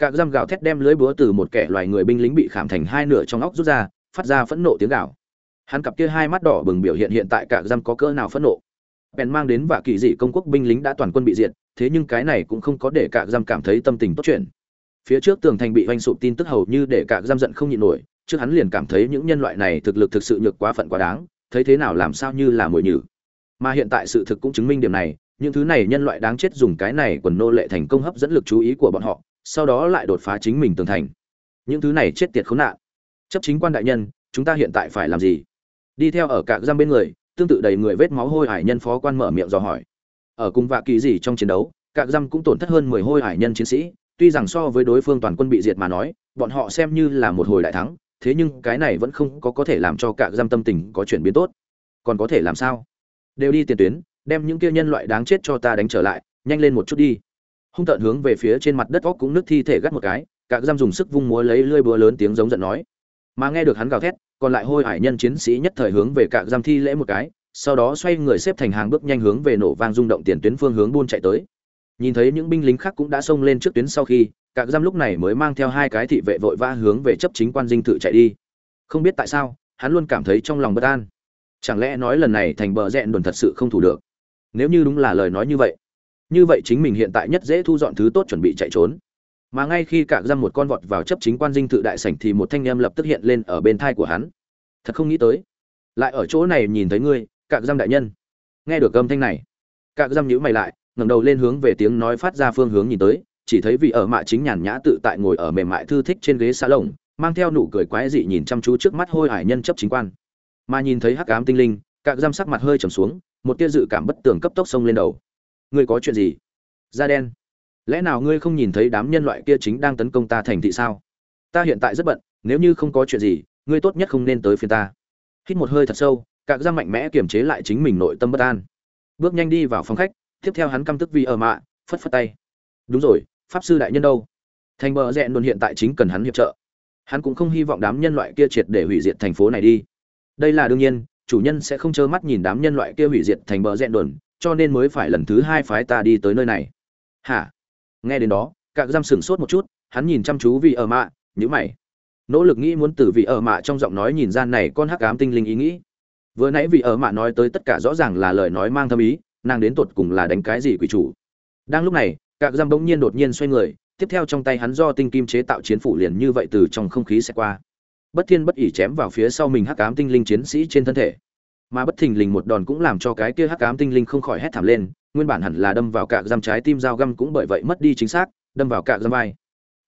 Các giam gào thét đem lưới búa từ một kẻ loài người binh lính bị khảm thành hai nửa trong óc rút ra, phát ra phẫn nộ tiếng gào. Hắn cặp kia hai mắt đỏ bừng biểu hiện hiện tại cả giam có cỡ nào phẫn nộ. Bèn mang đến và kỳ dị công quốc binh lính đã toàn quân bị diệt, thế nhưng cái này cũng không có để cả giam cảm thấy tâm tình tốt chuyện. Phía trước tường thành bị vanh sụp tin tức hầu như để cả giam giận không nhịn nổi, trước hắn liền cảm thấy những nhân loại này thực lực thực sự nhược quá phận quá đáng, thấy thế nào làm sao như là mồi nhử. Mà hiện tại sự thực cũng chứng minh điểm này, những thứ này nhân loại đáng chết dùng cái này quần nô lệ thành công hấp dẫn lực chú ý của bọn họ, sau đó lại đột phá chính mình tường thành. Những thứ này chết tiệt khốn nạn. Chấp chính quan đại nhân, chúng ta hiện tại phải làm gì? Đi theo ở cạc giam bên người, tương tự đầy người vết máu hôi hải nhân phó quan mở miệng dò hỏi. Ở cùng vạ kỳ gì trong chiến đấu cạc giam cũng tổn thất hơn mười hôi hải nhân chiến sĩ, tuy rằng so với đối phương toàn quân bị diệt mà nói, bọn họ xem như là một hồi đại thắng, thế nhưng cái này vẫn không có có thể làm cho cạc giam tâm tình có chuyển biến tốt. Còn có thể làm sao? Đều đi tiền tuyến, đem những kia nhân loại đáng chết cho ta đánh trở lại, nhanh lên một chút đi hung tợn hướng về phía trên mặt đất óc cũng nước thi thể gắt một cái, cả giam dùng sức vung múa lấy lưỡi búa lớn tiếng giống giận nói. Mà nghe được hắn gào thét, còn lại hôi hải nhân chiến sĩ nhất thời hướng về cả giam thi lễ một cái, sau đó xoay người xếp thành hàng bước nhanh hướng về nổ vang rung động tiền tuyến phương hướng buôn chạy tới. Nhìn thấy những binh lính khác cũng đã xông lên trước tuyến sau khi, cả giam lúc này mới mang theo hai cái thị vệ vội vã hướng về chấp chính quan dinh tự chạy đi. Không biết tại sao, hắn luôn cảm thấy trong lòng bất an. Chẳng lẽ nói lần này thành bờ rẽ đồn thật sự không thủ được? Nếu như đúng là lời nói như vậy như vậy chính mình hiện tại nhất dễ thu dọn thứ tốt chuẩn bị chạy trốn. Mà ngay khi cạc răm một con vọt vào chấp chính quan dinh tự đại sảnh thì một thanh em lập tức hiện lên ở bên thai của hắn. Thật không nghĩ tới, lại ở chỗ này nhìn thấy ngươi cạc giam đại nhân. Nghe được âm thanh này cạc giam nhíu mày lại, ngẩng đầu lên hướng về tiếng nói phát ra phương hướng nhìn tới, chỉ thấy vị ở mạ chính nhàn nhã tự tại ngồi ở mềm mại thư thích trên ghế xa lồng mang theo nụ cười quái dị nhìn chăm chú trước mắt hôi hải nhân chấp chính quan. Mà nhìn thấy hắc ám tinh linh cạc giam sắc mặt hơi trầm xuống, một tia dự cảm bất tường cấp tốc xông lên đầu ngươi có chuyện gì? Da đen. Lẽ nào ngươi không nhìn thấy đám nhân loại kia chính đang tấn công ta thành thị sao? Ta hiện tại rất bận, nếu như không có chuyện gì, ngươi tốt nhất không nên tới phiên ta. Hít một hơi thật sâu cạc ra mạnh mẽ kiềm chế lại chính mình nội tâm bất an. Bước nhanh đi vào phòng khách, tiếp theo hắn căm tức vì ở mạ, phất phất tay. Đúng rồi, pháp sư đại nhân đâu? Thành bờ rẽ đồn hiện tại chính cần hắn hiệp trợ. Hắn cũng không hy vọng đám nhân loại kia triệt để hủy diệt thành phố này đi. Đây là đương nhiên, chủ nhân sẽ không trơ mắt nhìn đám nhân loại kia hủy diệt thành bờ rẽ đồn cho nên mới phải lần thứ hai phái ta đi tới nơi này. Hả? Nghe đến đó cạc giam sửng sốt một chút, hắn nhìn chăm chú vị ở mạ nhữ mày. Nỗ lực nghĩ muốn từ vị ở mạ trong giọng nói nhìn ra này con hắc ám tinh linh ý nghĩ. Vừa nãy vị ở mạ nói tới tất cả rõ ràng là lời nói mang thâm ý, nàng đến tột cùng là đánh cái gì quỷ chủ? Đang lúc này cạc giam bỗng nhiên đột nhiên xoay người, tiếp theo trong tay hắn do tinh kim chế tạo chiến phủ liền như vậy từ trong không khí sẽ qua. Bất thiên bất ỉ chém vào phía sau mình hắc ám tinh linh chiến sĩ trên thân thể mà bất thình lình một đòn cũng làm cho cái kia hắc ám tinh linh không khỏi hét thảm lên, nguyên bản hẳn là đâm vào cạ giam trái tim dao găm cũng bởi vậy mất đi chính xác, đâm vào cạ giam vai.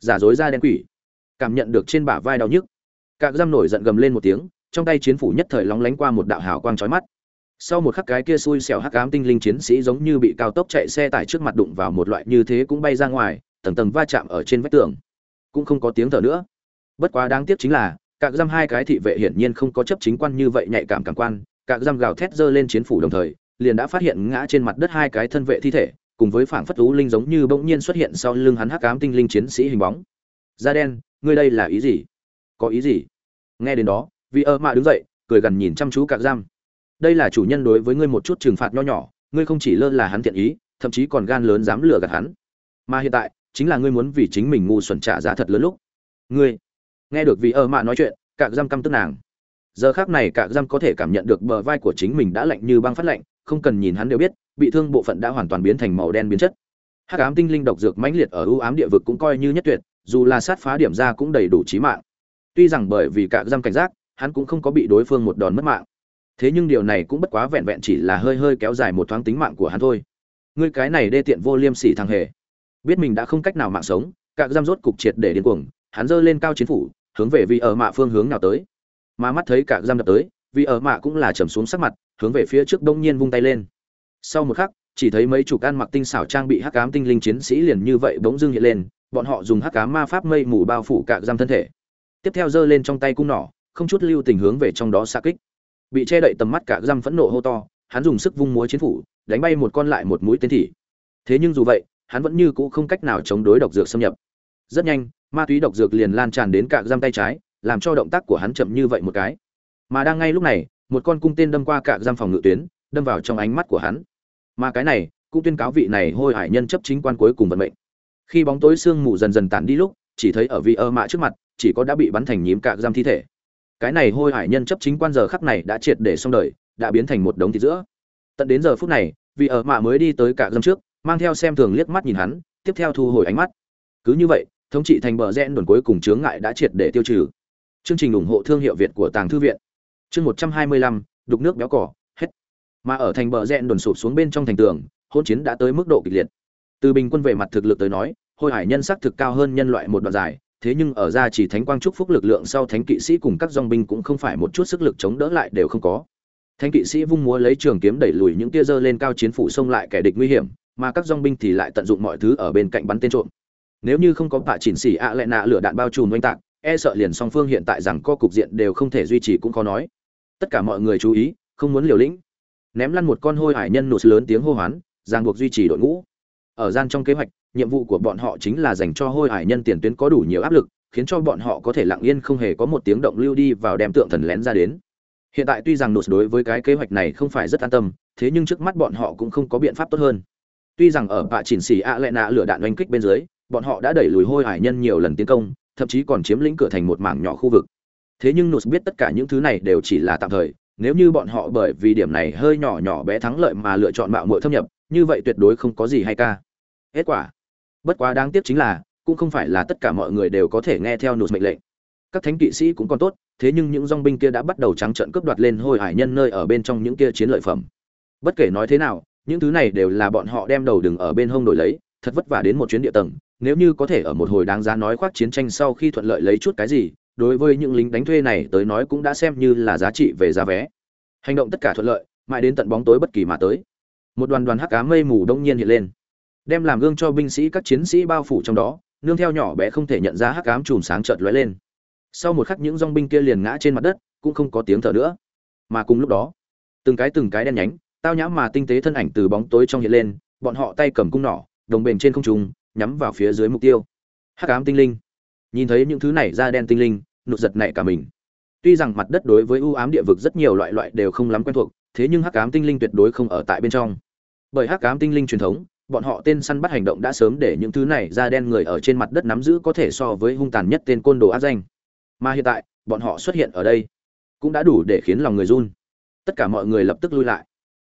Giả dối da đen quỷ. Cảm nhận được trên bả vai đau nhức. Cạ giam nổi giận gầm lên một tiếng, trong tay chiến phủ nhất thời lóng lánh qua một đạo hào quang chói mắt. Sau một khắc cái kia xui xẻo hắc ám tinh linh chiến sĩ giống như bị cao tốc chạy xe tải trước mặt đụng vào một loại như thế cũng bay ra ngoài, tầng tầng va chạm ở trên vách tường. Cũng không có tiếng thở nữa. Bất quá đáng tiếc chính là cạc giam hai cái thị vệ hiển nhiên không có chấp chính quan như vậy nhạy cảm cảm quan cạc giam gào thét giơ lên chiến phủ đồng thời, liền đã phát hiện ngã trên mặt đất hai cái thân vệ thi thể, cùng với phảng phất lũ linh giống như bỗng nhiên xuất hiện sau lưng hắn hắc ám tinh linh chiến sĩ hình bóng. Da đen, ngươi đây là ý gì? Có ý gì? Nghe đến đó vì ơ mạ đứng dậy, cười gần nhìn chăm chú cạc giam. Đây là chủ nhân đối với ngươi một chút trừng phạt nho nhỏ, ngươi không chỉ lơ là hắn thiện ý, thậm chí còn gan lớn dám lừa gạt hắn. Mà hiện tại, chính là ngươi muốn vì chính mình ngu xuẩn trả giá thật lớn lúc. Ngươi. Nghe được vị ơ mạ nói chuyện cạc giam căm tức nàng giờ khác này cạc giam có thể cảm nhận được bờ vai của chính mình đã lạnh như băng phát lạnh, không cần nhìn hắn đều biết, bị thương bộ phận đã hoàn toàn biến thành màu đen biến chất. Hắc ám tinh linh độc dược mãnh liệt ở ưu ám địa vực cũng coi như nhất tuyệt, dù là sát phá điểm ra cũng đầy đủ chí mạng. Tuy rằng bởi vì cả giam cảnh giác, hắn cũng không có bị đối phương một đòn mất mạng. Thế nhưng điều này cũng bất quá vẹn vẹn chỉ là hơi hơi kéo dài một thoáng tính mạng của hắn thôi. Ngươi cái này đê tiện vô liêm sỉ thằng hề. Biết mình đã không cách nào mạng sống, cả giam rốt cục triệt để điên cuồng, hắn giơ lên cao chiến phủ, hướng về vì ở mạ phương hướng nào tới mà mắt thấy cả giam đập tới vị ở mạ cũng là trầm xuống sắc mặt, hướng về phía trước đông nhiên vung tay lên. Sau một khắc, chỉ thấy mấy chục ăn mặc tinh xảo trang bị hắc ám tinh linh chiến sĩ liền như vậy bỗng dưng hiện lên, bọn họ dùng hắc ám ma pháp mây mù bao phủ cả giam thân thể. Tiếp theo giơ lên trong tay cung nỏ, không chút lưu tình hướng về trong đó xa kích. Bị che đậy tầm mắt cả giam phẫn nộ hô to, hắn dùng sức vung múa chiến phủ, đánh bay một con lại một mũi tên thị. Thế nhưng dù vậy, hắn vẫn như cũ không cách nào chống đối độc dược xâm nhập. Rất nhanh, ma túy độc dược liền lan tràn đến cả giam tay trái làm cho động tác của hắn chậm như vậy một cái. Mà đang ngay lúc này, một con cung tên đâm qua cả giam phòng ngự tuyến, đâm vào trong ánh mắt của hắn. Mà cái này, cũng tuyên cáo vị này hôi hải nhân chấp chính quan cuối cùng vận mệnh. Khi bóng tối sương mù dần dần tản đi lúc, chỉ thấy ở vị ơ mạ trước mặt, chỉ có đã bị bắn thành nhím cả giam thi thể. Cái này hôi hải nhân chấp chính quan giờ khắc này đã triệt để xong đời, đã biến thành một đống thịt giữa. Tận đến giờ phút này, vị ở mạ mới đi tới cạ giam trước, mang theo xem thường liếc mắt nhìn hắn, tiếp theo thu hồi ánh mắt. Cứ như vậy, thống trị thành bờ rẽn đồn cuối cùng chướng ngại đã triệt để tiêu trừ chương trình ủng hộ thương hiệu việt của tàng thư viện. Chương một trăm hai mươi lăm, đục nước béo cỏ, hết. Mà ở thành bờ rẹn đồn sụp xuống bên trong thành tường hôn chiến đã tới mức độ kịch liệt. Từ bình quân về mặt thực lực tới nói Hồi hải nhân sắc thực cao hơn nhân loại một đoạn dài, thế nhưng ở ra chỉ thánh quang trúc phúc lực lượng sau thánh kỵ sĩ cùng các dòng binh cũng không phải một chút sức lực chống đỡ lại đều không có. Thánh kỵ sĩ vung múa lấy trường kiếm đẩy lùi những tia dơ lên cao chiến phủ xông lại kẻ địch nguy hiểm, mà các dòng binh thì lại tận dụng mọi thứ ở bên cạnh bắn tên trộm. Nếu như không có bạ chỉnh xỉ ạ lệ nạ lửa đạn bao trùm oanh tạc e sợ liền song phương hiện tại rằng co cục diện đều không thể duy trì cũng khó nói. Tất cả mọi người chú ý, không muốn liều lĩnh. Ném lăn một con hôi hải nhân nụt lớn tiếng hô hoán, ràng buộc duy trì đội ngũ. Ở gian trong kế hoạch, nhiệm vụ của bọn họ chính là dành cho hôi hải nhân tiền tuyến có đủ nhiều áp lực, khiến cho bọn họ có thể lặng yên không hề có một tiếng động lưu đi vào đem tượng thần lén ra đến. Hiện tại tuy rằng nụt đối với cái kế hoạch này không phải rất an tâm, thế nhưng trước mắt bọn họ cũng không có biện pháp tốt hơn. Tuy rằng ở bạ chỉnh xỉ ạ lệ nạ lửa đạn oanh kích bên dưới, bọn họ đã đẩy lùi hôi hải nhân nhiều lần tiến công thậm chí còn chiếm lĩnh cửa thành một mảng nhỏ khu vực. Thế nhưng nụt biết tất cả những thứ này đều chỉ là tạm thời, nếu như bọn họ bởi vì điểm này hơi nhỏ nhỏ bé thắng lợi mà lựa chọn mạo muội thâm nhập, như vậy tuyệt đối không có gì hay ca. Kết quả, bất quá đáng tiếc chính là, cũng không phải là tất cả mọi người đều có thể nghe theo nụt mệnh lệnh. Các thánh kỵ sĩ cũng còn tốt, thế nhưng những dong binh kia đã bắt đầu trắng trợn cướp đoạt lên hôi hải nhân nơi ở bên trong những kia chiến lợi phẩm. Bất kể nói thế nào, những thứ này đều là bọn họ đem đầu đừng ở bên hông đổi lấy, thật vất vả đến một chuyến địa tầng nếu như có thể ở một hồi đáng giá nói khoác chiến tranh sau khi thuận lợi lấy chút cái gì, đối với những lính đánh thuê này tới nói cũng đã xem như là giá trị về giá vé. Hành động tất cả thuận lợi, mãi đến tận bóng tối bất kỳ mà tới. Một đoàn đoàn hắc cá mây mù đông nhiên hiện lên, đem làm gương cho binh sĩ các chiến sĩ bao phủ trong đó, nương theo nhỏ bé không thể nhận ra hắc ám chùm sáng chợt lóe lên. Sau một khắc những dong binh kia liền ngã trên mặt đất, cũng không có tiếng thở nữa. Mà cùng lúc đó, từng cái từng cái đen nhánh, tao nhã mà tinh tế thân ảnh từ bóng tối trong hiện lên, bọn họ tay cầm cung nỏ, đồng bền trên không trung nhắm vào phía dưới mục tiêu. Hắc ám tinh linh. Nhìn thấy những thứ này ra đen tinh linh nụt giật nảy cả mình. Tuy rằng mặt đất đối với ưu ám địa vực rất nhiều loại loại đều không lắm quen thuộc, thế nhưng hắc ám tinh linh tuyệt đối không ở tại bên trong. Bởi hắc ám tinh linh truyền thống, bọn họ tên săn bắt hành động đã sớm để những thứ này ra đen người ở trên mặt đất nắm giữ có thể so với hung tàn nhất tên côn đồ áp danh. Mà hiện tại, bọn họ xuất hiện ở đây, cũng đã đủ để khiến lòng người run. Tất cả mọi người lập tức lui lại.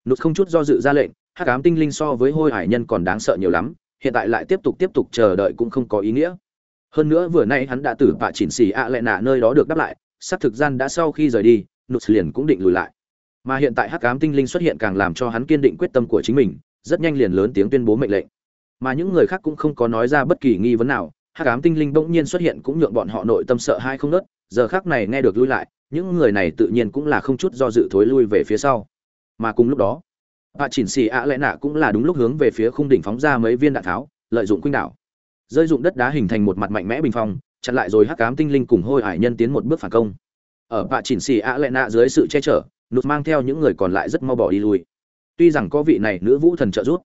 Nụt không chút do dự ra lệnh, hắc ám tinh linh so với hôi hải nhân còn đáng sợ nhiều lắm hiện tại lại tiếp tục tiếp tục chờ đợi cũng không có ý nghĩa. Hơn nữa vừa nay hắn đã từ bạ chỉnh xì ạ lại nạ nơi đó được đáp lại, sắp thực gian đã sau khi rời đi, nụt liền cũng định lùi lại. Mà hiện tại hắc ám tinh linh xuất hiện càng làm cho hắn kiên định quyết tâm của chính mình, rất nhanh liền lớn tiếng tuyên bố mệnh lệnh. Mà những người khác cũng không có nói ra bất kỳ nghi vấn nào, hắc ám tinh linh bỗng nhiên xuất hiện cũng nhượng bọn họ nội tâm sợ hai không nớt giờ khác này nghe được lui lại, những người này tự nhiên cũng là không chút do dự thối lui về phía sau. Mà cùng lúc đó bà chỉnh xì ạ lẽ nạ cũng là đúng lúc hướng về phía khung đỉnh phóng ra mấy viên đạn tháo, lợi dụng khuynh đảo. Rơi dụng đất đá hình thành một mặt mạnh mẽ bình phong, chặn lại rồi hắc ám tinh linh cùng hôi ải nhân tiến một bước phản công. Ở Bạ chỉnh xì ạ Lệ nạ dưới sự che chở, nụt mang theo những người còn lại rất mau bỏ đi lui. Tuy rằng có vị này nữ vũ thần trợ giúp,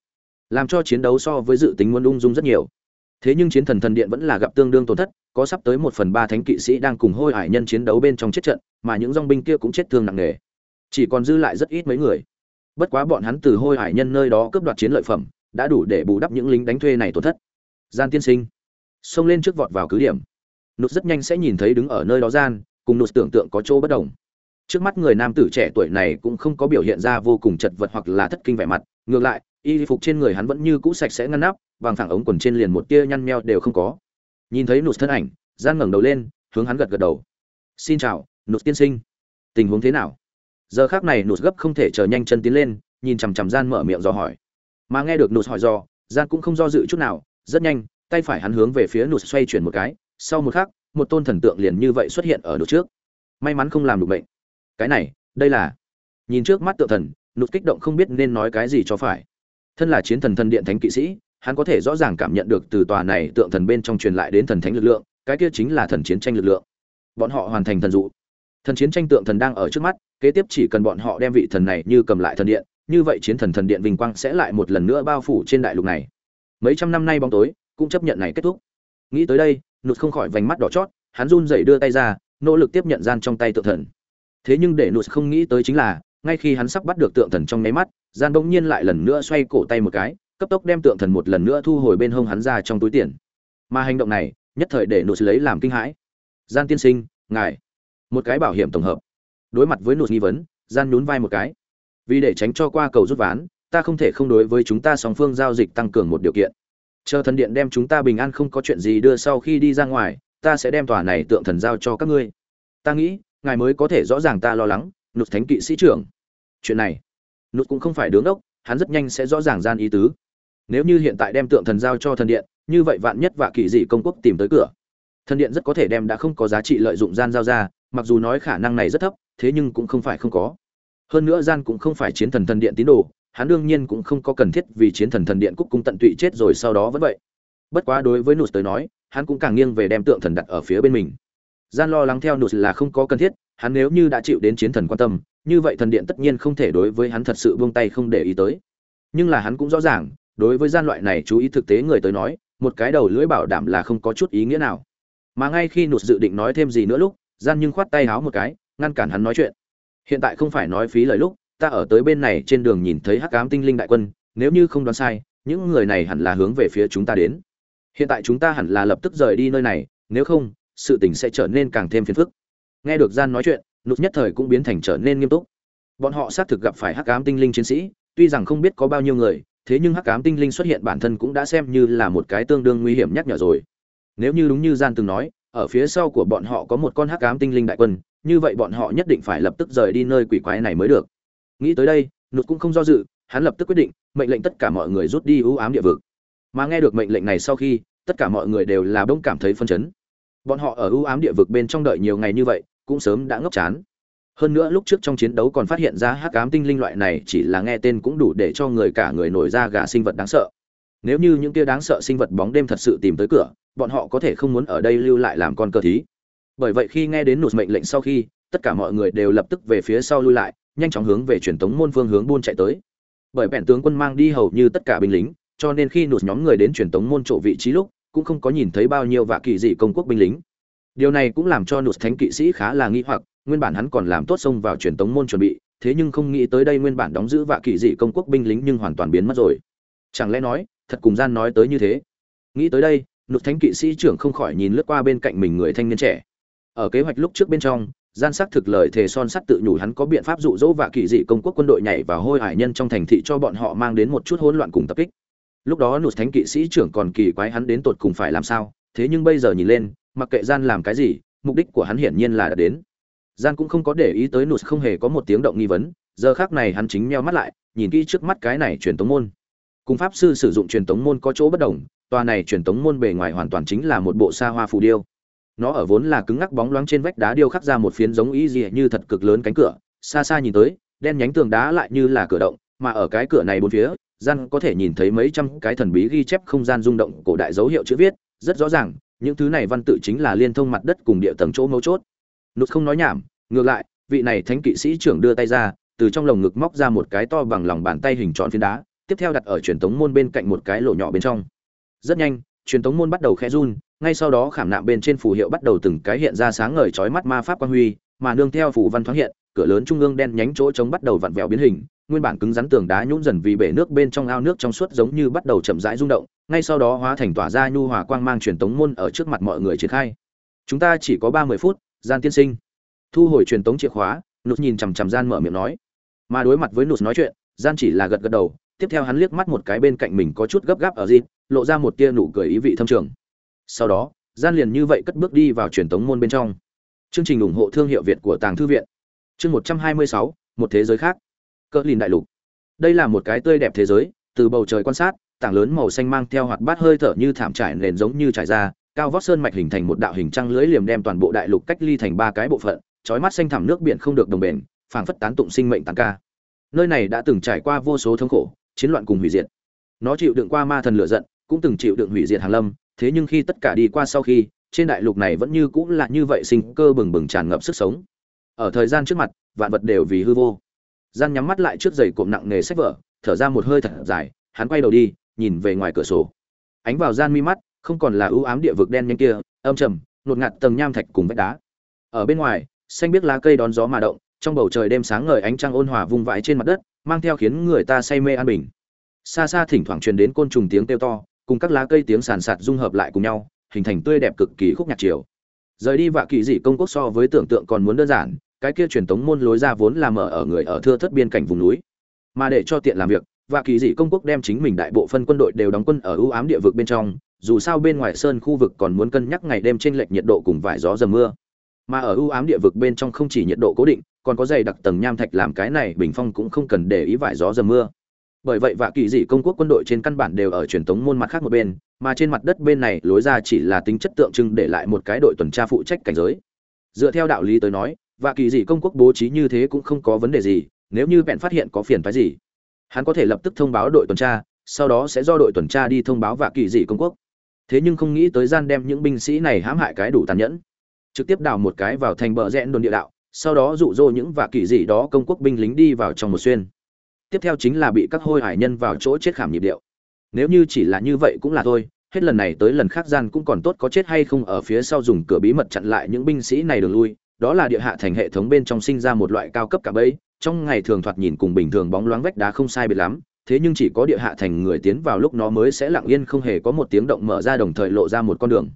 làm cho chiến đấu so với dự tính muốn ung dung rất nhiều. Thế nhưng chiến thần thần điện vẫn là gặp tương đương tổn thất, có sắp tới một phần ba thánh kỵ sĩ đang cùng hôi hải nhân chiến đấu bên trong chết trận, mà những dong binh kia cũng chết thương nặng nề. Chỉ còn dư lại rất ít mấy người bất quá bọn hắn từ hôi hải nhân nơi đó cướp đoạt chiến lợi phẩm, đã đủ để bù đắp những lính đánh thuê này tổn thất. Gian tiên sinh, xông lên trước vọt vào cứ điểm. Nụt rất nhanh sẽ nhìn thấy đứng ở nơi đó gian, cùng nụt tưởng tượng có chỗ bất đồng. Trước mắt người nam tử trẻ tuổi này cũng không có biểu hiện ra vô cùng chật vật hoặc là thất kinh vẻ mặt, ngược lại, y phục trên người hắn vẫn như cũ sạch sẽ ngăn nắp bằng thẳng ống quần trên liền một tia nhăn meo đều không có. Nhìn thấy nụt thân ảnh, gian ngẩng đầu lên, hướng hắn gật gật đầu. Xin chào, nụt tiên sinh. Tình huống thế nào? Giờ khác này nụt gấp không thể chờ nhanh chân tiến lên, nhìn chằm chằm gian mở miệng do hỏi. Mà nghe được nụt hỏi do gian cũng không do dự chút nào, rất nhanh, tay phải hắn hướng về phía nụt xoay chuyển một cái. Sau một khắc, một tôn thần tượng liền như vậy xuất hiện ở nụt trước. May mắn không làm được bệnh. Cái này, đây là nhìn trước mắt tượng thần, nụt kích động không biết nên nói cái gì cho phải. Thân là chiến thần thần điện thánh kỵ sĩ, hắn có thể rõ ràng cảm nhận được từ tòa này tượng thần bên trong truyền lại đến thần thánh lực lượng, cái kia chính là thần chiến tranh lực lượng. Bọn họ hoàn thành thần dụ thần chiến tranh tượng thần đang ở trước mắt, kế tiếp chỉ cần bọn họ đem vị thần này như cầm lại thần điện, như vậy chiến thần thần điện vinh quang sẽ lại một lần nữa bao phủ trên đại lục này. Mấy trăm năm nay bóng tối, cũng chấp nhận này kết thúc. Nghĩ tới đây, nụt không khỏi vành mắt đỏ chót, hắn run rẩy đưa tay ra, nỗ lực tiếp nhận gian trong tay tượng thần. Thế nhưng để nụt không nghĩ tới chính là, ngay khi hắn sắp bắt được tượng thần trong nháy mắt, gian bỗng nhiên lại lần nữa xoay cổ tay một cái, cấp tốc đem tượng thần một lần nữa thu hồi bên hông hắn ra trong túi tiền. Mà hành động này, nhất thời để nụt lấy làm kinh hãi. Gian tiên sinh, ngài một cái bảo hiểm tổng hợp. Đối mặt với nụt nghi vấn, gian nhún vai một cái. Vì để tránh cho qua cầu rút ván, ta không thể không đối với chúng ta song phương giao dịch tăng cường một điều kiện. Chờ thần điện đem chúng ta bình an không có chuyện gì đưa sau khi đi ra ngoài, ta sẽ đem tòa này tượng thần giao cho các ngươi. Ta nghĩ, ngài mới có thể rõ ràng ta lo lắng, nụt thánh kỵ sĩ trưởng. Chuyện này, nụt cũng không phải đứng đốc, hắn rất nhanh sẽ rõ ràng gian ý tứ. Nếu như hiện tại đem tượng thần giao cho thần điện, như vậy vạn nhất và kỳ dị công quốc tìm tới cửa. Thần điện rất có thể đem đã không có giá trị lợi dụng gian giao ra mặc dù nói khả năng này rất thấp, thế nhưng cũng không phải không có. Hơn nữa gian cũng không phải chiến thần thần điện tín đồ, hắn đương nhiên cũng không có cần thiết vì chiến thần thần điện cúc cung tận tụy chết rồi sau đó vẫn vậy. Bất quá đối với nụt tới nói, hắn cũng càng nghiêng về đem tượng thần đặt ở phía bên mình. Gian lo lắng theo nụt là không có cần thiết, hắn nếu như đã chịu đến chiến thần quan tâm, như vậy thần điện tất nhiên không thể đối với hắn thật sự buông tay không để ý tới. Nhưng là hắn cũng rõ ràng, đối với gian loại này chú ý thực tế người tới nói, một cái đầu lưỡi bảo đảm là không có chút ý nghĩa nào. Mà ngay khi nụt dự định nói thêm gì nữa lúc gian nhưng khoát tay háo một cái, ngăn cản hắn nói chuyện. Hiện tại không phải nói phí lời lúc, ta ở tới bên này trên đường nhìn thấy hắc ám tinh linh đại quân, nếu như không đoán sai, những người này hẳn là hướng về phía chúng ta đến. Hiện tại chúng ta hẳn là lập tức rời đi nơi này, nếu không, sự tình sẽ trở nên càng thêm phiền phức. Nghe được gian nói chuyện nụt nhất thời cũng biến thành trở nên nghiêm túc. Bọn họ xác thực gặp phải hắc ám tinh linh chiến sĩ, tuy rằng không biết có bao nhiêu người, thế nhưng hắc ám tinh linh xuất hiện bản thân cũng đã xem như là một cái tương đương nguy hiểm nhắc nhở rồi. Nếu như đúng như gian từng nói ở phía sau của bọn họ có một con hắc ám tinh linh đại quân, như vậy bọn họ nhất định phải lập tức rời đi nơi quỷ quái này mới được. Nghĩ tới đây, nụt cũng không do dự, hắn lập tức quyết định, mệnh lệnh tất cả mọi người rút đi ưu ám địa vực. Mà nghe được mệnh lệnh này sau khi, tất cả mọi người đều là bỗng cảm thấy phân chấn. Bọn họ ở ưu ám địa vực bên trong đợi nhiều ngày như vậy, cũng sớm đã ngốc chán. Hơn nữa lúc trước trong chiến đấu còn phát hiện ra hắc ám tinh linh loại này, chỉ là nghe tên cũng đủ để cho người cả người nổi ra gà sinh vật đáng sợ. Nếu như những kia đáng sợ sinh vật bóng đêm thật sự tìm tới cửa bọn họ có thể không muốn ở đây lưu lại làm con cờ thí. Bởi vậy khi nghe đến nụt mệnh lệnh sau khi, tất cả mọi người đều lập tức về phía sau lui lại, nhanh chóng hướng về truyền tống môn phương hướng buôn chạy tới. Bởi bèn tướng quân mang đi hầu như tất cả binh lính, cho nên khi nụt nhóm người đến truyền tống môn chỗ vị trí lúc, cũng không có nhìn thấy bao nhiêu vạ kỳ dị công quốc binh lính. Điều này cũng làm cho nụt thánh kỵ sĩ khá là nghi hoặc, nguyên bản hắn còn làm tốt xông vào truyền tống môn chuẩn bị, thế nhưng không nghĩ tới đây nguyên bản đóng giữ vạ kỳ dị công quốc binh lính nhưng hoàn toàn biến mất rồi. Chẳng lẽ nói, thật cùng gian nói tới như thế? Nghĩ tới đây nụt thánh kỵ sĩ trưởng không khỏi nhìn lướt qua bên cạnh mình người thanh niên trẻ. Ở kế hoạch lúc trước bên trong, gian sắc thực lời thề son sắt tự nhủ hắn có biện pháp dụ dỗ và kỳ dị công quốc quân đội nhảy vào hôi hải nhân trong thành thị cho bọn họ mang đến một chút hỗn loạn cùng tập kích. Lúc đó nụt thánh kỵ sĩ trưởng còn kỳ quái hắn đến tột cùng phải làm sao, thế nhưng bây giờ nhìn lên, mặc kệ gian làm cái gì, mục đích của hắn hiển nhiên là đã đến. Gian cũng không có để ý tới nụt không hề có một tiếng động nghi vấn, giờ khác này hắn chính meo mắt lại, nhìn kỹ trước mắt cái này truyền tống môn. Cùng pháp sư sử dụng truyền tống môn có chỗ bất đồng tòa này truyền tống môn bề ngoài hoàn toàn chính là một bộ xa hoa phù điêu. Nó ở vốn là cứng ngắc bóng loáng trên vách đá điêu khắc ra một phiến giống ý gì như thật cực lớn cánh cửa, xa xa nhìn tới, đen nhánh tường đá lại như là cửa động, mà ở cái cửa này bốn phía, gian có thể nhìn thấy mấy trăm cái thần bí ghi chép không gian rung động cổ đại dấu hiệu chữ viết, rất rõ ràng, những thứ này văn tự chính là liên thông mặt đất cùng địa tầng chỗ mấu chốt. Nút không nói nhảm, ngược lại, vị này thánh kỵ sĩ trưởng đưa tay ra, từ trong lồng ngực móc ra một cái to bằng lòng bàn tay hình tròn phiến đá, tiếp theo đặt ở truyền tống môn bên cạnh một cái lỗ nhỏ bên trong rất nhanh, truyền tống môn bắt đầu khẽ run, ngay sau đó khảm nạm bên trên phù hiệu bắt đầu từng cái hiện ra sáng ngời chói mắt ma pháp quang huy, mà nương theo phù văn thoáng hiện, cửa lớn trung ương đen nhánh chỗ trống bắt đầu vặn vẹo biến hình, nguyên bản cứng rắn tường đá nhũn dần vì bể nước bên trong ao nước trong suốt giống như bắt đầu chậm rãi rung động, ngay sau đó hóa thành tỏa ra nhu hòa quang mang truyền tống môn ở trước mặt mọi người triển khai. Chúng ta chỉ có ba mươi phút, gian tiên sinh. Thu hồi truyền tống chìa khóa, nụt nhìn chằm chằm gian mở miệng nói. Mà đối mặt với nụt nói chuyện, gian chỉ là gật gật đầu tiếp theo hắn liếc mắt một cái bên cạnh mình có chút gấp gáp ở dịp lộ ra một tia nụ cười ý vị thâm trường. Sau đó, gian liền như vậy cất bước đi vào truyền tống môn bên trong. Chương trình ủng hộ thương hiệu việt của tàng thư viện. Chương một trăm hai mươi sáu, một thế giới khác. Cỡ lìn đại lục. Đây là một cái tươi đẹp thế giới, từ bầu trời quan sát, tảng lớn màu xanh mang theo hoạt bát hơi thở như thảm trải nền giống như trải ra cao vóc sơn mạch hình thành một đạo hình trăng lưới liềm đem toàn bộ đại lục cách ly thành ba cái bộ phận trói mắt xanh thẳm nước biển không được đồng bền, phảng phất tán tụng sinh mệnh tàn ca. Nơi này đã từng trải qua vô số thống khổ chiến loạn cùng hủy diệt. Nó chịu đựng qua ma thần lửa giận, cũng từng chịu đựng hủy diệt hàng lâm, thế nhưng khi tất cả đi qua sau khi, trên đại lục này vẫn như cũng là như vậy sinh cơ bừng bừng tràn ngập sức sống. Ở thời gian trước mặt, vạn vật đều vì hư vô. Gian nhắm mắt lại trước giày cộm nặng nề sách vở, thở ra một hơi thật dài, hắn quay đầu đi, nhìn về ngoài cửa sổ. Ánh vào gian mi mắt, không còn là ưu ám địa vực đen nhanh kia, âm trầm nột ngạt tầng nham thạch cùng vách đá. Ở bên ngoài, xanh biết lá cây đón gió mà động, trong bầu trời đêm sáng ngời ánh trăng ôn hòa vung vãi trên mặt đất mang theo khiến người ta say mê an bình. Xa xa thỉnh thoảng truyền đến côn trùng tiếng kêu to, cùng các lá cây tiếng sàn sạt dung hợp lại cùng nhau, hình thành tươi đẹp cực kỳ khúc nhạc chiều. Rời đi vạ kỳ dị công quốc so với tưởng tượng còn muốn đơn giản, cái kia truyền tống môn lối ra vốn là mở ở người ở thưa thất biên cảnh vùng núi. Mà để cho tiện làm việc và kỳ dị công quốc đem chính mình đại bộ phân quân đội đều đóng quân ở ưu ám địa vực bên trong, dù sao bên ngoài sơn khu vực còn muốn cân nhắc ngày đêm trên lệch nhiệt độ cùng vài gió dầm mưa mà ở ưu ám địa vực bên trong không chỉ nhiệt độ cố định, còn có dày đặc tầng nham thạch làm cái này bình phong cũng không cần để ý vải gió dầm mưa. Bởi vậy vạ kỳ dị công quốc quân đội trên căn bản đều ở truyền thống môn mặt khác một bên, mà trên mặt đất bên này lối ra chỉ là tính chất tượng trưng để lại một cái đội tuần tra phụ trách cảnh giới. Dựa theo đạo lý tới nói, vạ kỳ dị công quốc bố trí như thế cũng không có vấn đề gì, nếu như bèn phát hiện có phiền phái gì, hắn có thể lập tức thông báo đội tuần tra, sau đó sẽ do đội tuần tra đi thông báo vạ kỳ dị công quốc. Thế nhưng không nghĩ tới gian đem những binh sĩ này hãm hại cái đủ tàn nhẫn trực tiếp đào một cái vào thành bờ rẽn đồn địa đạo, sau đó dụ dỗ những và kỳ dị đó công quốc binh lính đi vào trong một xuyên. Tiếp theo chính là bị các hôi hải nhân vào chỗ chết khảm nhịp điệu. Nếu như chỉ là như vậy cũng là thôi, hết lần này tới lần khác gian cũng còn tốt có chết hay không ở phía sau dùng cửa bí mật chặn lại những binh sĩ này đường lui, đó là địa hạ thành hệ thống bên trong sinh ra một loại cao cấp cả bẫy, trong ngày thường thoạt nhìn cùng bình thường bóng loáng vách đá không sai biệt lắm, thế nhưng chỉ có địa hạ thành người tiến vào lúc nó mới sẽ lặng yên không hề có một tiếng động mở ra đồng thời lộ ra một con đường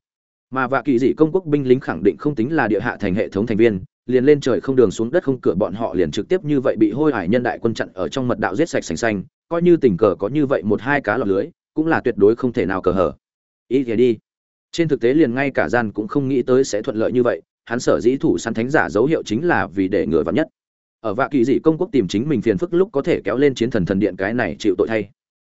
mà vạ kỳ dị công quốc binh lính khẳng định không tính là địa hạ thành hệ thống thành viên, liền lên trời không đường xuống đất không cửa bọn họ liền trực tiếp như vậy bị hôi hải nhân đại quân chặn ở trong mật đạo giết sạch sành xanh, coi như tình cờ có như vậy một hai cá lọt lưới, cũng là tuyệt đối không thể nào cờ hở. Ý thì đi. Trên thực tế liền ngay cả gian cũng không nghĩ tới sẽ thuận lợi như vậy, hắn sở dĩ thủ săn thánh giả dấu hiệu chính là vì để ngừa vắn nhất. Ở vạ kỳ dị công quốc tìm chính mình phiền phức lúc có thể kéo lên chiến thần thần điện cái này chịu tội thay.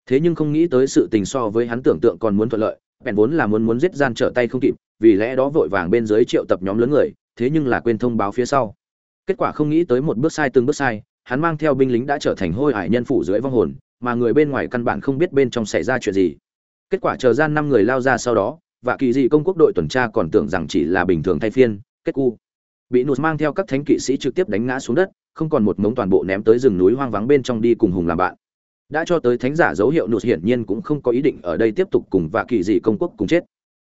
Thế nhưng không nghĩ tới sự tình so với hắn tưởng tượng còn muốn thuận lợi bèn vốn là muốn muốn giết gian trở tay không kịp, vì lẽ đó vội vàng bên dưới triệu tập nhóm lớn người, thế nhưng là quên thông báo phía sau. Kết quả không nghĩ tới một bước sai từng bước sai, hắn mang theo binh lính đã trở thành hôi hải nhân phủ dưới vong hồn, mà người bên ngoài căn bản không biết bên trong xảy ra chuyện gì. Kết quả chờ gian năm người lao ra sau đó và kỳ dị công quốc đội tuần tra còn tưởng rằng chỉ là bình thường thay phiên, kết cu. Bị nụt mang theo các thánh kỵ sĩ trực tiếp đánh ngã xuống đất, không còn một mống toàn bộ ném tới rừng núi hoang vắng bên trong đi cùng hùng làm bạn đã cho tới thánh giả dấu hiệu nụt hiển nhiên cũng không có ý định ở đây tiếp tục cùng vạ kỳ dị công quốc cùng chết.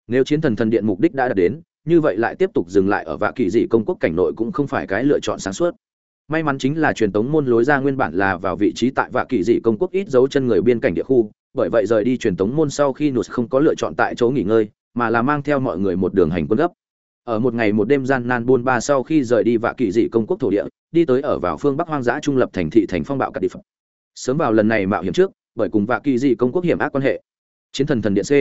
Nếu chiến thần thần điện mục đích đã đạt đến, như vậy lại tiếp tục dừng lại ở vạ kỳ dị công quốc cảnh nội cũng không phải cái lựa chọn sáng suốt. May mắn chính là truyền tống môn lối ra nguyên bản là vào vị trí tại vạ kỳ dị công quốc ít dấu chân người biên cảnh địa khu, bởi vậy rời đi truyền tống môn sau khi nụt không có lựa chọn tại chỗ nghỉ ngơi, mà là mang theo mọi người một đường hành quân gấp. Ở một ngày một đêm gian nan buôn ba sau khi rời đi vạ kỳ dị công quốc thổ địa, đi tới ở vào phương bắc hoang dã trung lập thành thị thành phong bạo cà đi phật sớm vào lần này mạo hiểm trước, bởi cùng vạ kỳ dị công quốc hiểm ác quan hệ. Chiến thần thần điện c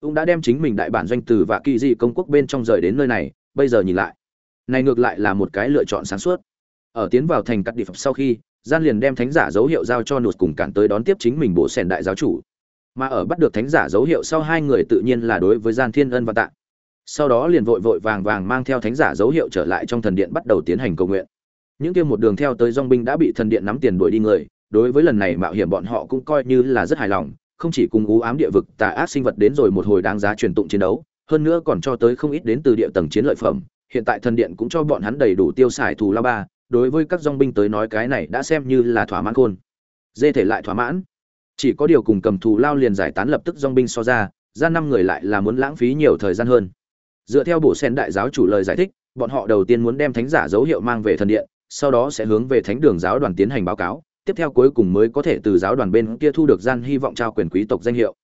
cũng đã đem chính mình đại bản doanh từ vạ kỳ dị công quốc bên trong rời đến nơi này, bây giờ nhìn lại, này ngược lại là một cái lựa chọn sáng suốt. Ở tiến vào thành cắt địa phật sau khi, gian liền đem thánh giả dấu hiệu giao cho nụt cùng cản tới đón tiếp chính mình bộ sẻn đại giáo chủ. Mà ở bắt được thánh giả dấu hiệu sau, hai người tự nhiên là đối với gian thiên ân và tạ. Sau đó liền vội vội vàng vàng mang theo thánh giả dấu hiệu trở lại trong thần điện bắt đầu tiến hành cầu nguyện. Những kia một đường theo tới dong binh đã bị thần điện nắm tiền đuổi đi người đối với lần này mạo hiểm bọn họ cũng coi như là rất hài lòng, không chỉ cùng ú ám địa vực tà ác sinh vật đến rồi một hồi đáng giá truyền tụng chiến đấu, hơn nữa còn cho tới không ít đến từ địa tầng chiến lợi phẩm. Hiện tại thần điện cũng cho bọn hắn đầy đủ tiêu xài thù lao ba, đối với các dong binh tới nói cái này đã xem như là thỏa mãn khôn. Dê thể lại thỏa mãn. Chỉ có điều cùng cầm thù lao liền giải tán lập tức dong binh so ra ra năm người lại là muốn lãng phí nhiều thời gian hơn. Dựa theo bộ sen đại giáo chủ lời giải thích, bọn họ đầu tiên muốn đem thánh giả dấu hiệu mang về thần điện, sau đó sẽ hướng về thánh đường giáo đoàn tiến hành báo cáo tiếp theo cuối cùng mới có thể từ giáo đoàn bên kia thu được gian hy vọng trao quyền quý tộc danh hiệu.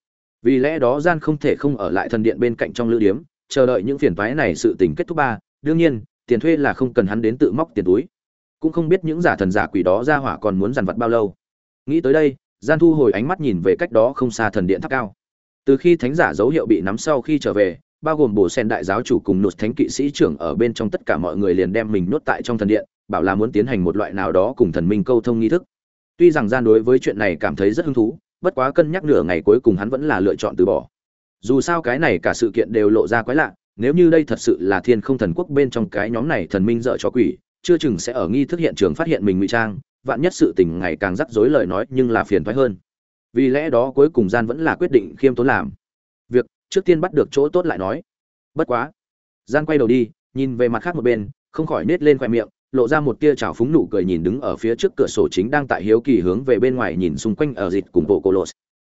Vì lẽ đó gian không thể không ở lại thần điện bên cạnh trong lữ điếm, chờ đợi những phiền toái này sự tình kết thúc ba. Đương nhiên, tiền thuê là không cần hắn đến tự móc tiền túi. Cũng không biết những giả thần giả quỷ đó ra hỏa còn muốn dằn vặt bao lâu. Nghĩ tới đây, gian thu hồi ánh mắt nhìn về cách đó không xa thần điện tháp cao. Từ khi thánh giả dấu hiệu bị nắm sau khi trở về, bao gồm bổ sen đại giáo chủ cùng nụt thánh kỵ sĩ trưởng ở bên trong tất cả mọi người liền đem mình nuốt tại trong thần điện, bảo là muốn tiến hành một loại nào đó cùng thần minh câu thông nghi thức tuy rằng gian đối với chuyện này cảm thấy rất hứng thú, bất quá cân nhắc nửa ngày cuối cùng hắn vẫn là lựa chọn từ bỏ. Dù sao cái này cả sự kiện đều lộ ra quái lạ, nếu như đây thật sự là thiên không thần quốc bên trong cái nhóm này thần minh dợ cho quỷ, chưa chừng sẽ ở nghi thức hiện trường phát hiện mình ngụy trang, vạn nhất sự tình ngày càng rắc rối lời nói nhưng là phiền thoái hơn. Vì lẽ đó cuối cùng gian vẫn là quyết định khiêm tốn làm. Việc trước tiên bắt được chỗ tốt lại nói. Bất quá, gian quay đầu đi, nhìn về mặt khác một bên, không khỏi nết lên khoe miệng lộ ra một tia trào phúng nụ cười nhìn đứng ở phía trước cửa sổ chính đang tại hiếu kỳ hướng về bên ngoài nhìn xung quanh ở dịt cùng bộ cô lột.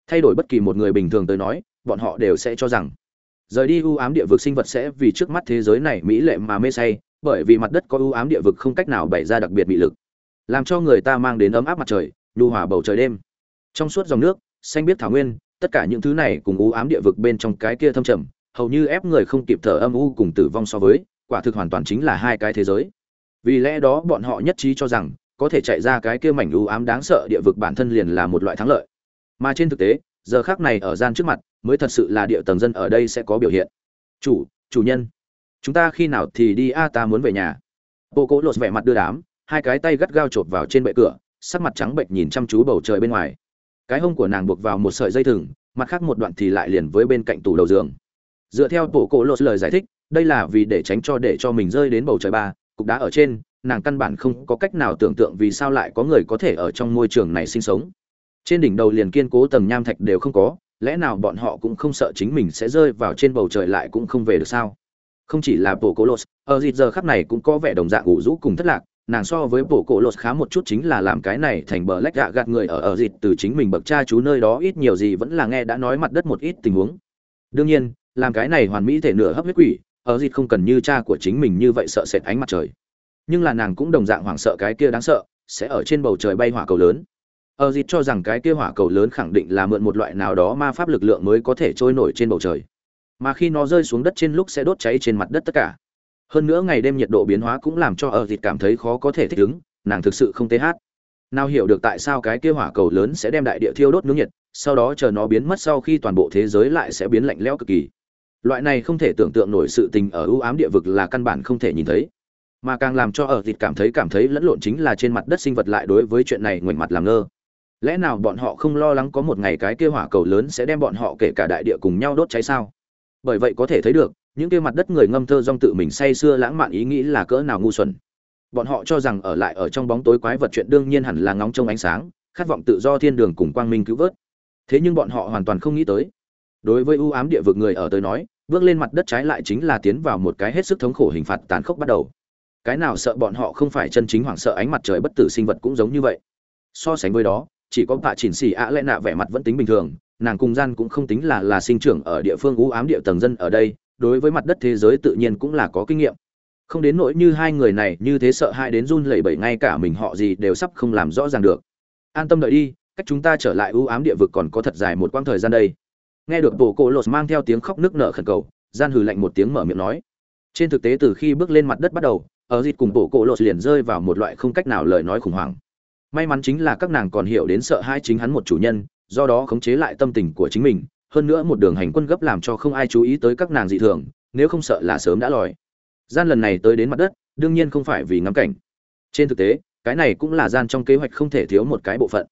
Thay đổi bất kỳ một người bình thường tới nói, bọn họ đều sẽ cho rằng, rời đi ưu ám địa vực sinh vật sẽ vì trước mắt thế giới này mỹ lệ mà mê say, bởi vì mặt đất có ưu ám địa vực không cách nào bày ra đặc biệt bị lực, làm cho người ta mang đến ấm áp mặt trời, nhu hòa bầu trời đêm. Trong suốt dòng nước, xanh biết thảo nguyên, tất cả những thứ này cùng ưu ám địa vực bên trong cái kia thâm trầm, hầu như ép người không kịp thở âm u cùng tử vong so với, quả thực hoàn toàn chính là hai cái thế giới vì lẽ đó bọn họ nhất trí cho rằng, có thể chạy ra cái kia mảnh u ám đáng sợ địa vực bản thân liền là một loại thắng lợi. Mà trên thực tế, giờ khác này ở gian trước mặt, mới thật sự là địa tầng dân ở đây sẽ có biểu hiện. Chủ chủ nhân, chúng ta khi nào thì đi? A, ta muốn về nhà. Bộ cỗ lột vẻ mặt đưa đám, hai cái tay gắt gao chộp vào trên bệ cửa, sắc mặt trắng bệnh nhìn chăm chú bầu trời bên ngoài. Cái hông của nàng buộc vào một sợi dây thừng, mặt khác một đoạn thì lại liền với bên cạnh tủ đầu giường. Dựa theo bộ cỗ lột lời giải thích, đây là vì để tránh cho để cho mình rơi đến bầu trời ba cục đá ở trên, nàng căn bản không có cách nào tưởng tượng vì sao lại có người có thể ở trong môi trường này sinh sống. Trên đỉnh đầu liền kiên cố tầng nham thạch đều không có, lẽ nào bọn họ cũng không sợ chính mình sẽ rơi vào trên bầu trời lại cũng không về được sao? Không chỉ là bộ cổ lột, ở dịp giờ khắp này cũng có vẻ đồng dạng ủ rũ cùng thất lạc, nàng so với bộ cổ lột khá một chút chính là làm cái này thành bờ lách gạ gạt người ở ở dịp từ chính mình bậc cha chú nơi đó ít nhiều gì vẫn là nghe đã nói mặt đất một ít tình huống. Đương nhiên, làm cái này hoàn mỹ thể nửa hấp huyết quỷ ở dịt không cần như cha của chính mình như vậy sợ sệt ánh mặt trời. Nhưng là nàng cũng đồng dạng hoảng sợ cái kia đáng sợ, sẽ ở trên bầu trời bay hỏa cầu lớn. Ở dịt cho rằng cái kia hỏa cầu lớn khẳng định là mượn một loại nào đó ma pháp lực lượng mới có thể trôi nổi trên bầu trời. Mà khi nó rơi xuống đất trên lúc sẽ đốt cháy trên mặt đất tất cả. Hơn nữa ngày đêm nhiệt độ biến hóa cũng làm cho ở dịt cảm thấy khó có thể thích ứng, nàng thực sự không tê hát. Nào hiểu được tại sao cái kia hỏa cầu lớn sẽ đem đại địa thiêu đốt nướng nhiệt, sau đó chờ nó biến mất sau khi toàn bộ thế giới lại sẽ biến lạnh lẽo cực kỳ loại này không thể tưởng tượng nổi sự tình ở ưu ám địa vực là căn bản không thể nhìn thấy. Mà càng làm cho ở thịt cảm thấy cảm thấy lẫn lộn chính là trên mặt đất sinh vật lại đối với chuyện này ngoảnh mặt làm ngơ. Lẽ nào bọn họ không lo lắng có một ngày cái kia hỏa cầu lớn sẽ đem bọn họ kể cả đại địa cùng nhau đốt cháy sao? Bởi vậy có thể thấy được, những kia mặt đất người ngâm thơ dong tự mình say sưa lãng mạn ý nghĩ là cỡ nào ngu xuẩn. Bọn họ cho rằng ở lại ở trong bóng tối quái vật chuyện đương nhiên hẳn là ngóng trông ánh sáng, khát vọng tự do thiên đường cùng quang minh cứu vớt. Thế nhưng bọn họ hoàn toàn không nghĩ tới. Đối với ưu ám địa vực người ở tới nói bước lên mặt đất trái lại chính là tiến vào một cái hết sức thống khổ hình phạt tàn khốc bắt đầu. Cái nào sợ bọn họ không phải chân chính hoảng sợ ánh mặt trời bất tử sinh vật cũng giống như vậy. So sánh với đó, chỉ có tạ chỉnh xì ạ lẽ nạ vẻ mặt vẫn tính bình thường, nàng cùng gian cũng không tính là là sinh trưởng ở địa phương ưu ám địa tầng dân ở đây, đối với mặt đất thế giới tự nhiên cũng là có kinh nghiệm. Không đến nỗi như hai người này, như thế sợ hãi đến run lẩy bẩy ngay cả mình họ gì đều sắp không làm rõ ràng được. An tâm đợi đi, cách chúng ta trở lại ưu ám địa vực còn có thật dài một quãng thời gian đây nghe được bộ cổ lột mang theo tiếng khóc nức nở khẩn cầu, gian hừ lạnh một tiếng mở miệng nói. Trên thực tế từ khi bước lên mặt đất bắt đầu, ở dịt cùng bộ cổ lột liền rơi vào một loại không cách nào lời nói khủng hoảng. May mắn chính là các nàng còn hiểu đến sợ hai chính hắn một chủ nhân, do đó khống chế lại tâm tình của chính mình, hơn nữa một đường hành quân gấp làm cho không ai chú ý tới các nàng dị thường, nếu không sợ là sớm đã lòi. Gian lần này tới đến mặt đất, đương nhiên không phải vì ngắm cảnh. Trên thực tế, cái này cũng là gian trong kế hoạch không thể thiếu một cái bộ phận.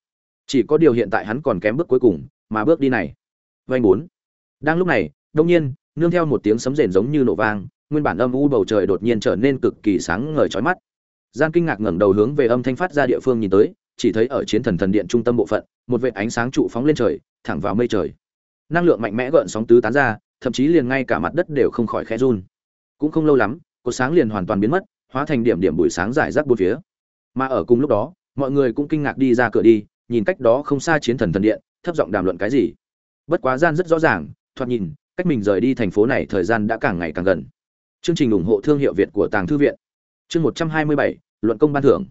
Chỉ có điều hiện tại hắn còn kém bước cuối cùng, mà bước đi này vanh bốn. Đang lúc này đông nhiên, nương theo một tiếng sấm rền giống như nổ vang, nguyên bản âm u bầu trời đột nhiên trở nên cực kỳ sáng ngời chói mắt. Gian kinh ngạc ngẩng đầu hướng về âm thanh phát ra địa phương nhìn tới, chỉ thấy ở chiến thần thần điện trung tâm bộ phận, một vệt ánh sáng trụ phóng lên trời, thẳng vào mây trời. Năng lượng mạnh mẽ gợn sóng tứ tán ra, thậm chí liền ngay cả mặt đất đều không khỏi khẽ run. Cũng không lâu lắm, cột sáng liền hoàn toàn biến mất, hóa thành điểm điểm buổi sáng rải rác bốn phía. Mà ở cùng lúc đó, mọi người cũng kinh ngạc đi ra cửa đi, nhìn cách đó không xa chiến thần thần điện, thấp giọng đàm luận cái gì bất quá gian rất rõ ràng, thoạt nhìn, cách mình rời đi thành phố này thời gian đã càng ngày càng gần. Chương trình ủng hộ thương hiệu việt của tàng thư viện. Chương một trăm hai mươi bảy, luận công ban thưởng.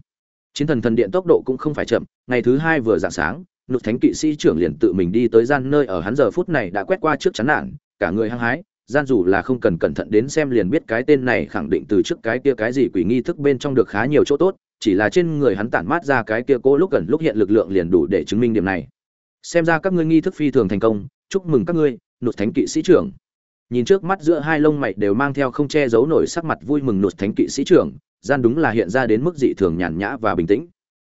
Chiến thần thần điện tốc độ cũng không phải chậm, ngày thứ hai vừa dạng sáng lục thánh kỵ sĩ trưởng liền tự mình đi tới gian nơi ở hắn giờ phút này đã quét qua trước chắn nản, cả người hăng hái, gian dù là không cần cẩn thận đến xem liền biết cái tên này khẳng định từ trước cái kia cái gì quỷ nghi thức bên trong được khá nhiều chỗ tốt, chỉ là trên người hắn tản mát ra cái kia cố lúc gần lúc hiện lực lượng liền đủ để chứng minh điểm này xem ra các ngươi nghi thức phi thường thành công, chúc mừng các ngươi, nụt thánh kỵ sĩ trưởng. Nhìn trước mắt giữa hai lông mày đều mang theo không che giấu nổi sắc mặt vui mừng nụt thánh kỵ sĩ trưởng, gian đúng là hiện ra đến mức dị thường nhàn nhã và bình tĩnh.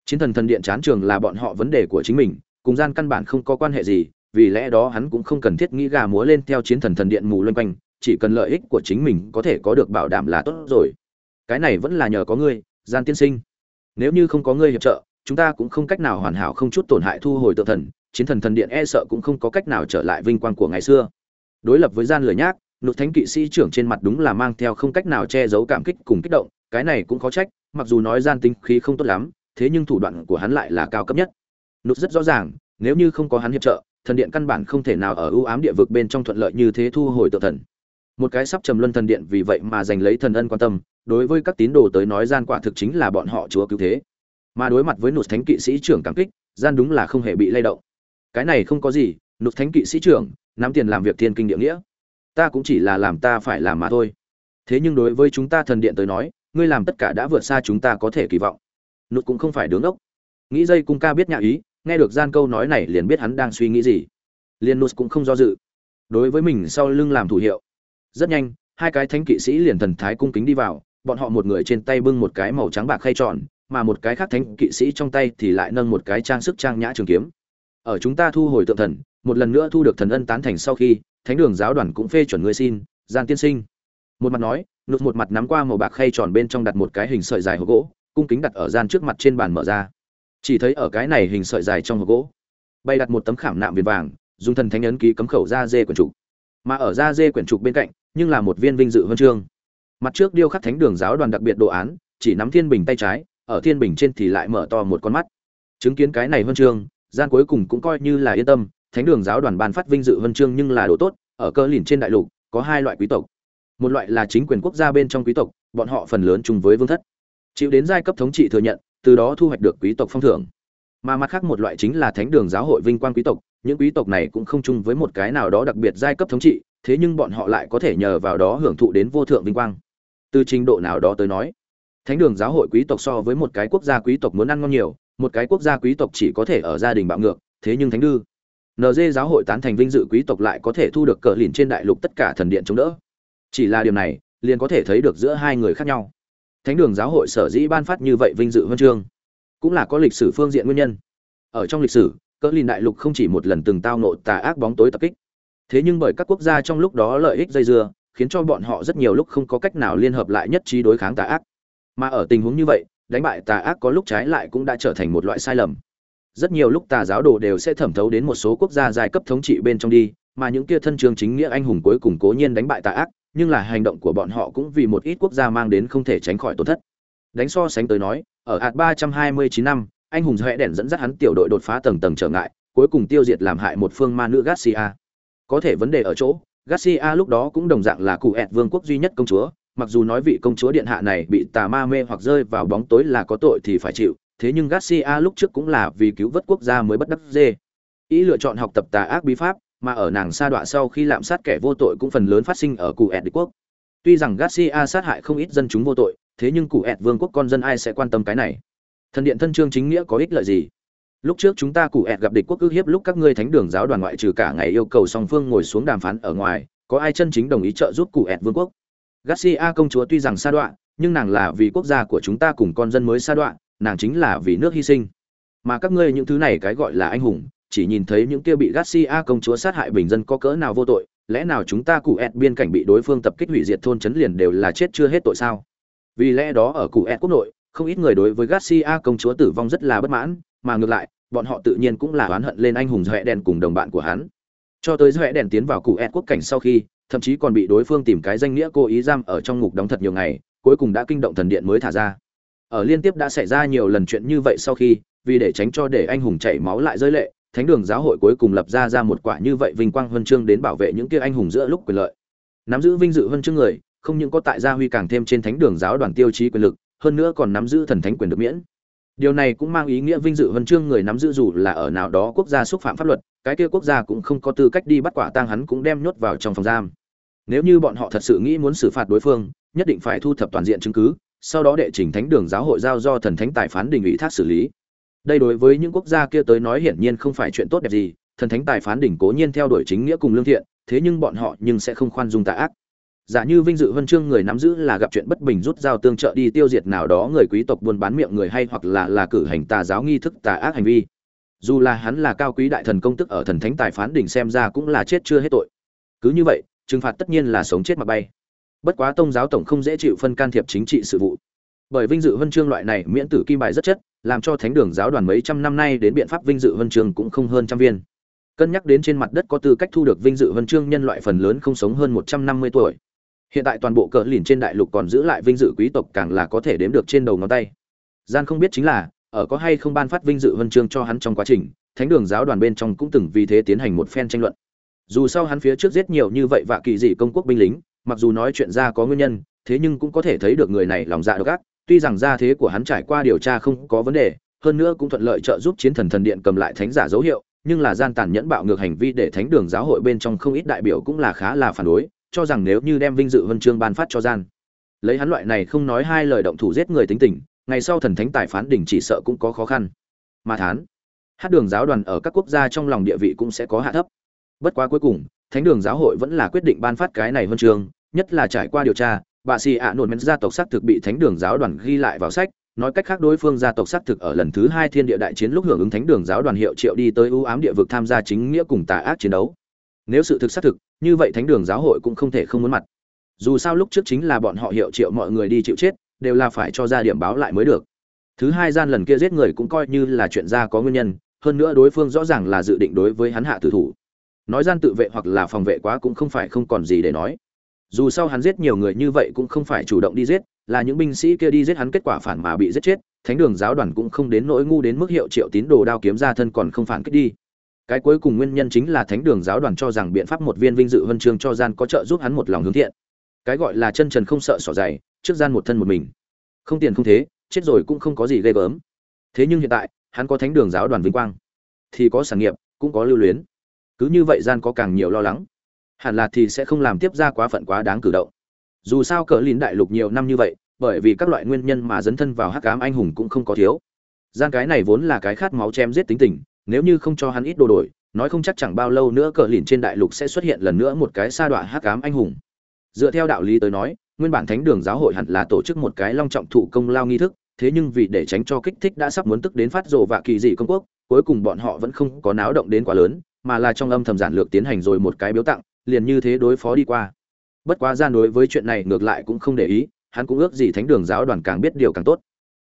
Chiến thần thần điện chán trường là bọn họ vấn đề của chính mình, cùng gian căn bản không có quan hệ gì, vì lẽ đó hắn cũng không cần thiết nghĩ gà múa lên theo chiến thần thần điện mù loanh quanh, chỉ cần lợi ích của chính mình có thể có được bảo đảm là tốt rồi. Cái này vẫn là nhờ có ngươi, gian tiên sinh. Nếu như không có ngươi hiệp trợ, chúng ta cũng không cách nào hoàn hảo không chút tổn hại thu hồi tự thần chiến thần thần điện e sợ cũng không có cách nào trở lại vinh quang của ngày xưa. Đối lập với gian lười nhác nụt thánh kỵ sĩ trưởng trên mặt đúng là mang theo không cách nào che giấu cảm kích cùng kích động, cái này cũng khó trách, mặc dù nói gian tính khí không tốt lắm, thế nhưng thủ đoạn của hắn lại là cao cấp nhất. Nụt rất rõ ràng, nếu như không có hắn hiệp trợ, thần điện căn bản không thể nào ở ưu ám địa vực bên trong thuận lợi như thế thu hồi tự thần. Một cái sắp trầm luân thần điện vì vậy mà giành lấy thần ân quan tâm, đối với các tín đồ tới nói gian quả thực chính là bọn họ chúa cứu thế. Mà đối mặt với nụt thánh kỵ sĩ trưởng cảm kích, gian đúng là không hề bị lay động cái này không có gì nục thánh kỵ sĩ trưởng, nắm tiền làm việc thiên kinh địa nghĩa. Ta cũng chỉ là làm ta phải làm mà thôi. Thế nhưng đối với chúng ta thần điện tới nói, ngươi làm tất cả đã vượt xa chúng ta có thể kỳ vọng. Nút cũng không phải đứng ốc. Nghĩ dây cung ca biết nhã ý, nghe được gian câu nói này liền biết hắn đang suy nghĩ gì. Liền nút cũng không do dự. Đối với mình sau lưng làm thủ hiệu. Rất nhanh, hai cái thánh kỵ sĩ liền thần thái cung kính đi vào, bọn họ một người trên tay bưng một cái màu trắng bạc khay tròn, mà một cái khác thánh kỵ sĩ trong tay thì lại nâng một cái trang sức trang nhã trường kiếm ở chúng ta thu hồi tượng thần, một lần nữa thu được thần ân tán thành sau khi, thánh đường giáo đoàn cũng phê chuẩn ngươi xin, gian tiên sinh. Một mặt nói, nụt một mặt nắm qua màu bạc khay tròn bên trong đặt một cái hình sợi dài hộp gỗ, cung kính đặt ở gian trước mặt trên bàn mở ra. Chỉ thấy ở cái này hình sợi dài trong hộp gỗ, bày đặt một tấm khảm nạm viền vàng, dùng thần thánh ấn ký cấm khẩu ra dê quyển trục. Mà ở ra dê quyển trục bên cạnh, nhưng là một viên vinh dự huân chương. Mặt trước điêu khắc thánh đường giáo đoàn đặc biệt đồ án, chỉ nắm thiên bình tay trái, ở thiên bình trên thì lại mở to một con mắt. Chứng kiến cái này huân chương gian cuối cùng cũng coi như là yên tâm, thánh đường giáo đoàn ban phát vinh dự huân chương nhưng là đồ tốt, ở cơ lìn trên đại lục, có hai loại quý tộc. Một loại là chính quyền quốc gia bên trong quý tộc, bọn họ phần lớn chung với vương thất. Chịu đến giai cấp thống trị thừa nhận, từ đó thu hoạch được quý tộc phong thưởng. Mà mặt khác một loại chính là thánh đường giáo hội vinh quang quý tộc, những quý tộc này cũng không chung với một cái nào đó đặc biệt giai cấp thống trị, thế nhưng bọn họ lại có thể nhờ vào đó hưởng thụ đến vô thượng vinh quang. Từ trình độ nào đó tới nói, thánh đường giáo hội quý tộc so với một cái quốc gia quý tộc muốn ăn ngon nhiều một cái quốc gia quý tộc chỉ có thể ở gia đình bạo ngược, thế nhưng thánh đư. NG giáo hội tán thành vinh dự quý tộc lại có thể thu được cờ lìn trên đại lục tất cả thần điện chống đỡ. Chỉ là điều này, liền có thể thấy được giữa hai người khác nhau. Thánh đường giáo hội sở dĩ ban phát như vậy vinh dự huân chương, cũng là có lịch sử phương diện nguyên nhân. Ở trong lịch sử, cờ lìn đại lục không chỉ một lần từng tao ngộ tà ác bóng tối tập kích. Thế nhưng bởi các quốc gia trong lúc đó lợi ích dây dưa, khiến cho bọn họ rất nhiều lúc không có cách nào liên hợp lại nhất trí đối kháng tà ác. Mà ở tình huống như vậy đánh bại tà ác có lúc trái lại cũng đã trở thành một loại sai lầm. Rất nhiều lúc tà giáo đồ đều sẽ thẩm thấu đến một số quốc gia giai cấp thống trị bên trong đi, mà những kia thân trường chính nghĩa anh hùng cuối cùng cố nhiên đánh bại tà ác, nhưng là hành động của bọn họ cũng vì một ít quốc gia mang đến không thể tránh khỏi tổn thất. Đánh so sánh tới nói, ở hạt ba trăm hai mươi chín năm, anh hùng hệ đèn dẫn dắt hắn tiểu đội đột phá tầng tầng trở ngại, cuối cùng tiêu diệt làm hại một phương ma nữ garcia. Có thể vấn đề ở chỗ, garcia lúc đó cũng đồng dạng là cụ ẹt vương quốc duy nhất công chúa mặc dù nói vị công chúa điện hạ này bị tà ma mê hoặc rơi vào bóng tối là có tội thì phải chịu, thế nhưng garcia lúc trước cũng là vì cứu vớt quốc gia mới bất đắc dê ý lựa chọn học tập tà ác bí pháp, mà ở nàng sa đọa sau khi lạm sát kẻ vô tội cũng phần lớn phát sinh ở cụ ẹt đế quốc. Tuy rằng garcia sát hại không ít dân chúng vô tội, thế nhưng cụ ẹt vương quốc con dân ai sẽ quan tâm cái này? Thần điện thân trương chính nghĩa có ích lợi gì? Lúc trước chúng ta cụ ẹt gặp địch quốc ước hiếp lúc các ngươi thánh đường giáo đoàn ngoại trừ cả ngày yêu cầu song phương ngồi xuống đàm phán ở ngoài, có ai chân chính đồng ý trợ giúp cụ ẹt vương quốc? Garcia công chúa tuy rằng sa đoạn nhưng nàng là vì quốc gia của chúng ta cùng con dân mới sa đoạn nàng chính là vì nước hy sinh. Mà các ngươi những thứ này cái gọi là anh hùng, chỉ nhìn thấy những kia bị garcia công chúa sát hại bình dân có cỡ nào vô tội, lẽ nào chúng ta cụ ẹt biên cảnh bị đối phương tập kích hủy diệt thôn chấn liền đều là chết chưa hết tội sao? Vì lẽ đó ở cụ ẹt quốc nội, không ít người đối với garcia công chúa tử vong rất là bất mãn, mà ngược lại, bọn họ tự nhiên cũng là oán hận lên anh hùng dọa đèn cùng đồng bạn của hắn cho tới rẽ đèn tiến vào cụ ed quốc cảnh sau khi, thậm chí còn bị đối phương tìm cái danh nghĩa cố ý giam ở trong ngục đóng thật nhiều ngày, cuối cùng đã kinh động thần điện mới thả ra. Ở liên tiếp đã xảy ra nhiều lần chuyện như vậy sau khi, vì để tránh cho để anh hùng chảy máu lại rơi lệ, thánh đường giáo hội cuối cùng lập ra ra một quả như vậy vinh quang huân chương đến bảo vệ những kia anh hùng giữa lúc quyền lợi. Nắm giữ vinh dự huân chương người, không những có tại gia huy càng thêm trên thánh đường giáo đoàn tiêu chí quyền lực, hơn nữa còn nắm giữ thần thánh quyền được miễn. Điều này cũng mang ý nghĩa vinh dự huân chương người nắm giữ dù là ở nào đó quốc gia xúc phạm pháp luật cái kia quốc gia cũng không có tư cách đi bắt quả tang hắn cũng đem nhốt vào trong phòng giam. Nếu như bọn họ thật sự nghĩ muốn xử phạt đối phương, nhất định phải thu thập toàn diện chứng cứ, sau đó đệ trình thánh đường giáo hội giao do thần thánh tài phán đình ủy thác xử lý. Đây đối với những quốc gia kia tới nói hiển nhiên không phải chuyện tốt đẹp gì, thần thánh tài phán đỉnh cố nhiên theo đuổi chính nghĩa cùng lương thiện, thế nhưng bọn họ nhưng sẽ không khoan dung tà ác. Giả như vinh dự huân chương người nắm giữ là gặp chuyện bất bình rút dao tương trợ đi tiêu diệt nào đó người quý tộc buôn bán miệng người hay hoặc là là cử hành tà giáo nghi thức tà ác hành vi dù là hắn là cao quý đại thần công tức ở thần thánh tài phán đỉnh xem ra cũng là chết chưa hết tội. Cứ như vậy, trừng phạt tất nhiên là sống chết mà bay. Bất quá tông giáo tổng không dễ chịu phân can thiệp chính trị sự vụ. Bởi vinh dự huân chương loại này miễn tử kim bài rất chất, làm cho thánh đường giáo đoàn mấy trăm năm nay đến biện pháp vinh dự huân chương cũng không hơn trăm viên. Cân nhắc đến trên mặt đất có tư cách thu được vinh dự huân chương nhân loại phần lớn không sống hơn một trăm năm mươi tuổi. Hiện tại toàn bộ cỡ lìn trên đại lục còn giữ lại vinh dự quý tộc càng là có thể đếm được trên đầu ngón tay. Gian không biết chính là ở có hay không ban phát vinh dự huân chương cho hắn trong quá trình, thánh đường giáo đoàn bên trong cũng từng vì thế tiến hành một phen tranh luận. Dù sao hắn phía trước giết nhiều như vậy vạ kỳ dị công quốc binh lính, mặc dù nói chuyện ra có nguyên nhân, thế nhưng cũng có thể thấy được người này lòng dạ độc ác. Tuy rằng gia thế của hắn trải qua điều tra không có vấn đề, hơn nữa cũng thuận lợi trợ giúp chiến thần thần điện cầm lại thánh giả dấu hiệu, nhưng là gian tàn nhẫn bạo ngược hành vi để thánh đường giáo hội bên trong không ít đại biểu cũng là khá là phản đối, cho rằng nếu như đem vinh dự huân chương ban phát cho gian, lấy hắn loại này không nói hai lời động thủ giết người tính tình ngày sau thần thánh tài phán đỉnh chỉ sợ cũng có khó khăn. Mà thán. Hát đường giáo đoàn ở các quốc gia trong lòng địa vị cũng sẽ có hạ thấp. Bất quá cuối cùng thánh đường giáo hội vẫn là quyết định ban phát cái này huân trường, nhất là trải qua điều tra bà xì ạ nổn mến gia tộc xác thực bị thánh đường giáo đoàn ghi lại vào sách nói cách khác đối phương gia tộc xác thực ở lần thứ hai thiên địa đại chiến lúc hưởng ứng thánh đường giáo đoàn hiệu triệu đi tới ưu ám địa vực tham gia chính nghĩa cùng tà ác chiến đấu. Nếu sự thực xác thực như vậy thánh đường giáo hội cũng không thể không muốn mặt. Dù sao lúc trước chính là bọn họ hiệu triệu mọi người đi chịu chết đều là phải cho ra điểm báo lại mới được. Thứ hai gian lần kia giết người cũng coi như là chuyện ra có nguyên nhân, hơn nữa đối phương rõ ràng là dự định đối với hắn hạ tử thủ. Nói gian tự vệ hoặc là phòng vệ quá cũng không phải không còn gì để nói. Dù sao hắn giết nhiều người như vậy cũng không phải chủ động đi giết, là những binh sĩ kia đi giết hắn kết quả phản mà bị giết chết, thánh đường giáo đoàn cũng không đến nỗi ngu đến mức hiệu triệu tín đồ đao kiếm ra thân còn không phản kích đi. Cái cuối cùng nguyên nhân chính là thánh đường giáo đoàn cho rằng biện pháp một viên vinh dự huân chương cho gian có trợ giúp hắn một lòng hướng thiện. Cái gọi là chân trần không sợ sỏ dày trước gian một thân một mình. Không tiền không thế, chết rồi cũng không có gì ghê gớm. Thế nhưng hiện tại, hắn có thánh đường giáo đoàn vinh quang. Thì có sản nghiệp, cũng có lưu luyến. Cứ như vậy gian có càng nhiều lo lắng. Hẳn là thì sẽ không làm tiếp ra quá phận quá đáng cử động. Dù sao cờ lín đại lục nhiều năm như vậy, bởi vì các loại nguyên nhân mà dấn thân vào hắc ám anh hùng cũng không có thiếu. Gian cái này vốn là cái khát máu chém giết tính tình, nếu như không cho hắn ít đồ đổi, nói không chắc chẳng bao lâu nữa cờ lìn trên đại lục sẽ xuất hiện lần nữa một cái sa đọa hắc ám anh hùng. Dựa theo đạo lý tới nói nguyên bản thánh đường giáo hội hẳn là tổ chức một cái long trọng thụ công lao nghi thức, thế nhưng vì để tránh cho kích thích đã sắp muốn tức đến phát rồ và kỳ dị công quốc, cuối cùng bọn họ vẫn không có náo động đến quá lớn, mà là trong âm thầm giản lược tiến hành rồi một cái biếu tặng, liền như thế đối phó đi qua. Bất quá gian đối với chuyện này ngược lại cũng không để ý, hắn cũng ước gì thánh đường giáo đoàn càng biết điều càng tốt.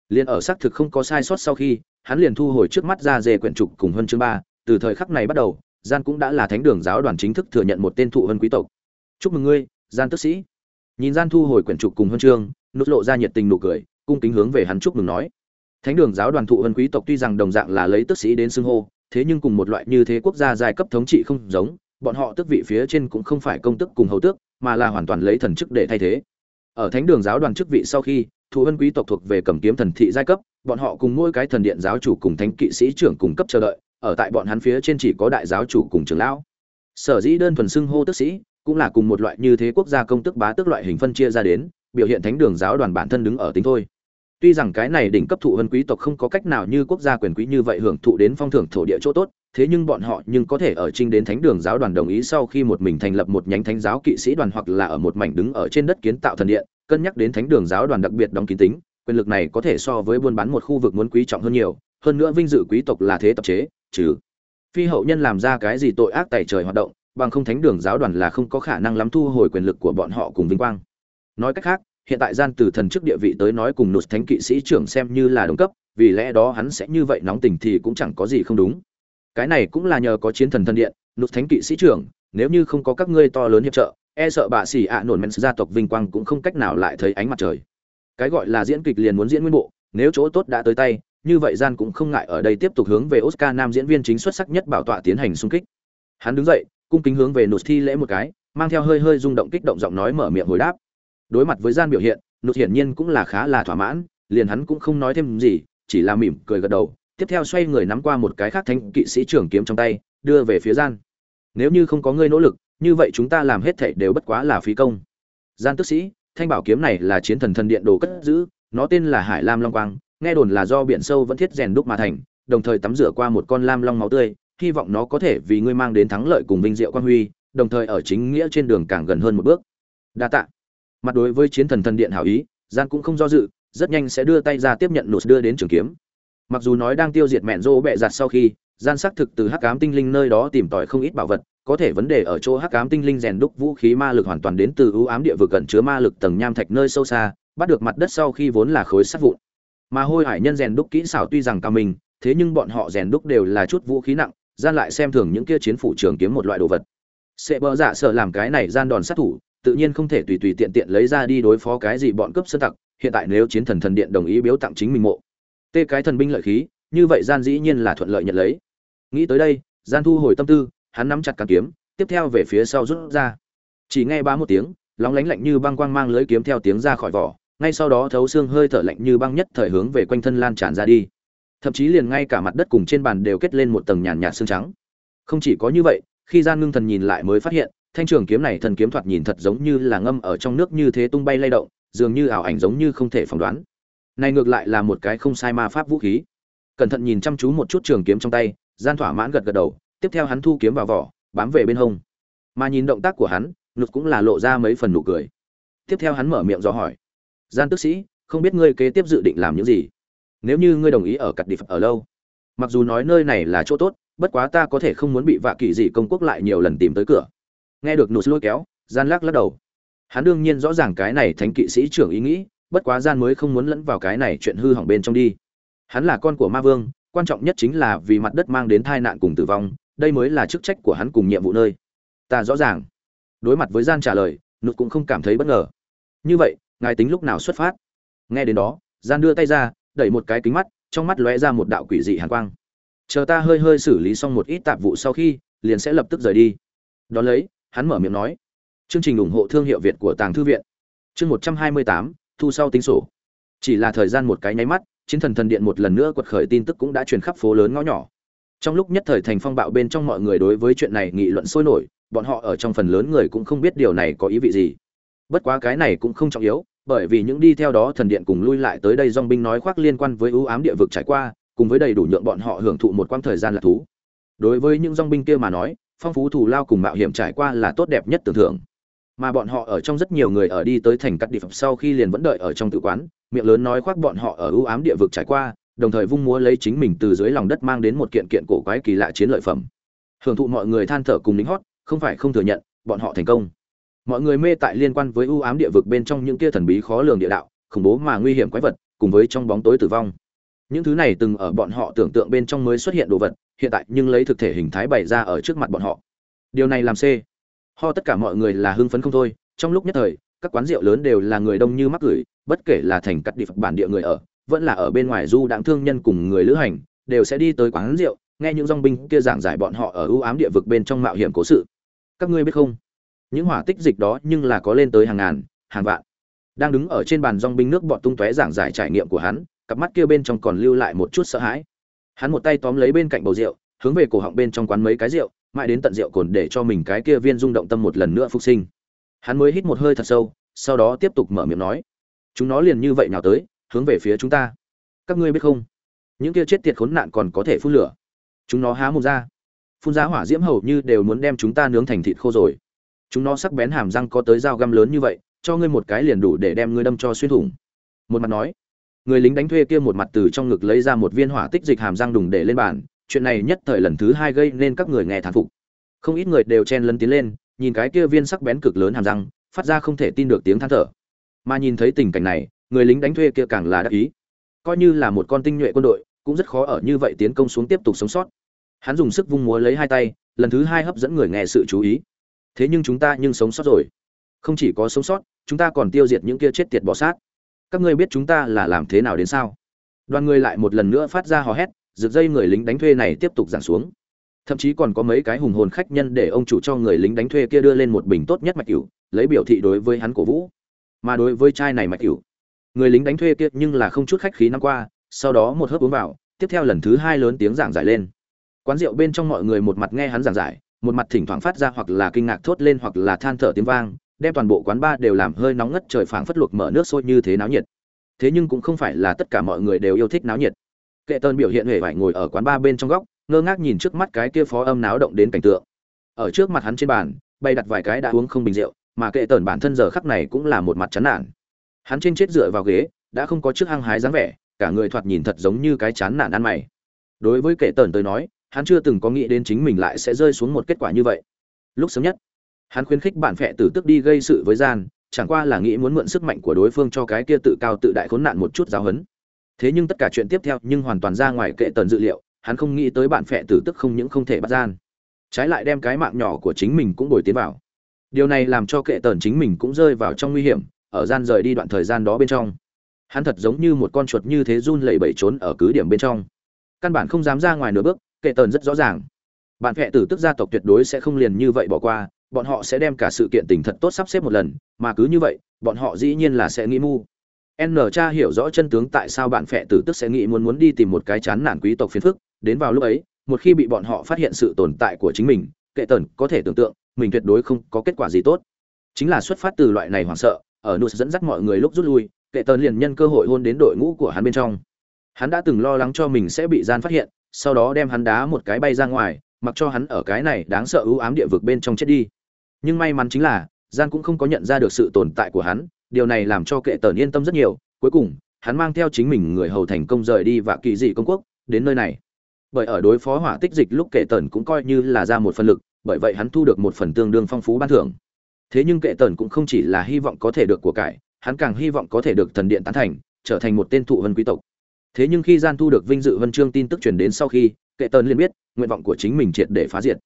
Liền ở xác thực không có sai sót sau khi, hắn liền thu hồi trước mắt ra dề quyển trục cùng huân chương ba, từ thời khắc này bắt đầu, gian cũng đã là thánh đường giáo đoàn chính thức thừa nhận một tên thụ huân quý tộc. Chúc mừng ngươi, gian tức sĩ nhìn gian thu hồi quyển trục cùng huân chương, nút lộ ra nhiệt tình nụ cười, cung kính hướng về hắn chúc mừng nói. Thánh đường giáo đoàn thụ huân quý tộc tuy rằng đồng dạng là lấy tức sĩ đến xưng hô, thế nhưng cùng một loại như thế quốc gia giai cấp thống trị không giống, bọn họ tước vị phía trên cũng không phải công tức cùng hầu tước, mà là hoàn toàn lấy thần chức để thay thế. Ở thánh đường giáo đoàn chức vị sau khi, thụ huân quý tộc thuộc về cầm kiếm thần thị giai cấp, bọn họ cùng mỗi cái thần điện giáo chủ cùng thánh kỵ sĩ trưởng cùng cấp chờ đợi, ở tại bọn hắn phía trên chỉ có đại giáo chủ cùng trưởng lão. Sở dĩ đơn thuần xưng hô tức sĩ cũng là cùng một loại như thế quốc gia công tức bá tước loại hình phân chia ra đến, biểu hiện thánh đường giáo đoàn bản thân đứng ở tính thôi. Tuy rằng cái này đỉnh cấp thụ vân quý tộc không có cách nào như quốc gia quyền quý như vậy hưởng thụ đến phong thưởng thổ địa chỗ tốt, thế nhưng bọn họ nhưng có thể ở trinh đến thánh đường giáo đoàn đồng ý sau khi một mình thành lập một nhánh thánh giáo kỵ sĩ đoàn hoặc là ở một mảnh đứng ở trên đất kiến tạo thần điện, cân nhắc đến thánh đường giáo đoàn đặc biệt đóng kín tính, quyền lực này có thể so với buôn bán một khu vực muốn quý trọng hơn nhiều, hơn nữa vinh dự quý tộc là thế tập chế, trừ phi hậu nhân làm ra cái gì tội ác tẩy trời hoạt động bằng không thánh đường giáo đoàn là không có khả năng lắm thu hồi quyền lực của bọn họ cùng vinh quang. Nói cách khác, hiện tại gian từ thần chức địa vị tới nói cùng nụt thánh kỵ sĩ trưởng xem như là đồng cấp, vì lẽ đó hắn sẽ như vậy nóng tình thì cũng chẳng có gì không đúng. Cái này cũng là nhờ có chiến thần thân điện, nụt thánh kỵ sĩ trưởng, nếu như không có các ngươi to lớn hiệp trợ e sợ bà xỉ ạ nổn men gia tộc vinh quang cũng không cách nào lại thấy ánh mặt trời. Cái gọi là diễn kịch liền muốn diễn nguyên bộ, nếu chỗ tốt đã tới tay, như vậy gian cũng không ngại ở đây tiếp tục hướng về oscar nam diễn viên chính xuất sắc nhất bảo tọa tiến hành xung kích. Hắn đứng dậy cung kính hướng về nụt thi lễ một cái, mang theo hơi hơi rung động kích động giọng nói mở miệng hồi đáp. Đối mặt với gian biểu hiện, nụt hiển nhiên cũng là khá là thỏa mãn, liền hắn cũng không nói thêm gì, chỉ là mỉm cười gật đầu, tiếp theo xoay người nắm qua một cái khác thanh kỵ sĩ trưởng kiếm trong tay, đưa về phía gian. Nếu như không có ngươi nỗ lực, như vậy chúng ta làm hết thảy đều bất quá là phí công. Gian tức sĩ, thanh bảo kiếm này là chiến thần thần điện đồ cất giữ, nó tên là hải lam long quang, nghe đồn là do biển sâu vẫn thiết rèn đúc mà thành, đồng thời tắm rửa qua một con lam long máu tươi hy vọng nó có thể vì ngươi mang đến thắng lợi cùng vinh diệu quan huy, đồng thời ở chính nghĩa trên đường càng gần hơn một bước. Đa tạ. Mặt đối với chiến thần thần điện hảo ý, gian cũng không do dự, rất nhanh sẽ đưa tay ra tiếp nhận nụt đưa đến trường kiếm. Mặc dù nói đang tiêu diệt mẹn rô bẹ giặt sau khi, gian xác thực từ hắc ám tinh linh nơi đó tìm tòi không ít bảo vật, có thể vấn đề ở chỗ hắc ám tinh linh rèn đúc vũ khí ma lực hoàn toàn đến từ ưu ám địa vực gần chứa ma lực tầng nham thạch nơi sâu xa, bắt được mặt đất sau khi vốn là khối sắt vụn. Mà hôi hải nhân rèn đúc kỹ xảo tuy rằng cao mình thế nhưng bọn họ rèn đúc đều là chút vũ khí nặng gian lại xem thường những kia chiến phủ trường kiếm một loại đồ vật. Sẽ bỡ dạ sợ làm cái này gian đòn sát thủ, tự nhiên không thể tùy tùy tiện tiện lấy ra đi đối phó cái gì bọn cướp sơn tặc, hiện tại nếu chiến thần thần điện đồng ý biếu tặng chính mình mộ. Tê cái thần binh lợi khí, như vậy gian dĩ nhiên là thuận lợi nhận lấy. Nghĩ tới đây, gian thu hồi tâm tư, hắn nắm chặt càng kiếm, tiếp theo về phía sau rút ra. Chỉ nghe ba một tiếng, lóng lánh lạnh như băng quang mang lưới kiếm theo tiếng ra khỏi vỏ, ngay sau đó thấu xương hơi thở lạnh như băng nhất thời hướng về quanh thân lan tràn ra đi thậm chí liền ngay cả mặt đất cùng trên bàn đều kết lên một tầng nhàn nhạt xương trắng. Không chỉ có như vậy, khi gian ngưng thần nhìn lại mới phát hiện, thanh trường kiếm này thần kiếm thoạt nhìn thật giống như là ngâm ở trong nước như thế tung bay lay động, dường như ảo ảnh giống như không thể phỏng đoán. Này ngược lại là một cái không sai ma pháp vũ khí. Cẩn thận nhìn chăm chú một chút trường kiếm trong tay, gian thỏa mãn gật gật đầu, tiếp theo hắn thu kiếm vào vỏ, bám về bên hông. Mà nhìn động tác của hắn Lục cũng là lộ ra mấy phần nụ cười. Tiếp theo hắn mở miệng dò hỏi, gian tức sĩ, không biết ngươi kế tiếp dự định làm những gì? Nếu như ngươi đồng ý ở cặt đi ở lâu, mặc dù nói nơi này là chỗ tốt, bất quá ta có thể không muốn bị vạ kỳ dị công quốc lại nhiều lần tìm tới cửa. Nghe được nụt lôi kéo, gian lắc lắc đầu. Hắn đương nhiên rõ ràng cái này thánh kỵ sĩ trưởng ý nghĩ, bất quá gian mới không muốn lẫn vào cái này chuyện hư hỏng bên trong đi. Hắn là con của ma vương, quan trọng nhất chính là vì mặt đất mang đến tai nạn cùng tử vong, đây mới là chức trách của hắn cùng nhiệm vụ nơi. Ta rõ ràng. Đối mặt với gian trả lời nụt cũng không cảm thấy bất ngờ. Như vậy, ngài tính lúc nào xuất phát? Nghe đến đó, gian đưa tay ra đẩy một cái kính mắt, trong mắt lóe ra một đạo quỷ dị hàn quang. Chờ ta hơi hơi xử lý xong một ít tạp vụ sau khi, liền sẽ lập tức rời đi. Đón lấy, hắn mở miệng nói, chương trình ủng hộ thương hiệu việt của tàng thư viện. Chương một trăm hai mươi tám, thu sau tính sổ. Chỉ là thời gian một cái nháy mắt, chiến thần thần điện một lần nữa quật khởi tin tức cũng đã truyền khắp phố lớn ngõ nhỏ. Trong lúc nhất thời thành phong bạo bên trong mọi người đối với chuyện này nghị luận sôi nổi, bọn họ ở trong phần lớn người cũng không biết điều này có ý vị gì. Bất quá cái này cũng không trọng yếu bởi vì những đi theo đó thần điện cùng lui lại tới đây dòng binh nói khoác liên quan với ưu ám địa vực trải qua, cùng với đầy đủ nhượng bọn họ hưởng thụ một quãng thời gian lạc thú. Đối với những dòng binh kia mà nói, phong phú thù lao cùng mạo hiểm trải qua là tốt đẹp nhất tưởng thưởng. Mà bọn họ ở trong rất nhiều người ở đi tới thành cắt địa phẩm sau khi liền vẫn đợi ở trong tự quán, miệng lớn nói khoác bọn họ ở ưu ám địa vực trải qua, đồng thời vung múa lấy chính mình từ dưới lòng đất mang đến một kiện kiện cổ quái kỳ lạ chiến lợi phẩm. Hưởng thụ mọi người than thở cùng lính hót, không phải không thừa nhận, bọn họ thành công mọi người mê tại liên quan với ưu ám địa vực bên trong những kia thần bí khó lường địa đạo, khủng bố mà nguy hiểm quái vật, cùng với trong bóng tối tử vong. Những thứ này từng ở bọn họ tưởng tượng bên trong mới xuất hiện đồ vật, hiện tại nhưng lấy thực thể hình thái bày ra ở trước mặt bọn họ. Điều này làm c ho tất cả mọi người là hưng phấn không thôi, trong lúc nhất thời, các quán rượu lớn đều là người đông như mắc gửi bất kể là thành cắt địa phật bản địa người ở, vẫn là ở bên ngoài du đãng thương nhân cùng người lữ hành, đều sẽ đi tới quán rượu, nghe những dong binh kia giảng giải bọn họ ở ưu ám địa vực bên trong mạo hiểm cố sự. Các ngươi biết không? Những hỏa tích dịch đó nhưng là có lên tới hàng ngàn, hàng vạn. Đang đứng ở trên bàn dong binh nước bọt tung tóe giảng giải trải nghiệm của hắn, cặp mắt kia bên trong còn lưu lại một chút sợ hãi. Hắn một tay tóm lấy bên cạnh bầu rượu, hướng về cổ họng bên trong quán mấy cái rượu, mãi đến tận rượu cồn để cho mình cái kia viên rung động tâm một lần nữa phục sinh. Hắn mới hít một hơi thật sâu, sau đó tiếp tục mở miệng nói, chúng nó liền như vậy nào tới, hướng về phía chúng ta. Các ngươi biết không? Những kia chết tiệt khốn nạn còn có thể phun lửa. Chúng nó há mồm ra. Phun ra hỏa diễm hầu như đều muốn đem chúng ta nướng thành thịt khô rồi chúng nó sắc bén hàm răng có tới dao găm lớn như vậy, cho ngươi một cái liền đủ để đem ngươi đâm cho xuyên thủng. Một mặt nói, người lính đánh thuê kia một mặt từ trong ngực lấy ra một viên hỏa tích dịch hàm răng đùng để lên bàn, chuyện này nhất thời lần thứ hai gây nên các người nghe thán phục. Không ít người đều chen lấn tiến lên, nhìn cái kia viên sắc bén cực lớn hàm răng, phát ra không thể tin được tiếng than thở. Mà nhìn thấy tình cảnh này, người lính đánh thuê kia càng là đắc ý. Coi như là một con tinh nhuệ quân đội, cũng rất khó ở như vậy tiến công xuống tiếp tục sống sót. Hắn dùng sức vung múa lấy hai tay, lần thứ hai hấp dẫn người nghe sự chú ý thế nhưng chúng ta nhưng sống sót rồi. Không chỉ có sống sót, chúng ta còn tiêu diệt những kia chết tiệt bỏ sát các ngươi biết chúng ta là làm thế nào đến sao? Đoàn người lại một lần nữa phát ra hò hét, rực dây người lính đánh thuê này tiếp tục giảm xuống. Thậm chí còn có mấy cái hùng hồn khách nhân để ông chủ cho người lính đánh thuê kia đưa lên một bình tốt nhất mạch cửu lấy biểu thị đối với hắn cổ vũ. Mà đối với chai này mạch cửu người lính đánh thuê kia nhưng là không chút khách khí năm qua, sau đó một hớp uống vào, tiếp theo lần thứ hai lớn tiếng giảng giải lên. Quán rượu bên trong mọi người một mặt nghe hắn giảng giải một mặt thỉnh thoảng phát ra hoặc là kinh ngạc thốt lên hoặc là than thở tiếng vang, đem toàn bộ quán bar đều làm hơi nóng ngất trời phảng phất luộc mở nước sôi như thế náo nhiệt. Thế nhưng cũng không phải là tất cả mọi người đều yêu thích náo nhiệt. Kệ tơn biểu hiện hề vải ngồi ở quán bar bên trong góc, ngơ ngác nhìn trước mắt cái kia phó âm náo động đến cảnh tượng. Ở trước mặt hắn trên bàn, bày đặt vài cái đã uống không bình rượu, mà kệ tần bản thân giờ khắc này cũng là một mặt chán nản. Hắn trên chết dựa vào ghế, đã không có chiếc hăng hái dáng vẻ, cả người thoạt nhìn thật giống như cái chán nản ăn mày. Đối với kệ tần tới nói hắn chưa từng có nghĩ đến chính mình lại sẽ rơi xuống một kết quả như vậy. Lúc sớm nhất, hắn khuyến khích bạn phệ tử tức đi gây sự với gian, chẳng qua là nghĩ muốn mượn sức mạnh của đối phương cho cái kia tự cao tự đại khốn nạn một chút giáo hấn thế nhưng tất cả chuyện tiếp theo nhưng hoàn toàn ra ngoài kệ tần dự liệu, hắn không nghĩ tới bạn phệ tử tức không những không thể bắt gian. Trái lại đem cái mạng nhỏ của chính mình cũng bồi tiến vào. Điều này làm cho kệ tần chính mình cũng rơi vào trong nguy hiểm, ở gian rời đi đoạn thời gian đó bên trong. Hắn thật giống như một con chuột như thế run lẩy bẩy trốn ở cứ điểm bên trong. Căn bản không dám ra ngoài nửa bước kệ tần rất rõ ràng. Bạn phệ tử tức gia tộc tuyệt đối sẽ không liền như vậy bỏ qua, bọn họ sẽ đem cả sự kiện tình thật tốt sắp xếp một lần, mà cứ như vậy, bọn họ dĩ nhiên là sẽ nghĩ mu n cha hiểu rõ chân tướng tại sao bạn phệ tử tức sẽ nghĩ muốn muốn đi tìm một cái chán nản quý tộc phiền phức, đến vào lúc ấy, một khi bị bọn họ phát hiện sự tồn tại của chính mình, kệ tần có thể tưởng tượng, mình tuyệt đối không có kết quả gì tốt. Chính là xuất phát từ loại này hoảng sợ, ở nút dẫn dắt mọi người lúc rút lui, kệ tần liền nhân cơ hội hôn đến đội ngũ của hắn bên trong. Hắn đã từng lo lắng cho mình sẽ bị gian phát hiện sau đó đem hắn đá một cái bay ra ngoài, mặc cho hắn ở cái này đáng sợ ưu ám địa vực bên trong chết đi. Nhưng may mắn chính là gian cũng không có nhận ra được sự tồn tại của hắn, điều này làm cho kệ tần yên tâm rất nhiều. Cuối cùng, hắn mang theo chính mình người hầu thành công rời đi và kỳ dị công quốc, đến nơi này. Bởi ở đối phó hỏa tích dịch lúc kệ tần cũng coi như là ra một phần lực, bởi vậy hắn thu được một phần tương đương phong phú ban thưởng. Thế nhưng kệ tần cũng không chỉ là hy vọng có thể được của cải, hắn càng hy vọng có thể được thần điện tán thành, trở thành một tên thụ vân quý tộc thế nhưng khi gian thu được vinh dự vân chương tin tức truyền đến sau khi, kệ tần liền biết, nguyện vọng của chính mình triệt để phá diệt.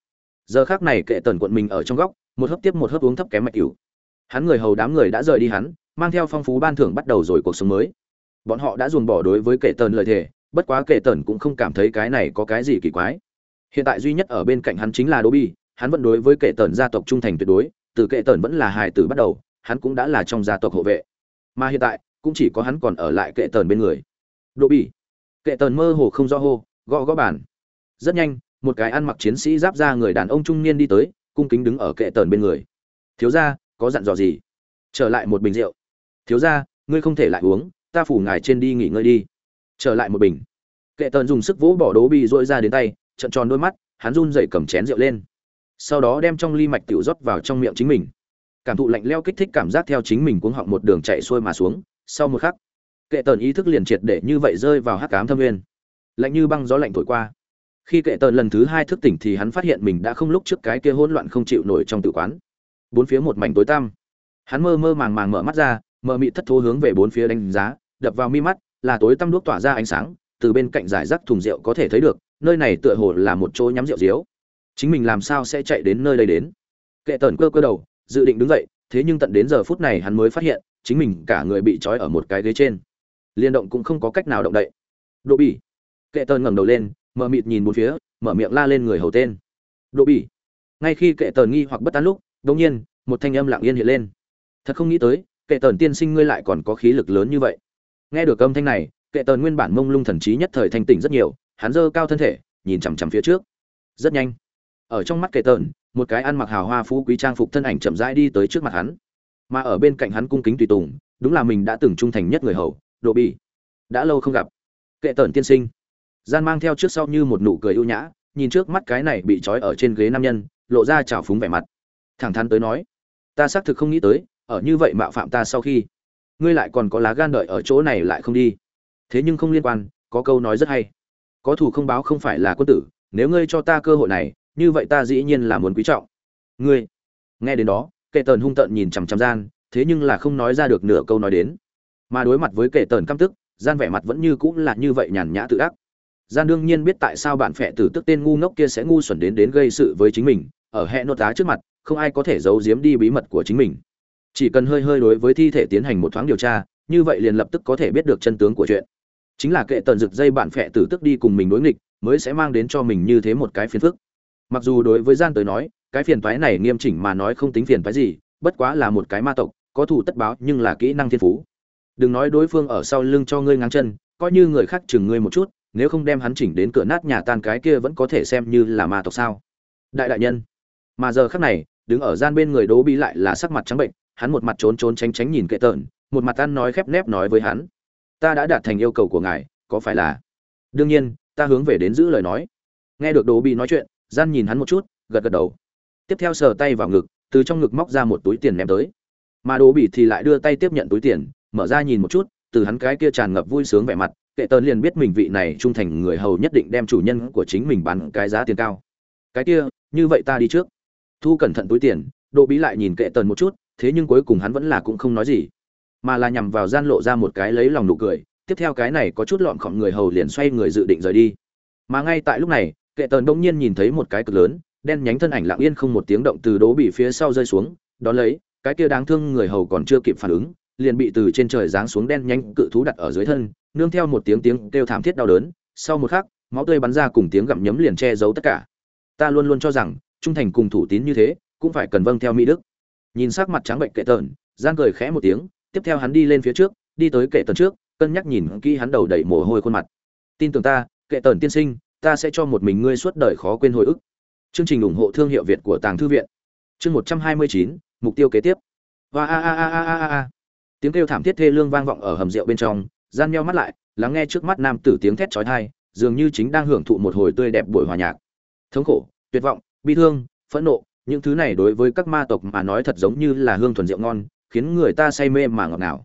Giờ khác này kệ tần quận mình ở trong góc, một hớp tiếp một hớp uống thấp kém mạch cửu hắn người hầu đám người đã rời đi hắn, mang theo phong phú ban thưởng bắt đầu rồi cuộc sống mới. Bọn họ đã dồn bỏ đối với kệ tần lời thề, bất quá kệ tần cũng không cảm thấy cái này có cái gì kỳ quái. Hiện tại duy nhất ở bên cạnh hắn chính là đỗ bi hắn vẫn đối với kệ tần gia tộc trung thành tuyệt đối, từ kệ tần vẫn là hài tử bắt đầu, hắn cũng đã là trong gia tộc hộ vệ. Mà hiện tại, cũng chỉ có hắn còn ở lại kệ tần bên người đỗ bỉ. Kệ tần mơ hồ không rõ hô, gõ gõ bàn. Rất nhanh, một cái ăn mặc chiến sĩ giáp ra người đàn ông trung niên đi tới, cung kính đứng ở kệ tần bên người. Thiếu gia, có dặn dò gì? Trở lại một bình rượu. Thiếu gia, ngươi không thể lại uống, ta phủ ngài trên đi nghỉ ngơi đi. Trở lại một bình. Kệ tần dùng sức vỗ bỏ đố bị dội ra đến tay, trận tròn đôi mắt, hắn run dậy cầm chén rượu lên. Sau đó đem trong ly mạch tiểu rót vào trong miệng chính mình. Cảm thụ lạnh leo kích thích cảm giác theo chính mình cuống họng một đường chạy xuôi mà xuống. Sau một khắc kệ tần ý thức liền triệt để như vậy rơi vào hắc cám thâm nguyên. Lạnh như băng gió lạnh thổi qua. Khi kệ tần lần thứ hai thức tỉnh thì hắn phát hiện mình đã không lúc trước cái kia hỗn loạn không chịu nổi trong tự quán. Bốn phía một mảnh tối tăm. Hắn mơ mơ màng màng mở mắt ra, mờ mị thất thố hướng về bốn phía đánh giá, đập vào mi mắt, là tối tăm đuốc tỏa ra ánh sáng, từ bên cạnh giải rác thùng rượu có thể thấy được, nơi này tựa hồ là một chỗ nhắm rượu diếu. Chính mình làm sao sẽ chạy đến nơi đây đến? Kệ tần cơ cơ đầu, dự định đứng dậy, thế nhưng tận đến giờ phút này hắn mới phát hiện, chính mình cả người bị trói ở một cái ghế trên liên động cũng không có cách nào động đậy. Độ bỉ. Kệ tần ngẩng đầu lên, mở mịt nhìn một phía, mở miệng la lên người hầu tên. Độ bỉ. Ngay khi kệ tần nghi hoặc bất an lúc, đột nhiên, một thanh âm lặng yên hiện lên. Thật không nghĩ tới, kệ tần tiên sinh ngươi lại còn có khí lực lớn như vậy. Nghe được âm thanh này, kệ tần nguyên bản mông lung thần trí nhất thời thanh tỉnh rất nhiều, hắn dơ cao thân thể, nhìn chằm chằm phía trước. Rất nhanh. Ở trong mắt kệ tần một cái ăn mặc hào hoa phú quý trang phục thân ảnh chậm rãi đi tới trước mặt hắn. Mà ở bên cạnh hắn cung kính tùy tùng, đúng là mình đã từng trung thành nhất người hầu độ bỉ đã lâu không gặp. Kệ tần tiên sinh. Gian mang theo trước sau như một nụ cười ưu nhã, nhìn trước mắt cái này bị trói ở trên ghế nam nhân, lộ ra trào phúng vẻ mặt. Thẳng thắn tới nói, ta xác thực không nghĩ tới, ở như vậy mạo phạm ta sau khi, ngươi lại còn có lá gan đợi ở chỗ này lại không đi. Thế nhưng không liên quan, có câu nói rất hay. Có thủ không báo không phải là quân tử, nếu ngươi cho ta cơ hội này, như vậy ta dĩ nhiên là muốn quý trọng. Ngươi. Nghe đến đó, kệ tần hung tợn nhìn chằm chằm gian, thế nhưng là không nói ra được nửa câu nói đến mà đối mặt với kẻ tần căm tức, gian vẻ mặt vẫn như cũng là như vậy nhàn nhã tự ác. Gian đương nhiên biết tại sao bạn phệ tử tức tên ngu ngốc kia sẽ ngu xuẩn đến đến gây sự với chính mình, ở hệ nốt tá trước mặt, không ai có thể giấu giếm đi bí mật của chính mình. Chỉ cần hơi hơi đối với thi thể tiến hành một thoáng điều tra, như vậy liền lập tức có thể biết được chân tướng của chuyện. Chính là kệ tần rực dây bạn phệ tử tức đi cùng mình đối nghịch, mới sẽ mang đến cho mình như thế một cái phiền phức. Mặc dù đối với gian tới nói, cái phiền toái này nghiêm chỉnh mà nói không tính phiền toái gì, bất quá là một cái ma tộc, có thủ tất báo nhưng là kỹ năng thiên phú đừng nói đối phương ở sau lưng cho ngươi ngang chân, coi như người khác chừng ngươi một chút, nếu không đem hắn chỉnh đến cửa nát nhà tan cái kia vẫn có thể xem như là ma tộc sao. Đại đại nhân. Mà giờ khác này, đứng ở gian bên người đố bi lại là sắc mặt trắng bệnh, hắn một mặt trốn trốn tránh tránh nhìn kệ tợn một mặt ăn nói khép nép nói với hắn. Ta đã đạt thành yêu cầu của ngài, có phải là? Đương nhiên, ta hướng về đến giữ lời nói. Nghe được đố bi nói chuyện, gian nhìn hắn một chút, gật gật đầu. Tiếp theo sờ tay vào ngực, từ trong ngực móc ra một túi tiền ném tới. Mà đố bị thì lại đưa tay tiếp nhận túi tiền mở ra nhìn một chút, từ hắn cái kia tràn ngập vui sướng vẻ mặt, kệ tơn liền biết mình vị này trung thành người hầu nhất định đem chủ nhân của chính mình bán cái giá tiền cao. Cái kia, như vậy ta đi trước. Thu cẩn thận túi tiền độ bí lại nhìn kệ tần một chút, thế nhưng cuối cùng hắn vẫn là cũng không nói gì, mà là nhằm vào gian lộ ra một cái lấy lòng nụ cười, tiếp theo cái này có chút lọn khỏng người hầu liền xoay người dự định rời đi. Mà ngay tại lúc này, kệ tần đông nhiên nhìn thấy một cái cực lớn, đen nhánh thân ảnh lặng yên không một tiếng động từ đố bị phía sau rơi xuống, đón lấy, cái kia đáng thương người hầu còn chưa kịp phản ứng liền bị từ trên trời giáng xuống đen nhánh cự thú đặt ở dưới thân, nương theo một tiếng tiếng kêu thảm thiết đau đớn, sau một khắc, máu tươi bắn ra cùng tiếng gặm nhấm liền che giấu tất cả. Ta luôn luôn cho rằng, trung thành cùng thủ tín như thế, cũng phải cần vâng theo mỹ đức. Nhìn sắc mặt trắng bệnh kệ tợn gian cười khẽ một tiếng, tiếp theo hắn đi lên phía trước, đi tới kệ tần trước, cân nhắc nhìn kỹ hắn đầu đầy mồ hôi khuôn mặt. Tin tưởng ta, kệ tần tiên sinh, ta sẽ cho một mình ngươi suốt đời khó quên hồi ức. Chương trình ủng hộ thương hiệu việt của tàng thư viện. Chương một trăm hai mươi chín, mục tiêu kế tiếp. Và a a a a a a tiếng kêu thảm thiết thê lương vang vọng ở hầm rượu bên trong, gian meo mắt lại, lắng nghe trước mắt nam tử tiếng thét chói tai, dường như chính đang hưởng thụ một hồi tươi đẹp buổi hòa nhạc. Thống khổ, tuyệt vọng, bi thương, phẫn nộ, những thứ này đối với các ma tộc mà nói thật giống như là hương thuần rượu ngon, khiến người ta say mê mà ngọt ngào.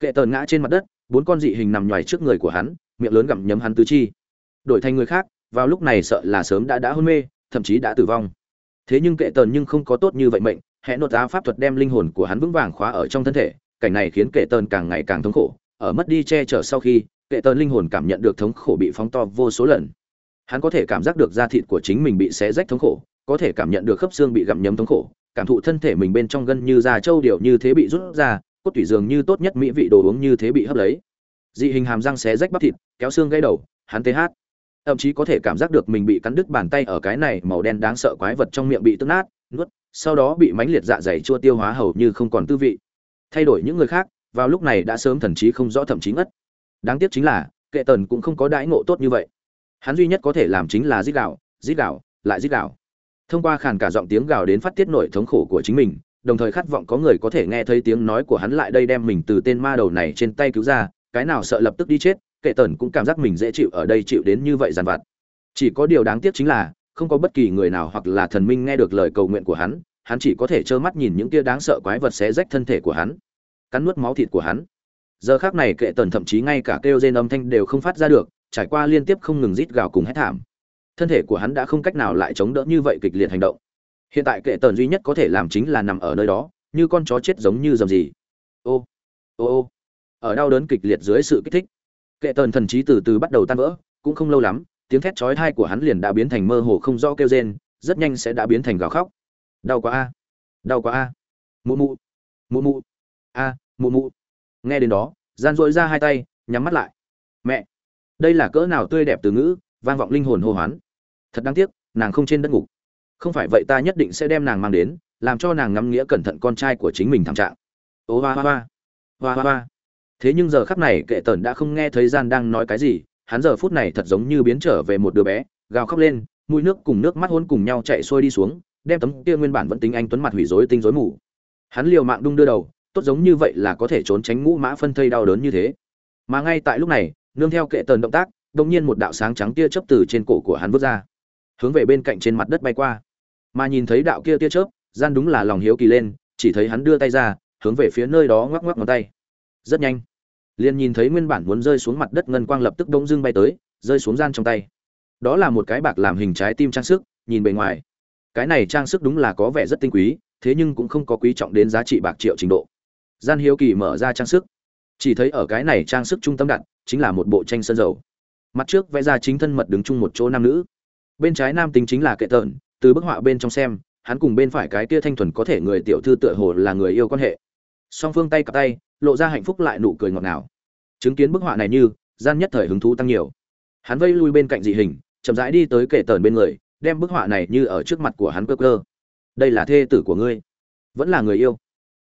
Kệ tờn ngã trên mặt đất, bốn con dị hình nằm nhoài trước người của hắn, miệng lớn gặm nhấm hắn tứ chi. Đổi thành người khác, vào lúc này sợ là sớm đã đã hôn mê, thậm chí đã tử vong. Thế nhưng kệ tờn nhưng không có tốt như vậy mệnh, hẹn nội tá pháp thuật đem linh hồn của hắn vững vàng khóa ở trong thân thể cảnh này khiến kệ tờn càng ngày càng thống khổ, ở mất đi che chở sau khi, kệ tờn linh hồn cảm nhận được thống khổ bị phóng to vô số lần. Hắn có thể cảm giác được da thịt của chính mình bị xé rách thống khổ, có thể cảm nhận được khớp xương bị gặm nhấm thống khổ, cảm thụ thân thể mình bên trong gân như da trâu điệu như thế bị rút ra, cốt tủy dường như tốt nhất mỹ vị đồ uống như thế bị hấp lấy. Dị hình hàm răng xé rách bắp thịt, kéo xương gãy đầu, hắn tê hát. Thậm chí có thể cảm giác được mình bị cắn đứt bàn tay ở cái này màu đen đáng sợ quái vật trong miệng bị tức nát, nuốt, sau đó bị mánh liệt dạ dày chua tiêu hóa hầu như không còn tư vị thay đổi những người khác, vào lúc này đã sớm thần trí không rõ thậm chí ngất. Đáng tiếc chính là, kệ tần cũng không có đãi ngộ tốt như vậy. Hắn duy nhất có thể làm chính là giết gạo giết gạo, lại giết gạo. Thông qua khàn cả giọng tiếng gào đến phát tiết nổi thống khổ của chính mình, đồng thời khát vọng có người có thể nghe thấy tiếng nói của hắn lại đây đem mình từ tên ma đầu này trên tay cứu ra, cái nào sợ lập tức đi chết, kệ tần cũng cảm giác mình dễ chịu ở đây chịu đến như vậy dằn vặt. Chỉ có điều đáng tiếc chính là, không có bất kỳ người nào hoặc là thần minh nghe được lời cầu nguyện của hắn hắn chỉ có thể trơ mắt nhìn những kia đáng sợ quái vật xé rách thân thể của hắn, cắn nuốt máu thịt của hắn. Giờ khác này kệ tần thậm chí ngay cả kêu rên âm thanh đều không phát ra được, trải qua liên tiếp không ngừng rít gào cùng hét thảm. Thân thể của hắn đã không cách nào lại chống đỡ như vậy kịch liệt hành động. Hiện tại kệ tần duy nhất có thể làm chính là nằm ở nơi đó, như con chó chết giống như dầm gì. Ô ô ô. Ở đau đớn kịch liệt dưới sự kích thích, kệ tần thần trí từ từ bắt đầu tan vỡ, cũng không lâu lắm, tiếng thét chói tai của hắn liền đã biến thành mơ hồ không rõ kêu rên, rất nhanh sẽ đã biến thành gào khóc đau quá a. Đau quá a. Mụ mụ. Mụ mụ. A, mụ mụ. Nghe đến đó, gian dội ra hai tay, nhắm mắt lại. Mẹ. Đây là cỡ nào tươi đẹp từ ngữ, vang vọng linh hồn hô hoán. Thật đáng tiếc, nàng không trên đất ngục. Không phải vậy ta nhất định sẽ đem nàng mang đến, làm cho nàng ngắm nghĩa cẩn thận con trai của chính mình thảm trạng. Ô hoa hoa hoa. Hoa hoa hoa. Thế nhưng giờ khắc này kệ tần đã không nghe thấy gian đang nói cái gì, hắn giờ phút này thật giống như biến trở về một đứa bé, gào khóc lên mũi nước cùng nước mắt hôn cùng nhau chạy xuôi đi xuống đem tấm kia nguyên bản vẫn tính anh tuấn mặt hủy rối tinh rối mù. Hắn liều mạng đung đưa đầu, tốt giống như vậy là có thể trốn tránh ngũ mã phân thây đau đớn như thế. Mà ngay tại lúc này, nương theo kệ tần động tác, đột nhiên một đạo sáng trắng tia chớp từ trên cổ của hắn vút ra, hướng về bên cạnh trên mặt đất bay qua. Mà nhìn thấy đạo kia tia chớp, gian đúng là lòng hiếu kỳ lên, chỉ thấy hắn đưa tay ra, hướng về phía nơi đó ngoắc ngoắc ngón tay. Rất nhanh, liền nhìn thấy nguyên bản muốn rơi xuống mặt đất ngân quang lập tức đông dưng bay tới, rơi xuống gian trong tay. Đó là một cái bạc làm hình trái tim trang sức, nhìn bề ngoài cái này trang sức đúng là có vẻ rất tinh quý, thế nhưng cũng không có quý trọng đến giá trị bạc triệu trình độ. Gian hiếu kỳ mở ra trang sức. Chỉ thấy ở cái này trang sức trung tâm đặt, chính là một bộ tranh sơn dầu. Mặt trước vẽ ra chính thân mật đứng chung một chỗ nam nữ. Bên trái nam tính chính là kệ tợn, từ bức họa bên trong xem, hắn cùng bên phải cái kia thanh thuần có thể người tiểu thư tựa hồ là người yêu quan hệ. Song phương tay cặp tay, lộ ra hạnh phúc lại nụ cười ngọt ngào. Chứng kiến bức họa này như, gian nhất thời hứng thú tăng nhiều. Hắn vây lui bên cạnh dị hình, chậm rãi đi tới kệ tờn bên người đem bức họa này như ở trước mặt của hắn cơ cơ. Đây là thê tử của ngươi. Vẫn là người yêu.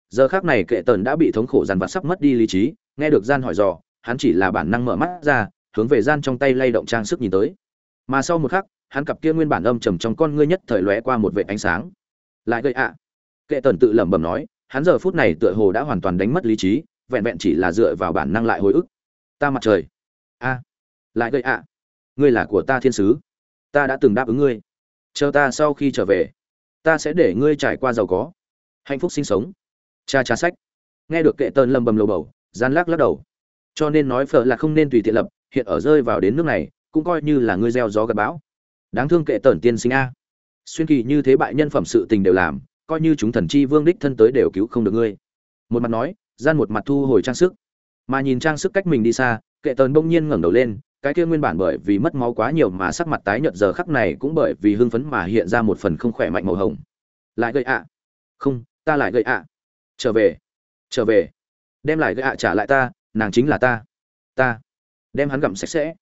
Giờ khác này kệ Tần đã bị thống khổ dằn vặt sắp mất đi lý trí. Nghe được gian hỏi dò, hắn chỉ là bản năng mở mắt ra, hướng về gian trong tay lay động trang sức nhìn tới. Mà sau một khắc, hắn cặp kia nguyên bản âm trầm trong con ngươi nhất thời lóe qua một vệ ánh sáng. Lại gây ạ. Kệ tần tự lẩm bẩm nói, hắn giờ phút này tựa hồ đã hoàn toàn đánh mất lý trí, vẹn vẹn chỉ là dựa vào bản năng lại hồi ức. Ta mặt trời. A. Lại gây ạ. Ngươi là của ta thiên sứ. Ta đã từng đáp ứng ngươi chờ ta sau khi trở về, ta sẽ để ngươi trải qua giàu có, hạnh phúc sinh sống. Cha cha sách. Nghe được kệ tần lầm bầm lầu bầu, gian lắc lắc đầu. Cho nên nói phở là không nên tùy tiện lập, hiện ở rơi vào đến nước này, cũng coi như là ngươi gieo gió gặt bão. Đáng thương kệ tần tiên sinh a. Xuyên kỳ như thế bại nhân phẩm sự tình đều làm, coi như chúng thần chi vương đích thân tới đều cứu không được ngươi. Một mặt nói, gian một mặt thu hồi trang sức. Mà nhìn trang sức cách mình đi xa, kệ tần bỗng nhiên ngẩng đầu lên cái kia nguyên bản bởi vì mất máu quá nhiều mà sắc mặt tái nhợt giờ khắc này cũng bởi vì hưng phấn mà hiện ra một phần không khỏe mạnh màu hồng. Lại gây ạ. Không, ta lại gây ạ. Trở về. Trở về. Đem lại gây ạ trả lại ta, nàng chính là ta. Ta. Đem hắn gặm sạch sẽ.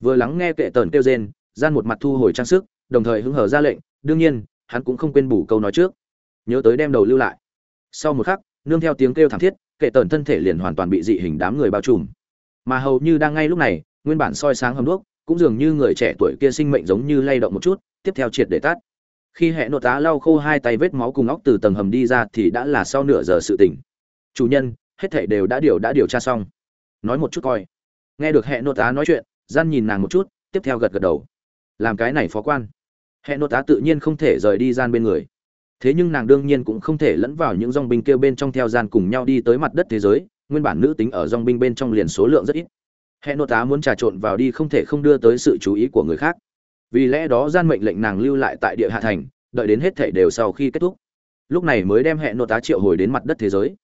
Vừa lắng nghe kệ tần kêu rên, gian một mặt thu hồi trang sức, đồng thời hứng hở ra lệnh, đương nhiên, hắn cũng không quên bù câu nói trước. Nhớ tới đem đầu lưu lại. Sau một khắc, nương theo tiếng kêu thảm thiết, kệ tần thân thể liền hoàn toàn bị dị hình đám người bao trùm. Mà hầu như đang ngay lúc này nguyên bản soi sáng hầm đuốc, cũng dường như người trẻ tuổi kia sinh mệnh giống như lay động một chút, tiếp theo triệt để tắt. Khi hệ nội tá lau khô hai tay vết máu cùng óc từ tầng hầm đi ra thì đã là sau nửa giờ sự tỉnh. Chủ nhân, hết thảy đều đã điều đã điều tra xong. Nói một chút coi. Nghe được hệ nội tá nói chuyện, gian nhìn nàng một chút, tiếp theo gật gật đầu. Làm cái này phó quan. Hệ nội tá tự nhiên không thể rời đi gian bên người. Thế nhưng nàng đương nhiên cũng không thể lẫn vào những dòng binh kêu bên trong theo gian cùng nhau đi tới mặt đất thế giới, nguyên bản nữ tính ở dòng binh bên trong liền số lượng rất ít hệ nội tá muốn trà trộn vào đi không thể không đưa tới sự chú ý của người khác. Vì lẽ đó gian mệnh lệnh nàng lưu lại tại địa hạ thành, đợi đến hết thể đều sau khi kết thúc. Lúc này mới đem hệ nội tá triệu hồi đến mặt đất thế giới.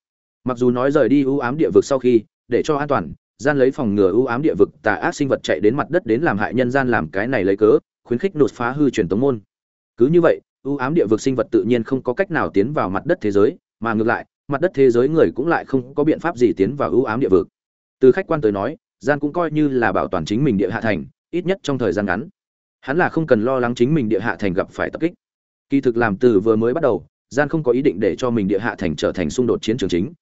Mặc dù nói rời đi ưu ám địa vực sau khi, để cho an toàn, gian lấy phòng ngừa ưu ám địa vực, tà ác sinh vật chạy đến mặt đất đến làm hại nhân gian làm cái này lấy cớ, khuyến khích đột phá hư truyền tống môn. Cứ như vậy, ưu ám địa vực sinh vật tự nhiên không có cách nào tiến vào mặt đất thế giới, mà ngược lại, mặt đất thế giới người cũng lại không có biện pháp gì tiến vào ưu ám địa vực. Từ khách quan tới nói gian cũng coi như là bảo toàn chính mình địa hạ thành, ít nhất trong thời gian ngắn. Hắn là không cần lo lắng chính mình địa hạ thành gặp phải tập kích. Kỳ thực làm từ vừa mới bắt đầu, gian không có ý định để cho mình địa hạ thành trở thành xung đột chiến trường chính.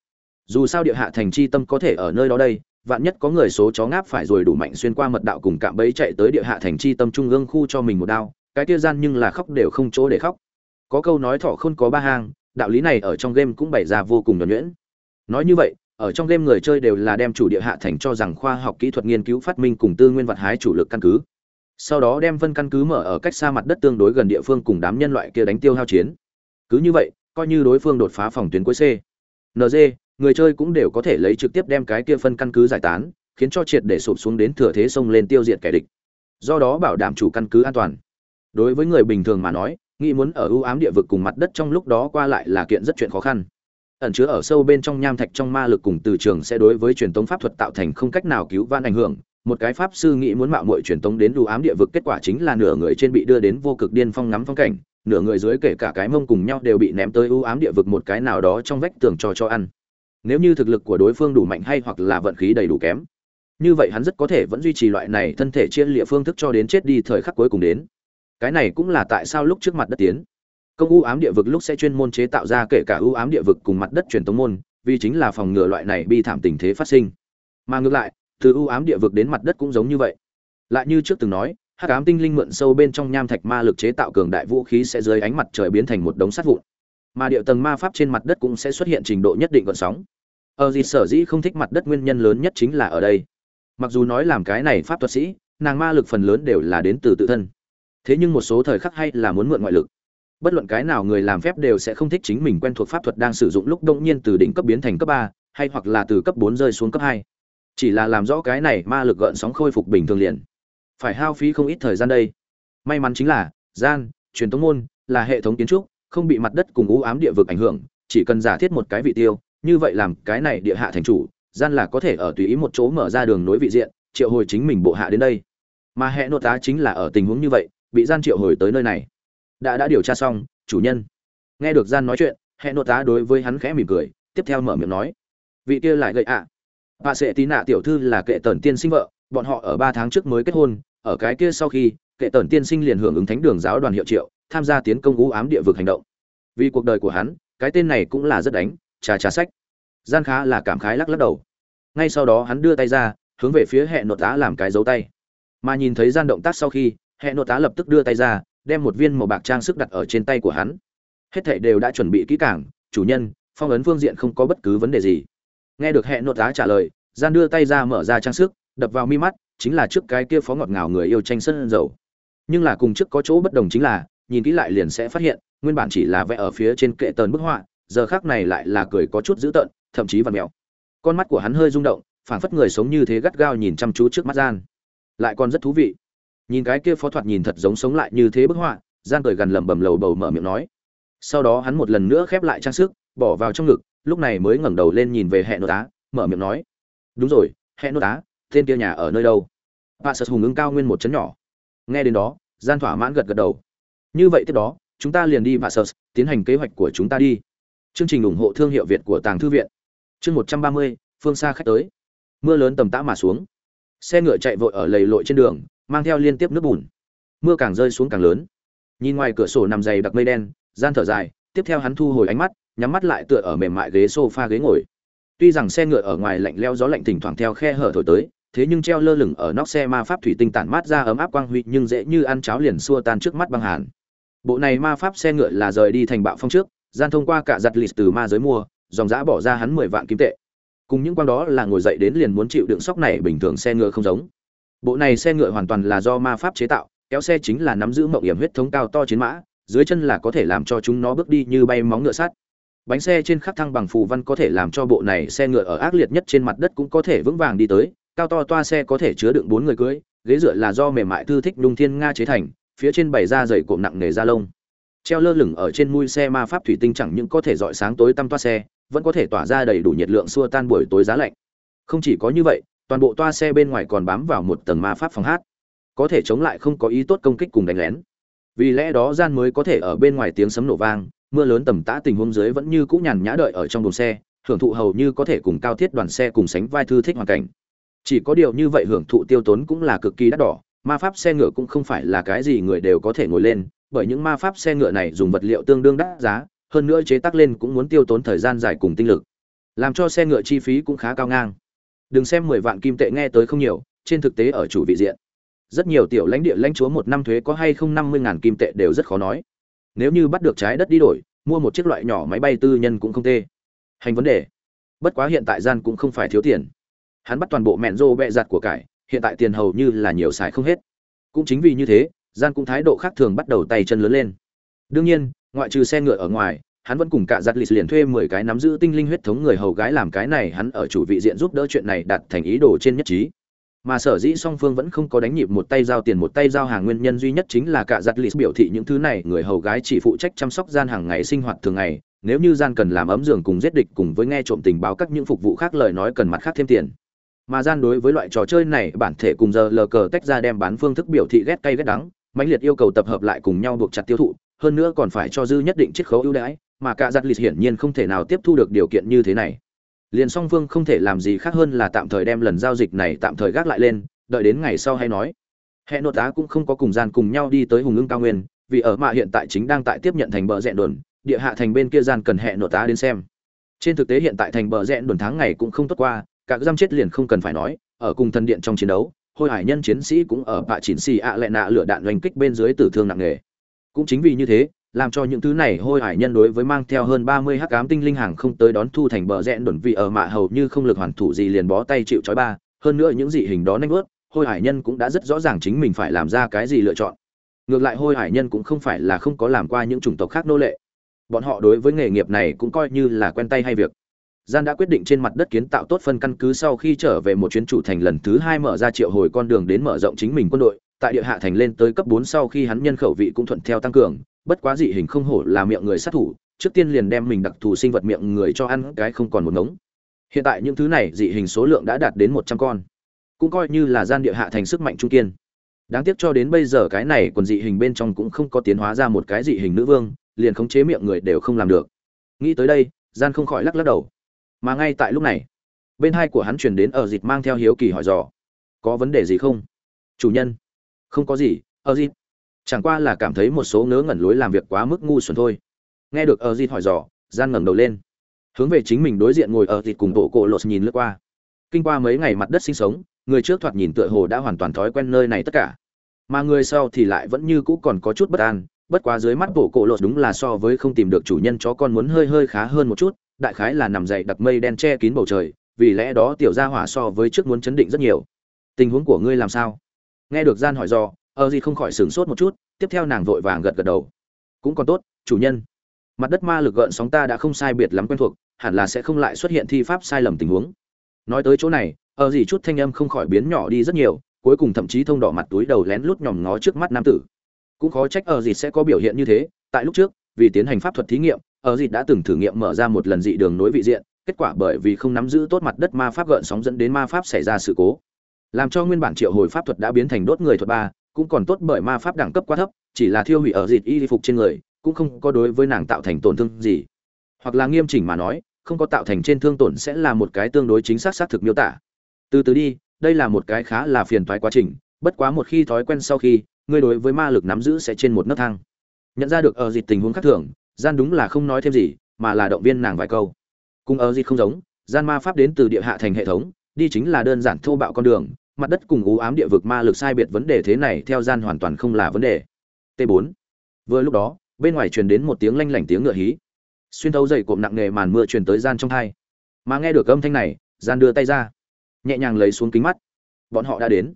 Dù sao địa hạ thành chi tâm có thể ở nơi đó đây, vạn nhất có người số chó ngáp phải rồi đủ mạnh xuyên qua mật đạo cùng cạm bẫy chạy tới địa hạ thành chi tâm trung ương khu cho mình một đao, cái kia gian nhưng là khóc đều không chỗ để khóc. Có câu nói thọ không có ba hang, đạo lý này ở trong game cũng bày ra vô cùng nhuẩn nhuyễn. Nói như vậy ở trong game người chơi đều là đem chủ địa hạ thành cho rằng khoa học kỹ thuật nghiên cứu phát minh cùng tư nguyên vật hái chủ lực căn cứ. Sau đó đem phân căn cứ mở ở cách xa mặt đất tương đối gần địa phương cùng đám nhân loại kia đánh tiêu hao chiến. Cứ như vậy, coi như đối phương đột phá phòng tuyến cuối c. Nd người chơi cũng đều có thể lấy trực tiếp đem cái kia phân căn cứ giải tán, khiến cho triệt để sụp xuống đến thừa thế sông lên tiêu diệt kẻ địch. Do đó bảo đảm chủ căn cứ an toàn. Đối với người bình thường mà nói, nghĩ muốn ở ưu ám địa vực cùng mặt đất trong lúc đó qua lại là kiện rất chuyện khó khăn ẩn chứa ở sâu bên trong nham thạch trong ma lực cùng từ trường sẽ đối với truyền tống pháp thuật tạo thành không cách nào cứu vãn ảnh hưởng. Một cái pháp sư nghĩ muốn mạo muội truyền tống đến ưu ám địa vực, kết quả chính là nửa người trên bị đưa đến vô cực điên phong ngắm phong cảnh, nửa người dưới kể cả cái mông cùng nhau đều bị ném tới ưu ám địa vực một cái nào đó trong vách tường cho cho ăn. Nếu như thực lực của đối phương đủ mạnh hay hoặc là vận khí đầy đủ kém, như vậy hắn rất có thể vẫn duy trì loại này thân thể chia lịa phương thức cho đến chết đi thời khắc cuối cùng đến. Cái này cũng là tại sao lúc trước mặt đất tiến công u ám địa vực lúc sẽ chuyên môn chế tạo ra kể cả ưu ám địa vực cùng mặt đất truyền tống môn, vì chính là phòng ngừa loại này bi thảm tình thế phát sinh. Mà ngược lại, từ ưu ám địa vực đến mặt đất cũng giống như vậy. Lại như trước từng nói, hắc ám tinh linh mượn sâu bên trong nham thạch ma lực chế tạo cường đại vũ khí sẽ dưới ánh mặt trời biến thành một đống sắt vụn. Mà địa tầng ma pháp trên mặt đất cũng sẽ xuất hiện trình độ nhất định gọn sóng. Ở gì sở dĩ không thích mặt đất nguyên nhân lớn nhất chính là ở đây. Mặc dù nói làm cái này pháp thuật sĩ, nàng ma lực phần lớn đều là đến từ tự thân. Thế nhưng một số thời khắc hay là muốn mượn ngoại lực bất luận cái nào người làm phép đều sẽ không thích chính mình quen thuộc pháp thuật đang sử dụng lúc đông nhiên từ đỉnh cấp biến thành cấp ba, hay hoặc là từ cấp bốn rơi xuống cấp hai. Chỉ là làm rõ cái này ma lực gợn sóng khôi phục bình thường liền. Phải hao phí không ít thời gian đây. May mắn chính là, gian, truyền thống môn, là hệ thống kiến trúc, không bị mặt đất cùng u ám địa vực ảnh hưởng, chỉ cần giả thiết một cái vị tiêu, như vậy làm cái này địa hạ thành chủ, gian là có thể ở tùy ý một chỗ mở ra đường nối vị diện, triệu hồi chính mình bộ hạ đến đây. Mà hệ nội tá chính là ở tình huống như vậy, bị gian triệu hồi tới nơi này đã đã điều tra xong, chủ nhân. Nghe được gian nói chuyện hệ nội tá đối với hắn khẽ mỉm cười, tiếp theo mở miệng nói. Vị kia lại gậy ạ. Bà sẽ tí nạ tiểu thư là kệ tần tiên sinh vợ, bọn họ ở ba tháng trước mới kết hôn, ở cái kia sau khi, kệ tần tiên sinh liền hưởng ứng thánh đường giáo đoàn hiệu triệu, tham gia tiến công u ám địa vực hành động. Vì cuộc đời của hắn, cái tên này cũng là rất đánh, trà trà sách. Gian khá là cảm khái lắc lắc đầu. Ngay sau đó hắn đưa tay ra, hướng về phía hệ nội tá làm cái dấu tay. Mà nhìn thấy gian động tác sau khi hệ nội tá lập tức đưa tay ra đem một viên màu bạc trang sức đặt ở trên tay của hắn. Hết thảy đều đã chuẩn bị kỹ càng, chủ nhân, phong ấn phương diện không có bất cứ vấn đề gì. Nghe được hệ nội tá trả lời, gian đưa tay ra mở ra trang sức, đập vào mi mắt, chính là trước cái kia phó ngọt ngào người yêu tranh sân dầu. Nhưng là cùng trước có chỗ bất đồng chính là, nhìn kỹ lại liền sẽ phát hiện, nguyên bản chỉ là vẽ ở phía trên kệ tần bức họa, giờ khác này lại là cười có chút dữ tợn, thậm chí vằn mèo con mắt của hắn hơi rung động, phảng phất người sống như thế gắt gao nhìn chăm chú trước mắt gian. Lại còn rất thú vị nhìn cái kia phó thoạt nhìn thật giống sống lại như thế bức họa gian cười gần lẩm bẩm lầu bầu mở miệng nói. Sau đó hắn một lần nữa khép lại trang sức, bỏ vào trong ngực, lúc này mới ngẩng đầu lên nhìn về hệ nội tá mở miệng nói. Đúng rồi hệ nội tá tên kia nhà ở nơi đâu? Bà sợ hùng ứng cao nguyên một chấn nhỏ. Nghe đến đó gian thỏa mãn gật gật đầu. Như vậy tiếp đó, chúng ta liền đi bà sợ tiến hành kế hoạch của chúng ta đi. Chương trình ủng hộ thương hiệu việt của tàng thư viện. Chương một trăm ba mươi, phương xa khách tới. Mưa lớn tầm tã mà xuống. Xe ngựa chạy vội ở lầy lội trên đường mang theo liên tiếp nước bùn. Mưa càng rơi xuống càng lớn. Nhìn ngoài cửa sổ nằm dày đặc mây đen, gian thở dài, tiếp theo hắn thu hồi ánh mắt, nhắm mắt lại tựa ở mềm mại ghế sofa ghế ngồi. Tuy rằng xe ngựa ở ngoài lạnh leo gió lạnh thỉnh thoảng theo khe hở thổi tới, thế nhưng treo lơ lửng ở nóc xe ma pháp thủy tinh tản mát ra ấm áp quang huy nhưng dễ như ăn cháo liền xua tan trước mắt băng hàn. Bộ này ma pháp xe ngựa là rời đi thành bạo phong trước, gian thông qua cả giặt lịt từ ma giới mua, dòng giã bỏ ra hắn mười vạn kim tệ. Cùng những quan đó là ngồi dậy đến liền muốn chịu đựng sóc này bình thường xe ngựa không giống bộ này xe ngựa hoàn toàn là do ma pháp chế tạo, kéo xe chính là nắm giữ mậu hiểm huyết thống cao to chiến mã, dưới chân là có thể làm cho chúng nó bước đi như bay móng ngựa sắt. Bánh xe trên khắc thăng bằng phù văn có thể làm cho bộ này xe ngựa ở ác liệt nhất trên mặt đất cũng có thể vững vàng đi tới, cao to toa xe có thể chứa đựng bốn người cưới ghế dựa là do mềm mại thư thích đung thiên nga chế thành, phía trên bày da dày cộm nặng nề da lông. Treo lơ lửng ở trên mui xe ma pháp thủy tinh chẳng những có thể dọi sáng tối tăm toa xe, vẫn có thể tỏa ra đầy đủ nhiệt lượng xua tan buổi tối giá lạnh. Không chỉ có như vậy toàn bộ toa xe bên ngoài còn bám vào một tầng ma pháp phòng hát. Có thể chống lại không có ý tốt công kích cùng đánh lén. Vì lẽ đó gian mới có thể ở bên ngoài tiếng sấm nổ vang, mưa lớn tầm tã tình huống dưới vẫn như cũ nhàn nhã đợi ở trong đồn xe, hưởng thụ hầu như có thể cùng cao thiết đoàn xe cùng sánh vai thư thích hoàn cảnh. Chỉ có điều như vậy hưởng thụ tiêu tốn cũng là cực kỳ đắt đỏ, ma pháp xe ngựa cũng không phải là cái gì người đều có thể ngồi lên, bởi những ma pháp xe ngựa này dùng vật liệu tương đương đắt giá, hơn nữa chế tác lên cũng muốn tiêu tốn thời gian dài cùng tinh lực. Làm cho xe ngựa chi phí cũng khá cao ngang đừng xem mười vạn kim tệ nghe tới không nhiều, trên thực tế ở chủ vị diện. Rất nhiều tiểu lãnh địa lãnh chúa một năm thuế có hay không năm mươi ngàn kim tệ đều rất khó nói. Nếu như bắt được trái đất đi đổi, mua một chiếc loại nhỏ máy bay tư nhân cũng không tê. Hành vấn đề. Bất quá hiện tại gian cũng không phải thiếu tiền. Hắn bắt toàn bộ mẹn rô bẹ giặt của cải, hiện tại tiền hầu như là nhiều xài không hết. Cũng chính vì như thế, gian cũng thái độ khác thường bắt đầu tay chân lớn lên. Đương nhiên, ngoại trừ xe ngựa ở ngoài hắn vẫn cùng cả giặt lịch liền thuê mười cái nắm giữ tinh linh huyết thống người hầu gái làm cái này, hắn ở chủ vị diện giúp đỡ chuyện này đạt thành ý đồ trên nhất trí. Mà sở dĩ song phương vẫn không có đánh nhịp một tay giao tiền một tay giao hàng, nguyên nhân duy nhất chính là cả giặt lịch biểu thị những thứ này, người hầu gái chỉ phụ trách chăm sóc gian hàng ngày sinh hoạt thường ngày, nếu như gian cần làm ấm giường cùng giết địch cùng với nghe trộm tình báo các những phục vụ khác lời nói cần mặt khác thêm tiền. Mà gian đối với loại trò chơi này, bản thể cùng giờ lờ cờ tách ra đem bán phương thức biểu thị ghét cay ghét đắng, mãnh liệt yêu cầu tập hợp lại cùng nhau buộc chặt tiêu thụ hơn nữa còn phải cho dư nhất định chiết khấu ưu đãi, mà cả giặt lịch hiển nhiên không thể nào tiếp thu được điều kiện như thế này. Liền song phương không thể làm gì khác hơn là tạm thời đem lần giao dịch này tạm thời gác lại lên, đợi đến ngày sau hay nói. Hệ nội tá cũng không có cùng gian cùng nhau đi tới hùng ưng cao nguyên, vì ở mạ hiện tại chính đang tại tiếp nhận thành bờ rẹn đồn, địa hạ thành bên kia gian cần hệ nội tá đến xem. Trên thực tế hiện tại thành bờ rẹn đồn tháng ngày cũng không tốt qua các giam chết liền không cần phải nói, ở cùng thần điện trong chiến đấu, hôi hải nhân chiến sĩ cũng ở bạ chỉnh xì ạ lệ nạ lửa đạn oanh kích bên dưới tử thương nặng nề cũng chính vì như thế, làm cho những thứ này hôi hải nhân đối với mang theo hơn ba mươi hắc ám tinh linh hàng không tới đón thu thành bờ rẽn đồn vị ở mạ hầu như không lực hoàn thủ gì liền bó tay chịu trói ba. Hơn nữa những dị hình đó nanh vớt, hôi hải nhân cũng đã rất rõ ràng chính mình phải làm ra cái gì lựa chọn. Ngược lại hôi hải nhân cũng không phải là không có làm qua những chủng tộc khác nô lệ. Bọn họ đối với nghề nghiệp này cũng coi như là quen tay hay việc. Gian đã quyết định trên mặt đất kiến tạo tốt phân căn cứ sau khi trở về một chuyến chủ thành lần thứ hai mở ra triệu hồi con đường đến mở rộng chính mình quân đội tại địa hạ thành lên tới cấp bốn sau khi hắn nhân khẩu vị cũng thuận theo tăng cường, bất quá dị hình không hổ là miệng người sát thủ, trước tiên liền đem mình đặc thù sinh vật miệng người cho ăn, cái không còn một ngống. Hiện tại những thứ này dị hình số lượng đã đạt đến một trăm con, cũng coi như là gian địa hạ thành sức mạnh trung kiên. Đáng tiếc cho đến bây giờ cái này còn dị hình bên trong cũng không có tiến hóa ra một cái dị hình nữ vương, liền khống chế miệng người đều không làm được. Nghĩ tới đây, gian không khỏi lắc lắc đầu. Mà ngay tại lúc này, bên hai của hắn truyền đến ở dịch mang theo hiếu kỳ hỏi dò, có vấn đề gì không? Chủ nhân không có gì ờ, ở dịp chẳng qua là cảm thấy một số ngớ ngẩn lối làm việc quá mức ngu xuẩn thôi. Nghe được ờ, ở dịp hỏi dò, gian ngẩng đầu lên. Hướng về chính mình đối diện ngồi ờ, ở dịp cùng bộ cổ lột nhìn lướt qua. Kinh qua mấy ngày mặt đất sinh sống, người trước thoạt nhìn tựa hồ đã hoàn toàn thói quen nơi này tất cả. Mà người sau thì lại vẫn như cũ còn có chút bất an, bất quá dưới mắt bộ cổ lột đúng là so với không tìm được chủ nhân chó con muốn hơi hơi khá hơn một chút, đại khái là nằm dậy đặc mây đen che kín bầu trời, vì lẽ đó tiểu gia hỏa so với trước muốn chấn định rất nhiều. Tình huống của ngươi làm sao? Nghe được gian hỏi do ơ gì không khỏi sửng sốt một chút, tiếp theo nàng vội vàng gật gật đầu. Cũng còn tốt, chủ nhân. Mặt đất ma lực gợn sóng ta đã không sai biệt lắm quen thuộc, hẳn là sẽ không lại xuất hiện thi pháp sai lầm tình huống. Nói tới chỗ này ở gì chút thanh âm không khỏi biến nhỏ đi rất nhiều, cuối cùng thậm chí thông đỏ mặt túi đầu lén lút nhòm ngó trước mắt nam tử. Cũng khó trách ở gì sẽ có biểu hiện như thế, tại lúc trước, vì tiến hành pháp thuật thí nghiệm ở gì đã từng thử nghiệm mở ra một lần dị đường nối vị diện, kết quả bởi vì không nắm giữ tốt mặt đất ma pháp gợn sóng dẫn đến ma pháp xảy ra sự cố làm cho nguyên bản triệu hồi pháp thuật đã biến thành đốt người thuật ba, cũng còn tốt bởi ma pháp đẳng cấp quá thấp, chỉ là thiêu hủy ở dịt y phục trên người, cũng không có đối với nàng tạo thành tổn thương gì. Hoặc là nghiêm chỉnh mà nói, không có tạo thành trên thương tổn sẽ là một cái tương đối chính xác xác thực miêu tả. Từ từ đi, đây là một cái khá là phiền toái quá trình, bất quá một khi thói quen sau khi, ngươi đối với ma lực nắm giữ sẽ trên một nấc thang. Nhận ra được ở dịt tình huống khác thường, gian đúng là không nói thêm gì, mà là động viên nàng vài câu. Cùng ở dịt không giống, gian ma pháp đến từ địa hạ thành hệ thống, đi chính là đơn giản thô bạo con đường mặt đất cùng u ám địa vực ma lực sai biệt vấn đề thế này theo gian hoàn toàn không là vấn đề. T 4 vừa lúc đó, bên ngoài truyền đến một tiếng lanh lảnh tiếng ngựa hí. Xuyên thấu dày cộm nặng nề màn mưa truyền tới gian trong thai mà nghe được âm thanh này, gian đưa tay ra. Nhẹ nhàng lấy xuống kính mắt. Bọn họ đã đến.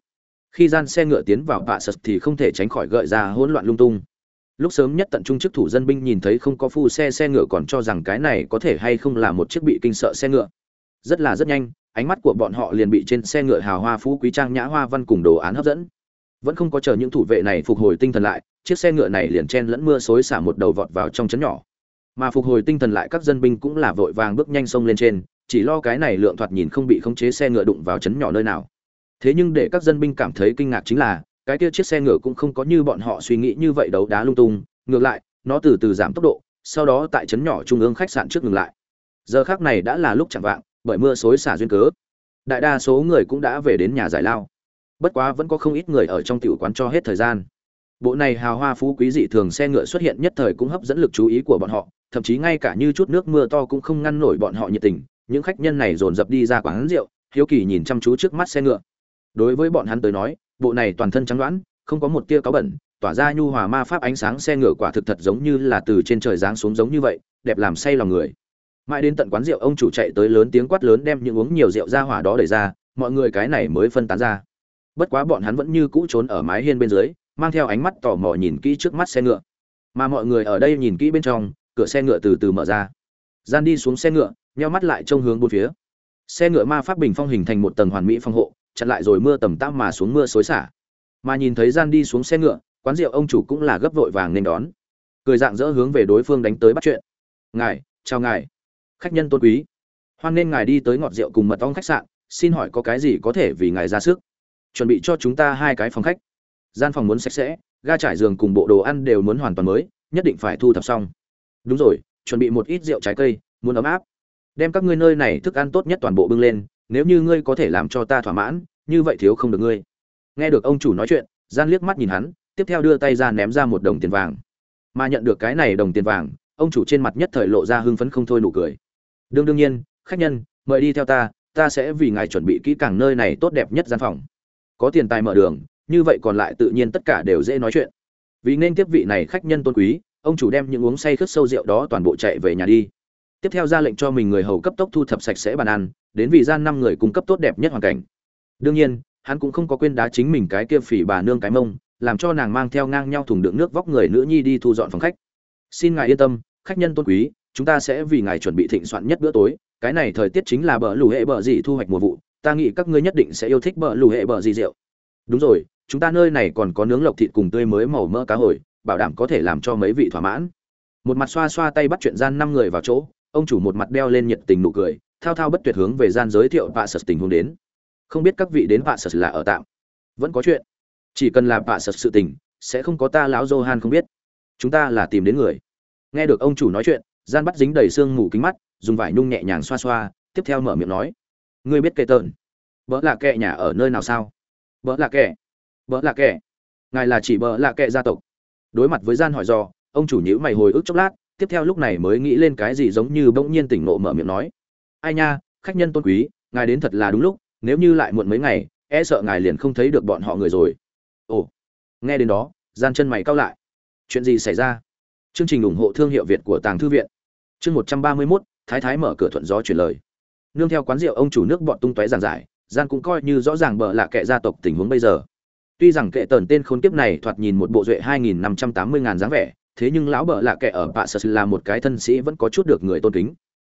Khi gian xe ngựa tiến vào bạ sật thì không thể tránh khỏi gợi ra hỗn loạn lung tung. Lúc sớm nhất tận trung chức thủ dân binh nhìn thấy không có phu xe xe ngựa còn cho rằng cái này có thể hay không là một chiếc bị kinh sợ xe ngựa. Rất là rất nhanh ánh mắt của bọn họ liền bị trên xe ngựa hào hoa phú quý trang nhã hoa văn cùng đồ án hấp dẫn. Vẫn không có chờ những thủ vệ này phục hồi tinh thần lại, chiếc xe ngựa này liền chen lẫn mưa xối xả một đầu vọt vào trong chấn nhỏ. Mà phục hồi tinh thần lại, các dân binh cũng là vội vàng bước nhanh sông lên trên, chỉ lo cái này lượng thoạt nhìn không bị khống chế xe ngựa đụng vào chấn nhỏ nơi nào. Thế nhưng để các dân binh cảm thấy kinh ngạc chính là, cái kia chiếc xe ngựa cũng không có như bọn họ suy nghĩ như vậy đấu đá lung tung, ngược lại, nó từ từ giảm tốc độ, sau đó tại trấn nhỏ trung ương khách sạn trước ngừng lại. Giờ khác này đã là lúc chẳng vạng bởi mưa xối xả duyên cớ. Đại đa số người cũng đã về đến nhà giải lao. Bất quá vẫn có không ít người ở trong tiểu quán cho hết thời gian. Bộ này hào hoa phú quý dị thường xe ngựa xuất hiện nhất thời cũng hấp dẫn lực chú ý của bọn họ, thậm chí ngay cả như chút nước mưa to cũng không ngăn nổi bọn họ nhiệt tình. Những khách nhân này dồn dập đi ra quán rượu, hiếu kỳ nhìn chăm chú trước mắt xe ngựa. Đối với bọn hắn tới nói, bộ này toàn thân trắng đoán, không có một tia cáo bẩn, tỏa ra nhu hòa ma pháp ánh sáng xe ngựa quả thực thật giống như là từ trên trời giáng xuống giống như vậy, đẹp làm say lòng người mãi đến tận quán rượu, ông chủ chạy tới lớn tiếng quát lớn đem những uống nhiều rượu ra hỏa đó đẩy ra, mọi người cái này mới phân tán ra. Bất quá bọn hắn vẫn như cũ trốn ở mái hiên bên dưới, mang theo ánh mắt tò mò nhìn kỹ trước mắt xe ngựa. Mà mọi người ở đây nhìn kỹ bên trong, cửa xe ngựa từ từ mở ra. Gian đi xuống xe ngựa, nheo mắt lại trông hướng bốn phía. Xe ngựa ma pháp bình phong hình thành một tầng hoàn mỹ phong hộ, chặn lại rồi mưa tầm tăm mà xuống mưa xối xả. Mà nhìn thấy gian đi xuống xe ngựa, quán rượu ông chủ cũng là gấp vội vàng nên đón. Cười dạng dỡ hướng về đối phương đánh tới bắt chuyện. Ngài, chào ngài khách nhân tôn quý. Hoan nên ngài đi tới ngọt rượu cùng mật ong khách sạn, xin hỏi có cái gì có thể vì ngài ra sức? Chuẩn bị cho chúng ta hai cái phòng khách. Gian phòng muốn sạch sẽ, ga trải giường cùng bộ đồ ăn đều muốn hoàn toàn mới, nhất định phải thu thập xong. Đúng rồi, chuẩn bị một ít rượu trái cây, muốn ấm áp. Đem các ngươi nơi này thức ăn tốt nhất toàn bộ bưng lên, nếu như ngươi có thể làm cho ta thỏa mãn, như vậy thiếu không được ngươi. Nghe được ông chủ nói chuyện, gian liếc mắt nhìn hắn, tiếp theo đưa tay ra ném ra một đồng tiền vàng. Mà nhận được cái này đồng tiền vàng, ông chủ trên mặt nhất thời lộ ra hưng phấn không thôi nụ cười đương đương nhiên, khách nhân, mời đi theo ta ta sẽ vì ngài chuẩn bị kỹ càng nơi này tốt đẹp nhất gian phòng. Có tiền tài mở đường, như vậy còn lại tự nhiên tất cả đều dễ nói chuyện. Vì nên tiếp vị này khách nhân tôn quý, ông chủ đem những uống say khướt sâu rượu đó toàn bộ chạy về nhà đi. Tiếp theo ra lệnh cho mình người hầu cấp tốc thu thập sạch sẽ bàn ăn, đến vì gian năm người cung cấp tốt đẹp nhất hoàn cảnh. Đương nhiên, hắn cũng không có quên đá chính mình cái kia phỉ bà nương cái mông, làm cho nàng mang theo ngang nhau thùng đựng nước vóc người nữ nhi đi thu dọn phòng khách. Xin ngài yên tâm, khách nhân tôn quý chúng ta sẽ vì ngài chuẩn bị thịnh soạn nhất bữa tối, cái này thời tiết chính là bờ lù hệ bờ gì thu hoạch mùa vụ, ta nghĩ các ngươi nhất định sẽ yêu thích bờ lù hệ bờ gì rượu. Đúng rồi, chúng ta nơi này còn có nướng lộc thịt cùng tươi mới màu mỡ cá hồi, bảo đảm có thể làm cho mấy vị thỏa mãn. Một mặt xoa xoa tay bắt chuyện gian năm người vào chỗ, ông chủ một mặt đeo lên nhiệt tình nụ cười, thao thao bất tuyệt hướng về gian giới thiệu vạ sật tình huống đến. Không biết các vị đến vạ sật là ở tạm. Vẫn có chuyện. Chỉ cần là vạ sật sự tình, sẽ không có ta lão johan không biết. Chúng ta là tìm đến người. Nghe được ông chủ nói chuyện gian bắt dính đầy xương mù kính mắt, dùng vải nhung nhẹ nhàng xoa xoa, tiếp theo mở miệng nói, ngươi biết kệ tợn? Vợ là kệ nhà ở nơi nào sao? Vợ là kệ vợ là kệ ngài là chỉ vợ là kệ gia tộc. Đối mặt với gian hỏi dò, ông chủ nhữ mày hồi ức chốc lát, tiếp theo lúc này mới nghĩ lên cái gì giống như bỗng nhiên tỉnh nộ mở miệng nói, ai nha, khách nhân tôn quý, ngài đến thật là đúng lúc, nếu như lại muộn mấy ngày e sợ ngài liền không thấy được bọn họ người rồi. Ồ, nghe đến đó, gian chân mày cau lại. Chuyện gì xảy ra? Chương trình ủng hộ thương hiệu việt của tàng thư viện chương một trăm ba mươi mốt, thái thái mở cửa thuận gió chuyển lời. Nương theo quán rượu, ông chủ nước bọn tung tóe giảng giải gian cũng coi như rõ ràng bợ lạ kệ gia tộc tình huống bây giờ. Tuy rằng kệ tần tên khốn kiếp này thoạt nhìn một bộ duệ hai nghìn năm trăm tám mươi ngàn dáng vẻ, thế nhưng lão bợ lạ kệ ở bạ sơ là một cái thân sĩ vẫn có chút được người tôn kính.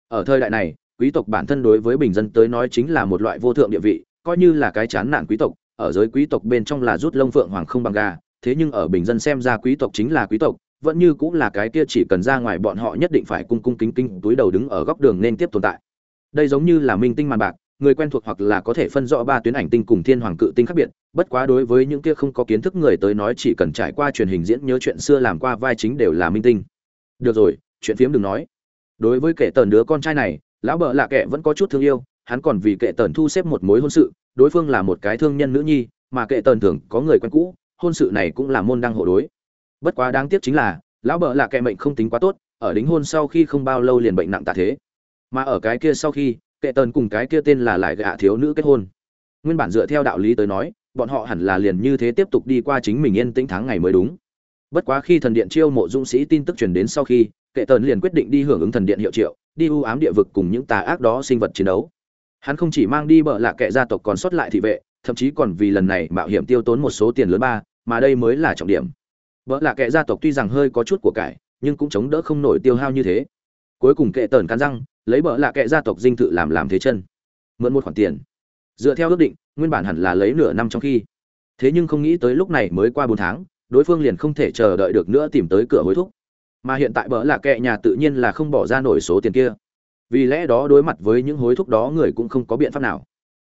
Ở thời đại này, quý tộc bản thân đối với bình dân tới nói chính là một loại vô thượng địa vị, coi như là cái chán nản quý tộc, ở giới quý tộc bên trong là rút lông phượng hoàng không bằng gà, thế nhưng ở bình dân xem ra quý tộc chính là quý tộc vẫn như cũng là cái kia chỉ cần ra ngoài bọn họ nhất định phải cung cung kính kính, túi đầu đứng ở góc đường nên tiếp tồn tại. Đây giống như là minh tinh màn bạc, người quen thuộc hoặc là có thể phân rõ ba tuyến ảnh tinh cùng thiên hoàng cự tinh khác biệt, bất quá đối với những kia không có kiến thức người tới nói chỉ cần trải qua truyền hình diễn nhớ chuyện xưa làm qua vai chính đều là minh tinh. Được rồi, chuyện phiếm đừng nói. Đối với kệ tần đứa con trai này, lão bợ lạ kệ vẫn có chút thương yêu, hắn còn vì kệ tần thu xếp một mối hôn sự, đối phương là một cái thương nhân nữ nhi, mà kệ tần thường có người quen cũ, hôn sự này cũng là môn đăng hộ đối bất quá đáng tiếc chính là, lão bợ là kẻ mệnh không tính quá tốt, ở đính hôn sau khi không bao lâu liền bệnh nặng tạ thế. Mà ở cái kia sau khi, kệ tần cùng cái kia tên là lại gạ thiếu nữ kết hôn. Nguyên bản dựa theo đạo lý tới nói, bọn họ hẳn là liền như thế tiếp tục đi qua chính mình yên tĩnh tháng ngày mới đúng. Bất quá khi thần điện chiêu mộ dũng sĩ tin tức truyền đến sau khi, kệ tần liền quyết định đi hưởng ứng thần điện hiệu triệu, đi u ám địa vực cùng những tà ác đó sinh vật chiến đấu. Hắn không chỉ mang đi bợ lạ kệ gia tộc còn sót lại thị vệ, thậm chí còn vì lần này mạo hiểm tiêu tốn một số tiền lớn ba, mà đây mới là trọng điểm bợ là kệ gia tộc tuy rằng hơi có chút của cải, nhưng cũng chống đỡ không nổi tiêu hao như thế. Cuối cùng kệ tần cắn răng, lấy bợ là kệ gia tộc dinh thự làm làm thế chân. Mượn một khoản tiền. Dựa theo ước định, nguyên bản hẳn là lấy nửa năm trong khi. Thế nhưng không nghĩ tới lúc này mới qua bốn tháng, đối phương liền không thể chờ đợi được nữa tìm tới cửa hối thúc. Mà hiện tại bỡ là kệ nhà tự nhiên là không bỏ ra nổi số tiền kia. Vì lẽ đó đối mặt với những hối thúc đó người cũng không có biện pháp nào.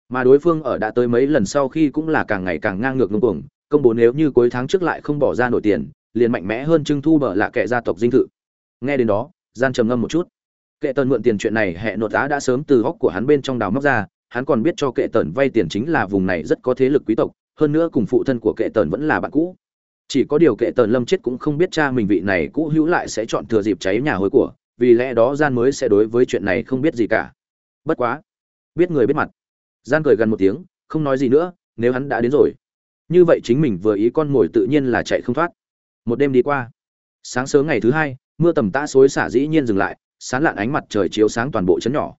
Mà đối phương ở đã tới mấy lần sau khi cũng là càng ngày càng ngang ngược ngưng cuồng công bố nếu như cuối tháng trước lại không bỏ ra nổi tiền, liền mạnh mẽ hơn trưng thu bở lạ kệ gia tộc dinh thự. Nghe đến đó, gian trầm ngâm một chút. Kệ tần mượn tiền chuyện này hệ nội tá đã sớm từ góc của hắn bên trong đào móc ra, hắn còn biết cho kệ tần vay tiền chính là vùng này rất có thế lực quý tộc, hơn nữa cùng phụ thân của kệ tần vẫn là bạn cũ. Chỉ có điều kệ tần lâm chết cũng không biết cha mình vị này cũ hữu lại sẽ chọn thừa dịp cháy nhà hối của, vì lẽ đó gian mới sẽ đối với chuyện này không biết gì cả. Bất quá, biết người biết mặt. Gian cười gần một tiếng, không nói gì nữa, nếu hắn đã đến rồi như vậy chính mình vừa ý con mồi tự nhiên là chạy không thoát. Một đêm đi qua, sáng sớm ngày thứ hai, mưa tầm tã xối xả dĩ nhiên dừng lại, sán lạn ánh mặt trời chiếu sáng toàn bộ chấn nhỏ.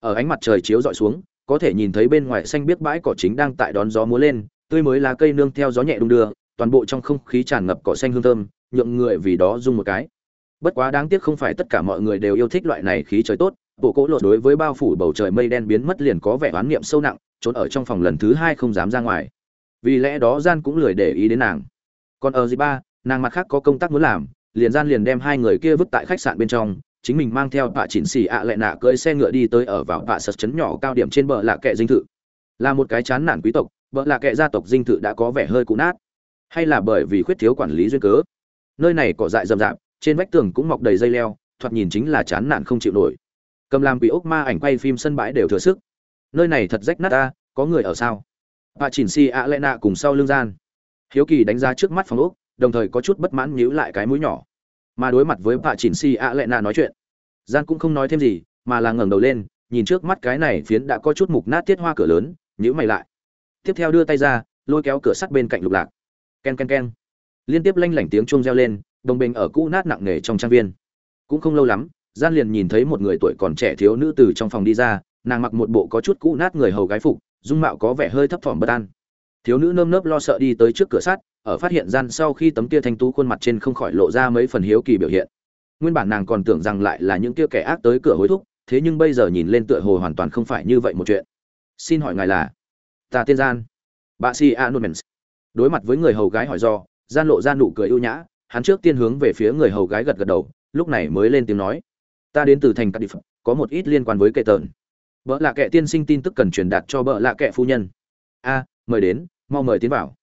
Ở ánh mặt trời chiếu dọi xuống, có thể nhìn thấy bên ngoài xanh biếc bãi cỏ chính đang tại đón gió múa lên, tươi mới lá cây nương theo gió nhẹ đung đưa, toàn bộ trong không khí tràn ngập cỏ xanh hương thơm, nhượng người vì đó rung một cái. Bất quá đáng tiếc không phải tất cả mọi người đều yêu thích loại này khí trời tốt, bộ cỗ lột đối với bao phủ bầu trời mây đen biến mất liền có vẻ oán niệm sâu nặng, trốn ở trong phòng lần thứ hai không dám ra ngoài vì lẽ đó gian cũng lười để ý đến nàng. Còn ở dịp ba nàng mặt khác có công tác muốn làm, liền gian liền đem hai người kia vứt tại khách sạn bên trong, chính mình mang theo bạ chỉnh xì ạ à lại nạ cưỡi xe ngựa đi tới ở vào bạ sật chấn nhỏ cao điểm trên bờ lạ kệ dinh thự. Là một cái chán nản quý tộc, bờ lạ kệ gia tộc dinh thự đã có vẻ hơi cũ nát. Hay là bởi vì khuyết thiếu quản lý duyên cớ? Nơi này cỏ dại rậm rạp, trên vách tường cũng mọc đầy dây leo, thoạt nhìn chính là chán nản không chịu nổi. Cầm làm quỷ ốc ma ảnh quay phim sân bãi đều thừa sức. Nơi này thật rách nát ta, có người ở sao? Bà chỉnh si a lẽ nạ cùng sau lưng gian. Hiếu kỳ đánh giá trước mắt phòng ốc, đồng thời có chút bất mãn nhíu lại cái mũi nhỏ. Mà đối mặt với bà chỉnh si a lẽ nạ nói chuyện gian cũng không nói thêm gì, mà là ngẩng đầu lên, nhìn trước mắt cái này phiến đã có chút mục nát tiết hoa cửa lớn, nhíu mày lại. Tiếp theo đưa tay ra, lôi kéo cửa sắt bên cạnh lục lạc. Ken ken ken. Liên tiếp lanh lảnh tiếng chuông reo lên, đồng bình ở cũ nát nặng nề trong trang viên. Cũng không lâu lắm gian liền nhìn thấy một người tuổi còn trẻ thiếu nữ từ trong phòng đi ra, nàng mặc một bộ có chút cũ nát người hầu gái phục dung mạo có vẻ hơi thấp thỏm bất an. Thiếu nữ nơm nớp lo sợ đi tới trước cửa sắt, ở phát hiện gian sau khi tấm kia thanh tú khuôn mặt trên không khỏi lộ ra mấy phần hiếu kỳ biểu hiện. Nguyên bản nàng còn tưởng rằng lại là những kia kẻ ác tới cửa hối thúc, thế nhưng bây giờ nhìn lên tựa hồ hoàn toàn không phải như vậy một chuyện. Xin hỏi ngài là? Ta tên gian. Bà si anumens đối mặt với người hầu gái hỏi do, gian lộ ra nụ cười ưu nhã, hắn trước tiên hướng về phía người hầu gái gật gật đầu, lúc này mới lên tiếng nói. Ta đến từ thành cardiff có một ít liên quan với kệ tờn vợ lạ kệ tiên sinh tin tức cần truyền đạt cho vợ lạ kệ phu nhân. A, mời đến, mau mời tiến vào.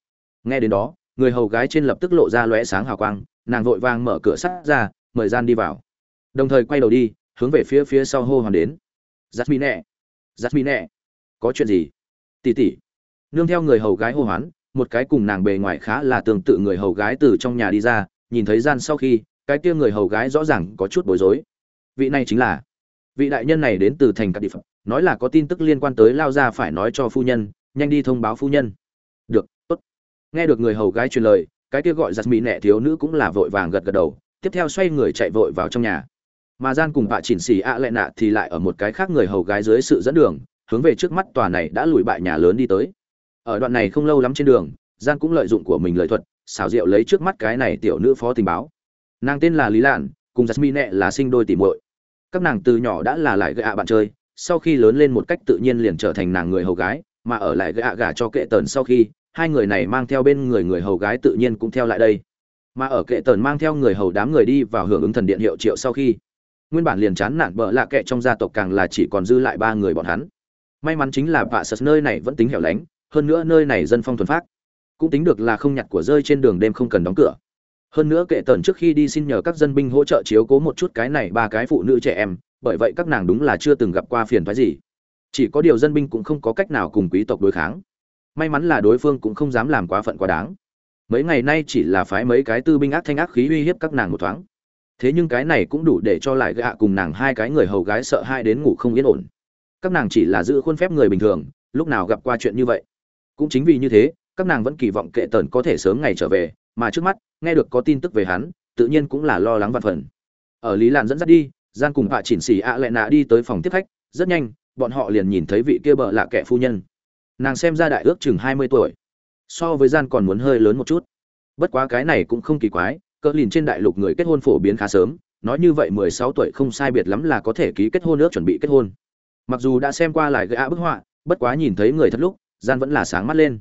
Nghe đến đó, người hầu gái trên lập tức lộ ra lóe sáng hào quang, nàng vội vàng mở cửa sắt ra, mời gian đi vào. Đồng thời quay đầu đi, hướng về phía phía sau hô hoàn đến. Giắt mi nẹ giắt mi nẹ có chuyện gì? Tỉ tỉ. Nương theo người hầu gái hô hoán, một cái cùng nàng bề ngoài khá là tương tự người hầu gái từ trong nhà đi ra, nhìn thấy gian sau khi, cái kia người hầu gái rõ ràng có chút bối rối. Vị này chính là vị đại nhân này đến từ thành cát địa phật, nói là có tin tức liên quan tới lao ra phải nói cho phu nhân, nhanh đi thông báo phu nhân. Được, tốt. Nghe được người hầu gái truyền lời, cái kia gọi giặt mỹ nẹ thiếu nữ cũng là vội vàng gật gật đầu, tiếp theo xoay người chạy vội vào trong nhà. Mà gian cùng bà chỉnh xì ạ à lệ nạ thì lại ở một cái khác người hầu gái dưới sự dẫn đường, hướng về trước mắt tòa này đã lùi bại nhà lớn đi tới. Ở đoạn này không lâu lắm trên đường, gian cũng lợi dụng của mình lợi thuật, xảo diệu lấy trước mắt cái này tiểu nữ phó tình báo. Nàng tên là lý lạn, cùng giặt mỹ nẹ là sinh đôi tỉ muội các nàng từ nhỏ đã là lại gạ bạn chơi, sau khi lớn lên một cách tự nhiên liền trở thành nàng người hầu gái, mà ở lại gạ gả cho kệ tần sau khi, hai người này mang theo bên người người hầu gái tự nhiên cũng theo lại đây. Mà ở kệ tần mang theo người hầu đám người đi vào hưởng ứng thần điện hiệu triệu sau khi, nguyên bản liền chán nản bợ lạ kệ trong gia tộc càng là chỉ còn dư lại ba người bọn hắn. May mắn chính là vạ sật nơi này vẫn tính hẻo lánh, hơn nữa nơi này dân phong thuần phát cũng tính được là không nhặt của rơi trên đường đêm không cần đóng cửa hơn nữa kệ tần trước khi đi xin nhờ các dân binh hỗ trợ chiếu cố một chút cái này ba cái phụ nữ trẻ em, bởi vậy các nàng đúng là chưa từng gặp qua phiền phái gì. Chỉ có điều dân binh cũng không có cách nào cùng quý tộc đối kháng. May mắn là đối phương cũng không dám làm quá phận quá đáng. Mấy ngày nay chỉ là phái mấy cái tư binh ác thanh ác khí uy hiếp các nàng một thoáng. Thế nhưng cái này cũng đủ để cho lại gạ cùng nàng hai cái người hầu gái sợ hai đến ngủ không yên ổn. Các nàng chỉ là giữ khuôn phép người bình thường, lúc nào gặp qua chuyện như vậy. Cũng chính vì như thế, các nàng vẫn kỳ vọng kệ tần có thể sớm ngày trở về mà trước mắt, nghe được có tin tức về hắn, tự nhiên cũng là lo lắng vạn phần. Ở lý lạn dẫn dắt đi gian cùng hạ chỉnh xì ạ lại nạ đi tới phòng tiếp khách, rất nhanh, bọn họ liền nhìn thấy vị kia bợ lạ kẻ phu nhân. Nàng xem ra đại ước chừng hai mươi tuổi, so với gian còn muốn hơi lớn một chút. Bất quá cái này cũng không kỳ quái, cỡ lìn trên đại lục người kết hôn phổ biến khá sớm, nói như vậy mười sáu tuổi không sai biệt lắm là có thể ký kết hôn ước chuẩn bị kết hôn. Mặc dù đã xem qua lại gã bức họa, bất quá nhìn thấy người thật lúc gian vẫn là sáng mắt lên.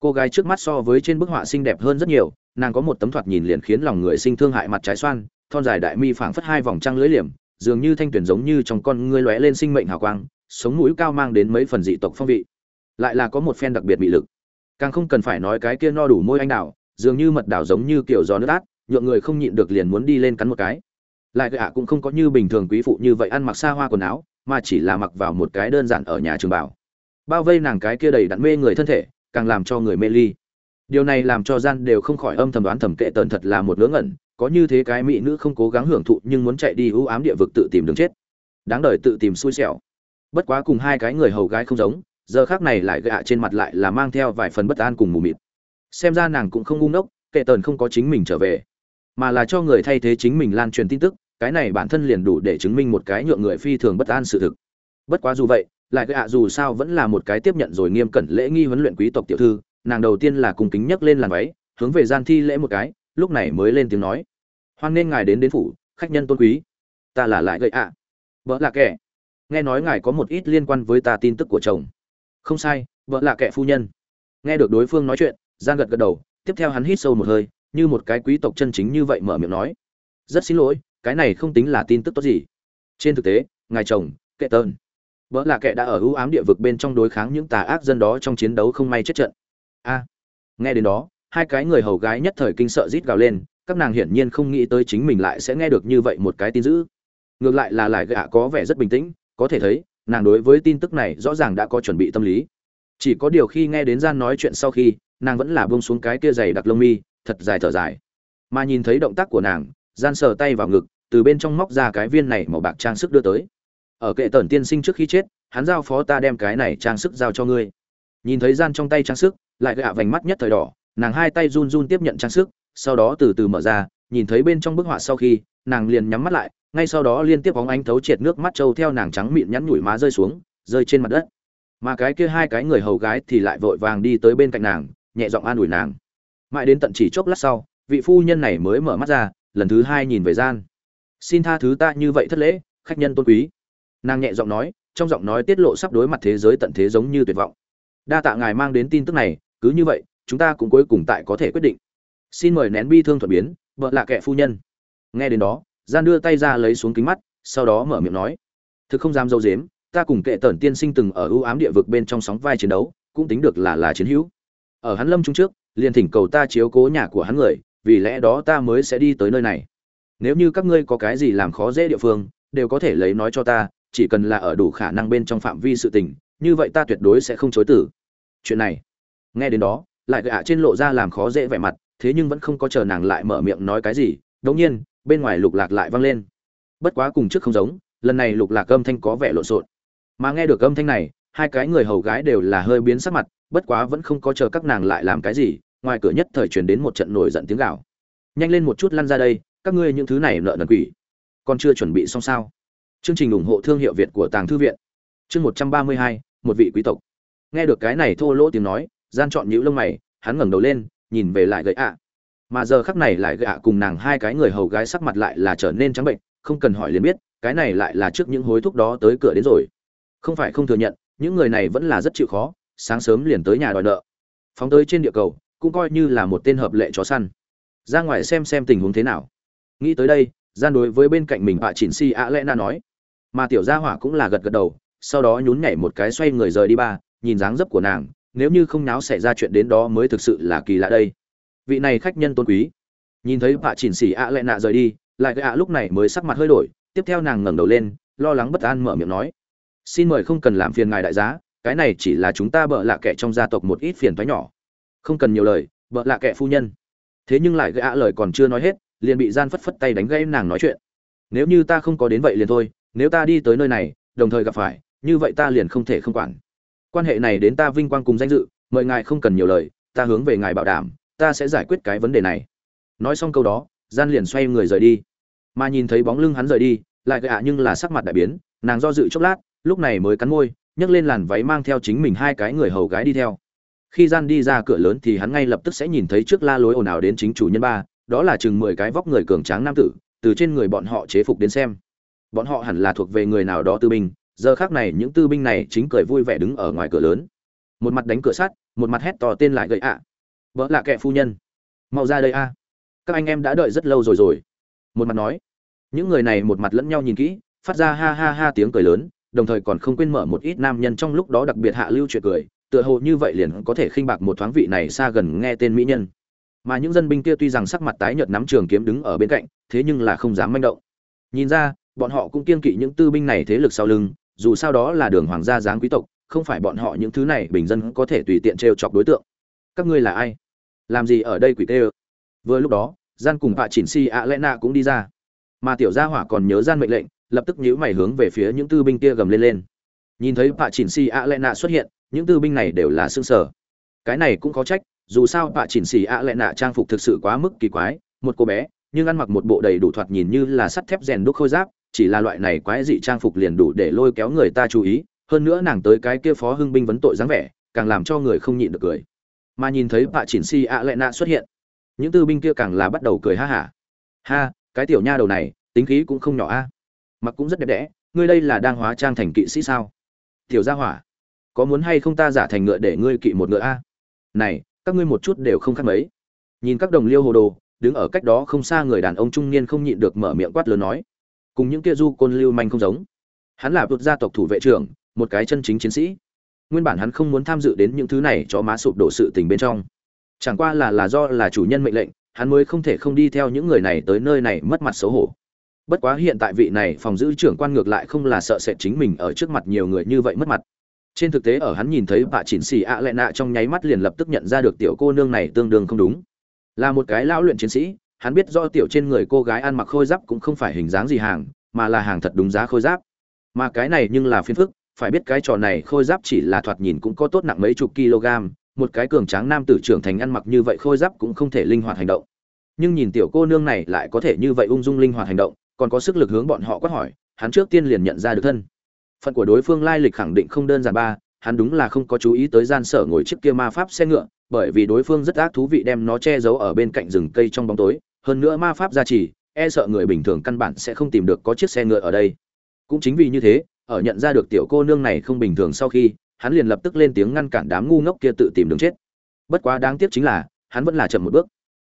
Cô gái trước mắt so với trên bức họa xinh đẹp hơn rất nhiều nàng có một tấm thoạt nhìn liền khiến lòng người sinh thương hại mặt trái xoan, thon dài đại mi phảng phất hai vòng trăng lưỡi liềm, dường như thanh tuyển giống như trong con ngươi lóe lên sinh mệnh hào quang, sống mũi cao mang đến mấy phần dị tộc phong vị. Lại là có một phen đặc biệt bị lực. Càng không cần phải nói cái kia no đủ môi anh đào, dường như mật đào giống như kiểu gió nước át, nhượng người không nhịn được liền muốn đi lên cắn một cái. Lại gạ cũng không có như bình thường quý phụ như vậy ăn mặc xa hoa quần áo, mà chỉ là mặc vào một cái đơn giản ở nhà trường bảo. Bao vây nàng cái kia đầy đặn mê người thân thể, càng làm cho người mê ly điều này làm cho gian đều không khỏi âm thầm đoán thầm kệ tần thật là một ngớ ngẩn, có như thế cái mỹ nữ không cố gắng hưởng thụ nhưng muốn chạy đi ưu ám địa vực tự tìm đường chết. Đáng đời tự tìm xui xẻo. Bất quá cùng hai cái người hầu gái không giống, giờ khác này lại gạ trên mặt lại là mang theo vài phần bất an cùng mù mịt. Xem ra nàng cũng không ngu ngốc, kệ tần không có chính mình trở về, mà là cho người thay thế chính mình lan truyền tin tức, cái này bản thân liền đủ để chứng minh một cái nhượng người phi thường bất an sự thực. Bất quá dù vậy, lại gạ dù sao vẫn là một cái tiếp nhận rồi nghiêm cẩn lễ nghi huấn luyện quý tộc tiểu thư nàng đầu tiên là cùng kính nhấc lên làn váy, hướng về gian thi lễ một cái, lúc này mới lên tiếng nói. Hoan nên ngài đến đến phủ, khách nhân tôn quý. Ta là lại gậy ạ. À. vợ là kẻ. Nghe nói ngài có một ít liên quan với ta tin tức của chồng. Không sai, vợ là kẻ phu nhân. Nghe được đối phương nói chuyện gian gật gật đầu, tiếp theo hắn hít sâu một hơi, như một cái quý tộc chân chính như vậy mở miệng nói. Rất xin lỗi, cái này không tính là tin tức tốt gì. Trên thực tế, ngài chồng kệ tơn vợ là kệ đã ở ưu ám địa vực bên trong đối kháng những tà ác dân đó trong chiến đấu không may chết trận a. Nghe đến đó, hai cái người hầu gái nhất thời kinh sợ rít gào lên, các nàng hiển nhiên không nghĩ tới chính mình lại sẽ nghe được như vậy một cái tin dữ. Ngược lại là lại gạ có vẻ rất bình tĩnh, có thể thấy, nàng đối với tin tức này rõ ràng đã có chuẩn bị tâm lý. Chỉ có điều khi nghe đến gian nói chuyện sau khi, nàng vẫn là buông xuống cái kia dày đặc lông mi, thật dài thở dài. Mà nhìn thấy động tác của nàng, gian sờ tay vào ngực, từ bên trong móc ra cái viên này màu bạc trang sức đưa tới. Ở kệ tần tiên sinh trước khi chết, hắn giao phó ta đem cái này trang sức giao cho ngươi nhìn thấy gian trong tay trang sức, lại gạ vành mắt nhất thời đỏ, nàng hai tay run run tiếp nhận trang sức, sau đó từ từ mở ra, nhìn thấy bên trong bức họa sau khi, nàng liền nhắm mắt lại, ngay sau đó liên tiếp bóng ánh thấu triệt nước mắt trâu theo nàng trắng mịn nhắn nhủi má rơi xuống, rơi trên mặt đất. Mà cái kia hai cái người hầu gái thì lại vội vàng đi tới bên cạnh nàng, nhẹ giọng an ủi nàng. Mãi đến tận chỉ chốc lát sau, vị phu nhân này mới mở mắt ra, lần thứ hai nhìn về gian. Xin tha thứ ta như vậy thất lễ, khách nhân tôn quý. Nàng nhẹ giọng nói, trong giọng nói tiết lộ sắp đối mặt thế giới tận thế giống như tuyệt vọng đa tạ ngài mang đến tin tức này, cứ như vậy, chúng ta cũng cuối cùng tại có thể quyết định. Xin mời nén bi thương thuận biến, vợ là kệ phu nhân. Nghe đến đó, gian đưa tay ra lấy xuống kính mắt, sau đó mở miệng nói. Thực không dám dâu dếm, ta cùng kệ tẩn tiên sinh từng ở ưu ám địa vực bên trong sóng vai chiến đấu, cũng tính được là là chiến hữu. Ở hắn lâm trung trước, liền thỉnh cầu ta chiếu cố nhà của hắn người, vì lẽ đó ta mới sẽ đi tới nơi này. Nếu như các ngươi có cái gì làm khó dễ địa phương, đều có thể lấy nói cho ta, chỉ cần là ở đủ khả năng bên trong phạm vi sự tình như vậy ta tuyệt đối sẽ không chối tử chuyện này, nghe đến đó, lại gạ trên lộ ra làm khó dễ vẻ mặt, thế nhưng vẫn không có chờ nàng lại mở miệng nói cái gì, đống nhiên, bên ngoài lục lạc lại vang lên. Bất quá cùng trước không giống, lần này lục lạc âm thanh có vẻ lộn xộn. Mà nghe được âm thanh này, hai cái người hầu gái đều là hơi biến sắc mặt, bất quá vẫn không có chờ các nàng lại làm cái gì, ngoài cửa nhất thời truyền đến một trận nổi giận tiếng gào. Nhanh lên một chút lăn ra đây, các ngươi những thứ này nợ nần quỷ. Còn chưa chuẩn bị xong sao? Chương trình ủng hộ thương hiệu việt của tàng thư viện. Chương một trăm ba mươi hai một vị quý tộc. Nghe được cái này thô lỗ tiếng nói, gian chọn nhũ lông mày, hắn ngẩng đầu lên, nhìn về lại gậy ạ. Mà giờ khắc này lại gậy ạ cùng nàng hai cái người hầu gái sắc mặt lại là trở nên trắng bệnh, không cần hỏi liền biết, cái này lại là trước những hối thúc đó tới cửa đến rồi. Không phải không thừa nhận, những người này vẫn là rất chịu khó, sáng sớm liền tới nhà đòi nợ. Phóng tới trên địa cầu, cũng coi như là một tên hợp lệ chó săn. Ra ngoài xem xem tình huống thế nào. Nghĩ tới đây, gian đối với bên cạnh mình bà chỉnh si ạ lẽ na nói. Mà tiểu gia hỏa cũng là gật gật đầu sau đó nhún nhảy một cái xoay người rời đi ba, nhìn dáng dấp của nàng, nếu như không náo xảy ra chuyện đến đó mới thực sự là kỳ lạ đây. Vị này khách nhân tôn quý. Nhìn thấy bà chỉnh xỉ ạ lẹ nạ rời đi, lại cái ạ lúc này mới sắc mặt hơi đổi, tiếp theo nàng ngẩng đầu lên, lo lắng bất an mở miệng nói. Xin mời không cần làm phiền ngài đại giá, cái này chỉ là chúng ta bợ lạ kệ trong gia tộc một ít phiền thoái nhỏ. Không cần nhiều lời, bợ lạ kệ phu nhân. Thế nhưng lại gã lời còn chưa nói hết, liền bị gian phất phất tay đánh gây nàng nói chuyện. Nếu như ta không có đến vậy liền thôi, nếu ta đi tới nơi này, đồng thời gặp phải như vậy ta liền không thể không quản. Quan hệ này đến ta vinh quang cùng danh dự, mời ngài không cần nhiều lời, ta hướng về ngài bảo đảm, ta sẽ giải quyết cái vấn đề này. Nói xong câu đó, gian liền xoay người rời đi. Mà nhìn thấy bóng lưng hắn rời đi, lại gạ nhưng là sắc mặt đại biến, nàng do dự chốc lát, lúc này mới cắn môi, nhấc lên làn váy mang theo chính mình hai cái người hầu gái đi theo. Khi gian đi ra cửa lớn thì hắn ngay lập tức sẽ nhìn thấy trước la lối ồn ào đến chính chủ nhân ba, đó là chừng mười cái vóc người cường tráng nam tử, từ trên người bọn họ chế phục đến xem. Bọn họ hẳn là thuộc về người nào đó tư binh giờ khác này những tư binh này chính cười vui vẻ đứng ở ngoài cửa lớn. Một mặt đánh cửa sắt, một mặt hét to tên lại gậy ạ. À. vợ là kẻ phu nhân. Mau ra đây a. Các anh em đã đợi rất lâu rồi rồi. Một mặt nói. Những người này một mặt lẫn nhau nhìn kỹ, phát ra ha ha ha tiếng cười lớn, đồng thời còn không quên mở một ít nam nhân trong lúc đó đặc biệt hạ lưu chuyện cười, tựa hồ như vậy liền có thể khinh bạc một thoáng vị này xa gần nghe tên mỹ nhân. Mà những dân binh kia tuy rằng sắc mặt tái nhợt nắm trường kiếm đứng ở bên cạnh, thế nhưng là không dám manh động. Nhìn ra, bọn họ cũng kiên kỵ những tư binh này thế lực sau lưng dù sao đó là đường hoàng gia giáng quý tộc, không phải bọn họ những thứ này bình dân có thể tùy tiện trêu chọc đối tượng. Các ngươi là ai? Làm gì ở đây quỷ tê ơ? Vừa lúc đó, gian cùng bạ chỉnh si ạ lẽ nạ cũng đi ra. Mà tiểu gia hỏa còn nhớ gian mệnh lệnh, lập tức nhíu mày hướng về phía những tư binh kia gầm lên lên. Nhìn thấy bạ chỉnh si ạ lẽ nạ xuất hiện, những tư binh này đều là xương sở cái này cũng có trách, dù sao bạ chỉnh Si ạ lẽ nạ trang phục thực sự quá mức kỳ quái, một cô bé, nhưng ăn mặc một bộ đầy đủ thoạt nhìn như là sắt thép rèn đúc khôi giáp chỉ là loại này quái dị trang phục liền đủ để lôi kéo người ta chú ý, hơn nữa nàng tới cái kia phó hưng binh vấn tội dáng vẻ, càng làm cho người không nhịn được cười. Mà nhìn thấy bạ chỉnh si ạ lệ nạ xuất hiện, những tư binh kia càng là bắt đầu cười ha hả. Ha, cái tiểu nha đầu này, tính khí cũng không nhỏ a. Mặc cũng rất đẹp đẽ, ngươi đây là đang hóa trang thành kỵ sĩ sao? Tiểu gia hỏa, có muốn hay không ta giả thành ngựa để ngươi kỵ một ngựa a? Này, các ngươi một chút đều không khác mấy. Nhìn các đồng liêu hồ đồ, đứng ở cách đó không xa người đàn ông trung niên không nhịn được mở miệng quát lớn nói cùng những kia du côn lưu manh không giống. Hắn là vượt gia tộc thủ vệ trưởng, một cái chân chính chiến sĩ. Nguyên bản hắn không muốn tham dự đến những thứ này cho má sụp đổ sự tình bên trong. Chẳng qua là là do là chủ nhân mệnh lệnh, hắn mới không thể không đi theo những người này tới nơi này mất mặt xấu hổ. Bất quá hiện tại vị này phòng giữ trưởng quan ngược lại không là sợ sệt chính mình ở trước mặt nhiều người như vậy mất mặt. Trên thực tế ở hắn nhìn thấy bà chỉnh xì ạ lệ nạ trong nháy mắt liền lập tức nhận ra được tiểu cô nương này tương đương không đúng. Là một cái lão luyện chiến sĩ hắn biết do tiểu trên người cô gái ăn mặc khôi giáp cũng không phải hình dáng gì hàng, mà là hàng thật đúng giá khôi giáp. Mà cái này nhưng là phiền phức, phải biết cái trò này khôi giáp chỉ là thoạt nhìn cũng có tốt nặng mấy chục kg, một cái cường tráng nam tử trưởng thành ăn mặc như vậy khôi giáp cũng không thể linh hoạt hành động. Nhưng nhìn tiểu cô nương này lại có thể như vậy ung dung linh hoạt hành động, còn có sức lực hướng bọn họ quát hỏi, hắn trước tiên liền nhận ra được thân. Phận của đối phương lai lịch khẳng định không đơn giản ba, hắn đúng là không có chú ý tới gian sở ngồi chiếc kia ma pháp xe ngựa, bởi vì đối phương rất ác thú vị đem nó che giấu ở bên cạnh rừng cây trong bóng tối hơn nữa ma pháp gia trì e sợ người bình thường căn bản sẽ không tìm được có chiếc xe ngựa ở đây. Cũng chính vì như thế, ở nhận ra được tiểu cô nương này không bình thường sau khi, hắn liền lập tức lên tiếng ngăn cản đám ngu ngốc kia tự tìm đường chết. Bất quá đáng tiếc chính là, hắn vẫn là chậm một bước.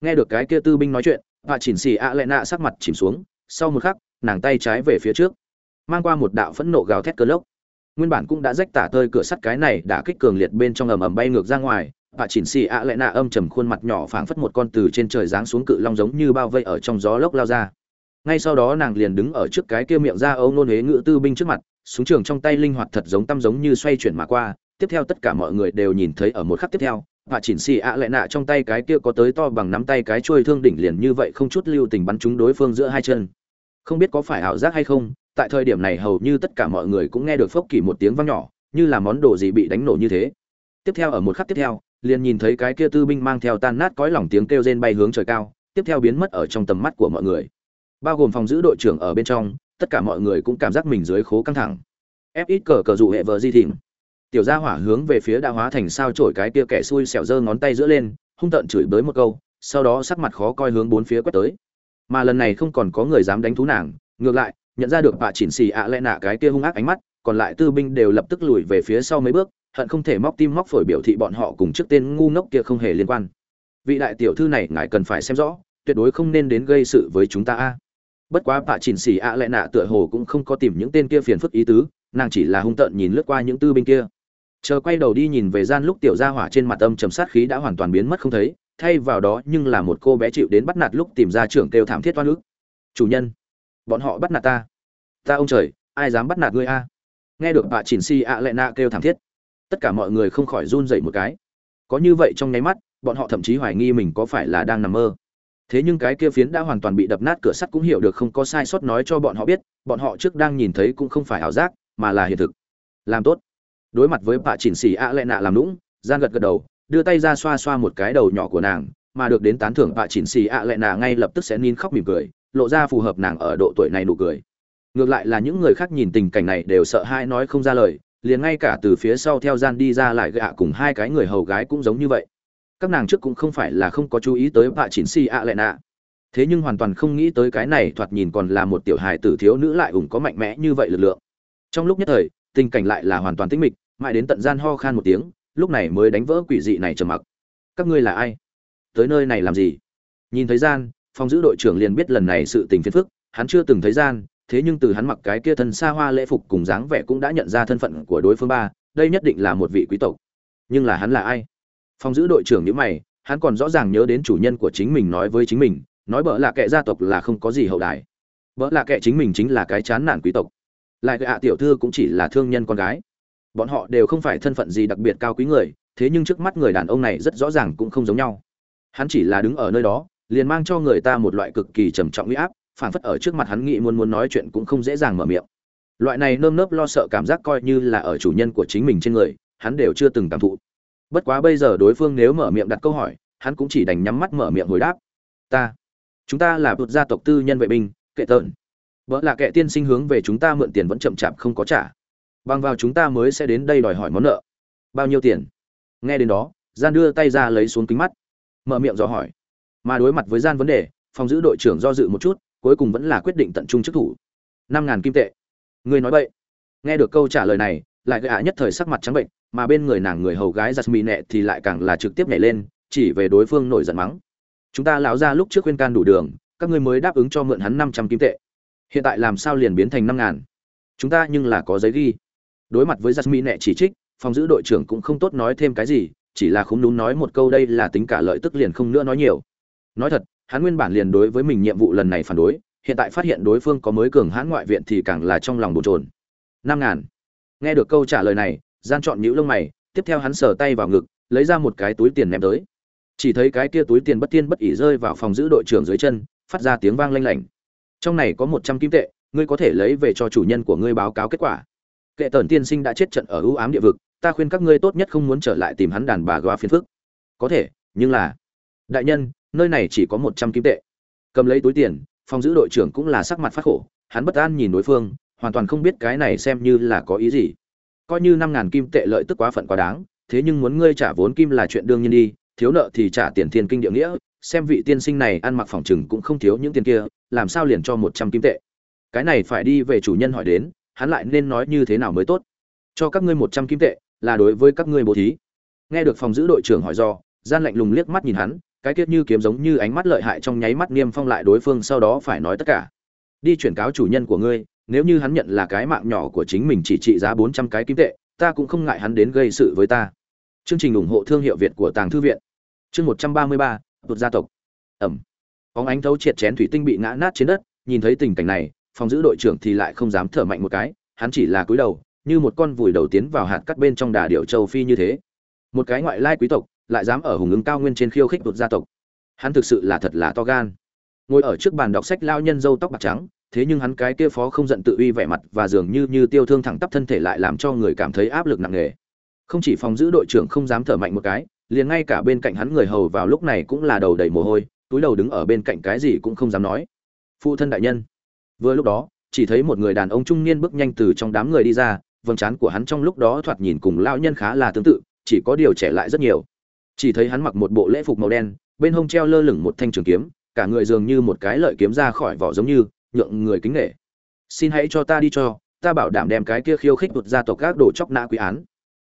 Nghe được cái kia tư binh nói chuyện và chỉnh xì ạ lệ nạ sắc mặt chìm xuống, sau một khắc, nàng tay trái về phía trước, mang qua một đạo phẫn nộ gào thét cơn lốc. Nguyên bản cũng đã rách tả tơi cửa sắt cái này đã kích cường liệt bên trong ầm ầm bay ngược ra ngoài và chỉnh xì ạ lại nạ âm trầm khuôn mặt nhỏ phảng phất một con từ trên trời giáng xuống cự long giống như bao vây ở trong gió lốc lao ra. Ngay sau đó nàng liền đứng ở trước cái kia miệng ra âu nôn huế ngự tư binh trước mặt, súng trường trong tay linh hoạt thật giống tăm giống như xoay chuyển mà qua. Tiếp theo tất cả mọi người đều nhìn thấy ở một khắc tiếp theo, và chỉnh xì ạ lại nạ trong tay cái kia có tới to bằng nắm tay cái trôi thương đỉnh liền như vậy không chút lưu tình bắn trúng đối phương giữa hai chân. Không biết có phải ảo giác hay không, tại thời điểm này hầu như tất cả mọi người cũng nghe được phốc kỳ một tiếng vang nhỏ, như là món đồ gì bị đánh nổ như thế. Tiếp theo ở một khắc tiếp theo liền nhìn thấy cái kia tư binh mang theo tan nát cõi lỏng tiếng kêu rên bay hướng trời cao, tiếp theo biến mất ở trong tầm mắt của mọi người. Bao gồm phòng giữ đội trưởng ở bên trong, tất cả mọi người cũng cảm giác mình dưới khố căng thẳng. Ép ít cờ cờ dụ hệ vợ di thịnh. Tiểu gia hỏa hướng về phía đã hóa thành sao chổi cái kia kẻ xui xẻo giơ ngón tay giữa lên, hung tợn chửi bới một câu, sau đó sắc mặt khó coi hướng bốn phía quét tới. Mà lần này không còn có người dám đánh thú nàng, ngược lại, nhận ra được bà chỉnh xì ạ lẽ nạ cái kia hung ác ánh mắt, còn lại tư binh đều lập tức lùi về phía sau mấy bước hận không thể móc tim móc phổi biểu thị bọn họ cùng trước tên ngu ngốc kia không hề liên quan. Vị đại tiểu thư này ngài cần phải xem rõ, tuyệt đối không nên đến gây sự với chúng ta a. Bất quá bà chỉnh xì ạ lẽ nạ tựa hồ cũng không có tìm những tên kia phiền phức ý tứ, nàng chỉ là hung tợn nhìn lướt qua những tư binh kia. Chờ quay đầu đi nhìn về gian lúc tiểu gia hỏa trên mặt âm trầm sát khí đã hoàn toàn biến mất không thấy, thay vào đó nhưng là một cô bé chịu đến bắt nạt lúc tìm ra trưởng kêu thảm thiết toan ức. Chủ nhân, bọn họ bắt nạt ta. Ta ông trời, ai dám bắt nạt ngươi a? Nghe được bà chỉnh si ạ lệ nạ kêu thảm thiết tất cả mọi người không khỏi run dậy một cái. Có như vậy trong nháy mắt, bọn họ thậm chí hoài nghi mình có phải là đang nằm mơ. Thế nhưng cái kia phiến đã hoàn toàn bị đập nát cửa sắt cũng hiểu được không có sai sót nói cho bọn họ biết, bọn họ trước đang nhìn thấy cũng không phải ảo giác, mà là hiện thực. Làm tốt. Đối mặt với bà chỉnh xì ạ lệ nạ làm lũng gian gật gật đầu, đưa tay ra xoa xoa một cái đầu nhỏ của nàng, mà được đến tán thưởng bà chỉnh xì ạ lệ nạ ngay lập tức sẽ nín khóc mỉm cười, lộ ra phù hợp nàng ở độ tuổi này nụ cười. Ngược lại là những người khác nhìn tình cảnh này đều sợ hãi nói không ra lời liền ngay cả từ phía sau theo gian đi ra lại gạ cùng hai cái người hầu gái cũng giống như vậy. Các nàng trước cũng không phải là không có chú ý tới vạ chín si ạ lệ nạ. Thế nhưng hoàn toàn không nghĩ tới cái này thoạt nhìn còn là một tiểu hài tử thiếu nữ lại ủng có mạnh mẽ như vậy lực lượng. Trong lúc nhất thời, tình cảnh lại là hoàn toàn tĩnh mịch, mãi đến tận gian ho khan một tiếng, lúc này mới đánh vỡ quỷ dị này trầm mặc. Các ngươi là ai? Tới nơi này làm gì? Nhìn thấy gian, phòng giữ đội trưởng liền biết lần này sự tình phiền phức, hắn chưa từng thấy gian thế nhưng từ hắn mặc cái kia thân xa hoa lễ phục cùng dáng vẻ cũng đã nhận ra thân phận của đối phương ba, đây nhất định là một vị quý tộc. Nhưng là hắn là ai? Phòng giữ đội trưởng nhữ mày, hắn còn rõ ràng nhớ đến chủ nhân của chính mình nói với chính mình, nói bỡ là kệ gia tộc là không có gì hậu đài. Bỡ là kệ chính mình chính là cái chán nản quý tộc. Lại gạ tiểu thư cũng chỉ là thương nhân con gái. Bọn họ đều không phải thân phận gì đặc biệt cao quý người, thế nhưng trước mắt người đàn ông này rất rõ ràng cũng không giống nhau. Hắn chỉ là đứng ở nơi đó, liền mang cho người ta một loại cực kỳ trầm trọng uy áp phản phất ở trước mặt hắn nghĩ muốn muốn nói chuyện cũng không dễ dàng mở miệng. Loại này nơm nớp lo sợ cảm giác coi như là ở chủ nhân của chính mình trên người, hắn đều chưa từng cảm thụ. Bất quá bây giờ đối phương nếu mở miệng đặt câu hỏi, hắn cũng chỉ đành nhắm mắt mở miệng hồi đáp. Ta, chúng ta là bột gia tộc tư nhân vệ binh, kệ tợn. Vợ là kệ tiên sinh hướng về chúng ta mượn tiền vẫn chậm chạp không có trả. Bằng vào chúng ta mới sẽ đến đây đòi hỏi món nợ. Bao nhiêu tiền? Nghe đến đó, gian đưa tay ra lấy xuống kính mắt. Mở miệng dò hỏi. Mà đối mặt với gian vấn đề, phòng giữ đội trưởng do dự một chút cuối cùng vẫn là quyết định tận trung chức thủ. Năm ngàn kim tệ. Người nói vậy. Nghe được câu trả lời này, lại gạ nhất thời sắc mặt trắng bệnh, mà bên người nàng người hầu gái giặt mì nẹ thì lại càng là trực tiếp nhảy lên, chỉ về đối phương nổi giận mắng. Chúng ta lão ra lúc trước khuyên can đủ đường, các ngươi mới đáp ứng cho mượn hắn năm trăm kim tệ. Hiện tại làm sao liền biến thành năm ngàn? Chúng ta nhưng là có giấy ghi. Đối mặt với jasmine nẹ chỉ trích, phòng giữ đội trưởng cũng không tốt nói thêm cái gì, chỉ là không đúng nói một câu đây là tính cả lợi tức liền không nữa nói nhiều. Nói thật hắn nguyên bản liền đối với mình nhiệm vụ lần này phản đối, hiện tại phát hiện đối phương có mới cường hãn ngoại viện thì càng là trong lòng bồn trồn. năm ngàn. Nghe được câu trả lời này gian chọn nhũ lông mày, tiếp theo hắn sờ tay vào ngực, lấy ra một cái túi tiền ném tới. Chỉ thấy cái kia túi tiền bất tiên bất ỉ rơi vào phòng giữ đội trưởng dưới chân, phát ra tiếng vang lanh lảnh. Trong này có một trăm kim tệ, ngươi có thể lấy về cho chủ nhân của ngươi báo cáo kết quả. Kệ tần tiên sinh đã chết trận ở ưu ám địa vực, ta khuyên các ngươi tốt nhất không muốn trở lại tìm hắn đàn bà góa phiền phức. Có thể, nhưng là, đại nhân nơi này chỉ có một trăm kim tệ. Cầm lấy túi tiền, phòng giữ đội trưởng cũng là sắc mặt phát khổ, hắn bất an nhìn đối phương, hoàn toàn không biết cái này xem như là có ý gì. Coi như năm ngàn kim tệ lợi tức quá phận quá đáng, thế nhưng muốn ngươi trả vốn kim là chuyện đương nhiên đi, thiếu nợ thì trả tiền thiên kinh địa nghĩa, xem vị tiên sinh này ăn mặc phòng chừng cũng không thiếu những tiền kia, làm sao liền cho một trăm kim tệ. Cái này phải đi về chủ nhân hỏi đến, hắn lại nên nói như thế nào mới tốt. Cho các ngươi một trăm kim tệ là đối với các ngươi bố thí. Nghe được phòng giữ đội trưởng hỏi do, gian lạnh lùng liếc mắt nhìn hắn cái kiết như kiếm giống như ánh mắt lợi hại trong nháy mắt niêm phong lại đối phương sau đó phải nói tất cả. Đi chuyển cáo chủ nhân của ngươi, nếu như hắn nhận là cái mạng nhỏ của chính mình chỉ trị giá bốn trăm cái kim tệ, ta cũng không ngại hắn đến gây sự với ta. Chương trình ủng hộ thương hiệu việt của tàng thư viện. Chương một trăm ba mươi ba, tụt gia tộc. Ẩm. Phóng ánh thấu triệt chén thủy tinh bị ngã nát trên đất, nhìn thấy tình cảnh này, phòng giữ đội trưởng thì lại không dám thở mạnh một cái, hắn chỉ là cúi đầu, như một con vùi đầu tiến vào hạt cắt bên trong đà điệu châu phi như thế. Một cái ngoại lai quý tộc lại dám ở hùng ứng cao nguyên trên khiêu khích đột gia tộc. Hắn thực sự là thật là to gan. Ngồi ở trước bàn đọc sách lao nhân dâu tóc bạc trắng, thế nhưng hắn cái kia phó không giận tự uy vẻ mặt và dường như như tiêu thương thẳng tắp thân thể lại làm cho người cảm thấy áp lực nặng nề. Không chỉ phòng giữ đội trưởng không dám thở mạnh một cái, liền ngay cả bên cạnh hắn người hầu vào lúc này cũng là đầu đầy mồ hôi, túi đầu đứng ở bên cạnh cái gì cũng không dám nói. Phụ thân đại nhân. Vừa lúc đó, chỉ thấy một người đàn ông trung niên bước nhanh từ trong đám người đi ra, vầng trán của hắn trong lúc đó thoạt nhìn cùng lão nhân khá là tương tự, chỉ có điều trẻ lại rất nhiều chỉ thấy hắn mặc một bộ lễ phục màu đen, bên hông treo lơ lửng một thanh trường kiếm, cả người dường như một cái lợi kiếm ra khỏi vỏ giống như, nhượng người kính nghệ xin hãy cho ta đi cho, ta bảo đảm đem cái kia khiêu khích đột ra tộc các đồ chóc nã quý án.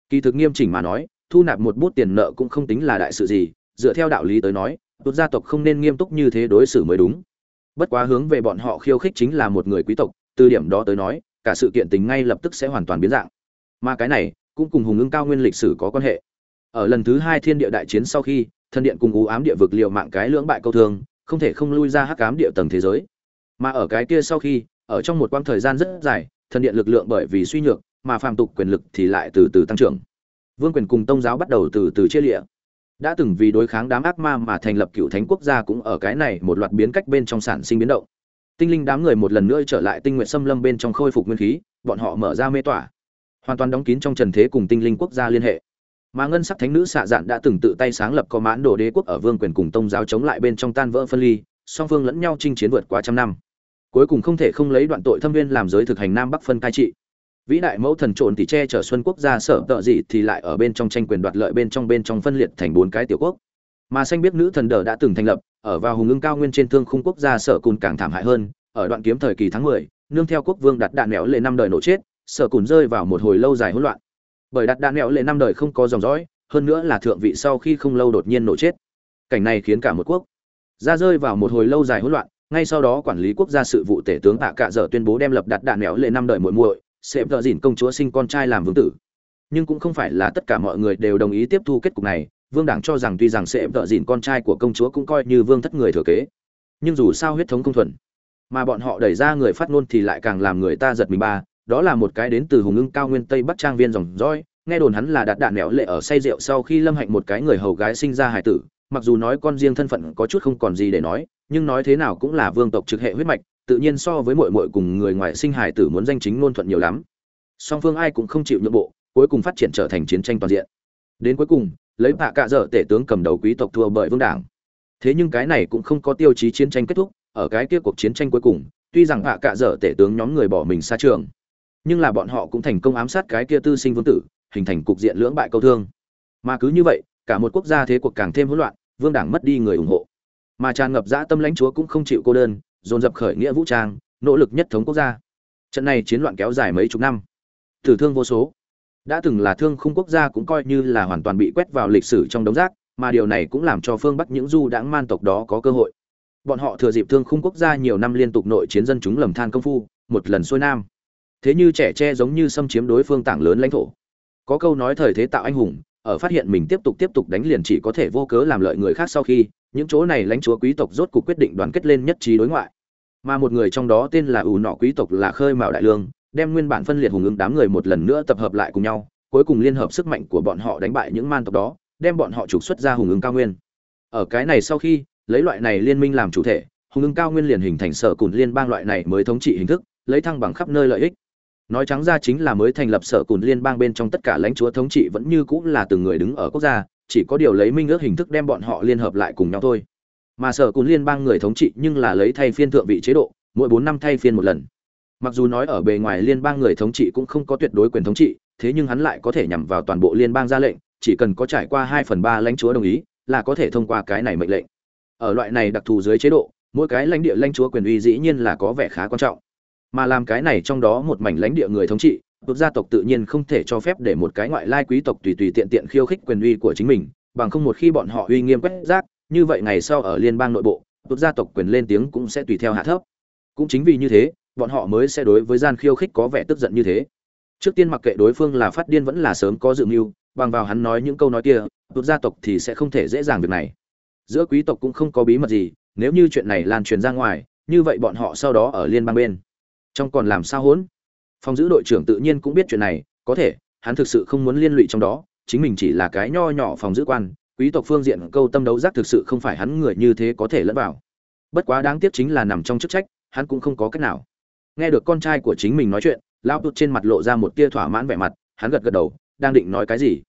Kỳ thực nghiêm chỉnh mà nói, thu nạp một bút tiền nợ cũng không tính là đại sự gì, dựa theo đạo lý tới nói đột gia tộc không nên nghiêm túc như thế đối xử mới đúng. Bất quá hướng về bọn họ khiêu khích chính là một người quý tộc, từ điểm đó tới nói, cả sự kiện tình ngay lập tức sẽ hoàn toàn biến dạng. Mà cái này cũng cùng hùng ưng cao nguyên lịch sử có quan hệ ở lần thứ hai thiên địa đại chiến sau khi, thần điện cùng u ám địa vực liệu mạng cái lưỡng bại câu thương, không thể không lui ra hắc ám địa tầng thế giới. Mà ở cái kia sau khi, ở trong một quãng thời gian rất dài, thần điện lực lượng bởi vì suy nhược, mà phàm tục quyền lực thì lại từ từ tăng trưởng. Vương quyền cùng tông giáo bắt đầu từ từ chia lịa. Đã từng vì đối kháng đám ác ma mà thành lập cựu thánh quốc gia cũng ở cái này một loạt biến cách bên trong sản sinh biến động. Tinh linh đám người một lần nữa trở lại tinh nguyện xâm lâm bên trong khôi phục nguyên khí, bọn họ mở ra mê tỏa. Hoàn toàn đóng kín trong trần thế cùng tinh linh quốc gia liên hệ mà ngân sắc thánh nữ xạ dạn đã từng tự tay sáng lập có mãn đồ đế quốc ở vương quyền cùng tông giáo chống lại bên trong tan vỡ phân ly song phương lẫn nhau chinh chiến vượt qua trăm năm. Cuối cùng không thể không lấy đoạn tội thâm viên làm giới thực hành nam bắc phân cai trị. Vĩ đại mẫu thần trộn thì che chở xuân quốc gia sở tợ dị thì lại ở bên trong tranh quyền đoạt lợi bên trong bên trong phân liệt thành bốn cái tiểu quốc. Mà xanh biết nữ thần đờ đã từng thành lập ở vào hùng ưng cao nguyên trên thương khung quốc gia sở cùn càng thảm hại hơn ở đoạn kiếm thời kỳ tháng 10, nương theo quốc vương đặt đạn mẹo lệ năm đời nổ chết sở cùn rơi vào một hồi lâu dài hỗn loạn bởi đặt đạn nẹo lệ năm đời không có dòng dõi, hơn nữa là thượng vị sau khi không lâu đột nhiên nổ chết. Cảnh này khiến cả một quốc gia rơi vào một hồi lâu dài hỗn loạn, ngay sau đó quản lý quốc gia sự vụ tể tướng tạ cạ dở tuyên bố đem lập đặt đạn nẹo lệ năm đời muội muội, sẽ vợ dỉn công chúa sinh con trai làm vương tử. Nhưng cũng không phải là tất cả mọi người đều đồng ý tiếp thu kết cục này, vương đảng cho rằng tuy rằng sẽ vợ dỉn con trai của công chúa cũng coi như vương thất người thừa kế, nhưng dù sao huyết thống không thuần, mà bọn họ đẩy ra người phát ngôn thì lại càng làm người ta giật mình ba đó là một cái đến từ hùng ưng cao nguyên tây bắc trang viên dòng dõi, nghe đồn hắn là đạt đạn nẻo lệ ở say rượu sau khi lâm hạnh một cái người hầu gái sinh ra hải tử, mặc dù nói con riêng thân phận có chút không còn gì để nói, nhưng nói thế nào cũng là vương tộc trực hệ huyết mạch, tự nhiên so với muội muội cùng người ngoài sinh hải tử muốn danh chính ngôn thuận nhiều lắm. Song phương ai cũng không chịu nhượng bộ, cuối cùng phát triển trở thành chiến tranh toàn diện. Đến cuối cùng, lấy bạ cạ dở tể tướng cầm đầu quý tộc thua bởi vương đảng. Thế nhưng cái này cũng không có tiêu chí chiến tranh kết thúc, ở cái kia cuộc chiến tranh cuối cùng, tuy rằng bạ cạ dở tể tướng nhóm người bỏ mình xa trường nhưng là bọn họ cũng thành công ám sát cái kia tư sinh vương tử, hình thành cục diện lưỡng bại câu thương. Mà cứ như vậy, cả một quốc gia thế cuộc càng thêm hỗn loạn, vương đảng mất đi người ủng hộ. Mà tràn ngập dã tâm lãnh chúa cũng không chịu cô đơn, dồn dập khởi nghĩa vũ trang, nỗ lực nhất thống quốc gia. Trận này chiến loạn kéo dài mấy chục năm. Tử thương vô số. Đã từng là thương khung quốc gia cũng coi như là hoàn toàn bị quét vào lịch sử trong đống rác, mà điều này cũng làm cho phương bắc những du đãng man tộc đó có cơ hội. Bọn họ thừa dịp thương khung quốc gia nhiều năm liên tục nội chiến dân chúng lầm than công phu, một lần xuôi nam thế như trẻ tre giống như xâm chiếm đối phương tảng lớn lãnh thổ. Có câu nói thời thế tạo anh hùng, ở phát hiện mình tiếp tục tiếp tục đánh liền chỉ có thể vô cớ làm lợi người khác sau khi, những chỗ này lãnh chúa quý tộc rốt cuộc quyết định đoàn kết lên nhất trí đối ngoại. Mà một người trong đó tên là ủ nọ quý tộc là khơi mạo đại lương, đem nguyên bản phân liệt hùng ứng đám người một lần nữa tập hợp lại cùng nhau, cuối cùng liên hợp sức mạnh của bọn họ đánh bại những man tộc đó, đem bọn họ trục xuất ra hùng ứng cao nguyên. Ở cái này sau khi, lấy loại này liên minh làm chủ thể, hùng ứng cao nguyên liền hình thành sở cùn liên bang loại này mới thống trị hình thức, lấy thăng bằng khắp nơi lợi ích nói trắng ra chính là mới thành lập sở cùn liên bang bên trong tất cả lãnh chúa thống trị vẫn như cũng là từng người đứng ở quốc gia, chỉ có điều lấy minh ước hình thức đem bọn họ liên hợp lại cùng nhau thôi. Mà sở cùn liên bang người thống trị nhưng là lấy thay phiên thượng vị chế độ, mỗi bốn năm thay phiên một lần. Mặc dù nói ở bề ngoài liên bang người thống trị cũng không có tuyệt đối quyền thống trị, thế nhưng hắn lại có thể nhằm vào toàn bộ liên bang ra lệnh, chỉ cần có trải qua hai phần ba lãnh chúa đồng ý, là có thể thông qua cái này mệnh lệnh. Ở loại này đặc thù dưới chế độ, mỗi cái lãnh địa lãnh chúa quyền uy dĩ nhiên là có vẻ khá quan trọng mà làm cái này trong đó một mảnh lãnh địa người thống trị, tộc gia tộc tự nhiên không thể cho phép để một cái ngoại lai quý tộc tùy tùy tiện tiện khiêu khích quyền uy của chính mình, bằng không một khi bọn họ uy nghiêm quét rác, như vậy ngày sau ở liên bang nội bộ, tộc gia tộc quyền lên tiếng cũng sẽ tùy theo hạ thấp. Cũng chính vì như thế, bọn họ mới sẽ đối với gian khiêu khích có vẻ tức giận như thế. Trước tiên mặc kệ đối phương là phát điên vẫn là sớm có dự mưu, bằng vào hắn nói những câu nói kia, tộc gia tộc thì sẽ không thể dễ dàng việc này. Giữa quý tộc cũng không có bí mật gì, nếu như chuyện này lan truyền ra ngoài, như vậy bọn họ sau đó ở liên bang bên trong còn làm sao hỗn? Phòng giữ đội trưởng tự nhiên cũng biết chuyện này, có thể, hắn thực sự không muốn liên lụy trong đó, chính mình chỉ là cái nho nhỏ phòng giữ quan, quý tộc phương diện câu tâm đấu giác thực sự không phải hắn người như thế có thể lẫn vào. Bất quá đáng tiếc chính là nằm trong chức trách, hắn cũng không có cách nào. Nghe được con trai của chính mình nói chuyện lao tụt trên mặt lộ ra một tia thỏa mãn vẻ mặt, hắn gật gật đầu, đang định nói cái gì?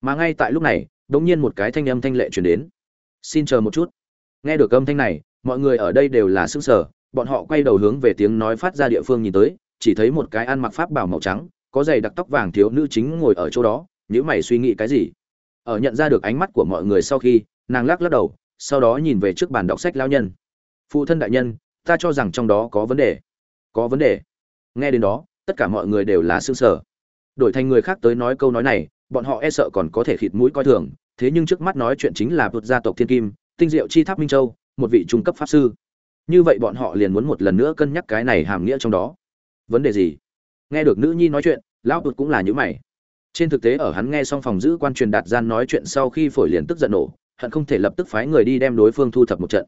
Mà ngay tại lúc này đ ỗ n g nhiên một cái thanh âm thanh lệ chuyển đến. Xin chờ một chút. Nghe được âm thanh này, mọi người ở đây đều là s ư n g sở bọn họ quay đầu hướng về tiếng nói phát ra địa phương nhìn tới, chỉ thấy một cái ăn mặc pháp bảo màu trắng, có giày đặc tóc vàng thiếu nữ chính ngồi ở chỗ đó, nhíu mày suy nghĩ cái gì. Ở nhận ra được ánh mắt của mọi người sau khi, nàng lắc lắc đầu, sau đó nhìn về trước bàn đọc sách lão nhân. Phụ thân đại nhân, ta cho rằng trong đó có vấn đề. Có vấn đề? Nghe đến đó, tất cả mọi người đều là xương sở đổi thành người khác tới nói câu nói này, bọn họ e sợ còn có thể khịt mũi coi thường, thế nhưng trước mắt nói chuyện chính là vượt gia tộc thiên kim, tinh diệu chi tháp minh châu, một vị trung cấp pháp sư như vậy bọn họ liền muốn một lần nữa cân nhắc cái này hàm nghĩa trong đó. Vấn đề gì? Nghe được nữ nhi nói chuyện, lão tụt cũng là những mày. Trên thực tế ở hắn nghe xong phòng giữ quan truyền đạt gian nói chuyện sau khi phổi liền tức giận nổ hận không thể lập tức phái người đi đem đối phương thu thập một trận.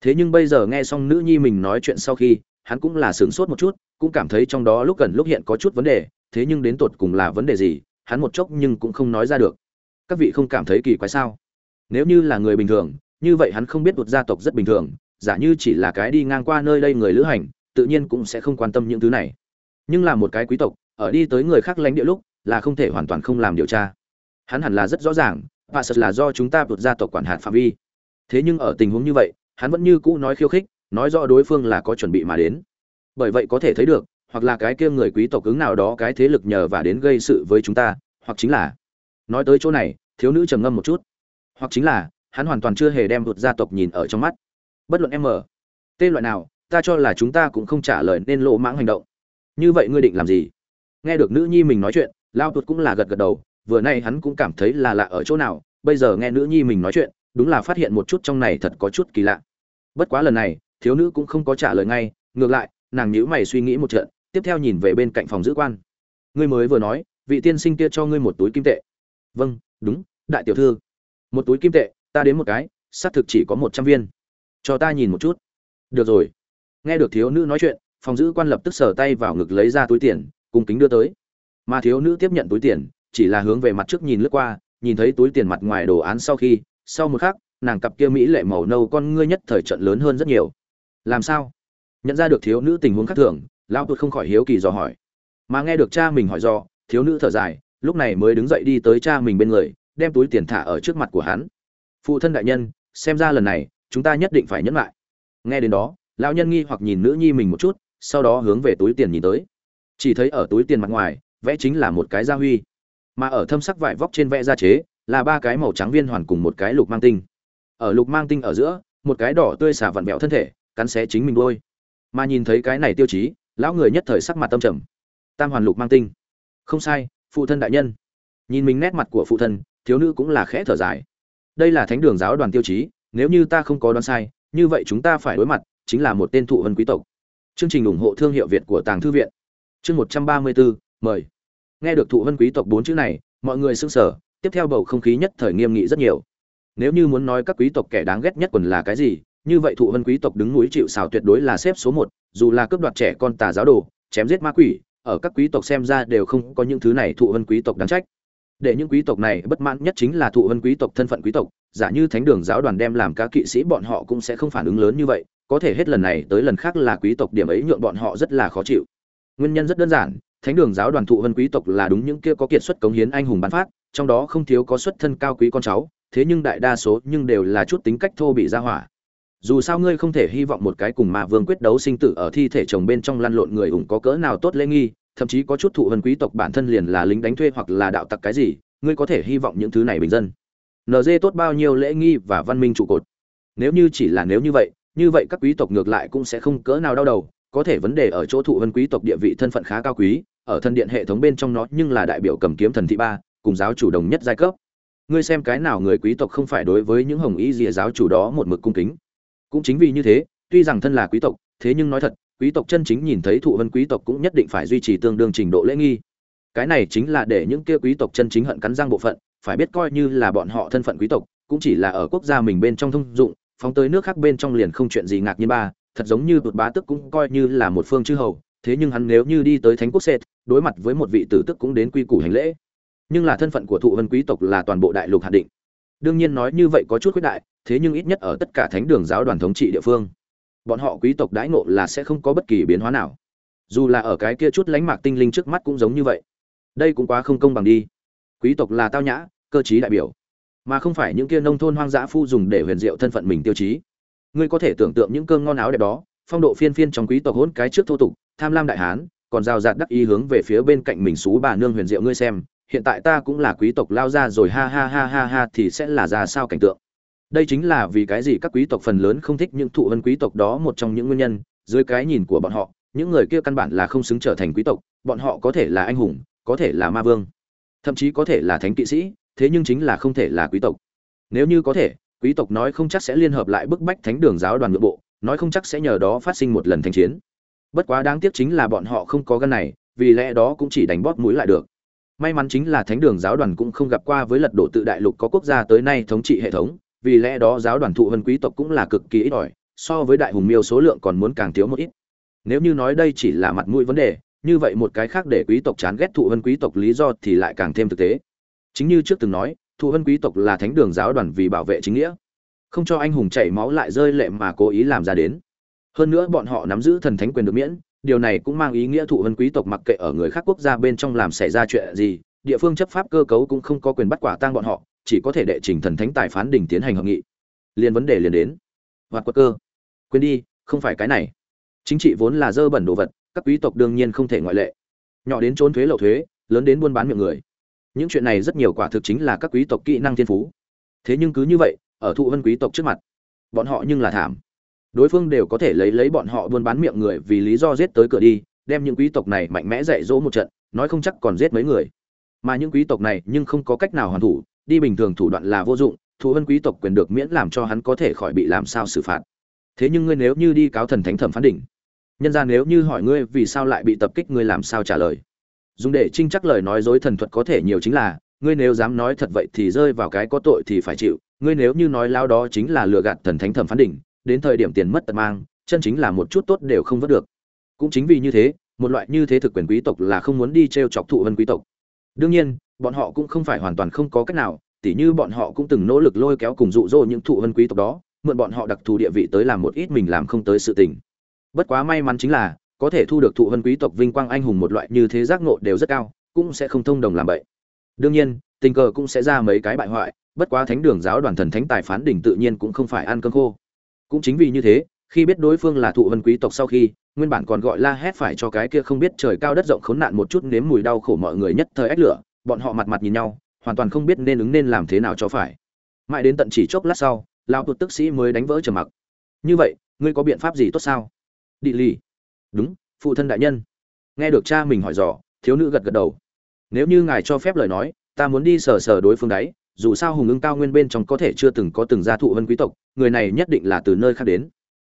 Thế nhưng bây giờ nghe xong nữ nhi mình nói chuyện sau khi, hắn cũng là sửng sốt một chút, cũng cảm thấy trong đó lúc gần lúc hiện có chút vấn đề, thế nhưng đến tột cùng là vấn đề gì, hắn một chốc nhưng cũng không nói ra được. Các vị không cảm thấy kỳ quái sao? Nếu như là người bình thường, như vậy hắn không biết một gia tộc rất bình thường giả như chỉ là cái đi ngang qua nơi đây người lữ hành, tự nhiên cũng sẽ không quan tâm những thứ này. Nhưng là một cái quý tộc, ở đi tới người khác lãnh địa lúc, là không thể hoàn toàn không làm điều tra. Hắn hẳn là rất rõ ràng, và sật là do chúng ta vượt ra tộc quản hạt phạm vi. Thế nhưng ở tình huống như vậy, hắn vẫn như cũ nói khiêu khích, nói rõ đối phương là có chuẩn bị mà đến. Bởi vậy có thể thấy được, hoặc là cái kia người quý tộc ứng nào đó cái thế lực nhờ và đến gây sự với chúng ta, hoặc chính là, nói tới chỗ này, thiếu nữ trầm ngâm một chút. Hoặc chính là, hắn hoàn toàn chưa hề đem vượt gia tộc nhìn ở trong mắt bất luận em mở tên loại nào, ta cho là chúng ta cũng không trả lời nên lộ mãng hành động. Như vậy ngươi định làm gì? Nghe được nữ nhi mình nói chuyện, lao tuột cũng là gật gật đầu, vừa nay hắn cũng cảm thấy là lạ ở chỗ nào, bây giờ nghe nữ nhi mình nói chuyện, đúng là phát hiện một chút trong này thật có chút kỳ lạ. Bất quá lần này, thiếu nữ cũng không có trả lời ngay, ngược lại, nàng nhíu mày suy nghĩ một trận, tiếp theo nhìn về bên cạnh phòng giữ quan. Ngươi mới vừa nói, vị tiên sinh kia cho ngươi một túi kim tệ. Vâng đúng, đại tiểu thư. Một túi kim tệ, ta đến một cái, xác thực chỉ có một trăm viên cho ta nhìn một chút. Được rồi. Nghe được thiếu nữ nói chuyện, phòng giữ quan lập tức sờ tay vào ngực lấy ra túi tiền cùng kính đưa tới. Mà thiếu nữ tiếp nhận túi tiền, chỉ là hướng về mặt trước nhìn lướt qua, nhìn thấy túi tiền mặt ngoài đồ án sau khi, sau một khắc, nàng cặp kia mỹ lệ màu nâu con ngươi nhất thời trận lớn hơn rất nhiều. Làm sao? Nhận ra được thiếu nữ tình huống khác thường, lão tuột không khỏi hiếu kỳ dò hỏi. Mà nghe được cha mình hỏi do thiếu nữ thở dài, lúc này mới đứng dậy đi tới cha mình bên người, đem túi tiền thả ở trước mặt của hắn. Phụ thân đại nhân, xem ra lần này chúng ta nhất định phải nhẫn lại. Nghe đến đó, lão nhân nghi hoặc nhìn nữ nhi mình một chút, sau đó hướng về túi tiền nhìn tới. Chỉ thấy ở túi tiền mặt ngoài, vẽ chính là một cái gia huy. Mà ở thâm sắc vải vóc trên vẽ gia chế, là ba cái màu trắng viên hoàn cùng một cái lục mang tinh. Ở lục mang tinh ở giữa, một cái đỏ tươi xả vặn vẹo thân thể, cắn xé chính mình đôi mà nhìn thấy cái này tiêu chí, lão người nhất thời sắc mặt tâm trầm. Tam hoàn lục mang tinh. Không sai, phụ thân đại nhân. Nhìn mình nét mặt của phụ thân, thiếu nữ cũng là khẽ thở dài. Đây là thánh đường giáo đoàn tiêu chí nếu như ta không có đoán sai, như vậy chúng ta phải đối mặt, chính là một tên thụ vân quý tộc. Chương trình ủng hộ thương hiệu việt của tàng thư viện. Chương một trăm ba mươi bốn mời. Nghe được thụ vân quý tộc bốn chữ này, mọi người sững sờ, tiếp theo bầu không khí nhất thời nghiêm nghị rất nhiều. Nếu như muốn nói các quý tộc kẻ đáng ghét nhất quần là cái gì, như vậy thụ vân quý tộc đứng núi chịu sào tuyệt đối là xếp số một, dù là cướp đoạt trẻ con tà giáo đồ, chém giết ma quỷ, ở các quý tộc xem ra đều không có những thứ này thụ vân quý tộc đáng trách để những quý tộc này bất mãn nhất chính là thụ vân quý tộc, thân phận quý tộc. Giả như thánh đường giáo đoàn đem làm các kỵ sĩ, bọn họ cũng sẽ không phản ứng lớn như vậy. Có thể hết lần này tới lần khác là quý tộc điểm ấy nhượng bọn họ rất là khó chịu. Nguyên nhân rất đơn giản, thánh đường giáo đoàn thụ vân quý tộc là đúng những kia có kiệt xuất cống hiến anh hùng bán phát, trong đó không thiếu có xuất thân cao quý con cháu, thế nhưng đại đa số nhưng đều là chút tính cách thô bị ra hỏa. Dù sao ngươi không thể hy vọng một cái cùng mà vương quyết đấu sinh tử ở thi thể chồng bên trong lăn lộn người ủng có cỡ nào tốt lễ nghi thậm chí có chút thụ vân quý tộc bản thân liền là lính đánh thuê hoặc là đạo tặc cái gì, ngươi có thể hy vọng những thứ này bình dân. Nd tốt bao nhiêu lễ nghi và văn minh trụ cột. Nếu như chỉ là nếu như vậy như vậy các quý tộc ngược lại cũng sẽ không cỡ nào đau đầu, có thể vấn đề ở chỗ thụ vân quý tộc địa vị thân phận khá cao quý, ở thân điện hệ thống bên trong nó nhưng là đại biểu cầm kiếm thần thị ba, cùng giáo chủ đồng nhất giai cấp. Ngươi xem cái nào người quý tộc không phải đối với những hồng y rìa giáo chủ đó một mực cung kính. Cũng chính vì như thế, tuy rằng thân là quý tộc, thế nhưng nói thật quý tộc chân chính nhìn thấy thụ vân quý tộc cũng nhất định phải duy trì tương đương trình độ lễ nghi. Cái này chính là để những kia quý tộc chân chính hận cắn răng bộ phận, phải biết coi như là bọn họ thân phận quý tộc, cũng chỉ là ở quốc gia mình bên trong thông dụng, phóng tới nước khác bên trong liền không chuyện gì ngạc nhiên ba, thật giống như bột bá tức cũng coi như là một phương chư hầu, thế nhưng hắn nếu như đi tới thánh quốc sệt đối mặt với một vị tử tức cũng đến quy củ hành lễ. Nhưng là thân phận của thụ vân quý tộc là toàn bộ đại lục hạn định. Đương nhiên nói như vậy có chút khuyết đại, thế nhưng ít nhất ở tất cả thánh đường giáo đoàn thống trị địa phương bọn họ quý tộc đãi ngộ là sẽ không có bất kỳ biến hóa nào. Dù là ở cái kia chút lánh mạc tinh linh trước mắt cũng giống như vậy. Đây cũng quá không công bằng đi. Quý tộc là tao nhã, cơ chí đại biểu. Mà không phải những kia nông thôn hoang dã phu dùng để huyền diệu thân phận mình tiêu chí. Ngươi có thể tưởng tượng những cơm ngon áo đẹp đó, phong độ phiên phiên trong quý tộc hỗn cái trước thô tục, tham lam đại hán, còn rào rạt đắc ý hướng về phía bên cạnh mình xú bà nương huyền diệu ngươi xem, hiện tại ta cũng là quý tộc lao ra rồi, ha ha ha ha ha thì sẽ là ra sao cảnh tượng đây chính là vì cái gì các quý tộc phần lớn không thích những thụ vân quý tộc đó một trong những nguyên nhân. Dưới cái nhìn của bọn họ, những người kia căn bản là không xứng trở thành quý tộc, bọn họ có thể là anh hùng, có thể là ma vương, thậm chí có thể là thánh kỵ sĩ, thế nhưng chính là không thể là quý tộc. Nếu như có thể, quý tộc nói không chắc sẽ liên hợp lại bức bách thánh đường giáo đoàn nội bộ, nói không chắc sẽ nhờ đó phát sinh một lần thanh chiến. Bất quá đáng tiếc chính là bọn họ không có gân này, vì lẽ đó cũng chỉ đánh bóp mũi lại được. May mắn chính là thánh đường giáo đoàn cũng không gặp qua với lật đổ tự đại lục có quốc gia tới nay thống trị hệ thống vì lẽ đó giáo đoàn thụ vân quý tộc cũng là cực kỳ ít ỏi, so với đại hùng miêu số lượng còn muốn càng thiếu một ít. Nếu như nói đây chỉ là mặt mũi vấn đề, như vậy một cái khác để quý tộc chán ghét thụ vân quý tộc lý do thì lại càng thêm thực tế. Chính như trước từng nói, thụ vân quý tộc là thánh đường giáo đoàn vì bảo vệ chính nghĩa. Không cho anh hùng chảy máu lại rơi lệ mà cố ý làm ra đến. Hơn nữa bọn họ nắm giữ thần thánh quyền được miễn, điều này cũng mang ý nghĩa thụ vân quý tộc mặc kệ ở người khác quốc gia bên trong làm xảy ra chuyện gì, địa phương chấp pháp cơ cấu cũng không có quyền bắt quả tang bọn họ chỉ có thể đệ trình thần thánh tài phán đình tiến hành hợp nghị. Liền vấn đề liền đến. Hoạt quất cơ. Quên đi, không phải cái này. Chính trị vốn là dơ bẩn đồ vật, các quý tộc đương nhiên không thể ngoại lệ. Nhỏ đến trốn thuế lậu thuế, lớn đến buôn bán miệng người. Những chuyện này rất nhiều quả thực chính là các quý tộc kỹ năng thiên phú. Thế nhưng cứ như vậy, ở thụ vân quý tộc trước mặt, bọn họ nhưng là thảm. Đối phương đều có thể lấy lấy bọn họ buôn bán miệng người vì lý do giết tới cửa đi, đem những quý tộc này mạnh mẽ dạy dỗ một trận, nói không chắc còn giết mấy người. Mà những quý tộc này nhưng không có cách nào hoàn thủ đi bình thường thủ đoạn là vô dụng thụ ân quý tộc quyền được miễn làm cho hắn có thể khỏi bị làm sao xử phạt. Thế nhưng ngươi nếu như đi cáo thần thánh thẩm phán đỉnh, nhân ra nếu như hỏi ngươi vì sao lại bị tập kích ngươi làm sao trả lời? Dùng để trinh chắc lời nói dối thần thuật có thể nhiều chính là, ngươi nếu dám nói thật vậy thì rơi vào cái có tội thì phải chịu, ngươi nếu như nói lao đó chính là lừa gạt thần thánh thẩm phán đỉnh, đến thời điểm tiền mất tật mang, chân chính là một chút tốt đều không vớt được. Cũng chính vì như thế, một loại như thế thực quyền quý tộc là không muốn đi t r e o chọc thụ vân quý tộc. Đương nhiên bọn họ cũng không phải hoàn toàn không có cách nào, tỉ như bọn họ cũng từng nỗ lực lôi kéo cùng dụ dỗ những thụ vân quý tộc đó, mượn bọn họ đặc thù địa vị tới làm một ít mình làm không tới sự tình. Bất quá may mắn chính là, có thể thu được thụ vân quý tộc vinh quang anh hùng một loại như thế giác ngộ đều rất cao, cũng sẽ không thông đồng làm vậy đương nhiên, tình cờ cũng sẽ ra mấy cái bại hoại, bất quá thánh đường giáo đoàn thần thánh tài phán đỉnh tự nhiên cũng không phải ăn cơm khô. Cũng chính vì như thế, khi biết đối phương là thụ vân quý tộc sau khi, nguyên bản còn gọi la hét phải cho cái kia không biết trời cao đất rộng khốn nạn một chút nếm mùi đau khổ mọi người nhất thời ách lửa bọn họ mặt mặt nhìn nhau, hoàn toàn không biết nên ứng nên làm thế nào cho phải. Mãi đến tận chỉ chốc lát sau, lão tụt tức sĩ mới đánh vỡ trầm mặc. Như vậy, ngươi có biện pháp gì tốt sao? Địa lì. Đúng, phụ thân đại nhân. Nghe được cha mình hỏi dò, thiếu nữ gật gật đầu. Nếu như ngài cho phép lời nói, ta muốn đi sờ sờ đối phương đấy dù sao hùng ưng cao nguyên bên trong có thể chưa từng có từng gia thụ vân quý tộc, người này nhất định là từ nơi khác đến.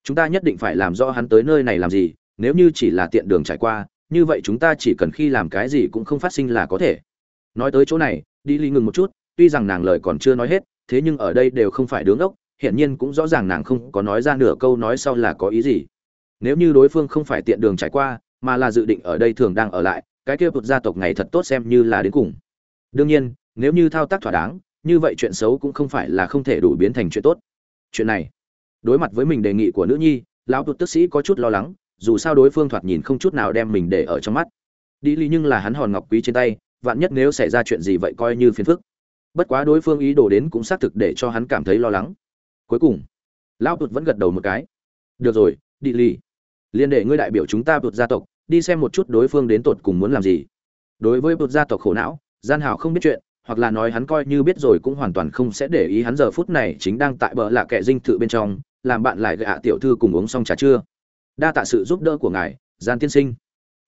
Chúng ta nhất định phải làm rõ hắn tới nơi này làm gì, nếu như chỉ là tiện đường trải qua, như vậy chúng ta chỉ cần khi làm cái gì cũng không phát sinh là có thể nói tới chỗ này, đi ly ngừng một chút, tuy rằng nàng lời còn chưa nói hết, thế nhưng ở đây đều không phải đứng ốc, hiển nhiên cũng rõ ràng nàng không có nói ra nửa câu nói sau là có ý gì. Nếu như đối phương không phải tiện đường trải qua, mà là dự định ở đây thường đang ở lại, cái kia vượt gia tộc ngày thật tốt xem như là đến cùng. Đương nhiên, nếu như thao tác thỏa đáng, như vậy chuyện xấu cũng không phải là không thể đủ biến thành chuyện tốt. Chuyện này, đối mặt với mình đề nghị của nữ nhi, lão tụt tức sĩ có chút lo lắng, dù sao đối phương thoạt nhìn không chút nào đem mình để ở trong mắt. Đi ly nhưng là hắn hòn ngọc quý trên tay vạn nhất nếu xảy ra chuyện gì vậy coi như phiền phức. Bất quá đối phương ý đồ đến cũng xác thực để cho hắn cảm thấy lo lắng. Cuối cùng, lão tụt vẫn gật đầu một cái. Được rồi đi lì. Liên đệ ngươi đại biểu chúng ta tụt gia tộc, đi xem một chút đối phương đến tột cùng muốn làm gì. Đối với tụt gia tộc khổ não, gian hào không biết chuyện, hoặc là nói hắn coi như biết rồi cũng hoàn toàn không sẽ để ý hắn giờ phút này chính đang tại bờ lạ kệ dinh thự bên trong, làm bạn lại gạ tiểu thư cùng uống xong trà trưa. Đa tạ sự giúp đỡ của ngài, gian tiên sinh.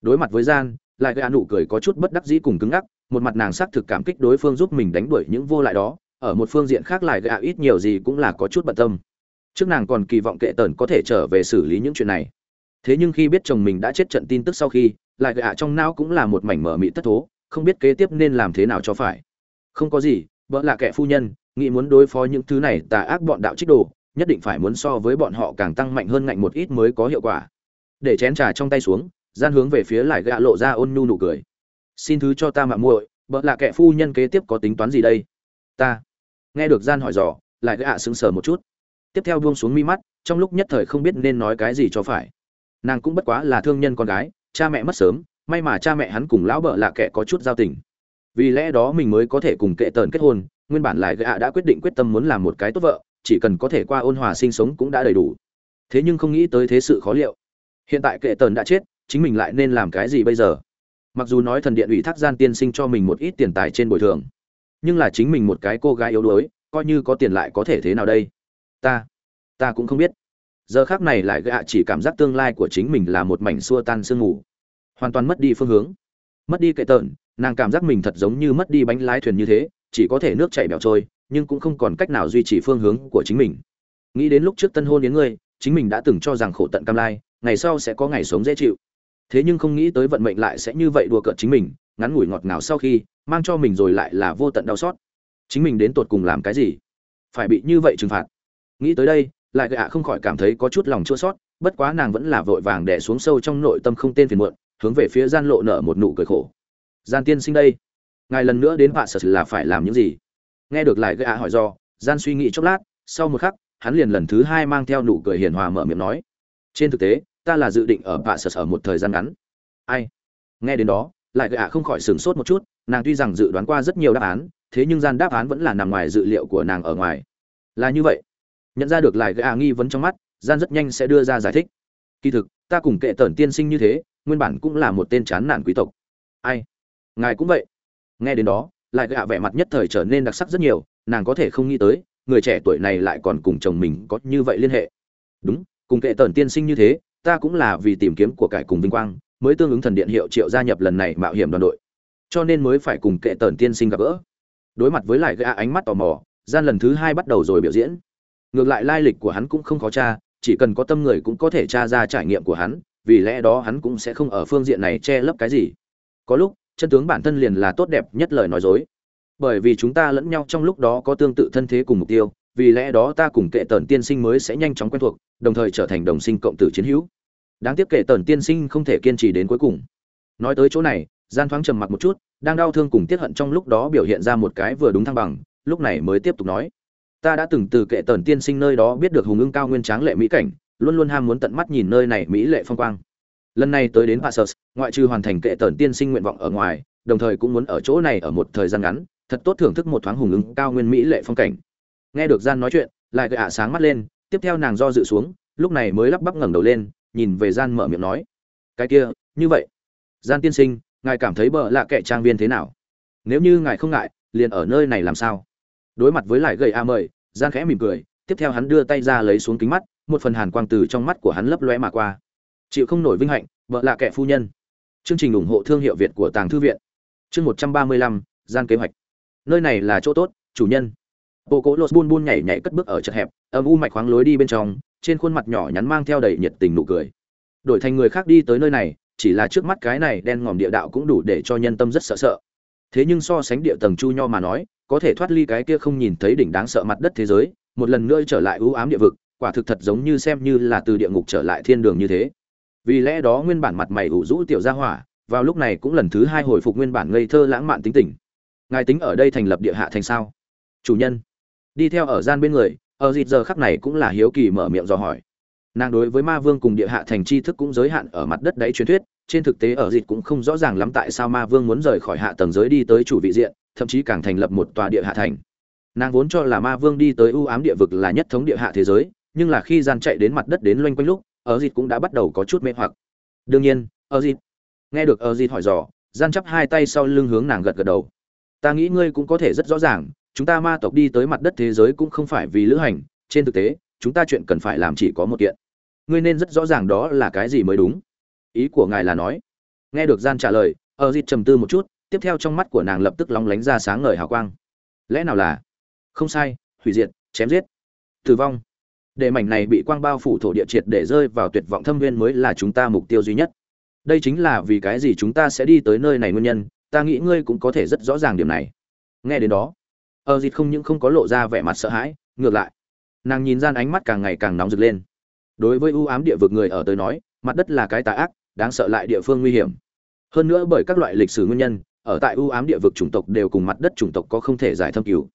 Đối mặt với gian lại gây nụ cười có chút bất đắc dĩ cùng cứng ngắc, một mặt nàng xác thực cảm kích đối phương giúp mình đánh đuổi những vô lại đó, ở một phương diện khác lại gây ít nhiều gì cũng là có chút bận tâm. Trước nàng còn kỳ vọng kệ tần có thể trở về xử lý những chuyện này. Thế nhưng khi biết chồng mình đã chết trận tin tức sau khi lại gây trong não cũng là một mảnh mở mị tất thố, không biết kế tiếp nên làm thế nào cho phải. Không có gì, vợ là kẻ phu nhân, nghĩ muốn đối phó những thứ này tà ác bọn đạo trích đồ, nhất định phải muốn so với bọn họ càng tăng mạnh hơn ngạnh một ít mới có hiệu quả. Để chén trà trong tay xuống gian hướng về phía lại gạ lộ ra ôn nhu nụ cười. Xin thứ cho ta mạng muội, bợ là kẻ phu nhân kế tiếp có tính toán gì đây? Ta. Nghe được gian hỏi dò, lại gạ sững sờ một chút. Tiếp theo buông xuống mi mắt, trong lúc nhất thời không biết nên nói cái gì cho phải. Nàng cũng bất quá là thương nhân con gái, cha mẹ mất sớm, may mà cha mẹ hắn cùng lão bợ là kẻ có chút giao tình. Vì lẽ đó mình mới có thể cùng kệ tần kết hôn, nguyên bản lại gạ đã quyết định quyết tâm muốn làm một cái tốt vợ, chỉ cần có thể qua ôn hòa sinh sống cũng đã đầy đủ. Thế nhưng không nghĩ tới thế sự khó liệu. Hiện tại kệ tần đã chết chính mình lại nên làm cái gì bây giờ? Mặc dù nói thần điện ủy thác gian tiên sinh cho mình một ít tiền tài trên bồi thường, nhưng là chính mình một cái cô gái yếu đuối, coi như có tiền lại có thể thế nào đây? Ta ta cũng không biết. Giờ khác này lại gạ chỉ cảm giác tương lai của chính mình là một mảnh xua tan sương mù. Hoàn toàn mất đi phương hướng, mất đi kệ tợn nàng cảm giác mình thật giống như mất đi bánh lái thuyền như thế, chỉ có thể nước chảy bẹo trôi, nhưng cũng không còn cách nào duy trì phương hướng của chính mình. Nghĩ đến lúc trước tân hôn đến ngươi, chính mình đã từng cho rằng khổ tận cam lai, ngày sau sẽ có ngày sống dễ chịu thế nhưng không nghĩ tới vận mệnh lại sẽ như vậy đùa cợt chính mình, ngắn ngủi ngọt ngào sau khi, mang cho mình rồi lại là vô tận đau xót. Chính mình đến tột cùng làm cái gì? Phải bị như vậy trừng phạt. Nghĩ tới đây, lại gạ không khỏi cảm thấy có chút lòng chua sót bất quá nàng vẫn là vội vàng đẻ xuống sâu trong nội tâm không tên phiền muộn, hướng về phía gian lộ nở một nụ cười khổ. Gian tiên sinh đây, ngài lần nữa đến vạ sở là phải làm những gì? Nghe được lại gạ hỏi do, gian suy nghĩ chốc lát, sau một khắc, hắn liền lần thứ hai mang theo nụ cười hiền hòa mở miệng nói. Trên thực tế ta là dự định ở bạ sở ở một thời gian ngắn. Ai? Nghe đến đó, lại gạ không khỏi sửng sốt một chút, nàng tuy rằng dự đoán qua rất nhiều đáp án, thế nhưng gian đáp án vẫn là nằm ngoài dự liệu của nàng ở ngoài. Là như vậy. Nhận ra được lại gạ nghi vấn trong mắt, gian rất nhanh sẽ đưa ra giải thích. Kỳ thực, ta cùng kệ tần tiên sinh như thế, nguyên bản cũng là một tên chán nản quý tộc. Ai? Ngài cũng vậy. Nghe đến đó, lại gạ vẻ mặt nhất thời trở nên đặc sắc rất nhiều, nàng có thể không nghĩ tới, người trẻ tuổi này lại còn cùng chồng mình có như vậy liên hệ. Đúng, cùng kệ tần tiên sinh như thế ta cũng là vì tìm kiếm của cải cùng vinh quang, mới tương ứng thần điện hiệu triệu gia nhập lần này mạo hiểm đoàn đội. Cho nên mới phải cùng kệ tần tiên sinh gặp gỡ. Đối mặt với lại gã ánh mắt tò mò, gian lần thứ hai bắt đầu rồi biểu diễn. Ngược lại lai lịch của hắn cũng không khó tra, chỉ cần có tâm người cũng có thể tra ra trải nghiệm của hắn, vì lẽ đó hắn cũng sẽ không ở phương diện này che lấp cái gì. Có lúc, chân tướng bản thân liền là tốt đẹp nhất lời nói dối. Bởi vì chúng ta lẫn nhau trong lúc đó có tương tự thân thế cùng mục tiêu vì lẽ đó ta cùng kệ tần tiên sinh mới sẽ nhanh chóng quen thuộc đồng thời trở thành đồng sinh cộng tử chiến hữu. Đáng tiếc kệ tần tiên sinh không thể kiên trì đến cuối cùng. Nói tới chỗ này gian thoáng trầm mặc một chút đang đau thương cùng tiết hận trong lúc đó biểu hiện ra một cái vừa đúng thăng bằng lúc này mới tiếp tục nói. Ta đã từng từ kệ tần tiên sinh nơi đó biết được hùng ưng cao nguyên tráng lệ mỹ cảnh luôn luôn ham muốn tận mắt nhìn nơi này mỹ lệ phong quang. Lần này tới đến Passus, ngoại trừ hoàn thành kệ tần tiên sinh nguyện vọng ở ngoài đồng thời cũng muốn ở chỗ này ở một thời gian ngắn thật tốt thưởng thức một thoáng hùng ứng cao nguyên mỹ lệ phong cảnh nghe được gian nói chuyện, lại gạ sáng mắt lên, tiếp theo nàng do dự xuống, lúc này mới lắp bắp ngẩng đầu lên, nhìn về gian mở miệng nói. Cái kia, như vậy. Gian tiên sinh, ngài cảm thấy bợ lạ kệ trang viên thế nào? Nếu như ngài không ngại, liền ở nơi này làm sao? Đối mặt với lại gầy a mời, gian khẽ mỉm cười, tiếp theo hắn đưa tay ra lấy xuống kính mắt, một phần hàn quang từ trong mắt của hắn lấp lóe mà qua. Chịu không nổi vinh hạnh vợ lạ kệ phu nhân. Chương trình ủng hộ thương hiệu việt của tàng thư viện. Chương một trăm ba mươi lăm, gian kế hoạch. Nơi này là chỗ tốt, chủ nhân bộ cố lột buôn buôn nhảy nhảy cất bước ở chật hẹp, âm u mạch khoáng lối đi bên trong, trên khuôn mặt nhỏ nhắn mang theo đầy nhiệt tình nụ cười. Đổi thành người khác đi tới nơi này, chỉ là trước mắt cái này đen ngòm địa đạo cũng đủ để cho nhân tâm rất sợ sợ. Thế nhưng so sánh địa tầng chu nho mà nói, có thể thoát ly cái kia không nhìn thấy đỉnh đáng sợ mặt đất thế giới, một lần nữa trở lại ưu ám địa vực, quả thực thật giống như xem như là từ địa ngục trở lại thiên đường như thế. Vì lẽ đó nguyên bản mặt mày ủ rũ tiểu gia hỏa, vào lúc này cũng lần thứ hai hồi phục nguyên bản ngây thơ lãng mạn tính tình. Ngài tính ở đây thành lập địa hạ thành sao? Chủ nhân đi theo ở gian bên người, ở dịp giờ khắc này cũng là hiếu kỳ mở miệng dò hỏi. Nàng đối với ma vương cùng địa hạ thành tri thức cũng giới hạn ở mặt đất đáy truyền thuyết, trên thực tế ở dịp cũng không rõ ràng lắm tại sao ma vương muốn rời khỏi hạ tầng giới đi tới chủ vị diện, thậm chí càng thành lập một tòa địa hạ thành. Nàng vốn cho là ma vương đi tới ưu ám địa vực là nhất thống địa hạ thế giới, nhưng là khi gian chạy đến mặt đất đến loanh quanh lúc, ở dịp cũng đã bắt đầu có chút mê hoặc. Đương nhiên, ở dịp, nghe được ở dịp hỏi dò, gian chắp hai tay sau lưng hướng nàng gật gật đầu. Ta nghĩ ngươi cũng có thể rất rõ ràng chúng ta ma tộc đi tới mặt đất thế giới cũng không phải vì lữ hành, trên thực tế, chúng ta chuyện cần phải làm chỉ có một kiện. Ngươi nên rất rõ ràng đó là cái gì mới đúng. Ý của ngài là nói. Nghe được gian trả lời ờ ở dịp trầm tư một chút, tiếp theo trong mắt của nàng lập tức lóng lánh ra sáng ngời hào quang. Lẽ nào là? Không sai, hủy diệt, chém giết, tử vong. Để mảnh này bị quang bao phủ thổ địa triệt để rơi vào tuyệt vọng thâm viên mới là chúng ta mục tiêu duy nhất. Đây chính là vì cái gì chúng ta sẽ đi tới nơi này nguyên nhân, ta nghĩ ngươi cũng có thể rất rõ ràng điểm này. Nghe đến đó Ờ, ở dịt không những không có lộ ra vẻ mặt sợ hãi, ngược lại. Nàng nhìn gian ánh mắt càng ngày càng nóng rực lên. Đối với ưu ám địa vực người ở tới nói, mặt đất là cái tà ác, đáng sợ lại địa phương nguy hiểm. Hơn nữa bởi các loại lịch sử nguyên nhân, ở tại ưu ám địa vực chủng tộc đều cùng mặt đất chủng tộc có không thể giải thâm cứu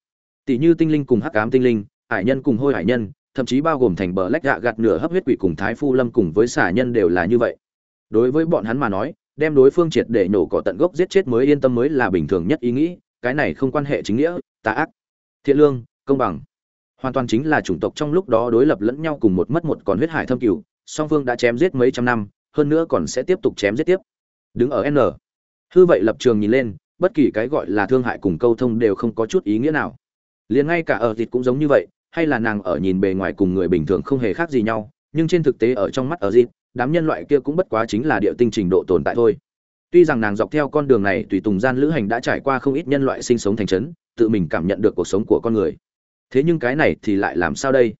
tỷ như tinh linh cùng hắc ám tinh linh, hải nhân cùng hôi hải nhân, thậm chí bao gồm thành bờ lách gạ gạt nửa hấp huyết quỷ cùng thái phu lâm cùng với xả nhân đều là như vậy. Đối với bọn hắn mà nói, đem đối phương triệt để nổ cỏ tận gốc giết chết mới yên tâm mới là bình thường nhất ý nghĩ, cái này không quan hệ chính nghĩa tà ác, thiện lương, công bằng. Hoàn toàn chính là chủng tộc trong lúc đó đối lập lẫn nhau cùng một mất một còn huyết hải thâm cửu song phương đã chém giết mấy trăm năm, hơn nữa còn sẽ tiếp tục chém giết tiếp. Đứng ở n. Hư vậy lập trường nhìn lên, bất kỳ cái gọi là thương hại cùng câu thông đều không có chút ý nghĩa nào. Liền ngay cả ở thịt cũng giống như vậy, hay là nàng ở nhìn bề ngoài cùng người bình thường không hề khác gì nhau, nhưng trên thực tế ở trong mắt ở dịp đám nhân loại kia cũng bất quá chính là địa tinh trình độ tồn tại thôi. Tuy rằng nàng dọc theo con đường này tùy tùng gian lữ hành đã trải qua không ít nhân loại sinh sống thành trấn tự mình cảm nhận được cuộc sống của con người. Thế nhưng cái này thì lại làm sao đây?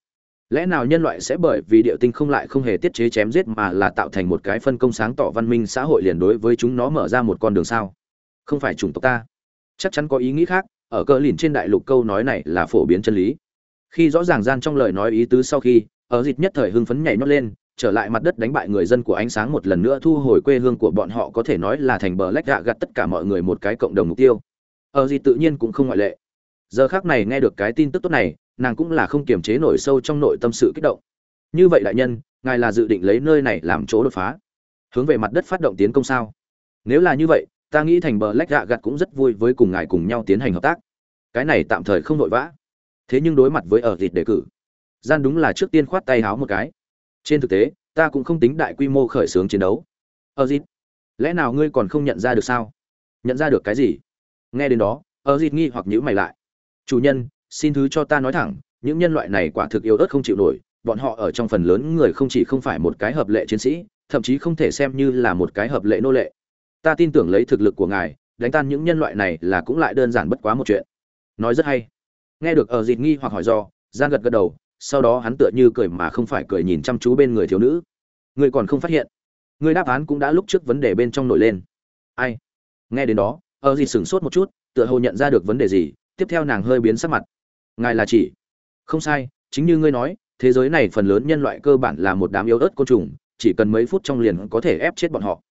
Lẽ nào nhân loại sẽ bởi vì địa tinh không lại không hề tiết chế chém giết mà là tạo thành một cái phân công sáng tỏ văn minh xã hội liền đối với chúng nó mở ra một con đường sao? Không phải chủng tộc ta. Chắc chắn có ý nghĩ khác, ở cờ lìn trên đại lục câu nói này là phổ biến chân lý. Khi rõ ràng gian trong lời nói ý tứ sau khi, ở dịch nhất thời hưng phấn nhảy nhót lên, trở lại mặt đất đánh bại người dân của ánh sáng một lần nữa thu hồi quê hương của bọn họ có thể nói là thành bờ lách gạ gặt tất cả mọi người một cái cộng đồng mục tiêu ở gì tự nhiên cũng không ngoại lệ. Giờ khác này nghe được cái tin tức tốt này, nàng cũng là không kiềm chế nổi sâu trong nội tâm sự kích động. Như vậy đại nhân, ngài là dự định lấy nơi này làm chỗ đột phá. Hướng về mặt đất phát động tiến công sao? Nếu là như vậy, ta nghĩ thành bờ lách dạ gạ gặt cũng rất vui với cùng ngài cùng nhau tiến hành hợp tác. Cái này tạm thời không vội vã. Thế nhưng đối mặt với ở thịt đề cử, gian đúng là trước tiên khoát tay háo một cái. Trên thực tế, ta cũng không tính đại quy mô khởi xướng chiến đấu. Ở dịt lẽ nào ngươi còn không nhận ra được sao? Nhận ra được cái gì? Nghe đến đó, ở dịt nghi hoặc nhữ mày lại. Chủ nhân, xin thứ cho ta nói thẳng, những nhân loại này quả thực yếu ớt không chịu nổi, bọn họ ở trong phần lớn người không chỉ không phải một cái hợp lệ chiến sĩ, thậm chí không thể xem như là một cái hợp lệ nô lệ. Ta tin tưởng lấy thực lực của ngài, đánh tan những nhân loại này là cũng lại đơn giản bất quá một chuyện. Nói rất hay. Nghe được ở dịt nghi hoặc hỏi do gian gật gật đầu, sau đó hắn tựa như cười mà không phải cười nhìn chăm chú bên người thiếu nữ. Người còn không phát hiện? Người đáp án cũng đã lúc trước vấn đề bên trong nổi lên. Ai? Nghe đến đó ở gì sửng sốt một chút tựa hồ nhận ra được vấn đề gì tiếp theo nàng hơi biến sắc mặt. Ngài là chỉ. Không sai chính như ngươi nói thế giới này phần lớn nhân loại cơ bản là một đám yếu ớt côn trùng chỉ cần mấy phút trong liền có thể ép chết bọn họ.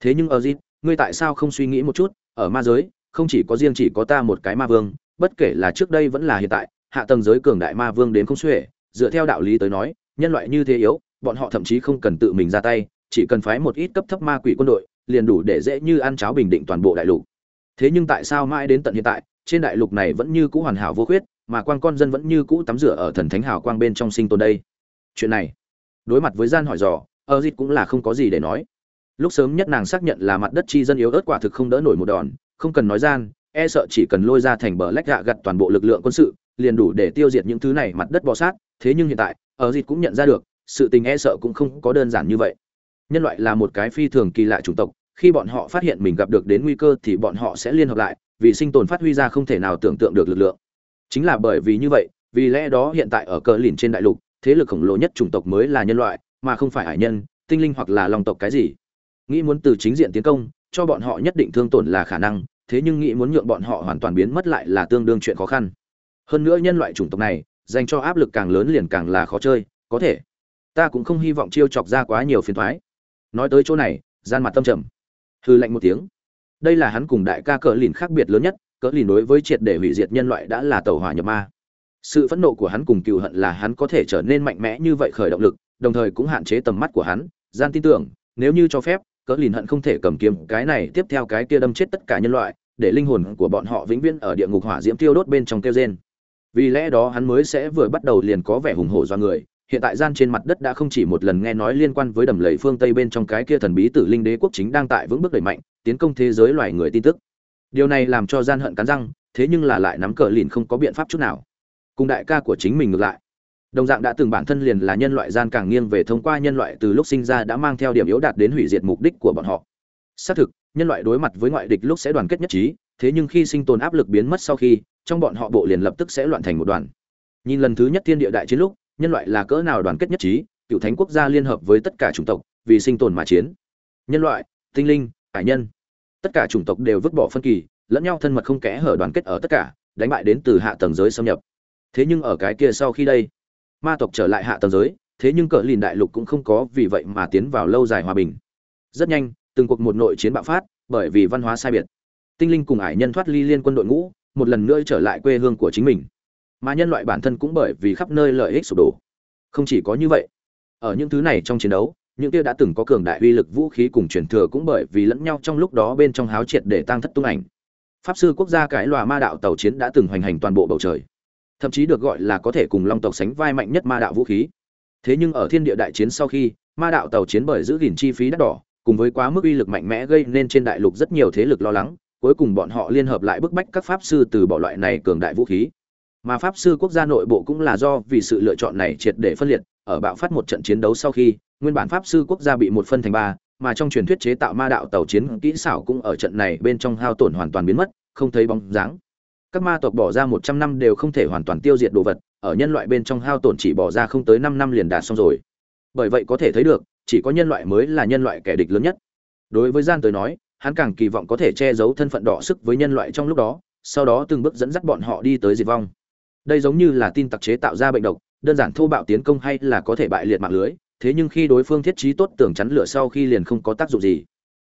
Thế nhưng ở gì, ngươi tại sao không suy nghĩ một chút? Ở ma giới không chỉ có riêng chỉ có ta một cái ma vương bất kể là trước đây vẫn là hiện tại hạ tầng giới cường đại ma vương đến không xuể. Dựa theo đạo lý tới nói nhân loại như thế yếu bọn họ thậm chí không cần tự mình ra tay chỉ cần phái một ít cấp thấp ma quỷ quân đội liền đủ để dễ như ăn cháo bình định toàn bộ đại lục thế nhưng tại sao mãi đến tận hiện tại, trên đại lục này vẫn như cũ hoàn hảo vô khuyết, mà quan con dân vẫn như cũ tắm rửa ở thần thánh hào quang bên trong sinh tồn đây? Chuyện này, đối mặt với gian hỏi dò ơ dịt cũng là không có gì để nói. Lúc sớm nhất nàng xác nhận là mặt đất chi dân yếu ớt quả thực không đỡ nổi một đòn, không cần nói gian e sợ chỉ cần lôi ra thành bờ lách gạ gặt toàn bộ lực lượng quân sự, liền đủ để tiêu diệt những thứ này mặt đất bò sát. Thế nhưng hiện tại ở dịt cũng nhận ra được, sự tình e sợ cũng không có đơn giản như vậy. Nhân loại là một cái phi thường kỳ lạ chủng tộc khi bọn họ phát hiện mình gặp được đến nguy cơ thì bọn họ sẽ liên hợp lại, vì sinh tồn phát huy ra không thể nào tưởng tượng được lực lượng. Chính là bởi vì như vậy, vì lẽ đó hiện tại ở cờ lìn trên đại lục, thế lực khổng lồ nhất chủng tộc mới là nhân loại, mà không phải hải nhân, tinh linh hoặc là lòng tộc cái gì. Nghĩ muốn từ chính diện tiến công, cho bọn họ nhất định thương tổn là khả năng, thế nhưng nghĩ muốn nhượng bọn họ hoàn toàn biến mất lại là tương đương chuyện khó khăn. Hơn nữa nhân loại chủng tộc này, dành cho áp lực càng lớn liền càng là khó chơi, có thể. Ta cũng không hy vọng chiêu chọc ra quá nhiều phiền thoái. Nói tới chỗ này, gian mặt tâm trầm hư lạnh một tiếng. Đây là hắn cùng đại ca cỡ lìn khác biệt lớn nhất, cỡ lìn đối với triệt để hủy diệt nhân loại đã là tàu hỏa nhập ma. Sự phẫn nộ của hắn cùng cựu hận là hắn có thể trở nên mạnh mẽ như vậy khởi động lực, đồng thời cũng hạn chế tầm mắt của hắn. Gian tin tưởng, nếu như cho phép, cỡ lìn hận không thể cầm kiếm cái này tiếp theo cái kia đâm chết tất cả nhân loại, để linh hồn của bọn họ vĩnh viễn ở địa ngục hỏa diễm tiêu đốt bên trong kêu gen vì lẽ đó hắn mới sẽ vừa bắt đầu liền có vẻ hùng hổ do người hiện tại gian trên mặt đất đã không chỉ một lần nghe nói liên quan với đầm lầy phương tây bên trong cái kia thần bí tử linh đế quốc chính đang tại vững bước đẩy mạnh, tiến công thế giới loài người tin tức. Điều này làm cho gian hận cắn răng, thế nhưng là lại nắm cờ lìn không có biện pháp chút nào. Cùng đại ca của chính mình ngược lại. Đồng dạng đã từng bản thân liền là nhân loại gian càng nghiêng về thông qua nhân loại từ lúc sinh ra đã mang theo điểm yếu đạt đến hủy diệt mục đích của bọn họ. Xác thực, nhân loại đối mặt với ngoại địch lúc sẽ đoàn kết nhất trí, thế nhưng khi sinh tồn áp lực biến mất sau khi, trong bọn họ bộ liền lập tức sẽ loạn thành một đoàn. Nhìn lần thứ nhất thiên địa đại chiến lúc nhân loại là cỡ nào đoàn kết nhất trí, cựu thánh quốc gia liên hợp với tất cả chủng tộc vì sinh tồn mà chiến. Nhân loại, tinh linh hải nhân, tất cả chủng tộc đều vứt bỏ phân kỳ, lẫn nhau thân mật không kẽ hở đoàn kết ở tất cả, đánh bại đến từ hạ tầng giới xâm nhập. Thế nhưng ở cái kia sau khi đây, ma tộc trở lại hạ tầng giới, thế nhưng cỡ lìn đại lục cũng không có vì vậy mà tiến vào lâu dài hòa bình. Rất nhanh, từng cuộc một nội chiến bạo phát, bởi vì văn hóa sai biệt. Tinh linh cùng ải nhân thoát ly liên quân đội ngũ, một lần nữa trở lại quê hương của chính mình mà nhân loại bản thân cũng bởi vì khắp nơi lợi ích sụp đổ. Không chỉ có như vậy, ở những thứ này trong chiến đấu, những kia đã từng có cường đại uy lực vũ khí cùng truyền thừa cũng bởi vì lẫn nhau trong lúc đó bên trong háo triệt để tăng thất tung ảnh. Pháp sư quốc gia cái lòa ma đạo tàu chiến đã từng hoành hành toàn bộ bầu trời, thậm chí được gọi là có thể cùng long tộc sánh vai mạnh nhất ma đạo vũ khí. Thế nhưng ở thiên địa đại chiến sau khi, ma đạo tàu chiến bởi giữ gìn chi phí đắt đỏ, cùng với quá mức uy lực mạnh mẽ gây nên trên đại lục rất nhiều thế lực lo lắng, cuối cùng bọn họ liên hợp lại bức bách các pháp sư từ bỏ loại này cường đại vũ khí mà pháp sư quốc gia nội bộ cũng là do vì sự lựa chọn này triệt để phân liệt, ở bạo phát một trận chiến đấu sau khi, nguyên bản pháp sư quốc gia bị một phân thành ba, mà trong truyền thuyết chế tạo ma đạo tàu chiến kỹ xảo cũng ở trận này bên trong hao tổn hoàn toàn biến mất, không thấy bóng dáng. Các ma tộc bỏ ra một trăm năm đều không thể hoàn toàn tiêu diệt đồ vật, ở nhân loại bên trong hao tổn chỉ bỏ ra không tới năm năm liền đạt xong rồi. Bởi vậy có thể thấy được, chỉ có nhân loại mới là nhân loại kẻ địch lớn nhất. Đối với gian tới nói, hắn càng kỳ vọng có thể che giấu thân phận đỏ sức với nhân loại trong lúc đó, sau đó từng bước dẫn dắt bọn họ đi tới diệt vong đây giống như là tin tặc chế tạo ra bệnh độc, đơn giản thô bạo tiến công hay là có thể bại liệt mạng lưới, thế nhưng khi đối phương thiết trí tốt tưởng chắn lửa sau khi liền không có tác dụng gì.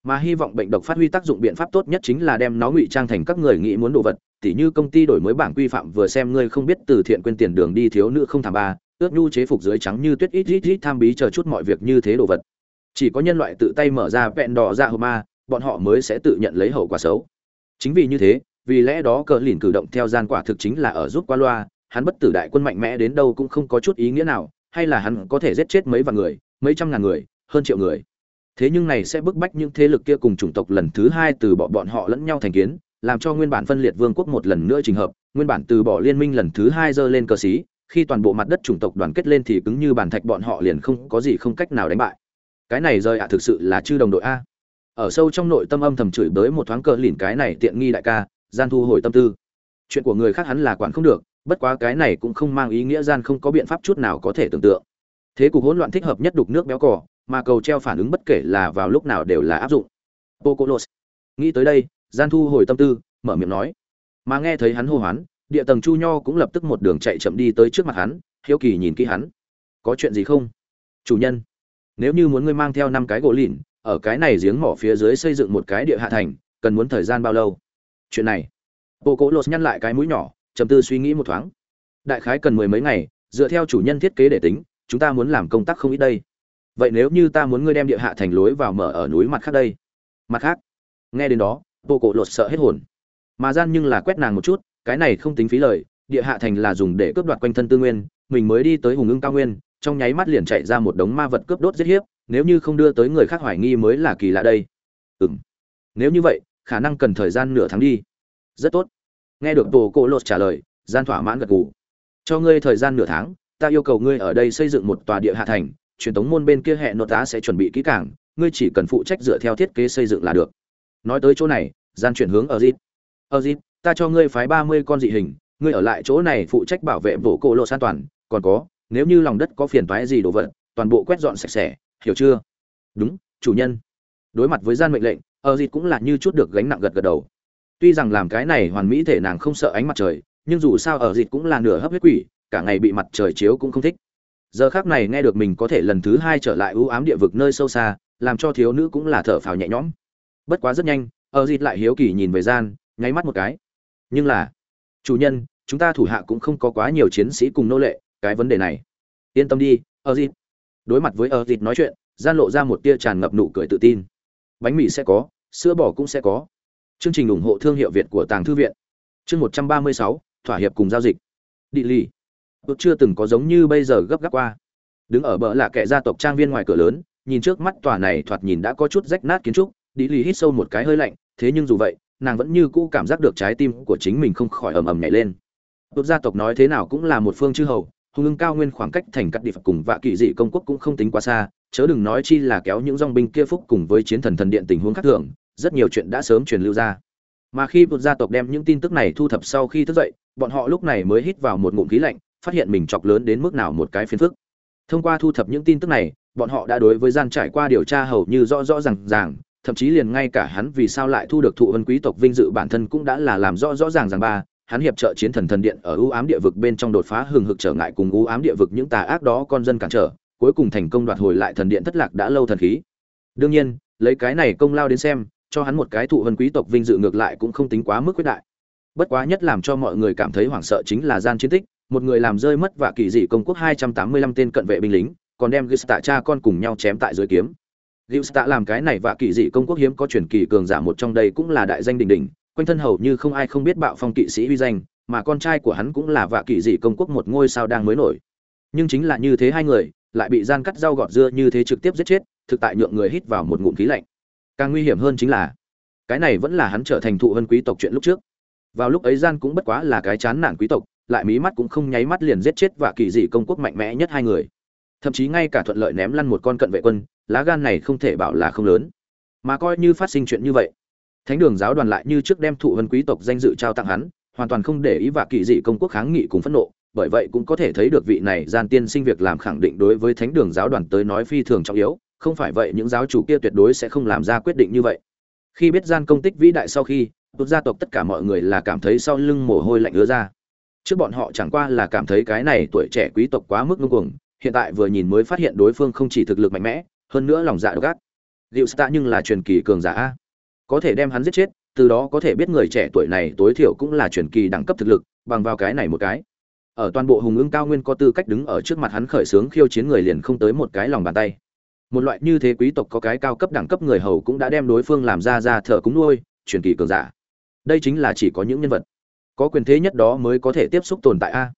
Mà hy vọng bệnh độc phát huy tác dụng biện pháp tốt nhất chính là đem nó ngụy trang thành các người nghĩ muốn đồ vật, tỉ như công ty đổi mới bảng quy phạm vừa xem ngươi không biết từ thiện quên tiền đường đi thiếu nữ không thảm ba, ước nhu chế phục dưới trắng như tuyết ít ít ít tham bí chờ chút mọi việc như thế đồ vật. Chỉ có nhân loại tự tay mở ra vẹn đỏ ra hộp ma, bọn họ mới sẽ tự nhận lấy hậu quả xấu. Chính vì như thế vì lẽ đó cờ lìn cử động theo gian quả thực chính là ở giúp qua loa, hắn bất tử đại quân mạnh mẽ đến đâu cũng không có chút ý nghĩa nào, hay là hắn có thể giết chết mấy vạn người, mấy trăm ngàn người, hơn triệu người. Thế nhưng này sẽ bức bách những thế lực kia cùng chủng tộc lần thứ hai từ bỏ bọn họ lẫn nhau thành kiến, làm cho nguyên bản phân liệt vương quốc một lần nữa trình hợp, nguyên bản từ bỏ liên minh lần thứ hai dơ lên cờ xí, khi toàn bộ mặt đất chủng tộc đoàn kết lên thì cứng như bàn thạch bọn họ liền không có gì không cách nào đánh bại. Cái này rơi ạ, thực sự là chư đồng đội a. Ở sâu trong nội tâm âm thầm chửi bới một thoáng cờ lìn cái này tiện nghi đại ca gian thu hồi tâm tư. Chuyện của người khác hắn là quản không được, bất quá cái này cũng không mang ý nghĩa gian không có biện pháp chút nào có thể tưởng tượng. Thế cục hỗn loạn thích hợp nhất đục nước béo cỏ mà cầu treo phản ứng bất kể là vào lúc nào đều là áp dụng. Pocolos. nghĩ tới đây, gian thu hồi tâm tư, mở miệng nói. Mà nghe thấy hắn hô hoán, địa tầng chu nho cũng lập tức một đường chạy chậm đi tới trước mặt hắn, hiếu kỳ nhìn kỹ hắn. Có chuyện gì không? Chủ nhân, nếu như muốn ngươi mang theo năm cái gỗ lìn, ở cái này giếng mỏ phía dưới xây dựng một cái địa hạ thành, cần muốn thời gian bao lâu? Chuyện này. Bộ cỗ lột nhăn lại cái mũi nhỏ, trầm tư suy nghĩ một thoáng. Đại khái cần mười mấy ngày, dựa theo chủ nhân thiết kế để tính, chúng ta muốn làm công tác không ít đây. Vậy nếu như ta muốn ngươi đem địa hạ thành lối vào mở ở núi mặt khác đây? Mặt khác? Nghe đến đó bộ cổ lột sợ hết hồn. Mà gian nhưng là quét nàng một chút, cái này không tính phí lời, địa hạ thành là dùng để cướp đoạt quanh thân tư nguyên, mình mới đi tới hùng ưng cao nguyên, trong nháy mắt liền chạy ra một đống ma vật cướp đốt giết hiếp, nếu như không đưa tới người khác hoài nghi mới là kỳ lạ đây. Ừ nếu như vậy khả năng cần thời gian nửa tháng đi. Rất tốt. Nghe được tổ cô lột trả lời, gian thỏa mãn gật gù. Cho ngươi thời gian nửa tháng, ta yêu cầu ngươi ở đây xây dựng một tòa địa hạ thành, truyền thống môn bên kia hẹn nội tá sẽ chuẩn bị kỹ càng, ngươi chỉ cần phụ trách dựa theo thiết kế xây dựng là được. Nói tới chỗ này, gian chuyển hướng ở dịp ở dịp ta cho ngươi phái ba mươi con dị hình, ngươi ở lại chỗ này phụ trách bảo vệ bộ cổ lộ an toàn, còn có, nếu như lòng đất có phiền toái gì đồ vật, toàn bộ quét dọn sạch sẽ, hiểu chưa? Đúng, chủ nhân. Đối mặt với gian mệnh lệnh ở dịt cũng là như chút được gánh nặng gật gật đầu. Tuy rằng làm cái này hoàn mỹ thể nàng không sợ ánh mặt trời, nhưng dù sao ở dịt cũng là nửa hấp huyết quỷ, cả ngày bị mặt trời chiếu cũng không thích. Giờ khác này nghe được mình có thể lần thứ hai trở lại ưu ám địa vực nơi sâu xa, làm cho thiếu nữ cũng là thở phào nhẹ nhõm. Bất quá rất nhanh ở dịt lại hiếu kỳ nhìn về gian, nháy mắt một cái. Nhưng là, chủ nhân, chúng ta thủ hạ cũng không có quá nhiều chiến sĩ cùng nô lệ, cái vấn đề này. Yên tâm đi ở dịt. đối mặt với ở dịt nói chuyện, gian lộ ra một tia tràn ngập nụ cười tự tin bánh mì sẽ có, sữa bò cũng sẽ có. Chương trình ủng hộ thương hiệu việt của tàng thư viện. Chương một trăm ba mươi sáu, thỏa hiệp cùng giao dịch. Địa lì. Tôi chưa từng có giống như bây giờ gấp gáp qua. Đứng ở bờ là kẻ gia tộc trang viên ngoài cửa lớn, nhìn trước mắt tòa này thoạt nhìn đã có chút rách nát kiến trúc, đi lì hít sâu một cái hơi lạnh, thế nhưng dù vậy, nàng vẫn như cũ cảm giác được trái tim của chính mình không khỏi ầm ầm nhảy lên. Tốt gia tộc nói thế nào cũng là một phương chư hầu, hùng ưng cao nguyên khoảng cách thành cắt địa phật cùng vạ kỳ dị công quốc cũng không tính quá xa chớ đừng nói chi là kéo những dòng binh kia phúc cùng với chiến thần thần điện tình huống khác thường, rất nhiều chuyện đã sớm truyền lưu ra. Mà khi một gia tộc đem những tin tức này thu thập sau khi thức dậy, bọn họ lúc này mới hít vào một ngụm khí lạnh, phát hiện mình chọc lớn đến mức nào một cái phiền phức. Thông qua thu thập những tin tức này, bọn họ đã đối với gian trải qua điều tra hầu như rõ rõ ràng ràng, thậm chí liền ngay cả hắn vì sao lại thu được thụ vân quý tộc vinh dự bản thân cũng đã là làm rõ rõ ràng ràng ba, hắn hiệp trợ chiến thần thần điện ở ưu ám địa vực bên trong đột phá hừng hực trở ngại cùng ưu ám địa vực những tà ác đó con dân cản trở cuối cùng thành công đoạt hồi lại thần điện thất lạc đã lâu thần khí. Đương nhiên, lấy cái này công lao đến xem, cho hắn một cái thụ vân quý tộc vinh dự ngược lại cũng không tính quá mức quyết đại. Bất quá nhất làm cho mọi người cảm thấy hoảng sợ chính là gian chiến tích, một người làm rơi mất và kỳ dị công quốc 285 tên cận vệ binh lính, còn đem gusta cha con cùng nhau chém tại dưới kiếm. Gusta làm cái này và kỳ dị công quốc hiếm có truyền kỳ cường giả một trong đây cũng là đại danh đỉnh đỉnh, quanh thân hầu như không ai không biết bạo phong kỵ sĩ uy danh, mà con trai của hắn cũng là vạ kỳ dị công quốc một ngôi sao đang mới nổi. Nhưng chính là như thế hai người lại bị gian cắt rau gọt dưa như thế trực tiếp giết chết, thực tại nhượng người hít vào một ngụm khí lạnh. Càng nguy hiểm hơn chính là, cái này vẫn là hắn trở thành thụ vân quý tộc chuyện lúc trước. Vào lúc ấy gian cũng bất quá là cái chán nản quý tộc, lại mí mắt cũng không nháy mắt liền giết chết và kỳ dị công quốc mạnh mẽ nhất hai người. Thậm chí ngay cả thuận lợi ném lăn một con cận vệ quân, lá gan này không thể bảo là không lớn. Mà coi như phát sinh chuyện như vậy, thánh đường giáo đoàn lại như trước đem thụ vân quý tộc danh dự trao tặng hắn, hoàn toàn không để ý và kỳ dị công quốc kháng nghị cùng phẫn nộ bởi vậy cũng có thể thấy được vị này gian tiên sinh việc làm khẳng định đối với thánh đường giáo đoàn tới nói phi thường trọng yếu, không phải vậy những giáo chủ kia tuyệt đối sẽ không làm ra quyết định như vậy. Khi biết gian công tích vĩ đại sau khi tốt gia tộc tất cả mọi người là cảm thấy sau lưng mồ hôi lạnh ứa ra. Trước bọn họ chẳng qua là cảm thấy cái này tuổi trẻ quý tộc quá mức ngưng cuồng, hiện tại vừa nhìn mới phát hiện đối phương không chỉ thực lực mạnh mẽ, hơn nữa lòng dạ độc ác. Liệu sta nhưng là truyền kỳ cường giả có thể đem hắn giết chết, từ đó có thể biết người trẻ tuổi này tối thiểu cũng là truyền kỳ đẳng cấp thực lực, bằng vào cái này một cái ở toàn bộ hùng ưng cao nguyên có tư cách đứng ở trước mặt hắn khởi sướng khiêu chiến người liền không tới một cái lòng bàn tay. Một loại như thế quý tộc có cái cao cấp đẳng cấp người hầu cũng đã đem đối phương làm ra ra thờ cúng nuôi, truyền kỳ cường giả. Đây chính là chỉ có những nhân vật có quyền thế nhất đó mới có thể tiếp xúc tồn tại a.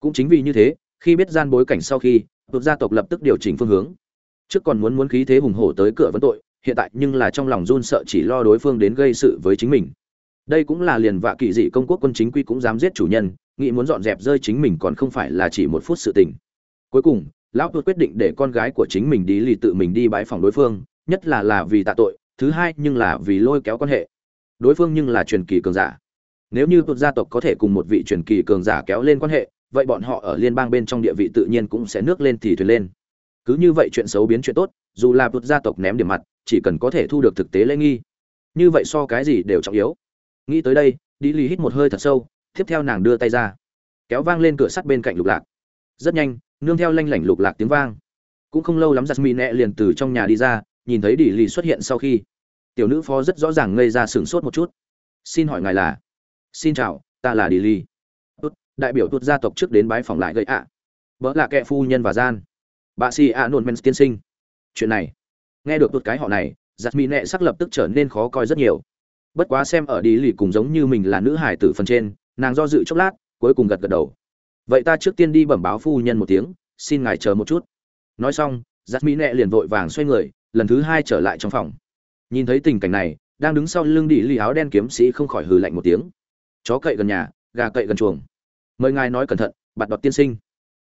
Cũng chính vì như thế, khi biết gian bối cảnh sau khi thuộc gia tộc lập tức điều chỉnh phương hướng. Trước còn muốn muốn khí thế hùng hổ tới cửa vấn tội, hiện tại nhưng là trong lòng run sợ chỉ lo đối phương đến gây sự với chính mình đây cũng là liền vạ kỳ dị công quốc quân chính quy cũng dám giết chủ nhân, nghĩ muốn dọn dẹp rơi chính mình còn không phải là chỉ một phút sự tình. Cuối cùng, lão tuột quyết định để con gái của chính mình đi lì tự mình đi bãi phòng đối phương, nhất là là vì tạ tội, thứ hai nhưng là vì lôi kéo quan hệ. Đối phương nhưng là truyền kỳ cường giả. Nếu như tuột gia tộc có thể cùng một vị truyền kỳ cường giả kéo lên quan hệ, vậy bọn họ ở liên bang bên trong địa vị tự nhiên cũng sẽ nước lên thì thuyền lên. Cứ như vậy chuyện xấu biến chuyện tốt, dù là tuột gia tộc ném điểm mặt, chỉ cần có thể thu được thực tế lễ nghi. Như vậy so cái gì đều trọng yếu nghĩ tới đây đi lì hít một hơi thật sâu, tiếp theo nàng đưa tay ra. Kéo vang lên cửa sắt bên cạnh lục lạc. Rất nhanh, nương theo lanh lảnh lục lạc tiếng vang. Cũng không lâu lắm giặt mỹ nẹ liền từ trong nhà đi ra, nhìn thấy đi lì xuất hiện sau khi, tiểu nữ phó rất rõ ràng ngây ra sửng sốt một chút. Xin hỏi ngài là? Xin chào, ta là đi lì. Tốt, đại biểu tuột gia tộc trước đến bái phòng lại gây ạ. À. vợ là kẻ phu nhân và gian. Bà si a nôn men tiên sinh. Chuyện này. Nghe được tuột cái họ này giặt mỹ nẹ sắc lập tức trở nên khó coi rất nhiều bất quá xem ở đi lì cùng giống như mình là nữ hải tử phần trên, nàng do dự chốc lát, cuối cùng gật gật đầu. Vậy ta trước tiên đi bẩm báo phu nhân một tiếng, xin ngài chờ một chút. Nói xong, giặt mỹ nẹ liền vội vàng xoay người, lần thứ hai trở lại trong phòng. Nhìn thấy tình cảnh này, đang đứng sau lưng đi lì áo đen kiếm sĩ không khỏi hừ lạnh một tiếng. Chó cậy gần nhà, gà cậy gần chuồng. Mời ngài nói cẩn thận, bạt đọt tiên sinh.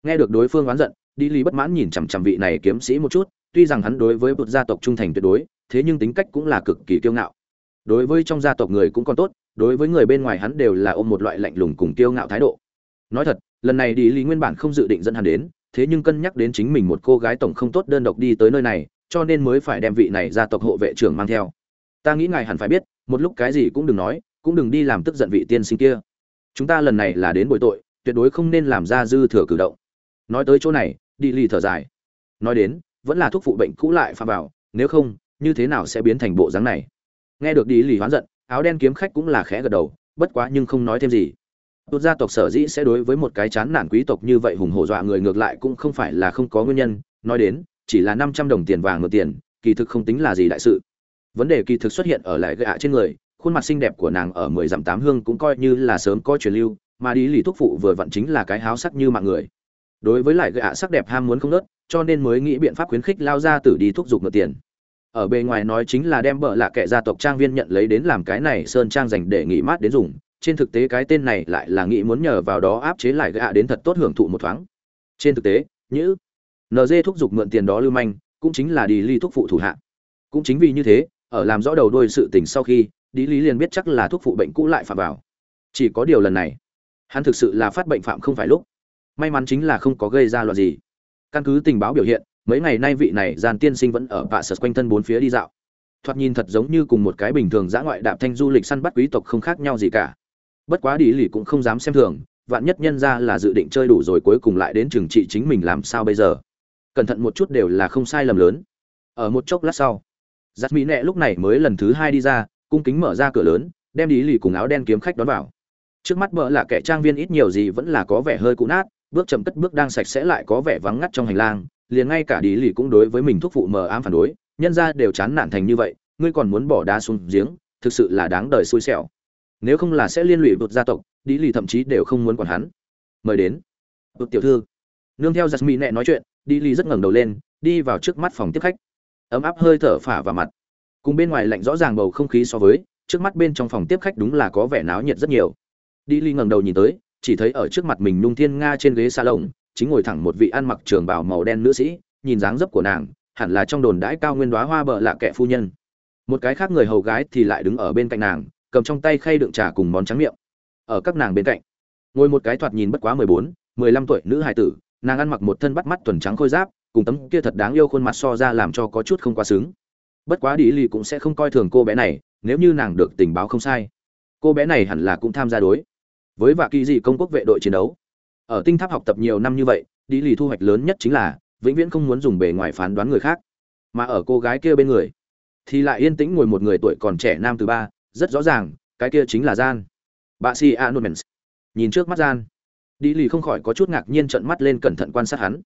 Nghe được đối phương oán giận, đi lì bất mãn nhìn chằm chằm vị này kiếm sĩ một chút, tuy rằng hắn đối với một gia tộc trung thành tuyệt đối, thế nhưng tính cách cũng là cực kỳ kiêu ngạo đối với trong gia tộc người cũng còn tốt, đối với người bên ngoài hắn đều là ôm một loại lạnh lùng cùng kiêu ngạo thái độ. Nói thật, lần này đi lý nguyên bản không dự định dẫn hắn đến, thế nhưng cân nhắc đến chính mình một cô gái tổng không tốt đơn độc đi tới nơi này, cho nên mới phải đem vị này gia tộc hộ vệ trưởng mang theo. Ta nghĩ ngài hẳn phải biết, một lúc cái gì cũng đừng nói, cũng đừng đi làm tức giận vị tiên sinh kia. Chúng ta lần này là đến bồi tội, tuyệt đối không nên làm ra dư thừa cử động. Nói tới chỗ này, đi lì thở dài. Nói đến, vẫn là thuốc phụ bệnh cũ lại pha vào, nếu không, như thế nào sẽ biến thành bộ dáng này? Nghe được đi lì hoán giận, áo đen kiếm khách cũng là khẽ gật đầu, bất quá nhưng không nói thêm gì. Tốt gia tộc sở dĩ sẽ đối với một cái chán nản quý tộc như vậy hùng hổ dọa người ngược lại cũng không phải là không có nguyên nhân, nói đến, chỉ là năm trăm đồng tiền vàng một tiền, kỳ thực không tính là gì đại sự. Vấn đề kỳ thực xuất hiện ở lại gạ trên người, khuôn mặt xinh đẹp của nàng ở mười dặm tám hương cũng coi như là sớm có truyền lưu, mà đi lì thuốc phụ vừa vặn chính là cái háo sắc như mạng người. Đối với lại gạ sắc đẹp ham muốn không nớt, cho nên mới nghĩ biện pháp khuyến khích lao ra tử đi thúc giục ngược tiền ở bề ngoài nói chính là đem bợ lạ kệ gia tộc trang viên nhận lấy đến làm cái này sơn trang dành để nghỉ mát đến dùng, trên thực tế cái tên này lại là nghĩ muốn nhờ vào đó áp chế lại gạ đến thật tốt hưởng thụ một thoáng. Trên thực tế, nhữ nd thúc giục mượn tiền đó lưu manh, cũng chính là đi ly thúc phụ thủ hạ. Cũng chính vì như thế, ở làm rõ đầu đôi sự tình sau khi, đi lý liền biết chắc là thuốc phụ bệnh cũ lại phạm vào. Chỉ có điều lần này, hắn thực sự là phát bệnh phạm không phải lúc. May mắn chính là không có gây ra loạn gì. Căn cứ tình báo biểu hiện mấy ngày nay vị này gian tiên sinh vẫn ở bạ sật quanh thân bốn phía đi dạo. Thoạt nhìn thật giống như cùng một cái bình thường dã ngoại đạp thanh du lịch săn bắt quý tộc không khác nhau gì cả. Bất quá đi lì cũng không dám xem thường, vạn nhất nhân ra là dự định chơi đủ rồi cuối cùng lại đến trừng trị chính mình làm sao bây giờ? Cẩn thận một chút đều là không sai lầm lớn. Ở một chốc lát sau giặt mỹ nẹ lúc này mới lần thứ hai đi ra, cung kính mở ra cửa lớn, đem đi lì cùng áo đen kiếm khách đón vào. Trước mắt bợ là kẻ trang viên ít nhiều gì vẫn là có vẻ hơi cũ nát, bước chậm cất bước đang sạch sẽ lại có vẻ vắng ngắt trong hành lang liền ngay cả đi lì cũng đối với mình thúc phụ mờ ám phản đối. Nhân ra đều chán nản thành như vậy, ngươi còn muốn bỏ đá xuống giếng, thực sự là đáng đời xui xẻo. Nếu không là sẽ liên lụy vượt gia tộc đi lì thậm chí đều không muốn quản hắn. Mời đến. Vượt tiểu thư. Nương theo giặc mỹ nẹ nói chuyện đi lì rất ngẩng đầu lên, đi vào trước mắt phòng tiếp khách. Ấm áp hơi thở phả vào mặt. Cùng bên ngoài lạnh rõ ràng bầu không khí so với, trước mắt bên trong phòng tiếp khách đúng là có vẻ náo nhiệt rất nhiều. Đi Lì ngẩng đầu nhìn tới, chỉ thấy ở trước mặt mình nung thiên nga trên ghế salon chính ngồi thẳng một vị ăn mặc trường bào màu đen nữ sĩ, nhìn dáng dấp của nàng, hẳn là trong đồn đãi cao nguyên đoá hoa bợ lạ kẻ phu nhân. Một cái khác người hầu gái thì lại đứng ở bên cạnh nàng, cầm trong tay khay đựng trà cùng món trắng miệng. Ở các nàng bên cạnh, ngồi một cái thoạt nhìn bất quá mười bốn, mười lăm tuổi nữ hài tử, nàng ăn mặc một thân bắt mắt tuần trắng khôi giáp, cùng tấm kia thật đáng yêu khuôn mặt so ra làm cho có chút không quá xứng. Bất quá đi lì cũng sẽ không coi thường cô bé này, nếu như nàng được tình báo không sai. Cô bé này hẳn là cũng tham gia đối. Với vạ kỳ dị công quốc vệ đội chiến đấu ở tinh tháp học tập nhiều năm như vậy, đi lì thu hoạch lớn nhất chính là, vĩnh viễn không muốn dùng bề ngoài phán đoán người khác. Mà ở cô gái kia bên người, thì lại yên tĩnh ngồi một người tuổi còn trẻ nam từ ba, rất rõ ràng, cái kia chính là gian. Bà si anomens nhìn trước mắt gian, đi lì không khỏi có chút ngạc nhiên trợn mắt lên cẩn thận quan sát hắn.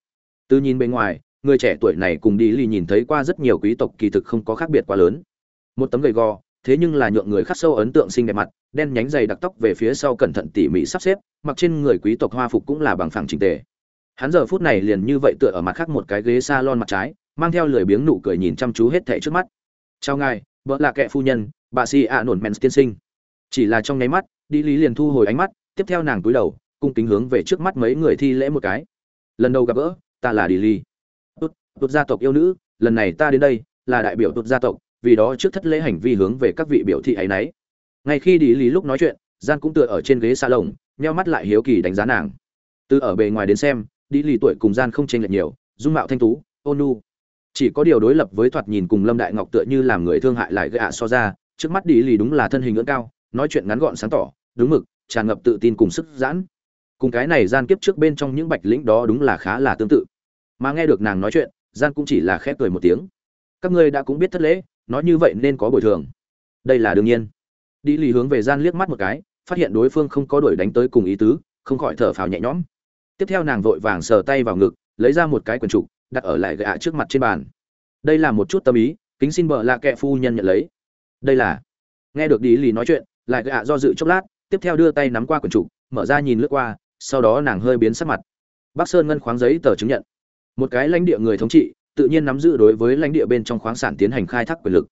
Từ nhìn bên ngoài, người trẻ tuổi này cùng đi lì nhìn thấy qua rất nhiều quý tộc kỳ thực không có khác biệt quá lớn. Một tấm gầy gò, thế nhưng là nhượng người khắc sâu ấn tượng xinh đẹp mặt đen nhánh dày đặc tóc về phía sau cẩn thận tỉ mỉ sắp xếp, mặc trên người quý tộc hoa phục cũng là bằng phẳng chỉnh tề. Hắn giờ phút này liền như vậy tựa ở mặt khác một cái ghế salon mặt trái, mang theo lười biếng nụ cười nhìn chăm chú hết thảy trước mắt. Chào ngài, vợ là kệ phu nhân, bà si ạ nổn men tiên sinh. Chỉ là trong nháy mắt đi lý liền thu hồi ánh mắt, tiếp theo nàng cúi đầu, cung kính hướng về trước mắt mấy người thi lễ một cái. Lần đầu gặp gỡ, ta là đi lý. Tốt tốt gia tộc yêu nữ, lần này ta đến đây, là đại biểu tốt gia tộc, vì đó trước thất lễ hành vi hướng về các vị biểu thị ấy nấy ngay khi đi lý lúc nói chuyện gian cũng tựa ở trên ghế xa lồng, nheo mắt lại hiếu kỳ đánh giá nàng. Từ ở bề ngoài đến xem đi lý tuổi cùng gian không chênh lệch nhiều, dung mạo thanh tú, ôn nu chỉ có điều đối lập với thoạt nhìn cùng lâm đại ngọc tựa như làm người thương hại lại gạ so ra, trước mắt đi lý đúng là thân hình ngưỡng cao, nói chuyện ngắn gọn sáng tỏ đúng mực, tràn ngập tự tin cùng sức giãn. Cùng cái này gian kiếp trước bên trong những bạch lĩnh đó đúng là khá là tương tự. Mà nghe được nàng nói chuyện gian cũng chỉ là khép cười một tiếng. Các ngươi đã cũng biết thất lễ, nói như vậy nên có bồi thường. Đây là đương nhiên đi lì hướng về gian liếc mắt một cái, phát hiện đối phương không có đuổi đánh tới cùng ý tứ, không khỏi thở phào nhẹ nhõm. Tiếp theo nàng vội vàng sờ tay vào ngực, lấy ra một cái quần trục, đặt ở lại gạ trước mặt trên bàn. Đây là một chút tâm ý, kính xin bợ lạ kệ phu nhân nhận lấy. Đây là nghe được đi lì nói chuyện, lại gạ do dự chốc lát, tiếp theo đưa tay nắm qua quần trục, mở ra nhìn lướt qua, sau đó nàng hơi biến sắc mặt. Bắc sơn ngân khoáng giấy tờ chứng nhận. Một cái lãnh địa người thống trị, tự nhiên nắm giữ đối với lãnh địa bên trong khoáng sản tiến hành khai thác quyền lực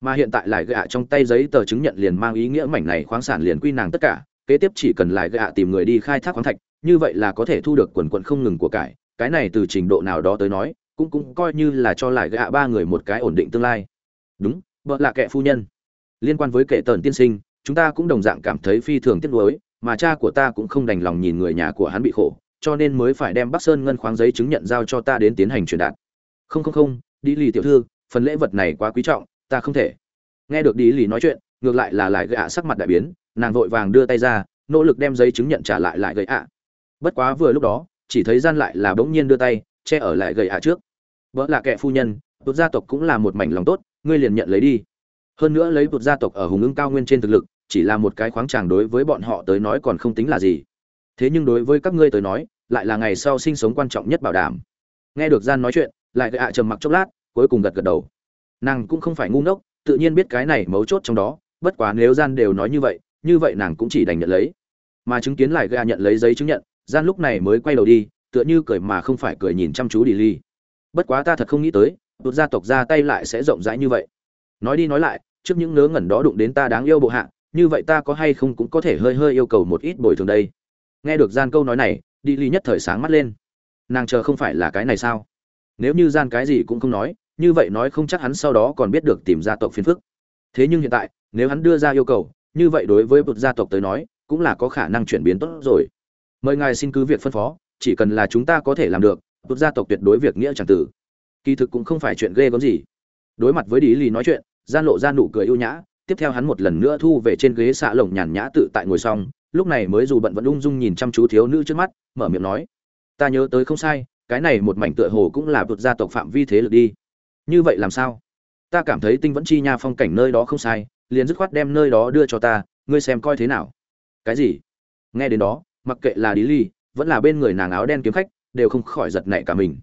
mà hiện tại lại gạ trong tay giấy tờ chứng nhận liền mang ý nghĩa mảnh này khoáng sản liền quy nàng tất cả, kế tiếp chỉ cần lại gạ tìm người đi khai thác khoáng thạch, như vậy là có thể thu được quần quận không ngừng của cải, cái này từ trình độ nào đó tới nói, cũng cũng coi như là cho lại gạ ba người một cái ổn định tương lai. Đúng, vợ là kệ phu nhân. Liên quan với kệ tần tiên sinh, chúng ta cũng đồng dạng cảm thấy phi thường tiếc nuối, mà cha của ta cũng không đành lòng nhìn người nhà của hắn bị khổ, cho nên mới phải đem bắc sơn ngân khoáng giấy chứng nhận giao cho ta đến tiến hành truyền đạt. Không không không, đi lì tiểu thư, phần lễ vật này quá quý trọng ta không thể. Nghe được đi lì nói chuyện, ngược lại là lại gạ sắc mặt đại biến, nàng vội vàng đưa tay ra, nỗ lực đem giấy chứng nhận trả lại lại gậy ạ. Bất quá vừa lúc đó, chỉ thấy gian lại là bỗng nhiên đưa tay, che ở lại gậy ạ trước. Vợ là kẻ phu nhân vượt gia tộc cũng là một mảnh lòng tốt, ngươi liền nhận lấy đi. Hơn nữa lấy vượt gia tộc ở hùng ứng cao nguyên trên thực lực, chỉ là một cái khoáng tràng đối với bọn họ tới nói còn không tính là gì. Thế nhưng đối với các ngươi tới nói, lại là ngày sau sinh sống quan trọng nhất bảo đảm. Nghe được gian nói chuyện, lại gạ trầm mặc chốc lát, cuối cùng gật gật đầu nàng cũng không phải ngu ngốc, tự nhiên biết cái này mấu chốt trong đó, bất quá nếu gian đều nói như vậy như vậy nàng cũng chỉ đành nhận lấy. Mà chứng kiến lại gà nhận lấy giấy chứng nhận, gian lúc này mới quay đầu đi, tựa như cười mà không phải cười nhìn chăm chú đi ly bất quá ta thật không nghĩ tới tụt gia tộc ra tay lại sẽ rộng rãi như vậy. Nói đi nói lại, trước những ngớ ngẩn đó đụng đến ta đáng yêu bộ hạ, như vậy ta có hay không cũng có thể hơi hơi yêu cầu một ít bồi thường đây. Nghe được gian câu nói này đi ly nhất thời sáng mắt lên. Nàng chờ không phải là cái này sao? Nếu như gian cái gì cũng không nói như vậy nói không chắc hắn sau đó còn biết được tìm gia tộc phiền phức. Thế nhưng hiện tại, nếu hắn đưa ra yêu cầu, như vậy đối với một gia tộc tới nói, cũng là có khả năng chuyển biến tốt rồi. Mời ngài xin cứ việc phân phó, chỉ cần là chúng ta có thể làm được, một gia tộc tuyệt đối việc nghĩa chẳng tử. Kỳ thực cũng không phải chuyện ghê gớm gì. Đối mặt với lý lì nói chuyện, gian lộ ra nụ cười ưu nhã, tiếp theo hắn một lần nữa thu về trên ghế xạ lồng nhàn nhã tự tại ngồi xong, lúc này mới dù bận vẫn ung dung nhìn chăm chú thiếu nữ trước mắt, mở miệng nói, ta nhớ tới không sai, cái này một mảnh tựa hồ cũng là vượt gia tộc phạm vi thế lực đi như vậy làm sao? Ta cảm thấy tinh vẫn chi nha phong cảnh nơi đó không sai, liền dứt khoát đem nơi đó đưa cho ta, ngươi xem coi thế nào. Cái gì? Nghe đến đó, mặc kệ là đi ly vẫn là bên người nàng áo đen kiếm khách, đều không khỏi giật nảy cả mình.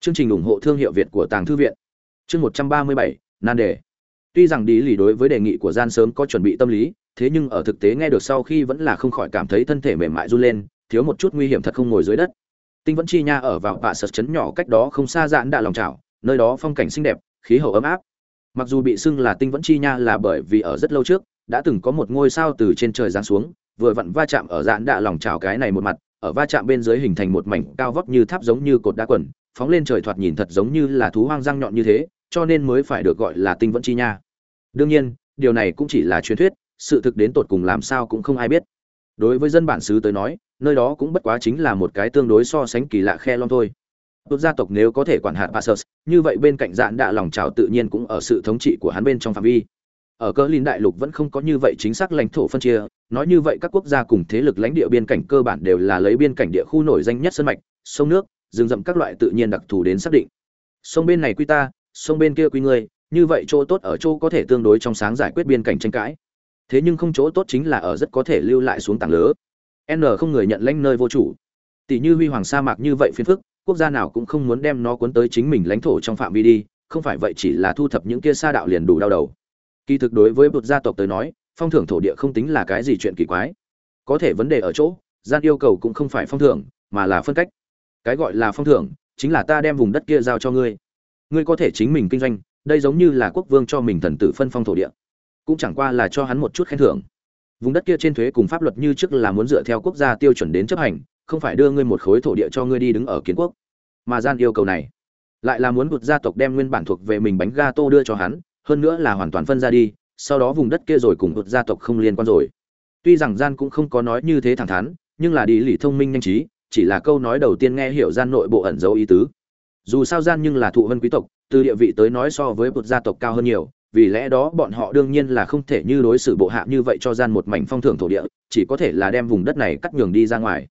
Chương trình ủng hộ thương hiệu việt của tàng thư viện. Chương một trăm ba mươi bảy, nan đề. Tuy rằng đi lì đối với đề nghị của gian sớm có chuẩn bị tâm lý, thế nhưng ở thực tế nghe được sau khi vẫn là không khỏi cảm thấy thân thể mềm mại run lên, thiếu một chút nguy hiểm thật không ngồi dưới đất. Tinh vẫn chi nha ở vào bạ sật chấn nhỏ cách đó không xa dạn đã lòng trào nơi đó phong cảnh xinh đẹp, khí hậu ấm áp. Mặc dù bị xưng là tinh vẫn chi nha là bởi vì ở rất lâu trước, đã từng có một ngôi sao từ trên trời giáng xuống, vừa vặn va chạm ở dạn đạ lòng trào cái này một mặt, ở va chạm bên dưới hình thành một mảnh cao vóc như tháp giống như cột đá quần, phóng lên trời thoạt nhìn thật giống như là thú hoang răng nhọn như thế, cho nên mới phải được gọi là tinh vẫn chi nha. Đương nhiên, điều này cũng chỉ là truyền thuyết, sự thực đến tột cùng làm sao cũng không ai biết. Đối với dân bản xứ tới nói, nơi đó cũng bất quá chính là một cái tương đối so sánh kỳ lạ khe lon thôi tốt gia tộc nếu có thể quản hạt Passus, như vậy bên cạnh dạn đạ lòng trào tự nhiên cũng ở sự thống trị của hắn bên trong phạm vi. Ở cỡ linh đại lục vẫn không có như vậy chính xác lãnh thổ phân chia nói như vậy các quốc gia cùng thế lực lãnh địa biên cảnh cơ bản đều là lấy biên cảnh địa khu nổi danh nhất sân mạch sông nước rừng rậm các loại tự nhiên đặc thù đến xác định. Sông bên này quy ta sông bên kia quy ngươi như vậy chỗ tốt ở chỗ có thể tương đối trong sáng giải quyết biên cảnh tranh cãi. Thế nhưng không chỗ tốt chính là ở rất có thể lưu lại xuống tảng lỡ n không người nhận lãnh nơi vô chủ. Tỷ như huy hoàng sa mạc như vậy phiền phức quốc gia nào cũng không muốn đem nó cuốn tới chính mình lãnh thổ trong phạm vi đi, không phải vậy chỉ là thu thập những kia sa đạo liền đủ đau đầu. Kỳ thực đối với một gia tộc tới nói, phong thưởng thổ địa không tính là cái gì chuyện kỳ quái. Có thể vấn đề ở chỗ, gian yêu cầu cũng không phải phong thưởng, mà là phân cách. Cái gọi là phong thưởng, chính là ta đem vùng đất kia giao cho ngươi. Ngươi có thể chính mình kinh doanh, đây giống như là quốc vương cho mình thần tử phân phong thổ địa. Cũng chẳng qua là cho hắn một chút khen thưởng. Vùng đất kia trên thuế cùng pháp luật như trước là muốn dựa theo quốc gia tiêu chuẩn đến chấp hành không phải đưa ngươi một khối thổ địa cho ngươi đi đứng ở kiến quốc. Mà gian yêu cầu này, lại là muốn vượt gia tộc đem nguyên bản thuộc về mình bánh ga tô đưa cho hắn, hơn nữa là hoàn toàn phân ra đi, sau đó vùng đất kia rồi cùng vượt gia tộc không liên quan rồi. Tuy rằng gian cũng không có nói như thế thẳng thắn, nhưng là đi lì thông minh nhanh trí, chỉ là câu nói đầu tiên nghe hiểu gian nội bộ ẩn dấu ý tứ. Dù sao gian nhưng là thụ vân quý tộc, từ địa vị tới nói so với vượt gia tộc cao hơn nhiều, vì lẽ đó bọn họ đương nhiên là không thể như đối xử bộ hạ như vậy cho gian một mảnh phong thưởng thổ địa, chỉ có thể là đem vùng đất này cắt nhường đi ra ngoài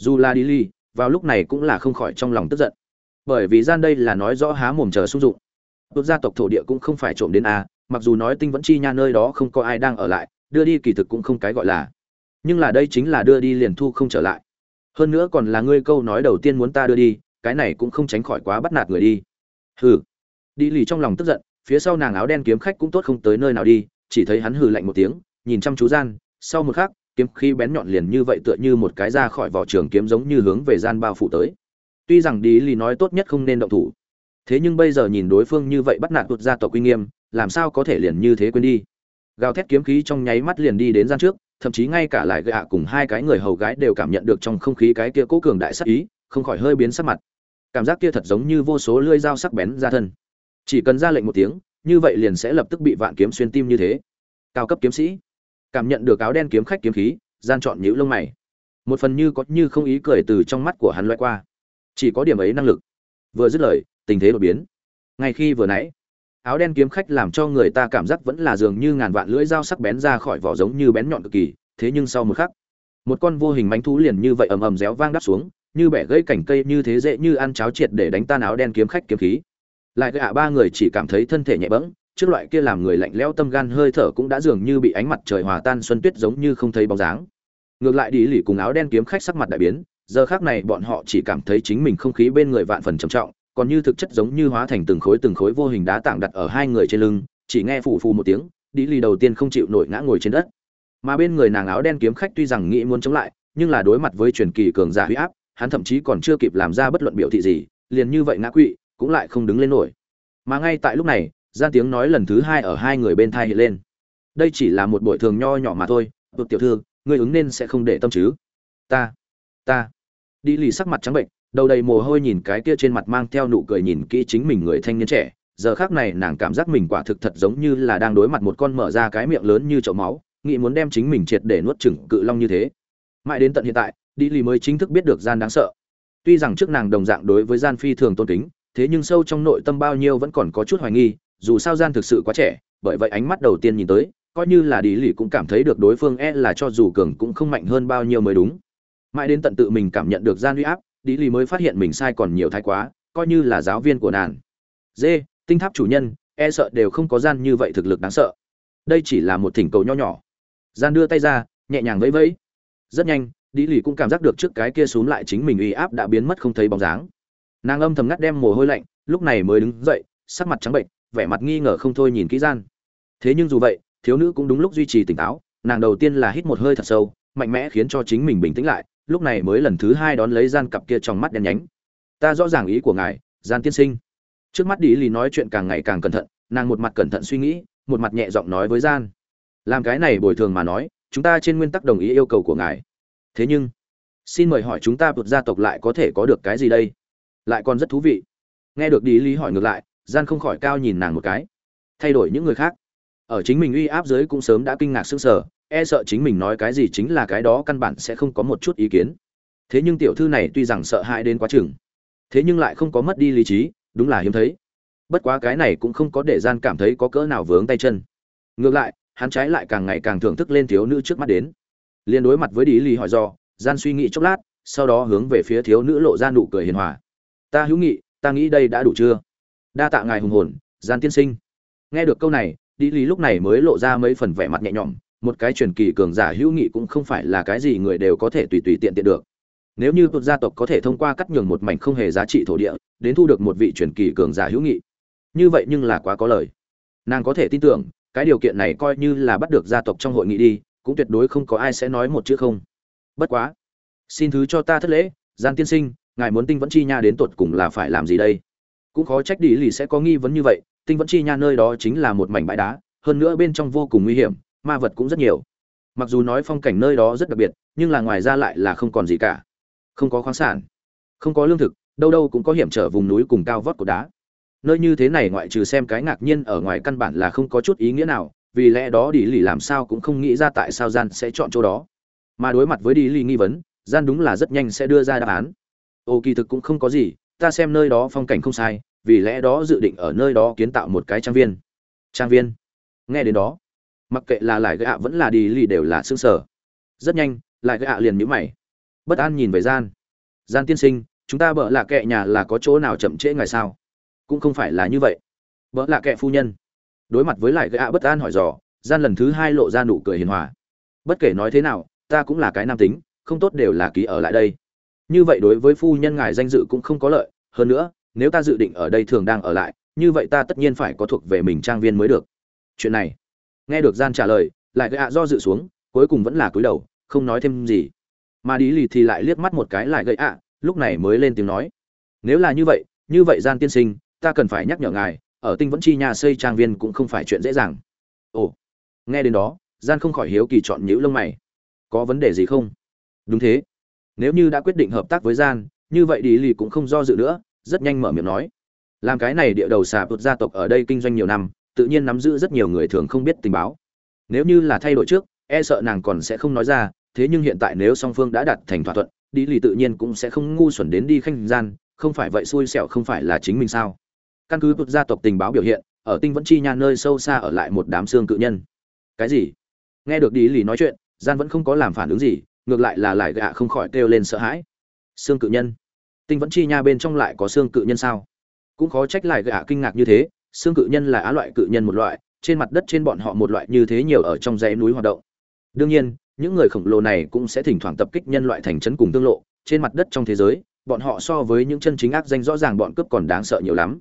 dù là đi ly, vào lúc này cũng là không khỏi trong lòng tức giận. Bởi vì gian đây là nói rõ há mồm chờ sung dụng. Tốt gia tộc thổ địa cũng không phải trộm đến a, mặc dù nói tinh vẫn chi nha nơi đó không có ai đang ở lại, đưa đi kỳ thực cũng không cái gọi là. Nhưng là đây chính là đưa đi liền thu không trở lại. Hơn nữa còn là ngươi câu nói đầu tiên muốn ta đưa đi, cái này cũng không tránh khỏi quá bắt nạt người đi. Hừ. Đi lì trong lòng tức giận, phía sau nàng áo đen kiếm khách cũng tốt không tới nơi nào đi, chỉ thấy hắn hừ lạnh một tiếng, nhìn chăm chú gian, sau một khắc kiếm khí bén nhọn liền như vậy tựa như một cái ra khỏi vỏ trường kiếm giống như hướng về gian bao phủ tới. Tuy rằng đi lì nói tốt nhất không nên động thủ, thế nhưng bây giờ nhìn đối phương như vậy bắt nạt tuột ra tộc uy nghiêm, làm sao có thể liền như thế quên đi? Gào thét kiếm khí trong nháy mắt liền đi đến gian trước, thậm chí ngay cả lại gạ cùng hai cái người hầu gái đều cảm nhận được trong không khí cái kia cố cường đại sắc ý, không khỏi hơi biến sắc mặt. Cảm giác kia thật giống như vô số lưỡi dao sắc bén ra thân. Chỉ cần ra lệnh một tiếng, như vậy liền sẽ lập tức bị vạn kiếm xuyên tim như thế. Cao cấp kiếm sĩ cảm nhận được áo đen kiếm khách kiếm khí, gian chọn nhũ lông mày. Một phần như có như không ý cười từ trong mắt của hắn loại qua. Chỉ có điểm ấy năng lực. Vừa dứt lời, tình thế đột biến. Ngay khi vừa nãy, áo đen kiếm khách làm cho người ta cảm giác vẫn là dường như ngàn vạn lưỡi dao sắc bén ra khỏi vỏ giống như bén nhọn cực kỳ, thế nhưng sau một khắc, một con vô hình mánh thú liền như vậy ầm ầm réo vang đắp xuống, như bẻ gãy cảnh cây như thế dễ như ăn cháo triệt để đánh tan áo đen kiếm khách kiếm khí. Lại gạ ba người chỉ cảm thấy thân thể nhẹ bẫng trước loại kia làm người lạnh lẽo tâm gan hơi thở cũng đã dường như bị ánh mặt trời hòa tan xuân tuyết giống như không thấy bóng dáng. Ngược lại đi lì cùng áo đen kiếm khách sắc mặt đại biến, giờ khác này bọn họ chỉ cảm thấy chính mình không khí bên người vạn phần trầm trọng, còn như thực chất giống như hóa thành từng khối từng khối vô hình đá tảng đặt ở hai người trên lưng, chỉ nghe phù phù một tiếng, đi lì đầu tiên không chịu nổi ngã ngồi trên đất. Mà bên người nàng áo đen kiếm khách tuy rằng nghĩ muốn chống lại, nhưng là đối mặt với truyền kỳ cường giả huy áp, hắn thậm chí còn chưa kịp làm ra bất luận biểu thị gì, liền như vậy ngã quỵ, cũng lại không đứng lên nổi. Mà ngay tại lúc này gian tiếng nói lần thứ hai ở hai người bên thai hiện lên. Đây chỉ là một buổi thường nho nhỏ mà thôi, tụt tiểu thư ngươi ứng nên sẽ không để tâm chứ? Ta ta. Đi lì sắc mặt trắng bệnh, đầu đầy mồ hôi nhìn cái kia trên mặt mang theo nụ cười nhìn kỹ chính mình người thanh niên trẻ. Giờ khác này nàng cảm giác mình quả thực thật giống như là đang đối mặt một con mở ra cái miệng lớn như chậu máu, nghĩ muốn đem chính mình triệt để nuốt chửng cự long như thế. Mãi đến tận hiện tại, đi lì mới chính thức biết được gian đáng sợ. Tuy rằng trước nàng đồng dạng đối với gian phi thường tôn kính, thế nhưng sâu trong nội tâm bao nhiêu vẫn còn có chút hoài nghi dù sao gian thực sự quá trẻ, bởi vậy ánh mắt đầu tiên nhìn tới, coi như là đi lì cũng cảm thấy được đối phương e là cho dù cường cũng không mạnh hơn bao nhiêu mới đúng. Mãi đến tận tự mình cảm nhận được gian uy áp đi lì mới phát hiện mình sai còn nhiều thái quá, coi như là giáo viên của nàng. Dê, tinh tháp chủ nhân e sợ đều không có gian như vậy thực lực đáng sợ. Đây chỉ là một thỉnh cầu nho nhỏ. Gian đưa tay ra, nhẹ nhàng vẫy vẫy. Rất nhanh đi lì cũng cảm giác được trước cái kia xúm lại chính mình uy áp đã biến mất không thấy bóng dáng. Nàng âm thầm ngắt đem mồ hôi lạnh, lúc này mới đứng dậy, sắc mặt trắng bệnh vẻ mặt nghi ngờ không thôi nhìn kỹ gian. Thế nhưng dù vậy, thiếu nữ cũng đúng lúc duy trì tỉnh táo, nàng đầu tiên là hít một hơi thật sâu, mạnh mẽ khiến cho chính mình bình tĩnh lại, lúc này mới lần thứ hai đón lấy gian cặp kia trong mắt đen nhánh. Ta rõ ràng ý của ngài, gian tiên sinh. Trước mắt đi lì nói chuyện càng ngày càng cẩn thận, nàng một mặt cẩn thận suy nghĩ, một mặt nhẹ giọng nói với gian. Làm cái này bồi thường mà nói, chúng ta trên nguyên tắc đồng ý yêu cầu của ngài. Thế nhưng, xin mời hỏi chúng ta vượt gia tộc lại có thể có được cái gì đây? Lại còn rất thú vị. Nghe được đi lý hỏi ngược lại gian không khỏi cao nhìn nàng một cái. Thay đổi những người khác. Ở chính mình uy áp dưới cũng sớm đã kinh ngạc sững sờ e sợ chính mình nói cái gì chính là cái đó căn bản sẽ không có một chút ý kiến. Thế nhưng tiểu thư này tuy rằng sợ hãi đến quá chừng, thế nhưng lại không có mất đi lý trí, đúng là hiếm thấy. Bất quá cái này cũng không có để gian cảm thấy có cỡ nào vướng tay chân. Ngược lại, hắn trái lại càng ngày càng thưởng thức lên thiếu nữ trước mắt đến. Liên đối mặt với đi lý hỏi do, gian suy nghĩ chốc lát, sau đó hướng về phía thiếu nữ lộ ra nụ cười hiền hòa. Ta hữu nghị, ta nghĩ đây đã đủ chưa? Đa tạ ngài hùng hồn, gian tiên sinh. Nghe được câu này đi lý lúc này mới lộ ra mấy phần vẻ mặt nhẹ nhõm, một cái truyền kỳ cường giả hữu nghị cũng không phải là cái gì người đều có thể tùy tùy tiện tiện được. Nếu như tuột gia tộc có thể thông qua cắt nhường một mảnh không hề giá trị thổ địa, đến thu được một vị truyền kỳ cường giả hữu nghị. Như vậy nhưng là quá có lời. Nàng có thể tin tưởng, cái điều kiện này coi như là bắt được gia tộc trong hội nghị đi, cũng tuyệt đối không có ai sẽ nói một chữ không. Bất quá. Xin thứ cho ta thất lễ, gian tiên sinh, ngài muốn tinh vẫn chi nha đến tột cùng là phải làm gì đây? Cũng khó trách đi lì sẽ có nghi vấn như vậy, tinh vẫn chi nha nơi đó chính là một mảnh bãi đá, hơn nữa bên trong vô cùng nguy hiểm, ma vật cũng rất nhiều. Mặc dù nói phong cảnh nơi đó rất đặc biệt, nhưng là ngoài ra lại là không còn gì cả. Không có khoáng sản, không có lương thực, đâu đâu cũng có hiểm trở vùng núi cùng cao vót của đá. Nơi như thế này ngoại trừ xem cái ngạc nhiên ở ngoài căn bản là không có chút ý nghĩa nào, vì lẽ đó đi lì làm sao cũng không nghĩ ra tại sao gian sẽ chọn chỗ đó. Mà đối mặt với đi lì nghi vấn, gian đúng là rất nhanh sẽ đưa ra đáp án. Ô, kỳ thực cũng không có gì ta xem nơi đó phong cảnh không sai, vì lẽ đó dự định ở nơi đó kiến tạo một cái trang viên. Trang viên? Nghe đến đó, mặc kệ là lại gạ vẫn là đi lì đều là xương sở rất nhanh lại gạ liền nhíu mày. Bất an nhìn về gian. Gian tiên sinh, chúng ta bợ lạ kệ nhà là có chỗ nào chậm trễ ngày sao? Cũng không phải là như vậy. Bợ lạ kệ phu nhân. Đối mặt với lại gạ bất an hỏi dò, gian lần thứ hai lộ ra nụ cười hiền hòa. Bất kể nói thế nào, ta cũng là cái nam tính, không tốt đều là ký ở lại đây như vậy đối với phu nhân ngài danh dự cũng không có lợi, hơn nữa, nếu ta dự định ở đây thường đang ở lại, như vậy ta tất nhiên phải có thuộc về mình trang viên mới được. Chuyện này. Nghe được gian trả lời, lại gạ do dự xuống, cuối cùng vẫn là cúi đầu, không nói thêm gì. Mà đi lì thì lại liếc mắt một cái lại gậy ạ, lúc này mới lên tiếng nói. Nếu là như vậy như vậy gian tiên sinh, ta cần phải nhắc nhở ngài, ở tinh vẫn chi nhà xây trang viên cũng không phải chuyện dễ dàng. Ồ. Nghe đến đó, gian không khỏi hiếu kỳ chọn nhữ lông mày. Có vấn đề gì không? Đúng thế nếu như đã quyết định hợp tác với gian, như vậy đi lì cũng không do dự nữa, rất nhanh mở miệng nói. Làm cái này địa đầu xà vượt gia tộc ở đây kinh doanh nhiều năm, tự nhiên nắm giữ rất nhiều người thường không biết tình báo. Nếu như là thay đổi trước e sợ nàng còn sẽ không nói ra, thế nhưng hiện tại nếu song phương đã đạt thành thỏa thuận đi lì tự nhiên cũng sẽ không ngu xuẩn đến đi khanh gian, không phải vậy xui xẻo không phải là chính mình sao? Căn cứ vượt gia tộc tình báo biểu hiện, ở tinh vẫn chi nha nơi sâu xa ở lại một đám xương cự nhân. Cái gì? Nghe được đi lì nói chuyện, gian vẫn không có làm phản ứng gì ngược lại là lại gạ không khỏi kêu lên sợ hãi. Xương cự nhân. Tinh vẫn chi nha bên trong lại có xương cự nhân sao? Cũng khó trách lại gạ kinh ngạc như thế xương cự nhân là á loại cự nhân một loại, trên mặt đất trên bọn họ một loại như thế nhiều ở trong dãy núi hoạt động. Đương nhiên, những người khổng lồ này cũng sẽ thỉnh thoảng tập kích nhân loại thành trấn cùng tương lộ, trên mặt đất trong thế giới, bọn họ so với những chân chính ác danh rõ ràng bọn cướp còn đáng sợ nhiều lắm.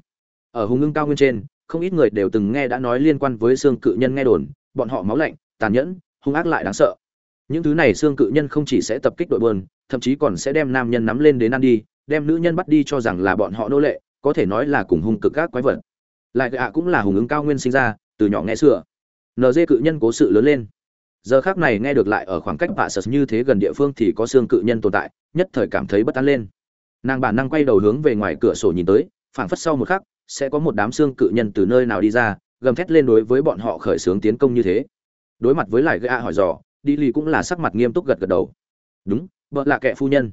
Ở hùng ngưng cao nguyên trên, không ít người đều từng nghe đã nói liên quan với xương cự nhân nghe đồn, bọn họ máu lạnh, tàn nhẫn, hung ác lại đáng sợ những thứ này xương cự nhân không chỉ sẽ tập kích đội bơn thậm chí còn sẽ đem nam nhân nắm lên đến ăn đi, đem nữ nhân bắt đi cho rằng là bọn họ nô lệ, có thể nói là cùng hung cực các quái vật. Lại gạ cũng là hùng ứng cao nguyên sinh ra, từ nhỏ nghe sửa. Nd cự nhân cố sự lớn lên. Giờ khác này nghe được lại ở khoảng cách vạ sật như thế gần địa phương thì có xương cự nhân tồn tại, nhất thời cảm thấy bất an lên. Nàng bản năng quay đầu hướng về ngoài cửa sổ nhìn tới, phảng phất sau một khắc, sẽ có một đám xương cự nhân từ nơi nào đi ra, gầm thét lên đối với bọn họ khởi xướng tiến công như thế. Đối mặt với lại gạ hỏi dò đi lì cũng là sắc mặt nghiêm túc gật gật đầu. Đúng, vợ là kẻ phu nhân.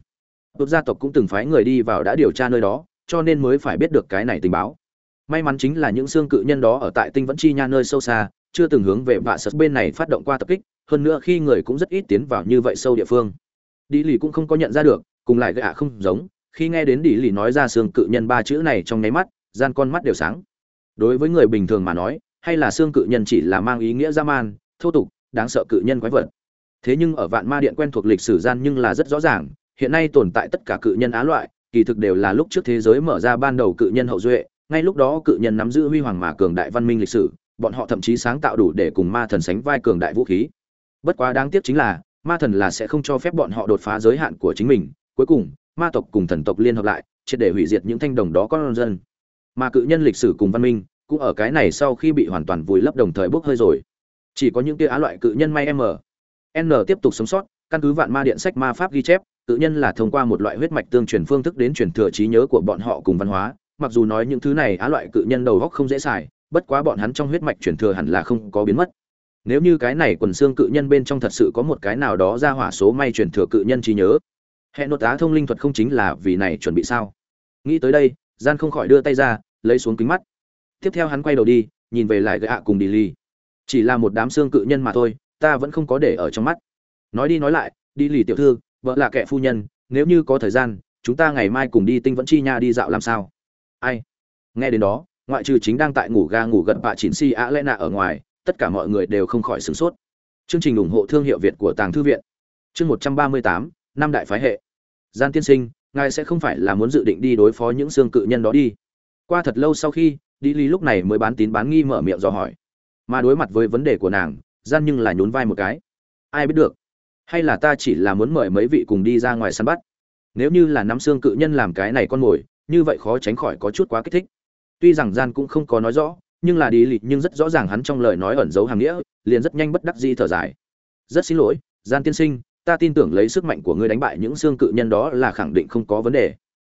Tốt gia tộc cũng từng phái người đi vào đã điều tra nơi đó, cho nên mới phải biết được cái này tình báo. May mắn chính là những xương cự nhân đó ở tại tinh vẫn chi nha nơi sâu xa, chưa từng hướng về vạ sật bên này phát động qua tập kích, hơn nữa khi người cũng rất ít tiến vào như vậy sâu địa phương. Đi lì cũng không có nhận ra được, cùng lại gạ không giống, khi nghe đến đi lì nói ra xương cự nhân ba chữ này trong nháy mắt, gian con mắt đều sáng. Đối với người bình thường mà nói, hay là xương cự nhân chỉ là mang ý nghĩa dã man, thô tục, đáng sợ cự nhân quái vật thế nhưng ở vạn ma điện quen thuộc lịch sử gian nhưng là rất rõ ràng, hiện nay tồn tại tất cả cự nhân á loại, kỳ thực đều là lúc trước thế giới mở ra ban đầu cự nhân hậu duệ, ngay lúc đó cự nhân nắm giữ huy hoàng mà cường đại văn minh lịch sử, bọn họ thậm chí sáng tạo đủ để cùng ma thần sánh vai cường đại vũ khí. Bất quá đáng tiếc chính là, ma thần là sẽ không cho phép bọn họ đột phá giới hạn của chính mình, cuối cùng, ma tộc cùng thần tộc liên hợp lại, triệt để hủy diệt những thanh đồng đó con dân. Mà cự nhân lịch sử cùng văn minh, cũng ở cái này sau khi bị hoàn toàn vùi lấp đồng thời bốc hơi rồi. Chỉ có những tia á loại cự nhân may em ở n tiếp tục sống sót, căn cứ vạn ma điện sách ma pháp ghi chép, tự nhân là thông qua một loại huyết mạch tương truyền phương thức đến truyền thừa trí nhớ của bọn họ cùng văn hóa. Mặc dù nói những thứ này á loại cự nhân đầu góc không dễ xài, bất quá bọn hắn trong huyết mạch truyền thừa hẳn là không có biến mất. Nếu như cái này quần xương cự nhân bên trong thật sự có một cái nào đó ra hỏa số may truyền thừa cự nhân trí nhớ, hệ nốt á thông linh thuật không chính là vì này chuẩn bị sao? Nghĩ tới đây, gian không khỏi đưa tay ra, lấy xuống kính mắt. Tiếp theo hắn quay đầu đi, nhìn về lại gạ cùng đi ly chỉ là một đám xương cự nhân mà thôi ta vẫn không có để ở trong mắt. Nói đi nói lại, đi lì tiểu thư, vợ là kẻ phu nhân, nếu như có thời gian, chúng ta ngày mai cùng đi tinh vẫn chi nha đi dạo làm sao? Ai? Nghe đến đó, ngoại trừ chính đang tại ngủ ga ngủ gật bạ chín si a lẽ nạ ở ngoài, tất cả mọi người đều không khỏi sửng sốt. Chương trình ủng hộ thương hiệu việt của tàng thư viện. Chương một trăm ba mươi tám, năm đại phái hệ. Gian tiên sinh, ngài sẽ không phải là muốn dự định đi đối phó những xương cự nhân đó đi. Qua thật lâu sau khi, đi ly lúc này mới bán tín bán nghi mở miệng dò hỏi. Mà đối mặt với vấn đề của nàng gian nhưng là nhún vai một cái. Ai biết được? Hay là ta chỉ là muốn mời mấy vị cùng đi ra ngoài săn bắt? Nếu như là nắm xương cự nhân làm cái này con mồi, như vậy khó tránh khỏi có chút quá kích thích. Tuy rằng gian cũng không có nói rõ, nhưng là đi lì nhưng rất rõ ràng hắn trong lời nói ẩn giấu hàng nghĩa, liền rất nhanh bất đắc di thở dài. Rất xin lỗi, gian tiên sinh, ta tin tưởng lấy sức mạnh của ngươi đánh bại những xương cự nhân đó là khẳng định không có vấn đề.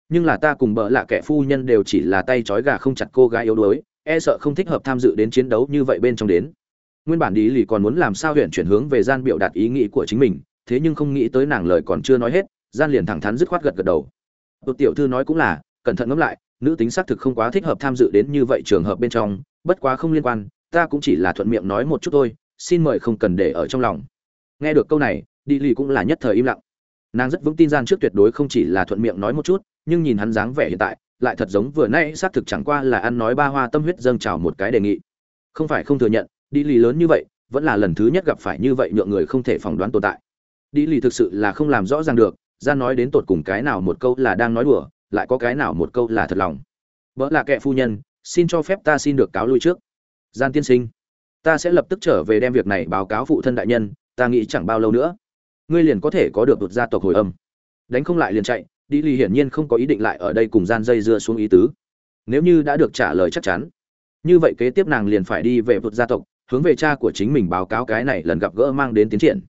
Nhưng là ta cùng bợ lạ kẻ phu nhân đều chỉ là tay trói gà không chặt cô gái yếu đuối e sợ không thích hợp tham dự đến chiến đấu như vậy bên trong đến nguyên bản đi lì còn muốn làm sao huyện chuyển hướng về gian biểu đạt ý nghĩ của chính mình, thế nhưng không nghĩ tới nàng lời còn chưa nói hết, gian liền thẳng thắn dứt khoát gật gật đầu. Tụt tiểu thư nói cũng là, cẩn thận ngẫm lại, nữ tính xác thực không quá thích hợp tham dự đến như vậy trường hợp bên trong, bất quá không liên quan, ta cũng chỉ là thuận miệng nói một chút thôi, xin mời không cần để ở trong lòng. Nghe được câu này đi lì cũng là nhất thời im lặng. Nàng rất vững tin gian trước tuyệt đối không chỉ là thuận miệng nói một chút, nhưng nhìn hắn dáng vẻ hiện tại, lại thật giống vừa nãy xác thực chẳng qua là ăn nói ba hoa tâm huyết dâng trào một cái đề nghị. Không phải không thừa nhận đi lì lớn như vậy, vẫn là lần thứ nhất gặp phải như vậy nhượng người không thể phỏng đoán tồn tại. Đi lì thực sự là không làm rõ ràng được gian nói đến tột cùng cái nào một câu là đang nói đùa, lại có cái nào một câu là thật lòng. Vợ là kệ phu nhân, xin cho phép ta xin được cáo lui trước. Gian tiên sinh, ta sẽ lập tức trở về đem việc này báo cáo phụ thân đại nhân, ta nghĩ chẳng bao lâu nữa, ngươi liền có thể có được đột gia tộc hồi âm. Đánh không lại liền chạy, đi lì hiển nhiên không có ý định lại ở đây cùng gian dây dưa xuống ý tứ. Nếu như đã được trả lời chắc chắn, như vậy kế tiếp nàng liền phải đi về vượt gia tộc hướng về cha của chính mình báo cáo cái này lần gặp gỡ mang đến tiến triển.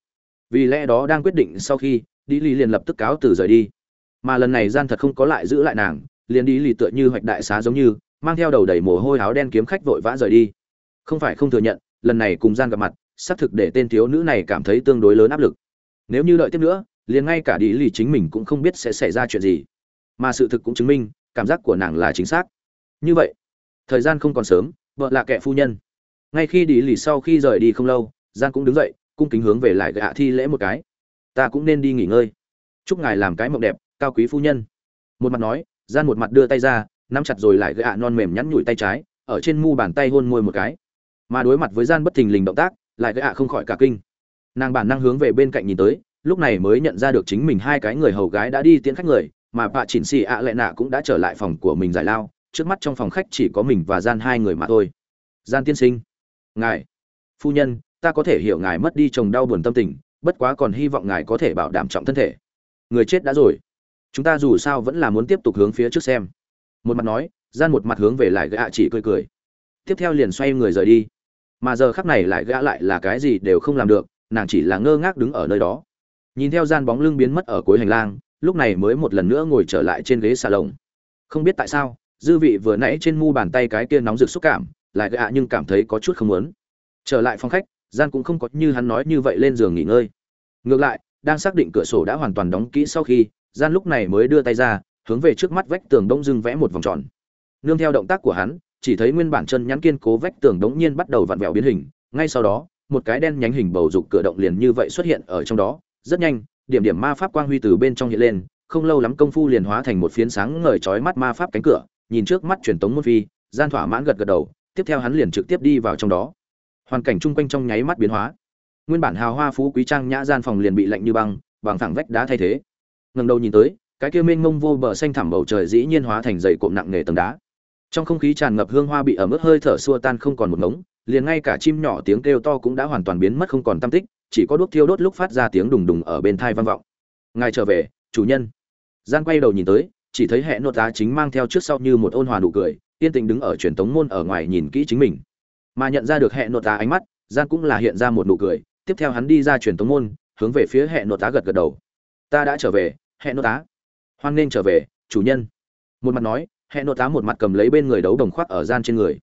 Vì lẽ đó đang quyết định sau khi đi lì liền lập tức cáo từ rời đi. Mà lần này gian thật không có lại giữ lại nàng, liền đi lì tựa như hoạch đại xá giống như, mang theo đầu đầy mồ hôi áo đen kiếm khách vội vã rời đi. Không phải không thừa nhận, lần này cùng gian gặp mặt, xác thực để tên thiếu nữ này cảm thấy tương đối lớn áp lực. Nếu như đợi tiếp nữa, liền ngay cả đi lì chính mình cũng không biết sẽ xảy ra chuyện gì. Mà sự thực cũng chứng minh, cảm giác của nàng là chính xác. Như vậy, thời gian không còn sớm, vợ là kẻ phu nhân ngay khi đi lì sau khi rời đi không lâu gian cũng đứng dậy, cung kính hướng về lại gạ thi lễ một cái. Ta cũng nên đi nghỉ ngơi. Chúc ngài làm cái mộng đẹp, cao quý phu nhân. Một mặt nói gian một mặt đưa tay ra, nắm chặt rồi lại gạ non mềm nhắn nhủi tay trái, ở trên mu bàn tay hôn môi một cái. Mà đối mặt với gian bất thình lình động tác, lại gạ không khỏi cả kinh. Nàng bản năng hướng về bên cạnh nhìn tới, lúc này mới nhận ra được chính mình hai cái người hầu gái đã đi tiễn khách người, mà bà chỉnh xì ạ lệ nạ cũng đã trở lại phòng của mình giải lao, trước mắt trong phòng khách chỉ có mình và gian hai người mà thôi. Gian tiên sinh ngài, phu nhân, ta có thể hiểu ngài mất đi chồng đau buồn tâm tình, bất quá còn hy vọng ngài có thể bảo đảm trọng thân thể. Người chết đã rồi. Chúng ta dù sao vẫn là muốn tiếp tục hướng phía trước xem. Một mặt nói, gian một mặt hướng về lại gã chỉ cười cười. Tiếp theo liền xoay người rời đi. Mà giờ khắc này lại gã lại là cái gì đều không làm được, nàng chỉ là ngơ ngác đứng ở nơi đó. Nhìn theo gian bóng lưng biến mất ở cuối hành lang, lúc này mới một lần nữa ngồi trở lại trên ghế xà lồng không biết tại sao, dư vị vừa nãy trên mu bàn tay cái kia nóng rực xúc cảm lại gạ nhưng cảm thấy có chút không muốn. Trở lại phòng khách, gian cũng không có như hắn nói như vậy lên giường nghỉ ngơi. Ngược lại, đang xác định cửa sổ đã hoàn toàn đóng kỹ sau khi, gian lúc này mới đưa tay ra, hướng về trước mắt vách tường đông dưng vẽ một vòng tròn. Nương theo động tác của hắn, chỉ thấy nguyên bản chân nhắn kiên cố vách tường đống nhiên bắt đầu vặn vẹo biến hình. Ngay sau đó, một cái đen nhánh hình bầu dục cửa động liền như vậy xuất hiện ở trong đó. Rất nhanh, điểm điểm ma pháp quang huy từ bên trong hiện lên, không lâu lắm công phu liền hóa thành một phiến sáng ngời chói mắt ma pháp cánh cửa. Nhìn trước mắt truyền tống môn phi, gian thỏa mãn gật gật đầu tiếp theo hắn liền trực tiếp đi vào trong đó. Hoàn cảnh chung quanh trong nháy mắt biến hóa. Nguyên bản hào hoa phú quý trang nhã gian phòng liền bị lạnh như băng, bằng thẳng vách đá thay thế. Ngẩng đầu nhìn tới, cái kia mênh mông vô bờ xanh thẳm bầu trời dĩ nhiên hóa thành dày cộm nặng nề tầng đá. Trong không khí tràn ngập hương hoa bị ẩm ướt hơi thở xua tan không còn một ngống, liền ngay cả chim nhỏ tiếng kêu to cũng đã hoàn toàn biến mất không còn tâm tích, chỉ có đuốc thiêu đốt lúc phát ra tiếng đùng đùng ở bên thai vang vọng. Ngài trở về, chủ nhân. Gian quay đầu nhìn tới, chỉ thấy hệ nội tá chính mang theo trước sau như một ôn hòa nụ cười yên tĩnh đứng ở truyền tống môn ở ngoài nhìn kỹ chính mình. Mà nhận ra được hệ nội tá ánh mắt gian cũng là hiện ra một nụ cười, tiếp theo hắn đi ra truyền tống môn, hướng về phía hệ nội tá gật gật đầu. Ta đã trở về hệ nội tá hoan nên trở về, chủ nhân. Một mặt nói hệ nội tá một mặt cầm lấy bên người đấu đồng khoác ở gian trên người.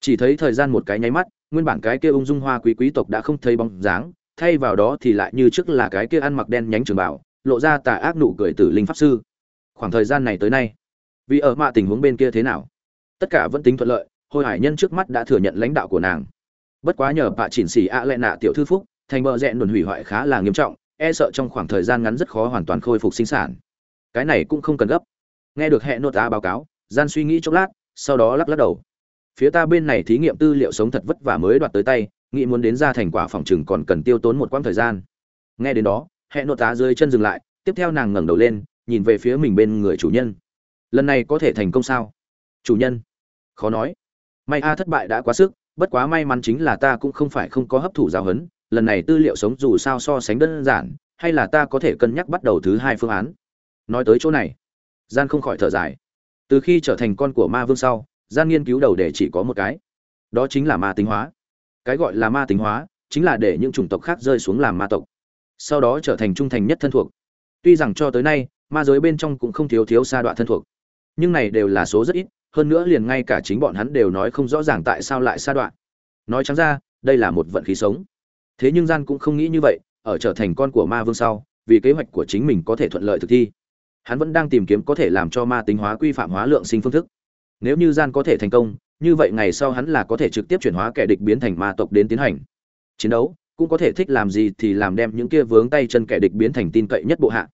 Chỉ thấy thời gian một cái nháy mắt, nguyên bản cái kia ung dung hoa quý quý tộc đã không thấy bóng dáng, thay vào đó thì lại như trước là cái kia ăn mặc đen nhánh trường bảo, lộ ra tà ác nụ cười tử linh pháp sư. Khoảng thời gian này tới nay, vì ở mạ tình huống bên kia thế nào? Tất cả vẫn tính thuận lợi hồi hải nhân trước mắt đã thừa nhận lãnh đạo của nàng. Bất quá nhờ bà chỉnh xỉ ạ lệ nạ tiểu thư phúc, thành bờ rẽ đồn hủy hoại khá là nghiêm trọng e sợ trong khoảng thời gian ngắn rất khó hoàn toàn khôi phục sinh sản. Cái này cũng không cần gấp. Nghe được hệ nốt ta báo cáo, gian suy nghĩ chốc lát, sau đó lắc lắc đầu. Phía ta bên này thí nghiệm tư liệu sống thật vất vả mới đoạt tới tay, nghĩ muốn đến ra thành quả phòng chừng còn cần tiêu tốn một quãng thời gian. Nghe đến đó, hệ nốt tá dưới chân dừng lại, tiếp theo nàng ngẩng đầu lên, nhìn về phía mình bên người chủ nhân. Lần này có thể thành công sao? Chủ nhân khó nói. May a thất bại đã quá sức, bất quá may mắn chính là ta cũng không phải không có hấp thụ giáo huấn, lần này tư liệu sống dù sao so sánh đơn giản, hay là ta có thể cân nhắc bắt đầu thứ hai phương án. Nói tới chỗ này, gian không khỏi thở dài. Từ khi trở thành con của ma vương sau, gian nghiên cứu đầu để chỉ có một cái. Đó chính là ma tính hóa. Cái gọi là ma tính hóa, chính là để những chủng tộc khác rơi xuống làm ma tộc. Sau đó trở thành trung thành nhất thân thuộc. Tuy rằng cho tới nay, ma giới bên trong cũng không thiếu thiếu sa đoạn thân thuộc. Nhưng này đều là số rất ít hơn nữa liền ngay cả chính bọn hắn đều nói không rõ ràng tại sao lại sa đoạn. Nói trắng ra, đây là một vận khí sống. Thế nhưng gian cũng không nghĩ như vậy, ở trở thành con của ma vương sau, vì kế hoạch của chính mình có thể thuận lợi thực thi. Hắn vẫn đang tìm kiếm có thể làm cho ma tính hóa quy phạm hóa lượng sinh phương thức. Nếu như gian có thể thành công, như vậy ngày sau hắn là có thể trực tiếp chuyển hóa kẻ địch biến thành ma tộc đến tiến hành. Chiến đấu, cũng có thể thích làm gì thì làm đem những kia vướng tay chân kẻ địch biến thành tin cậy nhất bộ hạ.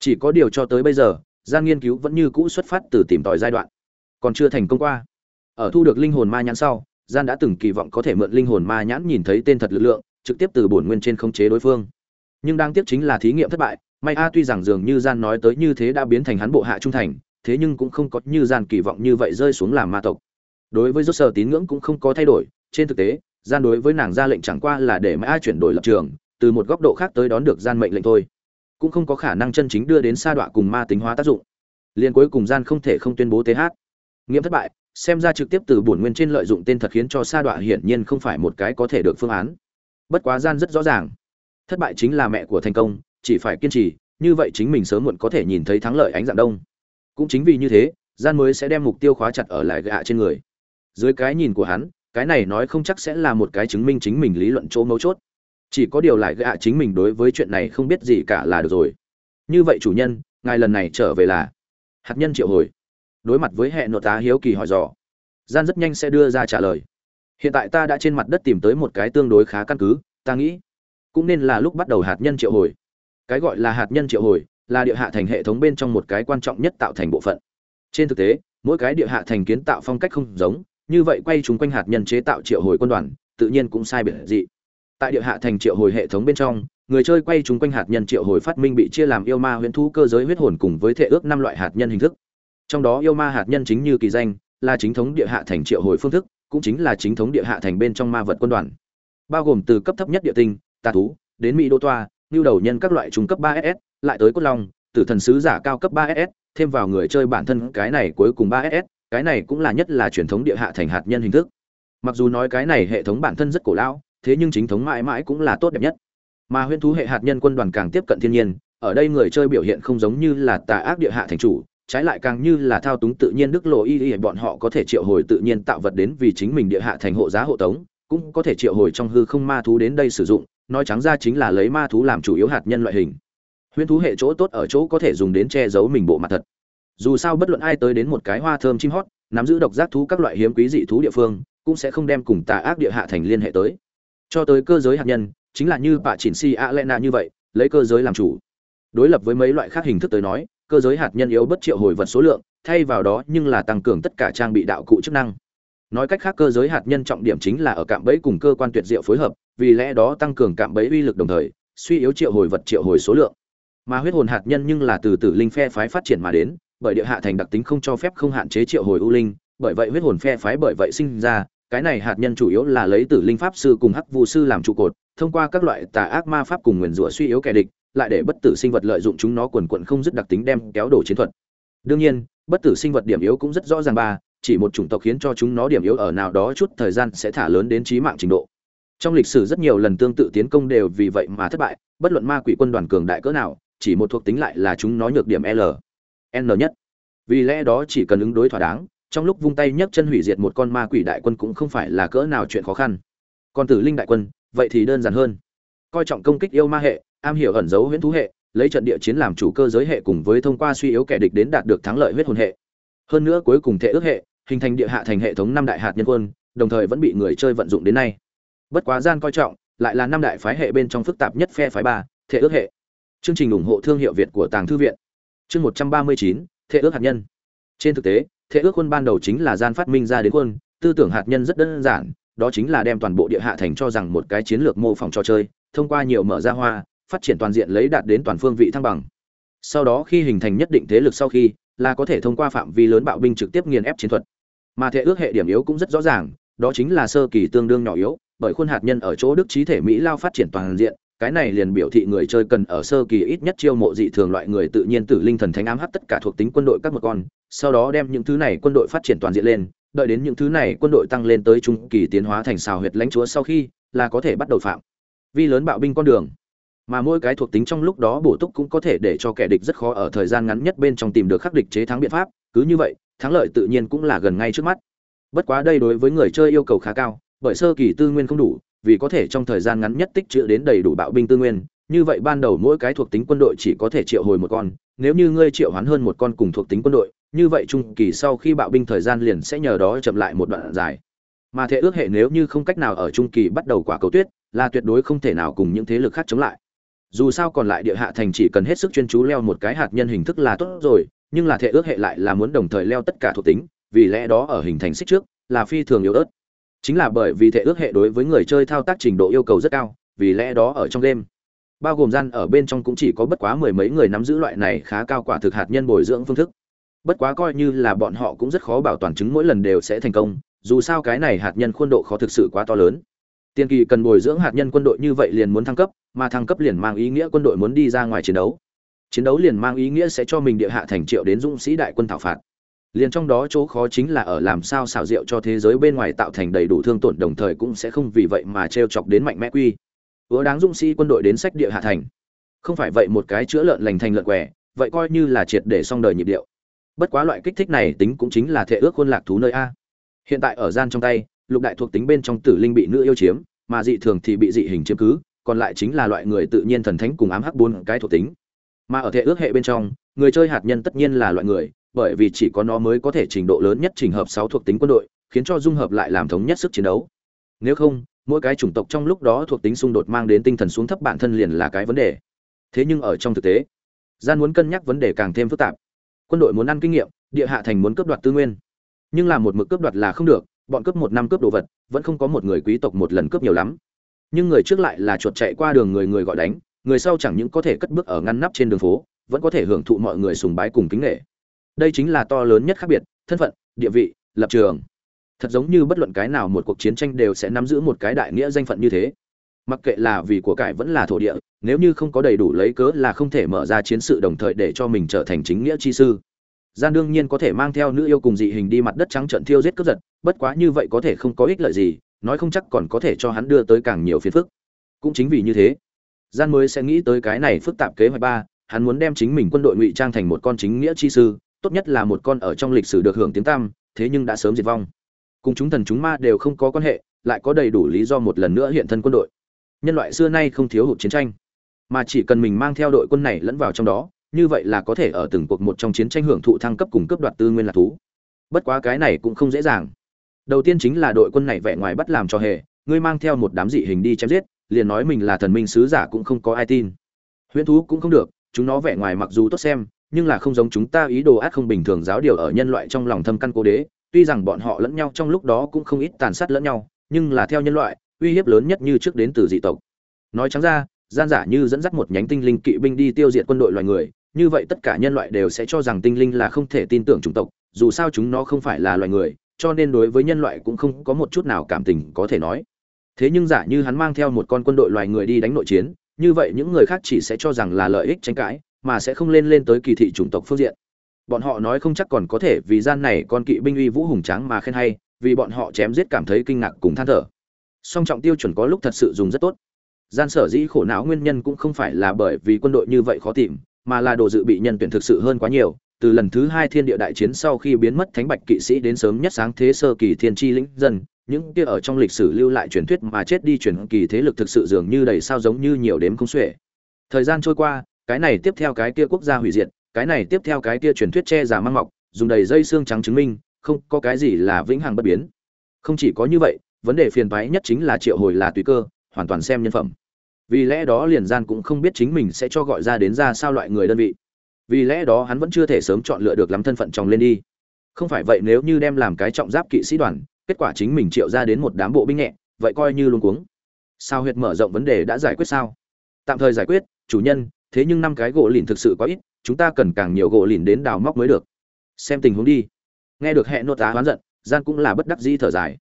Chỉ có điều cho tới bây giờ, gian nghiên cứu vẫn như cũ xuất phát từ tìm tòi giai đoạn còn chưa thành công qua. Ở thu được linh hồn ma nhãn sau, gian đã từng kỳ vọng có thể mượn linh hồn ma nhãn nhìn thấy tên thật lực lượng, trực tiếp từ bổn nguyên trên khống chế đối phương. Nhưng đang tiếp chính là thí nghiệm thất bại, may a tuy rằng dường như gian nói tới như thế đã biến thành hắn bộ hạ trung thành, thế nhưng cũng không có như gian kỳ vọng như vậy rơi xuống làm ma tộc. Đối với rốt sở tín ngưỡng cũng không có thay đổi, trên thực tế, gian đối với nàng ra lệnh chẳng qua là để mai a chuyển đổi lập trường, từ một góc độ khác tới đón được gian mệnh lệnh thôi. Cũng không có khả năng chân chính đưa đến sa đọa cùng ma tính hóa tác dụng. Liền cuối cùng gian không thể không tuyên bố th nghiệm thất bại, xem ra trực tiếp từ bổn nguyên trên lợi dụng tên thật khiến cho sa đọa hiển nhiên không phải một cái có thể được phương án. Bất quá gian rất rõ ràng. Thất bại chính là mẹ của thành công, chỉ phải kiên trì, như vậy chính mình sớm muộn có thể nhìn thấy thắng lợi ánh dạng đông. Cũng chính vì như thế, gian mới sẽ đem mục tiêu khóa chặt ở lại gạ trên người. Dưới cái nhìn của hắn, cái này nói không chắc sẽ là một cái chứng minh chính mình lý luận chỗ mấu chốt. Chỉ có điều lại gạ chính mình đối với chuyện này không biết gì cả là được rồi. Như vậy chủ nhân, ngài lần này trở về là. Hạt nhân triệu hồi đối mặt với hệ nội tá hiếu kỳ hỏi dò. Gian rất nhanh sẽ đưa ra trả lời. Hiện tại ta đã trên mặt đất tìm tới một cái tương đối khá căn cứ, ta nghĩ cũng nên là lúc bắt đầu hạt nhân triệu hồi. Cái gọi là hạt nhân triệu hồi là địa hạ thành hệ thống bên trong một cái quan trọng nhất tạo thành bộ phận. Trên thực tế, mỗi cái địa hạ thành kiến tạo phong cách không giống, như vậy quay chúng quanh hạt nhân chế tạo triệu hồi quân đoàn, tự nhiên cũng sai biệt dị. Tại địa hạ thành triệu hồi hệ thống bên trong, người chơi quay chúng quanh hạt nhân triệu hồi phát minh bị chia làm yêu ma huyễn thú cơ giới huyết hồn cùng với thể ước năm loại hạt nhân hình thức trong đó yêu ma hạt nhân chính như kỳ danh, là chính thống địa hạ thành triệu hồi phương thức, cũng chính là chính thống địa hạ thành bên trong ma vật quân đoàn. Bao gồm từ cấp thấp nhất địa tinh, tà thú, đến mỹ đô toa như đầu nhân các loại trung cấp ba ss lại tới cốt long, tử thần sứ giả cao cấp ba ss thêm vào người chơi bản thân cái này cuối cùng ba ss cái này cũng là nhất là truyền thống địa hạ thành hạt nhân hình thức. Mặc dù nói cái này hệ thống bản thân rất cổ lão, thế nhưng chính thống mãi mãi cũng là tốt đẹp nhất. Mà huyễn thú hệ hạt nhân quân đoàn càng tiếp cận thiên nhiên, ở đây người chơi biểu hiện không giống như là tà ác địa hạ thành chủ trái lại càng như là thao túng tự nhiên đức lộ y y, bọn họ có thể triệu hồi tự nhiên tạo vật đến vì chính mình địa hạ thành hộ giá hộ tống, cũng có thể triệu hồi trong hư không ma thú đến đây sử dụng, nói trắng ra chính là lấy ma thú làm chủ yếu hạt nhân loại hình. Huyễn thú hệ chỗ tốt ở chỗ có thể dùng đến che giấu mình bộ mặt thật. Dù sao bất luận ai tới đến một cái hoa thơm chim hót, nắm giữ độc giác thú các loại hiếm quý dị thú địa phương, cũng sẽ không đem cùng tà ác địa hạ thành liên hệ tới. Cho tới cơ giới hạt nhân, chính là như bà chỉnh si a lena như vậy, lấy cơ giới làm chủ. Đối lập với mấy loại khác hình thức tới nói cơ giới hạt nhân yếu bất triệu hồi vật số lượng, thay vào đó nhưng là tăng cường tất cả trang bị đạo cụ chức năng. Nói cách khác, cơ giới hạt nhân trọng điểm chính là ở cạm bẫy cùng cơ quan tuyệt diệu phối hợp, vì lẽ đó tăng cường cạm bẫy uy lực đồng thời, suy yếu triệu hồi vật triệu hồi số lượng. Mà huyết hồn hạt nhân nhưng là từ tử linh phe phái phát triển mà đến, bởi địa hạ thành đặc tính không cho phép không hạn chế triệu hồi ưu linh, bởi vậy huyết hồn phe phái bởi vậy sinh ra, cái này hạt nhân chủ yếu là lấy tử linh pháp sư cùng hắc vụ sư làm trụ cột, thông qua các loại tà ác ma pháp cùng nguyền rủa suy yếu kẻ địch lại để bất tử sinh vật lợi dụng chúng nó quần quận không dứt đặc tính đem kéo đổ chiến thuật. Đương nhiên, bất tử sinh vật điểm yếu cũng rất rõ ràng ba, chỉ một chủng tộc khiến cho chúng nó điểm yếu ở nào đó chút thời gian sẽ thả lớn đến trí mạng trình độ. Trong lịch sử rất nhiều lần tương tự tiến công đều vì vậy mà thất bại, bất luận ma quỷ quân đoàn cường đại cỡ nào, chỉ một thuộc tính lại là chúng nó nhược điểm l, n nhất. Vì lẽ đó chỉ cần ứng đối thỏa đáng, trong lúc vung tay nhấc chân hủy diệt một con ma quỷ đại quân cũng không phải là cỡ nào chuyện khó khăn. Còn tử linh đại quân, vậy thì đơn giản hơn. Coi trọng công kích yêu ma hệ am hiểu ẩn dấu huyễn thú hệ, lấy trận địa chiến làm chủ cơ giới hệ cùng với thông qua suy yếu kẻ địch đến đạt được thắng lợi huyết hồn hệ. Hơn nữa cuối cùng thể ước hệ, hình thành địa hạ thành hệ thống năm đại hạt nhân quân, đồng thời vẫn bị người chơi vận dụng đến nay. Bất quá gian coi trọng, lại là năm đại phái hệ bên trong phức tạp nhất phe phái ba, thể ước hệ. Chương trình ủng hộ thương hiệu việt của tàng thư viện. Chương một trăm ba mươi chín, thể ước hạt nhân. Trên thực tế, thể ước quân ban đầu chính là gian phát minh ra đến quân, tư tưởng hạt nhân rất đơn giản, đó chính là đem toàn bộ địa hạ thành cho rằng một cái chiến lược mô phỏng trò chơi, thông qua nhiều mở ra hoa phát triển toàn diện lấy đạt đến toàn phương vị thăng bằng. Sau đó khi hình thành nhất định thế lực sau khi, là có thể thông qua phạm vi lớn bạo binh trực tiếp nghiền ép chiến thuật. Mà thể ước hệ điểm yếu cũng rất rõ ràng, đó chính là sơ kỳ tương đương nhỏ yếu, bởi khuôn hạt nhân ở chỗ đức trí thể mỹ lao phát triển toàn diện, cái này liền biểu thị người chơi cần ở sơ kỳ ít nhất chiêu mộ dị thường loại người tự nhiên tử linh thần thánh ám hấp tất cả thuộc tính quân đội các một con, sau đó đem những thứ này quân đội phát triển toàn diện lên, đợi đến những thứ này quân đội tăng lên tới trung kỳ tiến hóa thành xào huyệt lãnh chúa sau khi, là có thể bắt đầu phạm. Vi lớn bạo binh con đường mà mỗi cái thuộc tính trong lúc đó bổ túc cũng có thể để cho kẻ địch rất khó ở thời gian ngắn nhất bên trong tìm được khắc địch chế thắng biện pháp, cứ như vậy, thắng lợi tự nhiên cũng là gần ngay trước mắt. Bất quá đây đối với người chơi yêu cầu khá cao, bởi sơ kỳ tư nguyên không đủ, vì có thể trong thời gian ngắn nhất tích trữ đến đầy đủ bạo binh tư nguyên, như vậy ban đầu mỗi cái thuộc tính quân đội chỉ có thể triệu hồi một con, nếu như ngươi triệu hoán hơn một con cùng thuộc tính quân đội, như vậy trung kỳ sau khi bạo binh thời gian liền sẽ nhờ đó chậm lại một đoạn dài. Mà thể ước hệ nếu như không cách nào ở trung kỳ bắt đầu quả cầu tuyết, là tuyệt đối không thể nào cùng những thế lực khác chống lại dù sao còn lại địa hạ thành chỉ cần hết sức chuyên chú leo một cái hạt nhân hình thức là tốt rồi, nhưng là thể ước hệ lại là muốn đồng thời leo tất cả thuộc tính, vì lẽ đó ở hình thành xích trước là phi thường yếu ớt. Chính là bởi vì thể ước hệ đối với người chơi thao tác trình độ yêu cầu rất cao, vì lẽ đó ở trong game, bao gồm gian ở bên trong cũng chỉ có bất quá mười mấy người nắm giữ loại này khá cao quả thực hạt nhân bồi dưỡng phương thức. Bất quá coi như là bọn họ cũng rất khó bảo toàn chứng mỗi lần đều sẽ thành công, dù sao cái này hạt nhân khuôn độ khó thực sự quá to lớn tiên kỳ cần bồi dưỡng hạt nhân quân đội như vậy liền muốn thăng cấp, mà thăng cấp liền mang ý nghĩa quân đội muốn đi ra ngoài chiến đấu. Chiến đấu liền mang ý nghĩa sẽ cho mình địa hạ thành triệu đến dũng sĩ đại quân thảo phạt. Liền trong đó chỗ khó chính là ở làm sao xảo diệu cho thế giới bên ngoài tạo thành đầy đủ thương tổn đồng thời cũng sẽ không vì vậy mà treo chọc đến mạnh mẽ quy. Ứa đáng dũng sĩ quân đội đến sách địa hạ thành. Không phải vậy một cái chữa lợn lành thành lợn què vậy coi như là triệt để xong đời nhịp điệu. Bất quá loại kích thích này tính cũng chính là thể ước quân lạc thú nơi a. Hiện tại ở gian trong tay lục đại thuộc tính bên trong tử linh bị nữ yêu chiếm, mà dị thường thì bị dị hình chiếm cứ, còn lại chính là loại người tự nhiên thần thánh cùng ám hắc bốn cái thuộc tính. Mà ở thể ước hệ bên trong, người chơi hạt nhân tất nhiên là loại người, bởi vì chỉ có nó mới có thể trình độ lớn nhất trình hợp sáu thuộc tính quân đội, khiến cho dung hợp lại làm thống nhất sức chiến đấu. Nếu không, mỗi cái chủng tộc trong lúc đó thuộc tính xung đột mang đến tinh thần xuống thấp bản thân liền là cái vấn đề. Thế nhưng ở trong thực tế, gian muốn cân nhắc vấn đề càng thêm phức tạp. Quân đội muốn ăn kinh nghiệm, địa hạ thành muốn cướp đoạt tư nguyên. Nhưng làm một mực cướp đoạt là không được bọn cướp một năm cướp đồ vật, vẫn không có một người quý tộc một lần cướp nhiều lắm. Nhưng người trước lại là chuột chạy qua đường người người gọi đánh, người sau chẳng những có thể cất bước ở ngăn nắp trên đường phố, vẫn có thể hưởng thụ mọi người sùng bái cùng kính nghệ đây chính là to lớn nhất khác biệt, thân phận, địa vị, lập trường. Thật giống như bất luận cái nào một cuộc chiến tranh đều sẽ nắm giữ một cái đại nghĩa danh phận như thế. Mặc kệ là vì của cải vẫn là thổ địa, nếu như không có đầy đủ lấy cớ là không thể mở ra chiến sự đồng thời để cho mình trở thành chính nghĩa chi sư gian đương nhiên có thể mang theo nữ yêu cùng dị hình đi mặt đất trắng trận thiêu giết cướp giật, bất quá như vậy có thể không có ích lợi gì, nói không chắc còn có thể cho hắn đưa tới càng nhiều phiền phức. Cũng chính vì như thế, gian mới sẽ nghĩ tới cái này phức tạp kế hoạch ba, hắn muốn đem chính mình quân đội ngụy trang thành một con chính nghĩa chi sư, tốt nhất là một con ở trong lịch sử được hưởng tiếng tăm, thế nhưng đã sớm diệt vong. Cùng chúng thần chúng ma đều không có quan hệ, lại có đầy đủ lý do một lần nữa hiện thân quân đội. Nhân loại xưa nay không thiếu hụt chiến tranh, mà chỉ cần mình mang theo đội quân này lẫn vào trong đó như vậy là có thể ở từng cuộc một trong chiến tranh hưởng thụ thăng cấp cùng cấp đoạt tư nguyên là thú. Bất quá cái này cũng không dễ dàng. Đầu tiên chính là đội quân này vẻ ngoài bắt làm cho hề, ngươi mang theo một đám dị hình đi chém giết, liền nói mình là thần minh sứ giả cũng không có ai tin. Huyễn thú cũng không được, chúng nó vẻ ngoài mặc dù tốt xem, nhưng là không giống chúng ta ý đồ ác không bình thường giáo điều ở nhân loại trong lòng thâm căn cố đế. Tuy rằng bọn họ lẫn nhau trong lúc đó cũng không ít tàn sát lẫn nhau, nhưng là theo nhân loại, uy hiếp lớn nhất như trước đến từ dị tộc. Nói trắng ra, gian giả như dẫn dắt một nhánh tinh linh kỵ binh đi tiêu diệt quân đội loài người như vậy tất cả nhân loại đều sẽ cho rằng tinh linh là không thể tin tưởng chủng tộc, dù sao chúng nó không phải là loài người, cho nên đối với nhân loại cũng không có một chút nào cảm tình có thể nói. Thế nhưng giả như hắn mang theo một con quân đội loài người đi đánh nội chiến, như vậy những người khác chỉ sẽ cho rằng là lợi ích tranh cãi, mà sẽ không lên lên tới kỳ thị chủng tộc phương diện. Bọn họ nói không chắc còn có thể vì gian này con kỵ binh uy vũ hùng tráng mà khen hay, vì bọn họ chém giết cảm thấy kinh ngạc cùng than thở. Song trọng tiêu chuẩn có lúc thật sự dùng rất tốt. Gian sở dĩ khổ não nguyên nhân cũng không phải là bởi vì quân đội như vậy khó tìm mà là đồ dự bị nhân tuyển thực sự hơn quá nhiều, từ lần thứ hai thiên địa đại chiến sau khi biến mất thánh bạch kỵ sĩ đến sớm nhất sáng thế sơ kỳ thiên tri lĩnh dân, những kia ở trong lịch sử lưu lại truyền thuyết mà chết đi truyền kỳ thế lực thực sự dường như đầy sao giống như nhiều đếm không xuể. Thời gian trôi qua, cái này tiếp theo cái kia quốc gia hủy diệt, cái này tiếp theo cái kia truyền thuyết che giả mang mọc, dùng đầy dây xương trắng chứng minh, không có cái gì là vĩnh hằng bất biến. Không chỉ có như vậy, vấn đề phiền toái nhất chính là triệu hồi là tùy cơ, hoàn toàn xem nhân phẩm vì lẽ đó liền gian cũng không biết chính mình sẽ cho gọi ra đến ra sao loại người đơn vị. Vì lẽ đó hắn vẫn chưa thể sớm chọn lựa được lắm thân phận chồng lên đi. Không phải vậy nếu như đem làm cái trọng giáp kỵ sĩ đoàn, kết quả chính mình triệu ra đến một đám bộ binh nhẹ, vậy coi như luôn cuống. Sao huyệt mở rộng vấn đề đã giải quyết sao? Tạm thời giải quyết, chủ nhân, thế nhưng năm cái gỗ lìn thực sự quá ít, chúng ta cần càng nhiều gỗ lìn đến đào móc mới được. Xem tình huống đi. Nghe được hệ nốt tá hoán giận, gian cũng là bất đắc dĩ thở dài.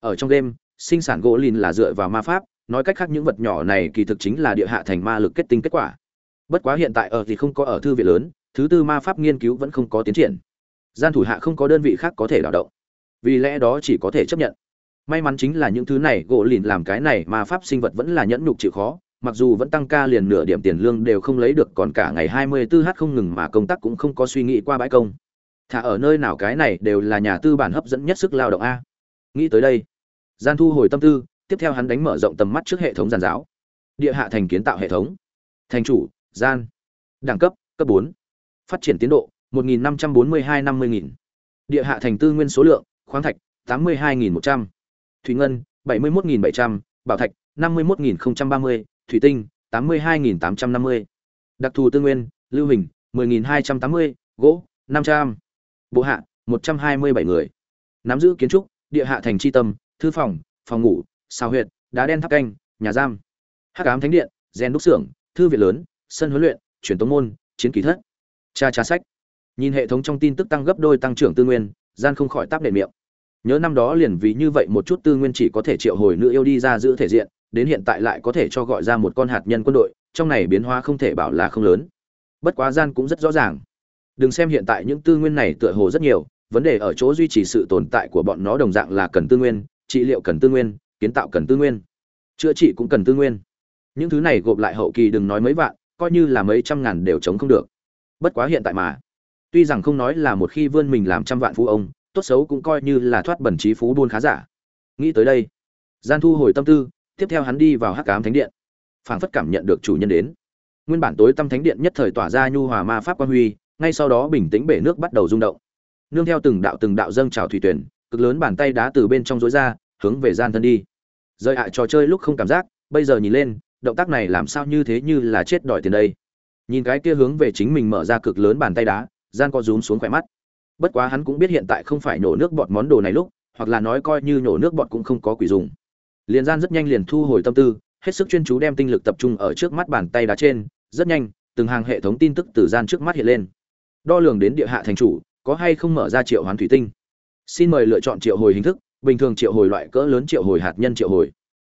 Ở trong đêm, sinh sản gỗ lìn là dựa vào ma pháp nói cách khác những vật nhỏ này kỳ thực chính là địa hạ thành ma lực kết tinh kết quả. Bất quá hiện tại ở thì không có ở thư viện lớn, thứ tư ma pháp nghiên cứu vẫn không có tiến triển. Gian thủ hạ không có đơn vị khác có thể đào động. Vì lẽ đó chỉ có thể chấp nhận. May mắn chính là những thứ này, gỗ lìn làm cái này mà pháp sinh vật vẫn là nhẫn nhục chịu khó, mặc dù vẫn tăng ca liền nửa điểm tiền lương đều không lấy được, còn cả ngày 24h không ngừng mà công tác cũng không có suy nghĩ qua bãi công. Thả ở nơi nào cái này đều là nhà tư bản hấp dẫn nhất sức lao động a. Nghĩ tới đây, gian thu hồi tâm tư tiếp theo hắn đánh mở rộng tầm mắt trước hệ thống giàn giáo. Địa hạ thành kiến tạo hệ thống. Thành chủ, gian. Đẳng cấp cấp bốn. Phát triển tiến độ 1542 50000 địa hạ thành tư nguyên số lượng, khoáng thạch 82100 thủy ngân 71700 bảo thạch 51030 thủy tinh 82850 đặc thù tư nguyên, lưu hình 10280 gỗ 500 bộ hạ 127 người. Nắm giữ kiến trúc, địa hạ thành tri tâm, thư phòng phòng ngủ sao huyệt, đá đen tháp canh, nhà giam. Hắc ám thánh điện gen đúc xưởng, thư viện lớn, sân huấn luyện, truyền tống môn, chiến kỳ thất. Cha trà sách. Nhìn hệ thống trong tin tức tăng gấp đôi tăng trưởng tư nguyên, gian không khỏi táp nệ miệng. Nhớ năm đó liền vì như vậy một chút tư nguyên chỉ có thể triệu hồi nữ yêu đi ra giữ thể diện, đến hiện tại lại có thể cho gọi ra một con hạt nhân quân đội, trong này biến hóa không thể bảo là không lớn. Bất quá gian cũng rất rõ ràng. Đừng xem hiện tại những tư nguyên này tựa hồ rất nhiều, vấn đề ở chỗ duy trì sự tồn tại của bọn nó đồng dạng là cần tư nguyên, trị liệu cần tư nguyên kiến tạo cần tư nguyên. Chữa trị cũng cần tư nguyên. Những thứ này gộp lại hậu kỳ đừng nói mấy vạn, coi như là mấy trăm ngàn đều chống không được. Bất quá hiện tại mà, tuy rằng không nói là một khi vươn mình làm trăm vạn phú ông, tốt xấu cũng coi như là thoát bẩn trí phú buôn khá giả. Nghĩ tới đây gian thu hồi tâm tư, tiếp theo hắn đi vào hắc ám thánh điện. Phảng phất cảm nhận được chủ nhân đến. Nguyên bản tối tâm thánh điện nhất thời tỏa ra nhu hòa ma pháp quan huy, ngay sau đó bình tĩnh bể nước bắt đầu rung động. Nương theo từng đạo từng đạo dâng trào thủy tuyển, cực lớn bàn tay đá từ bên trong rối ra hướng về gian thân đi. Rơi ạ, trò chơi lúc không cảm giác, bây giờ nhìn lên, động tác này làm sao như thế như là chết đòi tiền đây. Nhìn cái kia hướng về chính mình mở ra cực lớn bàn tay đá, gian co rúm xuống khỏe mắt. Bất quá hắn cũng biết hiện tại không phải nổ nước bọt món đồ này lúc, hoặc là nói coi như nổ nước bọt cũng không có quỷ dùng. Liền gian rất nhanh liền thu hồi tâm tư, hết sức chuyên chú đem tinh lực tập trung ở trước mắt bàn tay đá trên, rất nhanh, từng hàng hệ thống tin tức từ gian trước mắt hiện lên. Đo lường đến địa hạ thành chủ, có hay không mở ra triệu hoán thủy tinh. Xin mời lựa chọn triệu hồi hình thức bình thường triệu hồi loại cỡ lớn triệu hồi hạt nhân triệu hồi.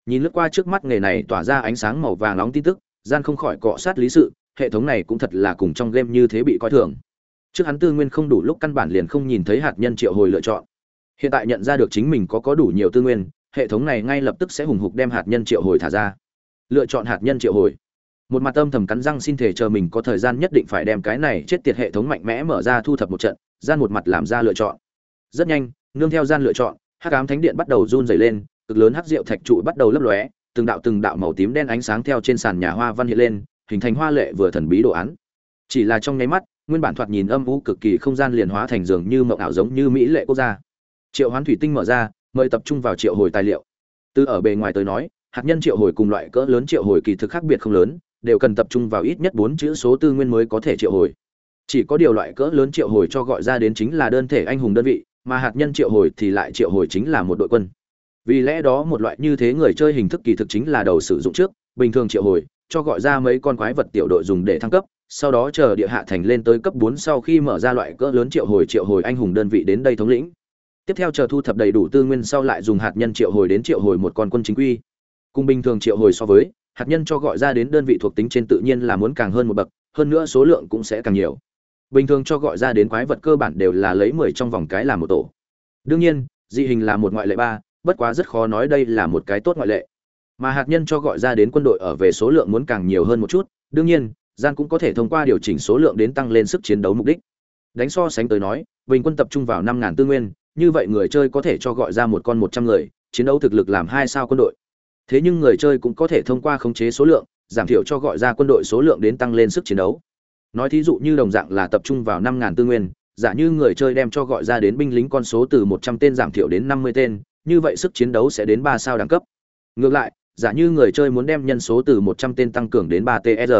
Nhìn lướt qua trước mắt nghề này tỏa ra ánh sáng màu vàng nóng tin tức, gian không khỏi cọ sát lý sự, hệ thống này cũng thật là cùng trong game như thế bị coi thường. Trước hắn tư nguyên không đủ lúc căn bản liền không nhìn thấy hạt nhân triệu hồi lựa chọn. Hiện tại nhận ra được chính mình có có đủ nhiều tư nguyên, hệ thống này ngay lập tức sẽ hùng hục đem hạt nhân triệu hồi thả ra. Lựa chọn hạt nhân triệu hồi. Một mặt âm thầm cắn răng xin thể chờ mình có thời gian nhất định phải đem cái này chết tiệt hệ thống mạnh mẽ mở ra thu thập một trận, gian một mặt làm ra lựa chọn. Rất nhanh, nương theo gian lựa chọn hắc ám thánh điện bắt đầu run rẩy lên, cực lớn hắc rượu thạch trụ bắt đầu lấp lóe, từng đạo từng đạo màu tím đen ánh sáng theo trên sàn nhà hoa văn hiện lên, hình thành hoa lệ vừa thần bí đồ án. Chỉ là trong nháy mắt, nguyên bản thoạt nhìn âm u cực kỳ không gian liền hóa thành dường như mộng ảo giống như mỹ lệ quốc gia. Triệu hoán thủy tinh mở ra, mời tập trung vào triệu hồi tài liệu. Từ ở bề ngoài tới nói, hạt nhân triệu hồi cùng loại cỡ lớn triệu hồi kỳ thực khác biệt không lớn, đều cần tập trung vào ít nhất bốn chữ số tư nguyên mới có thể triệu hồi. Chỉ có điều loại cỡ lớn triệu hồi cho gọi ra đến chính là đơn thể anh hùng đơn vị mà hạt nhân triệu hồi thì lại triệu hồi chính là một đội quân. Vì lẽ đó một loại như thế người chơi hình thức kỳ thực chính là đầu sử dụng trước, bình thường triệu hồi, cho gọi ra mấy con quái vật tiểu đội dùng để thăng cấp, sau đó chờ địa hạ thành lên tới cấp bốn sau khi mở ra loại cỡ lớn triệu hồi triệu hồi anh hùng đơn vị đến đây thống lĩnh. Tiếp theo chờ thu thập đầy đủ tư nguyên sau lại dùng hạt nhân triệu hồi đến triệu hồi một con quân chính quy. Cùng bình thường triệu hồi so với, hạt nhân cho gọi ra đến đơn vị thuộc tính trên tự nhiên là muốn càng hơn một bậc, hơn nữa số lượng cũng sẽ càng nhiều bình thường cho gọi ra đến quái vật cơ bản đều là lấy mười trong vòng cái làm một tổ. Đương nhiên, dị hình là một ngoại lệ ba, bất quá rất khó nói đây là một cái tốt ngoại lệ. Mà hạt nhân cho gọi ra đến quân đội ở về số lượng muốn càng nhiều hơn một chút, đương nhiên gian cũng có thể thông qua điều chỉnh số lượng đến tăng lên sức chiến đấu mục đích. Đánh so sánh tới nói, bình quân tập trung vào năm ngàn tư nguyên, như vậy người chơi có thể cho gọi ra một con một trăm người, chiến đấu thực lực làm hai sao quân đội. Thế nhưng người chơi cũng có thể thông qua khống chế số lượng, giảm thiểu cho gọi ra quân đội số lượng đến tăng lên sức chiến đấu nói thí dụ như đồng dạng là tập trung vào năm ngàn tư nguyên, giả như người chơi đem cho gọi ra đến binh lính con số từ một trăm tên giảm thiểu đến năm mươi tên, như vậy sức chiến đấu sẽ đến ba sao đẳng cấp. Ngược lại, giả như người chơi muốn đem nhân số từ một trăm tên tăng cường đến ba tsr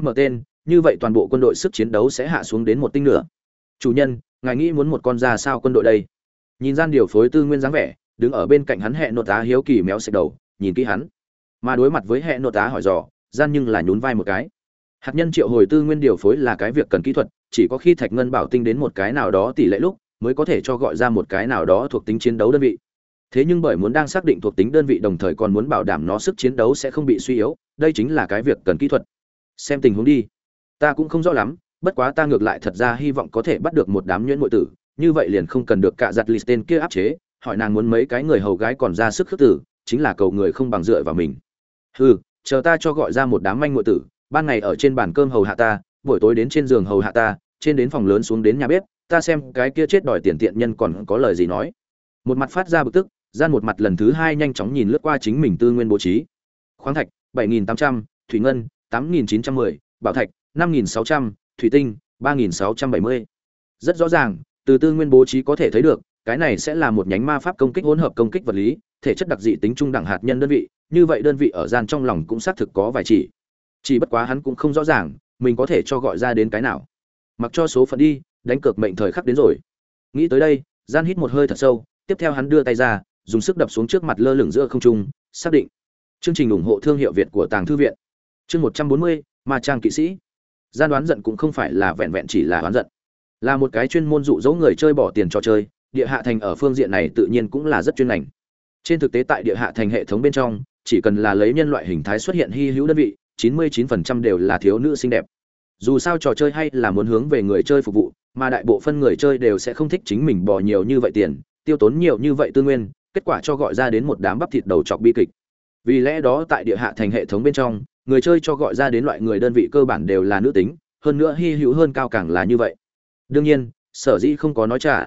m tên, như vậy toàn bộ quân đội sức chiến đấu sẽ hạ xuống đến một tinh nửa. chủ nhân, ngài nghĩ muốn một con ra sao quân đội đây? Nhìn gian điều phối tư nguyên dáng vẻ, đứng ở bên cạnh hắn hẹn nội tá hiếu kỳ méo xẹt đầu, nhìn kỹ hắn. Mà đối mặt với hẹn nội tá hỏi dò, gian nhưng là nhún vai một cái hạt nhân triệu hồi tư nguyên điều phối là cái việc cần kỹ thuật, chỉ có khi thạch ngân bảo tinh đến một cái nào đó tỷ lệ lúc, mới có thể cho gọi ra một cái nào đó thuộc tính chiến đấu đơn vị. Thế nhưng bởi muốn đang xác định thuộc tính đơn vị đồng thời còn muốn bảo đảm nó sức chiến đấu sẽ không bị suy yếu, đây chính là cái việc cần kỹ thuật. Xem tình huống đi. Ta cũng không rõ lắm, bất quá ta ngược lại thật ra hy vọng có thể bắt được một đám nhuyễn nội tử, như vậy liền không cần được cả giặt list tên kia áp chế, hỏi nàng muốn mấy cái người hầu gái còn ra sức khước tử, chính là cầu người không bằng dựa vào mình. Hừ, chờ ta cho gọi ra một đám manh nội tử ban ngày ở trên bàn cơm hầu hạ ta buổi tối đến trên giường hầu hạ ta trên đến phòng lớn xuống đến nhà bếp ta xem cái kia chết đòi tiền tiện nhân còn có lời gì nói. Một mặt phát ra bực tức gian một mặt lần thứ hai nhanh chóng nhìn lướt qua chính mình tư nguyên bố trí. Khoáng thạch 7.800, thủy ngân 8.910, bảo thạch 5.600, thủy tinh 3.670. rất rõ ràng từ tư nguyên bố trí có thể thấy được cái này sẽ là một nhánh ma pháp công kích hỗn hợp công kích vật lý thể chất đặc dị tính trung đẳng hạt nhân đơn vị như vậy đơn vị ở gian trong lòng cũng xác thực có vài chỉ chỉ bất quá hắn cũng không rõ ràng, mình có thể cho gọi ra đến cái nào. Mặc cho số phận đi, đánh cược mệnh thời khắc đến rồi. Nghĩ tới đây, gian hít một hơi thật sâu, tiếp theo hắn đưa tay ra, dùng sức đập xuống trước mặt lơ lửng giữa không trung, xác định. Chương trình ủng hộ thương hiệu việt của tàng thư viện. Chương một trăm bốn mươi, ma trang kỵ sĩ. Gian đoán giận cũng không phải là vẹn vẹn chỉ là đoán giận. Là một cái chuyên môn dụ dỗ người chơi bỏ tiền cho chơi, địa hạ thành ở phương diện này tự nhiên cũng là rất chuyên ngành. Trên thực tế tại địa hạ thành hệ thống bên trong, chỉ cần là lấy nhân loại hình thái xuất hiện hy hữu đơn vị 99% đều là thiếu nữ xinh đẹp. Dù sao trò chơi hay là muốn hướng về người chơi phục vụ, mà đại bộ phân người chơi đều sẽ không thích chính mình bỏ nhiều như vậy tiền, tiêu tốn nhiều như vậy tư nguyên, kết quả cho gọi ra đến một đám bắp thịt đầu chọc bi kịch. Vì lẽ đó tại địa hạ thành hệ thống bên trong, người chơi cho gọi ra đến loại người đơn vị cơ bản đều là nữ tính, hơn nữa hy hữu hơn cao càng là như vậy. Đương nhiên, sở dĩ không có nói trả.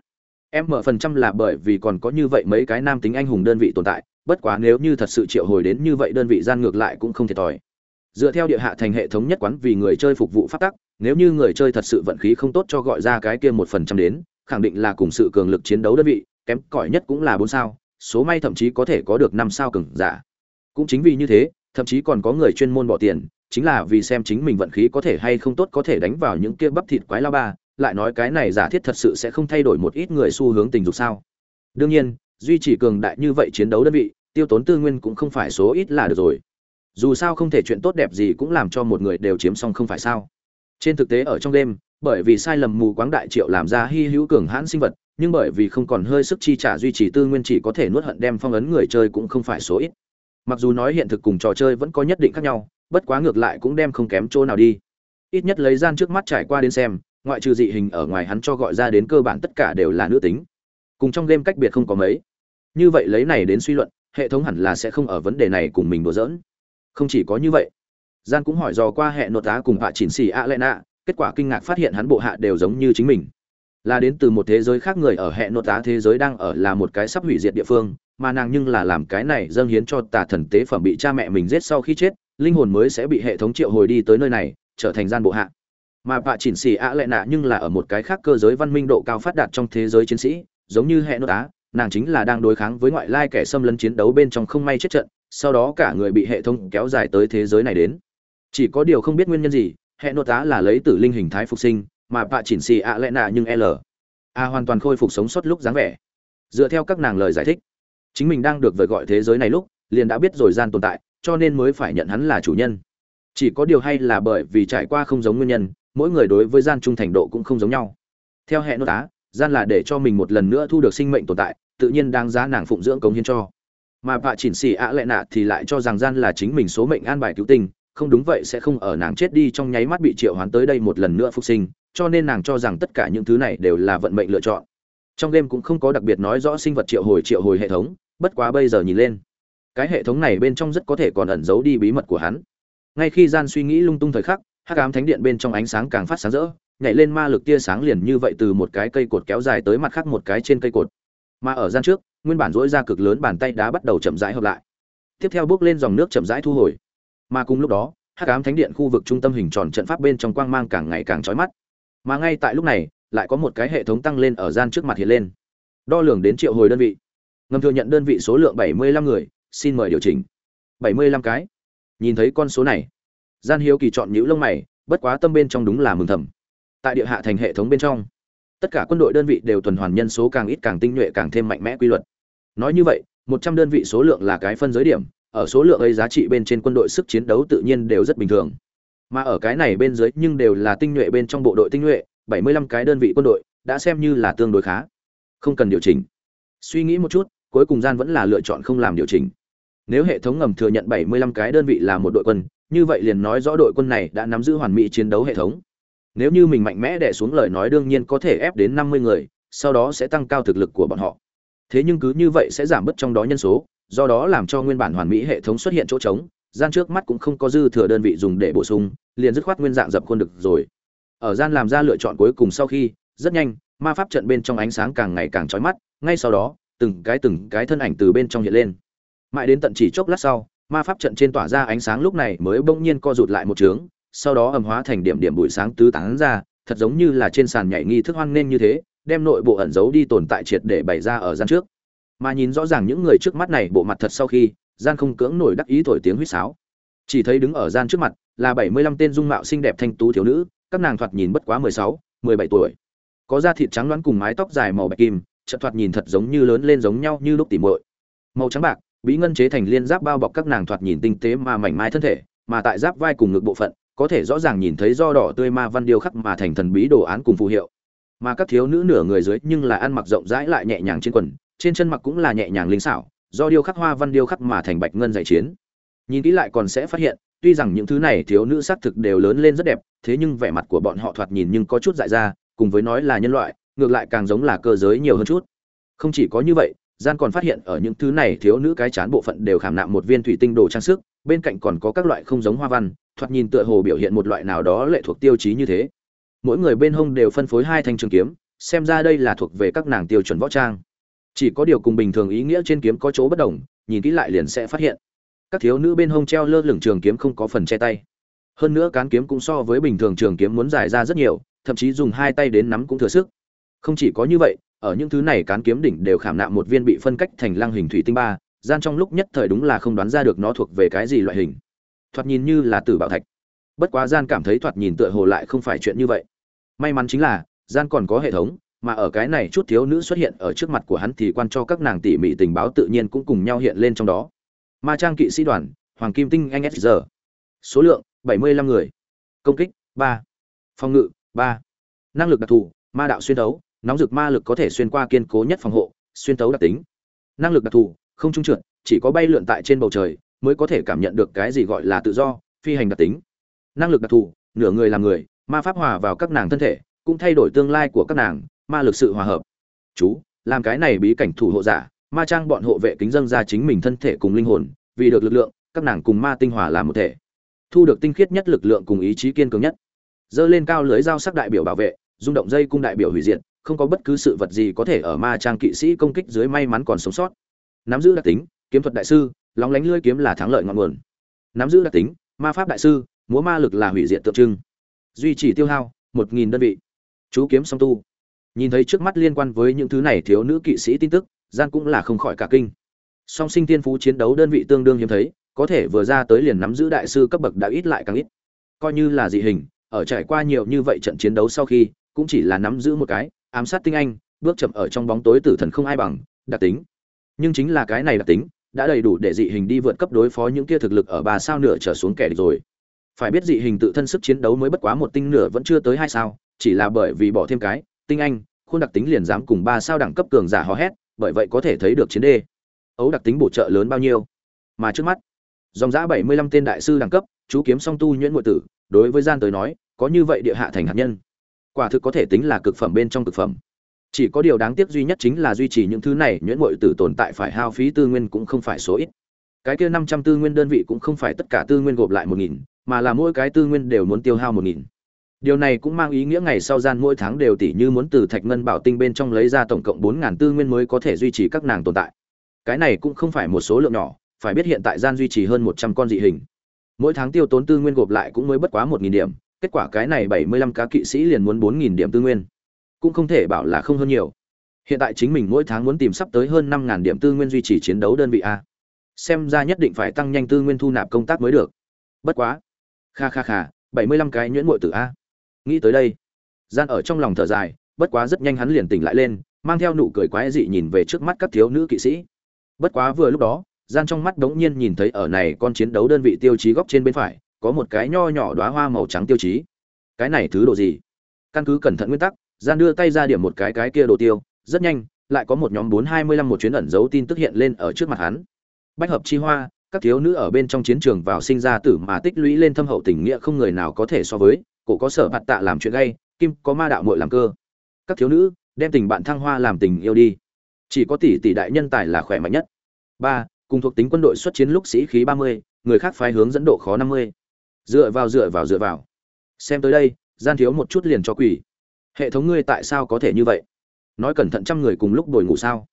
Em mở phần trăm là bởi vì còn có như vậy mấy cái nam tính anh hùng đơn vị tồn tại, bất quá nếu như thật sự triệu hồi đến như vậy đơn vị gian ngược lại cũng không thiệt thòi dựa theo địa hạ thành hệ thống nhất quán vì người chơi phục vụ phát tắc, nếu như người chơi thật sự vận khí không tốt cho gọi ra cái kia một phần trăm đến, khẳng định là cùng sự cường lực chiến đấu đơn vị, kém cỏi nhất cũng là bốn sao, số may thậm chí có thể có được năm sao cường giả. Cũng chính vì như thế, thậm chí còn có người chuyên môn bỏ tiền, chính là vì xem chính mình vận khí có thể hay không tốt có thể đánh vào những kia bắp thịt quái lao ba, lại nói cái này giả thiết thật sự sẽ không thay đổi một ít người xu hướng tình dục sao. Đương nhiên, duy trì cường đại như vậy chiến đấu đơn vị, tiêu tốn tư nguyên cũng không phải số ít là được rồi dù sao không thể chuyện tốt đẹp gì cũng làm cho một người đều chiếm xong không phải sao. Trên thực tế ở trong đêm, bởi vì sai lầm mù quáng đại triệu làm ra hy hữu cường hãn sinh vật, nhưng bởi vì không còn hơi sức chi trả duy trì tư nguyên chỉ có thể nuốt hận đem phong ấn người chơi cũng không phải số ít. Mặc dù nói hiện thực cùng trò chơi vẫn có nhất định khác nhau, bất quá ngược lại cũng đem không kém chỗ nào đi. Ít nhất lấy gian trước mắt trải qua đến xem, ngoại trừ dị hình ở ngoài hắn cho gọi ra đến cơ bản tất cả đều là nữ tính. Cùng trong game cách biệt không có mấy. Như vậy lấy này đến suy luận, hệ thống hẳn là sẽ không ở vấn đề này cùng mình đùa giỡn không chỉ có như vậy, gian cũng hỏi dò qua hệ nội tá cùng vạ chỉnh xì a lệ nạ, kết quả kinh ngạc phát hiện hắn bộ hạ đều giống như chính mình. Là đến từ một thế giới khác người ở hệ nội tá thế giới đang ở là một cái sắp hủy diệt địa phương, mà nàng nhưng là làm cái này dâng hiến cho tà thần tế phẩm bị cha mẹ mình giết sau khi chết, linh hồn mới sẽ bị hệ thống triệu hồi đi tới nơi này, trở thành gian bộ hạ. Mà vạ chỉnh xì ạ lệ nạ nhưng là ở một cái khác cơ giới văn minh độ cao phát đạt trong thế giới chiến sĩ, giống như hệ nội tá nàng chính là đang đối kháng với ngoại lai kẻ xâm lấn chiến đấu bên trong không may chết trận sau đó cả người bị hệ thống kéo dài tới thế giới này đến. Chỉ có điều không biết nguyên nhân gì, hệ nội tá là lấy tử linh hình thái phục sinh, mà bạ chỉnh xì ạ lẽ nạ nhưng l. A hoàn toàn khôi phục sống suốt lúc dáng vẻ. Dựa theo các nàng lời giải thích, chính mình đang được vời gọi thế giới này lúc, liền đã biết rồi gian tồn tại, cho nên mới phải nhận hắn là chủ nhân. Chỉ có điều hay là bởi vì trải qua không giống nguyên nhân, mỗi người đối với gian trung thành độ cũng không giống nhau. Theo hệ nội tá, gian là để cho mình một lần nữa thu được sinh mệnh tồn tại, tự nhiên đang giá nàng phụng dưỡng cống hiến cho mà vạ chỉnh xì ạ lệ nạ thì lại cho rằng gian là chính mình số mệnh an bài cứu tinh, không đúng vậy sẽ không ở nàng chết đi trong nháy mắt bị triệu hoán tới đây một lần nữa phục sinh, cho nên nàng cho rằng tất cả những thứ này đều là vận mệnh lựa chọn. Trong game cũng không có đặc biệt nói rõ sinh vật triệu hồi triệu hồi hệ thống, bất quá bây giờ nhìn lên, cái hệ thống này bên trong rất có thể còn ẩn giấu đi bí mật của hắn. Ngay khi gian suy nghĩ lung tung thời khắc, hắc ám thánh điện bên trong ánh sáng càng phát sáng rỡ, nhảy lên ma lực tia sáng liền như vậy từ một cái cây cột kéo dài tới mặt khác một cái trên cây cột mà ở gian trước, nguyên bản dỗi ra cực lớn bàn tay đá bắt đầu chậm rãi hợp lại. Tiếp theo bước lên dòng nước chậm rãi thu hồi. Mà cùng lúc đó, hắc ám thánh điện khu vực trung tâm hình tròn trận pháp bên trong quang mang càng ngày càng chói mắt. Mà ngay tại lúc này, lại có một cái hệ thống tăng lên ở gian trước mặt hiện lên. Đo lường đến triệu hồi đơn vị. Ngầm thừa nhận đơn vị số lượng bảy mươi lăm người, xin mời điều chỉnh. bảy mươi lăm cái. Nhìn thấy con số này, gian hiếu kỳ chọn nhữ lông mày, bất quá tâm bên trong đúng là mừng thầm. Tại địa hạ thành hệ thống bên trong tất cả quân đội đơn vị đều tuần hoàn nhân số càng ít càng tinh nhuệ càng thêm mạnh mẽ quy luật. Nói như vậy, một trăm đơn vị số lượng là cái phân giới điểm, ở số lượng ấy giá trị bên trên quân đội sức chiến đấu tự nhiên đều rất bình thường. Mà ở cái này bên dưới nhưng đều là tinh nhuệ bên trong bộ đội tinh nhuệ 75 cái đơn vị quân đội, đã xem như là tương đối khá. Không cần điều chỉnh. Suy nghĩ một chút, cuối cùng gian vẫn là lựa chọn không làm điều chỉnh. Nếu hệ thống ngầm thừa nhận 75 cái đơn vị là một đội quân, như vậy liền nói rõ đội quân này đã nắm giữ hoàn mỹ chiến đấu hệ thống nếu như mình mạnh mẽ đẻ xuống lời nói đương nhiên có thể ép đến 50 người, sau đó sẽ tăng cao thực lực của bọn họ. Thế nhưng cứ như vậy sẽ giảm bớt trong đó nhân số, do đó làm cho nguyên bản hoàn mỹ hệ thống xuất hiện chỗ trống, gian trước mắt cũng không có dư thừa đơn vị dùng để bổ sung, liền dứt khoát nguyên dạng dập khuôn được rồi. Ở gian làm ra lựa chọn cuối cùng sau khi, rất nhanh, ma pháp trận bên trong ánh sáng càng ngày càng chói mắt, ngay sau đó, từng cái từng cái thân ảnh từ bên trong hiện lên. Mãi đến tận chỉ chốc lát sau, ma pháp trận trên tỏa ra ánh sáng lúc này mới bỗng nhiên co rụt lại một trướng sau đó ẩm hóa thành điểm điểm bụi sáng tứ tán ra, thật giống như là trên sàn nhảy nghi thức hoang nên như thế, đem nội bộ ẩn giấu đi tồn tại triệt để bày ra ở gian trước. Mà nhìn rõ ràng những người trước mắt này bộ mặt thật sau khi, gian không cưỡng nổi đắc ý thổi tiếng huýt sáo. Chỉ thấy đứng ở gian trước mặt là bảy mươi lăm tên dung mạo xinh đẹp thanh tú thiếu nữ, các nàng thoạt nhìn bất quá mười sáu, mười bảy tuổi. Có da thịt trắng đoán cùng mái tóc dài màu bạch kim, chợt thoạt nhìn thật giống như lớn lên giống nhau như lúc tỉ muội. Màu trắng bạc, bí ngân chế thành liên giáp bao bọc các nàng thoạt nhìn tinh tế mà mảnh mai thân thể, mà tại giáp vai cùng ngực bộ phận có thể rõ ràng nhìn thấy do đỏ tươi ma văn điêu khắc mà thành thần bí đồ án cùng phù hiệu. Mà các thiếu nữ nửa người dưới nhưng là ăn mặc rộng rãi lại nhẹ nhàng trên quần, trên chân mặc cũng là nhẹ nhàng linh xảo, do điêu khắc hoa văn điêu khắc mà thành bạch ngân giải chiến. Nhìn kỹ lại còn sẽ phát hiện, tuy rằng những thứ này thiếu nữ xác thực đều lớn lên rất đẹp, thế nhưng vẻ mặt của bọn họ thoạt nhìn nhưng có chút dại ra, cùng với nói là nhân loại, ngược lại càng giống là cơ giới nhiều hơn chút. Không chỉ có như vậy gian còn phát hiện ở những thứ này thiếu nữ cái chán bộ phận đều khảm nạm một viên thủy tinh đồ trang sức, bên cạnh còn có các loại không giống hoa văn, thoạt nhìn tựa hồ biểu hiện một loại nào đó lệ thuộc tiêu chí như thế. Mỗi người bên hông đều phân phối hai thanh trường kiếm, xem ra đây là thuộc về các nàng tiêu chuẩn võ trang. Chỉ có điều cùng bình thường ý nghĩa trên kiếm có chỗ bất đồng, nhìn kỹ lại liền sẽ phát hiện. Các thiếu nữ bên hông treo lơ lửng trường kiếm không có phần che tay. Hơn nữa cán kiếm cũng so với bình thường trường kiếm muốn dài ra rất nhiều, thậm chí dùng hai tay đến nắm cũng thừa sức. Không chỉ có như vậy ở những thứ này cán kiếm đỉnh đều khảm nạm một viên bị phân cách thành lăng hình thủy tinh ba, gian trong lúc nhất thời đúng là không đoán ra được nó thuộc về cái gì loại hình. Thoạt nhìn như là tử bảo thạch. Bất quá gian cảm thấy thoạt nhìn tựa hồ lại không phải chuyện như vậy. May mắn chính là, gian còn có hệ thống, mà ở cái này chút thiếu nữ xuất hiện ở trước mặt của hắn thì quan cho các nàng tỉ mỉ tình báo tự nhiên cũng cùng nhau hiện lên trong đó. Ma trang kỵ sĩ đoàn, hoàng kim tinh anh s số lượng 75 người. Công kích 3. phòng ngự 3. năng lực đặc thù, ma đạo xuyên đấu nóng rực ma lực có thể xuyên qua kiên cố nhất phòng hộ, xuyên tấu đặc tính. Năng lực đặc thù, không trung trượt, chỉ có bay lượn tại trên bầu trời mới có thể cảm nhận được cái gì gọi là tự do, phi hành đặc tính. Năng lực đặc thù, nửa người làm người, ma pháp hòa vào các nàng thân thể, cũng thay đổi tương lai của các nàng, ma lực sự hòa hợp. Chú, làm cái này bí cảnh thủ hộ giả, ma trang bọn hộ vệ kính dâng ra chính mình thân thể cùng linh hồn, vì được lực lượng, các nàng cùng ma tinh hòa làm một thể. Thu được tinh khiết nhất lực lượng cùng ý chí kiên cường nhất. Dơ lên cao lưới giao sắc đại biểu bảo vệ, rung động dây cung đại biểu hủy diệt không có bất cứ sự vật gì có thể ở ma trang kỵ sĩ công kích dưới may mắn còn sống sót. Nắm giữ đặc tính, kiếm thuật đại sư, lóng lánh lưỡi kiếm là thắng lợi ngọn nguồn. Nắm giữ đặc tính, ma pháp đại sư, múa ma lực là hủy diệt tượng trưng. Duy trì tiêu hao, một nghìn đơn vị. Chú kiếm song tu. Nhìn thấy trước mắt liên quan với những thứ này thiếu nữ kỵ sĩ tin tức gian cũng là không khỏi cả kinh. Song sinh tiên phú chiến đấu đơn vị tương đương hiếm thấy, có thể vừa ra tới liền nắm giữ đại sư cấp bậc đã ít lại càng ít. Coi như là dị hình, ở trải qua nhiều như vậy trận chiến đấu sau khi, cũng chỉ là nắm giữ một cái ám sát tinh anh, bước chậm ở trong bóng tối tử thần không ai bằng, đặc tính. Nhưng chính là cái này đặc tính, đã đầy đủ để dị hình đi vượt cấp đối phó những kia thực lực ở ba sao nửa trở xuống kẻ địch rồi. Phải biết dị hình tự thân sức chiến đấu mới bất quá một tinh nửa vẫn chưa tới hai sao, chỉ là bởi vì bỏ thêm cái, tinh anh, khuôn đặc tính liền dám cùng ba sao đẳng cấp cường giả hò hét, bởi vậy có thể thấy được chiến đê. Ấu đặc tính bổ trợ lớn bao nhiêu? Mà trước mắt, dòng giã bảy mươi lăm tên đại sư đẳng cấp, chú kiếm song tu nhuyễn ngụy tử, đối với gian tới nói, có như vậy địa hạ thành hạt nhân quả thực có thể tính là cực phẩm bên trong cực phẩm. Chỉ có điều đáng tiếc duy nhất chính là duy trì những thứ này, nhuyễn ngụy tử tồn tại phải hao phí tư nguyên cũng không phải số ít. Cái kia năm trăm tư nguyên đơn vị cũng không phải tất cả tư nguyên gộp lại một nghìn, mà là mỗi cái tư nguyên đều muốn tiêu hao một nghìn. Điều này cũng mang ý nghĩa ngày sau gian mỗi tháng đều tỷ như muốn từ thạch ngân bảo tinh bên trong lấy ra tổng cộng bốn ngàn tư nguyên mới có thể duy trì các nàng tồn tại. Cái này cũng không phải một số lượng nhỏ, phải biết hiện tại gian duy trì hơn một trăm con dị hình. Mỗi tháng tiêu tốn tư nguyên gộp lại cũng mới bất quá một nghìn điểm kết quả cái này bảy mươi lăm cá kỵ sĩ liền muốn bốn nghìn điểm tư nguyên. Cũng không thể bảo là không hơn nhiều. Hiện tại chính mình mỗi tháng muốn tìm sắp tới hơn năm ngàn điểm tư nguyên duy trì chiến đấu đơn vị a. Xem ra nhất định phải tăng nhanh tư nguyên thu nạp công tác mới được. Bất quá. Kha kha kha, bảy mươi lăm cái nhuyễn muội tử a. Nghĩ tới đây. Gian ở trong lòng thở dài, bất quá rất nhanh hắn liền tỉnh lại lên, mang theo nụ cười quái dị nhìn về trước mắt các thiếu nữ kỵ sĩ. Bất quá vừa lúc đó, gian trong mắt đống nhiên nhìn thấy ở này con chiến đấu đơn vị tiêu chí góc trên bên phải có một cái nho nhỏ đóa hoa màu trắng tiêu chí. Cái này thứ đồ gì? Căn cứ cẩn thận nguyên tắc, gian đưa tay ra điểm một cái cái kia đồ tiêu, rất nhanh, lại có một nhóm bốn hai mươi lăm một chuyến ẩn dấu tin tức hiện lên ở trước mặt hắn. Bách hợp chi hoa, các thiếu nữ ở bên trong chiến trường vào sinh ra tử mà tích lũy lên thâm hậu tình nghĩa không người nào có thể so với, cổ có sở mặt tạ làm chuyện gay, kim có ma đạo muội làm cơ. Các thiếu nữ, đem tình bạn thăng hoa làm tình yêu đi. Chỉ có tỷ tỷ đại nhân tài là khỏe mạnh nhất. Ba, cùng thuộc tính quân đội xuất chiến lúc sĩ khí ba mươi, người khác phái hướng dẫn độ khó năm mươi dựa vào dựa vào dựa vào. Xem tới đây, gian thiếu một chút liền cho quỷ. Hệ thống ngươi tại sao có thể như vậy? Nói cẩn thận trăm người cùng lúc đổi ngủ sao?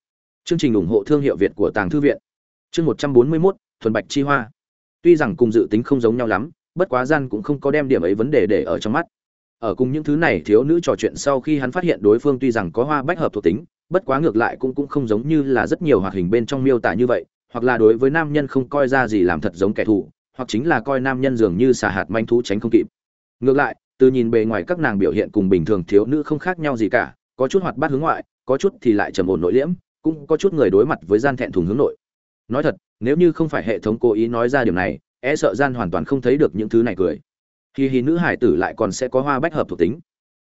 Chương trình ủng hộ thương hiệu việt của tàng thư viện. Chương một trăm bốn mươi mốt, thuần bạch chi hoa. Tuy rằng cùng dự tính không giống nhau lắm, bất quá gian cũng không có đem điểm ấy vấn đề để ở trong mắt. Ở cùng những thứ này, thiếu nữ trò chuyện sau khi hắn phát hiện đối phương tuy rằng có hoa bách hợp thuộc tính, bất quá ngược lại cũng cũng không giống như là rất nhiều hoạt hình bên trong miêu tả như vậy, hoặc là đối với nam nhân không coi ra gì làm thật giống kẻ thù hoặc chính là coi nam nhân dường như xà hạt manh thú tránh không kịp. Ngược lại, từ nhìn bề ngoài các nàng biểu hiện cùng bình thường thiếu nữ không khác nhau gì cả, có chút hoạt bát hướng ngoại, có chút thì lại trầm ổn nội liễm, cũng có chút người đối mặt với gian thẹn thùng hướng nội. Nói thật, nếu như không phải hệ thống cố ý nói ra điều này e sợ gian hoàn toàn không thấy được những thứ này cười. Khi hi nữ hải tử lại còn sẽ có hoa bách hợp thuộc tính.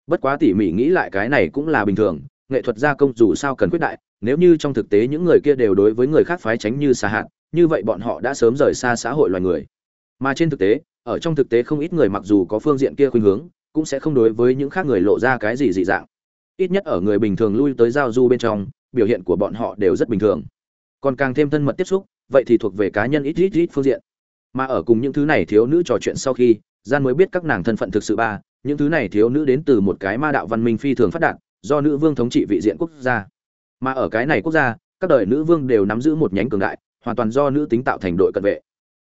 Bất quá tỉ mỉ nghĩ lại cái này cũng là bình thường, nghệ thuật gia công dù sao cần quyết đại, nếu như trong thực tế những người kia đều đối với người khác phái tránh như xa hạn như vậy bọn họ đã sớm rời xa xã hội loài người mà trên thực tế, ở trong thực tế không ít người mặc dù có phương diện kia khuynh hướng, cũng sẽ không đối với những khác người lộ ra cái gì dị dạng. Ít nhất ở người bình thường lui tới giao du bên trong, biểu hiện của bọn họ đều rất bình thường. Còn càng thêm thân mật tiếp xúc, vậy thì thuộc về cá nhân ít ít ít phương diện. Mà ở cùng những thứ này thiếu nữ trò chuyện sau khi, gian mới biết các nàng thân phận thực sự ba, những thứ này thiếu nữ đến từ một cái ma đạo văn minh phi thường phát đạt, do nữ vương thống trị vị diện quốc gia. Mà ở cái này quốc gia, các đời nữ vương đều nắm giữ một nhánh cường đại, hoàn toàn do nữ tính tạo thành đội cận vệ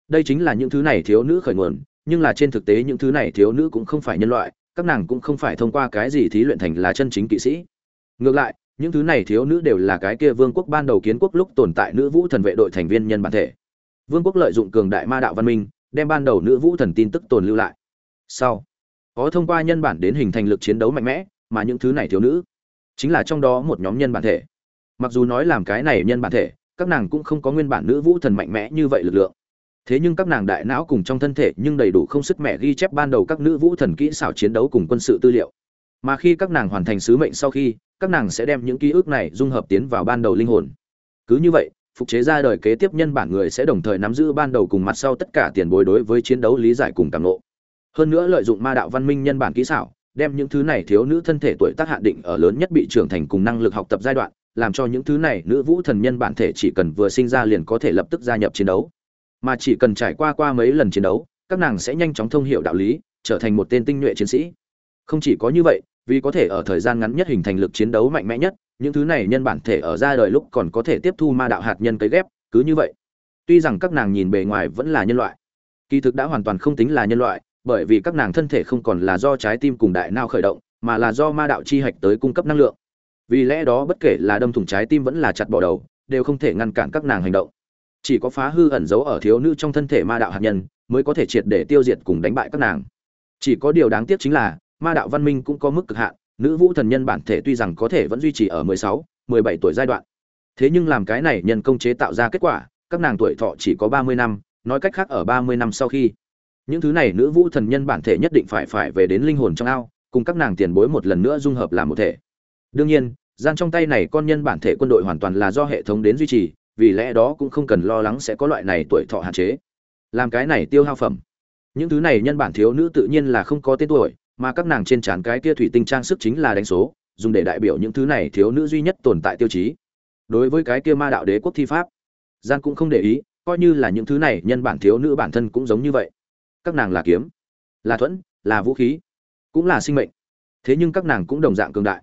đây chính là những thứ này thiếu nữ khởi nguồn, nhưng là trên thực tế những thứ này thiếu nữ cũng không phải nhân loại, các nàng cũng không phải thông qua cái gì thí luyện thành là chân chính kỵ sĩ. Ngược lại, những thứ này thiếu nữ đều là cái kia vương quốc ban đầu kiến quốc lúc tồn tại nữ vũ thần vệ đội thành viên nhân bản thể. Vương quốc lợi dụng cường đại ma đạo văn minh, đem ban đầu nữ vũ thần tin tức tồn lưu lại. Sau, có thông qua nhân bản đến hình thành lực chiến đấu mạnh mẽ, mà những thứ này thiếu nữ chính là trong đó một nhóm nhân bản thể. Mặc dù nói làm cái này nhân bản thể, các nàng cũng không có nguyên bản nữ vũ thần mạnh mẽ như vậy lực lượng thế nhưng các nàng đại não cùng trong thân thể nhưng đầy đủ không sức mẹ ghi chép ban đầu các nữ vũ thần kỹ xảo chiến đấu cùng quân sự tư liệu. Mà khi các nàng hoàn thành sứ mệnh sau khi, các nàng sẽ đem những ký ức này dung hợp tiến vào ban đầu linh hồn. Cứ như vậy, phục chế ra đời kế tiếp nhân bản người sẽ đồng thời nắm giữ ban đầu cùng mặt sau tất cả tiền bối đối với chiến đấu lý giải cùng cảm ngộ. Hơn nữa lợi dụng ma đạo văn minh nhân bản kỹ xảo, đem những thứ này thiếu nữ thân thể tuổi tác hạn định ở lớn nhất bị trưởng thành cùng năng lực học tập giai đoạn, làm cho những thứ này nữ vũ thần nhân bản thể chỉ cần vừa sinh ra liền có thể lập tức gia nhập chiến đấu mà chỉ cần trải qua qua mấy lần chiến đấu, các nàng sẽ nhanh chóng thông hiểu đạo lý, trở thành một tên tinh nhuệ chiến sĩ. Không chỉ có như vậy, vì có thể ở thời gian ngắn nhất hình thành lực chiến đấu mạnh mẽ nhất, những thứ này nhân bản thể ở ra đời lúc còn có thể tiếp thu ma đạo hạt nhân cấy ghép, cứ như vậy. Tuy rằng các nàng nhìn bề ngoài vẫn là nhân loại, kỳ thực đã hoàn toàn không tính là nhân loại, bởi vì các nàng thân thể không còn là do trái tim cùng đại não khởi động, mà là do ma đạo chi hạch tới cung cấp năng lượng. Vì lẽ đó bất kể là đâm thủng trái tim vẫn là chặt bỏ đầu, đều không thể ngăn cản các nàng hành động chỉ có phá hư ẩn giấu ở thiếu nữ trong thân thể ma đạo hạt nhân mới có thể triệt để tiêu diệt cùng đánh bại các nàng. Chỉ có điều đáng tiếc chính là ma đạo văn minh cũng có mức cực hạn nữ vũ thần nhân bản thể tuy rằng có thể vẫn duy trì ở 16, 17 tuổi giai đoạn. Thế nhưng làm cái này nhân công chế tạo ra kết quả các nàng tuổi thọ chỉ có 30 năm nói cách khác ở 30 năm sau khi những thứ này nữ vũ thần nhân bản thể nhất định phải phải về đến linh hồn trong ao cùng các nàng tiền bối một lần nữa dung hợp làm một thể. Đương nhiên gian trong tay này con nhân bản thể quân đội hoàn toàn là do hệ thống đến duy trì vì lẽ đó cũng không cần lo lắng sẽ có loại này tuổi thọ hạn chế. Làm cái này tiêu hao phẩm. Những thứ này nhân bản thiếu nữ tự nhiên là không có tên tuổi, mà các nàng trên trán cái kia thủy tinh trang sức chính là đánh số, dùng để đại biểu những thứ này thiếu nữ duy nhất tồn tại tiêu chí. Đối với cái kia ma đạo đế quốc thi pháp gian cũng không để ý, coi như là những thứ này nhân bản thiếu nữ bản thân cũng giống như vậy. Các nàng là kiếm, là thuẫn, là vũ khí, cũng là sinh mệnh. Thế nhưng các nàng cũng đồng dạng cường đại.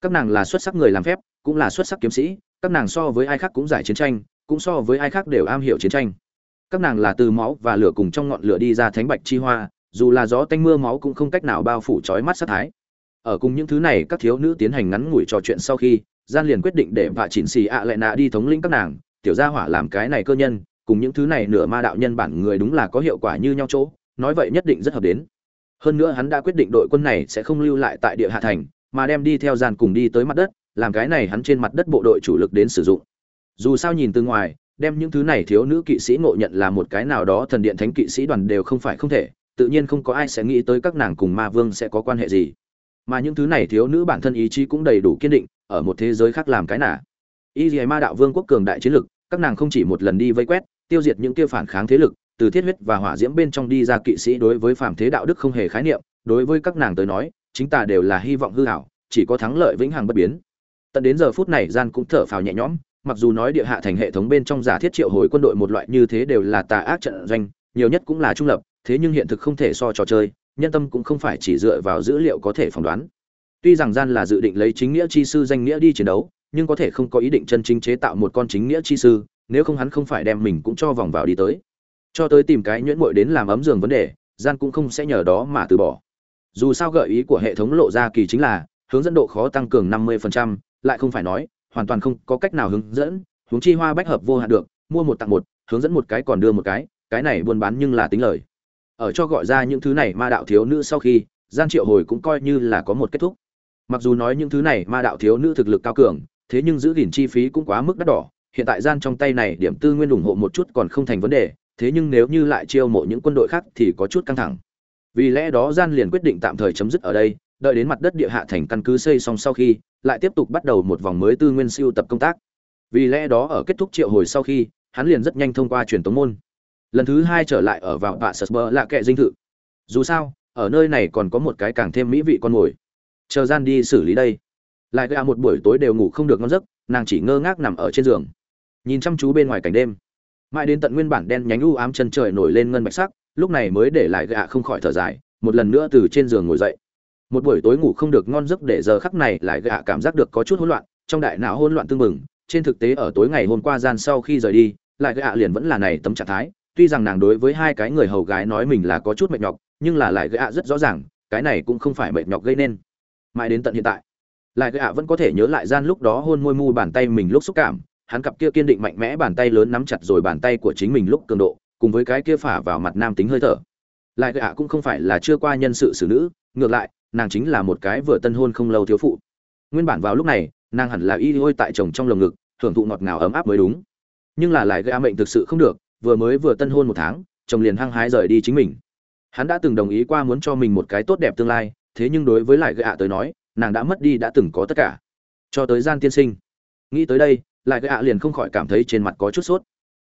Các nàng là xuất sắc người làm phép, cũng là xuất sắc kiếm sĩ các nàng so với ai khác cũng giải chiến tranh, cũng so với ai khác đều am hiểu chiến tranh. Các nàng là từ máu và lửa cùng trong ngọn lửa đi ra thánh bạch chi hoa, dù là gió tanh mưa máu cũng không cách nào bao phủ trói mắt sát thái. Ở cùng những thứ này, các thiếu nữ tiến hành ngắn ngủi trò chuyện sau khi, gian liền quyết định để vạ chỉnh xì ạ lại nạ đi thống lĩnh các nàng, tiểu gia hỏa làm cái này cơ nhân, cùng những thứ này nửa ma đạo nhân bản người đúng là có hiệu quả như nhau chỗ, nói vậy nhất định rất hợp đến. Hơn nữa hắn đã quyết định đội quân này sẽ không lưu lại tại địa hạ thành, mà đem đi theo gian cùng đi tới mặt đất làm cái này hắn trên mặt đất bộ đội chủ lực đến sử dụng. Dù sao nhìn từ ngoài, đem những thứ này thiếu nữ kỵ sĩ ngộ nhận là một cái nào đó thần điện thánh kỵ sĩ đoàn đều không phải không thể, tự nhiên không có ai sẽ nghĩ tới các nàng cùng ma vương sẽ có quan hệ gì. Mà những thứ này thiếu nữ bản thân ý chí cũng đầy đủ kiên định, ở một thế giới khác làm cái nả. Y dì ma đạo vương quốc cường đại chiến lực, các nàng không chỉ một lần đi vây quét, tiêu diệt những kia phản kháng thế lực, từ thiết huyết và hỏa diễm bên trong đi ra kỵ sĩ đối với phàm thế đạo đức không hề khái niệm, đối với các nàng tới nói, chính ta đều là hy vọng hư hảo chỉ có thắng lợi vĩnh hằng bất biến tận đến giờ phút này gian cũng thở phào nhẹ nhõm mặc dù nói địa hạ thành hệ thống bên trong giả thiết triệu hồi quân đội một loại như thế đều là tà ác trận doanh nhiều nhất cũng là trung lập thế nhưng hiện thực không thể so trò chơi nhân tâm cũng không phải chỉ dựa vào dữ liệu có thể phỏng đoán. Tuy rằng gian là dự định lấy chính nghĩa chi sư danh nghĩa đi chiến đấu nhưng có thể không có ý định chân chính chế tạo một con chính nghĩa chi sư nếu không hắn không phải đem mình cũng cho vòng vào đi tới. Cho tới tìm cái nhuyễn muội đến làm ấm giường vấn đề gian cũng không sẽ nhờ đó mà từ bỏ. Dù sao gợi ý của hệ thống lộ ra kỳ chính là hướng dẫn độ khó tăng cường 50%, lại không phải nói, hoàn toàn không có cách nào hướng dẫn hướng chi hoa bách hợp vô hạn được, mua một tặng một, hướng dẫn một cái còn đưa một cái cái này buôn bán nhưng là tính lời. Ở cho gọi ra những thứ này ma đạo thiếu nữ sau khi gian triệu hồi cũng coi như là có một kết thúc. Mặc dù nói những thứ này ma đạo thiếu nữ thực lực cao cường, thế nhưng giữ gìn chi phí cũng quá mức đắt đỏ, hiện tại gian trong tay này điểm tư nguyên ủng hộ một chút còn không thành vấn đề, thế nhưng nếu như lại chiêu mộ những quân đội khác thì có chút căng thẳng. Vì lẽ đó gian liền quyết định tạm thời chấm dứt ở đây đợi đến mặt đất địa hạ thành căn cứ xây xong sau khi, lại tiếp tục bắt đầu một vòng mới tư nguyên siêu tập công tác. Vì lẽ đó ở kết thúc triệu hồi sau khi, hắn liền rất nhanh thông qua truyền tống môn. Lần thứ hai trở lại ở vào bạ sở là kệ dinh thự. Dù sao, ở nơi này còn có một cái càng thêm mỹ vị con ngồi. chờ gian đi xử lý đây. Lại gạ một buổi tối đều ngủ không được ngon giấc, nàng chỉ ngơ ngác nằm ở trên giường. Nhìn chăm chú bên ngoài cảnh đêm. Mãi đến tận nguyên bản đen nhánh u ám chân trời nổi lên ngân bạch sắc, lúc này mới để lại gạ không khỏi thở dài, một lần nữa từ trên giường ngồi dậy một buổi tối ngủ không được ngon giấc để giờ khắc này lại gạ cảm giác được có chút hỗn loạn, trong đại não hỗn loạn tương mừng trên thực tế ở tối ngày hôm qua gian sau khi rời đi, lại gạ liền vẫn là này tấm trạng thái. Tuy rằng nàng đối với hai cái người hầu gái nói mình là có chút mệt nhọc, nhưng là lại gạ rất rõ ràng, cái này cũng không phải mệt nhọc gây nên. Mãi đến tận hiện tại, lại gạ vẫn có thể nhớ lại gian lúc đó hôn môi mu bàn tay mình lúc xúc cảm. Hắn cặp kia kiên định mạnh mẽ bàn tay lớn nắm chặt rồi bàn tay của chính mình lúc cường độ, cùng với cái kia phả vào mặt nam tính hơi thở. Lại gạ cũng không phải là chưa qua nhân sự xử nữ, ngược lại nàng chính là một cái vừa tân hôn không lâu thiếu phụ. Nguyên bản vào lúc này, nàng hẳn là y ôi tại chồng trong lồng ngực, hưởng thụ ngọt ngào ấm áp mới đúng. Nhưng là lại gây mệnh thực sự không được, vừa mới vừa tân hôn một tháng, chồng liền hăng hái rời đi chính mình. Hắn đã từng đồng ý qua muốn cho mình một cái tốt đẹp tương lai, thế nhưng đối với lại gây gạ tới nói, nàng đã mất đi đã từng có tất cả. Cho tới gian tiên sinh. Nghĩ tới đây, lại gây gạ liền không khỏi cảm thấy trên mặt có chút sốt.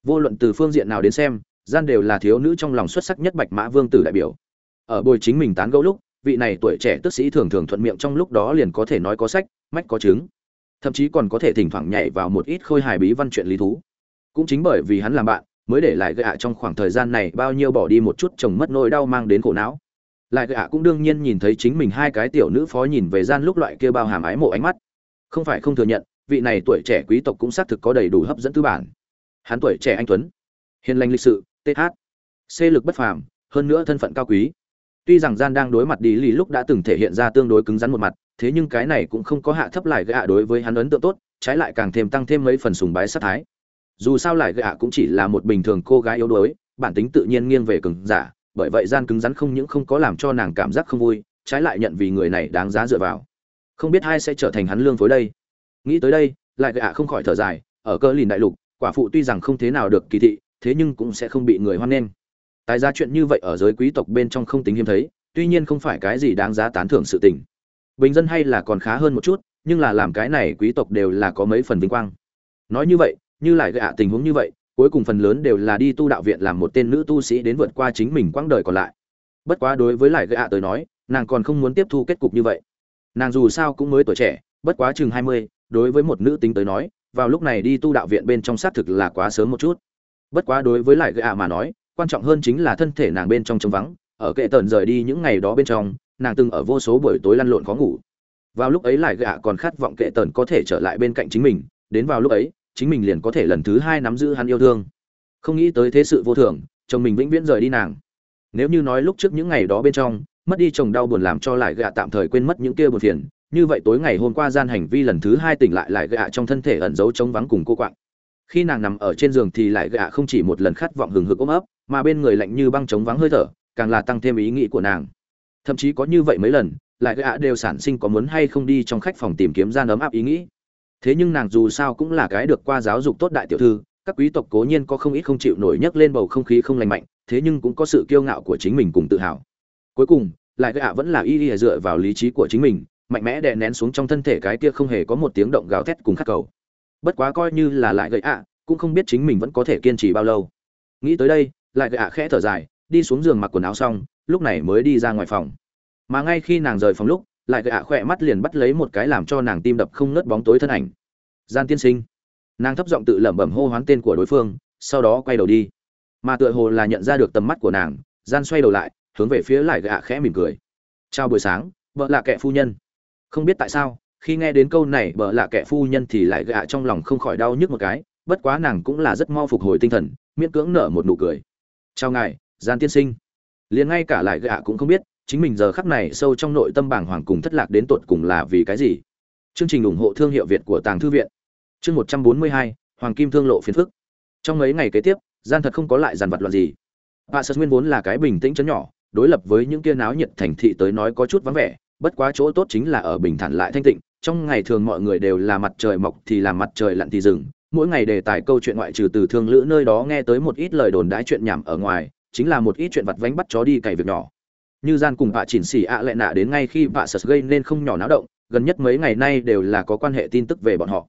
Vô luận từ phương diện nào đến xem, gian đều là thiếu nữ trong lòng xuất sắc nhất bạch mã vương tử đại biểu. Ở bồi chính mình tán gẫu lúc vị này tuổi trẻ tức sĩ thường thường thuận miệng trong lúc đó liền có thể nói có sách, mách có chứng. Thậm chí còn có thể thỉnh thoảng nhảy vào một ít khôi hài bí văn chuyện lý thú. Cũng chính bởi vì hắn làm bạn, mới để lại gạ trong khoảng thời gian này bao nhiêu bỏ đi một chút chồng mất nỗi đau mang đến khổ não. Lại gạ cũng đương nhiên nhìn thấy chính mình hai cái tiểu nữ phó nhìn về gian lúc loại kia bao hàm ái mộ ánh mắt. Không phải không thừa nhận, vị này tuổi trẻ quý tộc cũng xác thực có đầy đủ hấp dẫn tư bản. Hắn tuổi trẻ anh tuấn, hiền lành lịch sự th c lực bất phàm, hơn nữa thân phận cao quý tuy rằng gian đang đối mặt đi lì lúc đã từng thể hiện ra tương đối cứng rắn một mặt, thế nhưng cái này cũng không có hạ thấp lại gạ đối với hắn ấn tượng tốt, trái lại càng thêm tăng thêm mấy phần sùng bái sát thái. Dù sao lại gạ cũng chỉ là một bình thường cô gái yếu đuối, bản tính tự nhiên nghiêng về cứng giả, bởi vậy gian cứng rắn không những không có làm cho nàng cảm giác không vui, trái lại nhận vì người này đáng giá dựa vào. Không biết ai sẽ trở thành hắn lương phối đây. Nghĩ tới đây, lại gạ không khỏi thở dài, ở cơ lìn đại lục, quả phụ tuy rằng không thế nào được kỳ thị, thế nhưng cũng sẽ không bị người hoan nghênh tài ra chuyện như vậy ở giới quý tộc bên trong không tính hiếm thấy, tuy nhiên không phải cái gì đáng giá tán thưởng sự tình. Bình dân hay là còn khá hơn một chút, nhưng là làm cái này quý tộc đều là có mấy phần vinh quang. Nói như vậy, như lại gạ tình huống như vậy, cuối cùng phần lớn đều là đi tu đạo viện làm một tên nữ tu sĩ đến vượt qua chính mình quãng đời còn lại. Bất quá đối với lại gạ tới nói, nàng còn không muốn tiếp thu kết cục như vậy. Nàng dù sao cũng mới tuổi trẻ, bất quá chừng hai mươi, đối với một nữ tính tới nói, vào lúc này đi tu đạo viện bên trong xác thực là quá sớm một chút. Bất quá đối với lại gạ mà nói quan trọng hơn chính là thân thể nàng bên trong trống vắng, ở kệ tần rời đi những ngày đó bên trong, nàng từng ở vô số buổi tối lăn lộn khó ngủ. Vào lúc ấy lại gạ còn khát vọng kệ tần có thể trở lại bên cạnh chính mình, đến vào lúc ấy, chính mình liền có thể lần thứ hai nắm giữ hắn yêu thương. Không nghĩ tới thế sự vô thường, chồng mình vĩnh viễn rời đi nàng. Nếu như nói lúc trước những ngày đó bên trong, mất đi chồng đau buồn làm cho lại gạ tạm thời quên mất những kia buồn phiền, như vậy tối ngày hôm qua gian hành vi lần thứ hai tỉnh lại lại gạ trong thân thể ẩn giấu trống vắng cùng cô quạng. Khi nàng nằm ở trên giường thì lại gạ không chỉ một lần khát vọng hừng hực ôm ấp mà bên người lạnh như băng trống vắng hơi thở, càng là tăng thêm ý nghĩ của nàng. Thậm chí có như vậy mấy lần, lại gã đều sản sinh có muốn hay không đi trong khách phòng tìm kiếm gian ấm áp ý nghĩ. Thế nhưng nàng dù sao cũng là cái được qua giáo dục tốt đại tiểu thư, các quý tộc cố nhiên có không ít không chịu nổi nhấc lên bầu không khí không lành mạnh, thế nhưng cũng có sự kiêu ngạo của chính mình cùng tự hào. Cuối cùng, lại gã vẫn là y y dựa vào lý trí của chính mình, mạnh mẽ đè nén xuống trong thân thể cái kia không hề có một tiếng động gào thét cùng khắc cầu. Bất quá coi như là lại gậy ạ, cũng không biết chính mình vẫn có thể kiên trì bao lâu. Nghĩ tới đây lại gạ ạ khẽ thở dài, đi xuống giường mặc quần áo xong, lúc này mới đi ra ngoài phòng. Mà ngay khi nàng rời phòng lúc, lại gạ ạ khỏe mắt liền bắt lấy một cái làm cho nàng tim đập không nớt bóng tối thân ảnh. Gian tiên sinh. Nàng thấp giọng tự lẩm bẩm hô hoán tên của đối phương, sau đó quay đầu đi. Mà tựa hồ là nhận ra được tầm mắt của nàng, gian xoay đầu lại, hướng về phía lại gạ khẽ mỉm cười. Chào buổi sáng, vợ là kẻ phu nhân. Không biết tại sao, khi nghe đến câu này, vợ là kẻ phu nhân thì lại gạ trong lòng không khỏi đau nhức một cái, bất quá nàng cũng là rất mau phục hồi tinh thần, miễn cưỡng nở một nụ cười chào ngài gian tiên sinh. Liền ngay cả lại gạ cũng không biết, chính mình giờ khắc này sâu trong nội tâm bảng hoàng cùng thất lạc đến tột cùng là vì cái gì. Chương trình ủng hộ thương hiệu việt của tàng thư viện. Chương một trăm bốn mươi hai, hoàng kim thương lộ phiền phức. Trong mấy ngày kế tiếp gian thật không có lại dàn vật loạn gì. Bà sơ nguyên vốn là cái bình tĩnh chấn nhỏ, đối lập với những kia náo nhiệt thành thị tới nói có chút vắng vẻ, bất quá chỗ tốt chính là ở bình thản lại thanh tịnh, trong ngày thường mọi người đều là mặt trời mọc thì làm mặt trời lặn thì rừng mỗi ngày đề tài câu chuyện ngoại trừ từ thương lữ nơi đó nghe tới một ít lời đồn đãi chuyện nhảm ở ngoài, chính là một ít chuyện vặt vánh bắt chó đi cày việc nhỏ. Như gian cùng vạ chỉnh xỉ ạ à lại nạ đến ngay khi vạ sật gây nên không nhỏ náo động, gần nhất mấy ngày nay đều là có quan hệ tin tức về bọn họ.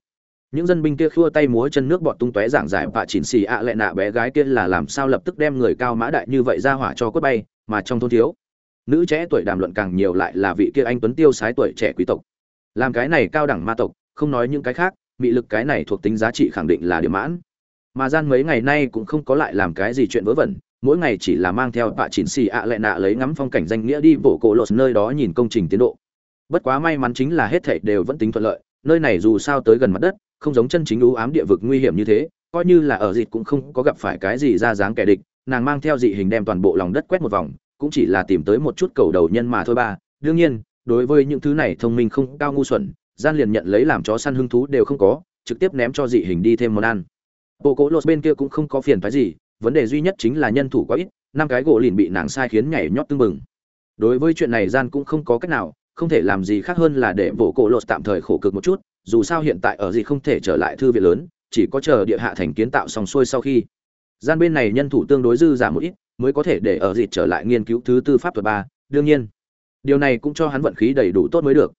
Những dân binh kia khua tay múa chân nước bọt tung tóe giảng giải vạ chỉnh xì ạ lại nạ bé gái kia là làm sao lập tức đem người cao mã đại như vậy ra hỏa cho quất bay, mà trong thôn thiếu. Nữ trẻ tuổi đàm luận càng nhiều lại là vị kia anh tuấn tiêu sái tuổi trẻ quý tộc. Làm cái này cao đẳng ma tộc, không nói những cái khác mị lực cái này thuộc tính giá trị khẳng định là điểm mãn. Mà gian mấy ngày nay cũng không có lại làm cái gì chuyện vớ vẩn, mỗi ngày chỉ là mang theo bạ chỉnh xì ạ lại nạ lấy ngắm phong cảnh danh nghĩa đi bộ cổ lột nơi đó nhìn công trình tiến độ. Bất quá may mắn chính là hết thảy đều vẫn tính thuận lợi, nơi này dù sao tới gần mặt đất, không giống chân chính ưu ám địa vực nguy hiểm như thế, coi như là ở dịt cũng không có gặp phải cái gì ra dáng kẻ địch, nàng mang theo dị hình đem toàn bộ lòng đất quét một vòng, cũng chỉ là tìm tới một chút cầu đầu nhân mà thôi ba. Đương nhiên, đối với những thứ này thông minh không cao ngu xuẩn gian liền nhận lấy làm chó săn hứng thú đều không có, trực tiếp ném cho dị hình đi thêm món ăn. Bộ Cố lột bên kia cũng không có phiền phái gì, vấn đề duy nhất chính là nhân thủ quá ít, năm cái gỗ liền bị nàng sai khiến nhảy nhót tưng bừng. Đối với chuyện này gian cũng không có cách nào, không thể làm gì khác hơn là để bộ cổ lột tạm thời khổ cực một chút, dù sao hiện tại ở gì không thể trở lại thư viện lớn, chỉ có chờ địa hạ thành kiến tạo xong xuôi sau khi. Gian bên này nhân thủ tương đối dư giả một ít, mới có thể để ở dịt trở lại nghiên cứu thứ tư pháp thuật ba, đương nhiên. Điều này cũng cho hắn vận khí đầy đủ tốt mới được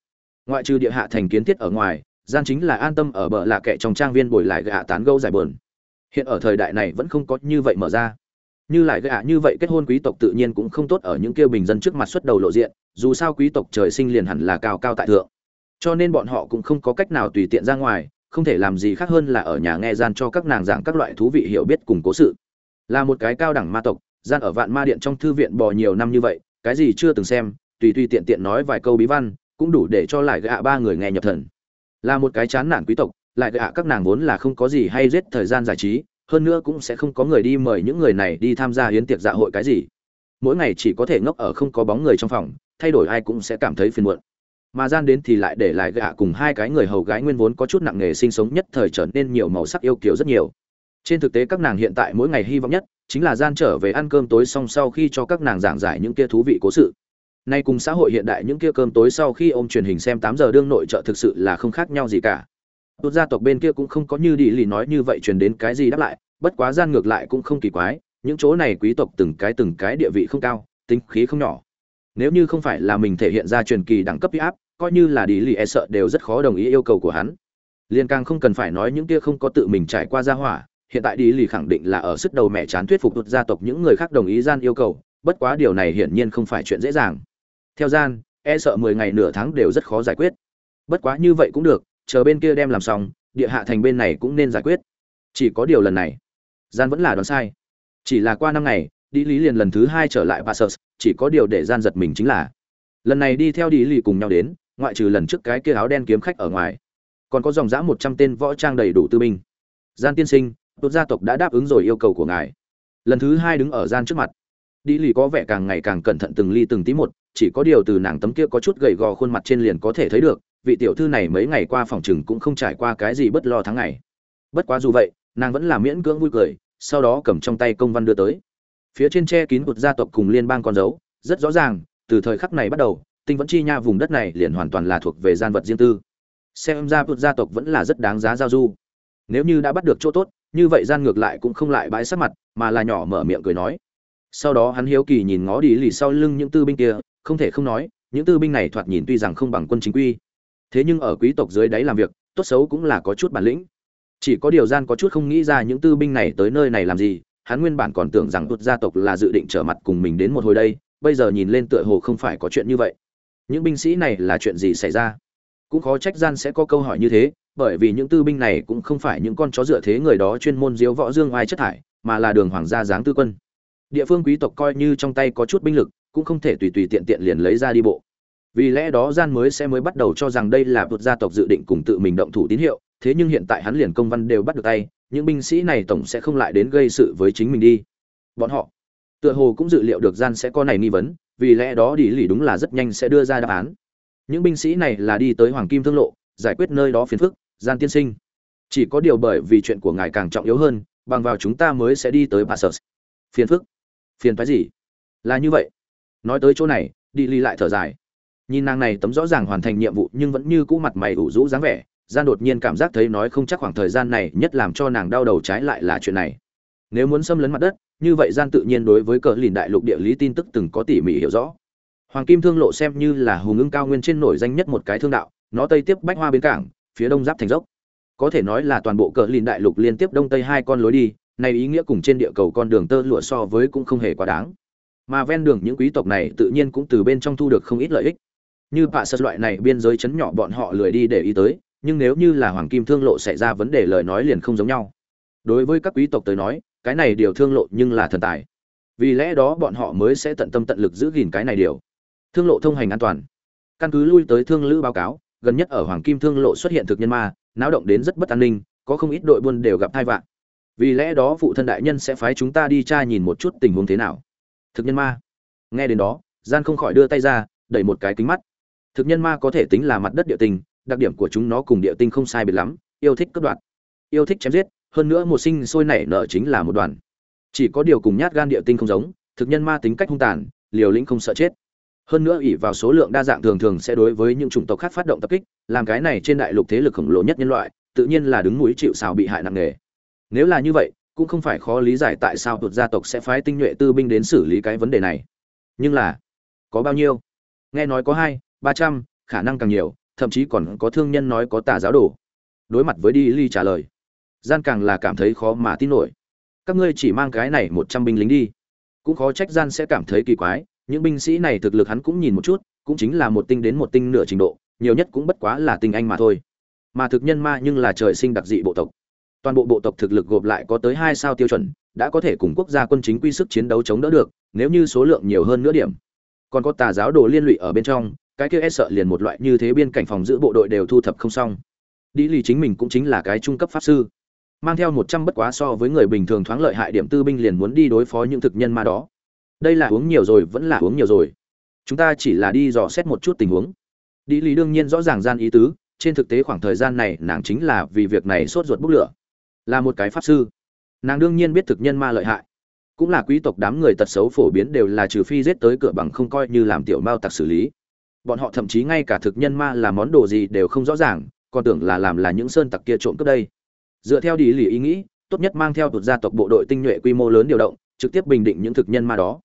ngoại trừ địa hạ thành kiến thiết ở ngoài, gian chính là an tâm ở bờ lạ kệ trong trang viên bồi lại gạ tán gâu dài bờn hiện ở thời đại này vẫn không có như vậy mở ra. Như lại gạ như vậy kết hôn quý tộc tự nhiên cũng không tốt ở những kêu bình dân trước mặt xuất đầu lộ diện, dù sao quý tộc trời sinh liền hẳn là cao cao tại thượng. Cho nên bọn họ cũng không có cách nào tùy tiện ra ngoài, không thể làm gì khác hơn là ở nhà nghe gian cho các nàng giảng các loại thú vị hiểu biết cùng cố sự. Là một cái cao đẳng ma tộc, gian ở vạn ma điện trong thư viện bò nhiều năm như vậy, cái gì chưa từng xem, tùy tùy tiện tiện nói vài câu bí văn cũng đủ để cho lại gạ ba người nghe nhập thần. Là một cái chán nản quý tộc, lại gạ các nàng vốn là không có gì hay giết thời gian giải trí, hơn nữa cũng sẽ không có người đi mời những người này đi tham gia hiến tiệc dạ hội cái gì. Mỗi ngày chỉ có thể ngốc ở không có bóng người trong phòng, thay đổi ai cũng sẽ cảm thấy phiền muộn. Mà gian đến thì lại để lại gạ cùng hai cái người hầu gái nguyên vốn có chút nặng nghề sinh sống nhất thời trở nên nhiều màu sắc yêu kiều rất nhiều. Trên thực tế các nàng hiện tại mỗi ngày hy vọng nhất chính là gian trở về ăn cơm tối xong sau khi cho các nàng giảng giải những kia thú vị cố sự nay cùng xã hội hiện đại những kia cơm tối sau khi ôm truyền hình xem tám giờ đương nội trợ thực sự là không khác nhau gì cả. Tốt gia tộc bên kia cũng không có như đi lì nói như vậy truyền đến cái gì đáp lại, bất quá gian ngược lại cũng không kỳ quái, những chỗ này quý tộc từng cái từng cái địa vị không cao, tính khí không nhỏ. Nếu như không phải là mình thể hiện ra truyền kỳ đẳng cấp huy áp, coi như là đi lì e sợ đều rất khó đồng ý yêu cầu của hắn. Liên càng không cần phải nói những kia không có tự mình trải qua gia hỏa, hiện tại đi lì khẳng định là ở sức đầu mẹ chán thuyết phục tốt gia tộc những người khác đồng ý gian yêu cầu, bất quá điều này hiển nhiên không phải chuyện dễ dàng theo gian e sợ mười ngày nửa tháng đều rất khó giải quyết. Bất quá như vậy cũng được chờ bên kia đem làm xong địa hạ thành bên này cũng nên giải quyết. Chỉ có điều lần này gian vẫn là đoán sai. Chỉ là qua năm ngày đi lý liền lần thứ hai trở lại Passus, chỉ có điều để gian giật mình chính là lần này đi theo đi lì cùng nhau đến ngoại trừ lần trước cái kia áo đen kiếm khách ở ngoài còn có dòng dã một trăm tên võ trang đầy đủ tư binh. Gian tiên sinh tốt gia tộc đã đáp ứng rồi yêu cầu của ngài. Lần thứ hai đứng ở gian trước mặt đi lì có vẻ càng ngày càng cẩn thận từng ly từng tí một, chỉ có điều từ nàng tấm kia có chút gầy gò khuôn mặt trên liền có thể thấy được, vị tiểu thư này mấy ngày qua phòng chừng cũng không trải qua cái gì bất lo tháng ngày. Bất quá dù vậy, nàng vẫn là miễn cưỡng vui cười, sau đó cầm trong tay công văn đưa tới. Phía trên che kín một gia tộc cùng liên bang con dấu, rất rõ ràng, từ thời khắc này bắt đầu, tinh vẫn chi nha vùng đất này liền hoàn toàn là thuộc về gian vật riêng tư. Xem ra vượt gia tộc vẫn là rất đáng giá giao du. Nếu như đã bắt được chỗ tốt, như vậy gian ngược lại cũng không lại bãi sắc mặt, mà là nhỏ mở miệng cười nói sau đó hắn hiếu kỳ nhìn ngó đi lì sau lưng những tư binh kia, không thể không nói, những tư binh này thoạt nhìn tuy rằng không bằng quân chính quy, thế nhưng ở quý tộc dưới đáy làm việc, tốt xấu cũng là có chút bản lĩnh. Chỉ có điều gian có chút không nghĩ ra những tư binh này tới nơi này làm gì, hắn nguyên bản còn tưởng rằng tuột gia tộc là dự định trở mặt cùng mình đến một hồi đây, bây giờ nhìn lên tựa hồ không phải có chuyện như vậy. Những binh sĩ này là chuyện gì xảy ra? Cũng khó trách gian sẽ có câu hỏi như thế, bởi vì những tư binh này cũng không phải những con chó dựa thế người đó chuyên môn diếu võ dương oai chất thải, mà là đường hoàng gia giáng tư quân địa phương quý tộc coi như trong tay có chút binh lực, cũng không thể tùy tùy tiện tiện liền lấy ra đi bộ. Vì lẽ đó gian mới sẽ mới bắt đầu cho rằng đây là vượt gia tộc dự định cùng tự mình động thủ tín hiệu, thế nhưng hiện tại hắn liền công văn đều bắt được tay, những binh sĩ này tổng sẽ không lại đến gây sự với chính mình đi. Bọn họ, tựa hồ cũng dự liệu được gian sẽ có này nghi vấn, vì lẽ đó đi lì đúng là rất nhanh sẽ đưa ra đáp án. Những binh sĩ này là đi tới hoàng kim thương lộ, giải quyết nơi đó phiền phức, gian tiên sinh. Chỉ có điều bởi vì chuyện của ngài càng trọng yếu hơn, bằng vào chúng ta mới sẽ đi tới bà sở phiền phức phiền phái gì? Là như vậy. Nói tới chỗ này, đi ly lại thở dài. Nhìn nàng này tấm rõ ràng hoàn thành nhiệm vụ nhưng vẫn như cũ mặt mày ủ rũ dáng vẻ, gian đột nhiên cảm giác thấy nói không chắc khoảng thời gian này nhất làm cho nàng đau đầu trái lại là chuyện này. Nếu muốn xâm lấn mặt đất, như vậy gian tự nhiên đối với cờ lìn đại lục địa lý tin tức từng có tỉ mỉ hiểu rõ. Hoàng kim thương lộ xem như là hùng ưng cao nguyên trên nổi danh nhất một cái thương đạo, nó tây tiếp bách hoa bến cảng, phía đông giáp thành dốc. Có thể nói là toàn bộ cờ lìn đại lục liên tiếp đông tây hai con lối đi này ý nghĩa cùng trên địa cầu con đường tơ lụa so với cũng không hề quá đáng. Mà ven đường những quý tộc này tự nhiên cũng từ bên trong thu được không ít lợi ích. Như bạ sật loại này biên giới chấn nhỏ bọn họ lười đi để ý tới, nhưng nếu như là hoàng kim thương lộ xảy ra vấn đề lời nói liền không giống nhau. Đối với các quý tộc tới nói, cái này điều thương lộ nhưng là thần tài. Vì lẽ đó bọn họ mới sẽ tận tâm tận lực giữ gìn cái này điều. Thương lộ thông hành an toàn. Căn cứ lui tới thương lữ báo cáo, gần nhất ở hoàng kim thương lộ xuất hiện thực nhân ma, náo động đến rất bất an ninh, có không ít đội buôn đều gặp thai vạn vì lẽ đó phụ thân đại nhân sẽ phái chúng ta đi tra nhìn một chút tình huống thế nào. Thực nhân ma. Nghe đến đó, gian không khỏi đưa tay ra, đẩy một cái kính mắt. Thực nhân ma có thể tính là mặt đất địa tinh đặc điểm của chúng nó cùng địa tinh không sai biệt lắm, yêu thích cất đoạt. Yêu thích chém giết, hơn nữa một sinh sôi nảy nở chính là một đoàn. Chỉ có điều cùng nhát gan địa tinh không giống, thực nhân ma tính cách hung tàn, liều lĩnh không sợ chết. Hơn nữa ỷ vào số lượng đa dạng thường thường sẽ đối với những chủng tộc khác phát động tập kích, làm cái này trên đại lục thế lực khổng lồ nhất nhân loại, tự nhiên là đứng núi chịu sào bị hại nặng nề nếu là như vậy, cũng không phải khó lý giải tại sao tuột gia tộc sẽ phái tinh nhuệ tư binh đến xử lý cái vấn đề này. Nhưng là, có bao nhiêu? Nghe nói có hai, ba trăm, khả năng càng nhiều, thậm chí còn có thương nhân nói có tà giáo đồ. Đối mặt với đi ly trả lời, gian càng là cảm thấy khó mà tin nổi. Các ngươi chỉ mang cái này một trăm binh lính đi. Cũng khó trách gian sẽ cảm thấy kỳ quái, những binh sĩ này thực lực hắn cũng nhìn một chút, cũng chính là một tinh đến một tinh nửa trình độ, nhiều nhất cũng bất quá là tinh anh mà thôi. Mà thực nhân ma nhưng là trời sinh đặc dị bộ tộc toàn bộ bộ tộc thực lực gộp lại có tới hai sao tiêu chuẩn, đã có thể cùng quốc gia quân chính quy sức chiến đấu chống đỡ được, nếu như số lượng nhiều hơn nữa điểm. Còn có tà giáo đồ liên lụy ở bên trong, cái kia e sợ liền một loại như thế biên cảnh phòng giữ bộ đội đều thu thập không xong. Đi lì chính mình cũng chính là cái trung cấp pháp sư. Mang theo một trăm bất quá so với người bình thường thoáng lợi hại điểm tư binh liền muốn đi đối phó những thực nhân ma đó. Đây là uống nhiều rồi, vẫn là uống nhiều rồi. Chúng ta chỉ là đi dò xét một chút tình huống. Đi lì đương nhiên rõ ràng gian ý tứ, trên thực tế khoảng thời gian này nàng chính là vì việc này sốt ruột bốc lửa là một cái pháp sư. Nàng đương nhiên biết thực nhân ma lợi hại. Cũng là quý tộc đám người tật xấu phổ biến đều là trừ phi giết tới cửa bằng không coi như làm tiểu mao tặc xử lý. Bọn họ thậm chí ngay cả thực nhân ma là món đồ gì đều không rõ ràng, còn tưởng là làm là những sơn tặc kia trộm cướp đây. Dựa theo đi lì ý nghĩ, tốt nhất mang theo tụt gia tộc bộ đội tinh nhuệ quy mô lớn điều động, trực tiếp bình định những thực nhân ma đó.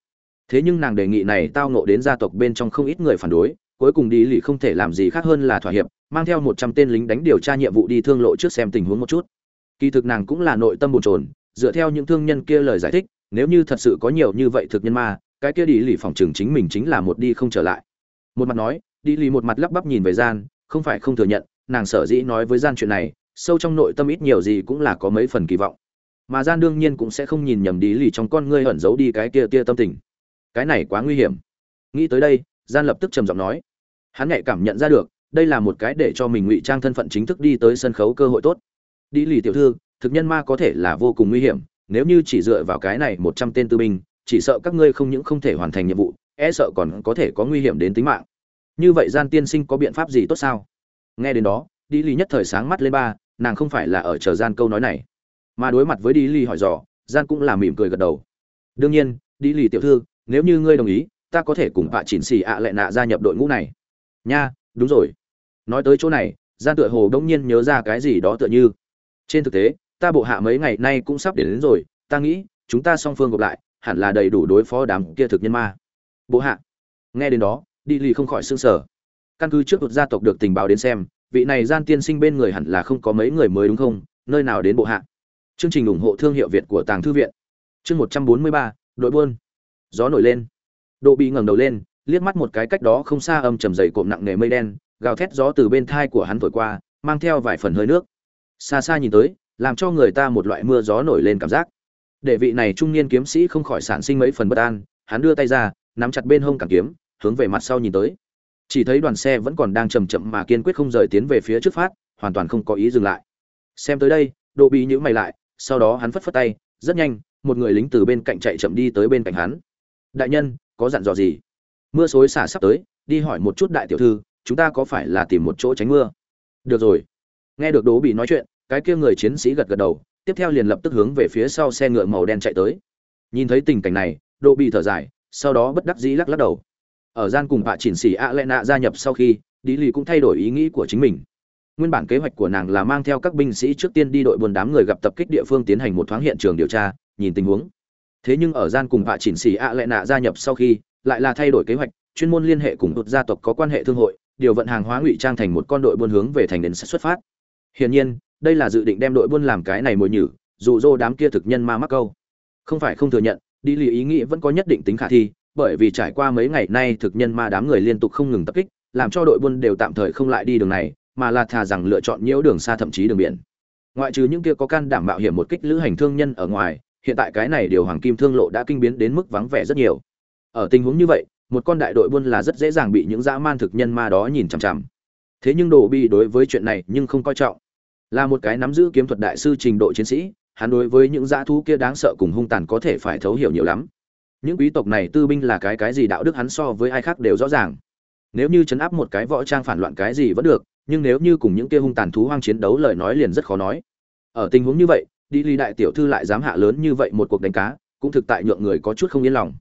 Thế nhưng nàng đề nghị này tao nộ đến gia tộc bên trong không ít người phản đối, cuối cùng đi lì không thể làm gì khác hơn là thỏa hiệp, mang theo một trăm tên lính đánh điều tra nhiệm vụ đi thương lộ trước xem tình huống một chút kỳ thực nàng cũng là nội tâm bồn chồn, dựa theo những thương nhân kia lời giải thích, nếu như thật sự có nhiều như vậy thực nhân ma, cái kia đi lì phòng trường chính mình chính là một đi không trở lại. Một mặt nói, đi lì một mặt lắp bắp nhìn về gian, không phải không thừa nhận, nàng sở dĩ nói với gian chuyện này, sâu trong nội tâm ít nhiều gì cũng là có mấy phần kỳ vọng. Mà gian đương nhiên cũng sẽ không nhìn nhầm đi lì trong con ngươi ẩn giấu đi cái kia tia tâm tình. Cái này quá nguy hiểm. Nghĩ tới đây, gian lập tức trầm giọng nói. Hắn nhạy cảm nhận ra được, đây là một cái để cho mình ngụy trang thân phận chính thức đi tới sân khấu cơ hội tốt đi lì tiểu thư, thực nhân ma có thể là vô cùng nguy hiểm, nếu như chỉ dựa vào cái này một trăm tên tư binh, chỉ sợ các ngươi không những không thể hoàn thành nhiệm vụ e sợ còn có thể có nguy hiểm đến tính mạng. Như vậy gian tiên sinh có biện pháp gì tốt sao? Nghe đến đó đi lì nhất thời sáng mắt lên ba, nàng không phải là ở chờ gian câu nói này. Mà đối mặt với đi lì hỏi dò, gian cũng là mỉm cười gật đầu. Đương nhiên đi lì tiểu thư, nếu như ngươi đồng ý, ta có thể cùng bạ chỉnh xì ạ lại nạ gia nhập đội ngũ này. Nha, đúng rồi. Nói tới chỗ này, gian tựa hồ đông nhiên nhớ ra cái gì đó tựa như trên thực tế ta bộ hạ mấy ngày nay cũng sắp đến, đến rồi ta nghĩ chúng ta song phương gặp lại hẳn là đầy đủ đối phó đám kia thực nhân ma. Bộ hạ nghe đến đó đi lì không khỏi sương sở căn cứ trước một gia tộc được tình báo đến xem vị này gian tiên sinh bên người hẳn là không có mấy người mới đúng không? Nơi nào đến bộ hạ? Chương trình ủng hộ thương hiệu việt của tàng thư viện. Chương một trăm bốn mươi ba đội buôn. Gió nổi lên. Độ bị ngẩng đầu lên liếc mắt một cái cách đó không xa âm trầm dày cộm nặng nề mây đen gào thét gió từ bên thai của hắn thổi qua mang theo vài phần hơi nước xa xa nhìn tới, làm cho người ta một loại mưa gió nổi lên cảm giác. Để vị này trung niên kiếm sĩ không khỏi sản sinh mấy phần bất an, hắn đưa tay ra, nắm chặt bên hông càng kiếm, hướng về mặt sau nhìn tới. Chỉ thấy đoàn xe vẫn còn đang chầm chậm mà kiên quyết không rời tiến về phía trước phát, hoàn toàn không có ý dừng lại. Xem tới đây độ bị nhữ mày lại, sau đó hắn phất phất tay, rất nhanh, một người lính từ bên cạnh chạy chậm đi tới bên cạnh hắn. Đại nhân, có dặn dò gì? Mưa xối xả sắp tới, đi hỏi một chút đại tiểu thư, chúng ta có phải là tìm một chỗ tránh mưa? Được rồi nghe được đố bị nói chuyện, cái kia người chiến sĩ gật gật đầu, tiếp theo liền lập tức hướng về phía sau xe ngựa màu đen chạy tới. Nhìn thấy tình cảnh này, Đỗ bị thở dài, sau đó bất đắc dĩ lắc lắc đầu. Ở gian cùng bạ chỉnh xỉ ạ lệ nạ gia nhập sau khi đi lì cũng thay đổi ý nghĩ của chính mình. Nguyên bản kế hoạch của nàng là mang theo các binh sĩ trước tiên đi đội buôn đám người gặp tập kích địa phương tiến hành một thoáng hiện trường điều tra, nhìn tình huống. Thế nhưng ở gian cùng bạ chỉnh xỉ ạ lệ nạ gia nhập sau khi, lại là thay đổi kế hoạch, chuyên môn liên hệ cùng một gia tộc có quan hệ thương hội, điều vận hàng hóa ngụy trang thành một con đội buôn hướng về thành đến xuất phát hiển nhiên, đây là dự định đem đội buôn làm cái này mồi nhử dụ dỗ đám kia thực nhân ma mắc câu. Không phải không thừa nhận, đi lý ý nghĩ vẫn có nhất định tính khả thi, bởi vì trải qua mấy ngày nay thực nhân ma đám người liên tục không ngừng tập kích, làm cho đội buôn đều tạm thời không lại đi đường này, mà là thà rằng lựa chọn nhiễu đường xa thậm chí đường biển. Ngoại trừ những kia có can đảm mạo hiểm một kích lữ hành thương nhân ở ngoài, hiện tại cái này điều hoàng kim thương lộ đã kinh biến đến mức vắng vẻ rất nhiều. Ở tình huống như vậy, một con đại đội buôn là rất dễ dàng bị những dã man thực nhân ma đó nhìn chằm chằm thế nhưng đồ bi đối với chuyện này nhưng không coi trọng. Là một cái nắm giữ kiếm thuật đại sư trình độ chiến sĩ, hắn đối với những dã thú kia đáng sợ cùng hung tàn có thể phải thấu hiểu nhiều lắm. Những quý tộc này tư binh là cái cái gì đạo đức hắn so với ai khác đều rõ ràng. Nếu như chấn áp một cái võ trang phản loạn cái gì vẫn được, nhưng nếu như cùng những kia hung tàn thú hoang chiến đấu lời nói liền rất khó nói. Ở tình huống như vậy, đi ly đại tiểu thư lại dám hạ lớn như vậy một cuộc đánh cá, cũng thực tại nhượng người có chút không yên lòng.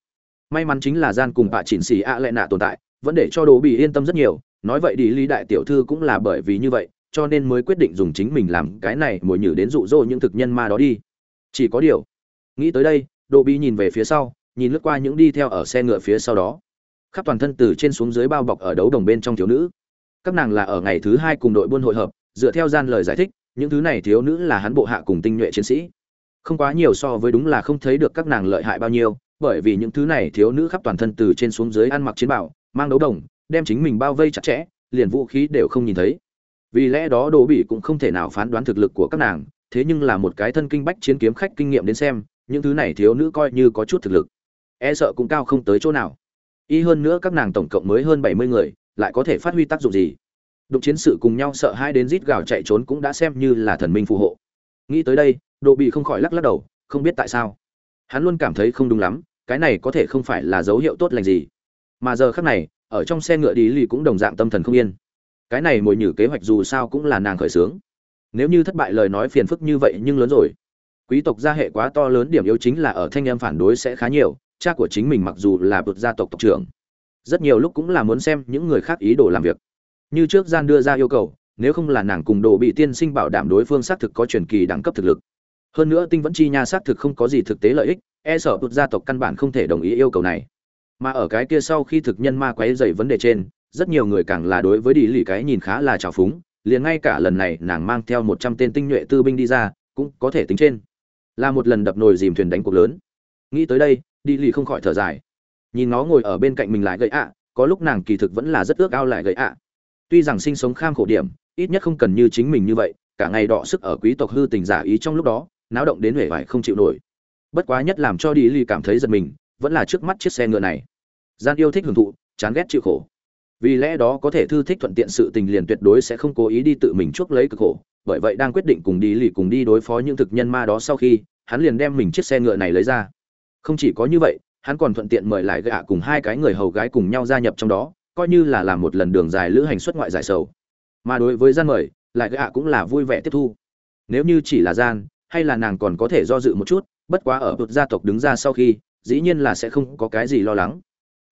May mắn chính là gian cùng bạ chỉnh xì ạ lệ nạ tồn tại, vẫn để cho đồ bị yên tâm rất nhiều nói vậy đi lý đại tiểu thư cũng là bởi vì như vậy, cho nên mới quyết định dùng chính mình làm cái này mồi nhử đến dụ dỗ những thực nhân ma đó đi. Chỉ có điều, nghĩ tới đây đồ bi nhìn về phía sau, nhìn lướt qua những đi theo ở xe ngựa phía sau đó. Khắp toàn thân từ trên xuống dưới bao bọc ở đấu đồng bên trong thiếu nữ. Các nàng là ở ngày thứ hai cùng đội buôn hội hợp, dựa theo gian lời giải thích, những thứ này thiếu nữ là hắn bộ hạ cùng tinh nhuệ chiến sĩ. Không quá nhiều so với đúng là không thấy được các nàng lợi hại bao nhiêu, bởi vì những thứ này thiếu nữ khắp toàn thân từ trên xuống dưới ăn mặc chiến bảo mang đấu đồng đem chính mình bao vây chặt chẽ, liền vũ khí đều không nhìn thấy. Vì lẽ đó đồ bị cũng không thể nào phán đoán thực lực của các nàng, thế nhưng là một cái thân kinh bách chiến kiếm khách kinh nghiệm đến xem, những thứ này thiếu nữ coi như có chút thực lực. E sợ cũng cao không tới chỗ nào. Y hơn nữa các nàng tổng cộng mới hơn bảy mươi người, lại có thể phát huy tác dụng gì? Đụng chiến sự cùng nhau sợ hai đến rít gào chạy trốn cũng đã xem như là thần minh phù hộ. Nghĩ tới đây đồ bị không khỏi lắc lắc đầu, không biết tại sao. Hắn luôn cảm thấy không đúng lắm, cái này có thể không phải là dấu hiệu tốt lành gì. Mà giờ khác này ở trong xe ngựa đi lì cũng đồng dạng tâm thần không yên. Cái này mồi nhử kế hoạch dù sao cũng là nàng khởi xướng. Nếu như thất bại lời nói phiền phức như vậy nhưng lớn rồi. Quý tộc gia hệ quá to lớn điểm yếu chính là ở thanh em phản đối sẽ khá nhiều, cha của chính mình mặc dù là bậc gia tộc tộc trưởng, rất nhiều lúc cũng là muốn xem những người khác ý đồ làm việc. Như trước gian đưa ra yêu cầu, nếu không là nàng cùng đồ bị tiên sinh bảo đảm đối phương xác thực có truyền kỳ đẳng cấp thực lực. Hơn nữa tinh vẫn chi nha xác thực không có gì thực tế lợi ích e sợ bậc gia tộc căn bản không thể đồng ý yêu cầu này mà ở cái kia sau khi thực nhân ma quấy dày vấn đề trên, rất nhiều người càng là đối với đi lì cái nhìn khá là trào phúng, liền ngay cả lần này nàng mang theo một trăm tên tinh nhuệ tư binh đi ra, cũng có thể tính trên. Là một lần đập nồi dìm thuyền đánh cuộc lớn. Nghĩ tới đây, đi lì không khỏi thở dài. Nhìn nó ngồi ở bên cạnh mình lại gậy ạ, có lúc nàng kỳ thực vẫn là rất ước ao lại gậy ạ. Tuy rằng sinh sống kham khổ điểm, ít nhất không cần như chính mình như vậy, cả ngày đọ sức ở quý tộc hư tình giả ý trong lúc đó, náo động đến huệ vải không chịu nổi. Bất quá nhất làm cho đi lì cảm thấy giật mình vẫn là trước mắt chiếc xe ngựa này. Gian yêu thích hưởng thụ, chán ghét chịu khổ. Vì lẽ đó có thể thư thích thuận tiện sự tình liền tuyệt đối sẽ không cố ý đi tự mình chuốc lấy cực khổ, bởi vậy đang quyết định cùng đi lì cùng đi đối phó những thực nhân ma đó sau khi, hắn liền đem mình chiếc xe ngựa này lấy ra. Không chỉ có như vậy, hắn còn thuận tiện mời lại gạ cùng hai cái người hầu gái cùng nhau gia nhập trong đó, coi như là làm một lần đường dài lữ hành xuất ngoại giải sầu. Mà đối với gian mời, lại gạ cũng là vui vẻ tiếp thu. Nếu như chỉ là gian, hay là nàng còn có thể do dự một chút, bất quá ở bậc gia tộc đứng ra sau khi dĩ nhiên là sẽ không có cái gì lo lắng.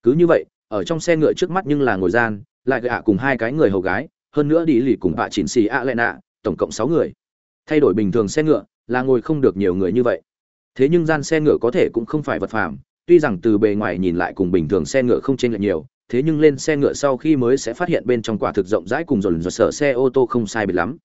Cứ như vậy, ở trong xe ngựa trước mắt nhưng là ngồi gian, lại gạ cùng hai cái người hầu gái, hơn nữa đi lì cùng bà chỉnh xì a lệ nạ, tổng cộng sáu người. Thay đổi bình thường xe ngựa là ngồi không được nhiều người như vậy. Thế nhưng gian xe ngựa có thể cũng không phải vật phàm, tuy rằng từ bề ngoài nhìn lại cùng bình thường xe ngựa không chênh lệch nhiều, thế nhưng lên xe ngựa sau khi mới sẽ phát hiện bên trong quả thực rộng rãi cùng dồn dồn sở xe ô tô không sai biệt lắm.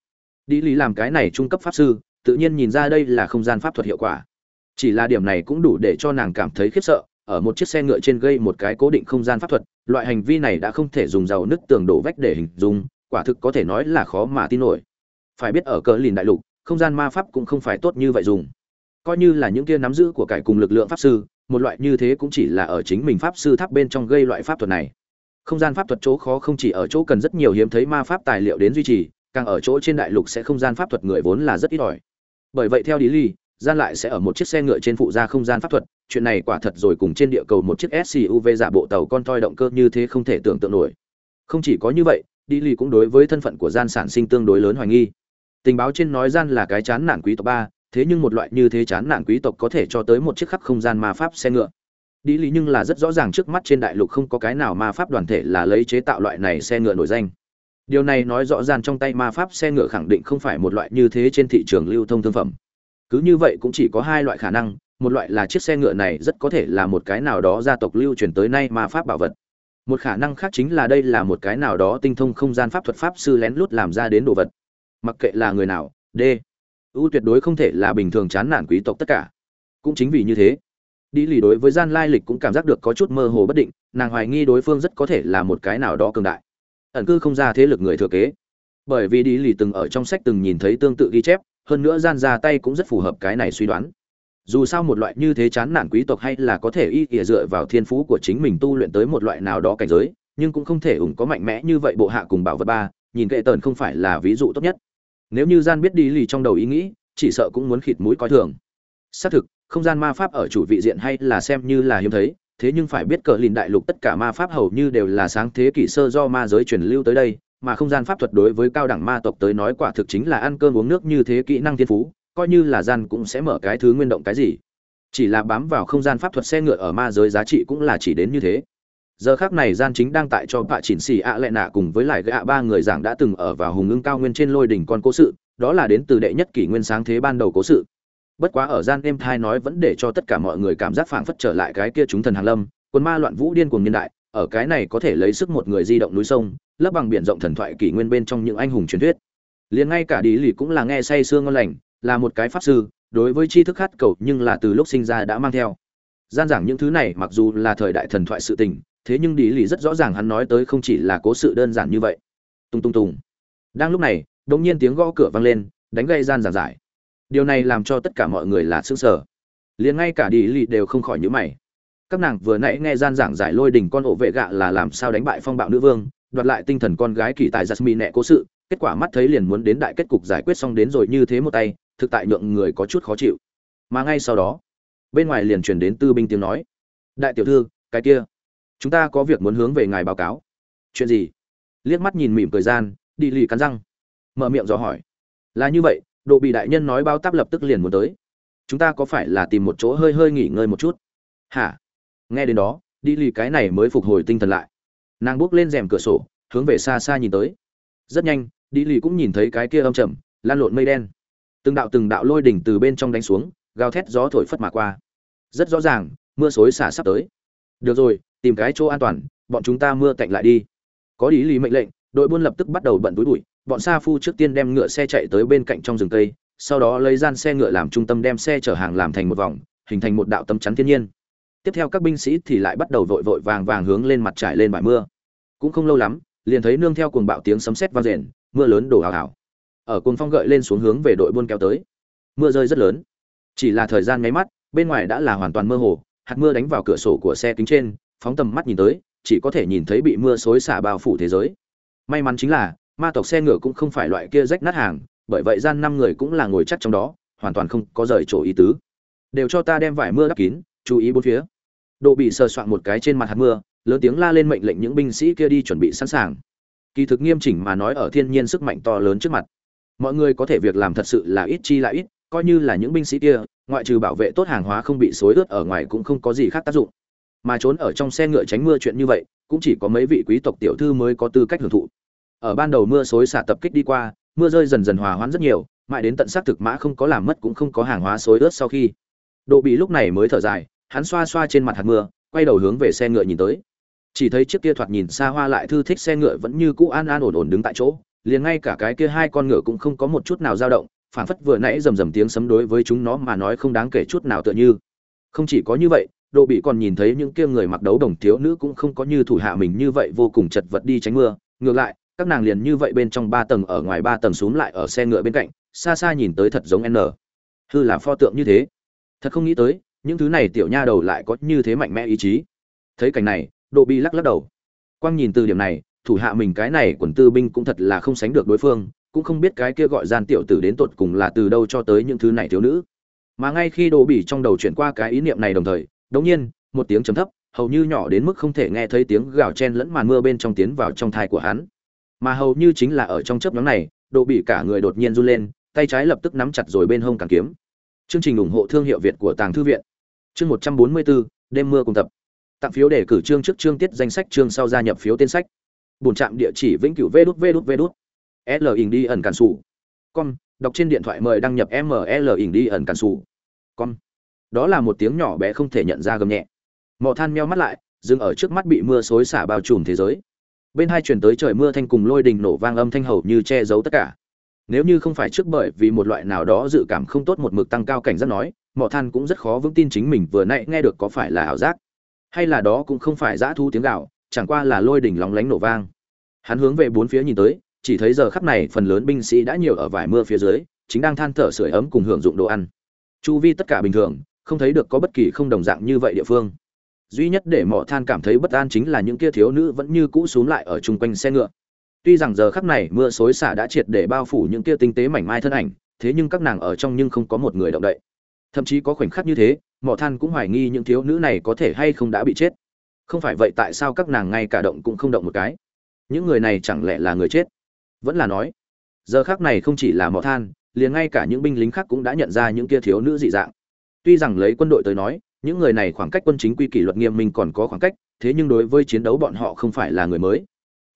Đi lý làm cái này trung cấp pháp sư, tự nhiên nhìn ra đây là không gian pháp thuật hiệu quả chỉ là điểm này cũng đủ để cho nàng cảm thấy khiếp sợ, ở một chiếc xe ngựa trên gây một cái cố định không gian pháp thuật, loại hành vi này đã không thể dùng dầu nứt tường đổ vách để hình dung, quả thực có thể nói là khó mà tin nổi. Phải biết ở cờ lìn đại lục, không gian ma pháp cũng không phải tốt như vậy dùng. Coi như là những kia nắm giữ của cải cùng lực lượng pháp sư, một loại như thế cũng chỉ là ở chính mình pháp sư tháp bên trong gây loại pháp thuật này. Không gian pháp thuật chỗ khó không chỉ ở chỗ cần rất nhiều hiếm thấy ma pháp tài liệu đến duy trì, càng ở chỗ trên đại lục sẽ không gian pháp thuật người vốn là rất ít ỏi. Bởi vậy theo lý ly gian lại sẽ ở một chiếc xe ngựa trên phụ gia không gian pháp thuật, chuyện này quả thật rồi cùng trên địa cầu một chiếc suv giả bộ tàu con toi động cơ như thế không thể tưởng tượng nổi. Không chỉ có như vậy, đi lì cũng đối với thân phận của gian sản sinh tương đối lớn hoài nghi. Tình báo trên nói gian là cái chán nản quý tộc ba, thế nhưng một loại như thế chán nản quý tộc có thể cho tới một chiếc khắp không gian ma pháp xe ngựa. Đi lý nhưng là rất rõ ràng trước mắt trên đại lục không có cái nào ma pháp đoàn thể là lấy chế tạo loại này xe ngựa nổi danh. Điều này nói rõ ràng trong tay ma pháp xe ngựa khẳng định không phải một loại như thế trên thị trường lưu thông thương phẩm cứ như vậy cũng chỉ có hai loại khả năng, một loại là chiếc xe ngựa này rất có thể là một cái nào đó gia tộc lưu truyền tới nay ma pháp bảo vật. Một khả năng khác chính là đây là một cái nào đó tinh thông không gian pháp thuật pháp sư lén lút làm ra đến đồ vật. Mặc kệ là người nào d ưu tuyệt đối không thể là bình thường chán nản quý tộc tất cả. Cũng chính vì như thế đi lì đối với gian lai lịch cũng cảm giác được có chút mơ hồ bất định, nàng hoài nghi đối phương rất có thể là một cái nào đó cường đại. Ẩn cư không ra thế lực người thừa kế. Bởi vì đi lì từng ở trong sách từng nhìn thấy tương tự ghi chép hơn nữa gian ra tay cũng rất phù hợp cái này suy đoán. Dù sao một loại như thế chán nản quý tộc hay là có thể y ỉa dựa vào thiên phú của chính mình tu luyện tới một loại nào đó cảnh giới, nhưng cũng không thể ủng có mạnh mẽ như vậy bộ hạ cùng bảo vật ba, nhìn kệ tần không phải là ví dụ tốt nhất. Nếu như gian biết đi lì trong đầu ý nghĩ, chỉ sợ cũng muốn khịt mũi coi thường. Xác thực, không gian ma pháp ở chủ vị diện hay là xem như là hiếm thấy, thế nhưng phải biết cờ lìn đại lục tất cả ma pháp hầu như đều là sáng thế kỷ sơ do ma giới truyền lưu tới đây mà không gian pháp thuật đối với cao đẳng ma tộc tới nói quả thực chính là ăn cơm uống nước như thế kỹ năng thiên phú, coi như là gian cũng sẽ mở cái thứ nguyên động cái gì. Chỉ là bám vào không gian pháp thuật xe ngựa ở ma giới giá trị cũng là chỉ đến như thế. Giờ khác này gian chính đang tại cho bạ chỉnh xì ạ lệ nạ cùng với lại gạ ba người giảng đã từng ở vào hùng ngưng cao nguyên trên lôi đỉnh con cố sự, đó là đến từ đệ nhất kỷ nguyên sáng thế ban đầu cố sự. Bất quá ở gian đêm thai nói vẫn để cho tất cả mọi người cảm giác phảng phất trở lại cái kia chúng thần hàn lâm quân ma loạn vũ điên cuồng niên đại ở cái này có thể lấy sức một người di động núi sông, lấp bằng biển rộng thần thoại kỷ nguyên bên trong những anh hùng truyền thuyết. Liền ngay cả đi lì cũng là nghe say sương ngon lành, là một cái pháp sư, đối với tri thức khát cầu nhưng là từ lúc sinh ra đã mang theo. Gian giảng những thứ này mặc dù là thời đại thần thoại sự tình, thế nhưng đi lì rất rõ ràng hắn nói tới không chỉ là cố sự đơn giản như vậy. Tung tung tùng đang lúc này, đột nhiên tiếng gõ cửa vang lên, đánh gây gian giảng giải. Điều này làm cho tất cả mọi người là sững sờ. Liền ngay cả đi lì đều không khỏi nhíu mày các nàng vừa nãy nghe gian giảng giải lôi đỉnh con ổ vệ gạ là làm sao đánh bại phong bạo nữ vương, đoạt lại tinh thần con gái kỳ tài jasmine nẹ cố sự, kết quả mắt thấy liền muốn đến đại kết cục giải quyết xong đến rồi như thế một tay, thực tại nhượng người có chút khó chịu. Mà ngay sau đó, bên ngoài liền truyền đến tư binh tiếng nói. Đại tiểu thư, cái kia, chúng ta có việc muốn hướng về ngài báo cáo. Chuyện gì? Liếc mắt nhìn mỉm cười gian, đi lì cắn răng, mở miệng dò hỏi. Là như vậy, độ bị đại nhân nói bao táp lập tức liền muốn tới. Chúng ta có phải là tìm một chỗ hơi hơi nghỉ ngơi một chút? Hả? Nghe đến đó, đi lì cái này mới phục hồi tinh thần lại. Nàng bước lên rèm cửa sổ, hướng về xa xa nhìn tới. Rất nhanh, đi lì cũng nhìn thấy cái kia âm trầm, lan lộn mây đen. Từng đạo từng đạo lôi đỉnh từ bên trong đánh xuống, gào thét gió thổi phất mà qua. Rất rõ ràng, mưa xối xả sắp tới. Được rồi, tìm cái chỗ an toàn, bọn chúng ta mưa tạnh lại đi. Có ý lý mệnh lệnh, đội buôn lập tức bắt đầu bận túi bụi. Bọn sa phu trước tiên đem ngựa xe chạy tới bên cạnh trong rừng tây sau đó lấy gian xe ngựa làm trung tâm đem xe chở hàng làm thành một vòng, hình thành một đạo tấm chắn thiên nhiên tiếp theo các binh sĩ thì lại bắt đầu vội vội vàng vàng hướng lên mặt trải lên bãi mưa. Cũng không lâu lắm, liền thấy nương theo cuồng bạo tiếng sấm sét vang rền mưa lớn đổ hào hào ở cuồng phong gợi lên xuống hướng về đội buôn kéo tới. Mưa rơi rất lớn. Chỉ là thời gian nháy mắt, bên ngoài đã là hoàn toàn mơ hồ, hạt mưa đánh vào cửa sổ của xe kính trên, phóng tầm mắt nhìn tới, chỉ có thể nhìn thấy bị mưa xối xả bao phủ thế giới. May mắn chính là, ma tộc xe ngựa cũng không phải loại kia rách nát hàng, bởi vậy gian năm người cũng là ngồi chắc trong đó, hoàn toàn không có rời chỗ ý tứ. Đều cho ta đem vải mưa đắp kín chú ý bốn phía. Độ bị sờ soạn một cái trên mặt hạt mưa, lớn tiếng la lên mệnh lệnh những binh sĩ kia đi chuẩn bị sẵn sàng. Kỳ thực nghiêm chỉnh mà nói ở thiên nhiên sức mạnh to lớn trước mặt. Mọi người có thể việc làm thật sự là ít chi lại ít, coi như là những binh sĩ kia, ngoại trừ bảo vệ tốt hàng hóa không bị xối ướt ở ngoài cũng không có gì khác tác dụng. Mà trốn ở trong xe ngựa tránh mưa chuyện như vậy, cũng chỉ có mấy vị quý tộc tiểu thư mới có tư cách hưởng thụ. Ở ban đầu mưa xối xả tập kích đi qua, mưa rơi dần dần hòa hoãn rất nhiều, mãi đến tận xác thực mã không có làm mất cũng không có hàng hóa xối ướt sau khi. Độ bị lúc này mới thở dài hắn xoa xoa trên mặt hạt mưa, quay đầu hướng về xe ngựa nhìn tới. Chỉ thấy chiếc kia thoạt nhìn xa hoa lại thư thích xe ngựa vẫn như cũ an an ổn ổn đứng tại chỗ, liền ngay cả cái kia hai con ngựa cũng không có một chút nào dao động phản phất vừa nãy rầm rầm tiếng sấm đối với chúng nó mà nói không đáng kể chút nào tựa như. Không chỉ có như vậy độ bị còn nhìn thấy những kia người mặc đấu đồng thiếu nữ cũng không có như thủ hạ mình như vậy vô cùng chật vật đi tránh mưa. Ngược lại, các nàng liền như vậy bên trong ba tầng ở ngoài ba tầng xuống lại ở xe ngựa bên cạnh, xa xa nhìn tới thật giống n. Hư là pho tượng như thế. Thật không nghĩ tới những thứ này tiểu nha đầu lại có như thế mạnh mẽ ý chí. Thấy cảnh này độ bị lắc lắc đầu. Quang nhìn từ điểm này, thủ hạ mình cái này quần tư binh cũng thật là không sánh được đối phương, cũng không biết cái kia gọi gian tiểu tử đến tột cùng là từ đâu cho tới những thứ này thiếu nữ. Mà ngay khi đồ bỉ trong đầu chuyển qua cái ý niệm này đồng thời, đống nhiên, một tiếng chấm thấp, hầu như nhỏ đến mức không thể nghe thấy tiếng gào chen lẫn màn mưa bên trong tiến vào trong thai của hắn. Mà hầu như chính là ở trong chớp nhóm này đồ bỉ cả người đột nhiên run lên, tay trái lập tức nắm chặt rồi bên hông càng kiếm. Chương trình ủng hộ thương hiệu việt của tàng thư viện chương một trăm bốn mươi bốn đêm mưa cùng tập. Tặng phiếu để cử chương trước chương tiết danh sách chương sau gia nhập phiếu tên sách. Bùn trạm địa chỉ vĩnh cửu vê đút vê l đi ẩn cản sủ. Con đọc trên điện thoại mời đăng nhập ml đi ẩn cản sủ. Con đó là một tiếng nhỏ bé không thể nhận ra gầm nhẹ. Mộ than meo mắt lại, dừng ở trước mắt bị mưa xối xả bao trùm thế giới. Bên hai truyền tới trời mưa thanh cùng lôi đình nổ vang âm thanh hầu như che giấu tất cả. Nếu như không phải trước bởi vì một loại nào đó dự cảm không tốt một mực tăng cao cảnh giác nói mỏ than cũng rất khó vững tin chính mình vừa nãy nghe được có phải là ảo giác. Hay là đó cũng không phải dã thu tiếng gạo, chẳng qua là lôi đỉnh lóng lánh nổ vang. Hắn hướng về bốn phía nhìn tới, chỉ thấy giờ khắp này phần lớn binh sĩ đã nhiều ở vải mưa phía dưới, chính đang than thở sưởi ấm cùng hưởng dụng đồ ăn. Chu vi tất cả bình thường, không thấy được có bất kỳ không đồng dạng như vậy địa phương. Duy nhất để mỏ than cảm thấy bất an chính là những kia thiếu nữ vẫn như cũ xuống lại ở chung quanh xe ngựa. Tuy rằng giờ khắp này mưa xối xả đã triệt để bao phủ những kia tinh tế mảnh mai thân ảnh, thế nhưng các nàng ở trong nhưng không có một người động đậy thậm chí có khoảnh khắc như thế mỏ than cũng hoài nghi những thiếu nữ này có thể hay không đã bị chết. Không phải vậy tại sao các nàng ngay cả động cũng không động một cái? Những người này chẳng lẽ là người chết? Vẫn là nói, giờ khác này không chỉ là mỏ than, liền ngay cả những binh lính khác cũng đã nhận ra những kia thiếu nữ dị dạng. Tuy rằng lấy quân đội tới nói, những người này khoảng cách quân chính quy kỷ luật nghiêm minh còn có khoảng cách, thế nhưng đối với chiến đấu bọn họ không phải là người mới.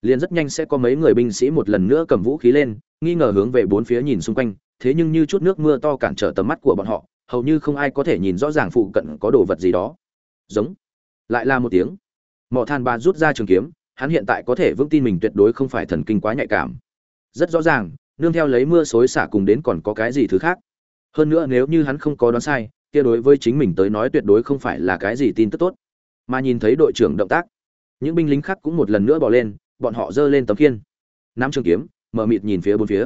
Liền rất nhanh sẽ có mấy người binh sĩ một lần nữa cầm vũ khí lên, nghi ngờ hướng về bốn phía nhìn xung quanh, thế nhưng như chút nước mưa to cản trở tầm mắt của bọn họ hầu như không ai có thể nhìn rõ ràng phụ cận có đồ vật gì đó. Giống. Lại là một tiếng. Mỏ than ba rút ra trường kiếm, hắn hiện tại có thể vững tin mình tuyệt đối không phải thần kinh quá nhạy cảm. Rất rõ ràng, nương theo lấy mưa xối xả cùng đến còn có cái gì thứ khác. Hơn nữa nếu như hắn không có đoán sai, kia đối với chính mình tới nói tuyệt đối không phải là cái gì tin tức tốt. Mà nhìn thấy đội trưởng động tác, những binh lính khác cũng một lần nữa bỏ lên, bọn họ giơ lên tấm khiên. Nắm trường kiếm, mở mịt nhìn phía bốn phía.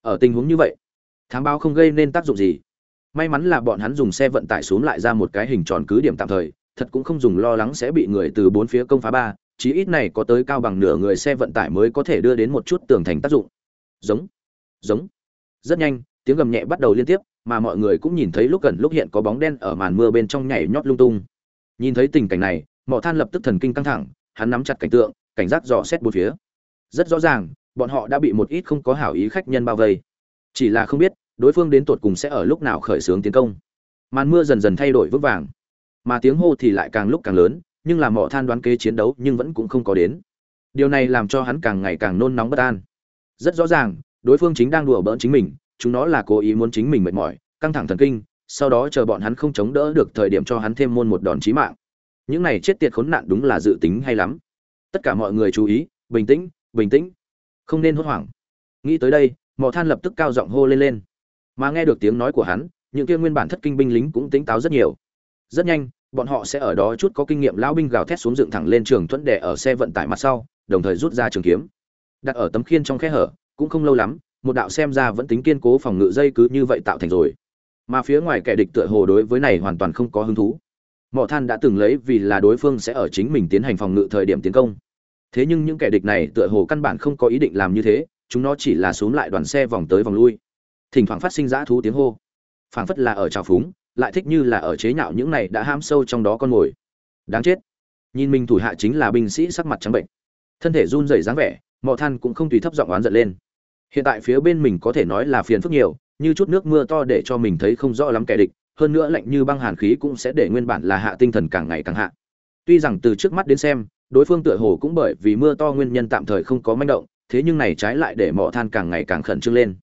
Ở tình huống như vậy, thám báo không gây nên tác dụng gì may mắn là bọn hắn dùng xe vận tải xuống lại ra một cái hình tròn cứ điểm tạm thời, thật cũng không dùng lo lắng sẽ bị người từ bốn phía công phá ba, chí ít này có tới cao bằng nửa người xe vận tải mới có thể đưa đến một chút tường thành tác dụng. Giống giống. Rất nhanh, tiếng gầm nhẹ bắt đầu liên tiếp, mà mọi người cũng nhìn thấy lúc gần lúc hiện có bóng đen ở màn mưa bên trong nhảy nhót lung tung. Nhìn thấy tình cảnh này mỏ than lập tức thần kinh căng thẳng, hắn nắm chặt cảnh tượng, cảnh giác dò xét bốn phía. Rất rõ ràng, bọn họ đã bị một ít không có hảo ý khách nhân bao vây. Chỉ là không biết đối phương đến tột cùng sẽ ở lúc nào khởi xướng tiến công. Màn mưa dần dần thay đổi vững vàng. Mà tiếng hô thì lại càng lúc càng lớn, nhưng làm mỏ than đoán kế chiến đấu nhưng vẫn cũng không có đến. Điều này làm cho hắn càng ngày càng nôn nóng bất an. Rất rõ ràng, đối phương chính đang đùa bỡn chính mình, chúng nó là cố ý muốn chính mình mệt mỏi, căng thẳng thần kinh, sau đó chờ bọn hắn không chống đỡ được thời điểm cho hắn thêm môn một đòn chí mạng. Những này chết tiệt khốn nạn đúng là dự tính hay lắm. Tất cả mọi người chú ý, bình tĩnh bình tĩnh. Không nên hốt hoảng. Nghĩ tới đây, mỏ than lập tức cao giọng hô lên lên mà nghe được tiếng nói của hắn, những kia nguyên bản thất kinh binh lính cũng tính táo rất nhiều. Rất nhanh, bọn họ sẽ ở đó chút có kinh nghiệm lão binh gào thét xuống dựng thẳng lên trường thuẫn đẻ ở xe vận tải mặt sau, đồng thời rút ra trường kiếm. Đặt ở tấm khiên trong khe hở, cũng không lâu lắm, một đạo xem ra vẫn tính kiên cố phòng ngự dây cứ như vậy tạo thành rồi. Mà phía ngoài kẻ địch tựa hồ đối với này hoàn toàn không có hứng thú. Mỏ than đã từng lấy vì là đối phương sẽ ở chính mình tiến hành phòng ngự thời điểm tiến công. Thế nhưng những kẻ địch này tựa hồ căn bản không có ý định làm như thế, chúng nó chỉ là xuống lại đoàn xe vòng tới vòng lui thỉnh thoảng phát sinh dã thú tiếng hô. Phảng phất là ở trào phúng, lại thích như là ở chế nhạo những này đã ham sâu trong đó con mồi. Đáng chết. Nhìn mình thủ hạ chính là binh sĩ sắc mặt trắng bệnh. Thân thể run rẩy dáng vẻ mỏ than cũng không tùy thấp giọng oán giận lên. Hiện tại phía bên mình có thể nói là phiền phức nhiều, như chút nước mưa to để cho mình thấy không rõ lắm kẻ địch, hơn nữa lạnh như băng hàn khí cũng sẽ để nguyên bản là hạ tinh thần càng ngày càng hạ. Tuy rằng từ trước mắt đến xem, đối phương tựa hồ cũng bởi vì mưa to nguyên nhân tạm thời không có manh động, thế nhưng này trái lại để mỏ than càng ngày càng khẩn trương lên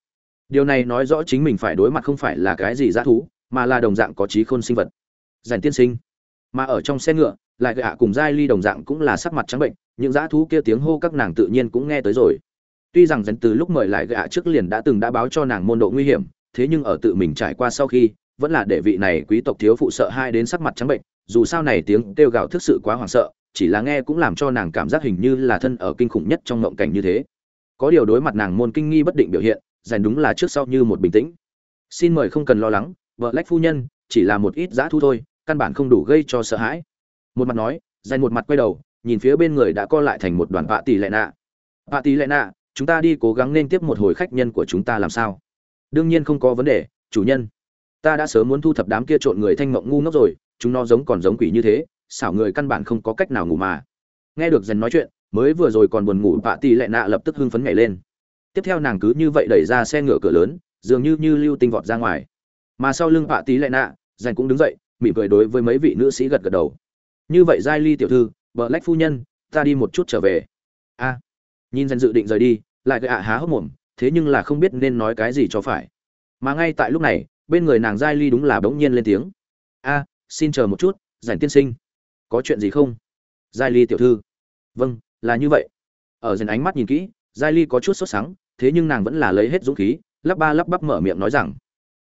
điều này nói rõ chính mình phải đối mặt không phải là cái gì dã thú, mà là đồng dạng có trí khôn sinh vật. Giành tiên sinh. Mà ở trong xe ngựa, lại gạ cùng giai ly đồng dạng cũng là sắc mặt trắng bệnh, những dã thú kia tiếng hô các nàng tự nhiên cũng nghe tới rồi. Tuy rằng dành từ lúc mời lại gạ trước liền đã từng đã báo cho nàng môn độ nguy hiểm, thế nhưng ở tự mình trải qua sau khi, vẫn là để vị này quý tộc thiếu phụ sợ hai đến sắc mặt trắng bệnh, dù sao này tiếng kêu gào thực sự quá hoảng sợ, chỉ là nghe cũng làm cho nàng cảm giác hình như là thân ở kinh khủng nhất trong ngộng cảnh như thế. Có điều đối mặt nàng môn kinh nghi bất định biểu hiện dành đúng là trước sau như một bình tĩnh. Xin mời không cần lo lắng, vợ lách phu nhân, chỉ là một ít dã thu thôi, căn bản không đủ gây cho sợ hãi. Một mặt nói dành một mặt quay đầu, nhìn phía bên người đã co lại thành một đoàn vạ tỷ lệ nạ. Vạ tỷ lệ nạ, chúng ta đi cố gắng nên tiếp một hồi khách nhân của chúng ta làm sao? Đương nhiên không có vấn đề, chủ nhân. Ta đã sớm muốn thu thập đám kia trộn người thanh mộng ngu ngốc rồi, chúng nó giống còn giống quỷ như thế, xảo người căn bản không có cách nào ngủ mà. Nghe được dần nói chuyện, mới vừa rồi còn buồn ngủ, vạ tỷ lệ nạ lập tức hưng phấn nhảy lên tiếp theo nàng cứ như vậy đẩy ra xe ngựa cửa lớn, dường như như lưu tinh vọt ra ngoài. Mà sau lưng họa tí lệ nạ dành cũng đứng dậy, mỉm cười đối với mấy vị nữ sĩ gật gật đầu. Như vậy giai ly tiểu thư, vợ lách phu nhân, ta đi một chút trở về. A. Nhìn dành dự định rời đi, lại gạ há hốc mồm, thế nhưng là không biết nên nói cái gì cho phải. Mà ngay tại lúc này, bên người nàng giai ly đúng là bỗng nhiên lên tiếng. A, xin chờ một chút, giành tiên sinh. Có chuyện gì không? Giai ly tiểu thư. Vâng là như vậy. Ở dành ánh mắt nhìn kỹ giai ly có chút sốt sắng, thế nhưng nàng vẫn là lấy hết dũng khí, lắp ba lắp bắp mở miệng nói rằng,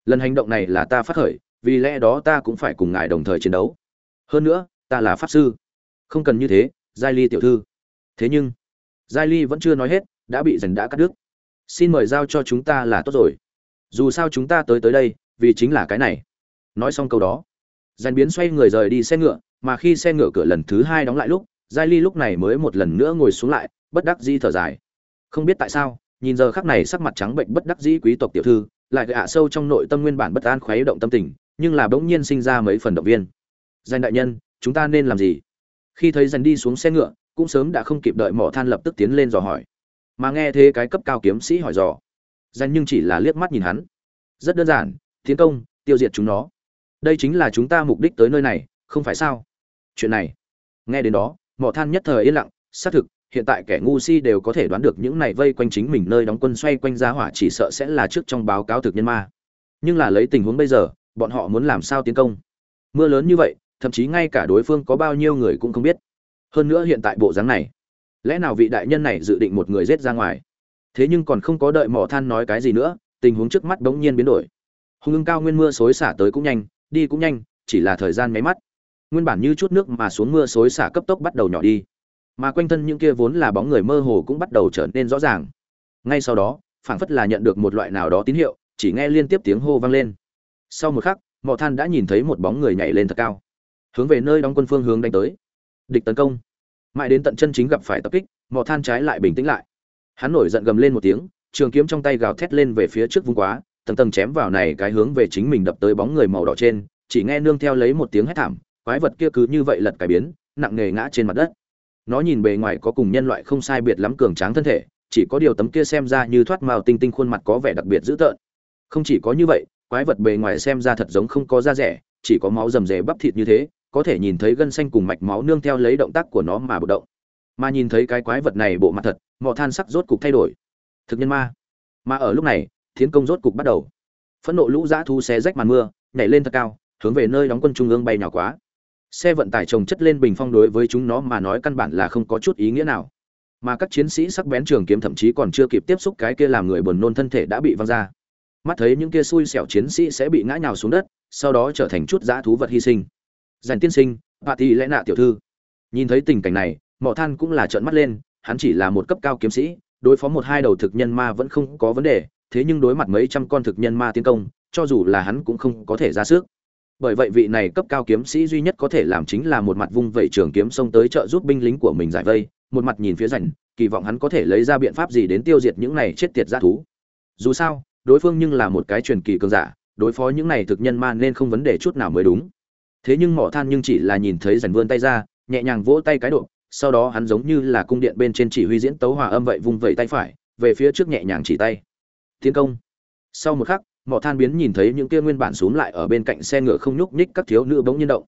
lần hành động này là ta phát khởi, vì lẽ đó ta cũng phải cùng ngài đồng thời chiến đấu. Hơn nữa, ta là pháp sư. Không cần như thế, giai ly tiểu thư. Thế nhưng, giai ly vẫn chưa nói hết, đã bị dần đã cắt đứt. Xin mời giao cho chúng ta là tốt rồi. Dù sao chúng ta tới tới đây, vì chính là cái này. Nói xong câu đó dàn biến xoay người rời đi xe ngựa, mà khi xe ngựa cửa lần thứ hai đóng lại lúc, giai ly lúc này mới một lần nữa ngồi xuống lại, bất đắc dĩ thở dài không biết tại sao, nhìn giờ khắc này sắc mặt trắng bệnh bất đắc dĩ quý tộc tiểu thư, lại gạ sâu trong nội tâm nguyên bản bất an khuấy động tâm tình, nhưng là bỗng nhiên sinh ra mấy phần động viên. Danh đại nhân, chúng ta nên làm gì? Khi thấy dần đi xuống xe ngựa, cũng sớm đã không kịp đợi mỏ than lập tức tiến lên dò hỏi. Mà nghe thế cái cấp cao kiếm sĩ hỏi dò. Danh nhưng chỉ là liếc mắt nhìn hắn. Rất đơn giản, tiến công, tiêu diệt chúng nó. Đây chính là chúng ta mục đích tới nơi này, không phải sao? Chuyện này. Nghe đến đó, mỏ than nhất thời yên lặng, xác thực hiện tại kẻ ngu si đều có thể đoán được những này vây quanh chính mình nơi đóng quân xoay quanh giá hỏa chỉ sợ sẽ là trước trong báo cáo thực nhân ma. Nhưng là lấy tình huống bây giờ, bọn họ muốn làm sao tiến công? Mưa lớn như vậy, thậm chí ngay cả đối phương có bao nhiêu người cũng không biết. Hơn nữa hiện tại bộ dáng này, lẽ nào vị đại nhân này dự định một người giết ra ngoài? Thế nhưng còn không có đợi mỏ than nói cái gì nữa, tình huống trước mắt bỗng nhiên biến đổi. Hùng ưng cao nguyên mưa xối xả tới cũng nhanh, đi cũng nhanh, chỉ là thời gian mấy mắt. Nguyên bản như chút nước mà xuống mưa xối xả cấp tốc bắt đầu nhỏ đi mà quanh thân những kia vốn là bóng người mơ hồ cũng bắt đầu trở nên rõ ràng. Ngay sau đó, phảng phất là nhận được một loại nào đó tín hiệu, chỉ nghe liên tiếp tiếng hô vang lên. Sau một khắc Mộ than đã nhìn thấy một bóng người nhảy lên thật cao, hướng về nơi đóng quân phương hướng đánh tới. Địch tấn công. Mãi đến tận chân chính gặp phải tập kích Mộ than trái lại bình tĩnh lại. Hắn nổi giận gầm lên một tiếng, trường kiếm trong tay gào thét lên về phía trước vung quá, tầng tầng chém vào này cái hướng về chính mình đập tới bóng người màu đỏ trên, chỉ nghe nương theo lấy một tiếng hét thảm, quái vật kia cứ như vậy lật cải biến, nặng nề ngã trên mặt đất nó nhìn bề ngoài có cùng nhân loại không sai biệt lắm cường tráng thân thể, chỉ có điều tấm kia xem ra như thoát màu tinh tinh khuôn mặt có vẻ đặc biệt dữ tợn. Không chỉ có như vậy, quái vật bề ngoài xem ra thật giống không có da rẻ, chỉ có máu rầm rề bắp thịt như thế, có thể nhìn thấy gân xanh cùng mạch máu nương theo lấy động tác của nó mà bộc động. Mà nhìn thấy cái quái vật này bộ mặt thật, mọ than sắc rốt cục thay đổi. Thực nhân ma. Mà ở lúc này, thiến công rốt cục bắt đầu. Phẫn nộ lũ dã thu xé rách màn mưa, nhảy lên thật cao, hướng về nơi đóng quân trung ương bay nhỏ quá xe vận tải trồng chất lên bình phong đối với chúng nó mà nói căn bản là không có chút ý nghĩa nào. Mà các chiến sĩ sắc bén trường kiếm thậm chí còn chưa kịp tiếp xúc cái kia làm người buồn nôn thân thể đã bị văng ra. Mắt thấy những kia xui xẻo chiến sĩ sẽ bị ngã nhào xuống đất, sau đó trở thành chút dã thú vật hy sinh. Dành tiên sinh bà thị lẽ nạ tiểu thư. Nhìn thấy tình cảnh này mỏ than cũng là trợn mắt lên, hắn chỉ là một cấp cao kiếm sĩ, đối phó một hai đầu thực nhân ma vẫn không có vấn đề, thế nhưng đối mặt mấy trăm con thực nhân ma tiến công, cho dù là hắn cũng không có thể ra sức bởi vậy vị này cấp cao kiếm sĩ duy nhất có thể làm chính là một mặt vung vẩy trường kiếm xông tới trợ giúp binh lính của mình giải vây, một mặt nhìn phía rảnh, kỳ vọng hắn có thể lấy ra biện pháp gì đến tiêu diệt những này chết tiệt g thú. Dù sao, đối phương nhưng là một cái truyền kỳ cường giả, đối phó những này thực nhân ma nên không vấn đề chút nào mới đúng. Thế nhưng mỏ than nhưng chỉ là nhìn thấy rảnh vươn tay ra, nhẹ nhàng vỗ tay cái độ, sau đó hắn giống như là cung điện bên trên chỉ huy diễn tấu hòa âm vậy vung vẩy tay phải, về phía trước nhẹ nhàng chỉ tay. Tiến công. Sau một khắc mỏ than biến nhìn thấy những kia nguyên bản xúm lại ở bên cạnh xe ngựa không nhúc nhích các thiếu nữ bỗng nhiên động.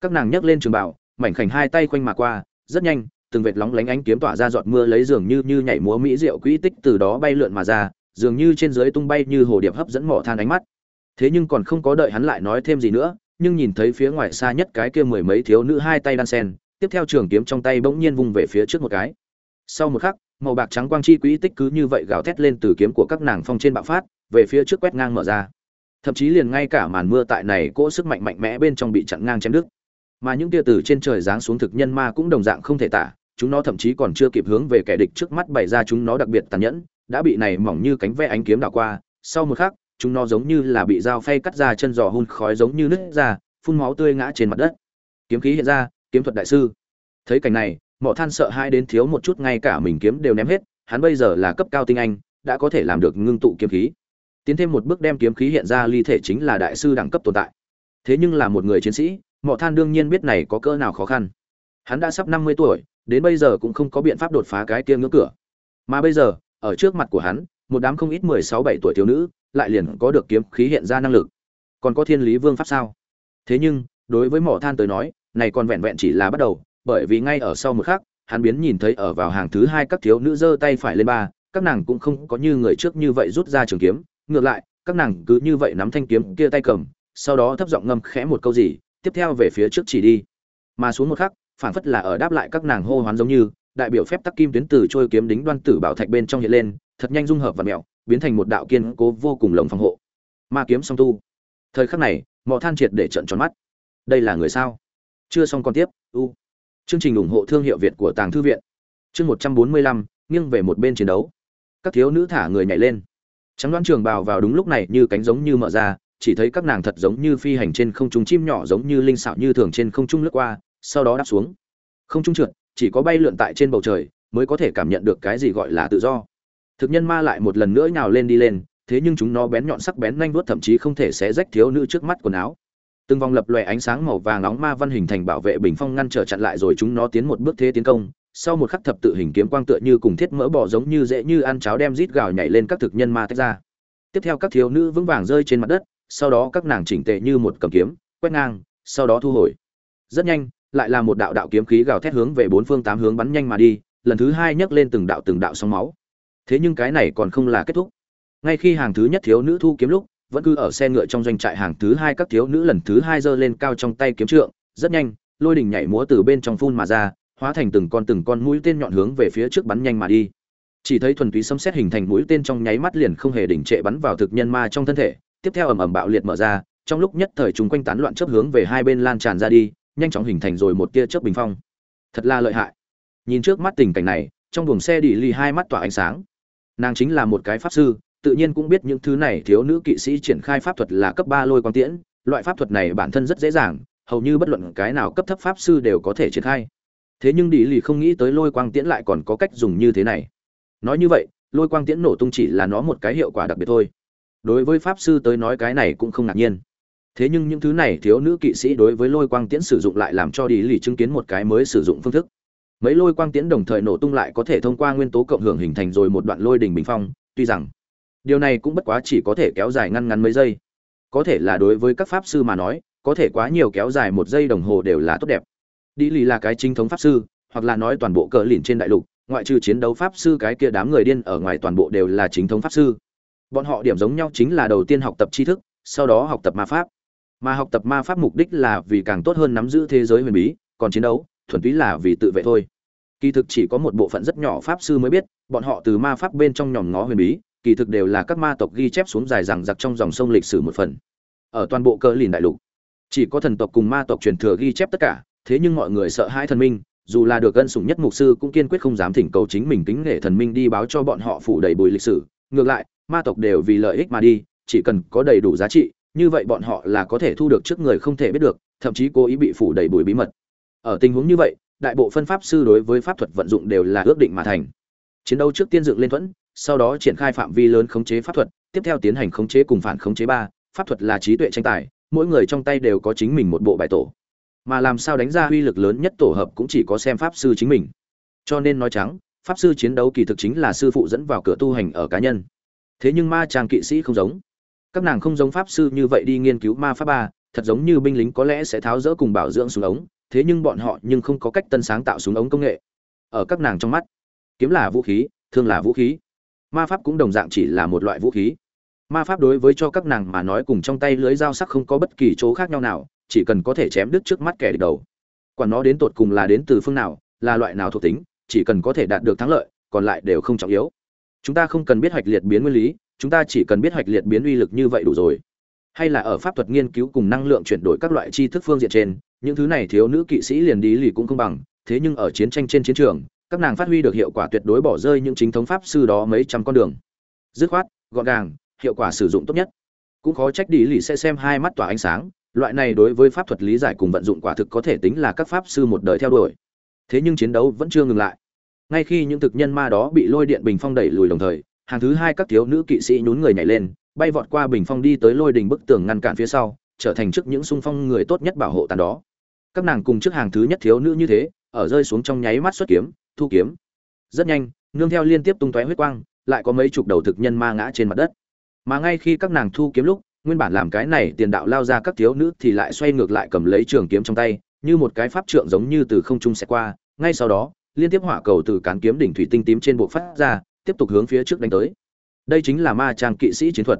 Các nàng nhấc lên trường bảo mảnh khảnh hai tay quanh mà qua, rất nhanh, từng vệt lóng lánh ánh kiếm tỏa ra giọt mưa lấy dường như như nhảy múa mỹ diệu quỹ tích từ đó bay lượn mà ra, dường như trên dưới tung bay như hồ điệp hấp dẫn mỏ than ánh mắt. Thế nhưng còn không có đợi hắn lại nói thêm gì nữa, nhưng nhìn thấy phía ngoài xa nhất cái kia mười mấy thiếu nữ hai tay đan sen, tiếp theo trường kiếm trong tay bỗng nhiên vung về phía trước một cái. Sau một khắc, màu bạc trắng quang chi quỹ tích cứ như vậy gào thét lên từ kiếm của các nàng phong trên bạo phát về phía trước quét ngang mở ra. Thậm chí liền ngay cả màn mưa tại này cỗ sức mạnh mạnh mẽ bên trong bị chặn ngang chém đứt. Mà những tia từ trên trời giáng xuống thực nhân ma cũng đồng dạng không thể tả, chúng nó thậm chí còn chưa kịp hướng về kẻ địch trước mắt bày ra chúng nó đặc biệt tàn nhẫn, đã bị này mỏng như cánh ve ánh kiếm đảo qua. Sau một khắc, chúng nó giống như là bị dao phay cắt ra chân giò hun khói giống như nứt ra, phun máu tươi ngã trên mặt đất. Kiếm khí hiện ra, kiếm thuật đại sư. Thấy cảnh này, mỏ than sợ hai đến thiếu một chút, ngay cả mình kiếm đều ném hết, hắn bây giờ là cấp cao tinh anh, đã có thể làm được ngưng tụ kiếm khí tiến thêm một bước đem kiếm khí hiện ra ly thể chính là đại sư đẳng cấp tồn tại. Thế nhưng là một người chiến sĩ mỏ than đương nhiên biết này có cỡ nào khó khăn. Hắn đã sắp năm mươi tuổi, đến bây giờ cũng không có biện pháp đột phá cái tiêm ngưỡng cửa. Mà bây giờ, ở trước mặt của hắn, một đám không ít mười sáu bảy tuổi thiếu nữ lại liền có được kiếm khí hiện ra năng lực. Còn có thiên lý vương pháp sao? Thế nhưng, đối với mỏ than tới nói, này còn vẹn vẹn chỉ là bắt đầu, bởi vì ngay ở sau một khắc, hắn biến nhìn thấy ở vào hàng thứ hai các thiếu nữ giơ tay phải lên ba, các nàng cũng không có như người trước như vậy rút ra trường kiếm ngược lại, các nàng cứ như vậy nắm thanh kiếm kia tay cầm, sau đó thấp giọng ngâm khẽ một câu gì, tiếp theo về phía trước chỉ đi. Mà xuống một khắc phản phất là ở đáp lại các nàng hô hoán giống như, đại biểu phép tắc kim tuyến từ trôi kiếm đính đoan tử bảo thạch bên trong hiện lên, thật nhanh dung hợp và mẹo, biến thành một đạo kiên cố vô cùng lồng phòng hộ. Ma kiếm song tu. Thời khắc này mò than triệt để trận tròn mắt. Đây là người sao? Chưa xong còn tiếp, u. Chương trình ủng hộ thương hiệu việt của tàng thư viện. Chương một trăm bốn mươi lăm, nghiêng về một bên chiến đấu. Các thiếu nữ thả người nhảy lên trắng đoán trường bào vào đúng lúc này như cánh giống như mở ra, chỉ thấy các nàng thật giống như phi hành trên không trung chim nhỏ giống như linh xạo như thường trên không trung lướt qua, sau đó đáp xuống. Không trung trượt, chỉ có bay lượn tại trên bầu trời mới có thể cảm nhận được cái gì gọi là tự do. Thực nhân ma lại một lần nữa nhào lên đi lên, thế nhưng chúng nó bén nhọn sắc bén nhanh vuốt thậm chí không thể xé rách thiếu nữ trước mắt quần áo. Từng vòng lập lòe ánh sáng màu vàng nóng ma văn hình thành bảo vệ bình phong ngăn trở chặn lại rồi chúng nó tiến một bước thế tiến công sau một khắc thập tự hình kiếm quang tựa như cùng thiết mỡ bỏ giống như dễ như ăn cháo đem rít gào nhảy lên các thực nhân ma tách ra. Tiếp theo các thiếu nữ vững vàng rơi trên mặt đất, sau đó các nàng chỉnh tề như một cầm kiếm, quét ngang, sau đó thu hồi. Rất nhanh, lại là một đạo đạo kiếm khí gào thét hướng về bốn phương tám hướng bắn nhanh mà đi, lần thứ hai nhấc lên từng đạo từng đạo sóng máu. Thế nhưng cái này còn không là kết thúc. Ngay khi hàng thứ nhất thiếu nữ thu kiếm lúc, vẫn cứ ở xe ngựa trong doanh trại hàng thứ hai các thiếu nữ lần thứ hai giơ lên cao trong tay kiếm trượng, rất nhanh, lôi đình nhảy múa từ bên trong phun mà ra hóa thành từng con từng con mũi tên nhọn hướng về phía trước bắn nhanh mà đi. Chỉ thấy thuần túy xâm xét hình thành mũi tên trong nháy mắt liền không hề đỉnh trệ bắn vào thực nhân ma trong thân thể, tiếp theo ầm ầm bạo liệt mở ra, trong lúc nhất thời chúng quanh tán loạn chớp hướng về hai bên lan tràn ra đi, nhanh chóng hình thành rồi một tia chớp bình phong. Thật là lợi hại. Nhìn trước mắt tình cảnh này, trong buồng xe đi ly hai mắt tỏa ánh sáng. Nàng chính là một cái pháp sư, tự nhiên cũng biết những thứ này thiếu nữ kỵ sĩ triển khai pháp thuật là cấp ba lôi quang tiễn, loại pháp thuật này bản thân rất dễ dàng, hầu như bất luận cái nào cấp thấp pháp sư đều có thể triển khai thế nhưng đi lì không nghĩ tới lôi quang tiễn lại còn có cách dùng như thế này. Nói như vậy, lôi quang tiễn nổ tung chỉ là nó một cái hiệu quả đặc biệt thôi. Đối với pháp sư tới nói cái này cũng không ngạc nhiên. Thế nhưng những thứ này thiếu nữ kỵ sĩ đối với lôi quang tiễn sử dụng lại làm cho đi lì chứng kiến một cái mới sử dụng phương thức. Mấy lôi quang tiễn đồng thời nổ tung lại có thể thông qua nguyên tố cộng hưởng hình thành rồi một đoạn lôi đỉnh bình phong, tuy rằng điều này cũng bất quá chỉ có thể kéo dài ngăn ngắn mấy giây. Có thể là đối với các pháp sư mà nói, có thể quá nhiều kéo dài một giây đồng hồ đều là tốt đẹp đi lì là cái chính thống pháp sư, hoặc là nói toàn bộ cờ lìn trên đại lục, ngoại trừ chiến đấu pháp sư cái kia đám người điên ở ngoài toàn bộ đều là chính thống pháp sư. Bọn họ điểm giống nhau chính là đầu tiên học tập tri thức, sau đó học tập ma pháp. Mà học tập ma pháp mục đích là vì càng tốt hơn nắm giữ thế giới huyền bí, còn chiến đấu, thuần túy là vì tự vệ thôi. Kỳ thực chỉ có một bộ phận rất nhỏ pháp sư mới biết, bọn họ từ ma pháp bên trong nhòm ngó huyền bí, kỳ thực đều là các ma tộc ghi chép xuống dài rằng giặc trong dòng sông lịch sử một phần. Ở toàn bộ cơ lìn đại lục, chỉ có thần tộc cùng ma tộc truyền thừa ghi chép tất cả thế nhưng mọi người sợ hãi thần minh, dù là được ân sủng nhất mục sư cũng kiên quyết không dám thỉnh cầu chính mình kính nể thần minh đi báo cho bọn họ phủ đầy bùi lịch sử. Ngược lại, ma tộc đều vì lợi ích mà đi, chỉ cần có đầy đủ giá trị, như vậy bọn họ là có thể thu được trước người không thể biết được, thậm chí cố ý bị phủ đầy bùi bí mật. Ở tình huống như vậy, đại bộ phân pháp sư đối với pháp thuật vận dụng đều là ước định mà thành. Chiến đấu trước tiên dựng lên thuẫn, sau đó triển khai phạm vi lớn khống chế pháp thuật, tiếp theo tiến hành khống chế cùng phản khống chế ba, pháp thuật là trí tuệ tranh tài, mỗi người trong tay đều có chính mình một bộ bài tổ mà làm sao đánh ra uy lực lớn nhất tổ hợp cũng chỉ có xem pháp sư chính mình. Cho nên nói trắng, pháp sư chiến đấu kỳ thực chính là sư phụ dẫn vào cửa tu hành ở cá nhân. Thế nhưng ma trang kỵ sĩ không giống. Các nàng không giống pháp sư như vậy đi nghiên cứu ma pháp ba, thật giống như binh lính có lẽ sẽ tháo rỡ cùng bảo dưỡng súng ống, thế nhưng bọn họ nhưng không có cách tân sáng tạo súng ống công nghệ. Ở các nàng trong mắt, kiếm là vũ khí, thương là vũ khí. Ma pháp cũng đồng dạng chỉ là một loại vũ khí. Ma pháp đối với cho các nàng mà nói cùng trong tay lưới dao sắc không có bất kỳ chỗ khác nhau nào chỉ cần có thể chém đứt trước mắt kẻ địch đầu. Quản nó đến tột cùng là đến từ phương nào, là loại nào thuộc tính, chỉ cần có thể đạt được thắng lợi, còn lại đều không trọng yếu. Chúng ta không cần biết hoạch liệt biến nguyên lý, chúng ta chỉ cần biết hoạch liệt biến uy lực như vậy đủ rồi. Hay là ở pháp thuật nghiên cứu cùng năng lượng chuyển đổi các loại tri thức phương diện trên, những thứ này thiếu nữ kỵ sĩ liền đi lì cũng không bằng, thế nhưng ở chiến tranh trên chiến trường, các nàng phát huy được hiệu quả tuyệt đối bỏ rơi những chính thống pháp sư đó mấy trăm con đường. Dứt khoát, gọn gàng, hiệu quả sử dụng tốt nhất. Cũng khó trách đi lì sẽ xem hai mắt tỏa ánh sáng loại này đối với pháp thuật lý giải cùng vận dụng quả thực có thể tính là các pháp sư một đời theo đuổi. Thế nhưng chiến đấu vẫn chưa ngừng lại. Ngay khi những thực nhân ma đó bị lôi điện bình phong đẩy lùi đồng thời, hàng thứ hai các thiếu nữ kỵ sĩ nhún người nhảy lên, bay vọt qua bình phong đi tới lôi đình bức tường ngăn cản phía sau, trở thành trước những xung phong người tốt nhất bảo hộ tàn đó. Các nàng cùng trước hàng thứ nhất thiếu nữ như thế, ở rơi xuống trong nháy mắt xuất kiếm, thu kiếm. Rất nhanh, nương theo liên tiếp tung tóe huyết quang, lại có mấy chục đầu thực nhân ma ngã trên mặt đất. Mà ngay khi các nàng thu kiếm lúc nguyên bản làm cái này tiền đạo lao ra các thiếu nữ thì lại xoay ngược lại cầm lấy trường kiếm trong tay, như một cái pháp trượng giống như từ không trung sẽ qua. Ngay sau đó, liên tiếp hỏa cầu từ cán kiếm đỉnh thủy tinh tím trên bộ phát ra, tiếp tục hướng phía trước đánh tới. Đây chính là ma trang kỵ sĩ chiến thuật.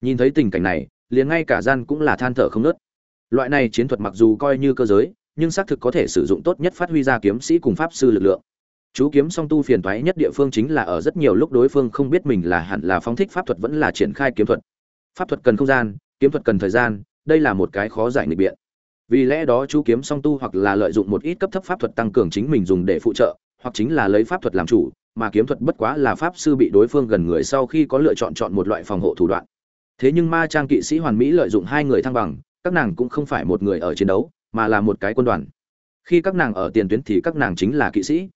Nhìn thấy tình cảnh này, liền ngay cả gian cũng là than thở không nớt loại này chiến thuật mặc dù coi như cơ giới, nhưng xác thực có thể sử dụng tốt nhất phát huy ra kiếm sĩ cùng pháp sư lực lượng. Chú kiếm song tu phiền toái nhất địa phương chính là ở rất nhiều lúc đối phương không biết mình là hẳn là phóng thích pháp thuật vẫn là triển khai kiếm thuật pháp thuật cần không gian, kiếm thuật cần thời gian, đây là một cái khó giải nghịch biện. Vì lẽ đó chú kiếm song tu hoặc là lợi dụng một ít cấp thấp pháp thuật tăng cường chính mình dùng để phụ trợ, hoặc chính là lấy pháp thuật làm chủ, mà kiếm thuật bất quá là pháp sư bị đối phương gần người sau khi có lựa chọn chọn một loại phòng hộ thủ đoạn. Thế nhưng ma trang kỵ sĩ hoàn mỹ lợi dụng hai người thăng bằng, các nàng cũng không phải một người ở chiến đấu, mà là một cái quân đoàn. Khi các nàng ở tiền tuyến thì các nàng chính là kỵ sĩ.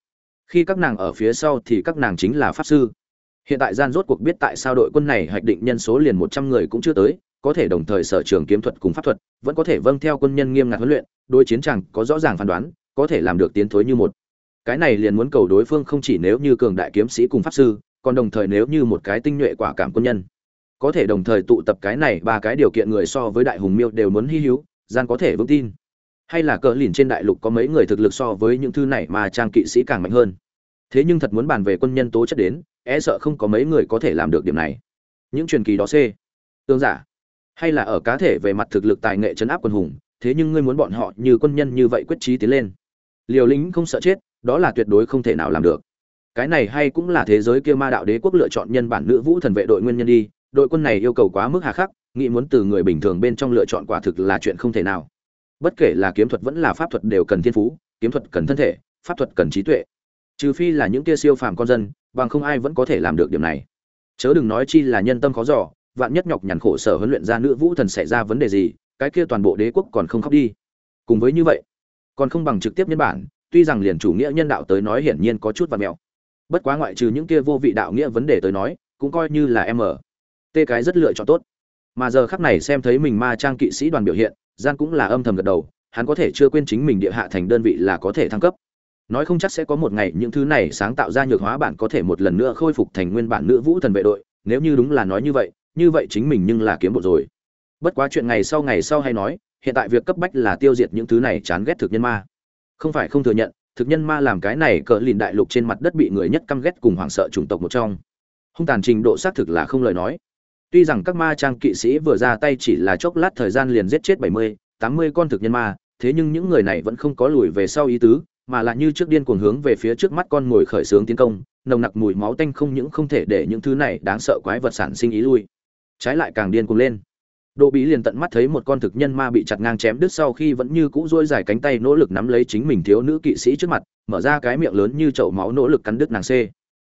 Khi các nàng ở phía sau thì các nàng chính là pháp sư hiện tại gian rốt cuộc biết tại sao đội quân này hoạch định nhân số liền một trăm người cũng chưa tới, có thể đồng thời sở trường kiếm thuật cùng pháp thuật, vẫn có thể vâng theo quân nhân nghiêm ngặt huấn luyện, đối chiến chẳng có rõ ràng phán đoán, có thể làm được tiến thối như một. Cái này liền muốn cầu đối phương không chỉ nếu như cường đại kiếm sĩ cùng pháp sư, còn đồng thời nếu như một cái tinh nhuệ quả cảm quân nhân. Có thể đồng thời tụ tập cái này ba cái điều kiện người so với đại hùng miêu đều muốn hy hữu, gian có thể vững tin. Hay là cỡ lìn trên đại lục có mấy người thực lực so với những thứ này mà trang kỵ sĩ càng mạnh hơn. Thế nhưng thật muốn bàn về quân nhân tố chất đến e sợ không có mấy người có thể làm được điểm này. Những truyền kỳ đó c tương giả. Hay là ở cá thể về mặt thực lực tài nghệ chấn áp quân hùng, thế nhưng ngươi muốn bọn họ như quân nhân như vậy quyết trí tiến lên. Liều lính không sợ chết, đó là tuyệt đối không thể nào làm được. Cái này hay cũng là thế giới kia ma đạo đế quốc lựa chọn nhân bản nữ vũ thần vệ đội nguyên nhân đi, đội quân này yêu cầu quá mức hà khắc, nghĩ muốn từ người bình thường bên trong lựa chọn quả thực là chuyện không thể nào. Bất kể là kiếm thuật vẫn là pháp thuật đều cần thiên phú, kiếm thuật cần thân thể, pháp thuật cần trí tuệ. Trừ phi là những kia siêu phàm con dân bằng không ai vẫn có thể làm được điểm này. Chớ đừng nói chi là nhân tâm khó dò, vạn nhất nhọc nhằn khổ sở huấn luyện ra nữ vũ thần xảy ra vấn đề gì, cái kia toàn bộ đế quốc còn không khóc đi. Cùng với như vậy, còn không bằng trực tiếp nhân bản, tuy rằng liền chủ nghĩa nhân đạo tới nói hiển nhiên có chút và mèo. Bất quá ngoại trừ những kia vô vị đạo nghĩa vấn đề tới nói, cũng coi như là em ở. Tê cái rất lựa chọn tốt. Mà giờ khắc này xem thấy mình ma trang kỵ sĩ đoàn biểu hiện gian cũng là âm thầm gật đầu, hắn có thể chưa quên chính mình địa hạ thành đơn vị là có thể thăng cấp nói không chắc sẽ có một ngày những thứ này sáng tạo ra nhược hóa bản có thể một lần nữa khôi phục thành nguyên bản nữ vũ thần vệ đội, nếu như đúng là nói như vậy như vậy chính mình nhưng là kiếm bộ rồi. Bất quá chuyện ngày sau ngày sau hay nói, hiện tại việc cấp bách là tiêu diệt những thứ này chán ghét thực nhân ma. Không phải không thừa nhận, thực nhân ma làm cái này cỡ lìn đại lục trên mặt đất bị người nhất căm ghét cùng hoảng sợ chủng tộc một trong. Hung tàn trình độ xác thực là không lời nói. Tuy rằng các ma trang kỵ sĩ vừa ra tay chỉ là chốc lát thời gian liền giết chết bảy mươi, tám mươi con thực nhân ma, thế nhưng những người này vẫn không có lùi về sau ý tứ mà là như trước điên cuồng hướng về phía trước mắt con ngồi khởi sướng tiến công nồng nặc mùi máu tanh không những không thể để những thứ này đáng sợ quái vật sản sinh ý lui trái lại càng điên cuồng lên Đỗ Bí liền tận mắt thấy một con thực nhân ma bị chặt ngang chém đứt sau khi vẫn như cũ duỗi dài cánh tay nỗ lực nắm lấy chính mình thiếu nữ kỵ sĩ trước mặt, mở ra cái miệng lớn như chậu máu nỗ lực cắn đứt nàng C.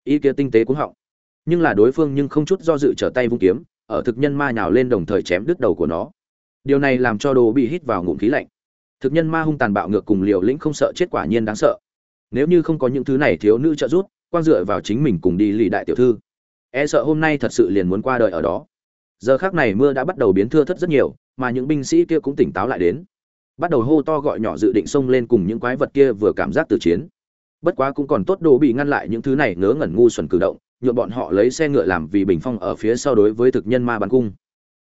Ý kia tinh tế cũng họng. Nhưng là đối phương nhưng không chút do dự trở tay vung kiếm, ở thực nhân ma nhào lên đồng thời chém đứt đầu của nó. Điều này làm cho Đỗ Bí hít vào ngụm khí lạnh. Thực nhân ma hung tàn bạo ngược cùng liều lĩnh không sợ chết quả nhiên đáng sợ. Nếu như không có những thứ này thiếu nữ trợ giúp, quan dựa vào chính mình cùng đi lì đại tiểu thư, e sợ hôm nay thật sự liền muốn qua đời ở đó. Giờ khác này mưa đã bắt đầu biến thưa thất rất nhiều mà những binh sĩ kia cũng tỉnh táo lại đến. Bắt đầu hô to gọi nhỏ dự định xông lên cùng những quái vật kia vừa cảm giác từ chiến. Bất quá cũng còn tốt đồ bị ngăn lại những thứ này ngớ ngẩn ngu xuẩn cử động nhuộm bọn họ lấy xe ngựa làm vì bình phong ở phía sau đối với thực nhân ma bắn cung.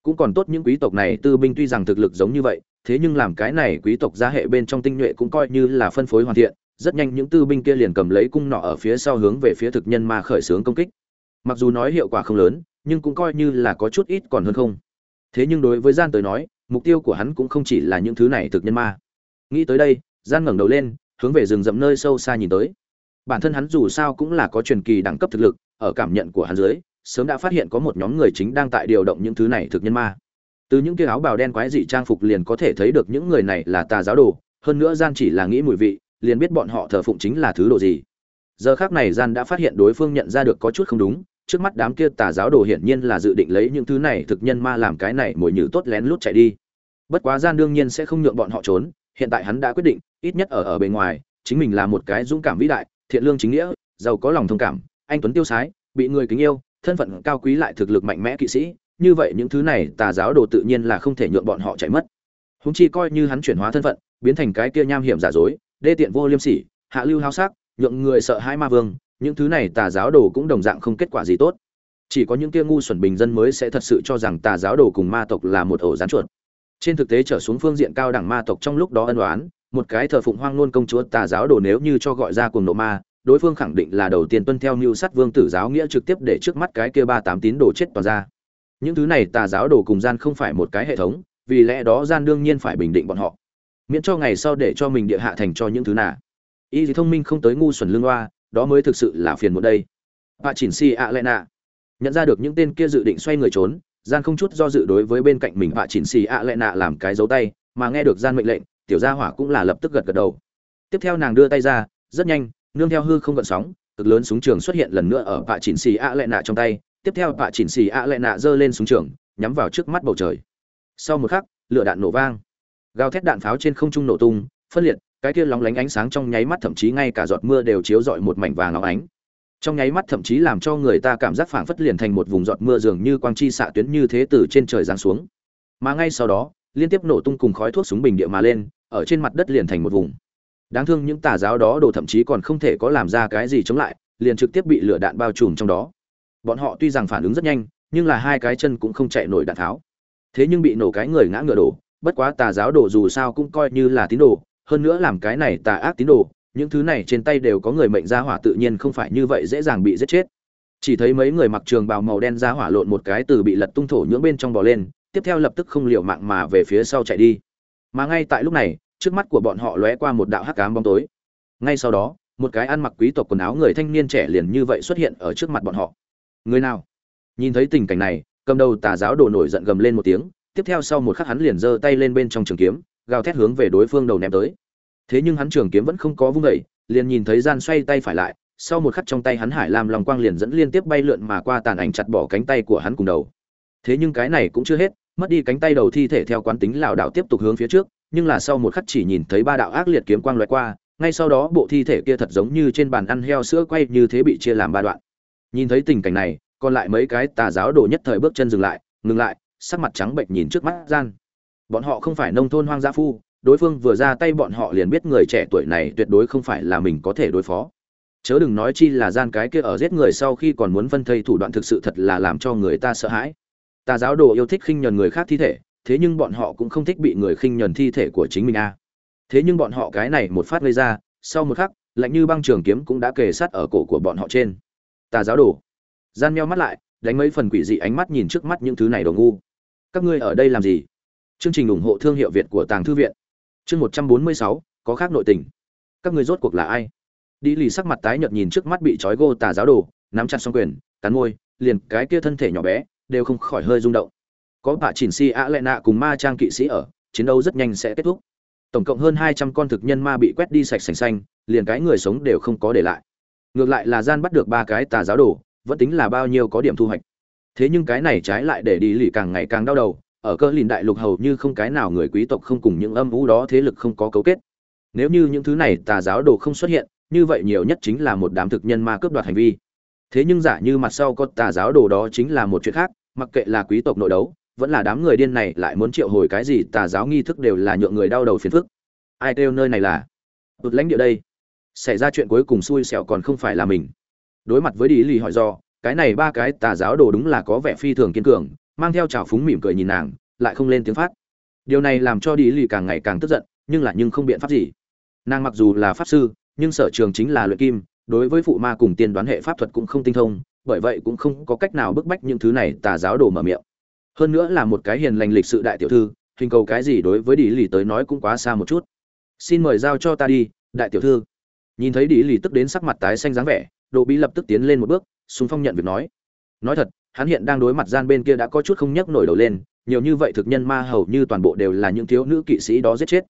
Cũng còn tốt những quý tộc này tư binh tuy rằng thực lực giống như vậy thế nhưng làm cái này quý tộc gia hệ bên trong tinh nhuệ cũng coi như là phân phối hoàn thiện, rất nhanh những tư binh kia liền cầm lấy cung nọ ở phía sau hướng về phía thực nhân ma khởi xướng công kích. Mặc dù nói hiệu quả không lớn, nhưng cũng coi như là có chút ít còn hơn không. Thế nhưng đối với gian tới nói, mục tiêu của hắn cũng không chỉ là những thứ này thực nhân ma. Nghĩ tới đây, gian ngẩng đầu lên, hướng về rừng rậm nơi sâu xa nhìn tới. Bản thân hắn dù sao cũng là có truyền kỳ đẳng cấp thực lực, ở cảm nhận của hắn dưới, sớm đã phát hiện có một nhóm người chính đang tại điều động những thứ này thực nhân ma từ những kia áo bào đen quái dị trang phục liền có thể thấy được những người này là tà giáo đồ, hơn nữa gian chỉ là nghĩ mùi vị, liền biết bọn họ thờ phụng chính là thứ đồ gì. Giờ khác này gian đã phát hiện đối phương nhận ra được có chút không đúng, trước mắt đám kia tà giáo đồ hiển nhiên là dự định lấy những thứ này thực nhân ma làm cái này mồi nhử tốt lén lút chạy đi. Bất quá gian đương nhiên sẽ không nhượng bọn họ trốn, hiện tại hắn đã quyết định, ít nhất ở ở bề ngoài, chính mình là một cái dũng cảm vĩ đại, thiện lương chính nghĩa, giàu có lòng thông cảm, anh tuấn tiêu sái, bị người kính yêu, thân phận cao quý lại thực lực mạnh mẽ kỵ sĩ như vậy những thứ này tà giáo đồ tự nhiên là không thể nhượng bọn họ chạy mất. Húng chi coi như hắn chuyển hóa thân phận biến thành cái kia nham hiểm giả dối đê tiện vô liêm sỉ hạ lưu hao sắc nhượng người sợ hai ma vương những thứ này tà giáo đồ cũng đồng dạng không kết quả gì tốt. Chỉ có những kia ngu xuẩn bình dân mới sẽ thật sự cho rằng tà giáo đồ cùng ma tộc là một ổ rán chuột. Trên thực tế trở xuống phương diện cao đẳng ma tộc trong lúc đó ân oán, một cái thờ phụng hoang luôn công chúa tà giáo đồ nếu như cho gọi ra cùng nộ ma đối phương khẳng định là đầu tiên tuân theo mưu sát vương tử giáo nghĩa trực tiếp để trước mắt cái kia ba tám tín đồ chết toàn ra những thứ này tà giáo đồ cùng gian không phải một cái hệ thống vì lẽ đó gian đương nhiên phải bình định bọn họ. Miễn cho ngày sau để cho mình địa hạ thành cho những thứ nào y thì thông minh không tới ngu xuẩn lương hoa, đó mới thực sự là phiền một đây. Bà chỉnh si ạ lẽ nạ nhận ra được những tên kia dự định xoay người trốn gian không chút do dự đối với bên cạnh mình bà chỉnh si ạ lẽ nạ làm cái dấu tay mà nghe được gian mệnh lệnh tiểu gia hỏa cũng là lập tức gật gật đầu. Tiếp theo nàng đưa tay ra rất nhanh nương theo hư không gợn sóng cực lớn súng trường xuất hiện lần nữa ở bà chỉnh si ạ lẽ nạ trong tay tiếp theo bạ chỉnh xì ạ lại nạ giơ lên súng trường, nhắm vào trước mắt bầu trời. Sau một khắc, lửa đạn nổ vang. Gào thét đạn pháo trên không trung nổ tung, phân liệt, cái kia lóng lánh ánh sáng trong nháy mắt thậm chí ngay cả giọt mưa đều chiếu rọi một mảnh vàng óng ánh. Trong nháy mắt thậm chí làm cho người ta cảm giác phảng phất liền thành một vùng giọt mưa dường như quang chi xạ tuyến như thế từ trên trời giáng xuống. Mà ngay sau đó, liên tiếp nổ tung cùng khói thuốc súng bình địa mà lên, ở trên mặt đất liền thành một vùng. Đáng thương những tà giáo đó đồ thậm chí còn không thể có làm ra cái gì chống lại, liền trực tiếp bị lửa đạn bao trùm trong đó bọn họ tuy rằng phản ứng rất nhanh, nhưng là hai cái chân cũng không chạy nổi đạn tháo. Thế nhưng bị nổ cái người ngã ngựa đổ, bất quá tà giáo đồ dù sao cũng coi như là tín đồ, hơn nữa làm cái này tà ác tín đồ, những thứ này trên tay đều có người mệnh gia hỏa tự nhiên không phải như vậy dễ dàng bị giết chết. Chỉ thấy mấy người mặc trường bào màu đen ra hỏa lộn một cái từ bị lật tung thổ nhưỡng bên trong bò lên, tiếp theo lập tức không liều mạng mà về phía sau chạy đi. Mà ngay tại lúc này, trước mắt của bọn họ lóe qua một đạo hắc ám bóng tối. Ngay sau đó, một cái ăn mặc quý tộc quần áo người thanh niên trẻ liền như vậy xuất hiện ở trước mặt bọn họ người nào? Nhìn thấy tình cảnh này, cầm đầu tà giáo đồ nổi giận gầm lên một tiếng, tiếp theo sau một khắc hắn liền giơ tay lên bên trong trường kiếm, gào thét hướng về đối phương đầu ném tới. Thế nhưng hắn trường kiếm vẫn không có vung đẩy liền nhìn thấy gian xoay tay phải lại, sau một khắc trong tay hắn hải làm lòng quang liền dẫn liên tiếp bay lượn mà qua tàn ảnh chặt bỏ cánh tay của hắn cùng đầu. Thế nhưng cái này cũng chưa hết, mất đi cánh tay đầu thi thể theo quán tính lảo đảo tiếp tục hướng phía trước, nhưng là sau một khắc chỉ nhìn thấy ba đạo ác liệt kiếm quang loại qua, ngay sau đó bộ thi thể kia thật giống như trên bàn ăn heo sữa quay như thế bị chia làm ba đoạn nhìn thấy tình cảnh này, còn lại mấy cái tà giáo đồ nhất thời bước chân dừng lại, ngừng lại, sắc mặt trắng bệnh nhìn trước mắt gian. Bọn họ không phải nông thôn hoang dã phu, đối phương vừa ra tay bọn họ liền biết người trẻ tuổi này tuyệt đối không phải là mình có thể đối phó. Chớ đừng nói chi là gian cái kia ở giết người sau khi còn muốn phân thây thủ đoạn thực sự thật là làm cho người ta sợ hãi. Tà giáo đồ yêu thích khinh nhờn người khác thi thể, thế nhưng bọn họ cũng không thích bị người khinh nhờn thi thể của chính mình a. Thế nhưng bọn họ cái này một phát gây ra, sau một khắc, lạnh như băng trường kiếm cũng đã kề sát ở cổ của bọn họ trên tà giáo đồ. Gian meo mắt lại, đánh mấy phần quỷ dị ánh mắt nhìn trước mắt những thứ này đồ ngu. Các ngươi ở đây làm gì? Chương trình ủng hộ thương hiệu việt của tàng thư viện. Chương một trăm bốn mươi sáu, có khác nội tình. Các ngươi rốt cuộc là ai? Đi lì sắc mặt tái nhợt nhìn trước mắt bị trói gô tà giáo đồ, nắm chặt song quyền, cắn môi, liền cái kia thân thể nhỏ bé, đều không khỏi hơi rung động. Có bà chỉnh si a lệ nạ cùng ma trang kỵ sĩ ở, chiến đấu rất nhanh sẽ kết thúc. Tổng cộng hơn hai trăm con thực nhân ma bị quét đi sạch sành xanh, liền cái người sống đều không có để lại ngược lại là gian bắt được ba cái tà giáo đồ, vẫn tính là bao nhiêu có điểm thu hoạch. Thế nhưng cái này trái lại để đi lì càng ngày càng đau đầu, ở cơ lìn đại lục hầu như không cái nào người quý tộc không cùng những âm vũ đó thế lực không có cấu kết. Nếu như những thứ này tà giáo đồ không xuất hiện, như vậy nhiều nhất chính là một đám thực nhân ma cướp đoạt hành vi. Thế nhưng giả như mặt sau có tà giáo đồ đó chính là một chuyện khác, mặc kệ là quý tộc nội đấu, vẫn là đám người điên này lại muốn triệu hồi cái gì, tà giáo nghi thức đều là nhượng người đau đầu phiền phức. Ai kêu nơi này là? Tụt lãnh địa đây xảy ra chuyện cuối cùng xui xẻo còn không phải là mình. Đối mặt với đi lì hỏi do, cái này ba cái tà giáo đồ đúng là có vẻ phi thường kiên cường, mang theo trào phúng mỉm cười nhìn nàng, lại không lên tiếng phát. Điều này làm cho đi lì càng ngày càng tức giận, nhưng là nhưng không biện pháp gì. Nàng mặc dù là pháp sư, nhưng sở trường chính là luyện kim, đối với phụ ma cùng tiên đoán hệ pháp thuật cũng không tinh thông, bởi vậy cũng không có cách nào bức bách những thứ này tà giáo đồ mở miệng. Hơn nữa là một cái hiền lành lịch sự đại tiểu thư, hình cầu cái gì đối với đi lì tới nói cũng quá xa một chút. Xin mời giao cho ta đi, đại tiểu thư nhìn thấy đi lì tức đến sắc mặt tái xanh dáng vẻ đồ bí lập tức tiến lên một bước xung phong nhận việc nói. Nói thật, hắn hiện đang đối mặt gian bên kia đã có chút không nhấc nổi đầu lên, nhiều như vậy thực nhân ma hầu như toàn bộ đều là những thiếu nữ kỵ sĩ đó giết chết.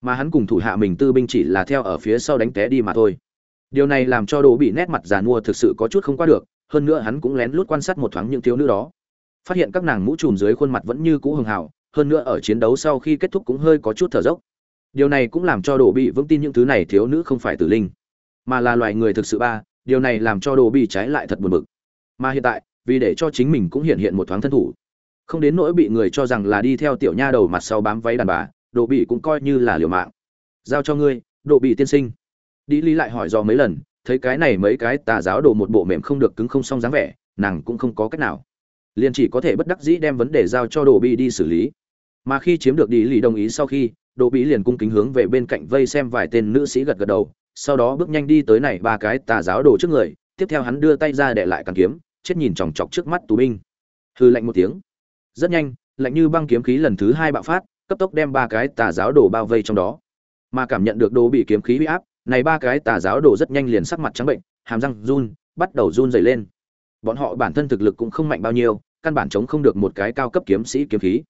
Mà hắn cùng thủ hạ mình tư binh chỉ là theo ở phía sau đánh té đi mà thôi. Điều này làm cho đồ bị nét mặt già mua thực sự có chút không qua được, hơn nữa hắn cũng lén lút quan sát một thoáng những thiếu nữ đó. Phát hiện các nàng mũ trùm dưới khuôn mặt vẫn như cũ hường hào, hơn nữa ở chiến đấu sau khi kết thúc cũng hơi có chút thở dốc điều này cũng làm cho đồ bị vững tin những thứ này thiếu nữ không phải tử linh, mà là loài người thực sự ba, điều này làm cho đồ bị trái lại thật buồn bực. Mà hiện tại, vì để cho chính mình cũng hiện hiện một thoáng thân thủ, không đến nỗi bị người cho rằng là đi theo tiểu nha đầu mặt sau bám váy đàn bà, đồ bị cũng coi như là liều mạng. Giao cho ngươi, đồ bị tiên sinh. Đi lý lại hỏi do mấy lần, thấy cái này mấy cái tà giáo đồ một bộ mềm không được cứng không xong dáng vẻ, nàng cũng không có cách nào. Liền chỉ có thể bất đắc dĩ đem vấn đề giao cho đồ bị đi xử lý. Mà khi chiếm được đi lý đồng ý sau khi đồ Bí liền cung kính hướng về bên cạnh vây xem vài tên nữ sĩ gật gật đầu, sau đó bước nhanh đi tới này ba cái tà giáo đồ trước người, tiếp theo hắn đưa tay ra để lại càng kiếm, chết nhìn chòng chọc trước mắt tù binh. Hư lạnh một tiếng. Rất nhanh, lạnh như băng kiếm khí lần thứ hai bạo phát, cấp tốc đem ba cái tà giáo đồ bao vây trong đó. Mà cảm nhận được đồ bị kiếm khí huy áp, này ba cái tà giáo đồ rất nhanh liền sắc mặt trắng bệnh, hàm răng run, bắt đầu run dày lên. Bọn họ bản thân thực lực cũng không mạnh bao nhiêu, căn bản chống không được một cái cao cấp kiếm sĩ kiếm khí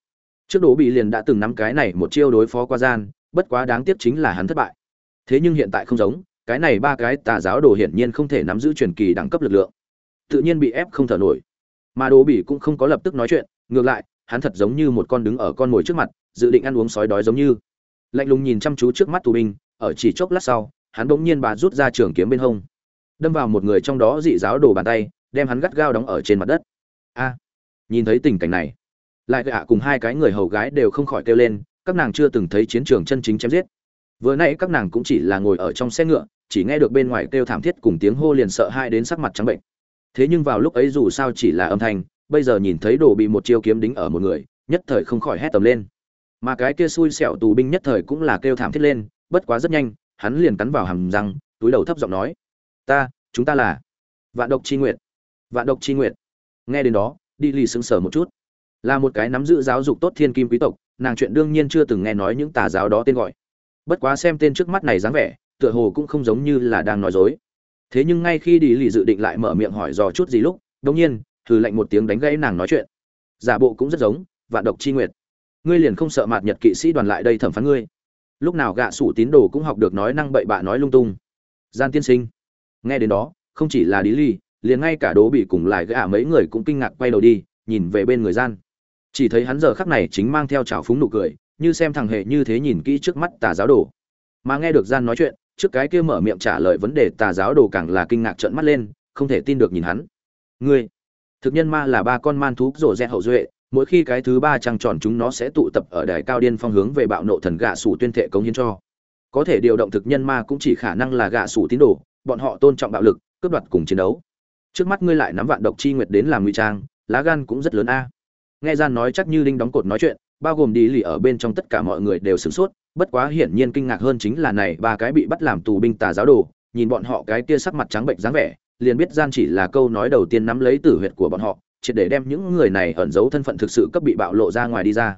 trước đồ bị liền đã từng nắm cái này một chiêu đối phó qua gian, bất quá đáng tiếc chính là hắn thất bại. Thế nhưng hiện tại không giống, cái này ba cái tà giáo đồ hiển nhiên không thể nắm giữ truyền kỳ đẳng cấp lực lượng. Tự nhiên bị ép không thở nổi. Mà đồ bị cũng không có lập tức nói chuyện, ngược lại, hắn thật giống như một con đứng ở con mồi trước mặt, dự định ăn uống sói đói giống như. Lạnh lùng nhìn chăm chú trước mắt tù binh, ở chỉ chốc lát sau, hắn bỗng nhiên bà rút ra trường kiếm bên hông. Đâm vào một người trong đó dị giáo đồ bàn tay, đem hắn gắt gao đóng ở trên mặt đất. A, nhìn thấy tình cảnh này lại gạ cùng hai cái người hầu gái đều không khỏi kêu lên, các nàng chưa từng thấy chiến trường chân chính chém giết. Vừa nãy các nàng cũng chỉ là ngồi ở trong xe ngựa, chỉ nghe được bên ngoài kêu thảm thiết cùng tiếng hô liền sợ hai đến sắc mặt trắng bệnh. Thế nhưng vào lúc ấy dù sao chỉ là âm thanh, bây giờ nhìn thấy đồ bị một chiêu kiếm đính ở một người, nhất thời không khỏi hét tầm lên. Mà cái kia xui xẻo tù binh nhất thời cũng là kêu thảm thiết lên, bất quá rất nhanh, hắn liền cắn vào hàm răng, túi đầu thấp giọng nói, ta, chúng ta là vạn độc chi nguyệt, vạn độc chi nguyệt. Nghe đến đó, đi lì sững sờ một chút là một cái nắm giữ giáo dục tốt thiên kim quý tộc, nàng chuyện đương nhiên chưa từng nghe nói những tà giáo đó tên gọi. Bất quá xem tên trước mắt này dáng vẻ, tựa hồ cũng không giống như là đang nói dối. Thế nhưng ngay khi đi lì dự định lại mở miệng hỏi dò chút gì lúc đông nhiên, thử lệnh một tiếng đánh gãy nàng nói chuyện. Giả bộ cũng rất giống, vạn độc chi nguyệt. Ngươi liền không sợ mạt nhật kỵ sĩ đoàn lại đây thẩm phán ngươi. Lúc nào gạ sủ tín đồ cũng học được nói năng bậy bạ nói lung tung. Gian tiên sinh. Nghe đến đó, không chỉ là Lý ly liền ngay cả đố bị cùng lại gạ mấy người cũng kinh ngạc quay đầu đi, nhìn về bên người gian chỉ thấy hắn giờ khắc này chính mang theo trào phúng nụ cười, như xem thằng hệ như thế nhìn kỹ trước mắt tà giáo đồ. Mà nghe được gian nói chuyện, trước cái kia mở miệng trả lời vấn đề tà giáo đồ càng là kinh ngạc trợn mắt lên, không thể tin được nhìn hắn. Ngươi, thực nhân ma là ba con man thú rổ rẽ hậu duệ, mỗi khi cái thứ ba trăng tròn chúng nó sẽ tụ tập ở đài cao điên phong hướng về bạo nộ thần gạ sủ tuyên thệ cống hiến cho. Có thể điều động thực nhân ma cũng chỉ khả năng là gạ sủ tín đồ, bọn họ tôn trọng bạo lực, cướp đoạt cùng chiến đấu. Trước mắt ngươi lại nắm vạn độc chi nguyệt đến làm ngụy trang, lá gan cũng rất lớn a nghe gian nói chắc như đinh đóng cột nói chuyện, bao gồm đi lì ở bên trong tất cả mọi người đều sửng sốt, bất quá hiển nhiên kinh ngạc hơn chính là này ba cái bị bắt làm tù binh tà giáo đồ, nhìn bọn họ cái kia sắc mặt trắng bệnh dáng vẻ, liền biết gian chỉ là câu nói đầu tiên nắm lấy tử huyệt của bọn họ chỉ để đem những người này ẩn giấu thân phận thực sự cấp bị bạo lộ ra ngoài đi ra.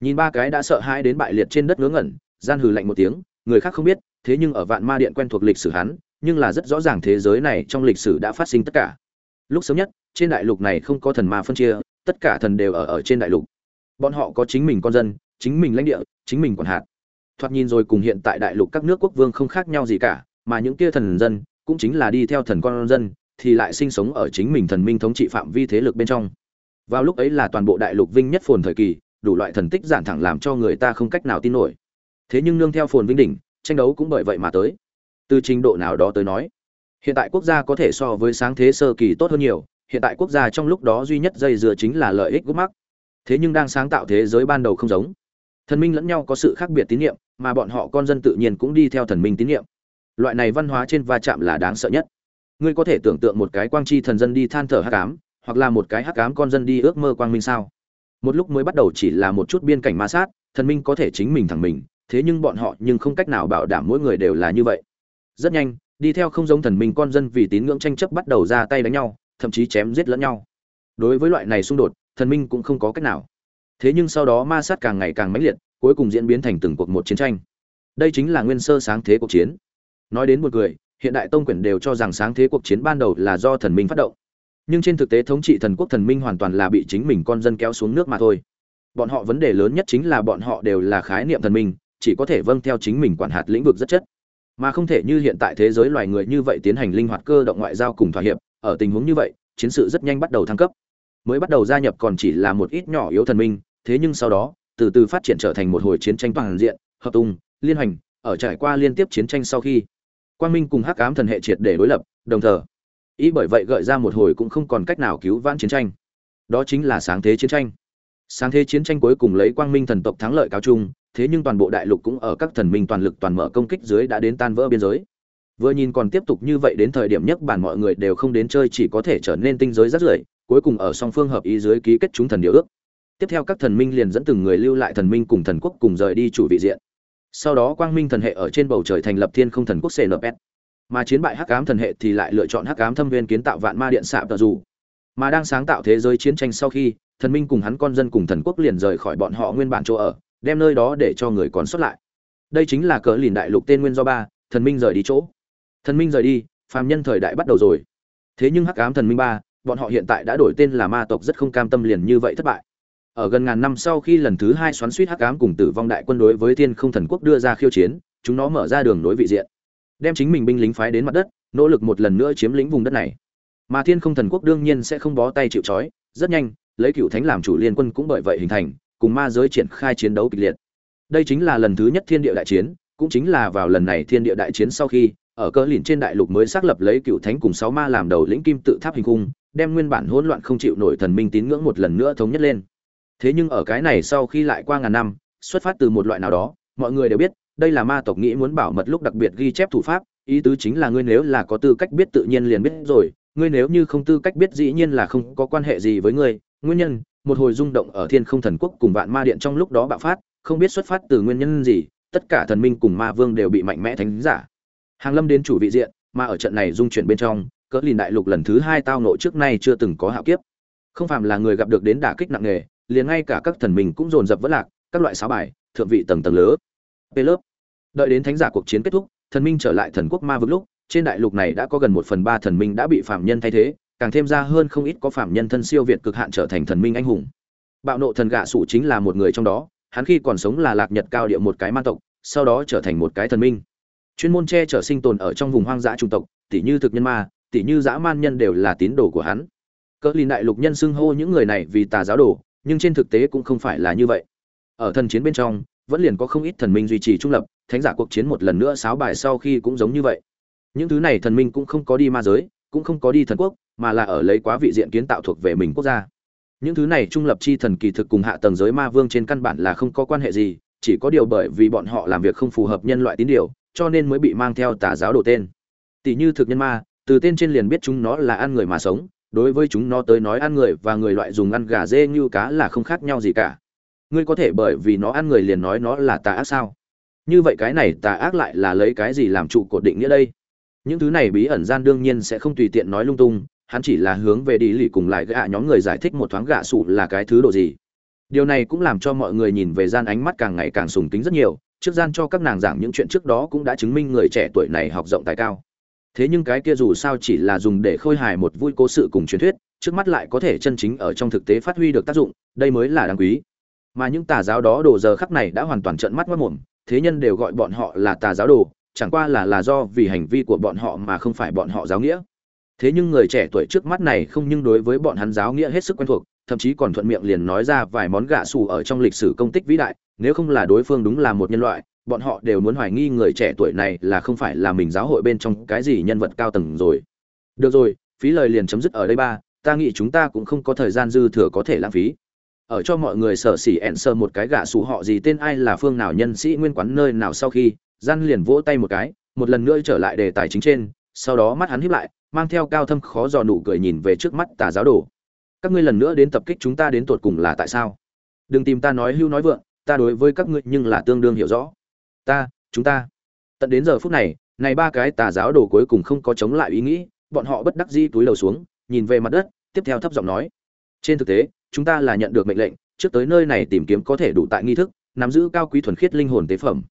Nhìn ba cái đã sợ hãi đến bại liệt trên đất ngớ ngẩn, gian hừ lạnh một tiếng, người khác không biết, thế nhưng ở vạn ma điện quen thuộc lịch sử hắn, nhưng là rất rõ ràng thế giới này trong lịch sử đã phát sinh tất cả. Lúc sớm nhất, trên đại lục này không có thần ma phân chia tất cả thần đều ở ở trên đại lục. Bọn họ có chính mình con dân, chính mình lãnh địa, chính mình quản hạt. Thoạt nhìn rồi cùng hiện tại đại lục các nước quốc vương không khác nhau gì cả, mà những kia thần dân cũng chính là đi theo thần con dân, thì lại sinh sống ở chính mình thần minh thống trị phạm vi thế lực bên trong. Vào lúc ấy là toàn bộ đại lục vinh nhất phồn thời kỳ, đủ loại thần tích giản thẳng làm cho người ta không cách nào tin nổi. Thế nhưng nương theo phồn vinh đỉnh, tranh đấu cũng bởi vậy mà tới. Từ trình độ nào đó tới nói, hiện tại quốc gia có thể so với sáng thế sơ kỳ tốt hơn nhiều hiện tại quốc gia trong lúc đó duy nhất dây dưa chính là lợi ích gốc mắc. Thế nhưng đang sáng tạo thế giới ban đầu không giống. Thần minh lẫn nhau có sự khác biệt tín nhiệm mà bọn họ con dân tự nhiên cũng đi theo thần minh tín nhiệm loại này văn hóa trên va chạm là đáng sợ nhất. Ngươi có thể tưởng tượng một cái quang chi thần dân đi than thở hắc ám, hoặc là một cái hắc ám con dân đi ước mơ quang minh sao? Một lúc mới bắt đầu chỉ là một chút biên cảnh ma sát, thần minh có thể chính mình thẳng mình, thế nhưng bọn họ nhưng không cách nào bảo đảm mỗi người đều là như vậy. Rất nhanh, đi theo không giống thần minh con dân vì tín ngưỡng tranh chấp bắt đầu ra tay đánh nhau thậm chí chém giết lẫn nhau. Đối với loại này xung đột, thần minh cũng không có cách nào. Thế nhưng sau đó ma sát càng ngày càng mãnh liệt, cuối cùng diễn biến thành từng cuộc một chiến tranh. Đây chính là nguyên sơ sáng thế cuộc chiến. Nói đến một người hiện đại tông quyển đều cho rằng sáng thế cuộc chiến ban đầu là do thần minh phát động. Nhưng trên thực tế thống trị thần quốc thần minh hoàn toàn là bị chính mình con dân kéo xuống nước mà thôi. Bọn họ vấn đề lớn nhất chính là bọn họ đều là khái niệm thần minh, chỉ có thể vâng theo chính mình quản hạt lĩnh vực rất chất. Mà không thể như hiện tại thế giới loài người như vậy tiến hành linh hoạt cơ động ngoại giao cùng thỏa hiệp ở tình huống như vậy, chiến sự rất nhanh bắt đầu thăng cấp. Mới bắt đầu gia nhập còn chỉ là một ít nhỏ yếu thần minh, thế nhưng sau đó, từ từ phát triển trở thành một hồi chiến tranh toàn diện, hợp tung, liên hành ở trải qua liên tiếp chiến tranh sau khi, quang minh cùng hắc ám thần hệ triệt để đối lập, đồng thời, ý bởi vậy gợi ra một hồi cũng không còn cách nào cứu vãn chiến tranh. Đó chính là sáng thế chiến tranh. Sáng thế chiến tranh cuối cùng lấy quang minh thần tộc thắng lợi cao trung thế nhưng toàn bộ đại lục cũng ở các thần minh toàn lực toàn mở công kích dưới đã đến tan vỡ biên giới vừa nhìn còn tiếp tục như vậy đến thời điểm nhất bản mọi người đều không đến chơi chỉ có thể trở nên tinh giới rất rưởi, cuối cùng ở song phương hợp ý dưới ký kết chúng thần điều ước. Tiếp theo các thần minh liền dẫn từng người lưu lại thần minh cùng thần quốc cùng rời đi chủ vị diện. Sau đó quang minh thần hệ ở trên bầu trời thành lập thiên không thần quốc cnps mà chiến bại hắc ám thần hệ thì lại lựa chọn hắc ám thâm viên kiến tạo vạn ma điện xạ tờ dù. Mà đang sáng tạo thế giới chiến tranh sau khi, thần minh cùng hắn con dân cùng thần quốc liền rời khỏi bọn họ nguyên bản chỗ ở, đem nơi đó để cho người còn xuất lại. Đây chính là cờ lìn đại lục tên nguyên do ba, thần minh rời đi chỗ thần minh rời đi, phàm nhân thời đại bắt đầu rồi. Thế nhưng hắc ám thần minh ba, bọn họ hiện tại đã đổi tên là ma tộc rất không cam tâm liền như vậy thất bại. Ở gần ngàn năm sau khi lần thứ hai xoắn suýt hắc ám cùng tử vong đại quân đối với thiên không thần quốc đưa ra khiêu chiến, chúng nó mở ra đường nối vị diện, đem chính mình binh lính phái đến mặt đất, nỗ lực một lần nữa chiếm lĩnh vùng đất này. Mà thiên không thần quốc đương nhiên sẽ không bó tay chịu trói, rất nhanh, lấy cựu thánh làm chủ liên quân cũng bởi vậy hình thành, cùng ma giới triển khai chiến đấu kịch liệt. Đây chính là lần thứ nhất thiên địa đại chiến, cũng chính là vào lần này thiên địa đại chiến sau khi ở cơ lìn trên đại lục mới xác lập lấy cựu thánh cùng sáu ma làm đầu lĩnh kim tự tháp hình cung, đem nguyên bản hỗn loạn không chịu nổi thần minh tín ngưỡng một lần nữa thống nhất lên. Thế nhưng ở cái này sau khi lại qua ngàn năm, xuất phát từ một loại nào đó, mọi người đều biết, đây là ma tộc nghĩ muốn bảo mật lúc đặc biệt ghi chép thủ pháp, ý tứ chính là ngươi nếu là có tư cách biết tự nhiên liền biết rồi, ngươi nếu như không tư cách biết dĩ nhiên là không có quan hệ gì với ngươi. Nguyên nhân, một hồi rung động ở thiên không thần quốc cùng vạn ma điện trong lúc đó bạo phát, không biết xuất phát từ nguyên nhân gì, tất cả thần minh cùng ma vương đều bị mạnh mẽ thánh giả hàng lâm đến chủ vị diện, mà ở trận này dung chuyển bên trong, cỡ lìn đại lục lần thứ hai tao nộ trước nay chưa từng có hạo kiếp. Không phàm là người gặp được đến đả kích nặng nề, liền ngay cả các thần minh cũng dồn dập vỡ lạc, các loại sáo bài, thượng vị tầng tầng lứa p lớp. Đợi đến thánh giả cuộc chiến kết thúc, thần minh trở lại thần quốc ma vực lúc, trên đại lục này đã có gần một phần ba thần minh đã bị phạm nhân thay thế, càng thêm ra hơn không ít có phạm nhân thân siêu việt cực hạn trở thành thần minh anh hùng. Bạo nộ thần gạ sủ chính là một người trong đó, hắn khi còn sống là lạc nhật cao địa một cái man tộc, sau đó trở thành một cái thần minh chuyên môn che chở sinh tồn ở trong vùng hoang dã trung tộc tỷ như thực nhân ma tỷ như dã man nhân đều là tín đồ của hắn. Cỡ lìn đại lục nhân xưng hô những người này vì tà giáo đồ, nhưng trên thực tế cũng không phải là như vậy. Ở thần chiến bên trong, vẫn liền có không ít thần minh duy trì trung lập, thánh giả cuộc chiến một lần nữa sáo bài sau khi cũng giống như vậy. Những thứ này thần minh cũng không có đi ma giới, cũng không có đi thần quốc, mà là ở lấy quá vị diện kiến tạo thuộc về mình quốc gia. Những thứ này trung lập chi thần kỳ thực cùng hạ tầng giới ma vương trên căn bản là không có quan hệ gì chỉ có điều bởi vì bọn họ làm việc không phù hợp nhân loại tín điều, cho nên mới bị mang theo tà giáo đồ tên. Tỷ như thực nhân ma, từ tên trên liền biết chúng nó là ăn người mà sống, đối với chúng nó tới nói ăn người và người loại dùng ăn gà dê như cá là không khác nhau gì cả. Ngươi có thể bởi vì nó ăn người liền nói nó là tà ác sao? Như vậy cái này tà ác lại là lấy cái gì làm trụ cột định nghĩa đây? Những thứ này bí ẩn gian đương nhiên sẽ không tùy tiện nói lung tung, hắn chỉ là hướng về đi lì cùng lại gạ nhóm người giải thích một thoáng gạ sụ là cái thứ độ gì điều này cũng làm cho mọi người nhìn về gian ánh mắt càng ngày càng sùng kính rất nhiều, trước gian cho các nàng giảng những chuyện trước đó cũng đã chứng minh người trẻ tuổi này học rộng tài cao. Thế nhưng cái kia dù sao chỉ là dùng để khôi hài một vui cố sự cùng truyền thuyết, trước mắt lại có thể chân chính ở trong thực tế phát huy được tác dụng, đây mới là đáng quý. Mà những tà giáo đó đồ giờ khắc này đã hoàn toàn trợn mắt mất mồm, thế nhân đều gọi bọn họ là tà giáo đồ, chẳng qua là là do vì hành vi của bọn họ mà không phải bọn họ giáo nghĩa. Thế nhưng người trẻ tuổi trước mắt này không nhưng đối với bọn hắn giáo nghĩa hết sức quen thuộc thậm chí còn thuận miệng liền nói ra vài món gạ xù ở trong lịch sử công tích vĩ đại, nếu không là đối phương đúng là một nhân loại, bọn họ đều muốn hoài nghi người trẻ tuổi này là không phải là mình giáo hội bên trong cái gì nhân vật cao tầng rồi. Được rồi, phí lời liền chấm dứt ở đây ba, ta nghĩ chúng ta cũng không có thời gian dư thừa có thể lãng phí. Ở cho mọi người sở xỉ ẹn sơ một cái gạ xù họ gì tên ai là phương nào nhân sĩ nguyên quán nơi nào sau khi, gian liền vỗ tay một cái, một lần nữa trở lại đề tài chính trên, sau đó mắt hắn hiếp lại, mang theo cao thâm khó dò nụ cười nhìn về trước mắt tà giáo đồ các ngươi lần nữa đến tập kích chúng ta đến tột cùng là tại sao? Đừng tìm ta nói hưu nói vượng, ta đối với các ngươi nhưng là tương đương hiểu rõ. Ta, chúng ta. Tận đến giờ phút này này ba cái tà giáo đồ cuối cùng không có chống lại ý nghĩ, bọn họ bất đắc dĩ túi đầu xuống, nhìn về mặt đất, tiếp theo thấp giọng nói. Trên thực tế, chúng ta là nhận được mệnh lệnh, trước tới nơi này tìm kiếm có thể đủ tại nghi thức, nắm giữ cao quý thuần khiết linh hồn tế phẩm.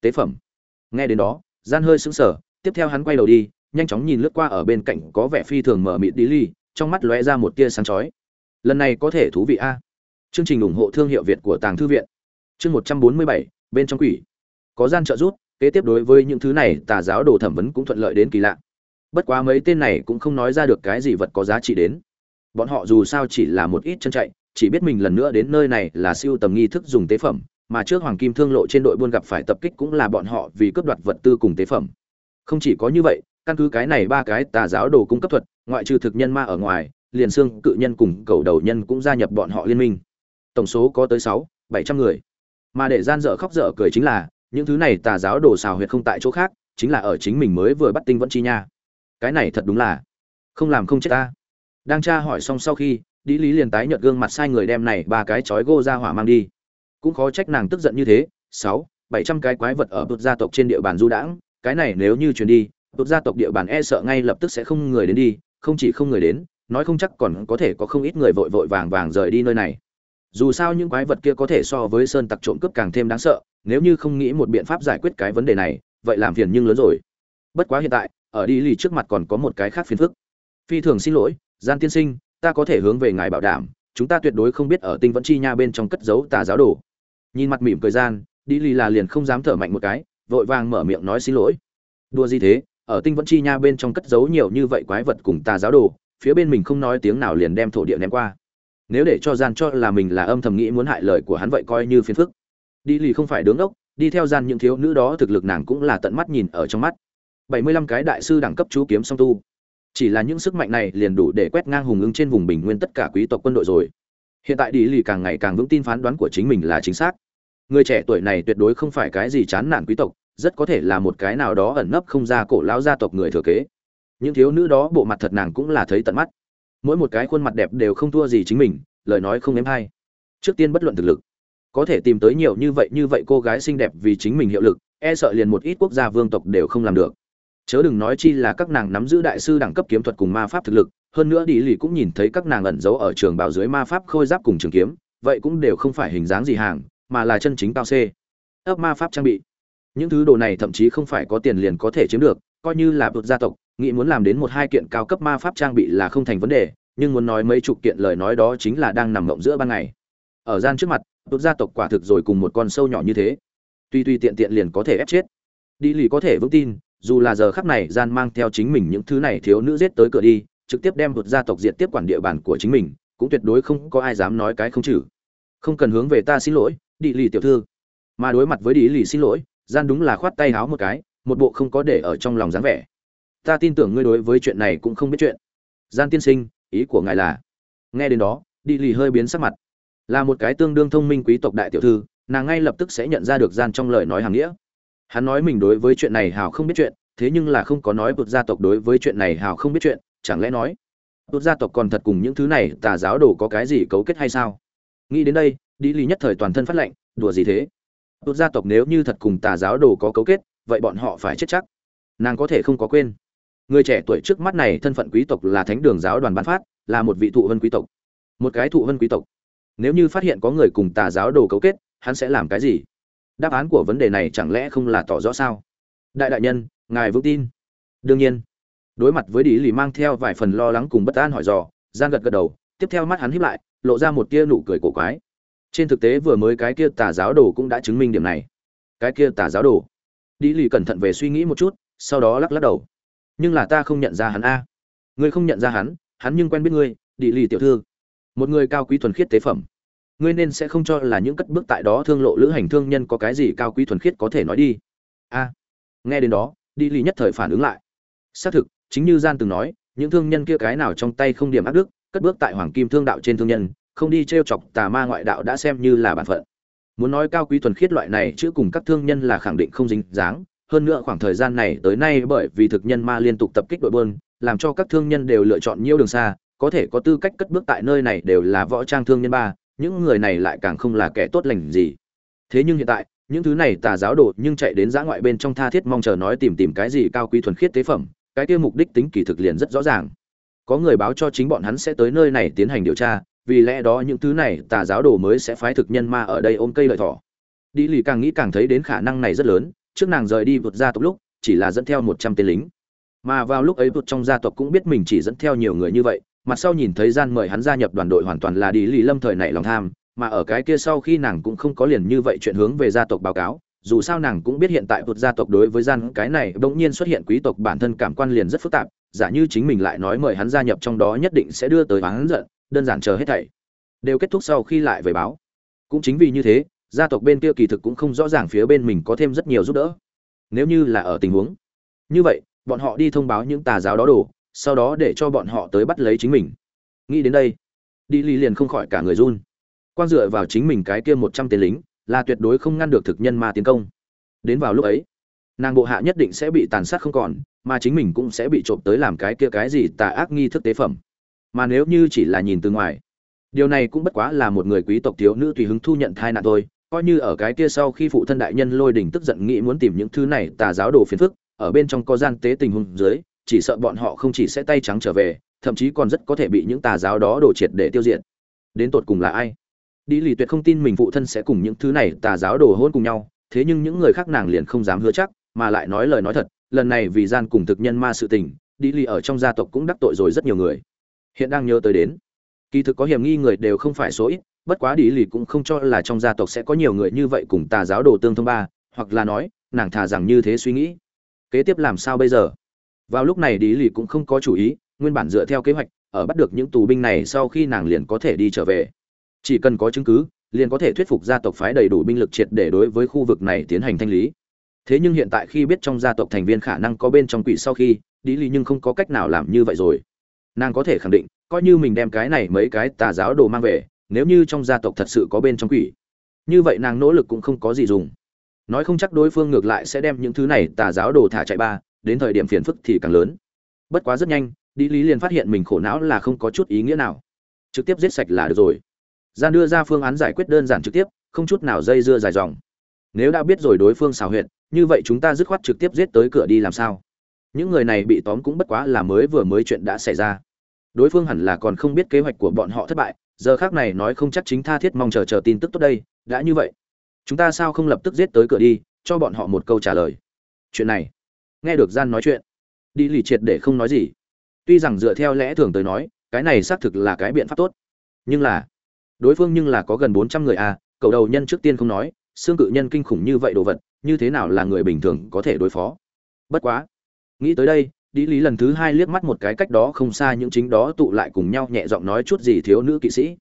Tế phẩm. Nghe đến đó, gian hơi sững sờ, tiếp theo hắn quay đầu đi, nhanh chóng nhìn lướt qua ở bên cạnh có vẻ phi thường mở mịt đi ly trong mắt lóe ra một tia sáng chói. Lần này có thể thú vị a. Chương trình ủng hộ thương hiệu việt của tàng thư viện. Chương một trăm bốn mươi bảy, bên trong quỷ. Có gian trợ giúp, kế tiếp đối với những thứ này, tà giáo đồ thẩm vấn cũng thuận lợi đến kỳ lạ. Bất quá mấy tên này cũng không nói ra được cái gì vật có giá trị đến. Bọn họ dù sao chỉ là một ít chân chạy, chỉ biết mình lần nữa đến nơi này là siêu tầm nghi thức dùng tế phẩm, mà trước hoàng kim thương lộ trên đội buôn gặp phải tập kích cũng là bọn họ vì cướp đoạt vật tư cùng tế phẩm. Không chỉ có như vậy, căn cứ cái này ba cái tà giáo đồ cung cấp thuật ngoại trừ thực nhân ma ở ngoài, liền xương cự nhân cùng cầu đầu nhân cũng gia nhập bọn họ liên minh. Tổng số có tới sáu, bảy trăm người. Mà để gian dở khóc dở cười chính là, những thứ này tà giáo đồ xào huyệt không tại chỗ khác, chính là ở chính mình mới vừa bắt tinh vẫn chi nha. Cái này thật đúng là, không làm không chết ta. Đang tra hỏi xong sau khi đi lý liền tái nhợt gương mặt sai người đem này ba cái chói gô ra hỏa mang đi. Cũng khó trách nàng tức giận như thế, sáu, bảy trăm cái quái vật ở bột gia tộc trên địa bàn du đãng, cái này nếu như chuyển đi bột gia tộc địa bàn e sợ ngay lập tức sẽ không người đến đi không chỉ không người đến, nói không chắc còn có thể có không ít người vội vội vàng vàng rời đi nơi này. Dù sao những quái vật kia có thể so với sơn tặc trộm cướp càng thêm đáng sợ, nếu như không nghĩ một biện pháp giải quyết cái vấn đề này, vậy làm phiền nhưng lớn rồi. Bất quá hiện tại, ở đi lì trước mặt còn có một cái khác phiền phức. Phi thường xin lỗi, gian tiên sinh, ta có thể hướng về ngài bảo đảm, chúng ta tuyệt đối không biết ở tinh vẫn chi nha bên trong cất giấu tà giáo đồ. Nhìn mặt mỉm cười gian, đi lì là liền không dám thở mạnh một cái, vội vàng mở miệng nói xin lỗi. Đua gì thế? Ở tinh vẫn chi nha bên trong cất giấu nhiều như vậy quái vật cùng tà giáo đồ, phía bên mình không nói tiếng nào liền đem thổ địa ném qua. Nếu để cho gian cho là mình là âm thầm nghĩ muốn hại lời của hắn vậy coi như phiền phức. Đi lì không phải đứng ốc đi theo gian những thiếu nữ đó thực lực nàng cũng là tận mắt nhìn ở trong mắt. Bảy mươi lăm cái đại sư đẳng cấp chú kiếm song tu. Chỉ là những sức mạnh này liền đủ để quét ngang hùng ứng trên vùng bình nguyên tất cả quý tộc quân đội rồi. Hiện tại đi lì càng ngày càng vững tin phán đoán của chính mình là chính xác người trẻ tuổi này tuyệt đối không phải cái gì chán nản quý tộc, rất có thể là một cái nào đó ẩn nấp không ra cổ lão gia tộc người thừa kế. Những thiếu nữ đó bộ mặt thật nàng cũng là thấy tận mắt. Mỗi một cái khuôn mặt đẹp đều không thua gì chính mình, lời nói không ném hay. Trước tiên bất luận thực lực. Có thể tìm tới nhiều như vậy như vậy cô gái xinh đẹp vì chính mình hiệu lực e sợ liền một ít quốc gia vương tộc đều không làm được. Chớ đừng nói chi là các nàng nắm giữ đại sư đẳng cấp kiếm thuật cùng ma pháp thực lực, hơn nữa đi lì cũng nhìn thấy các nàng ẩn giấu ở trường bào dưới ma pháp khôi giáp cùng trường kiếm, vậy cũng đều không phải hình dáng gì hàng mà là chân chính cao c ấp ma pháp trang bị. Những thứ đồ này thậm chí không phải có tiền liền có thể chiếm được, coi như là vượt gia tộc, nghĩ muốn làm đến một hai kiện cao cấp ma pháp trang bị là không thành vấn đề, nhưng muốn nói mấy chục kiện lời nói đó chính là đang nằm ngộng giữa ban ngày. Ở gian trước mặt vượt gia tộc quả thực rồi cùng một con sâu nhỏ như thế. Tuy tuy tiện tiện liền có thể ép chết. Đi lì có thể vững tin, dù là giờ khắc này gian mang theo chính mình những thứ này thiếu nữ giết tới cửa đi, trực tiếp đem vượt gia tộc diệt tiếp quản địa bàn của chính mình, cũng tuyệt đối không có ai dám nói cái không trừ không cần hướng về ta xin lỗi đi lì tiểu thư. Mà đối mặt với đi lì xin lỗi, gian đúng là khoát tay háo một cái, một bộ không có để ở trong lòng dáng vẻ. Ta tin tưởng ngươi đối với chuyện này cũng không biết chuyện. Gian tiên sinh, ý của ngài là? Nghe đến đó, đi lì hơi biến sắc mặt. Là một cái tương đương thông minh quý tộc đại tiểu thư, nàng ngay lập tức sẽ nhận ra được gian trong lời nói hàng nghĩa. Hắn nói mình đối với chuyện này hào không biết chuyện, thế nhưng là không có nói bột gia tộc đối với chuyện này hào không biết chuyện, chẳng lẽ nói bột gia tộc còn thật cùng những thứ này tà giáo đồ có cái gì cấu kết hay sao? Nghĩ đến đây đi lý nhất thời toàn thân phát lệnh đùa gì thế? Bột gia tộc nếu như thật cùng tà giáo đồ có cấu kết, vậy bọn họ phải chết chắc. Nàng có thể không có quên. Người trẻ tuổi trước mắt này thân phận quý tộc là thánh đường giáo đoàn bán phát, là một vị thụ vân quý tộc. Một cái thụ vân quý tộc. Nếu như phát hiện có người cùng tà giáo đồ cấu kết, hắn sẽ làm cái gì? Đáp án của vấn đề này chẳng lẽ không là tỏ rõ sao? Đại đại nhân, ngài vững tin. Đương nhiên. Đối mặt với đi lì mang theo vài phần lo lắng cùng bất an hỏi dò gian gật gật đầu, tiếp theo mắt hắn híp lại, lộ ra một tia nụ cười cổ quái trên thực tế vừa mới cái kia tà giáo đồ cũng đã chứng minh điểm này. Cái kia tà giáo đồ. Đi lì cẩn thận về suy nghĩ một chút, sau đó lắc lắc đầu. Nhưng là ta không nhận ra hắn a. Ngươi không nhận ra hắn hắn nhưng quen biết ngươi đi lì tiểu thư. Một người cao quý thuần khiết tế phẩm. Ngươi nên sẽ không cho là những cất bước tại đó thương lộ lữ hành thương nhân có cái gì cao quý thuần khiết có thể nói đi. A. Nghe đến đó đi lì nhất thời phản ứng lại. Xác thực, chính như gian từng nói, những thương nhân kia cái nào trong tay không điểm ác đức, cất bước tại hoàng kim thương đạo trên thương nhân không đi t r e o chọc tà ma ngoại đạo đã xem như là bản phận. Muốn nói cao quý thuần khiết loại này chứ cùng các thương nhân là khẳng định không dính dáng, hơn nữa khoảng thời gian này tới nay bởi vì thực nhân ma liên tục tập kích đội bơn làm cho các thương nhân đều lựa chọn nhiều đường xa, có thể có tư cách cất bước tại nơi này đều là võ trang thương nhân ba, những người này lại càng không là kẻ tốt lành gì. Thế nhưng hiện tại, những thứ này tà giáo đồ nhưng chạy đến giã ngoại bên trong tha thiết mong chờ nói tìm tìm cái gì cao quý thuần khiết tế phẩm, cái kia mục đích tính kỳ thực liền rất rõ ràng. Có người báo cho chính bọn hắn sẽ tới nơi này tiến hành điều tra vì lẽ đó những thứ này tà giáo đồ mới sẽ phái thực nhân ma ở đây ôm cây lợi thỏ. Đi lì càng nghĩ càng thấy đến khả năng này rất lớn, trước nàng rời đi vượt ra tộc lúc, chỉ là dẫn theo một trăm tên lính. Mà vào lúc ấy vượt trong gia tộc cũng biết mình chỉ dẫn theo nhiều người như vậy, mặt sau nhìn thấy gian mời hắn gia nhập đoàn đội hoàn toàn là đi lì lâm thời này lòng tham, mà ở cái kia sau khi nàng cũng không có liền như vậy chuyện hướng về gia tộc báo cáo, dù sao nàng cũng biết hiện tại vượt gia tộc đối với gian cái này bỗng nhiên xuất hiện quý tộc bản thân cảm quan liền rất phức tạp giả như chính mình lại nói mời hắn gia nhập trong đó nhất định sẽ đưa tới hắn giận, đơn giản chờ hết thảy, đều kết thúc sau khi lại về báo. Cũng chính vì như thế, gia tộc bên kia kỳ thực cũng không rõ ràng phía bên mình có thêm rất nhiều giúp đỡ. Nếu như là ở tình huống như vậy, bọn họ đi thông báo những tà giáo đó đồ, sau đó để cho bọn họ tới bắt lấy chính mình. Nghĩ đến đây, đi Lý liền không khỏi cả người run. Quan dựa vào chính mình cái kia một trăm tên lính, là tuyệt đối không ngăn được thực nhân ma tiến công. Đến vào lúc ấy, nàng bộ hạ nhất định sẽ bị tàn sát không còn mà chính mình cũng sẽ bị trộm tới làm cái kia cái gì tà ác nghi thức tế phẩm. Mà nếu như chỉ là nhìn từ ngoài, điều này cũng bất quá là một người quý tộc thiếu nữ tùy hứng thu nhận thai nạn thôi. Coi như ở cái kia sau khi phụ thân đại nhân lôi đình tức giận nghĩ muốn tìm những thứ này tà giáo đồ phiền phức, ở bên trong có gian tế tình huống dưới, chỉ sợ bọn họ không chỉ sẽ tay trắng trở về, thậm chí còn rất có thể bị những tà giáo đó đổ triệt để tiêu diệt. Đến tột cùng là ai? Đi lì tuyệt không tin mình phụ thân sẽ cùng những thứ này tà giáo đồ hôn cùng nhau, thế nhưng những người khác nàng liền không dám hứa chắc, mà lại nói lời nói thật lần này vì gian cùng thực nhân ma sự tình đi lì ở trong gia tộc cũng đắc tội rồi rất nhiều người. Hiện đang nhớ tới đến. Kỳ thực có hiểm nghi người đều không phải số ít, bất quá đi lì cũng không cho là trong gia tộc sẽ có nhiều người như vậy cùng tà giáo đồ tương thông ba, hoặc là nói, nàng thà rằng như thế suy nghĩ. Kế tiếp làm sao bây giờ? Vào lúc này đi lì cũng không có chủ ý, nguyên bản dựa theo kế hoạch, ở bắt được những tù binh này sau khi nàng liền có thể đi trở về. Chỉ cần có chứng cứ, liền có thể thuyết phục gia tộc phái đầy đủ binh lực triệt để đối với khu vực này tiến hành thanh lý thế nhưng hiện tại khi biết trong gia tộc thành viên khả năng có bên trong quỷ sau khi đi lì nhưng không có cách nào làm như vậy rồi. Nàng có thể khẳng định, coi như mình đem cái này mấy cái tà giáo đồ mang về, nếu như trong gia tộc thật sự có bên trong quỷ, như vậy nàng nỗ lực cũng không có gì dùng. Nói không chắc đối phương ngược lại sẽ đem những thứ này tà giáo đồ thả chạy ba, đến thời điểm phiền phức thì càng lớn. Bất quá rất nhanh đi lý liền phát hiện mình khổ não là không có chút ý nghĩa nào. Trực tiếp giết sạch là được rồi. Gian đưa ra phương án giải quyết đơn giản trực tiếp, không chút nào dây dưa dài dòng. Nếu đã biết rồi đối phương xào huyệt như vậy chúng ta dứt khoát trực tiếp giết tới cửa đi làm sao? Những người này bị tóm cũng bất quá là mới vừa mới chuyện đã xảy ra. Đối phương hẳn là còn không biết kế hoạch của bọn họ thất bại, giờ khác này nói không chắc chính tha thiết mong chờ chờ tin tức tốt đây, đã như vậy. Chúng ta sao không lập tức giết tới cửa đi, cho bọn họ một câu trả lời. Chuyện này, nghe được gian nói chuyện, đi lì triệt để không nói gì. Tuy rằng dựa theo lẽ thường tới nói, cái này xác thực là cái biện pháp tốt. Nhưng là, đối phương nhưng là có gần bốn trăm người à cầu đầu nhân trước tiên không nói, xương cự nhân kinh khủng như vậy đồ vật như thế nào là người bình thường có thể đối phó? Bất quá, nghĩ tới đây đi lý lần thứ hai liếc mắt một cái cách đó không xa những chính đó tụ lại cùng nhau nhẹ giọng nói chút gì thiếu nữ kỵ sĩ.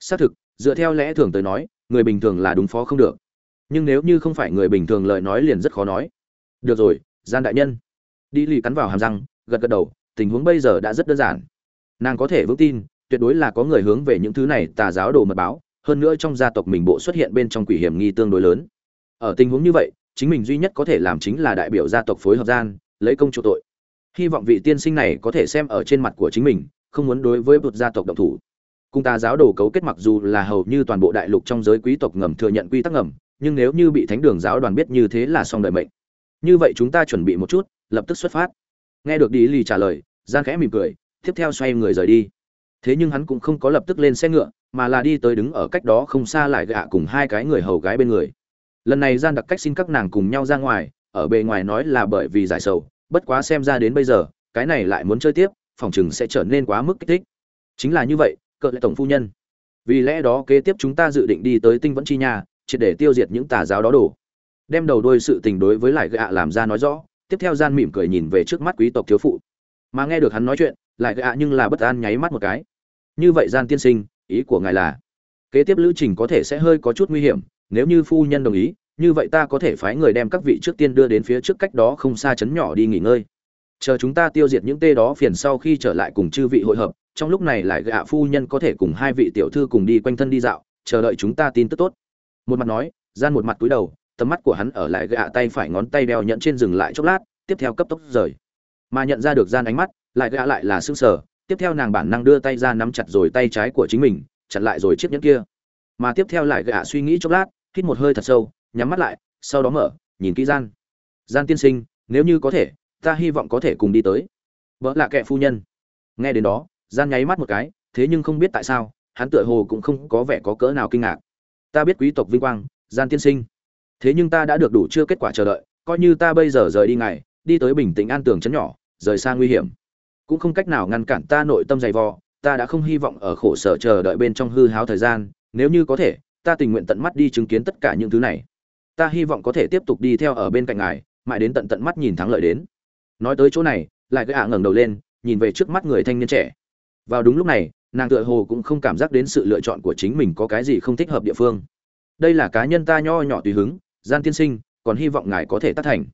Xác thực, dựa theo lẽ thường tới nói, người bình thường là đúng phó không được. Nhưng nếu như không phải người bình thường lời nói liền rất khó nói. Được rồi, gian đại nhân. Đi lì cắn vào hàm răng, gật gật đầu, tình huống bây giờ đã rất đơn giản. Nàng có thể vững tin, tuyệt đối là có người hướng về những thứ này tà giáo đồ mật báo, hơn nữa trong gia tộc mình bộ xuất hiện bên trong quỷ hiểm nghi tương đối lớn. Ở tình huống như vậy chính mình duy nhất có thể làm chính là đại biểu gia tộc phối hợp gian, lấy công chủ tội. Hy vọng vị tiên sinh này có thể xem ở trên mặt của chính mình, không muốn đối với bột gia tộc động thủ. Cung ta giáo đồ cấu kết mặc dù là hầu như toàn bộ đại lục trong giới quý tộc ngầm thừa nhận quy tắc ngầm, nhưng nếu như bị thánh đường giáo đoàn biết như thế là xong đời mệnh. Như vậy chúng ta chuẩn bị một chút, lập tức xuất phát. Nghe được đi lì trả lời gian khẽ mỉm cười, tiếp theo xoay người rời đi. Thế nhưng hắn cũng không có lập tức lên xe ngựa, mà là đi tới đứng ở cách đó không xa lại gạ cùng hai cái người hầu gái bên người lần này gian đặc cách xin các nàng cùng nhau ra ngoài, ở bề ngoài nói là bởi vì giải sầu, bất quá xem ra đến bây giờ, cái này lại muốn chơi tiếp, phòng chừng sẽ trở nên quá mức kích thích. Chính là như vậy, cỡ lại tổng phu nhân. Vì lẽ đó kế tiếp chúng ta dự định đi tới tinh vẫn chi nhà, triệt để tiêu diệt những tà giáo đó đổ. Đem đầu đôi sự tình đối với lại gạ làm ra nói rõ, tiếp theo gian mỉm cười nhìn về trước mắt quý tộc thiếu phụ. Mà nghe được hắn nói chuyện, lại gạ nhưng là bất an nháy mắt một cái. Như vậy gian tiên sinh, ý của ngài là, kế tiếp lữ trình có thể sẽ hơi có chút nguy hiểm nếu như phu nhân đồng ý, như vậy ta có thể phái người đem các vị trước tiên đưa đến phía trước cách đó không xa chấn nhỏ đi nghỉ ngơi. Chờ chúng ta tiêu diệt những tê đó phiền sau khi trở lại cùng chư vị hội hợp, trong lúc này lại gạ phu nhân có thể cùng hai vị tiểu thư cùng đi quanh thân đi dạo, chờ đợi chúng ta tin tức tốt. Một mặt nói, gian một mặt cúi đầu, tầm mắt của hắn ở lại gạ tay phải ngón tay đeo nhẫn trên rừng lại chốc lát, tiếp theo cấp tốc rời. Mà nhận ra được gian ánh mắt, lại gạ lại là sững sờ, tiếp theo nàng bản năng đưa tay ra nắm chặt rồi tay trái của chính mình, chặn lại rồi chiếc nhẫn kia. Mà tiếp theo lại gạ suy nghĩ chốc lát hít một hơi thật sâu, nhắm mắt lại, sau đó mở, nhìn kỹ gian. Gian tiên sinh, nếu như có thể, ta hy vọng có thể cùng đi tới. Vợ là kệ phu nhân. Nghe đến đó, gian nháy mắt một cái, thế nhưng không biết tại sao, hắn tựa hồ cũng không có vẻ có cỡ nào kinh ngạc. Ta biết quý tộc vinh quang, gian tiên sinh. Thế nhưng ta đã được đủ chưa kết quả chờ đợi, coi như ta bây giờ rời đi ngày đi tới bình tĩnh an tường chấn nhỏ, rời xa nguy hiểm. Cũng không cách nào ngăn cản ta nội tâm dày vò, ta đã không hy vọng ở khổ sở chờ đợi bên trong hư háo thời gian, nếu như có thể ta tình nguyện tận mắt đi chứng kiến tất cả những thứ này. Ta hy vọng có thể tiếp tục đi theo ở bên cạnh ngài, mãi đến tận tận mắt nhìn thắng lợi đến. Nói tới chỗ này, lại gã ngẩng đầu lên, nhìn về trước mắt người thanh niên trẻ. Vào đúng lúc này, nàng tựa hồ cũng không cảm giác đến sự lựa chọn của chính mình có cái gì không thích hợp địa phương. Đây là cá nhân ta nho nhỏ tùy hứng, gian tiên sinh, còn hy vọng ngài có thể tác thành.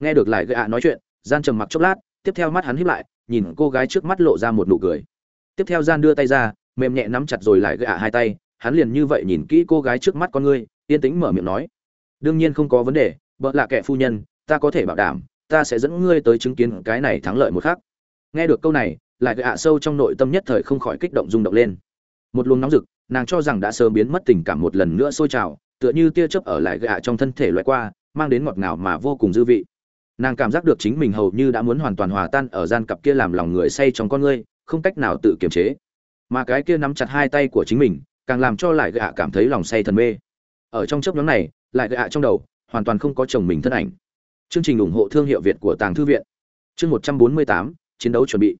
Nghe được lại gạ nói chuyện, gian trầm mặc chốc lát, tiếp theo mắt hắn híp lại, nhìn cô gái trước mắt lộ ra một nụ cười. Tiếp theo gian đưa tay ra, mềm nhẹ nắm chặt rồi lại gạ hai tay hắn liền như vậy nhìn kỹ cô gái trước mắt con ngươi, yên tĩnh mở miệng nói, đương nhiên không có vấn đề bợ là kẻ phu nhân, ta có thể bảo đảm, ta sẽ dẫn ngươi tới chứng kiến cái này thắng lợi một khác nghe được câu này, lại gạ sâu trong nội tâm nhất thời không khỏi kích động rung động lên. Một luồng nóng rực, nàng cho rằng đã sớm biến mất tình cảm một lần nữa sôi trào, tựa như tia chớp ở lại gạ trong thân thể loại qua, mang đến ngọt ngào mà vô cùng dư vị. Nàng cảm giác được chính mình hầu như đã muốn hoàn toàn hòa tan ở gian cặp kia làm lòng người say trong con ngươi, không cách nào tự kiềm chế. Mà cái kia nắm chặt hai tay của chính mình càng làm cho lại gạ cảm thấy lòng say thần mê. Ở trong chớp nhóm này lại gạ trong đầu hoàn toàn không có chồng mình thân ảnh. Chương trình ủng hộ thương hiệu việt của tàng thư viện. Chương một trăm bốn mươi tám, chiến đấu chuẩn bị.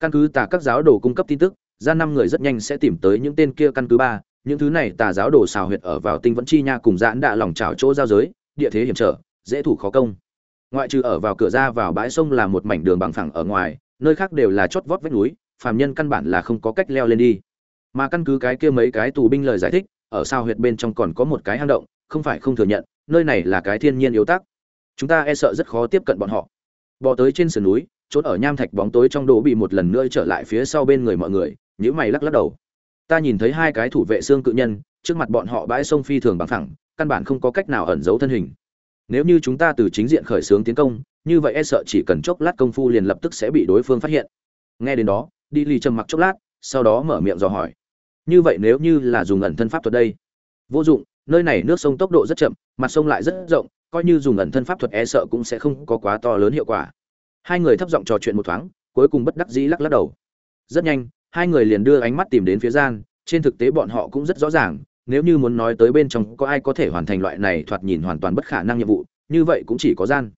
Căn cứ tà các giáo đồ cung cấp tin tức, ra năm người rất nhanh sẽ tìm tới những tên kia căn cứ ba. Những thứ này tà giáo đồ xào huyệt ở vào tinh vẫn chi nha cùng giãn đạ lòng trào chỗ giao giới, địa thế hiểm trở, dễ thủ khó công. Ngoại trừ ở vào cửa ra vào bãi sông là một mảnh đường bằng phẳng ở ngoài, nơi khác đều là chót vót vách núi, phàm nhân căn bản là không có cách leo lên đi mà căn cứ cái kia mấy cái tù binh lời giải thích, ở sao huyệt bên trong còn có một cái hang động, không phải không thừa nhận, nơi này là cái thiên nhiên yếu tắc. Chúng ta e sợ rất khó tiếp cận bọn họ. Bỏ tới trên sườn núi trốn ở nham thạch bóng tối trong đồ bị một lần nữa trở lại phía sau bên người mọi người nhữ mày lắc lắc đầu. Ta nhìn thấy hai cái thủ vệ xương cự nhân, trước mặt bọn họ bãi sông phi thường bằng phẳng, căn bản không có cách nào ẩn giấu thân hình. Nếu như chúng ta từ chính diện khởi xướng tiến công, như vậy e sợ chỉ cần chốc lát công phu liền lập tức sẽ bị đối phương phát hiện. Nghe đến đó, đi lì trầm mặc chốc lát, sau đó mở miệng dò hỏi như vậy nếu như là dùng ẩn thân pháp thuật đây. Vô dụng, nơi này nước sông tốc độ rất chậm, mặt sông lại rất rộng, coi như dùng ẩn thân pháp thuật e sợ cũng sẽ không có quá to lớn hiệu quả. Hai người thấp giọng trò chuyện một thoáng, cuối cùng bất đắc dĩ lắc lắc đầu. Rất nhanh, hai người liền đưa ánh mắt tìm đến phía gian, trên thực tế bọn họ cũng rất rõ ràng, nếu như muốn nói tới bên trong có ai có thể hoàn thành loại này thoạt nhìn hoàn toàn bất khả năng nhiệm vụ, như vậy cũng chỉ có gian.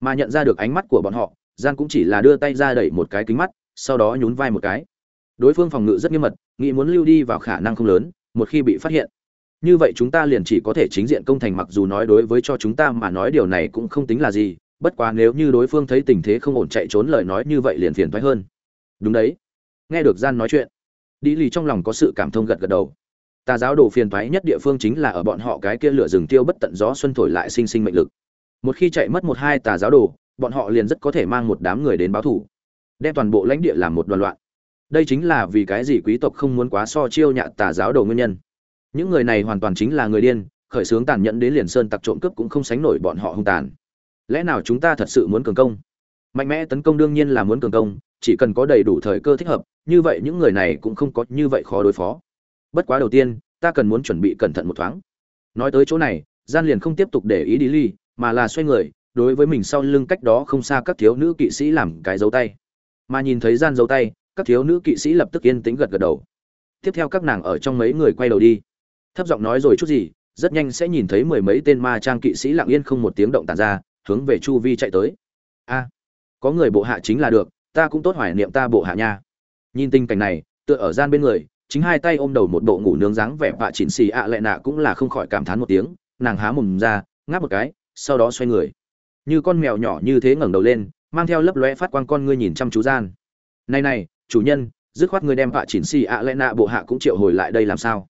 Mà nhận ra được ánh mắt của bọn họ, gian cũng chỉ là đưa tay ra đẩy một cái kính mắt, sau đó nhún vai một cái đối phương phòng ngự rất nghiêm mật, nghĩ muốn lưu đi vào khả năng không lớn, một khi bị phát hiện. Như vậy chúng ta liền chỉ có thể chính diện công thành mặc dù nói đối với cho chúng ta mà nói điều này cũng không tính là gì, bất quá nếu như đối phương thấy tình thế không ổn chạy trốn lời nói như vậy liền phiền thoái hơn. Đúng đấy. Nghe được gian nói chuyện đi lì trong lòng có sự cảm thông gật gật đầu. Tà giáo đồ phiền thoái nhất địa phương chính là ở bọn họ cái kia lửa rừng tiêu bất tận gió xuân thổi lại sinh sinh mệnh lực. Một khi chạy mất một hai tà giáo đồ, bọn họ liền rất có thể mang một đám người đến báo thủ, đem toàn bộ lãnh địa làm một đoàn loạn đây chính là vì cái gì quý tộc không muốn quá so chiêu nhạ tà giáo đồ nguyên nhân. Những người này hoàn toàn chính là người điên, khởi xướng tàn nhẫn đến liền sơn tặc trộm cướp cũng không sánh nổi bọn họ hung tàn. Lẽ nào chúng ta thật sự muốn cường công? Mạnh mẽ tấn công đương nhiên là muốn cường công, chỉ cần có đầy đủ thời cơ thích hợp, như vậy những người này cũng không có như vậy khó đối phó. Bất quá đầu tiên, ta cần muốn chuẩn bị cẩn thận một thoáng. Nói tới chỗ này, gian liền không tiếp tục để ý đi ly, mà là xoay người, đối với mình sau lưng cách đó không xa các thiếu nữ kỵ sĩ làm cái dấu tay. Mà nhìn thấy gian dấu tay các thiếu nữ kỵ sĩ lập tức yên tĩnh gật gật đầu. Tiếp theo các nàng ở trong mấy người quay đầu đi. Thấp giọng nói rồi chút gì, rất nhanh sẽ nhìn thấy mười mấy tên ma trang kỵ sĩ lặng yên không một tiếng động tàn ra, hướng về chu vi chạy tới. A, có người bộ hạ chính là được, ta cũng tốt hoài niệm ta bộ hạ nha. Nhìn tình cảnh này, tựa ở gian bên người, chính hai tay ôm đầu một bộ ngủ nướng dáng vẻ vạ chỉnh xì ạ lệ nạ cũng là không khỏi cảm thán một tiếng, nàng há mồm ra, ngáp một cái, sau đó xoay người. Như con mèo nhỏ như thế ngẩng đầu lên, mang theo lấp lóe phát quang con ngươi nhìn chăm chú gian. Này này chủ nhân, dứt khoát ngươi đem vạ chỉnh xì ạ lệ nạ bộ hạ cũng triệu hồi lại đây làm sao?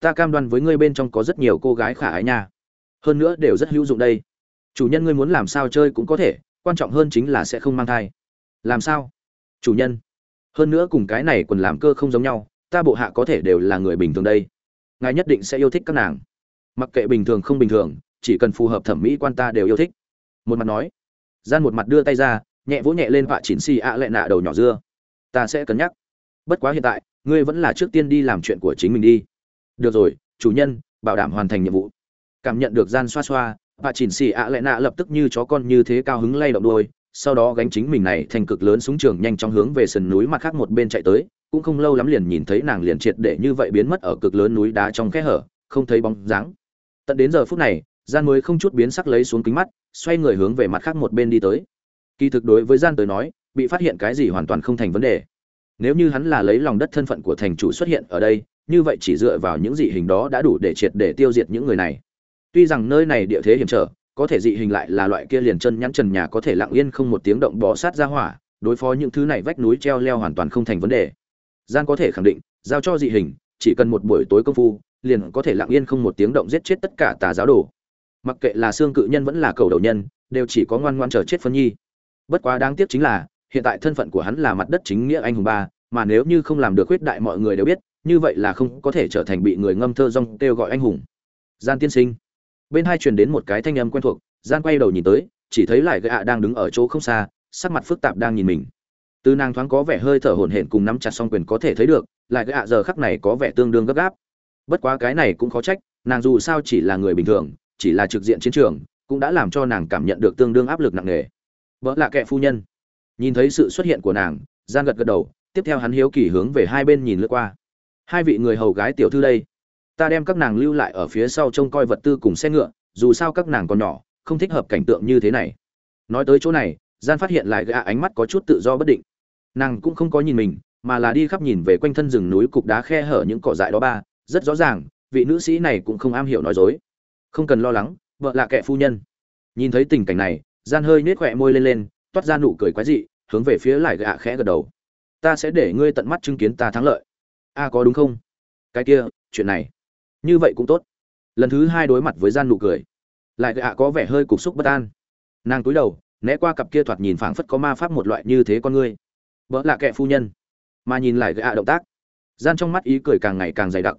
Ta cam đoan với ngươi bên trong có rất nhiều cô gái khả ái nha. Hơn nữa đều rất hữu dụng đây. Chủ nhân ngươi muốn làm sao chơi cũng có thể, quan trọng hơn chính là sẽ không mang thai. Làm sao? Chủ nhân, hơn nữa cùng cái này quần làm cơ không giống nhau, ta bộ hạ có thể đều là người bình thường đây. Ngài nhất định sẽ yêu thích các nàng. Mặc kệ bình thường không bình thường, chỉ cần phù hợp thẩm mỹ quan ta đều yêu thích. Một mặt nói. Gian một mặt đưa tay ra, nhẹ vỗ nhẹ lên vạ chỉnh xì ạ lệ nạ đầu nhỏ dưa ta sẽ cân nhắc. Bất quá hiện tại, ngươi vẫn là trước tiên đi làm chuyện của chính mình đi. Được rồi, chủ nhân, bảo đảm hoàn thành nhiệm vụ. Cảm nhận được gian xoa xoa và chỉnh xì ạ lệ nạ lập tức như chó con như thế cao hứng lay động đôi, sau đó gánh chính mình này thành cực lớn súng trường nhanh chóng hướng về sườn núi mặt khác một bên chạy tới, cũng không lâu lắm liền nhìn thấy nàng liền triệt để như vậy biến mất ở cực lớn núi đá trong kẽ hở, không thấy bóng dáng. Tận đến giờ phút này, gian mới không chút biến sắc lấy xuống kính mắt, xoay người hướng về mặt khác một bên đi tới. Kỳ thực đối với gian tới nói bị phát hiện cái gì hoàn toàn không thành vấn đề. Nếu như hắn là lấy lòng đất thân phận của thành chủ xuất hiện ở đây, như vậy chỉ dựa vào những dị hình đó đã đủ để triệt để tiêu diệt những người này. Tuy rằng nơi này địa thế hiểm trở, có thể dị hình lại là loại kia liền chân nhắn trần nhà có thể lặng yên không một tiếng động bò sát ra hỏa, đối phó những thứ này vách núi treo leo hoàn toàn không thành vấn đề. Gian có thể khẳng định, giao cho dị hình, chỉ cần một buổi tối công phu, liền có thể lặng yên không một tiếng động giết chết tất cả tà giáo đồ. Mặc kệ là xương cự nhân vẫn là cầu đầu nhân, đều chỉ có ngoan ngoan chờ chết phân nhi. Bất quá đáng tiếc chính là hiện tại thân phận của hắn là mặt đất chính nghĩa anh hùng ba, mà nếu như không làm được huyết đại mọi người đều biết, như vậy là không có thể trở thành bị người ngâm thơ rong kêu gọi anh hùng. Gian tiên sinh. Bên hai truyền đến một cái thanh âm quen thuộc, gian quay đầu nhìn tới, chỉ thấy lại gạ đang đứng ở chỗ không xa, sắc mặt phức tạp đang nhìn mình. Từ nàng thoáng có vẻ hơi thở hổn hển cùng nắm chặt song quyền có thể thấy được lại gạ giờ khắc này có vẻ tương đương gấp gáp. Bất quá cái này cũng khó trách, nàng dù sao chỉ là người bình thường, chỉ là trực diện chiến trường, cũng đã làm cho nàng cảm nhận được tương đương áp lực nặng nề. Vợ lạ kệ phu nhân nhìn thấy sự xuất hiện của nàng gian gật gật đầu, tiếp theo hắn hiếu kỳ hướng về hai bên nhìn lướt qua. Hai vị người hầu gái tiểu thư đây, ta đem các nàng lưu lại ở phía sau trông coi vật tư cùng xe ngựa, dù sao các nàng còn nhỏ, không thích hợp cảnh tượng như thế này. Nói tới chỗ này gian phát hiện lại gã ánh mắt có chút tự do bất định. Nàng cũng không có nhìn mình, mà là đi khắp nhìn về quanh thân rừng núi cục đá khe hở những cỏ dại đó ba, rất rõ ràng, vị nữ sĩ này cũng không am hiểu nói dối. Không cần lo lắng, vợ là kẻ phu nhân. Nhìn thấy tình cảnh này gian hơi nết khỏe môi lên lên toát ra nụ cười quái dị, hướng về phía lại gạ khẽ gật đầu. Ta sẽ để ngươi tận mắt chứng kiến ta thắng lợi. A, có đúng không? Cái kia, chuyện này. Như vậy cũng tốt. Lần thứ hai đối mặt với gian nụ cười. Lại gạ có vẻ hơi cục xúc bất an. Nàng cúi đầu, né qua cặp kia thoạt nhìn phảng phất có ma pháp một loại như thế con ngươi. Vợ là kẻ phu nhân. Mà nhìn lại gạ động tác, gian trong mắt ý cười càng ngày càng dày đặc.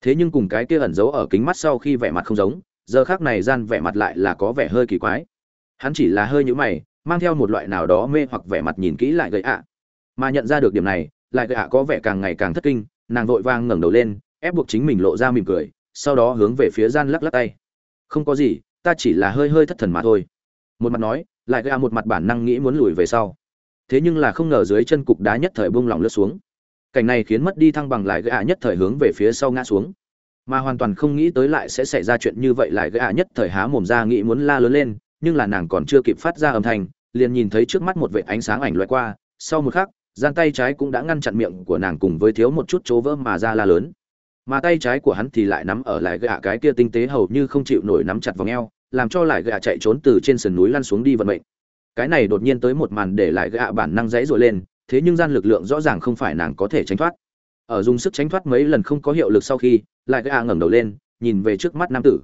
Thế nhưng cùng cái kia ẩn giấu ở kính mắt sau khi vẻ mặt không giống, giờ khác này gian vẻ mặt lại là có vẻ hơi kỳ quái. Hắn chỉ là hơi nhũ mày mang theo một loại nào đó mê hoặc vẻ mặt nhìn kỹ lại gậy ạ. Mà nhận ra được điểm này, lại gậy ạ có vẻ càng ngày càng thất kinh, nàng vội vang ngẩng đầu lên, ép buộc chính mình lộ ra mỉm cười, sau đó hướng về phía gian lắc lắc tay. Không có gì, ta chỉ là hơi hơi thất thần mà thôi. Một mặt nói, lại gậy ạ một mặt bản năng nghĩ muốn lùi về sau. Thế nhưng là không ngờ dưới chân cục đá nhất thời bung lỏng lướt xuống. Cảnh này khiến mất đi thăng bằng lại gợi ạ nhất thời hướng về phía sau ngã xuống. Mà hoàn toàn không nghĩ tới lại sẽ xảy ra chuyện như vậy, lại gợi ạ nhất thời há mồm ra nghĩ muốn la lớn lên, nhưng là nàng còn chưa kịp phát ra âm thanh liền nhìn thấy trước mắt một vệ ánh sáng ảnh loại qua, sau một khắc gian tay trái cũng đã ngăn chặn miệng của nàng cùng với thiếu một chút chỗ vỡ mà ra la lớn. Mà tay trái của hắn thì lại nắm ở lại gạ cái kia tinh tế hầu như không chịu nổi nắm chặt vào eo, làm cho lại gạ chạy trốn từ trên sườn núi lăn xuống đi vận mệnh. Cái này đột nhiên tới một màn để lại gạ bản năng dãy rồi lên, thế nhưng gian lực lượng rõ ràng không phải nàng có thể tránh thoát. Ở dùng sức tránh thoát mấy lần không có hiệu lực sau khi, lại gạ ngẩng đầu lên, nhìn về trước mắt nam tử.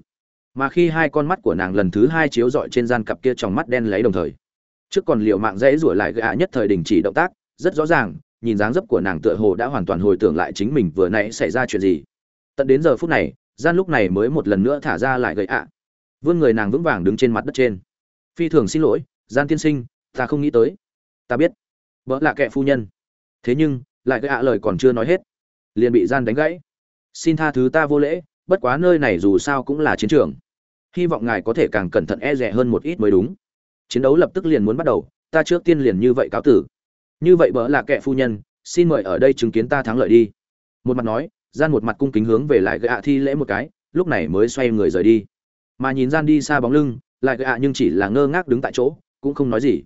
Mà khi hai con mắt của nàng lần thứ hai chiếu rọi trên gian cặp kia trong mắt đen lấy đồng thời trước còn liệu mạng dãy rủa lại gã nhất thời đình chỉ động tác, rất rõ ràng, nhìn dáng dấp của nàng tựa hồ đã hoàn toàn hồi tưởng lại chính mình vừa nãy xảy ra chuyện gì. Tận đến giờ phút này, gian lúc này mới một lần nữa thả ra lại gậy ạ. À. vươn người nàng vững vàng đứng trên mặt đất trên. Phi thường xin lỗi, gian tiên sinh, ta không nghĩ tới. Ta biết. Vợ là kẻ phu nhân. Thế nhưng, lại gậy ạ lời còn chưa nói hết. Liền bị gian đánh gãy. Xin tha thứ ta vô lễ, bất quá nơi này dù sao cũng là chiến trường. Hy vọng ngài có thể càng cẩn thận e rẻ hơn một ít mới đúng chiến đấu lập tức liền muốn bắt đầu, ta trước tiên liền như vậy cáo tử. Như vậy bỡ là kẻ phu nhân, xin mời ở đây chứng kiến ta thắng lợi đi. Một mặt nói, gian một mặt cung kính hướng về lại gạ thi lễ một cái, lúc này mới xoay người rời đi. Mà nhìn gian đi xa bóng lưng, lại gạ nhưng chỉ là ngơ ngác đứng tại chỗ, cũng không nói gì.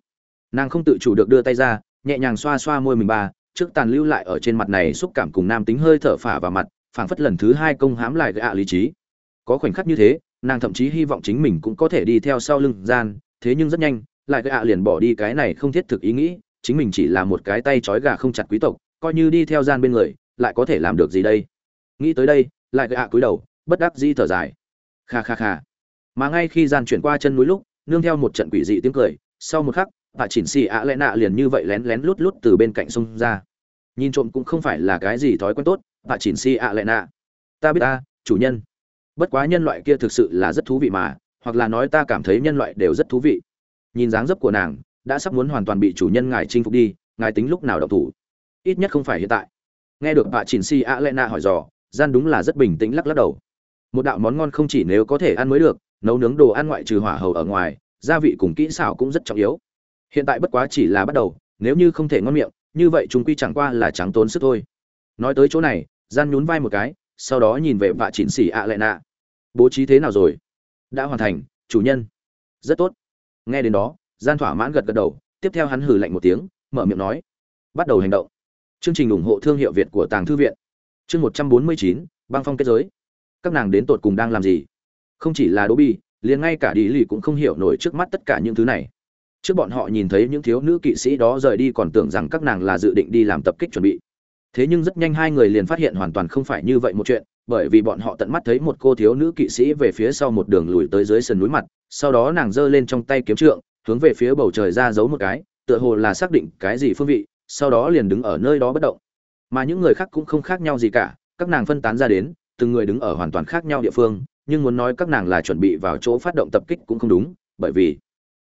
Nàng không tự chủ được đưa tay ra, nhẹ nhàng xoa xoa môi mình ba trước tàn lưu lại ở trên mặt này xúc cảm cùng nam tính hơi thở phả vào mặt, phảng phất lần thứ hai công hãm lại gạ lý trí. Có khoảnh khắc như thế, nàng thậm chí hy vọng chính mình cũng có thể đi theo sau lưng gian thế nhưng rất nhanh, lại gạ liền bỏ đi cái này không thiết thực ý nghĩ, chính mình chỉ là một cái tay trói gà không chặt quý tộc, coi như đi theo gian bên người, lại có thể làm được gì đây? Nghĩ tới đây, lại gạ cúi đầu, bất đắc dĩ thở dài. Kha kha kha. Mà ngay khi gian chuyển qua chân núi lúc, nương theo một trận quỷ dị tiếng cười, sau một khắc bà chỉnh xì ạ lẽ nạ liền như vậy lén lén lút lút từ bên cạnh sông ra. Nhìn trộm cũng không phải là cái gì thói quen tốt bà chỉnh xì ạ lẽ nạ. Ta biết ta, chủ nhân. Bất quá nhân loại kia thực sự là rất thú vị mà hoặc là nói ta cảm thấy nhân loại đều rất thú vị. Nhìn dáng dấp của nàng, đã sắp muốn hoàn toàn bị chủ nhân ngài chinh phục đi, ngài tính lúc nào độc thủ? Ít nhất không phải hiện tại. Nghe được bà chỉnh si a lena hỏi dò, gian đúng là rất bình tĩnh lắc lắc đầu. Một đạo món ngon không chỉ nếu có thể ăn mới được, nấu nướng đồ ăn ngoại trừ hỏa hầu ở ngoài, gia vị cùng kỹ xảo cũng rất trọng yếu. Hiện tại bất quá chỉ là bắt đầu, nếu như không thể ngon miệng, như vậy chúng quy chẳng qua là trắng tốn sức thôi. Nói tới chỗ này, gian nhún vai một cái, sau đó nhìn về vạ chỉnh xỉ ạ lệ nạ bố trí thế nào rồi? Đã hoàn thành, chủ nhân. Rất tốt. Nghe đến đó, gian thỏa mãn gật gật đầu, tiếp theo hắn hừ lạnh một tiếng, mở miệng nói. Bắt đầu hành động. Chương trình ủng hộ thương hiệu việt của tàng thư viện. Chương một trăm bốn mươi chín, băng phong kết giới. Các nàng đến tột cùng đang làm gì? Không chỉ là đỗ bi, liền ngay cả đi lì cũng không hiểu nổi trước mắt tất cả những thứ này. Trước bọn họ nhìn thấy những thiếu nữ kỵ sĩ đó rời đi còn tưởng rằng các nàng là dự định đi làm tập kích chuẩn bị. Thế nhưng rất nhanh hai người liền phát hiện hoàn toàn không phải như vậy một chuyện bởi vì bọn họ tận mắt thấy một cô thiếu nữ kỵ sĩ về phía sau một đường lùi tới dưới sườn núi mặt, sau đó nàng giơ lên trong tay kiếm trượng, hướng về phía bầu trời ra giấu một cái, tựa hồ là xác định cái gì phương vị, sau đó liền đứng ở nơi đó bất động. Mà những người khác cũng không khác nhau gì cả, các nàng phân tán ra đến, từng người đứng ở hoàn toàn khác nhau địa phương, nhưng muốn nói các nàng là chuẩn bị vào chỗ phát động tập kích cũng không đúng, bởi vì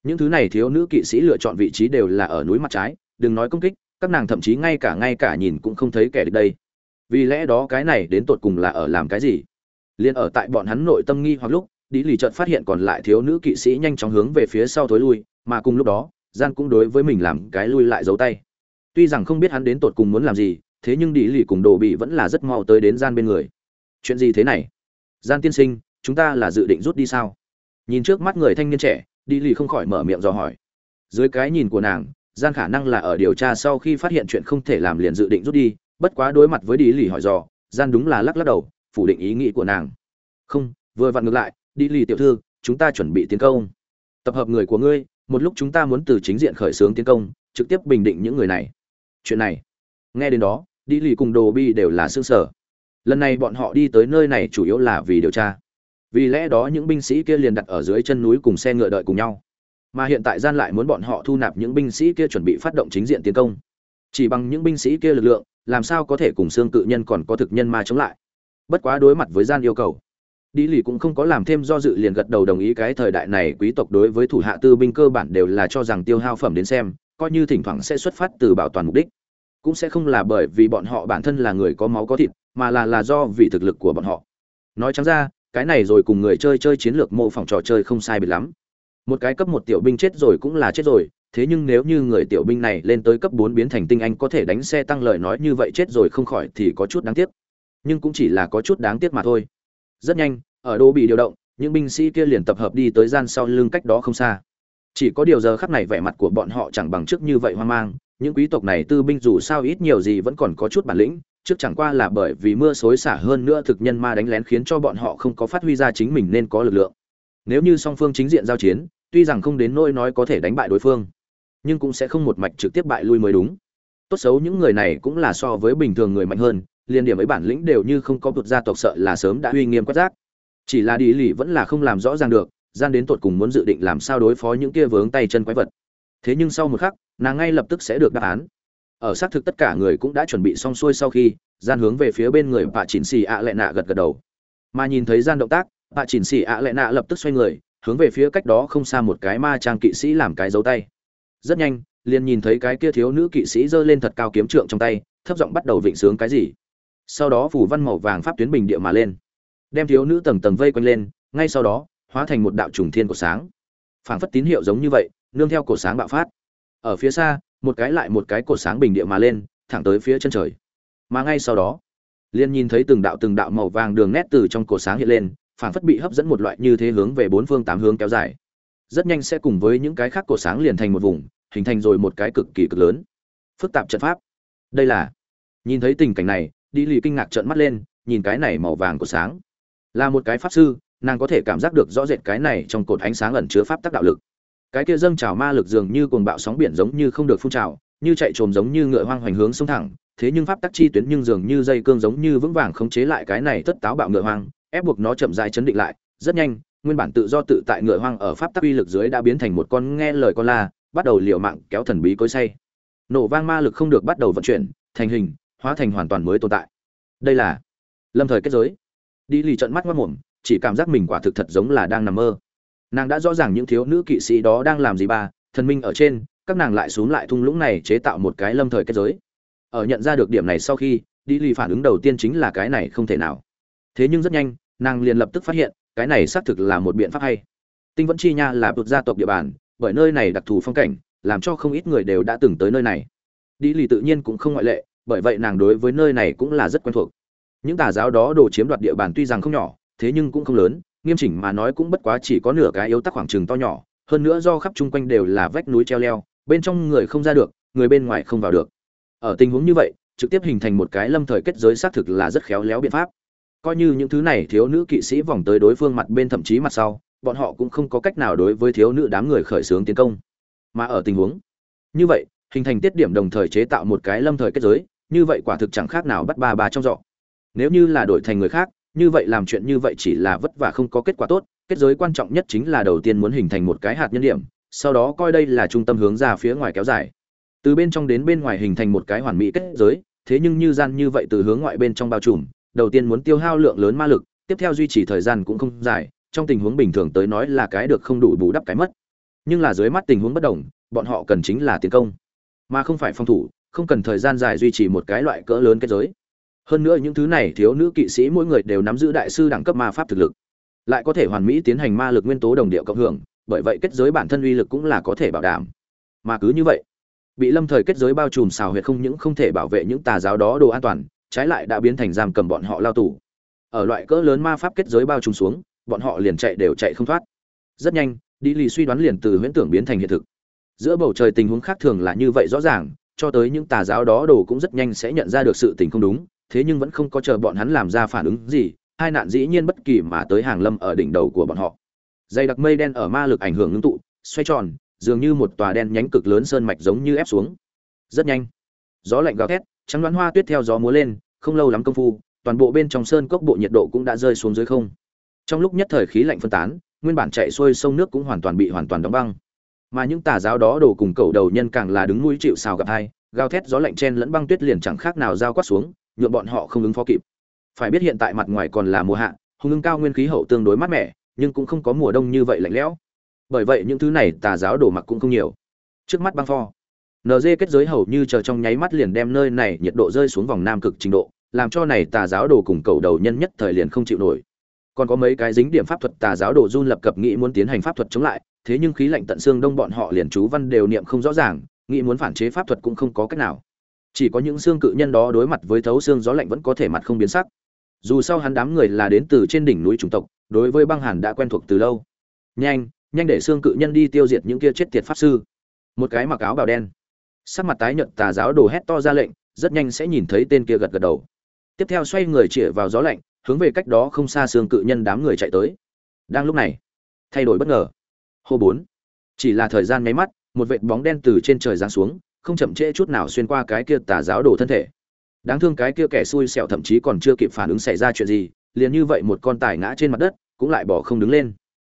những thứ này thiếu nữ kỵ sĩ lựa chọn vị trí đều là ở núi mặt trái, đừng nói công kích, các nàng thậm chí ngay cả ngay cả nhìn cũng không thấy kẻ địch đây vì lẽ đó cái này đến tột cùng là ở làm cái gì? Liền ở tại bọn hắn nội tâm nghi hoặc lúc đi lì chợt phát hiện còn lại thiếu nữ kỵ sĩ nhanh chóng hướng về phía sau thối lui, mà cùng lúc đó gian cũng đối với mình làm cái lui lại giấu tay. Tuy rằng không biết hắn đến tột cùng muốn làm gì, thế nhưng đi lì cùng đồ bị vẫn là rất mau tới đến gian bên người. Chuyện gì thế này? Gian tiên sinh, chúng ta là dự định rút đi sao? Nhìn trước mắt người thanh niên trẻ đi lì không khỏi mở miệng dò hỏi. Dưới cái nhìn của nàng gian khả năng là ở điều tra sau khi phát hiện chuyện không thể làm liền dự định rút đi bất quá đối mặt với đi lì hỏi dò, gian đúng là lắc lắc đầu, phủ định ý nghĩ của nàng. Không, vừa vặn ngược lại, đi lì tiểu thư, chúng ta chuẩn bị tiến công. Tập hợp người của ngươi, một lúc chúng ta muốn từ chính diện khởi xướng tiến công, trực tiếp bình định những người này. Chuyện này, nghe đến đó, đi lì cùng đồ bi đều là xương sở lần này bọn họ đi tới nơi này chủ yếu là vì điều tra. Vì lẽ đó những binh sĩ kia liền đặt ở dưới chân núi cùng xe ngựa đợi cùng nhau. Mà hiện tại gian lại muốn bọn họ thu nạp những binh sĩ kia chuẩn bị phát động chính diện tiến công. Chỉ bằng những binh sĩ kia lực lượng làm sao có thể cùng xương cự nhân còn có thực nhân ma chống lại? Bất quá đối mặt với gian yêu cầu đi lì cũng không có làm thêm do dự liền gật đầu đồng ý cái thời đại này quý tộc đối với thủ hạ tư binh cơ bản đều là cho rằng tiêu hao phẩm đến xem, coi như thỉnh thoảng sẽ xuất phát từ bảo toàn mục đích. Cũng sẽ không là bởi vì bọn họ bản thân là người có máu có thịt, mà là là do vì thực lực của bọn họ. Nói trắng ra, cái này rồi cùng người chơi chơi chiến lược mô phỏng trò chơi không sai biệt lắm. Một cái cấp một tiểu binh chết rồi cũng là chết rồi thế nhưng nếu như người tiểu binh này lên tới cấp bốn biến thành tinh anh có thể đánh xe tăng lời nói như vậy chết rồi không khỏi thì có chút đáng tiếc. Nhưng cũng chỉ là có chút đáng tiếc mà thôi. Rất nhanh, ở đô bị điều động, những binh sĩ kia liền tập hợp đi tới gian sau lưng cách đó không xa. Chỉ có điều giờ khắc này vẻ mặt của bọn họ chẳng bằng trước như vậy hoang mang, những quý tộc này tư binh dù sao ít nhiều gì vẫn còn có chút bản lĩnh, trước chẳng qua là bởi vì mưa xối xả hơn nữa thực nhân ma đánh lén khiến cho bọn họ không có phát huy ra chính mình nên có lực lượng. Nếu như song phương chính diện giao chiến, tuy rằng không đến nỗi nói có thể đánh bại đối phương nhưng cũng sẽ không một mạch trực tiếp bại lui mới đúng. Tốt xấu những người này cũng là so với bình thường người mạnh hơn, liên điểm ấy bản lĩnh đều như không có một gia tộc sợ là sớm đã uy nghiêm quát giác chỉ là đi lì vẫn là không làm rõ ràng được, gian đến tột cùng muốn dự định làm sao đối phó những kia vướng tay chân quái vật. Thế nhưng sau một khắc, nàng ngay lập tức sẽ được đáp án. Ở xác thực tất cả người cũng đã chuẩn bị xong xuôi sau khi, gian hướng về phía bên người bà chỉnh xì ạ lệ nạ gật gật đầu. Mà nhìn thấy gian động tác bà chỉnh xì ạ lệ nạ lập tức xoay người, hướng về phía cách đó không xa một cái ma trang kỵ sĩ làm cái dấu tay rất nhanh, liền nhìn thấy cái kia thiếu nữ kỵ sĩ giơ lên thật cao kiếm trượng trong tay, thấp giọng bắt đầu vịnh sướng cái gì. Sau đó phủ văn màu vàng pháp tuyến bình địa mà lên. Đem thiếu nữ tầng tầng vây quanh lên, ngay sau đó, hóa thành một đạo trùng thiên của sáng. Phảng phất tín hiệu giống như vậy, nương theo cổ sáng bạo phát. Ở phía xa, một cái lại một cái cổ sáng bình địa mà lên, thẳng tới phía chân trời. Mà ngay sau đó, liền nhìn thấy từng đạo từng đạo màu vàng đường nét từ trong cổ sáng hiện lên, phảng phất bị hấp dẫn một loại như thế hướng về bốn phương tám hướng kéo dài rất nhanh sẽ cùng với những cái khác cổ sáng liền thành một vùng, hình thành rồi một cái cực kỳ cực lớn. Phức tạp trận pháp. Đây là, nhìn thấy tình cảnh này đi lì kinh ngạc trợn mắt lên, nhìn cái này màu vàng của sáng. Là một cái pháp sư, nàng có thể cảm giác được rõ rệt cái này trong cột ánh sáng ẩn chứa pháp tắc đạo lực. Cái kia dâng trào ma lực dường như cuồng bạo sóng biển giống như không được phun trào, như chạy trồm giống như ngựa hoang hoành hướng sông thẳng, thế nhưng pháp tắc chi tuyến nhưng dường như dây cương giống như vững vàng khống chế lại cái này tất táo bạo ngựa hoang, ép buộc nó chậm rãi chấn định lại, rất nhanh nguyên bản tự do tự tại ngựa hoang ở pháp tắc uy lực dưới đã biến thành một con nghe lời con la, bắt đầu liều mạng kéo thần bí cối say. Nổ vang ma lực không được bắt đầu vận chuyển, thành hình, hóa thành hoàn toàn mới tồn tại. Đây là lâm thời kết giới. Đi lì trận mắt mất mồm, chỉ cảm giác mình quả thực thật giống là đang nằm mơ. Nàng đã rõ ràng những thiếu nữ kỵ sĩ đó đang làm gì bà thần minh ở trên, các nàng lại xuống lại thung lũng này chế tạo một cái lâm thời kết giới. Ở nhận ra được điểm này sau khi, đi lì phản ứng đầu tiên chính là cái này không thể nào. Thế nhưng rất nhanh, nàng liền lập tức phát hiện cái này xác thực là một biện pháp hay. Tinh vẫn chi nha là bực gia tộc địa bàn, bởi nơi này đặc thù phong cảnh, làm cho không ít người đều đã từng tới nơi này. Đi lì tự nhiên cũng không ngoại lệ, bởi vậy nàng đối với nơi này cũng là rất quen thuộc. Những tà giáo đó đồ chiếm đoạt địa bàn tuy rằng không nhỏ, thế nhưng cũng không lớn, nghiêm chỉnh mà nói cũng bất quá chỉ có nửa cái yếu tắc khoảng trừng to nhỏ, hơn nữa do khắp chung quanh đều là vách núi treo leo, bên trong người không ra được, người bên ngoài không vào được. Ở tình huống như vậy, trực tiếp hình thành một cái lâm thời kết giới xác thực là rất khéo léo biện pháp coi như những thứ này thiếu nữ kỵ sĩ vòng tới đối phương mặt bên thậm chí mặt sau, bọn họ cũng không có cách nào đối với thiếu nữ đám người khởi xướng tiến công. Mà ở tình huống như vậy, hình thành tiết điểm đồng thời chế tạo một cái lâm thời kết giới, như vậy quả thực chẳng khác nào bắt ba ba trong giọ nếu như là đổi thành người khác, như vậy làm chuyện như vậy chỉ là vất vả không có kết quả tốt, kết giới quan trọng nhất chính là đầu tiên muốn hình thành một cái hạt nhân điểm, sau đó coi đây là trung tâm hướng ra phía ngoài kéo dài. Từ bên trong đến bên ngoài hình thành một cái hoàn mỹ kết giới, thế nhưng như gian như vậy từ hướng ngoại bên trong bao trùm đầu tiên muốn tiêu hao lượng lớn ma lực, tiếp theo duy trì thời gian cũng không dài, trong tình huống bình thường tới nói là cái được không đủ bù đắp cái mất. Nhưng là dưới mắt tình huống bất đồng, bọn họ cần chính là tiến công, mà không phải phòng thủ, không cần thời gian dài duy trì một cái loại cỡ lớn kết giới. Hơn nữa những thứ này thiếu nữ kỵ sĩ mỗi người đều nắm giữ đại sư đẳng cấp ma pháp thực lực, lại có thể hoàn mỹ tiến hành ma lực nguyên tố đồng điệu cộng hưởng, bởi vậy kết giới bản thân uy lực cũng là có thể bảo đảm. Mà cứ như vậy, bị lâm thời kết giới bao trùm xào huyệt không những không thể bảo vệ những tà giáo đó đồ an toàn trái lại đã biến thành giam cầm bọn họ lao tù. Ở loại cỡ lớn ma pháp kết giới bao trùm xuống, bọn họ liền chạy đều chạy không thoát. Rất nhanh đi lì suy đoán liền từ huyễn tưởng biến thành hiện thực. Giữa bầu trời tình huống khác thường là như vậy rõ ràng, cho tới những tà giáo đó đồ cũng rất nhanh sẽ nhận ra được sự tình không đúng, thế nhưng vẫn không có chờ bọn hắn làm ra phản ứng gì, hai nạn dĩ nhiên bất kỳ mà tới hàng lâm ở đỉnh đầu của bọn họ. Dày đặc mây đen ở ma lực ảnh hưởng ngưng tụ, xoay tròn, dường như một tòa đen nhánh cực lớn sơn mạch giống như ép xuống. Rất nhanh, gió lạnh gào thét trắng đoán hoa tuyết theo gió múa lên, không lâu lắm công phu, toàn bộ bên trong sơn cốc bộ nhiệt độ cũng đã rơi xuống dưới không. Trong lúc nhất thời khí lạnh phân tán, nguyên bản chạy xuôi sông nước cũng hoàn toàn bị hoàn toàn đóng băng. Mà những tà giáo đó đổ cùng cầu đầu nhân càng là đứng mũi chịu sào gặp hai, gào thét gió lạnh chen lẫn băng tuyết liền chẳng khác nào giao quát xuống nhuộm bọn họ không ứng phó kịp. Phải biết hiện tại mặt ngoài còn là mùa hạ, hùng ứng cao nguyên khí hậu tương đối mát mẻ, nhưng cũng không có mùa đông như vậy lạnh lẽo. Bởi vậy những thứ này tà giáo đổ mặc cũng không nhiều. Trước mắt băng pho Ng kết giới hầu như chờ trong nháy mắt liền đem nơi này nhiệt độ rơi xuống vòng nam cực trình độ, làm cho này tà giáo đồ cùng cầu đầu nhân nhất thời liền không chịu nổi. Còn có mấy cái dính điểm pháp thuật tà giáo đồ run lập cập nghĩ muốn tiến hành pháp thuật chống lại, thế nhưng khí lạnh tận xương đông bọn họ liền chú văn đều niệm không rõ ràng, nghĩ muốn phản chế pháp thuật cũng không có cách nào. Chỉ có những xương cự nhân đó đối mặt với thấu xương gió lạnh vẫn có thể mặt không biến sắc. Dù sao hắn đám người là đến từ trên đỉnh núi chủng tộc, đối với băng hàn đã quen thuộc từ lâu. Nhanh nhanh để xương cự nhân đi tiêu diệt những kia chết tiệt pháp sư. Một cái mặc áo bào đen sắc mặt tái nhợt tà giáo đồ hét to ra lệnh, rất nhanh sẽ nhìn thấy tên kia gật gật đầu. Tiếp theo xoay người chĩa vào gió lạnh, hướng về cách đó không xa xương cự nhân đám người chạy tới. Đang lúc này, thay đổi bất ngờ. Hô bốn. Chỉ là thời gian nháy mắt, một vệt bóng đen từ trên trời giáng xuống, không chậm trễ chút nào xuyên qua cái kia tà giáo đồ thân thể. Đáng thương cái kia kẻ xui xẻo thậm chí còn chưa kịp phản ứng xảy ra chuyện gì, liền như vậy một con tài ngã trên mặt đất, cũng lại bỏ không đứng lên.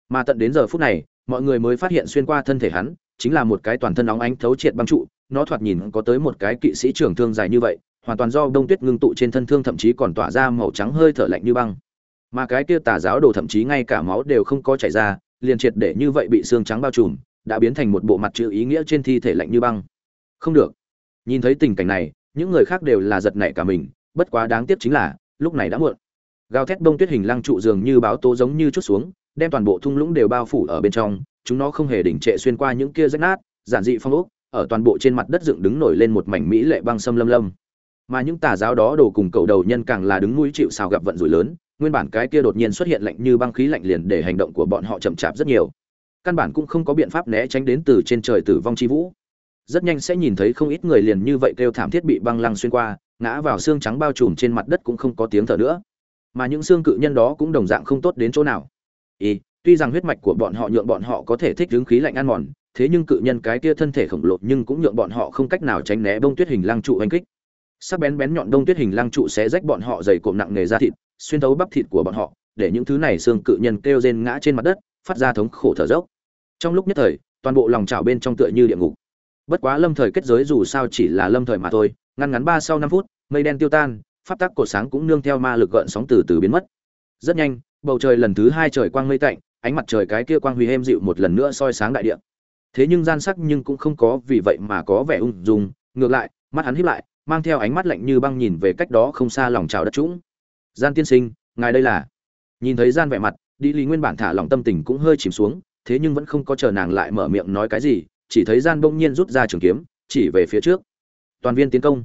Mà tận đến giờ phút này, mọi người mới phát hiện xuyên qua thân thể hắn, chính là một cái toàn thân óng ánh thấu triệt băng trụ nó thoạt nhìn có tới một cái kỵ sĩ trưởng thương dài như vậy, hoàn toàn do đông tuyết ngưng tụ trên thân thương thậm chí còn tỏa ra màu trắng hơi thở lạnh như băng. Mà cái kia tà giáo đồ thậm chí ngay cả máu đều không có chảy ra, liền triệt để như vậy bị xương trắng bao trùm, đã biến thành một bộ mặt chữ ý nghĩa trên thi thể lạnh như băng. Không được. Nhìn thấy tình cảnh này, những người khác đều là giật nảy cả mình, bất quá đáng tiếc chính là, lúc này đã muộn. Gào thét đông tuyết hình lăng trụ dường như báo tố giống như chút xuống, đem toàn bộ thung lũng đều bao phủ ở bên trong, chúng nó không hề đỉnh trệ xuyên qua những kia rách nát, giản dị phong ốc ở toàn bộ trên mặt đất dựng đứng nổi lên một mảnh mỹ lệ băng sâm lâm lâm. Mà những tà giáo đó đổ cùng cầu đầu nhân càng là đứng mũi chịu sào gặp vận rủi lớn, nguyên bản cái kia đột nhiên xuất hiện lạnh như băng khí lạnh liền để hành động của bọn họ chậm chạp rất nhiều. Căn bản cũng không có biện pháp né tránh đến từ trên trời tử vong chi vũ. Rất nhanh sẽ nhìn thấy không ít người liền như vậy kêu thảm thiết bị băng lăng xuyên qua, ngã vào xương trắng bao trùm trên mặt đất cũng không có tiếng thở nữa. Mà những xương cự nhân đó cũng đồng dạng không tốt đến chỗ nào. Ý, tuy rằng huyết mạch của bọn họ nhượng bọn họ có thể thích hướng khí lạnh ăn mòn thế nhưng cự nhân cái kia thân thể khổng lồ nhưng cũng nhượng bọn họ không cách nào tránh né bông tuyết hình lăng trụ oanh kích. Sắc bén bén nhọn đông tuyết hình lăng trụ sẽ rách bọn họ dày cộm nặng nề ra thịt, xuyên thấu bắp thịt của bọn họ, để những thứ này xương cự nhân kêu rên ngã trên mặt đất, phát ra thống khổ thở dốc. Trong lúc nhất thời, toàn bộ lòng trào bên trong tựa như địa ngục. Bất quá lâm thời kết giới dù sao chỉ là lâm thời mà thôi, ngăn ngắn ba sau năm phút, mây đen tiêu tan, pháp tắc cột sáng cũng nương theo ma lực gợn sóng từ từ biến mất. Rất nhanh, bầu trời lần thứ hai trời quang mây tạnh, ánh mặt trời cái kia quang huy êm dịu một lần nữa soi sáng đại địa thế nhưng gian sắc nhưng cũng không có vì vậy mà có vẻ ung dung. Ngược lại, mắt hắn híp lại, mang theo ánh mắt lạnh như băng nhìn về cách đó không xa lòng trào đất trũng. Gian tiên sinh, ngài đây là? Nhìn thấy gian vẻ mặt đi lý nguyên bản thả lòng tâm tình cũng hơi chìm xuống, thế nhưng vẫn không có chờ nàng lại mở miệng nói cái gì, chỉ thấy gian bỗng nhiên rút ra trường kiếm, chỉ về phía trước. Toàn viên tiến công.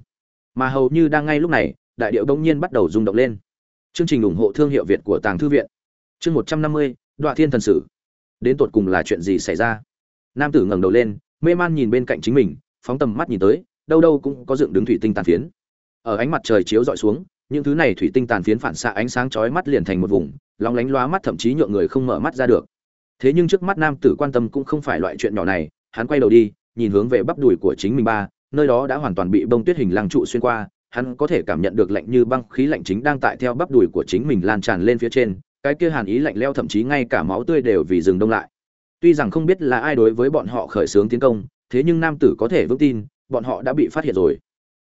Mà hầu như đang ngay lúc này, đại điệu đông nhiên bắt đầu rung động lên. Chương trình ủng hộ thương hiệu việt của tàng thư viện. Chương một trăm năm mươi đoạn thiên thần sử. Đến tột cùng là chuyện gì xảy ra? Nam tử ngẩng đầu lên, mê man nhìn bên cạnh chính mình, phóng tầm mắt nhìn tới, đâu đâu cũng có dựng đứng thủy tinh tàn phiến. Ở ánh mặt trời chiếu dọi xuống, những thứ này thủy tinh tàn phiến phản xạ ánh sáng chói mắt liền thành một vùng, lóng lánh lóa mắt thậm chí nhượng người không mở mắt ra được. Thế nhưng trước mắt nam tử quan tâm cũng không phải loại chuyện nhỏ này, hắn quay đầu đi, nhìn hướng về bắp đùi của chính mình ba, nơi đó đã hoàn toàn bị bông tuyết hình lăng trụ xuyên qua, hắn có thể cảm nhận được lạnh như băng khí lạnh chính đang tại theo bắp đùi của chính mình lan tràn lên phía trên, cái kia hàn ý lạnh leo thậm chí ngay cả máu tươi đều vì dừng đông lại tuy rằng không biết là ai đối với bọn họ khởi xướng tiến công, thế nhưng nam tử có thể vững tin, bọn họ đã bị phát hiện rồi.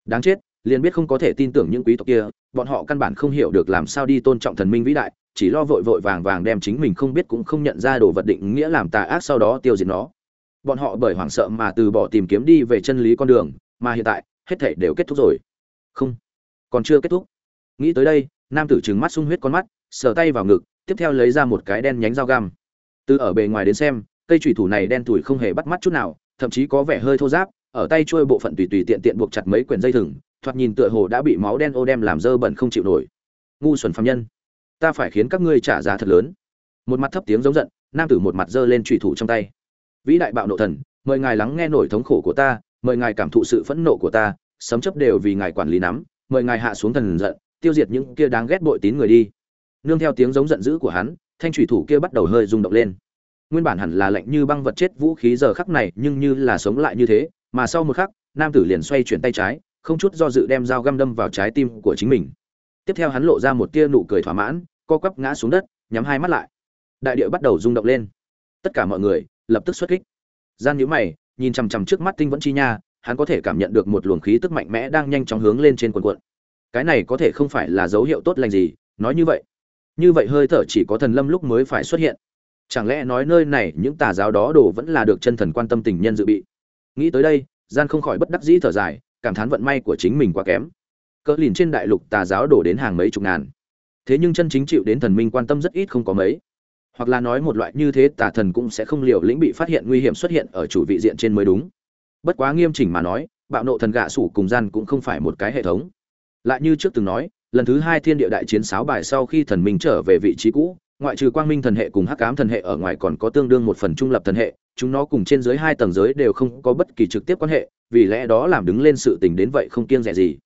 Đáng chết, liền biết không có thể tin tưởng những quý tộc kia, bọn họ căn bản không hiểu được làm sao đi tôn trọng thần minh vĩ đại, chỉ lo vội vội vàng vàng đem chính mình không biết cũng không nhận ra đồ vật định nghĩa làm tà ác sau đó tiêu diệt nó. Bọn họ bởi hoảng sợ mà từ bỏ tìm kiếm đi về chân lý con đường, mà hiện tại, hết thảy đều kết thúc rồi. Không, còn chưa kết thúc. Nghĩ tới đây, nam tử trừng mắt sung huyết con mắt, sờ tay vào ngực, tiếp theo lấy ra một cái đen nhánh dao găm từ ở bề ngoài đến xem, cây thủy thủ này đen thủi không hề bắt mắt chút nào, thậm chí có vẻ hơi thô ráp, ở tay trôi bộ phận tùy tùy tiện tiện buộc chặt mấy quyển dây thừng, thoạt nhìn tựa hồ đã bị máu đen ô đem làm dơ bẩn không chịu nổi. Ngu xuẩn phạm nhân, ta phải khiến các ngươi trả giá thật lớn. Một mặt thấp tiếng giống giận, nam tử một mặt dơ lên trùy thủ trong tay. Vĩ đại bạo nộ thần, mời ngài lắng nghe nổi thống khổ của ta, mời ngài cảm thụ sự phẫn nộ của ta, sấm chấp đều vì ngài quản lý nắm, mời ngài hạ xuống thần giận, tiêu diệt những kia đáng ghét bội tín người đi. Nương theo tiếng giống giận dữ của hắn thanh thủy thủ kia bắt đầu hơi rung động lên. Nguyên bản hẳn là lạnh như băng vật chết vũ khí giờ khắc này, nhưng như là sống lại như thế, mà sau một khắc, nam tử liền xoay chuyển tay trái, không chút do dự đem dao găm đâm vào trái tim của chính mình. Tiếp theo hắn lộ ra một tia nụ cười thỏa mãn, co quắp ngã xuống đất, nhắm hai mắt lại. Đại địa bắt đầu rung động lên. Tất cả mọi người lập tức xuất kích. Gian nhíu mày, nhìn chằm chằm trước mắt tinh vẫn chi nha, hắn có thể cảm nhận được một luồng khí tức mạnh mẽ đang nhanh chóng hướng lên trên quần quận. Cái này có thể không phải là dấu hiệu tốt lành gì, nói như vậy như vậy hơi thở chỉ có thần lâm lúc mới phải xuất hiện. Chẳng lẽ nói nơi này những tà giáo đó đồ vẫn là được chân thần quan tâm tình nhân dự bị? Nghĩ tới đây, gian không khỏi bất đắc dĩ thở dài, cảm thán vận may của chính mình quá kém. Cỡ lìn trên đại lục tà giáo đổ đến hàng mấy chục ngàn. Thế nhưng chân chính chịu đến thần minh quan tâm rất ít không có mấy. Hoặc là nói một loại như thế tà thần cũng sẽ không liều lĩnh bị phát hiện nguy hiểm xuất hiện ở chủ vị diện trên mới đúng. Bất quá nghiêm chỉnh mà nói, bạo nộ thần gạ sủ cùng gian cũng không phải một cái hệ thống. Lại như trước từng nói lần thứ hai thiên địa đại chiến sáo bài sau khi thần minh trở về vị trí cũ, ngoại trừ quang minh thần hệ cùng hắc ám thần hệ ở ngoài còn có tương đương một phần trung lập thần hệ, chúng nó cùng trên dưới hai tầng giới đều không có bất kỳ trực tiếp quan hệ, vì lẽ đó làm đứng lên sự tình đến vậy không kiêng rẻ gì.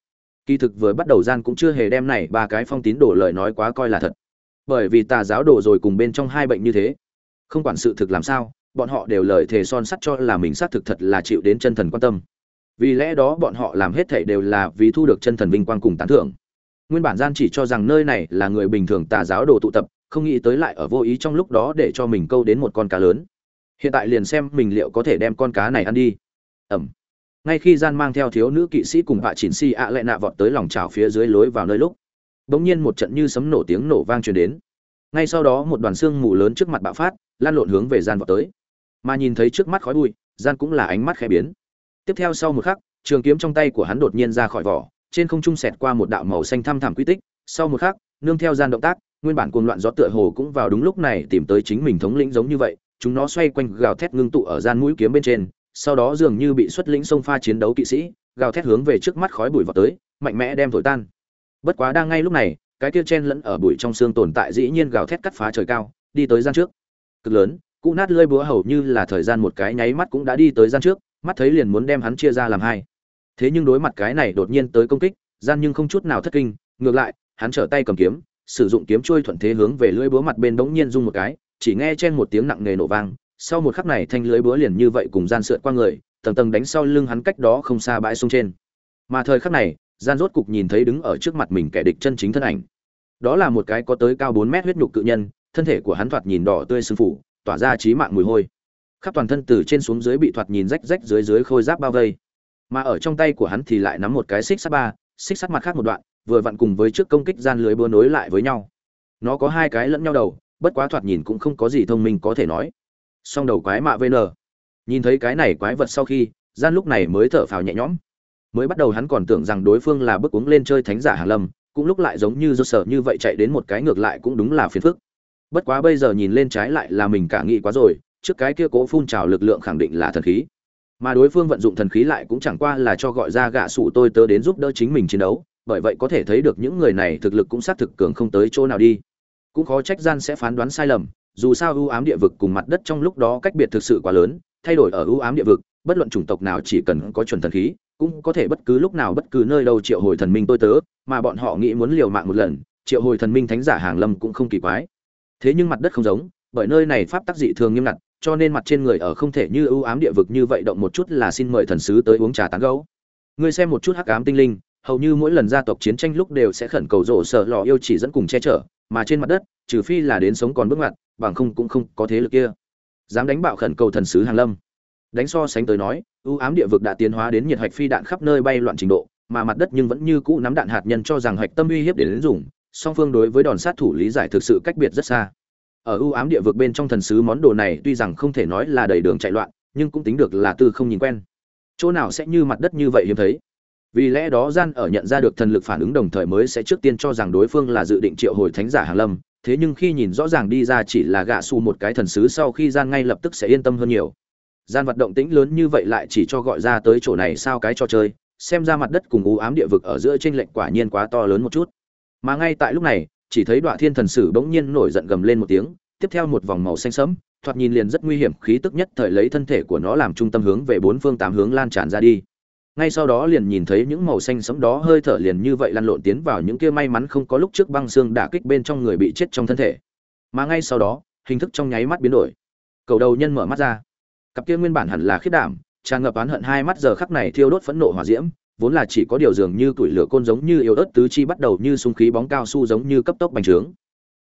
Kỳ thực vừa bắt đầu gian cũng chưa hề đem này ba cái phong tín đổ lời nói quá coi là thật. Bởi vì tà giáo đổ rồi cùng bên trong hai bệnh như thế. Không quản sự thực làm sao, bọn họ đều lời thề son sắt cho là mình xác thực thật là chịu đến chân thần quan tâm. Vì lẽ đó bọn họ làm hết thảy đều là vì thu được chân thần vinh quang cùng tán thưởng nguyên bản gian chỉ cho rằng nơi này là người bình thường tà giáo đồ tụ tập, không nghĩ tới lại ở vô ý trong lúc đó để cho mình câu đến một con cá lớn. Hiện tại liền xem mình liệu có thể đem con cá này ăn đi. Ẩm. Ngay khi gian mang theo thiếu nữ kỵ sĩ cùng hạ chỉnh si ạ lại nạ vọt tới lòng trào phía dưới lối vào nơi lúc, bỗng nhiên một trận như sấm nổ tiếng nổ vang truyền đến. Ngay sau đó một đoàn xương mù lớn trước mặt bạo phát, lan lộn hướng về gian vọt tới. Mà nhìn thấy trước mắt khói bụi, gian cũng là ánh mắt khẽ biến. Tiếp theo sau một khắc, trường kiếm trong tay của hắn đột nhiên ra khỏi vỏ trên không trung xẹt qua một đạo màu xanh thăm thẳm quy tích, sau một khắc, nương theo gian động tác, nguyên bản cuồng loạn gió tựa hồ cũng vào đúng lúc này tìm tới chính mình thống lĩnh giống như vậy, chúng nó xoay quanh gào thét ngưng tụ ở gian mũi kiếm bên trên, sau đó dường như bị xuất lĩnh xông pha chiến đấu kỵ sĩ, gào thét hướng về trước mắt khói bụi vào tới, mạnh mẽ đem thổi tan. Bất quá đang ngay lúc này, cái kia chen lẫn ở bụi trong xương tồn tại dĩ nhiên gào thét cắt phá trời cao, đi tới gian trước. Cực lớn cụ nát lơi búa hầu như là thời gian một cái nháy mắt cũng đã đi tới gian trước, mắt thấy liền muốn đem hắn chia ra làm hai thế nhưng đối mặt cái này đột nhiên tới công kích, gian nhưng không chút nào thất kinh, ngược lại, hắn trở tay cầm kiếm, sử dụng kiếm chui thuận thế hướng về lưỡi búa mặt bên đống nhiên rung một cái, chỉ nghe chen một tiếng nặng nề nổ vang, sau một khắc này thanh lưới búa liền như vậy cùng gian sượt qua người, tầng tầng đánh sau lưng hắn cách đó không xa bãi sông trên. Mà thời khắc này, gian rốt cục nhìn thấy đứng ở trước mặt mình kẻ địch chân chính thân ảnh. Đó là một cái có tới cao bốn mét huyết nhục cự nhân, thân thể của hắn thoạt nhìn đỏ tươi sưng phủ tỏa ra trí mạng mùi hôi. Khắp toàn thân từ trên xuống dưới bị thoạt nhìn rách rách dưới dưới khôi giáp bao vây mà ở trong tay của hắn thì lại nắm một cái xích sắt ba, xích sắt mặt khác một đoạn, vừa vặn cùng với trước công kích gian lưới búa nối lại với nhau. Nó có hai cái lẫn nhau đầu, bất quá thoạt nhìn cũng không có gì thông minh có thể nói. Song đầu quái mạ vn nhìn thấy cái này quái vật sau khi, gian lúc này mới thở phào nhẹ nhõm. Mới bắt đầu hắn còn tưởng rằng đối phương là bước uống lên chơi thánh giả hàn lâm, cũng lúc lại giống như do sở như vậy chạy đến một cái ngược lại cũng đúng là phiền phức. Bất quá bây giờ nhìn lên trái lại là mình cả nghĩ quá rồi, trước cái kia cố phun trào lực lượng khẳng định là thần khí mà đối phương vận dụng thần khí lại cũng chẳng qua là cho gọi ra gạ sủ tôi tớ đến giúp đỡ chính mình chiến đấu, bởi vậy có thể thấy được những người này thực lực cũng xác thực cường không tới chỗ nào đi. Cũng khó trách gian sẽ phán đoán sai lầm, dù sao ưu ám địa vực cùng mặt đất trong lúc đó cách biệt thực sự quá lớn, thay đổi ở ưu ám địa vực, bất luận chủng tộc nào chỉ cần có chuẩn thần khí, cũng có thể bất cứ lúc nào bất cứ nơi đâu triệu hồi thần minh tôi tớ, mà bọn họ nghĩ muốn liều mạng một lần, triệu hồi thần minh thánh giả hàng lâm cũng không kỳ quái. Thế nhưng mặt đất không giống bởi nơi này pháp tắc dị thường nghiêm ngặt, cho nên mặt trên người ở không thể như ưu ám địa vực như vậy động một chút là xin mời thần sứ tới uống trà tán gẫu. Ngươi xem một chút hắc ám tinh linh, hầu như mỗi lần gia tộc chiến tranh lúc đều sẽ khẩn cầu rỗ sợ lò yêu chỉ dẫn cùng che chở, mà trên mặt đất, trừ phi là đến sống còn bước ngoặt, bằng không cũng không có thế lực kia. Dám đánh bạo khẩn cầu thần sứ hàng lâm. Đánh so sánh tới nói, ưu ám địa vực đã tiến hóa đến nhiệt hạch phi đạn khắp nơi bay loạn trình độ, mà mặt đất nhưng vẫn như cũ nắm đạn hạt nhân cho rằng hạch tâm uy hiếp để đến dùng, song phương đối với đòn sát thủ lý giải thực sự cách biệt rất xa ở ưu ám địa vực bên trong thần sứ món đồ này tuy rằng không thể nói là đầy đường chạy loạn, nhưng cũng tính được là tư không nhìn quen. Chỗ nào sẽ như mặt đất như vậy hiếm thấy? Vì lẽ đó gian ở nhận ra được thần lực phản ứng đồng thời mới sẽ trước tiên cho rằng đối phương là dự định triệu hồi thánh giả hàng lâm. Thế nhưng khi nhìn rõ ràng đi ra chỉ là gạ xù một cái thần sứ sau khi gian ngay lập tức sẽ yên tâm hơn nhiều. Gian vật động tĩnh lớn như vậy lại chỉ cho gọi ra tới chỗ này sao cái trò chơi, xem ra mặt đất cùng u ám địa vực ở giữa trên lệnh quả nhiên quá to lớn một chút. Mà ngay tại lúc này chỉ thấy đoạn thiên thần sử bỗng nhiên nổi giận gầm lên một tiếng, tiếp theo một vòng màu xanh sẫm, thoạt nhìn liền rất nguy hiểm, khí tức nhất thời lấy thân thể của nó làm trung tâm hướng về bốn phương tám hướng lan tràn ra đi. Ngay sau đó liền nhìn thấy những màu xanh sẫm đó hơi thở liền như vậy lăn lộn tiến vào những kia may mắn không có lúc trước băng xương đả kích bên trong người bị chết trong thân thể. Mà ngay sau đó, hình thức trong nháy mắt biến đổi. Cầu đầu nhân mở mắt ra. Cặp kia nguyên bản hẳn là khiết đảm, tràn ngập oán hận hai mắt giờ khắc này thiêu đốt phẫn nộ hỏa diễm vốn là chỉ có điều dường như tuổi lửa côn giống như yếu ớt tứ chi bắt đầu như súng khí bóng cao su giống như cấp tốc bành trướng.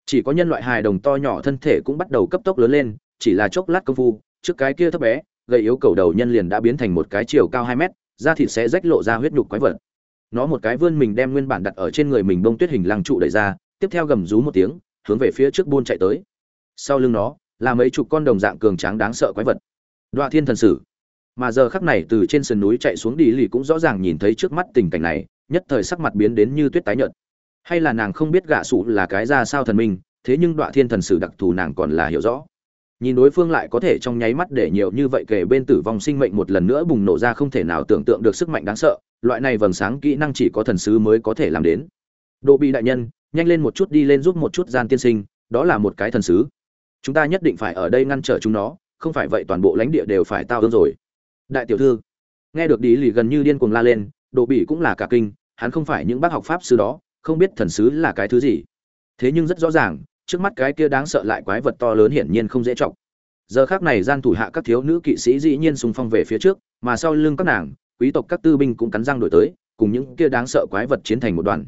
Chỉ có nhân loại hài đồng to nhỏ thân thể cũng bắt đầu cấp tốc lớn lên, chỉ là chốc lát công phu, trước cái kia thấp bé, gầy yếu cầu đầu nhân liền đã biến thành một cái chiều cao hai mét, da thịt sẽ rách lộ ra huyết nhục quái vật. Nó một cái vươn mình đem nguyên bản đặt ở trên người mình bông tuyết hình lăng trụ đẩy ra, tiếp theo gầm rú một tiếng, hướng về phía trước buôn chạy tới. Sau lưng nó, là mấy chục con đồng dạng cường tráng đáng sợ quái vật. Đoạ thiên thần sử mà giờ khắc này từ trên sườn núi chạy xuống đi lì cũng rõ ràng nhìn thấy trước mắt tình cảnh này, nhất thời sắc mặt biến đến như tuyết tái nhợt. Hay là nàng không biết gạ sụ là cái ra sao thần minh, thế nhưng đoạn thiên thần sử đặc thù nàng còn là hiểu rõ. Nhìn đối phương lại có thể trong nháy mắt để nhiều như vậy kể bên tử vong sinh mệnh một lần nữa bùng nổ ra không thể nào tưởng tượng được sức mạnh đáng sợ, loại này vầng sáng kỹ năng chỉ có thần sứ mới có thể làm đến. Độ bị đại nhân, nhanh lên một chút đi lên giúp một chút gian tiên sinh, đó là một cái thần sứ. Chúng ta nhất định phải ở đây ngăn trở chúng nó, không phải vậy toàn bộ lãnh địa đều phải tao ương rồi đại tiểu thư, nghe được đi lì gần như điên cuồng la lên độ bỉ cũng là cả kinh, hắn không phải những bác học pháp sư đó, không biết thần sứ là cái thứ gì. Thế nhưng rất rõ ràng, trước mắt cái kia đáng sợ lại quái vật to lớn hiển nhiên không dễ trọng giờ khác này gian thủ hạ các thiếu nữ kỵ sĩ dĩ nhiên xung phong về phía trước, mà sau lưng các nàng, quý tộc các tư binh cũng cắn răng đổi tới, cùng những kia đáng sợ quái vật chiến thành một đoàn.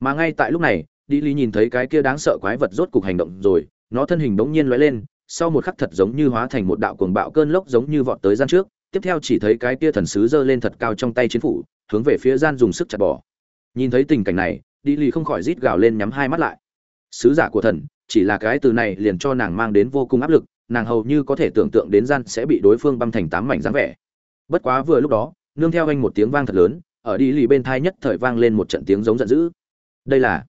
Mà ngay tại lúc này đi lý nhìn thấy cái kia đáng sợ quái vật rốt cục hành động rồi, nó thân hình bỗng nhiên lóe lên, sau một khắc thật giống như hóa thành một đạo cuồng bạo cơn lốc giống như vọt tới gian trước tiếp theo chỉ thấy cái kia thần sứ giơ lên thật cao trong tay chiến phủ, hướng về phía gian dùng sức chặt bỏ. Nhìn thấy tình cảnh này, đi lì không khỏi rít gào lên nhắm hai mắt lại. Sứ giả của thần, chỉ là cái từ này liền cho nàng mang đến vô cùng áp lực, nàng hầu như có thể tưởng tượng đến gian sẽ bị đối phương băm thành tám mảnh dáng vẻ. Bất quá vừa lúc đó, nương theo anh một tiếng vang thật lớn, ở đi lì bên thai nhất thời vang lên một trận tiếng giống giận dữ. Đây là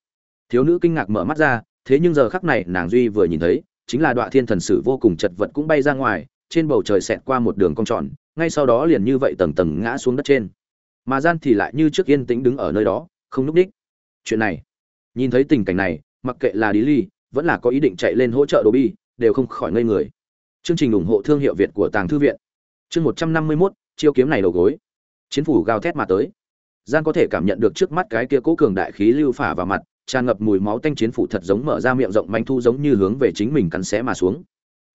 thiếu nữ kinh ngạc mở mắt ra, thế nhưng giờ khắc này nàng duy vừa nhìn thấy, chính là đoạn thiên thần sử vô cùng chật vật cũng bay ra ngoài, trên bầu trời xẹt qua một đường cong tròn ngay sau đó liền như vậy tầng tầng ngã xuống đất trên. Mà gian thì lại như trước yên tĩnh đứng ở nơi đó, không núp đích. Chuyện này, nhìn thấy tình cảnh này, mặc kệ là đi ly, vẫn là có ý định chạy lên hỗ trợ đồ bi, đều không khỏi ngây người. Chương trình ủng hộ thương hiệu việt của tàng thư viện. Chương một trăm năm mươi mốt, chiêu kiếm này đầu gối. Chiến phủ gào thét mà tới. Gian có thể cảm nhận được trước mắt cái kia cố cường đại khí lưu phả vào mặt, tràn ngập mùi máu tanh chiến phủ thật giống mở ra miệng rộng manh thu giống như hướng về chính mình cắn xé mà xuống.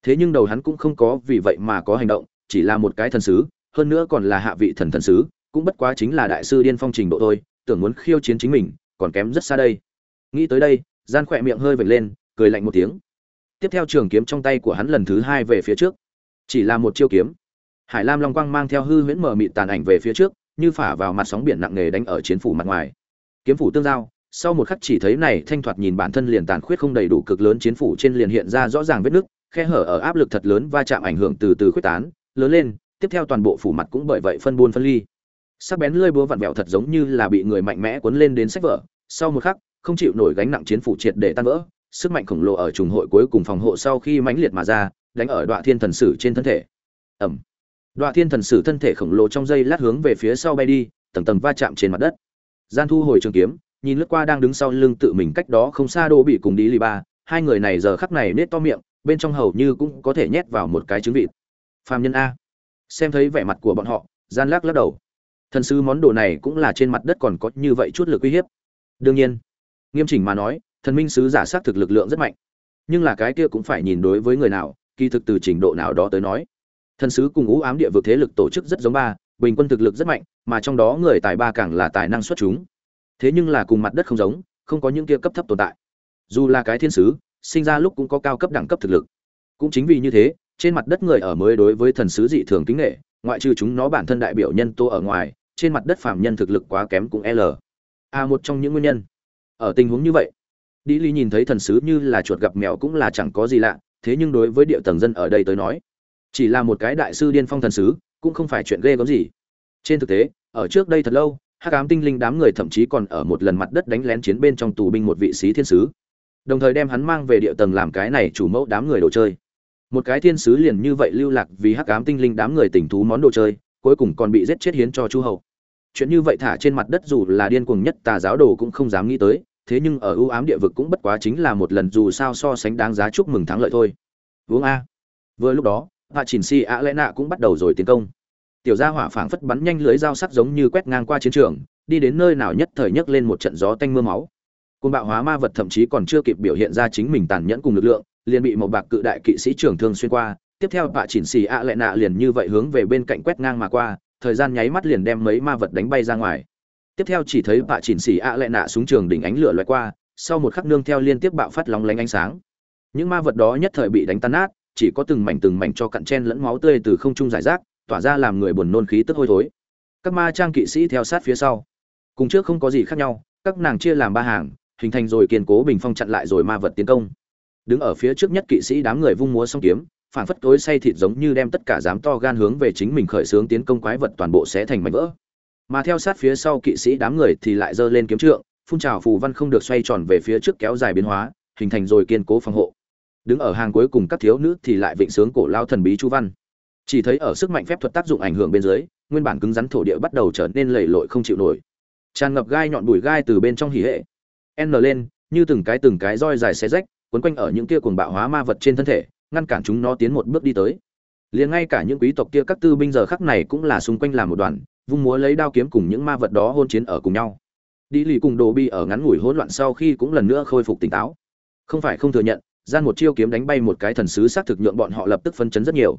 Thế nhưng đầu hắn cũng không có vì vậy mà có hành động chỉ là một cái thần sứ, hơn nữa còn là hạ vị thần thần sứ, cũng bất quá chính là đại sư điên phong trình độ thôi, tưởng muốn khiêu chiến chính mình, còn kém rất xa đây. Nghĩ tới đây, gian khỏe miệng hơi vệt lên, cười lạnh một tiếng. Tiếp theo trường kiếm trong tay của hắn lần thứ hai về phía trước. Chỉ là một chiêu kiếm. Hải lam long quang mang theo hư huyễn mờ mịt tàn ảnh về phía trước, như phả vào mặt sóng biển nặng nề đánh ở chiến phủ mặt ngoài. Kiếm phủ tương giao, sau một khắc chỉ thấy này thanh thoạt nhìn bản thân liền tàn khuyết không đầy đủ cực lớn chiến phủ trên liền hiện ra rõ ràng vết nứt, khe hở ở áp lực thật lớn va chạm ảnh hưởng từ từ khuyết tán lớn lên tiếp theo toàn bộ phủ mặt cũng bởi vậy phân buôn phân ly sắc bén lưỡi búa vặn vẹo thật giống như là bị người mạnh mẽ cuốn lên đến sách vở sau một khắc không chịu nổi gánh nặng chiến phủ triệt để tan vỡ sức mạnh khổng lồ ở trùng hội cuối cùng phòng hộ sau khi mãnh liệt mà ra đánh ở đoạn thiên thần sử trên thân thể ẩm Đoạ Thiên thần sử thân thể khổng lồ trong dây lát hướng về phía sau bay đi, tầng tầng va chạm trên mặt đất. Gian thu hồi trường kiếm, nhìn lướt qua đang đứng sau lưng tự mình cách đó không xa đô bị cùng Đi Lì Ba, hai người này giờ khắc này nết to miệng, bên trong hầu như cũng có thể nhét vào một cái trứng vịt. Phàm nhân a. Xem thấy vẻ mặt của bọn họ, gian lắc lắc đầu. Thần sứ món đồ này cũng là trên mặt đất còn có như vậy chút lực uy hiếp. Đương nhiên, nghiêm chỉnh mà nói, thần minh sứ giả sát thực lực lượng rất mạnh. Nhưng là cái kia cũng phải nhìn đối với người nào, kỳ thực từ trình độ nào đó tới nói thần sứ cùng ngũ ám địa vực thế lực tổ chức rất giống ba bình quân thực lực rất mạnh mà trong đó người tài ba càng là tài năng xuất chúng thế nhưng là cùng mặt đất không giống không có những kia cấp thấp tồn tại dù là cái thiên sứ sinh ra lúc cũng có cao cấp đẳng cấp thực lực cũng chính vì như thế trên mặt đất người ở mới đối với thần sứ dị thường kính nghệ ngoại trừ chúng nó bản thân đại biểu nhân tô ở ngoài, trên mặt đất phạm nhân thực lực quá kém cũng l. A một trong những nguyên nhân. Ở tình huống như vậy đi ly nhìn thấy thần sứ như là chuột gặp mèo cũng là chẳng có gì lạ, thế nhưng đối với địa tầng dân ở đây tới nói, chỉ là một cái đại sư điên phong thần sứ, cũng không phải chuyện ghê gớm gì. Trên thực tế, ở trước đây thật lâu, hắc ám tinh linh đám người thậm chí còn ở một lần mặt đất đánh lén chiến bên trong tù binh một vị sĩ thiên sứ. Đồng thời đem hắn mang về địa tầng làm cái này chủ mẫu đám người đồ chơi một cái thiên sứ liền như vậy lưu lạc vì hắc ám tinh linh đám người tỉnh thú món đồ chơi, cuối cùng còn bị giết chết hiến cho chu hậu chuyện như vậy thả trên mặt đất dù là điên cuồng nhất tà giáo đồ cũng không dám nghĩ tới, thế nhưng ở ưu ám địa vực cũng bất quá chính là một lần dù sao so sánh đáng giá chúc mừng thắng lợi thôi. Uống a. Vừa lúc đó, hạ chỉnh si ạ lẽ nạ cũng bắt đầu rồi tiến công. Tiểu gia hỏa phảng phất bắn nhanh lưới dao sắc giống như quét ngang qua chiến trường, đi đến nơi nào nhất thời nhấc lên một trận gió tanh mưa máu. Côn bạo hóa ma vật thậm chí còn chưa kịp biểu hiện ra chính mình tàn nhẫn cùng lực lượng liền bị một bạc cự đại kỵ sĩ trưởng thương xuyên qua, tiếp theo bạ chỉnh xì ạ lại nạ liền như vậy hướng về bên cạnh quét ngang mà qua, thời gian nháy mắt liền đem mấy ma vật đánh bay ra ngoài. Tiếp theo chỉ thấy bạ chỉnh xì ạ lại nạ xuống trường đỉnh ánh lửa loại qua, sau một khắc nương theo liên tiếp bạo phát lóng lánh ánh sáng. Những ma vật đó nhất thời bị đánh tan nát, chỉ có từng mảnh từng mảnh cho cặn chen lẫn máu tươi từ không trung giải rác, tỏa ra làm người buồn nôn khí tức hôi thối. Các ma trang kỵ sĩ theo sát phía sau. Cùng trước không có gì khác nhau, các nàng chia làm ba hàng, hình thành rồi kiên cố bình phong chặn lại rồi ma vật tiến công đứng ở phía trước nhất kỵ sĩ đám người vung múa song kiếm phản phất tối say thịt giống như đem tất cả dám to gan hướng về chính mình khởi xướng tiến công quái vật toàn bộ sẽ thành mảnh vỡ. Mà theo sát phía sau kỵ sĩ đám người thì lại giơ lên kiếm trượng, phun trào phù văn không được xoay tròn về phía trước kéo dài biến hóa, hình thành rồi kiên cố phòng hộ. Đứng ở hàng cuối cùng các thiếu nữ thì lại vịnh sướng cổ lao thần bí chu văn. Chỉ thấy ở sức mạnh phép thuật tác dụng ảnh hưởng bên dưới, nguyên bản cứng rắn thổ địa bắt đầu trở nên lầy lội không chịu nổi. Tràn ngập gai nhọn bụi gai từ bên trong hỉ hệ. N lên, như từng cái từng cái roi dài xé rách quấn quanh ở những kia cuồng bạo hóa ma vật trên thân thể, ngăn cản chúng nó tiến một bước đi tới. Liền ngay cả những quý tộc kia các tư binh giờ khắc này cũng là xung quanh làm một đoàn, vung múa lấy đao kiếm cùng những ma vật đó hôn chiến ở cùng nhau. Đi lì cùng đồ bi ở ngắn ngủi hỗn loạn sau khi cũng lần nữa khôi phục tỉnh táo. Không phải không thừa nhận, gian một chiêu kiếm đánh bay một cái thần sứ xác thực nhượng bọn họ lập tức phân chấn rất nhiều.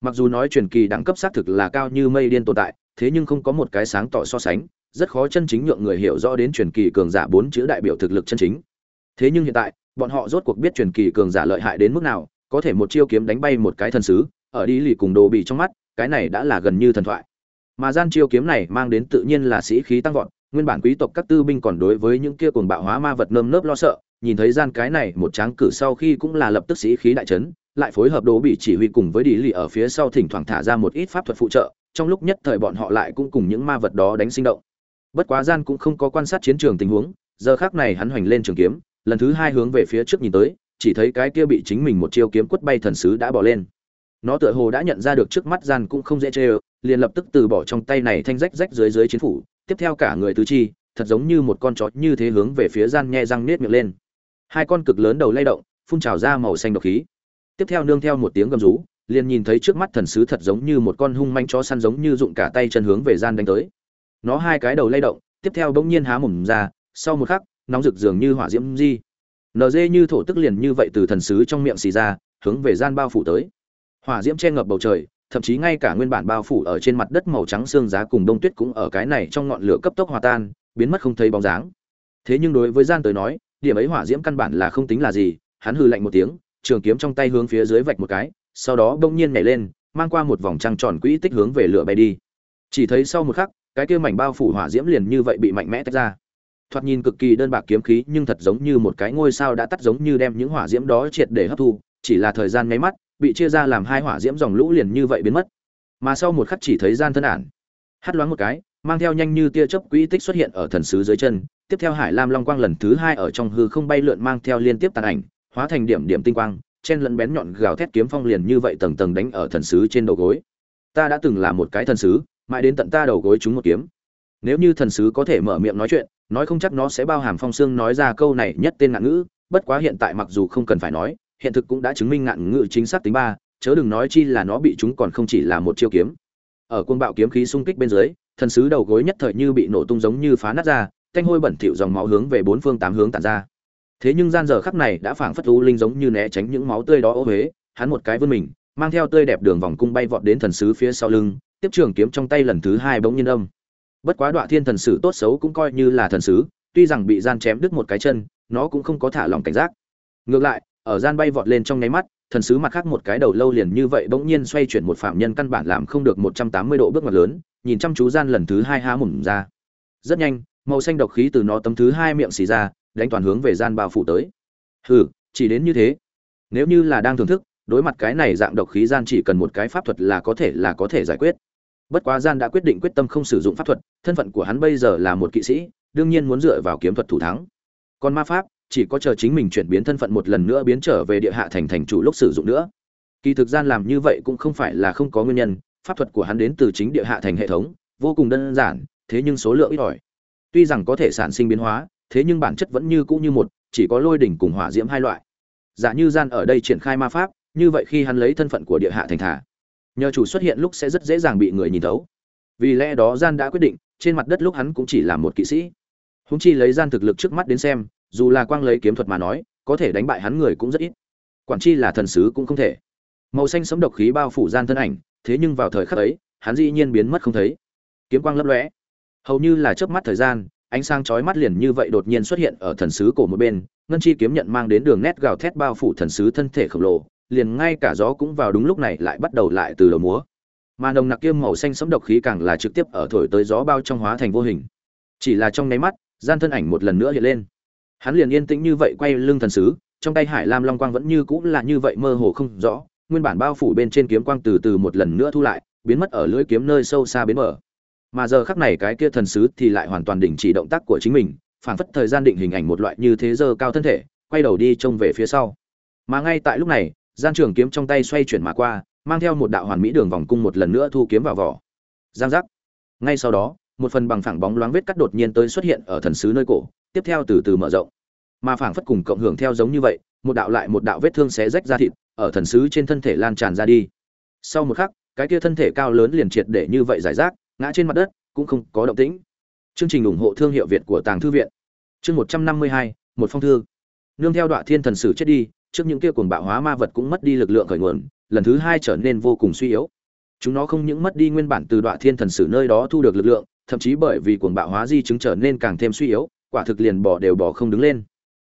Mặc dù nói truyền kỳ đẳng cấp xác thực là cao như mây điên tồn tại, thế nhưng không có một cái sáng tỏ so sánh, rất khó chân chính nhượng người hiểu rõ đến truyền kỳ cường giả bốn chữ đại biểu thực lực chân chính thế nhưng hiện tại, bọn họ rốt cuộc biết truyền kỳ cường giả lợi hại đến mức nào, có thể một chiêu kiếm đánh bay một cái thần sứ, ở đi lì cùng đồ bị trong mắt, cái này đã là gần như thần thoại. Mà gian chiêu kiếm này mang đến tự nhiên là sĩ khí tăng vọt, nguyên bản quý tộc các tư binh còn đối với những kia cuồng bạo hóa ma vật nơm nớp lo sợ, nhìn thấy gian cái này một tráng cử sau khi cũng là lập tức sĩ khí đại trấn lại phối hợp đồ bị chỉ huy cùng với đi lì ở phía sau thỉnh thoảng thả ra một ít pháp thuật phụ trợ, trong lúc nhất thời bọn họ lại cũng cùng những ma vật đó đánh sinh động. Bất quá gian cũng không có quan sát chiến trường tình huống, giờ khác này hắn hoành lên trường kiếm lần thứ hai hướng về phía trước nhìn tới, chỉ thấy cái kia bị chính mình một chiêu kiếm quất bay thần sứ đã bỏ lên. Nó tựa hồ đã nhận ra được trước mắt gian cũng không dễ chê liền lập tức từ bỏ trong tay này thanh rách rách dưới dưới chiến phủ, tiếp theo cả người tứ chi, thật giống như một con chó như thế hướng về phía gian nhe răng nết miệng lên. Hai con cực lớn đầu lay động, phun trào ra màu xanh độc khí. Tiếp theo nương theo một tiếng gầm rú, liền nhìn thấy trước mắt thần sứ thật giống như một con hung manh chó săn giống như dụng cả tay chân hướng về gian đánh tới. Nó hai cái đầu lay động, tiếp theo bỗng nhiên há mồm ra, sau một khắc nóng rực dường như hỏa diễm di. Nd như thổ tức liền như vậy từ thần sứ trong miệng xì ra, hướng về gian bao phủ tới. Hỏa diễm che ngập bầu trời, thậm chí ngay cả nguyên bản bao phủ ở trên mặt đất màu trắng xương giá cùng đông tuyết cũng ở cái này trong ngọn lửa cấp tốc hòa tan, biến mất không thấy bóng dáng. Thế nhưng đối với gian tới nói, điểm ấy hỏa diễm căn bản là không tính là gì, hắn hừ lạnh một tiếng, trường kiếm trong tay hướng phía dưới vạch một cái, sau đó bỗng nhiên nhảy lên, mang qua một vòng trăng tròn quỹ tích hướng về lửa bay đi. Chỉ thấy sau một khắc, cái kia mảnh bao phủ hỏa diễm liền như vậy bị mạnh mẽ tách ra thoạt nhìn cực kỳ đơn bạc kiếm khí, nhưng thật giống như một cái ngôi sao đã tắt giống như đem những hỏa diễm đó triệt để hấp thu, chỉ là thời gian nháy mắt, bị chia ra làm hai hỏa diễm dòng lũ liền như vậy biến mất. Mà sau một khắc chỉ thấy gian thân ản. Hắt loáng một cái, mang theo nhanh như tia chớp quỹ tích xuất hiện ở thần sứ dưới chân, tiếp theo hải lam long quang lần thứ hai ở trong hư không bay lượn mang theo liên tiếp tàn ảnh, hóa thành điểm điểm tinh quang, chen lẫn bén nhọn gào thét kiếm phong liền như vậy tầng tầng đánh ở thần sứ trên đầu gối. Ta đã từng là một cái thần sứ, mãi đến tận ta đầu gối chúng một kiếm nếu như thần sứ có thể mở miệng nói chuyện, nói không chắc nó sẽ bao hàm phong xương nói ra câu này nhất tên ngạn ngữ, bất quá hiện tại mặc dù không cần phải nói, hiện thực cũng đã chứng minh ngạn ngữ chính xác tính ba, chớ đừng nói chi là nó bị chúng còn không chỉ là một chiêu kiếm. Ở quân bạo kiếm khí xung kích bên dưới, thần sứ đầu gối nhất thời như bị nổ tung giống như phá nát ra, thanh hôi bẩn thỉu dòng máu hướng về bốn phương tám hướng tản ra. Thế nhưng gian giờ khắc này đã phảng phất u linh giống như né tránh những máu tươi đó ô huế hắn một cái vươn mình, mang theo tươi đẹp đường vòng cung bay vọt đến thần sứ phía sau lưng, tiếp trường kiếm trong tay lần thứ hai bỗng nhiên âm bất quá đoạn thiên thần sử tốt xấu cũng coi như là thần sứ, tuy rằng bị gian chém đứt một cái chân, nó cũng không có thả lòng cảnh giác. Ngược lại, ở gian bay vọt lên trong nháy mắt, thần sứ mặt khác một cái đầu lâu liền như vậy bỗng nhiên xoay chuyển một phạm nhân căn bản làm không được một trăm tám mươi độ bước ngoặt lớn, nhìn chăm chú gian lần thứ hai há mủng ra. Rất nhanh, màu xanh độc khí từ nó tấm thứ hai miệng xì ra, đánh toàn hướng về gian bao phủ tới. Hừ, chỉ đến như thế. Nếu như là đang thưởng thức, đối mặt cái này dạng độc khí gian chỉ cần một cái pháp thuật là có thể là có thể giải quyết bất quá gian đã quyết định quyết tâm không sử dụng pháp thuật, thân phận của hắn bây giờ là một kỵ sĩ, đương nhiên muốn dựa vào kiếm thuật thủ thắng. Còn ma pháp, chỉ có chờ chính mình chuyển biến thân phận một lần nữa biến trở về địa hạ thành thành chủ lúc sử dụng nữa. Kỳ thực gian làm như vậy cũng không phải là không có nguyên nhân, pháp thuật của hắn đến từ chính địa hạ thành hệ thống, vô cùng đơn giản, thế nhưng số lượng ít ỏi. Tuy rằng có thể sản sinh biến hóa, thế nhưng bản chất vẫn như cũ như một, chỉ có lôi đỉnh cùng hỏa diễm hai loại. Giả như gian ở đây triển khai ma pháp, như vậy khi hắn lấy thân phận của địa hạ thành thả nhờ chủ xuất hiện lúc sẽ rất dễ dàng bị người nhìn thấu. Vì lẽ đó gian đã quyết định, trên mặt đất lúc hắn cũng chỉ là một kỵ sĩ. Húng chi lấy gian thực lực trước mắt đến xem, dù là quang lấy kiếm thuật mà nói, có thể đánh bại hắn người cũng rất ít. Quản chi là thần sứ cũng không thể. Màu xanh sấm độc khí bao phủ gian thân ảnh, thế nhưng vào thời khắc ấy, hắn dĩ nhiên biến mất không thấy. Kiếm quang lấp lóe. Hầu như là chớp mắt thời gian, ánh sáng chói mắt liền như vậy đột nhiên xuất hiện ở thần sứ cổ một bên, ngân chi kiếm nhận mang đến đường nét gào thét bao phủ thần sứ thân thể khổng lồ liền ngay cả gió cũng vào đúng lúc này lại bắt đầu lại từ đầu múa. Mà nồng nặc kiêm màu xanh sẫm độc khí càng là trực tiếp ở thổi tới gió bao trong hóa thành vô hình. Chỉ là trong nháy mắt, gian thân ảnh một lần nữa hiện lên. Hắn liền yên tĩnh như vậy quay lưng thần sứ, trong tay hải lam long quang vẫn như cũng là như vậy mơ hồ không rõ, nguyên bản bao phủ bên trên kiếm quang từ từ một lần nữa thu lại, biến mất ở lưỡi kiếm nơi sâu xa bến bờ. Mà giờ khắc này cái kia thần sứ thì lại hoàn toàn đình chỉ động tác của chính mình, phảng phất thời gian định hình ảnh một loại như thế giờ cao thân thể, quay đầu đi trông về phía sau. Mà ngay tại lúc này gian trường kiếm trong tay xoay chuyển mà qua, mang theo một đạo hoàn mỹ đường vòng cung một lần nữa thu kiếm vào vỏ. Giang giác. Ngay sau đó, một phần bằng phẳng bóng loáng vết cắt đột nhiên tới xuất hiện ở thần sứ nơi cổ, tiếp theo từ từ mở rộng. Mà phảng phất cùng cộng hưởng theo giống như vậy, một đạo lại một đạo vết thương xé rách ra thịt, ở thần sứ trên thân thể lan tràn ra đi. Sau một khắc, cái kia thân thể cao lớn liền triệt để như vậy giải rác, ngã trên mặt đất, cũng không có động tĩnh. Chương trình ủng hộ thương hiệu việt của tàng thư viện. Chương một trăm năm mươi hai, một phong thư. Nương theo đoạn thiên thần sử chết đi trước những kia cuồng bạo hóa ma vật cũng mất đi lực lượng khởi nguồn, lần thứ hai trở nên vô cùng suy yếu. Chúng nó không những mất đi nguyên bản từ đoạn thiên thần sử nơi đó thu được lực lượng, thậm chí bởi vì cuồng bạo hóa di chứng trở nên càng thêm suy yếu, quả thực liền bỏ đều bỏ không đứng lên.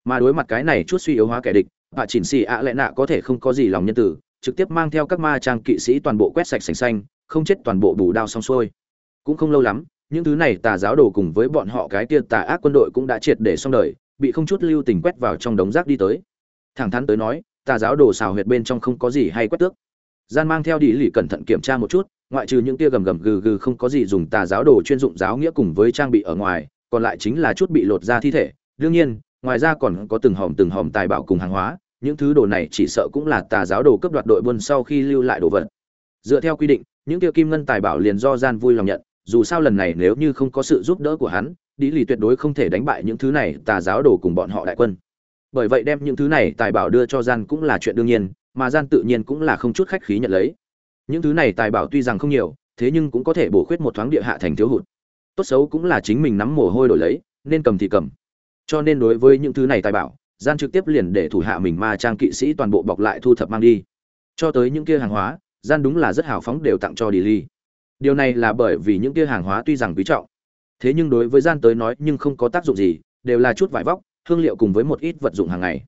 Mà đối mặt cái này chút suy yếu hóa kẻ địch, hạ chỉnh xì ạ lẽ nạ có thể không có gì lòng nhân tử trực tiếp mang theo các ma trang kỵ sĩ toàn bộ quét sạch sành xanh, không chết toàn bộ bù đao xong xuôi. Cũng không lâu lắm, những thứ này tà giáo đồ cùng với bọn họ cái kia tà ác quân đội cũng đã triệt để xong đời, bị không chút lưu tình quét vào trong đống rác đi tới thẳng thắn tới nói, tà giáo đồ xào huyệt bên trong không có gì hay quét tước. Gian mang theo đi lì cẩn thận kiểm tra một chút, ngoại trừ những tia gầm gầm gừ gừ không có gì dùng tà giáo đồ chuyên dụng giáo nghĩa cùng với trang bị ở ngoài, còn lại chính là chút bị lột ra thi thể. Đương nhiên, ngoài ra còn có từng hòm từng hòm tài bảo cùng hàng hóa, những thứ đồ này chỉ sợ cũng là tà giáo đồ cấp đoạt đội buôn sau khi lưu lại đồ vật. Dựa theo quy định, những tia kim ngân tài bảo liền do gian vui lòng nhận, dù sao lần này nếu như không có sự giúp đỡ của hắn đi lì tuyệt đối không thể đánh bại những thứ này tà giáo đồ cùng bọn họ đại quân bởi vậy đem những thứ này tài bảo đưa cho gian cũng là chuyện đương nhiên, mà gian tự nhiên cũng là không chút khách khí nhận lấy. Những thứ này tài bảo tuy rằng không nhiều, thế nhưng cũng có thể bổ khuyết một thoáng địa hạ thành thiếu hụt. Tốt xấu cũng là chính mình nắm mồ hôi đổi lấy, nên cầm thì cầm. Cho nên đối với những thứ này tài bảo, gian trực tiếp liền để thủ hạ mình ma trang kỵ sĩ toàn bộ bọc lại thu thập mang đi. Cho tới những kia hàng hóa, gian đúng là rất hào phóng đều tặng cho đi ly điều này là bởi vì những kia hàng hóa tuy rằng quý trọng. Thế nhưng đối với gian tới nói nhưng không có tác dụng gì, đều là chút vải vóc hương liệu cùng với một ít vật dụng hàng ngày.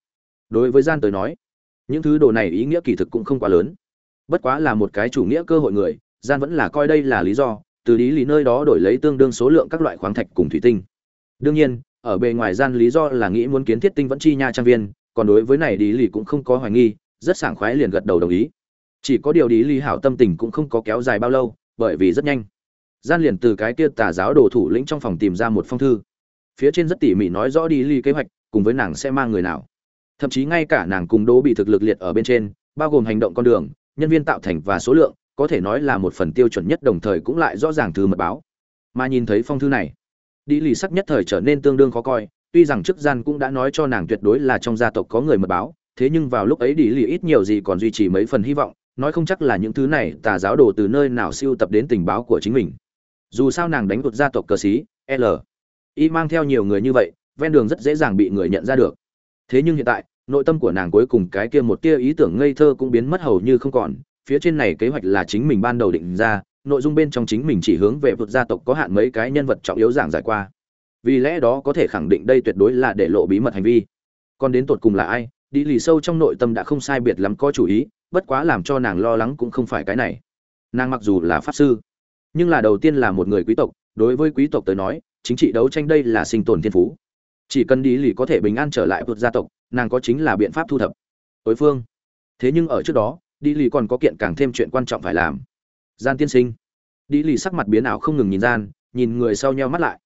Đối với gian tới nói, những thứ đồ này ý nghĩa kỳ thực cũng không quá lớn. Bất quá là một cái chủ nghĩa cơ hội người, gian vẫn là coi đây là lý do, từ lý lý nơi đó đổi lấy tương đương số lượng các loại khoáng thạch cùng thủy tinh. Đương nhiên, ở bề ngoài gian lý do là nghĩ muốn kiến thiết tinh vẫn chi nha trang viên, còn đối với này đi lý cũng không có hoài nghi, rất sảng khoái liền gật đầu đồng ý. Chỉ có điều lý lý hảo tâm tình cũng không có kéo dài bao lâu, bởi vì rất nhanh. Gian liền từ cái kia tà giáo đồ thủ lĩnh trong phòng tìm ra một phong thư phía trên rất tỉ mỉ nói rõ đi ly kế hoạch, cùng với nàng sẽ mang người nào. Thậm chí ngay cả nàng cùng đố bị thực lực liệt ở bên trên, bao gồm hành động con đường, nhân viên tạo thành và số lượng, có thể nói là một phần tiêu chuẩn nhất đồng thời cũng lại rõ ràng thư mật báo. Mà nhìn thấy phong thư này, đi lì sắc nhất thời trở nên tương đương khó coi, tuy rằng trước gian cũng đã nói cho nàng tuyệt đối là trong gia tộc có người mật báo, thế nhưng vào lúc ấy đi lì ít nhiều gì còn duy trì mấy phần hy vọng, nói không chắc là những thứ này tà giáo đồ từ nơi nào siêu tập đến tình báo của chính mình. Dù sao nàng đánh vượt gia tộc cờ xí l y mang theo nhiều người như vậy, ven đường rất dễ dàng bị người nhận ra được. Thế nhưng hiện tại, nội tâm của nàng cuối cùng cái kia một tia ý tưởng ngây thơ cũng biến mất hầu như không còn. Phía trên này kế hoạch là chính mình ban đầu định ra, nội dung bên trong chính mình chỉ hướng về vượt gia tộc có hạn mấy cái nhân vật trọng yếu giảng giải qua. Vì lẽ đó có thể khẳng định đây tuyệt đối là để lộ bí mật hành vi. Còn đến tột cùng là ai, đi lì sâu trong nội tâm đã không sai biệt lắm có chủ ý, bất quá làm cho nàng lo lắng cũng không phải cái này. Nàng mặc dù là pháp sư, nhưng là đầu tiên là một người quý tộc, đối với quý tộc tới nói chính trị đấu tranh đây là sinh tồn thiên phú. Chỉ cần đi lì có thể bình an trở lại vượt gia tộc, nàng có chính là biện pháp thu thập. Đối phương. Thế nhưng ở trước đó đi lì còn có kiện càng thêm chuyện quan trọng phải làm. Gian tiên sinh. Đi lì sắc mặt biến ảo không ngừng nhìn gian, nhìn người sau nheo mắt lại.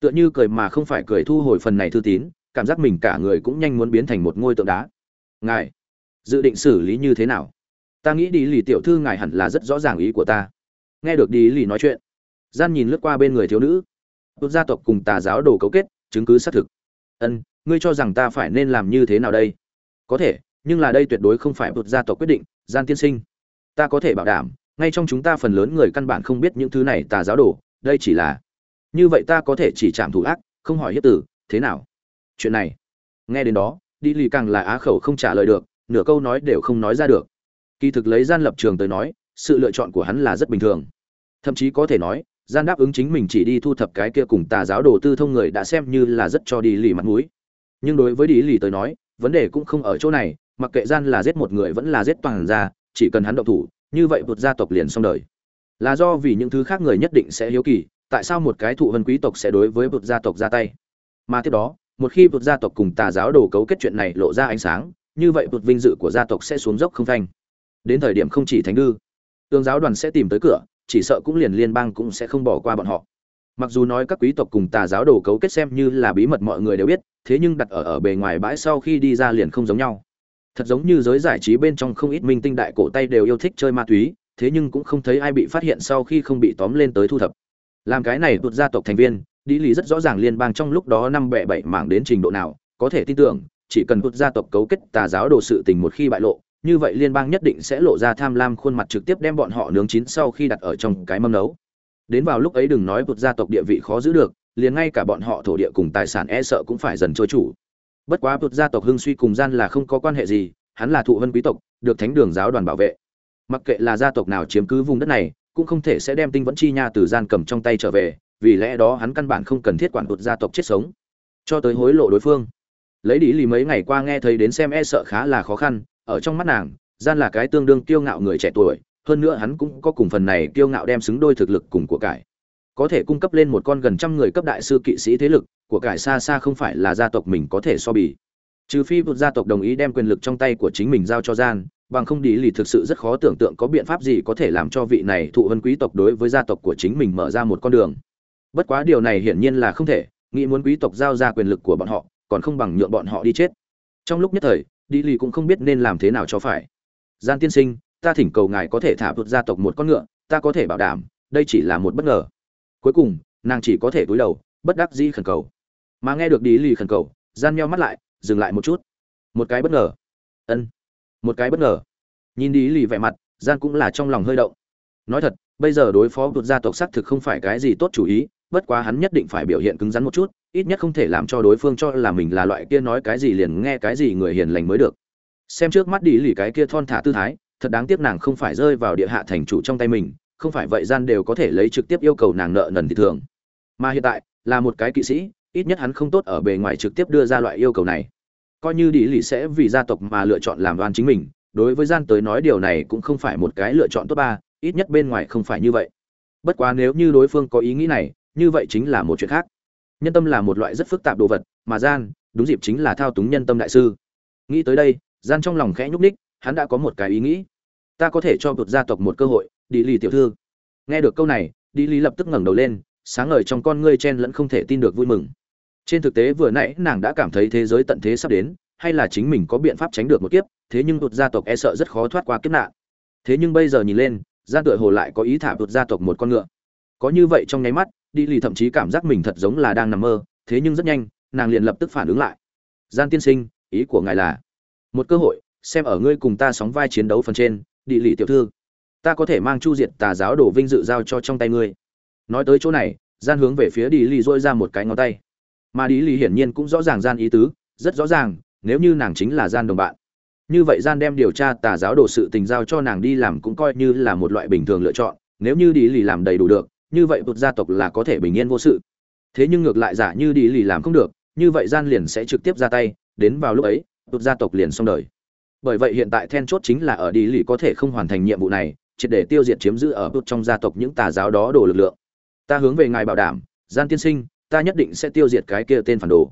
Tựa như cười mà không phải cười thu hồi phần này thư tín, cảm giác mình cả người cũng nhanh muốn biến thành một ngôi tượng đá. Ngài, dự định xử lý như thế nào? Ta nghĩ đi lì tiểu thư ngài hẳn là rất rõ ràng ý của ta. Nghe được đi lì nói chuyện, gian nhìn lướt qua bên người thiếu nữ tốt gia tộc cùng tà giáo đồ cấu kết, chứng cứ xác thực. Ân, ngươi cho rằng ta phải nên làm như thế nào đây? Có thể, nhưng là đây tuyệt đối không phải một gia tộc quyết định, gian tiên sinh. Ta có thể bảo đảm, ngay trong chúng ta phần lớn người căn bản không biết những thứ này tà giáo đồ, đây chỉ là. Như vậy ta có thể chỉ chạm thủ ác, không hỏi hiếp tử, thế nào? Chuyện này. Nghe đến đó, đi lì càng là á khẩu không trả lời được, nửa câu nói đều không nói ra được. Kỳ thực lấy gian lập trường tới nói, sự lựa chọn của hắn là rất bình thường. Thậm chí có thể nói gian đáp ứng chính mình chỉ đi thu thập cái kia cùng tà giáo đồ tư thông người đã xem như là rất cho đi lì mặt mũi. Nhưng đối với đi lì tới nói, vấn đề cũng không ở chỗ này, mặc kệ gian là giết một người vẫn là giết toàn ra chỉ cần hắn động thủ, như vậy vượt gia tộc liền xong đời. Là do vì những thứ khác người nhất định sẽ hiếu kỳ, tại sao một cái thụ vân quý tộc sẽ đối với vượt gia tộc ra tay? Mà tiếp đó, một khi vượt gia tộc cùng tà giáo đồ cấu kết chuyện này lộ ra ánh sáng, như vậy vượt vinh dự của gia tộc sẽ xuống dốc không thanh đến thời điểm không chỉ thánh đư tương giáo đoàn sẽ tìm tới cửa chỉ sợ cũng liền liên bang cũng sẽ không bỏ qua bọn họ. Mặc dù nói các quý tộc cùng tà giáo đồ cấu kết xem như là bí mật mọi người đều biết, thế nhưng đặt ở ở bề ngoài bãi sau khi đi ra liền không giống nhau. Thật giống như giới giải trí bên trong không ít minh tinh đại cổ tay đều yêu thích chơi ma túy, thế nhưng cũng không thấy ai bị phát hiện sau khi không bị tóm lên tới thu thập. Làm cái này tuột gia tộc thành viên đi lý rất rõ ràng liên bang trong lúc đó năm bẻ bảy mảng đến trình độ nào, có thể tin tưởng, chỉ cần tuột gia tộc cấu kết tà giáo đồ sự tình một khi bại lộ như vậy liên bang nhất định sẽ lộ ra tham lam khuôn mặt trực tiếp đem bọn họ nướng chín sau khi đặt ở trong cái mâm nấu. Đến vào lúc ấy đừng nói bột gia tộc địa vị khó giữ được, liền ngay cả bọn họ thổ địa cùng tài sản e sợ cũng phải dần trôi chủ. Bất quá bột gia tộc hưng suy cùng gian là không có quan hệ gì, hắn là thụ vân quý tộc, được thánh đường giáo đoàn bảo vệ. Mặc kệ là gia tộc nào chiếm cứ vùng đất này, cũng không thể sẽ đem tinh vẫn chi nha từ gian cầm trong tay trở về, vì lẽ đó hắn căn bản không cần thiết quản bột gia tộc chết sống. Cho tới hối lộ đối phương. Lấy đi lì mấy ngày qua nghe thấy đến xem e sợ khá là khó khăn ở trong mắt nàng, gian là cái tương đương kiêu ngạo người trẻ tuổi, hơn nữa hắn cũng có cùng phần này kiêu ngạo đem xứng đôi thực lực cùng của cải. Có thể cung cấp lên một con gần trăm người cấp đại sư kỵ sĩ thế lực, của cải xa xa không phải là gia tộc mình có thể so bì. Trừ phi một gia tộc đồng ý đem quyền lực trong tay của chính mình giao cho gian, bằng không đi lì thực sự rất khó tưởng tượng có biện pháp gì có thể làm cho vị này thụ vân quý tộc đối với gia tộc của chính mình mở ra một con đường. Bất quá điều này hiển nhiên là không thể, nghĩ muốn quý tộc giao ra quyền lực của bọn họ, còn không bằng nhượng bọn họ đi chết. Trong lúc nhất thời đi lì cũng không biết nên làm thế nào cho phải. Gian tiên sinh, ta thỉnh cầu ngài có thể thả vượt gia tộc một con ngựa, ta có thể bảo đảm, đây chỉ là một bất ngờ. Cuối cùng, nàng chỉ có thể cúi đầu, bất đắc dĩ khẩn cầu. Mà nghe được đi lì khẩn cầu, gian meo mắt lại, dừng lại một chút. Một cái bất ngờ. Ân. Một cái bất ngờ. Nhìn đi lì vẻ mặt, gian cũng là trong lòng hơi động. Nói thật, bây giờ đối phó vượt gia tộc xác thực không phải cái gì tốt chủ ý bất quá hắn nhất định phải biểu hiện cứng rắn một chút, ít nhất không thể làm cho đối phương cho là mình là loại kia nói cái gì liền nghe cái gì người hiền lành mới được. Xem trước mắt đi lì cái kia thon thả tư thái, thật đáng tiếc nàng không phải rơi vào địa hạ thành chủ trong tay mình, không phải vậy gian đều có thể lấy trực tiếp yêu cầu nàng nợ nần thì thường. Mà hiện tại, là một cái kỵ sĩ, ít nhất hắn không tốt ở bề ngoài trực tiếp đưa ra loại yêu cầu này. Coi như đi lì sẽ vì gia tộc mà lựa chọn làm đoan chính mình, đối với gian tới nói điều này cũng không phải một cái lựa chọn tốt ba, ít nhất bên ngoài không phải như vậy. Bất quá nếu như đối phương có ý nghĩ này như vậy chính là một chuyện khác. Nhân tâm là một loại rất phức tạp đồ vật, mà gian, đúng dịp chính là thao túng nhân tâm đại sư. Nghĩ tới đây, gian trong lòng khẽ nhúc ních hắn đã có một cái ý nghĩ. Ta có thể cho vượt gia tộc một cơ hội đi lì tiểu thư. Nghe được câu này đi lì lập tức ngẩng đầu lên, sáng ngời trong con ngươi chen lẫn không thể tin được vui mừng. Trên thực tế vừa nãy nàng đã cảm thấy thế giới tận thế sắp đến, hay là chính mình có biện pháp tránh được một kiếp, thế nhưng vượt gia tộc e sợ rất khó thoát qua kiếp nạn. Thế nhưng bây giờ nhìn lên, gian tựa hồ lại có ý thả vượt gia tộc một con ngựa. Có như vậy trong nháy mắt đi lì thậm chí cảm giác mình thật giống là đang nằm mơ, thế nhưng rất nhanh, nàng liền lập tức phản ứng lại. Gian tiên sinh, ý của ngài là, một cơ hội, xem ở ngươi cùng ta sóng vai chiến đấu phần trên, Đi lì tiểu thư. Ta có thể mang chu diệt tà giáo đồ vinh dự giao cho trong tay ngươi. Nói tới chỗ này, gian hướng về phía đi lì dỗi ra một cái ngón tay. Mà đi lì hiển nhiên cũng rõ ràng gian ý tứ, rất rõ ràng, nếu như nàng chính là gian đồng bạn. Như vậy gian đem điều tra tà giáo đồ sự tình giao cho nàng đi làm cũng coi như là một loại bình thường lựa chọn, nếu như đi lì làm đầy đủ được như vậy bột gia tộc là có thể bình yên vô sự. Thế nhưng ngược lại giả như đi lì làm không được, như vậy gian liền sẽ trực tiếp ra tay, đến vào lúc ấy bột gia tộc liền xong đời. Bởi vậy hiện tại then chốt chính là ở đi lì có thể không hoàn thành nhiệm vụ này, triệt để tiêu diệt chiếm giữ ở bột trong gia tộc những tà giáo đó đổ lực lượng. Ta hướng về ngài bảo đảm, gian tiên sinh, ta nhất định sẽ tiêu diệt cái kia tên phản đồ.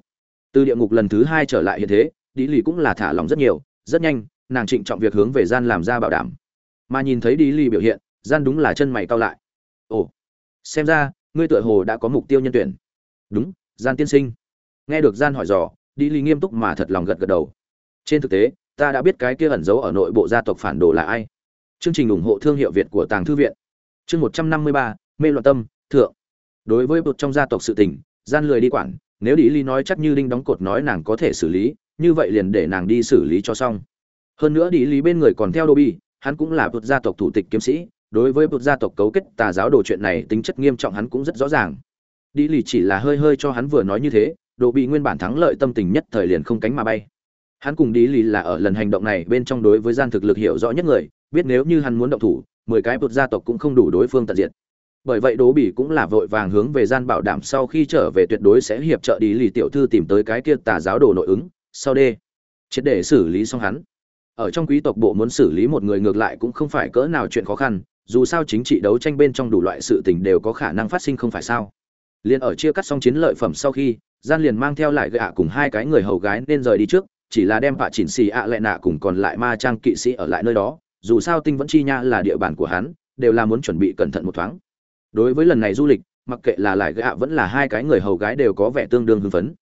Từ địa ngục lần thứ hai trở lại hiện thế, đi lì cũng là thả lòng rất nhiều, rất nhanh, nàng trịnh trọng việc hướng về gian làm ra bảo đảm. Mà nhìn thấy đi lì biểu hiện, gian đúng là chân mày cao lại. Ồ xem ra, ngươi tựa hồ đã có mục tiêu nhân tuyển. Đúng, gian tiên sinh. Nghe được gian hỏi dò đi ly nghiêm túc mà thật lòng gật gật đầu. Trên thực tế, ta đã biết cái kia ẩn giấu ở nội bộ gia tộc phản đồ là ai. Chương trình ủng hộ thương hiệu việt của tàng thư viện. Chương một trăm năm mươi ba, mê loạn tâm, thượng. Đối với một trong gia tộc sự tình, gian lười đi quản, nếu đi ly nói chắc như đinh đóng cột nói nàng có thể xử lý, như vậy liền để nàng đi xử lý cho xong. Hơn nữa đi lý bên người còn theo đô bi hắn cũng là một gia tộc thủ tịch kiếm sĩ đối với một gia tộc cấu kết tà giáo đồ chuyện này tính chất nghiêm trọng hắn cũng rất rõ ràng. Đi lì chỉ là hơi hơi cho hắn vừa nói như thế, đồ bị nguyên bản thắng lợi tâm tình nhất thời liền không cánh mà bay. Hắn cùng đi lì là ở lần hành động này bên trong đối với gian thực lực hiểu rõ nhất người, biết nếu như hắn muốn động thủ, mười cái bột gia tộc cũng không đủ đối phương tận diệt. Bởi vậy đố bỉ cũng là vội vàng hướng về gian bảo đảm sau khi trở về tuyệt đối sẽ hiệp trợ đi lì tiểu thư tìm tới cái kia tà giáo đồ nội ứng, sau đê. Triệt để xử lý xong hắn. Ở trong quý tộc bộ muốn xử lý một người ngược lại cũng không phải cỡ nào chuyện khó khăn dù sao chính trị đấu tranh bên trong đủ loại sự tình đều có khả năng phát sinh không phải sao. Liền ở chia cắt xong chiến lợi phẩm sau khi, gian liền mang theo lại gạ cùng hai cái người hầu gái nên rời đi trước, chỉ là đem vạ chỉnh xì ạ à lệ nạ cùng còn lại ma trang kỵ sĩ ở lại nơi đó, dù sao tinh vẫn chi nha là địa bàn của hắn, đều là muốn chuẩn bị cẩn thận một thoáng. Đối với lần này du lịch, mặc kệ là lại gạ vẫn là hai cái người hầu gái đều có vẻ tương đương hưng phấn.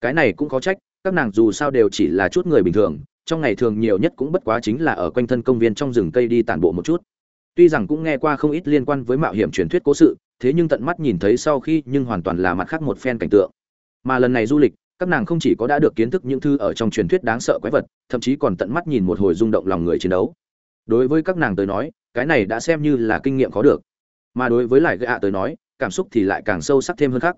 Cái này cũng có trách, các nàng dù sao đều chỉ là chút người bình thường, trong ngày thường nhiều nhất cũng bất quá chính là ở quanh thân công viên trong rừng cây đi tản bộ một chút tuy rằng cũng nghe qua không ít liên quan với mạo hiểm truyền thuyết cố sự, thế nhưng tận mắt nhìn thấy sau khi nhưng hoàn toàn là mặt khác một phen cảnh tượng. Mà lần này du lịch, các nàng không chỉ có đã được kiến thức những thư ở trong truyền thuyết đáng sợ quái vật, thậm chí còn tận mắt nhìn một hồi rung động lòng người chiến đấu. Đối với các nàng tới nói, cái này đã xem như là kinh nghiệm có được. Mà đối với lại gạ tới nói, cảm xúc thì lại càng sâu sắc thêm hơn khác.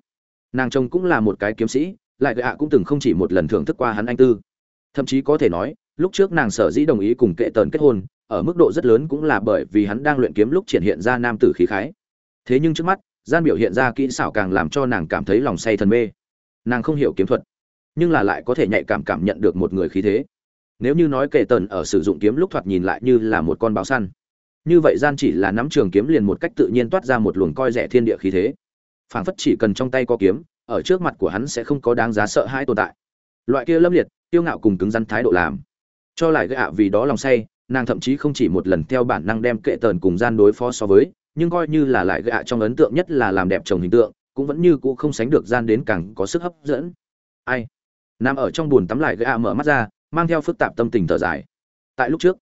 Nàng chồng cũng là một cái kiếm sĩ lại gạ cũng từng không chỉ một lần thưởng thức qua hắn anh tư. Thậm chí có thể nói, lúc trước nàng sở dĩ đồng ý cùng kệ tần kết hôn ở mức độ rất lớn cũng là bởi vì hắn đang luyện kiếm lúc triển hiện ra nam tử khí khái. Thế nhưng trước mắt, gian biểu hiện ra kỹ xảo càng làm cho nàng cảm thấy lòng say thần mê. Nàng không hiểu kiếm thuật, nhưng là lại có thể nhạy cảm cảm nhận được một người khí thế. Nếu như nói kệ tần ở sử dụng kiếm lúc thoạt nhìn lại như là một con báo săn, như vậy gian chỉ là nắm trường kiếm liền một cách tự nhiên toát ra một luồng coi rẻ thiên địa khí thế. Phảng phất chỉ cần trong tay có kiếm, ở trước mặt của hắn sẽ không có đáng giá sợ hãi tồn tại. Loại kia lâm liệt tiêu ngạo cùng cứng rắn thái độ làm, cho lại gạ vì đó lòng say nàng thậm chí không chỉ một lần theo bản năng đem kệ tần cùng gian đối phó so với, nhưng coi như là lại gạ trong ấn tượng nhất là làm đẹp chồng hình tượng, cũng vẫn như cũ không sánh được gian đến càng có sức hấp dẫn. Ai? Nằm ở trong buồn tắm lại gạ mở mắt ra, mang theo phức tạp tâm tình thở dài. Tại lúc trước,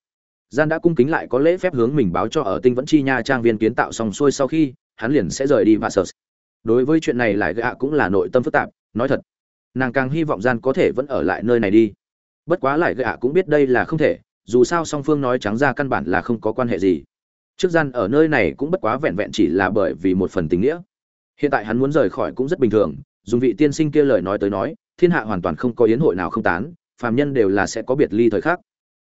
gian đã cung kính lại có lễ phép hướng mình báo cho ở tinh vẫn chi nha trang viên kiến tạo xong xuôi sau khi, hắn liền sẽ rời đi và sợ. Đối với chuyện này lại gạ cũng là nội tâm phức tạp, nói thật, nàng càng hy vọng gian có thể vẫn ở lại nơi này đi. Bất quá lại gạ cũng biết đây là không thể dù sao song phương nói trắng ra căn bản là không có quan hệ gì. Trước gian ở nơi này cũng bất quá vẹn vẹn chỉ là bởi vì một phần tình nghĩa. Hiện tại hắn muốn rời khỏi cũng rất bình thường, dùng vị tiên sinh kia lời nói tới nói, thiên hạ hoàn toàn không có yến hội nào không tán, phàm nhân đều là sẽ có biệt ly thời khắc.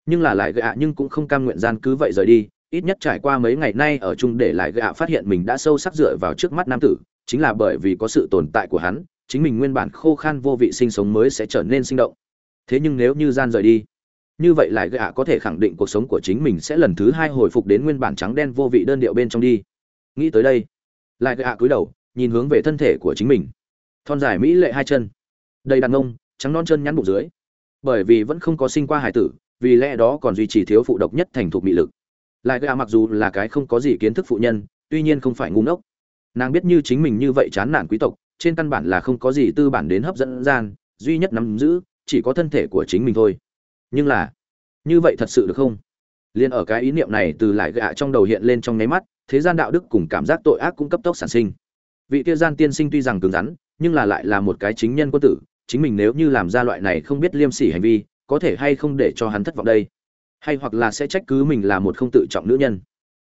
Nhưng là lại gạ nhưng cũng không cam nguyện gian cứ vậy rời đi, ít nhất trải qua mấy ngày nay ở chung để lại gạ phát hiện mình đã sâu sắc dựa vào trước mắt nam tử, chính là bởi vì có sự tồn tại của hắn, chính mình nguyên bản khô khan vô vị sinh sống mới sẽ trở nên sinh động. Thế nhưng nếu như gian rời đi như vậy lại gạ có thể khẳng định cuộc sống của chính mình sẽ lần thứ hai hồi phục đến nguyên bản trắng đen vô vị đơn điệu bên trong đi. Nghĩ tới đây, lại gạ cúi đầu, nhìn hướng về thân thể của chính mình. Thon dài mỹ lệ hai chân. Đầy đàn ông, trắng non chân nhắn bụng dưới. Bởi vì vẫn không có sinh qua hải tử, vì lẽ đó còn duy trì thiếu phụ độc nhất thành thục mị lực. Lại gạ mặc dù là cái không có gì kiến thức phụ nhân, tuy nhiên không phải ngu ngốc. Nàng biết như chính mình như vậy chán nản quý tộc, trên căn bản là không có gì tư bản đến hấp dẫn gian, duy nhất nắm giữ, chỉ có thân thể của chính mình thôi nhưng là như vậy thật sự được không Liên ở cái ý niệm này từ lại gạ trong đầu hiện lên trong nháy mắt, thế gian đạo đức cùng cảm giác tội ác cũng cấp tốc sản sinh. Vị kia gian tiên sinh tuy rằng cứng rắn, nhưng là lại là một cái chính nhân quân tử, chính mình nếu như làm ra loại này không biết liêm sỉ hành vi, có thể hay không để cho hắn thất vọng đây? Hay hoặc là sẽ trách cứ mình là một không tự trọng nữ nhân?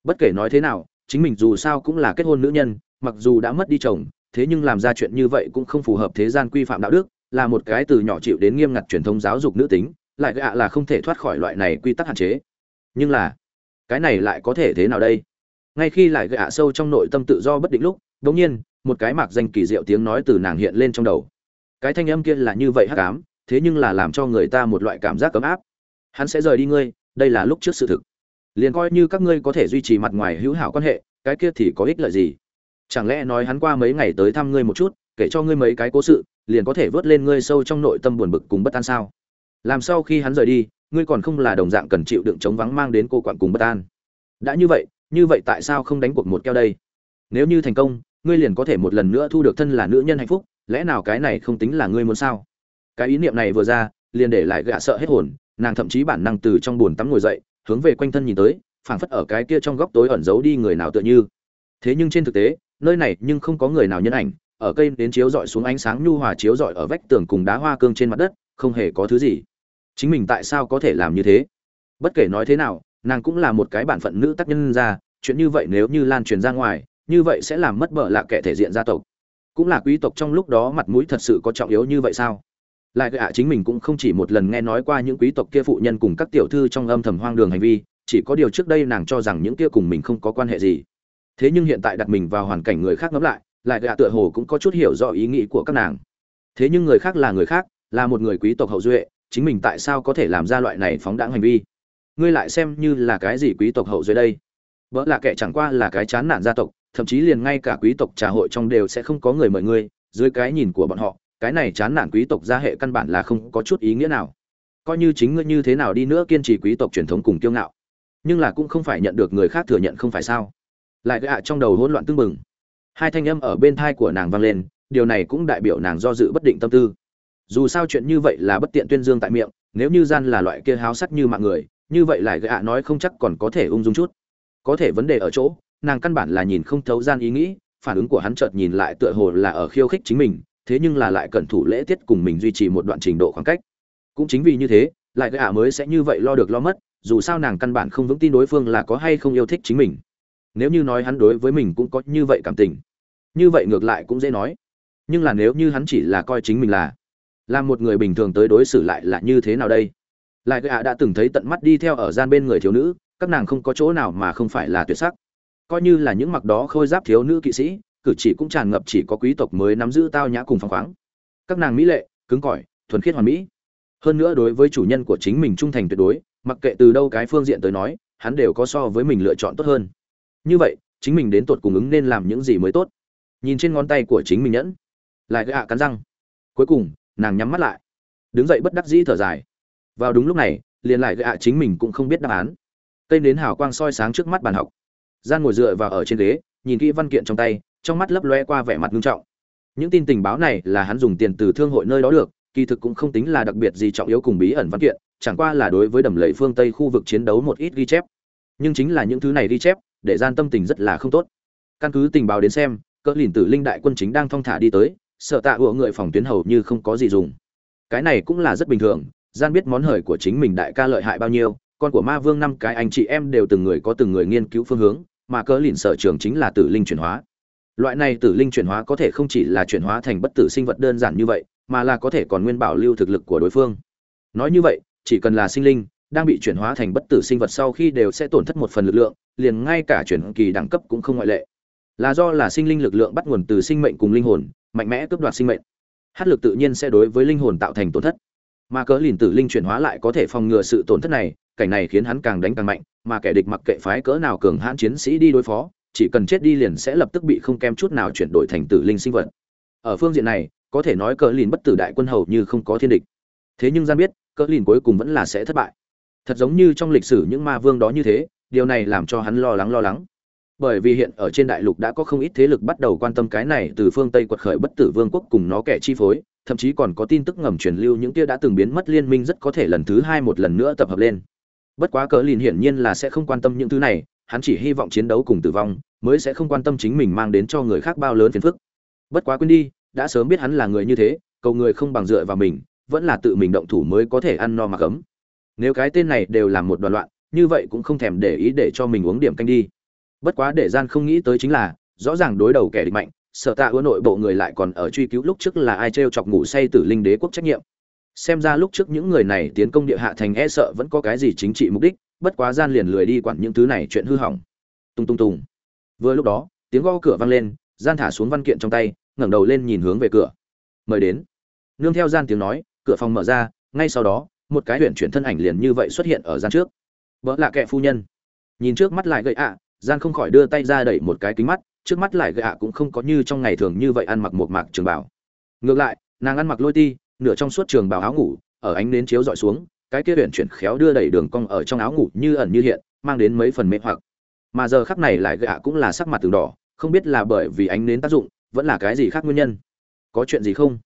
Bất kể nói thế nào, chính mình dù sao cũng là kết hôn nữ nhân, mặc dù đã mất đi chồng, thế nhưng làm ra chuyện như vậy cũng không phù hợp thế gian quy phạm đạo đức, là một cái từ nhỏ chịu đến nghiêm ngặt truyền thống giáo dục nữ tính, lại gạ là không thể thoát khỏi loại này quy tắc hạn chế. Nhưng là, cái này lại có thể thế nào đây? Ngay khi lại gạ sâu trong nội tâm tự do bất định lúc, đột nhiên, một cái mạc danh kỳ diệu tiếng nói từ nàng hiện lên trong đầu. Cái thanh âm kia là như vậy hắc ám, thế nhưng là làm cho người ta một loại cảm giác cấm áp. Hắn sẽ rời đi ngươi, đây là lúc trước sự thực. Liền coi như các ngươi có thể duy trì mặt ngoài hữu hảo quan hệ, cái kia thì có ích lợi gì? chẳng lẽ nói hắn qua mấy ngày tới thăm ngươi một chút kể cho ngươi mấy cái cố sự liền có thể vớt lên ngươi sâu trong nội tâm buồn bực cùng bất an sao làm sau khi hắn rời đi, ngươi còn không là đồng dạng cần chịu đựng chống vắng mang đến cô quặn cùng bất an. Đã như vậy như vậy tại sao không đánh cuộc một keo đây? Nếu như thành công, ngươi liền có thể một lần nữa thu được thân là nữ nhân hạnh phúc, lẽ nào cái này không tính là ngươi muốn sao? Cái ý niệm này vừa ra, liền để lại gạ sợ hết hồn, nàng thậm chí bản năng từ trong buồn tắm ngồi dậy, hướng về quanh thân nhìn tới, phảng phất ở cái kia trong góc tối ẩn giấu đi người nào tựa như. Thế nhưng trên thực tế, nơi này nhưng không có người nào nhân ảnh, ở cây đến chiếu dọi xuống ánh sáng nhu hòa chiếu dọi ở vách tường cùng đá hoa cương trên mặt đất, không hề có thứ gì chính mình tại sao có thể làm như thế? Bất kể nói thế nào, nàng cũng là một cái bản phận nữ tác nhân ra, chuyện như vậy nếu như lan truyền ra ngoài, như vậy sẽ làm mất bợ lạ kẻ thể diện gia tộc. Cũng là quý tộc trong lúc đó mặt mũi thật sự có trọng yếu như vậy sao? Lại gạ chính mình cũng không chỉ một lần nghe nói qua những quý tộc kia phụ nhân cùng các tiểu thư trong âm thầm hoang đường hành vi, chỉ có điều trước đây nàng cho rằng những kia cùng mình không có quan hệ gì. Thế nhưng hiện tại đặt mình vào hoàn cảnh người khác ngẫm lại lại gạ tựa hồ cũng có chút hiểu rõ ý nghĩ của các nàng. Thế nhưng người khác là người khác, là một người quý tộc hậu duệ chính mình tại sao có thể làm ra loại này phóng đãng hành vi? Ngươi lại xem như là cái gì quý tộc hậu dưới đây? Vợ là kẻ chẳng qua là cái chán nản gia tộc, thậm chí liền ngay cả quý tộc trà hội trong đều sẽ không có người mời ngươi, dưới cái nhìn của bọn họ, cái này chán nản quý tộc gia hệ căn bản là không có chút ý nghĩa nào. Coi như chính ngươi như thế nào đi nữa kiên trì quý tộc truyền thống cùng kiêu ngạo, nhưng là cũng không phải nhận được người khác thừa nhận không phải sao? Lại gạ trong đầu hỗn loạn tưng bừng. Hai thanh âm ở bên thai của nàng vang lên, điều này cũng đại biểu nàng do dự bất định tâm tư dù sao chuyện như vậy là bất tiện tuyên dương tại miệng, nếu như gian là loại kia háo sắc như mạng người, như vậy lại gạ nói không chắc còn có thể ung dung chút. Có thể vấn đề ở chỗ, nàng căn bản là nhìn không thấu gian ý nghĩ, phản ứng của hắn chợt nhìn lại tựa hồ là ở khiêu khích chính mình, thế nhưng là lại cẩn thủ lễ tiết cùng mình duy trì một đoạn trình độ khoảng cách. Cũng chính vì như thế, lại gạ mới sẽ như vậy lo được lo mất, dù sao nàng căn bản không vững tin đối phương là có hay không yêu thích chính mình. Nếu như nói hắn đối với mình cũng có như vậy cảm tình, như vậy ngược lại cũng dễ nói. Nhưng là nếu như hắn chỉ là coi chính mình là làm một người bình thường tới đối xử lại là như thế nào đây? Lại gạ đã từng thấy tận mắt đi theo ở gian bên người thiếu nữ, các nàng không có chỗ nào mà không phải là tuyệt sắc. Coi như là những mặc đó khôi giáp thiếu nữ kỵ sĩ, cử chỉ cũng tràn ngập chỉ có quý tộc mới nắm giữ tao nhã cùng phăng khoáng. Các nàng mỹ lệ, cứng cỏi, thuần khiết hoàn mỹ. Hơn nữa đối với chủ nhân của chính mình trung thành tuyệt đối, mặc kệ từ đâu cái phương diện tới nói, hắn đều có so với mình lựa chọn tốt hơn. Như vậy, chính mình đến tột cùng ứng nên làm những gì mới tốt? Nhìn trên ngón tay của chính mình nhẫn. Lại gạ cắn răng. Cuối cùng nàng nhắm mắt lại. Đứng dậy bất đắc dĩ thở dài. Vào đúng lúc này, liền lại gạ chính mình cũng không biết đáp án. Cây nến hào quang soi sáng trước mắt bàn học. Gian ngồi dựa vào ở trên ghế, nhìn kỹ văn kiện trong tay, trong mắt lấp loe qua vẻ mặt nghiêm trọng. Những tin tình báo này là hắn dùng tiền từ thương hội nơi đó được, kỳ thực cũng không tính là đặc biệt gì trọng yếu cùng bí ẩn văn kiện, chẳng qua là đối với đầm lầy phương tây khu vực chiến đấu một ít ghi chép. Nhưng chính là những thứ này ghi chép, để gian tâm tình rất là không tốt. Căn cứ tình báo đến xem, cỡ lìn tử linh đại quân chính đang thong thả đi tới sợ tạ ủa người phòng tuyến hầu như không có gì dùng. Cái này cũng là rất bình thường, gian biết món hời của chính mình đại ca lợi hại bao nhiêu, con của ma vương năm cái anh chị em đều từng người có từng người nghiên cứu phương hướng, mà cỡ lìn sở trường chính là tử linh chuyển hóa. Loại này tử linh chuyển hóa có thể không chỉ là chuyển hóa thành bất tử sinh vật đơn giản như vậy, mà là có thể còn nguyên bảo lưu thực lực của đối phương. Nói như vậy, chỉ cần là sinh linh, đang bị chuyển hóa thành bất tử sinh vật sau khi đều sẽ tổn thất một phần lực lượng, liền ngay cả chuyển kỳ đẳng cấp cũng không ngoại lệ. Là do là sinh linh lực lượng bắt nguồn từ sinh mệnh cùng linh hồn mạnh mẽ cướp đoạt sinh mệnh. Hát lực tự nhiên sẽ đối với linh hồn tạo thành tổn thất. Mà cỡ lìn tử linh chuyển hóa lại có thể phòng ngừa sự tổn thất này, cảnh này khiến hắn càng đánh càng mạnh, mà kẻ địch mặc kệ phái cỡ nào cường hãn chiến sĩ đi đối phó, chỉ cần chết đi liền sẽ lập tức bị không kem chút nào chuyển đổi thành tử linh sinh vật. Ở phương diện này, có thể nói cỡ lìn bất tử đại quân hầu như không có thiên địch. Thế nhưng gian biết, cỡ lìn cuối cùng vẫn là sẽ thất bại. Thật giống như trong lịch sử những ma vương đó như thế, điều này làm cho hắn lo lắng lo lắng bởi vì hiện ở trên đại lục đã có không ít thế lực bắt đầu quan tâm cái này từ phương tây quật khởi bất tử vương quốc cùng nó kẻ chi phối, thậm chí còn có tin tức ngầm truyền lưu những kia đã từng biến mất liên minh rất có thể lần thứ hai một lần nữa tập hợp lên. Bất quá cờ lìn hiển nhiên là sẽ không quan tâm những thứ này, hắn chỉ hy vọng chiến đấu cùng tử vong mới sẽ không quan tâm chính mình mang đến cho người khác bao lớn phiền phức. Bất quá quên đi, đã sớm biết hắn là người như thế, cầu người không bằng dựa vào mình, vẫn là tự mình động thủ mới có thể ăn no mặc ấm nếu cái tên này đều làm một đoàn loạn, như vậy cũng không thèm để ý để cho mình uống điểm canh đi bất quá để gian không nghĩ tới chính là, rõ ràng đối đầu kẻ địch mạnh, sở tạ ưa nội bộ người lại còn ở truy cứu lúc trước là ai trêu chọc ngủ say tử linh đế quốc trách nhiệm. Xem ra lúc trước những người này tiến công địa hạ thành e sợ vẫn có cái gì chính trị mục đích, bất quá gian liền lười đi quản những thứ này chuyện hư hỏng. Tung tung tung. Vừa lúc đó, tiếng gõ cửa vang lên, gian thả xuống văn kiện trong tay, ngẩng đầu lên nhìn hướng về cửa. Mời đến. Nương theo gian tiếng nói, cửa phòng mở ra, ngay sau đó, một cái huyện chuyển thân ảnh liền như vậy xuất hiện ở gian trước. Vợ lạ kệ phu nhân. Nhìn trước mắt lại gậy ạ gian không khỏi đưa tay ra đẩy một cái kính mắt, trước mắt lại gậy ạ cũng không có như trong ngày thường như vậy ăn mặc một mạc trường bảo ngược lại, nàng ăn mặc lôi ti, nửa trong suốt trường bào áo ngủ, ở ánh nến chiếu dọi xuống, cái kia huyện chuyển khéo đưa đẩy đường cong ở trong áo ngủ như ẩn như hiện, mang đến mấy phần mê hoặc. Mà giờ khắc này lại gạ cũng là sắc mặt từng đỏ, không biết là bởi vì ánh nến tác dụng, vẫn là cái gì khác nguyên nhân. Có chuyện gì không?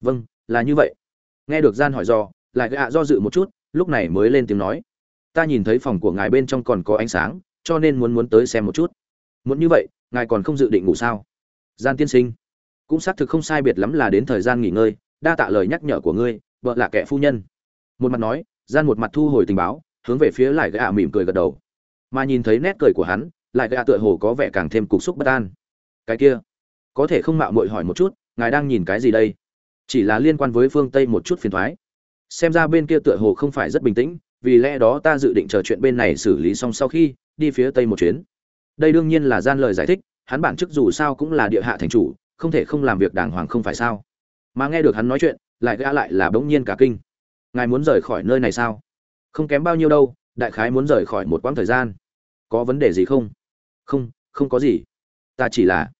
Vâng là như vậy. Nghe được gian hỏi do, lại gạ do dự một chút, lúc này mới lên tiếng nói. Ta nhìn thấy phòng của ngài bên trong còn có ánh sáng cho nên muốn muốn tới xem một chút. Muốn như vậy, ngài còn không dự định ngủ sao? Gian tiên sinh, cũng xác thực không sai biệt lắm là đến thời gian nghỉ ngơi, đa tạ lời nhắc nhở của ngươi, vợ là kẻ phu nhân. Một mặt nói, gian một mặt thu hồi tình báo, hướng về phía lại gạ mỉm cười gật đầu. Mà nhìn thấy nét cười của hắn lại gã tựa hồ có vẻ càng thêm cục xúc bất an. Cái kia, có thể không mạo muội hỏi một chút, ngài đang nhìn cái gì đây? Chỉ là liên quan với phương tây một chút phiền thoái. Xem ra bên kia tựa hồ không phải rất bình tĩnh, vì lẽ đó ta dự định chờ chuyện bên này xử lý xong sau khi đi phía tây một chuyến. Đây đương nhiên là gian lời giải thích, hắn bản chức dù sao cũng là địa hạ thành chủ, không thể không làm việc đàng hoàng không phải sao? Mà nghe được hắn nói chuyện, lại gã lại là bỗng nhiên cả kinh. Ngài muốn rời khỏi nơi này sao? Không kém bao nhiêu đâu, đại khái muốn rời khỏi một quãng thời gian. Có vấn đề gì không? Không không có gì. Ta chỉ là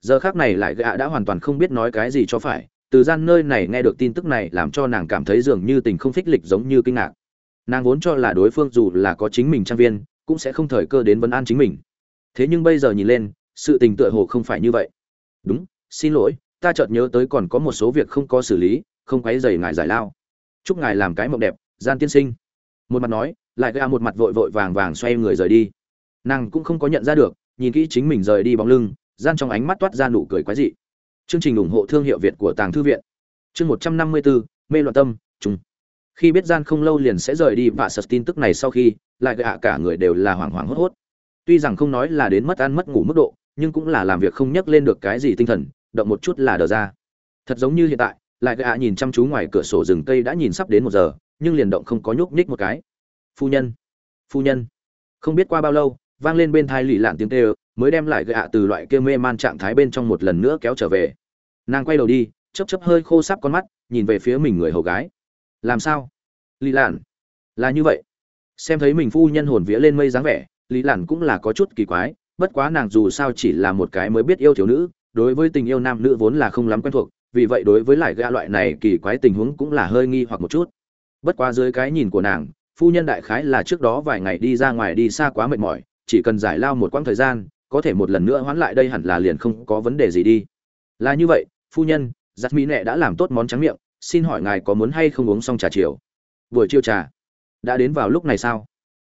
giờ khác này lại gã đã hoàn toàn không biết nói cái gì cho phải. Từ gian nơi này nghe được tin tức này làm cho nàng cảm thấy dường như tình không phích lịch giống như kinh ngạc. Nàng vốn cho là đối phương dù là có chính mình trang viên cũng sẽ không thời cơ đến vấn an chính mình. Thế nhưng bây giờ nhìn lên, sự tình tựa hồ không phải như vậy. Đúng, xin lỗi, ta chợt nhớ tới còn có một số việc không có xử lý, không quấy dày ngài giải lao. Chúc ngài làm cái mộng đẹp, gian tiên sinh. Một mặt nói, lại gà một mặt vội vội vàng vàng xoay người rời đi. Nàng cũng không có nhận ra được, nhìn kỹ chính mình rời đi bóng lưng, gian trong ánh mắt toát ra nụ cười quái dị. Chương trình ủng hộ thương hiệu việt của tàng thư viện. Chương một trăm năm mươi bốn mê loạn tâm trung khi biết gian không lâu liền sẽ rời đi và sật tin tức này sau khi, lại gạ cả người đều là hoảng hoảng hốt hốt. Tuy rằng không nói là đến mất ăn mất ngủ mức độ, nhưng cũng là làm việc không nhắc lên được cái gì tinh thần, động một chút là đờ ra. Thật giống như hiện tại, lại gạ nhìn chăm chú ngoài cửa sổ rừng cây đã nhìn sắp đến một giờ, nhưng liền động không có nhúc nhích một cái. Phu nhân phu nhân. Không biết qua bao lâu, vang lên bên thai lì lạn tiếng kêu, mới đem lại gạ từ loại kia mê man trạng thái bên trong một lần nữa kéo trở về. Nàng quay đầu đi chấp chấp hơi khô sắp con mắt, nhìn về phía mình người hầu gái làm sao? Lì lạn. Là như vậy. Xem thấy mình phu nhân hồn vía lên mây dáng vẻ, lý lạn cũng là có chút kỳ quái, bất quá nàng dù sao chỉ là một cái mới biết yêu thiếu nữ, đối với tình yêu nam nữ vốn là không lắm quen thuộc, vì vậy đối với lại gã loại này kỳ quái tình huống cũng là hơi nghi hoặc một chút. Bất quá dưới cái nhìn của nàng, phu nhân đại khái là trước đó vài ngày đi ra ngoài đi xa quá mệt mỏi, chỉ cần giải lao một quãng thời gian, có thể một lần nữa hoãn lại đây hẳn là liền không có vấn đề gì đi. Là như vậy, phu nhân giặt mỹ nệ đã làm tốt món trắng miệng xin hỏi ngài có muốn hay không uống xong trà chiều? Buổi chiều trà. Đã đến vào lúc này sao?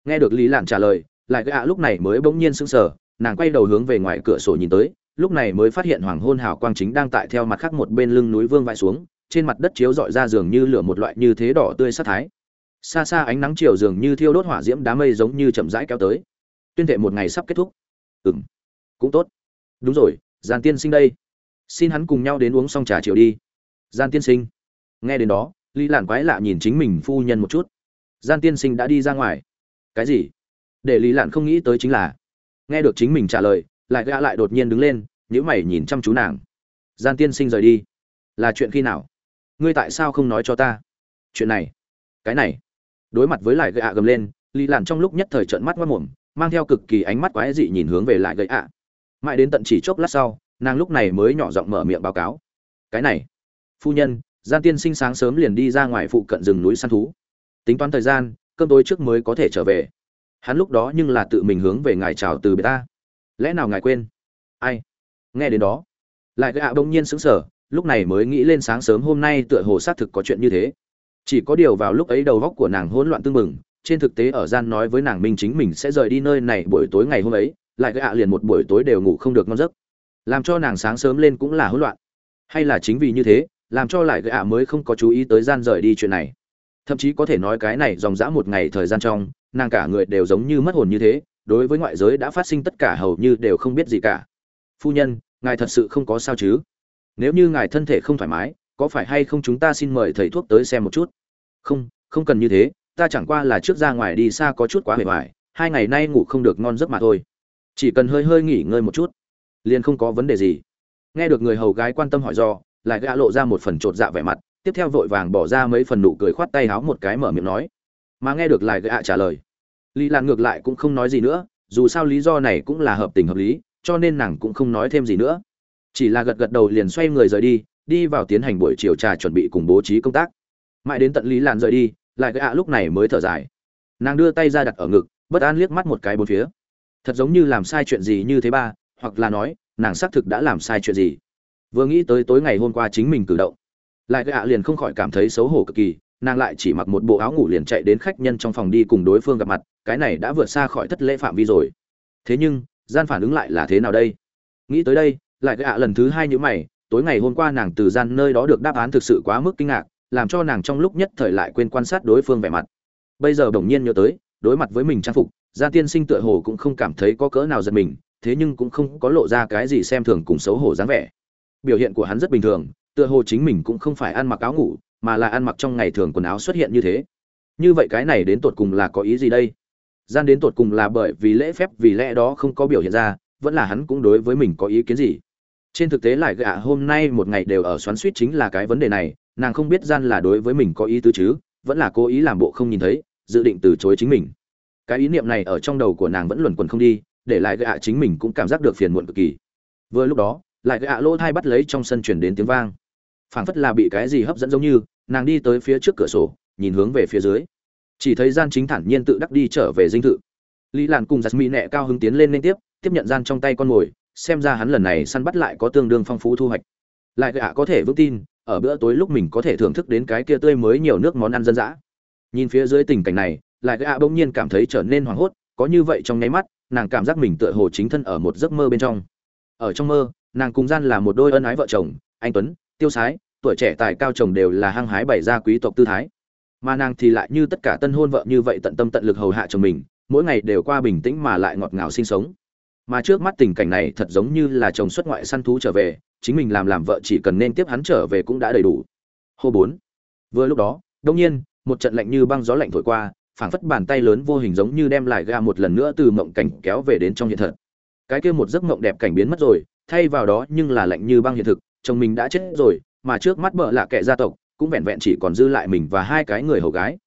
Nghe được lý lạn trả lời, lại gã lúc này mới bỗng nhiên sững sờ, nàng quay đầu hướng về ngoài cửa sổ nhìn tới, lúc này mới phát hiện hoàng hôn hào quang chính đang tại theo mặt khác một bên lưng núi vương vãi xuống, trên mặt đất chiếu dọi ra giường như lửa một loại như thế đỏ tươi sát thái. Xa xa ánh nắng chiều dường như thiêu đốt hỏa diễm đám mây giống như chậm rãi kéo tới. Tuyên thệ một ngày sắp kết thúc. Ừm, cũng tốt. Đúng rồi gian tiên sinh đây. Xin hắn cùng nhau đến uống xong trà chiều đi. Gian tiên sinh nghe đến đó, lý lạn quái lạ nhìn chính mình phu nhân một chút. Gian tiên sinh đã đi ra ngoài. Cái gì? Để lý lạn không nghĩ tới chính là, nghe được chính mình trả lời, lại gã lại đột nhiên đứng lên nhữ mày nhìn chăm chú nàng. Gian tiên sinh rời đi. Là chuyện khi nào? Ngươi tại sao không nói cho ta? Chuyện này, cái này. Đối mặt với lại gã gầm lên, lý lạn trong lúc nhất thời trợn mắt mất mồm, mang theo cực kỳ ánh mắt quái dị nhìn hướng về lại gậy ạ mãi đến tận chỉ chốc lát sau, nàng lúc này mới nhỏ giọng mở miệng báo cáo. Cái này, phu nhân gian tiên sinh sáng sớm liền đi ra ngoài phụ cận rừng núi săn thú. Tính toán thời gian, cơm tối trước mới có thể trở về. Hắn lúc đó nhưng là tự mình hướng về ngài chào từ bề ta. Lẽ nào ngài quên? Ai? Nghe đến đó, lại gạ bỗng nhiên sững sờ, lúc này mới nghĩ lên sáng sớm hôm nay tựa hồ xác thực có chuyện như thế. Chỉ có điều vào lúc ấy đầu góc của nàng hỗn loạn tương mừng trên thực tế ở gian nói với nàng minh chính mình sẽ rời đi nơi này buổi tối ngày hôm ấy, lại gạ liền một buổi tối đều ngủ không được ngon giấc. Làm cho nàng sáng sớm lên cũng là hỗn loạn. Hay là chính vì như thế làm cho lại cái ạ mới không có chú ý tới gian rời đi chuyện này. Thậm chí có thể nói cái này dòng dã một ngày thời gian trong, nàng cả người đều giống như mất hồn như thế, đối với ngoại giới đã phát sinh tất cả hầu như đều không biết gì cả. Phu nhân, ngài thật sự không có sao chứ? Nếu như ngài thân thể không thoải mái, có phải hay không chúng ta xin mời thầy thuốc tới xem một chút? Không không cần như thế, ta chẳng qua là trước ra ngoài đi xa có chút quá mệt mỏi, hai ngày nay ngủ không được ngon giấc mà thôi. Chỉ cần hơi hơi nghỉ ngơi một chút, liền không có vấn đề gì. Nghe được người hầu gái quan tâm hỏi do lại gã lộ ra một phần chột dạ vẻ mặt, tiếp theo vội vàng bỏ ra mấy phần nụ cười khoát tay háo một cái mở miệng nói. Mà nghe được lại gã trả lời, lý lan ngược lại cũng không nói gì nữa, dù sao lý do này cũng là hợp tình hợp lý, cho nên nàng cũng không nói thêm gì nữa. Chỉ là gật gật đầu liền xoay người rời đi đi vào tiến hành buổi chiều trà chuẩn bị cùng bố trí công tác. Mãi đến tận lý lan rời đi, lại gã lúc này mới thở dài. Nàng đưa tay ra đặt ở ngực, bất an liếc mắt một cái bốn phía. Thật giống như làm sai chuyện gì như thế ba, hoặc là nói, nàng xác thực đã làm sai chuyện gì vừa nghĩ tới tối ngày hôm qua chính mình cử động, lại gạ liền không khỏi cảm thấy xấu hổ cực kỳ, nàng lại chỉ mặc một bộ áo ngủ liền chạy đến khách nhân trong phòng đi cùng đối phương gặp mặt, cái này đã vượt xa khỏi thất lễ phạm vi rồi. Thế nhưng, gian phản ứng lại là thế nào đây? Nghĩ tới đây, lại gạ lần thứ hai như mày, tối ngày hôm qua nàng từ gian nơi đó được đáp án thực sự quá mức kinh ngạc, làm cho nàng trong lúc nhất thời lại quên quan sát đối phương vẻ mặt. Bây giờ bỗng nhiên nhớ tới, đối mặt với mình trang phục, gia tiên sinh tựa hồ cũng không cảm thấy có cỡ nào giật mình, thế nhưng cũng không có lộ ra cái gì xem thường cùng xấu hổ dáng vẻ biểu hiện của hắn rất bình thường, tựa hồ chính mình cũng không phải ăn mặc áo ngủ, mà là ăn mặc trong ngày thường quần áo xuất hiện như thế. Như vậy cái này đến tột cùng là có ý gì đây? Gian đến tột cùng là bởi vì lễ phép, vì lẽ đó không có biểu hiện ra, vẫn là hắn cũng đối với mình có ý kiến gì? Trên thực tế lại gạ hôm nay một ngày đều ở xoắn suýt chính là cái vấn đề này, nàng không biết gian là đối với mình có ý tứ chứ, vẫn là cố ý làm bộ không nhìn thấy, dự định từ chối chính mình. Cái ý niệm này ở trong đầu của nàng vẫn luẩn quẩn không đi, để lại gạ chính mình cũng cảm giác được phiền muộn cực kỳ. Vừa lúc đó lại gạ lỗ thai bắt lấy trong sân chuyển đến tiếng vang. Phảng phất là bị cái gì hấp dẫn giống như, nàng đi tới phía trước cửa sổ, nhìn hướng về phía dưới. Chỉ thấy gian chính thản nhiên tự đắc đi trở về dinh thự. Lý làn cùng giặt mỹ nẹ cao hứng tiến lên liên tiếp tiếp nhận gian trong tay con mồi, xem ra hắn lần này săn bắt lại có tương đương phong phú thu hoạch. Lại gạ có thể vững tin, ở bữa tối lúc mình có thể thưởng thức đến cái kia tươi mới nhiều nước món ăn dân dã. Nhìn phía dưới tình cảnh này, lại gạ bỗng nhiên cảm thấy trở nên hoảng hốt, có như vậy trong nháy mắt, nàng cảm giác mình tựa hồ chính thân ở một giấc mơ bên trong. Ở trong mơ nàng cùng gian là một đôi ân ái vợ chồng, anh tuấn, tiêu sái, tuổi trẻ tài cao chồng đều là hăng hái bày ra quý tộc tư thái. Mà nàng thì lại như tất cả tân hôn vợ như vậy tận tâm tận lực hầu hạ chồng mình, mỗi ngày đều qua bình tĩnh mà lại ngọt ngào sinh sống. Mà trước mắt tình cảnh này thật giống như là chồng xuất ngoại săn thú trở về, chính mình làm làm vợ chỉ cần nên tiếp hắn trở về cũng đã đầy đủ. Hô bốn. Vừa lúc đó đông nhiên, một trận lạnh như băng gió lạnh thổi qua, phảng phất bàn tay lớn vô hình giống như đem lại ga một lần nữa từ mộng cảnh kéo về đến trong hiện thực cái kia một giấc mộng đẹp cảnh biến mất rồi thay vào đó nhưng là lạnh như băng hiện thực, chồng mình đã chết rồi, mà trước mắt bợ lạ kệ gia tộc cũng vẹn vẹn chỉ còn dư lại mình và hai cái người hầu gái.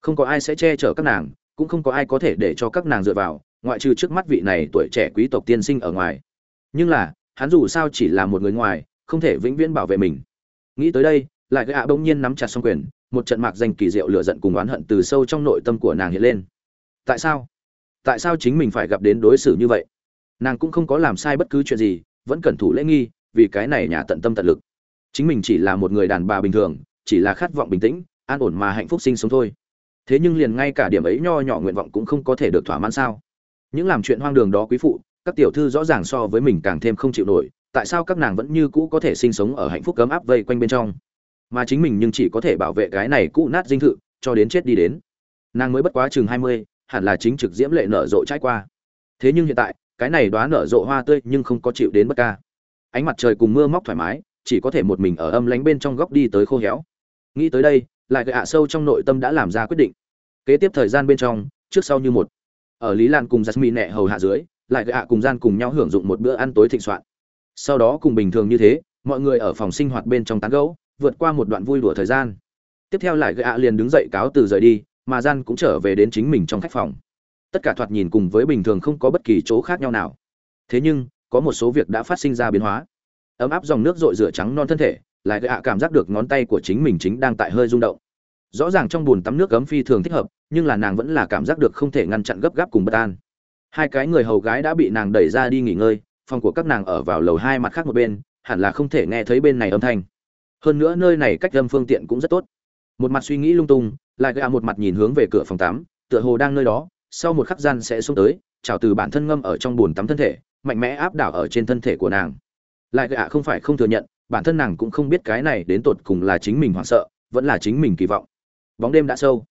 Không có ai sẽ che chở các nàng, cũng không có ai có thể để cho các nàng dựa vào, ngoại trừ trước mắt vị này tuổi trẻ quý tộc tiên sinh ở ngoài. Nhưng là, hắn dù sao chỉ là một người ngoài, không thể vĩnh viễn bảo vệ mình. Nghĩ tới đây, lại gã bỗng nhiên nắm chặt xong quyền, một trận mạc danh kỳ diệu lửa giận cùng oán hận từ sâu trong nội tâm của nàng hiện lên. Tại sao? Tại sao chính mình phải gặp đến đối xử như vậy? Nàng cũng không có làm sai bất cứ chuyện gì vẫn cẩn thủ lễ nghi, vì cái này nhà tận tâm tận lực. Chính mình chỉ là một người đàn bà bình thường, chỉ là khát vọng bình tĩnh, an ổn mà hạnh phúc sinh sống thôi. Thế nhưng liền ngay cả điểm ấy nho nhỏ nguyện vọng cũng không có thể được thỏa mãn sao? Những làm chuyện hoang đường đó quý phụ, các tiểu thư rõ ràng so với mình càng thêm không chịu nổi, tại sao các nàng vẫn như cũ có thể sinh sống ở hạnh phúc cấm áp vây quanh bên trong? Mà chính mình nhưng chỉ có thể bảo vệ cái này cũ nát dinh thự, cho đến chết đi đến. Nàng mới bất quá chừng hai mươi, hẳn là chính trực diễm lệ nở rộ trải qua. Thế nhưng hiện tại cái này đoá nở rộ hoa tươi nhưng không có chịu đến bất ca. Ánh mặt trời cùng mưa móc thoải mái, chỉ có thể một mình ở âm lánh bên trong góc đi tới khô héo. Nghĩ tới đây, lại gợi gạ sâu trong nội tâm đã làm ra quyết định. Kế tiếp thời gian bên trong, trước sau như một. Ở lý lan cùng jasmine nẹ hầu hạ dưới, lại gợi gạ cùng gian cùng nhau hưởng dụng một bữa ăn tối thịnh soạn. Sau đó cùng bình thường như thế, mọi người ở phòng sinh hoạt bên trong tán gẫu, vượt qua một đoạn vui đùa thời gian. Tiếp theo lại gợi gạ liền đứng dậy cáo từ rời đi, mà gian cũng trở về đến chính mình trong khách phòng tất cả thoạt nhìn cùng với bình thường không có bất kỳ chỗ khác nhau nào. Thế nhưng, có một số việc đã phát sinh ra biến hóa. Ấm áp dòng nước rội rửa trắng non thân thể, lại gạ cảm giác được ngón tay của chính mình chính đang tại hơi rung động. Rõ ràng trong bùn tắm nước ấm phi thường thích hợp, nhưng là nàng vẫn là cảm giác được không thể ngăn chặn gấp gáp cùng bất an. Hai cái người hầu gái đã bị nàng đẩy ra đi nghỉ ngơi, phòng của các nàng ở vào lầu hai mặt khác một bên, hẳn là không thể nghe thấy bên này âm thanh. Hơn nữa nơi này cách âm phương tiện cũng rất tốt. Một mặt suy nghĩ lung tung, lại gạ một mặt nhìn hướng về cửa phòng tắm, tựa hồ đang nơi đó sau một khắc gian sẽ xuống tới, trào từ bản thân ngâm ở trong bồn tắm thân thể, mạnh mẽ áp đảo ở trên thân thể của nàng. Lại gạ không phải không thừa nhận, bản thân nàng cũng không biết cái này đến tột cùng là chính mình hoảng sợ, vẫn là chính mình kỳ vọng. Bóng đêm đã sâu.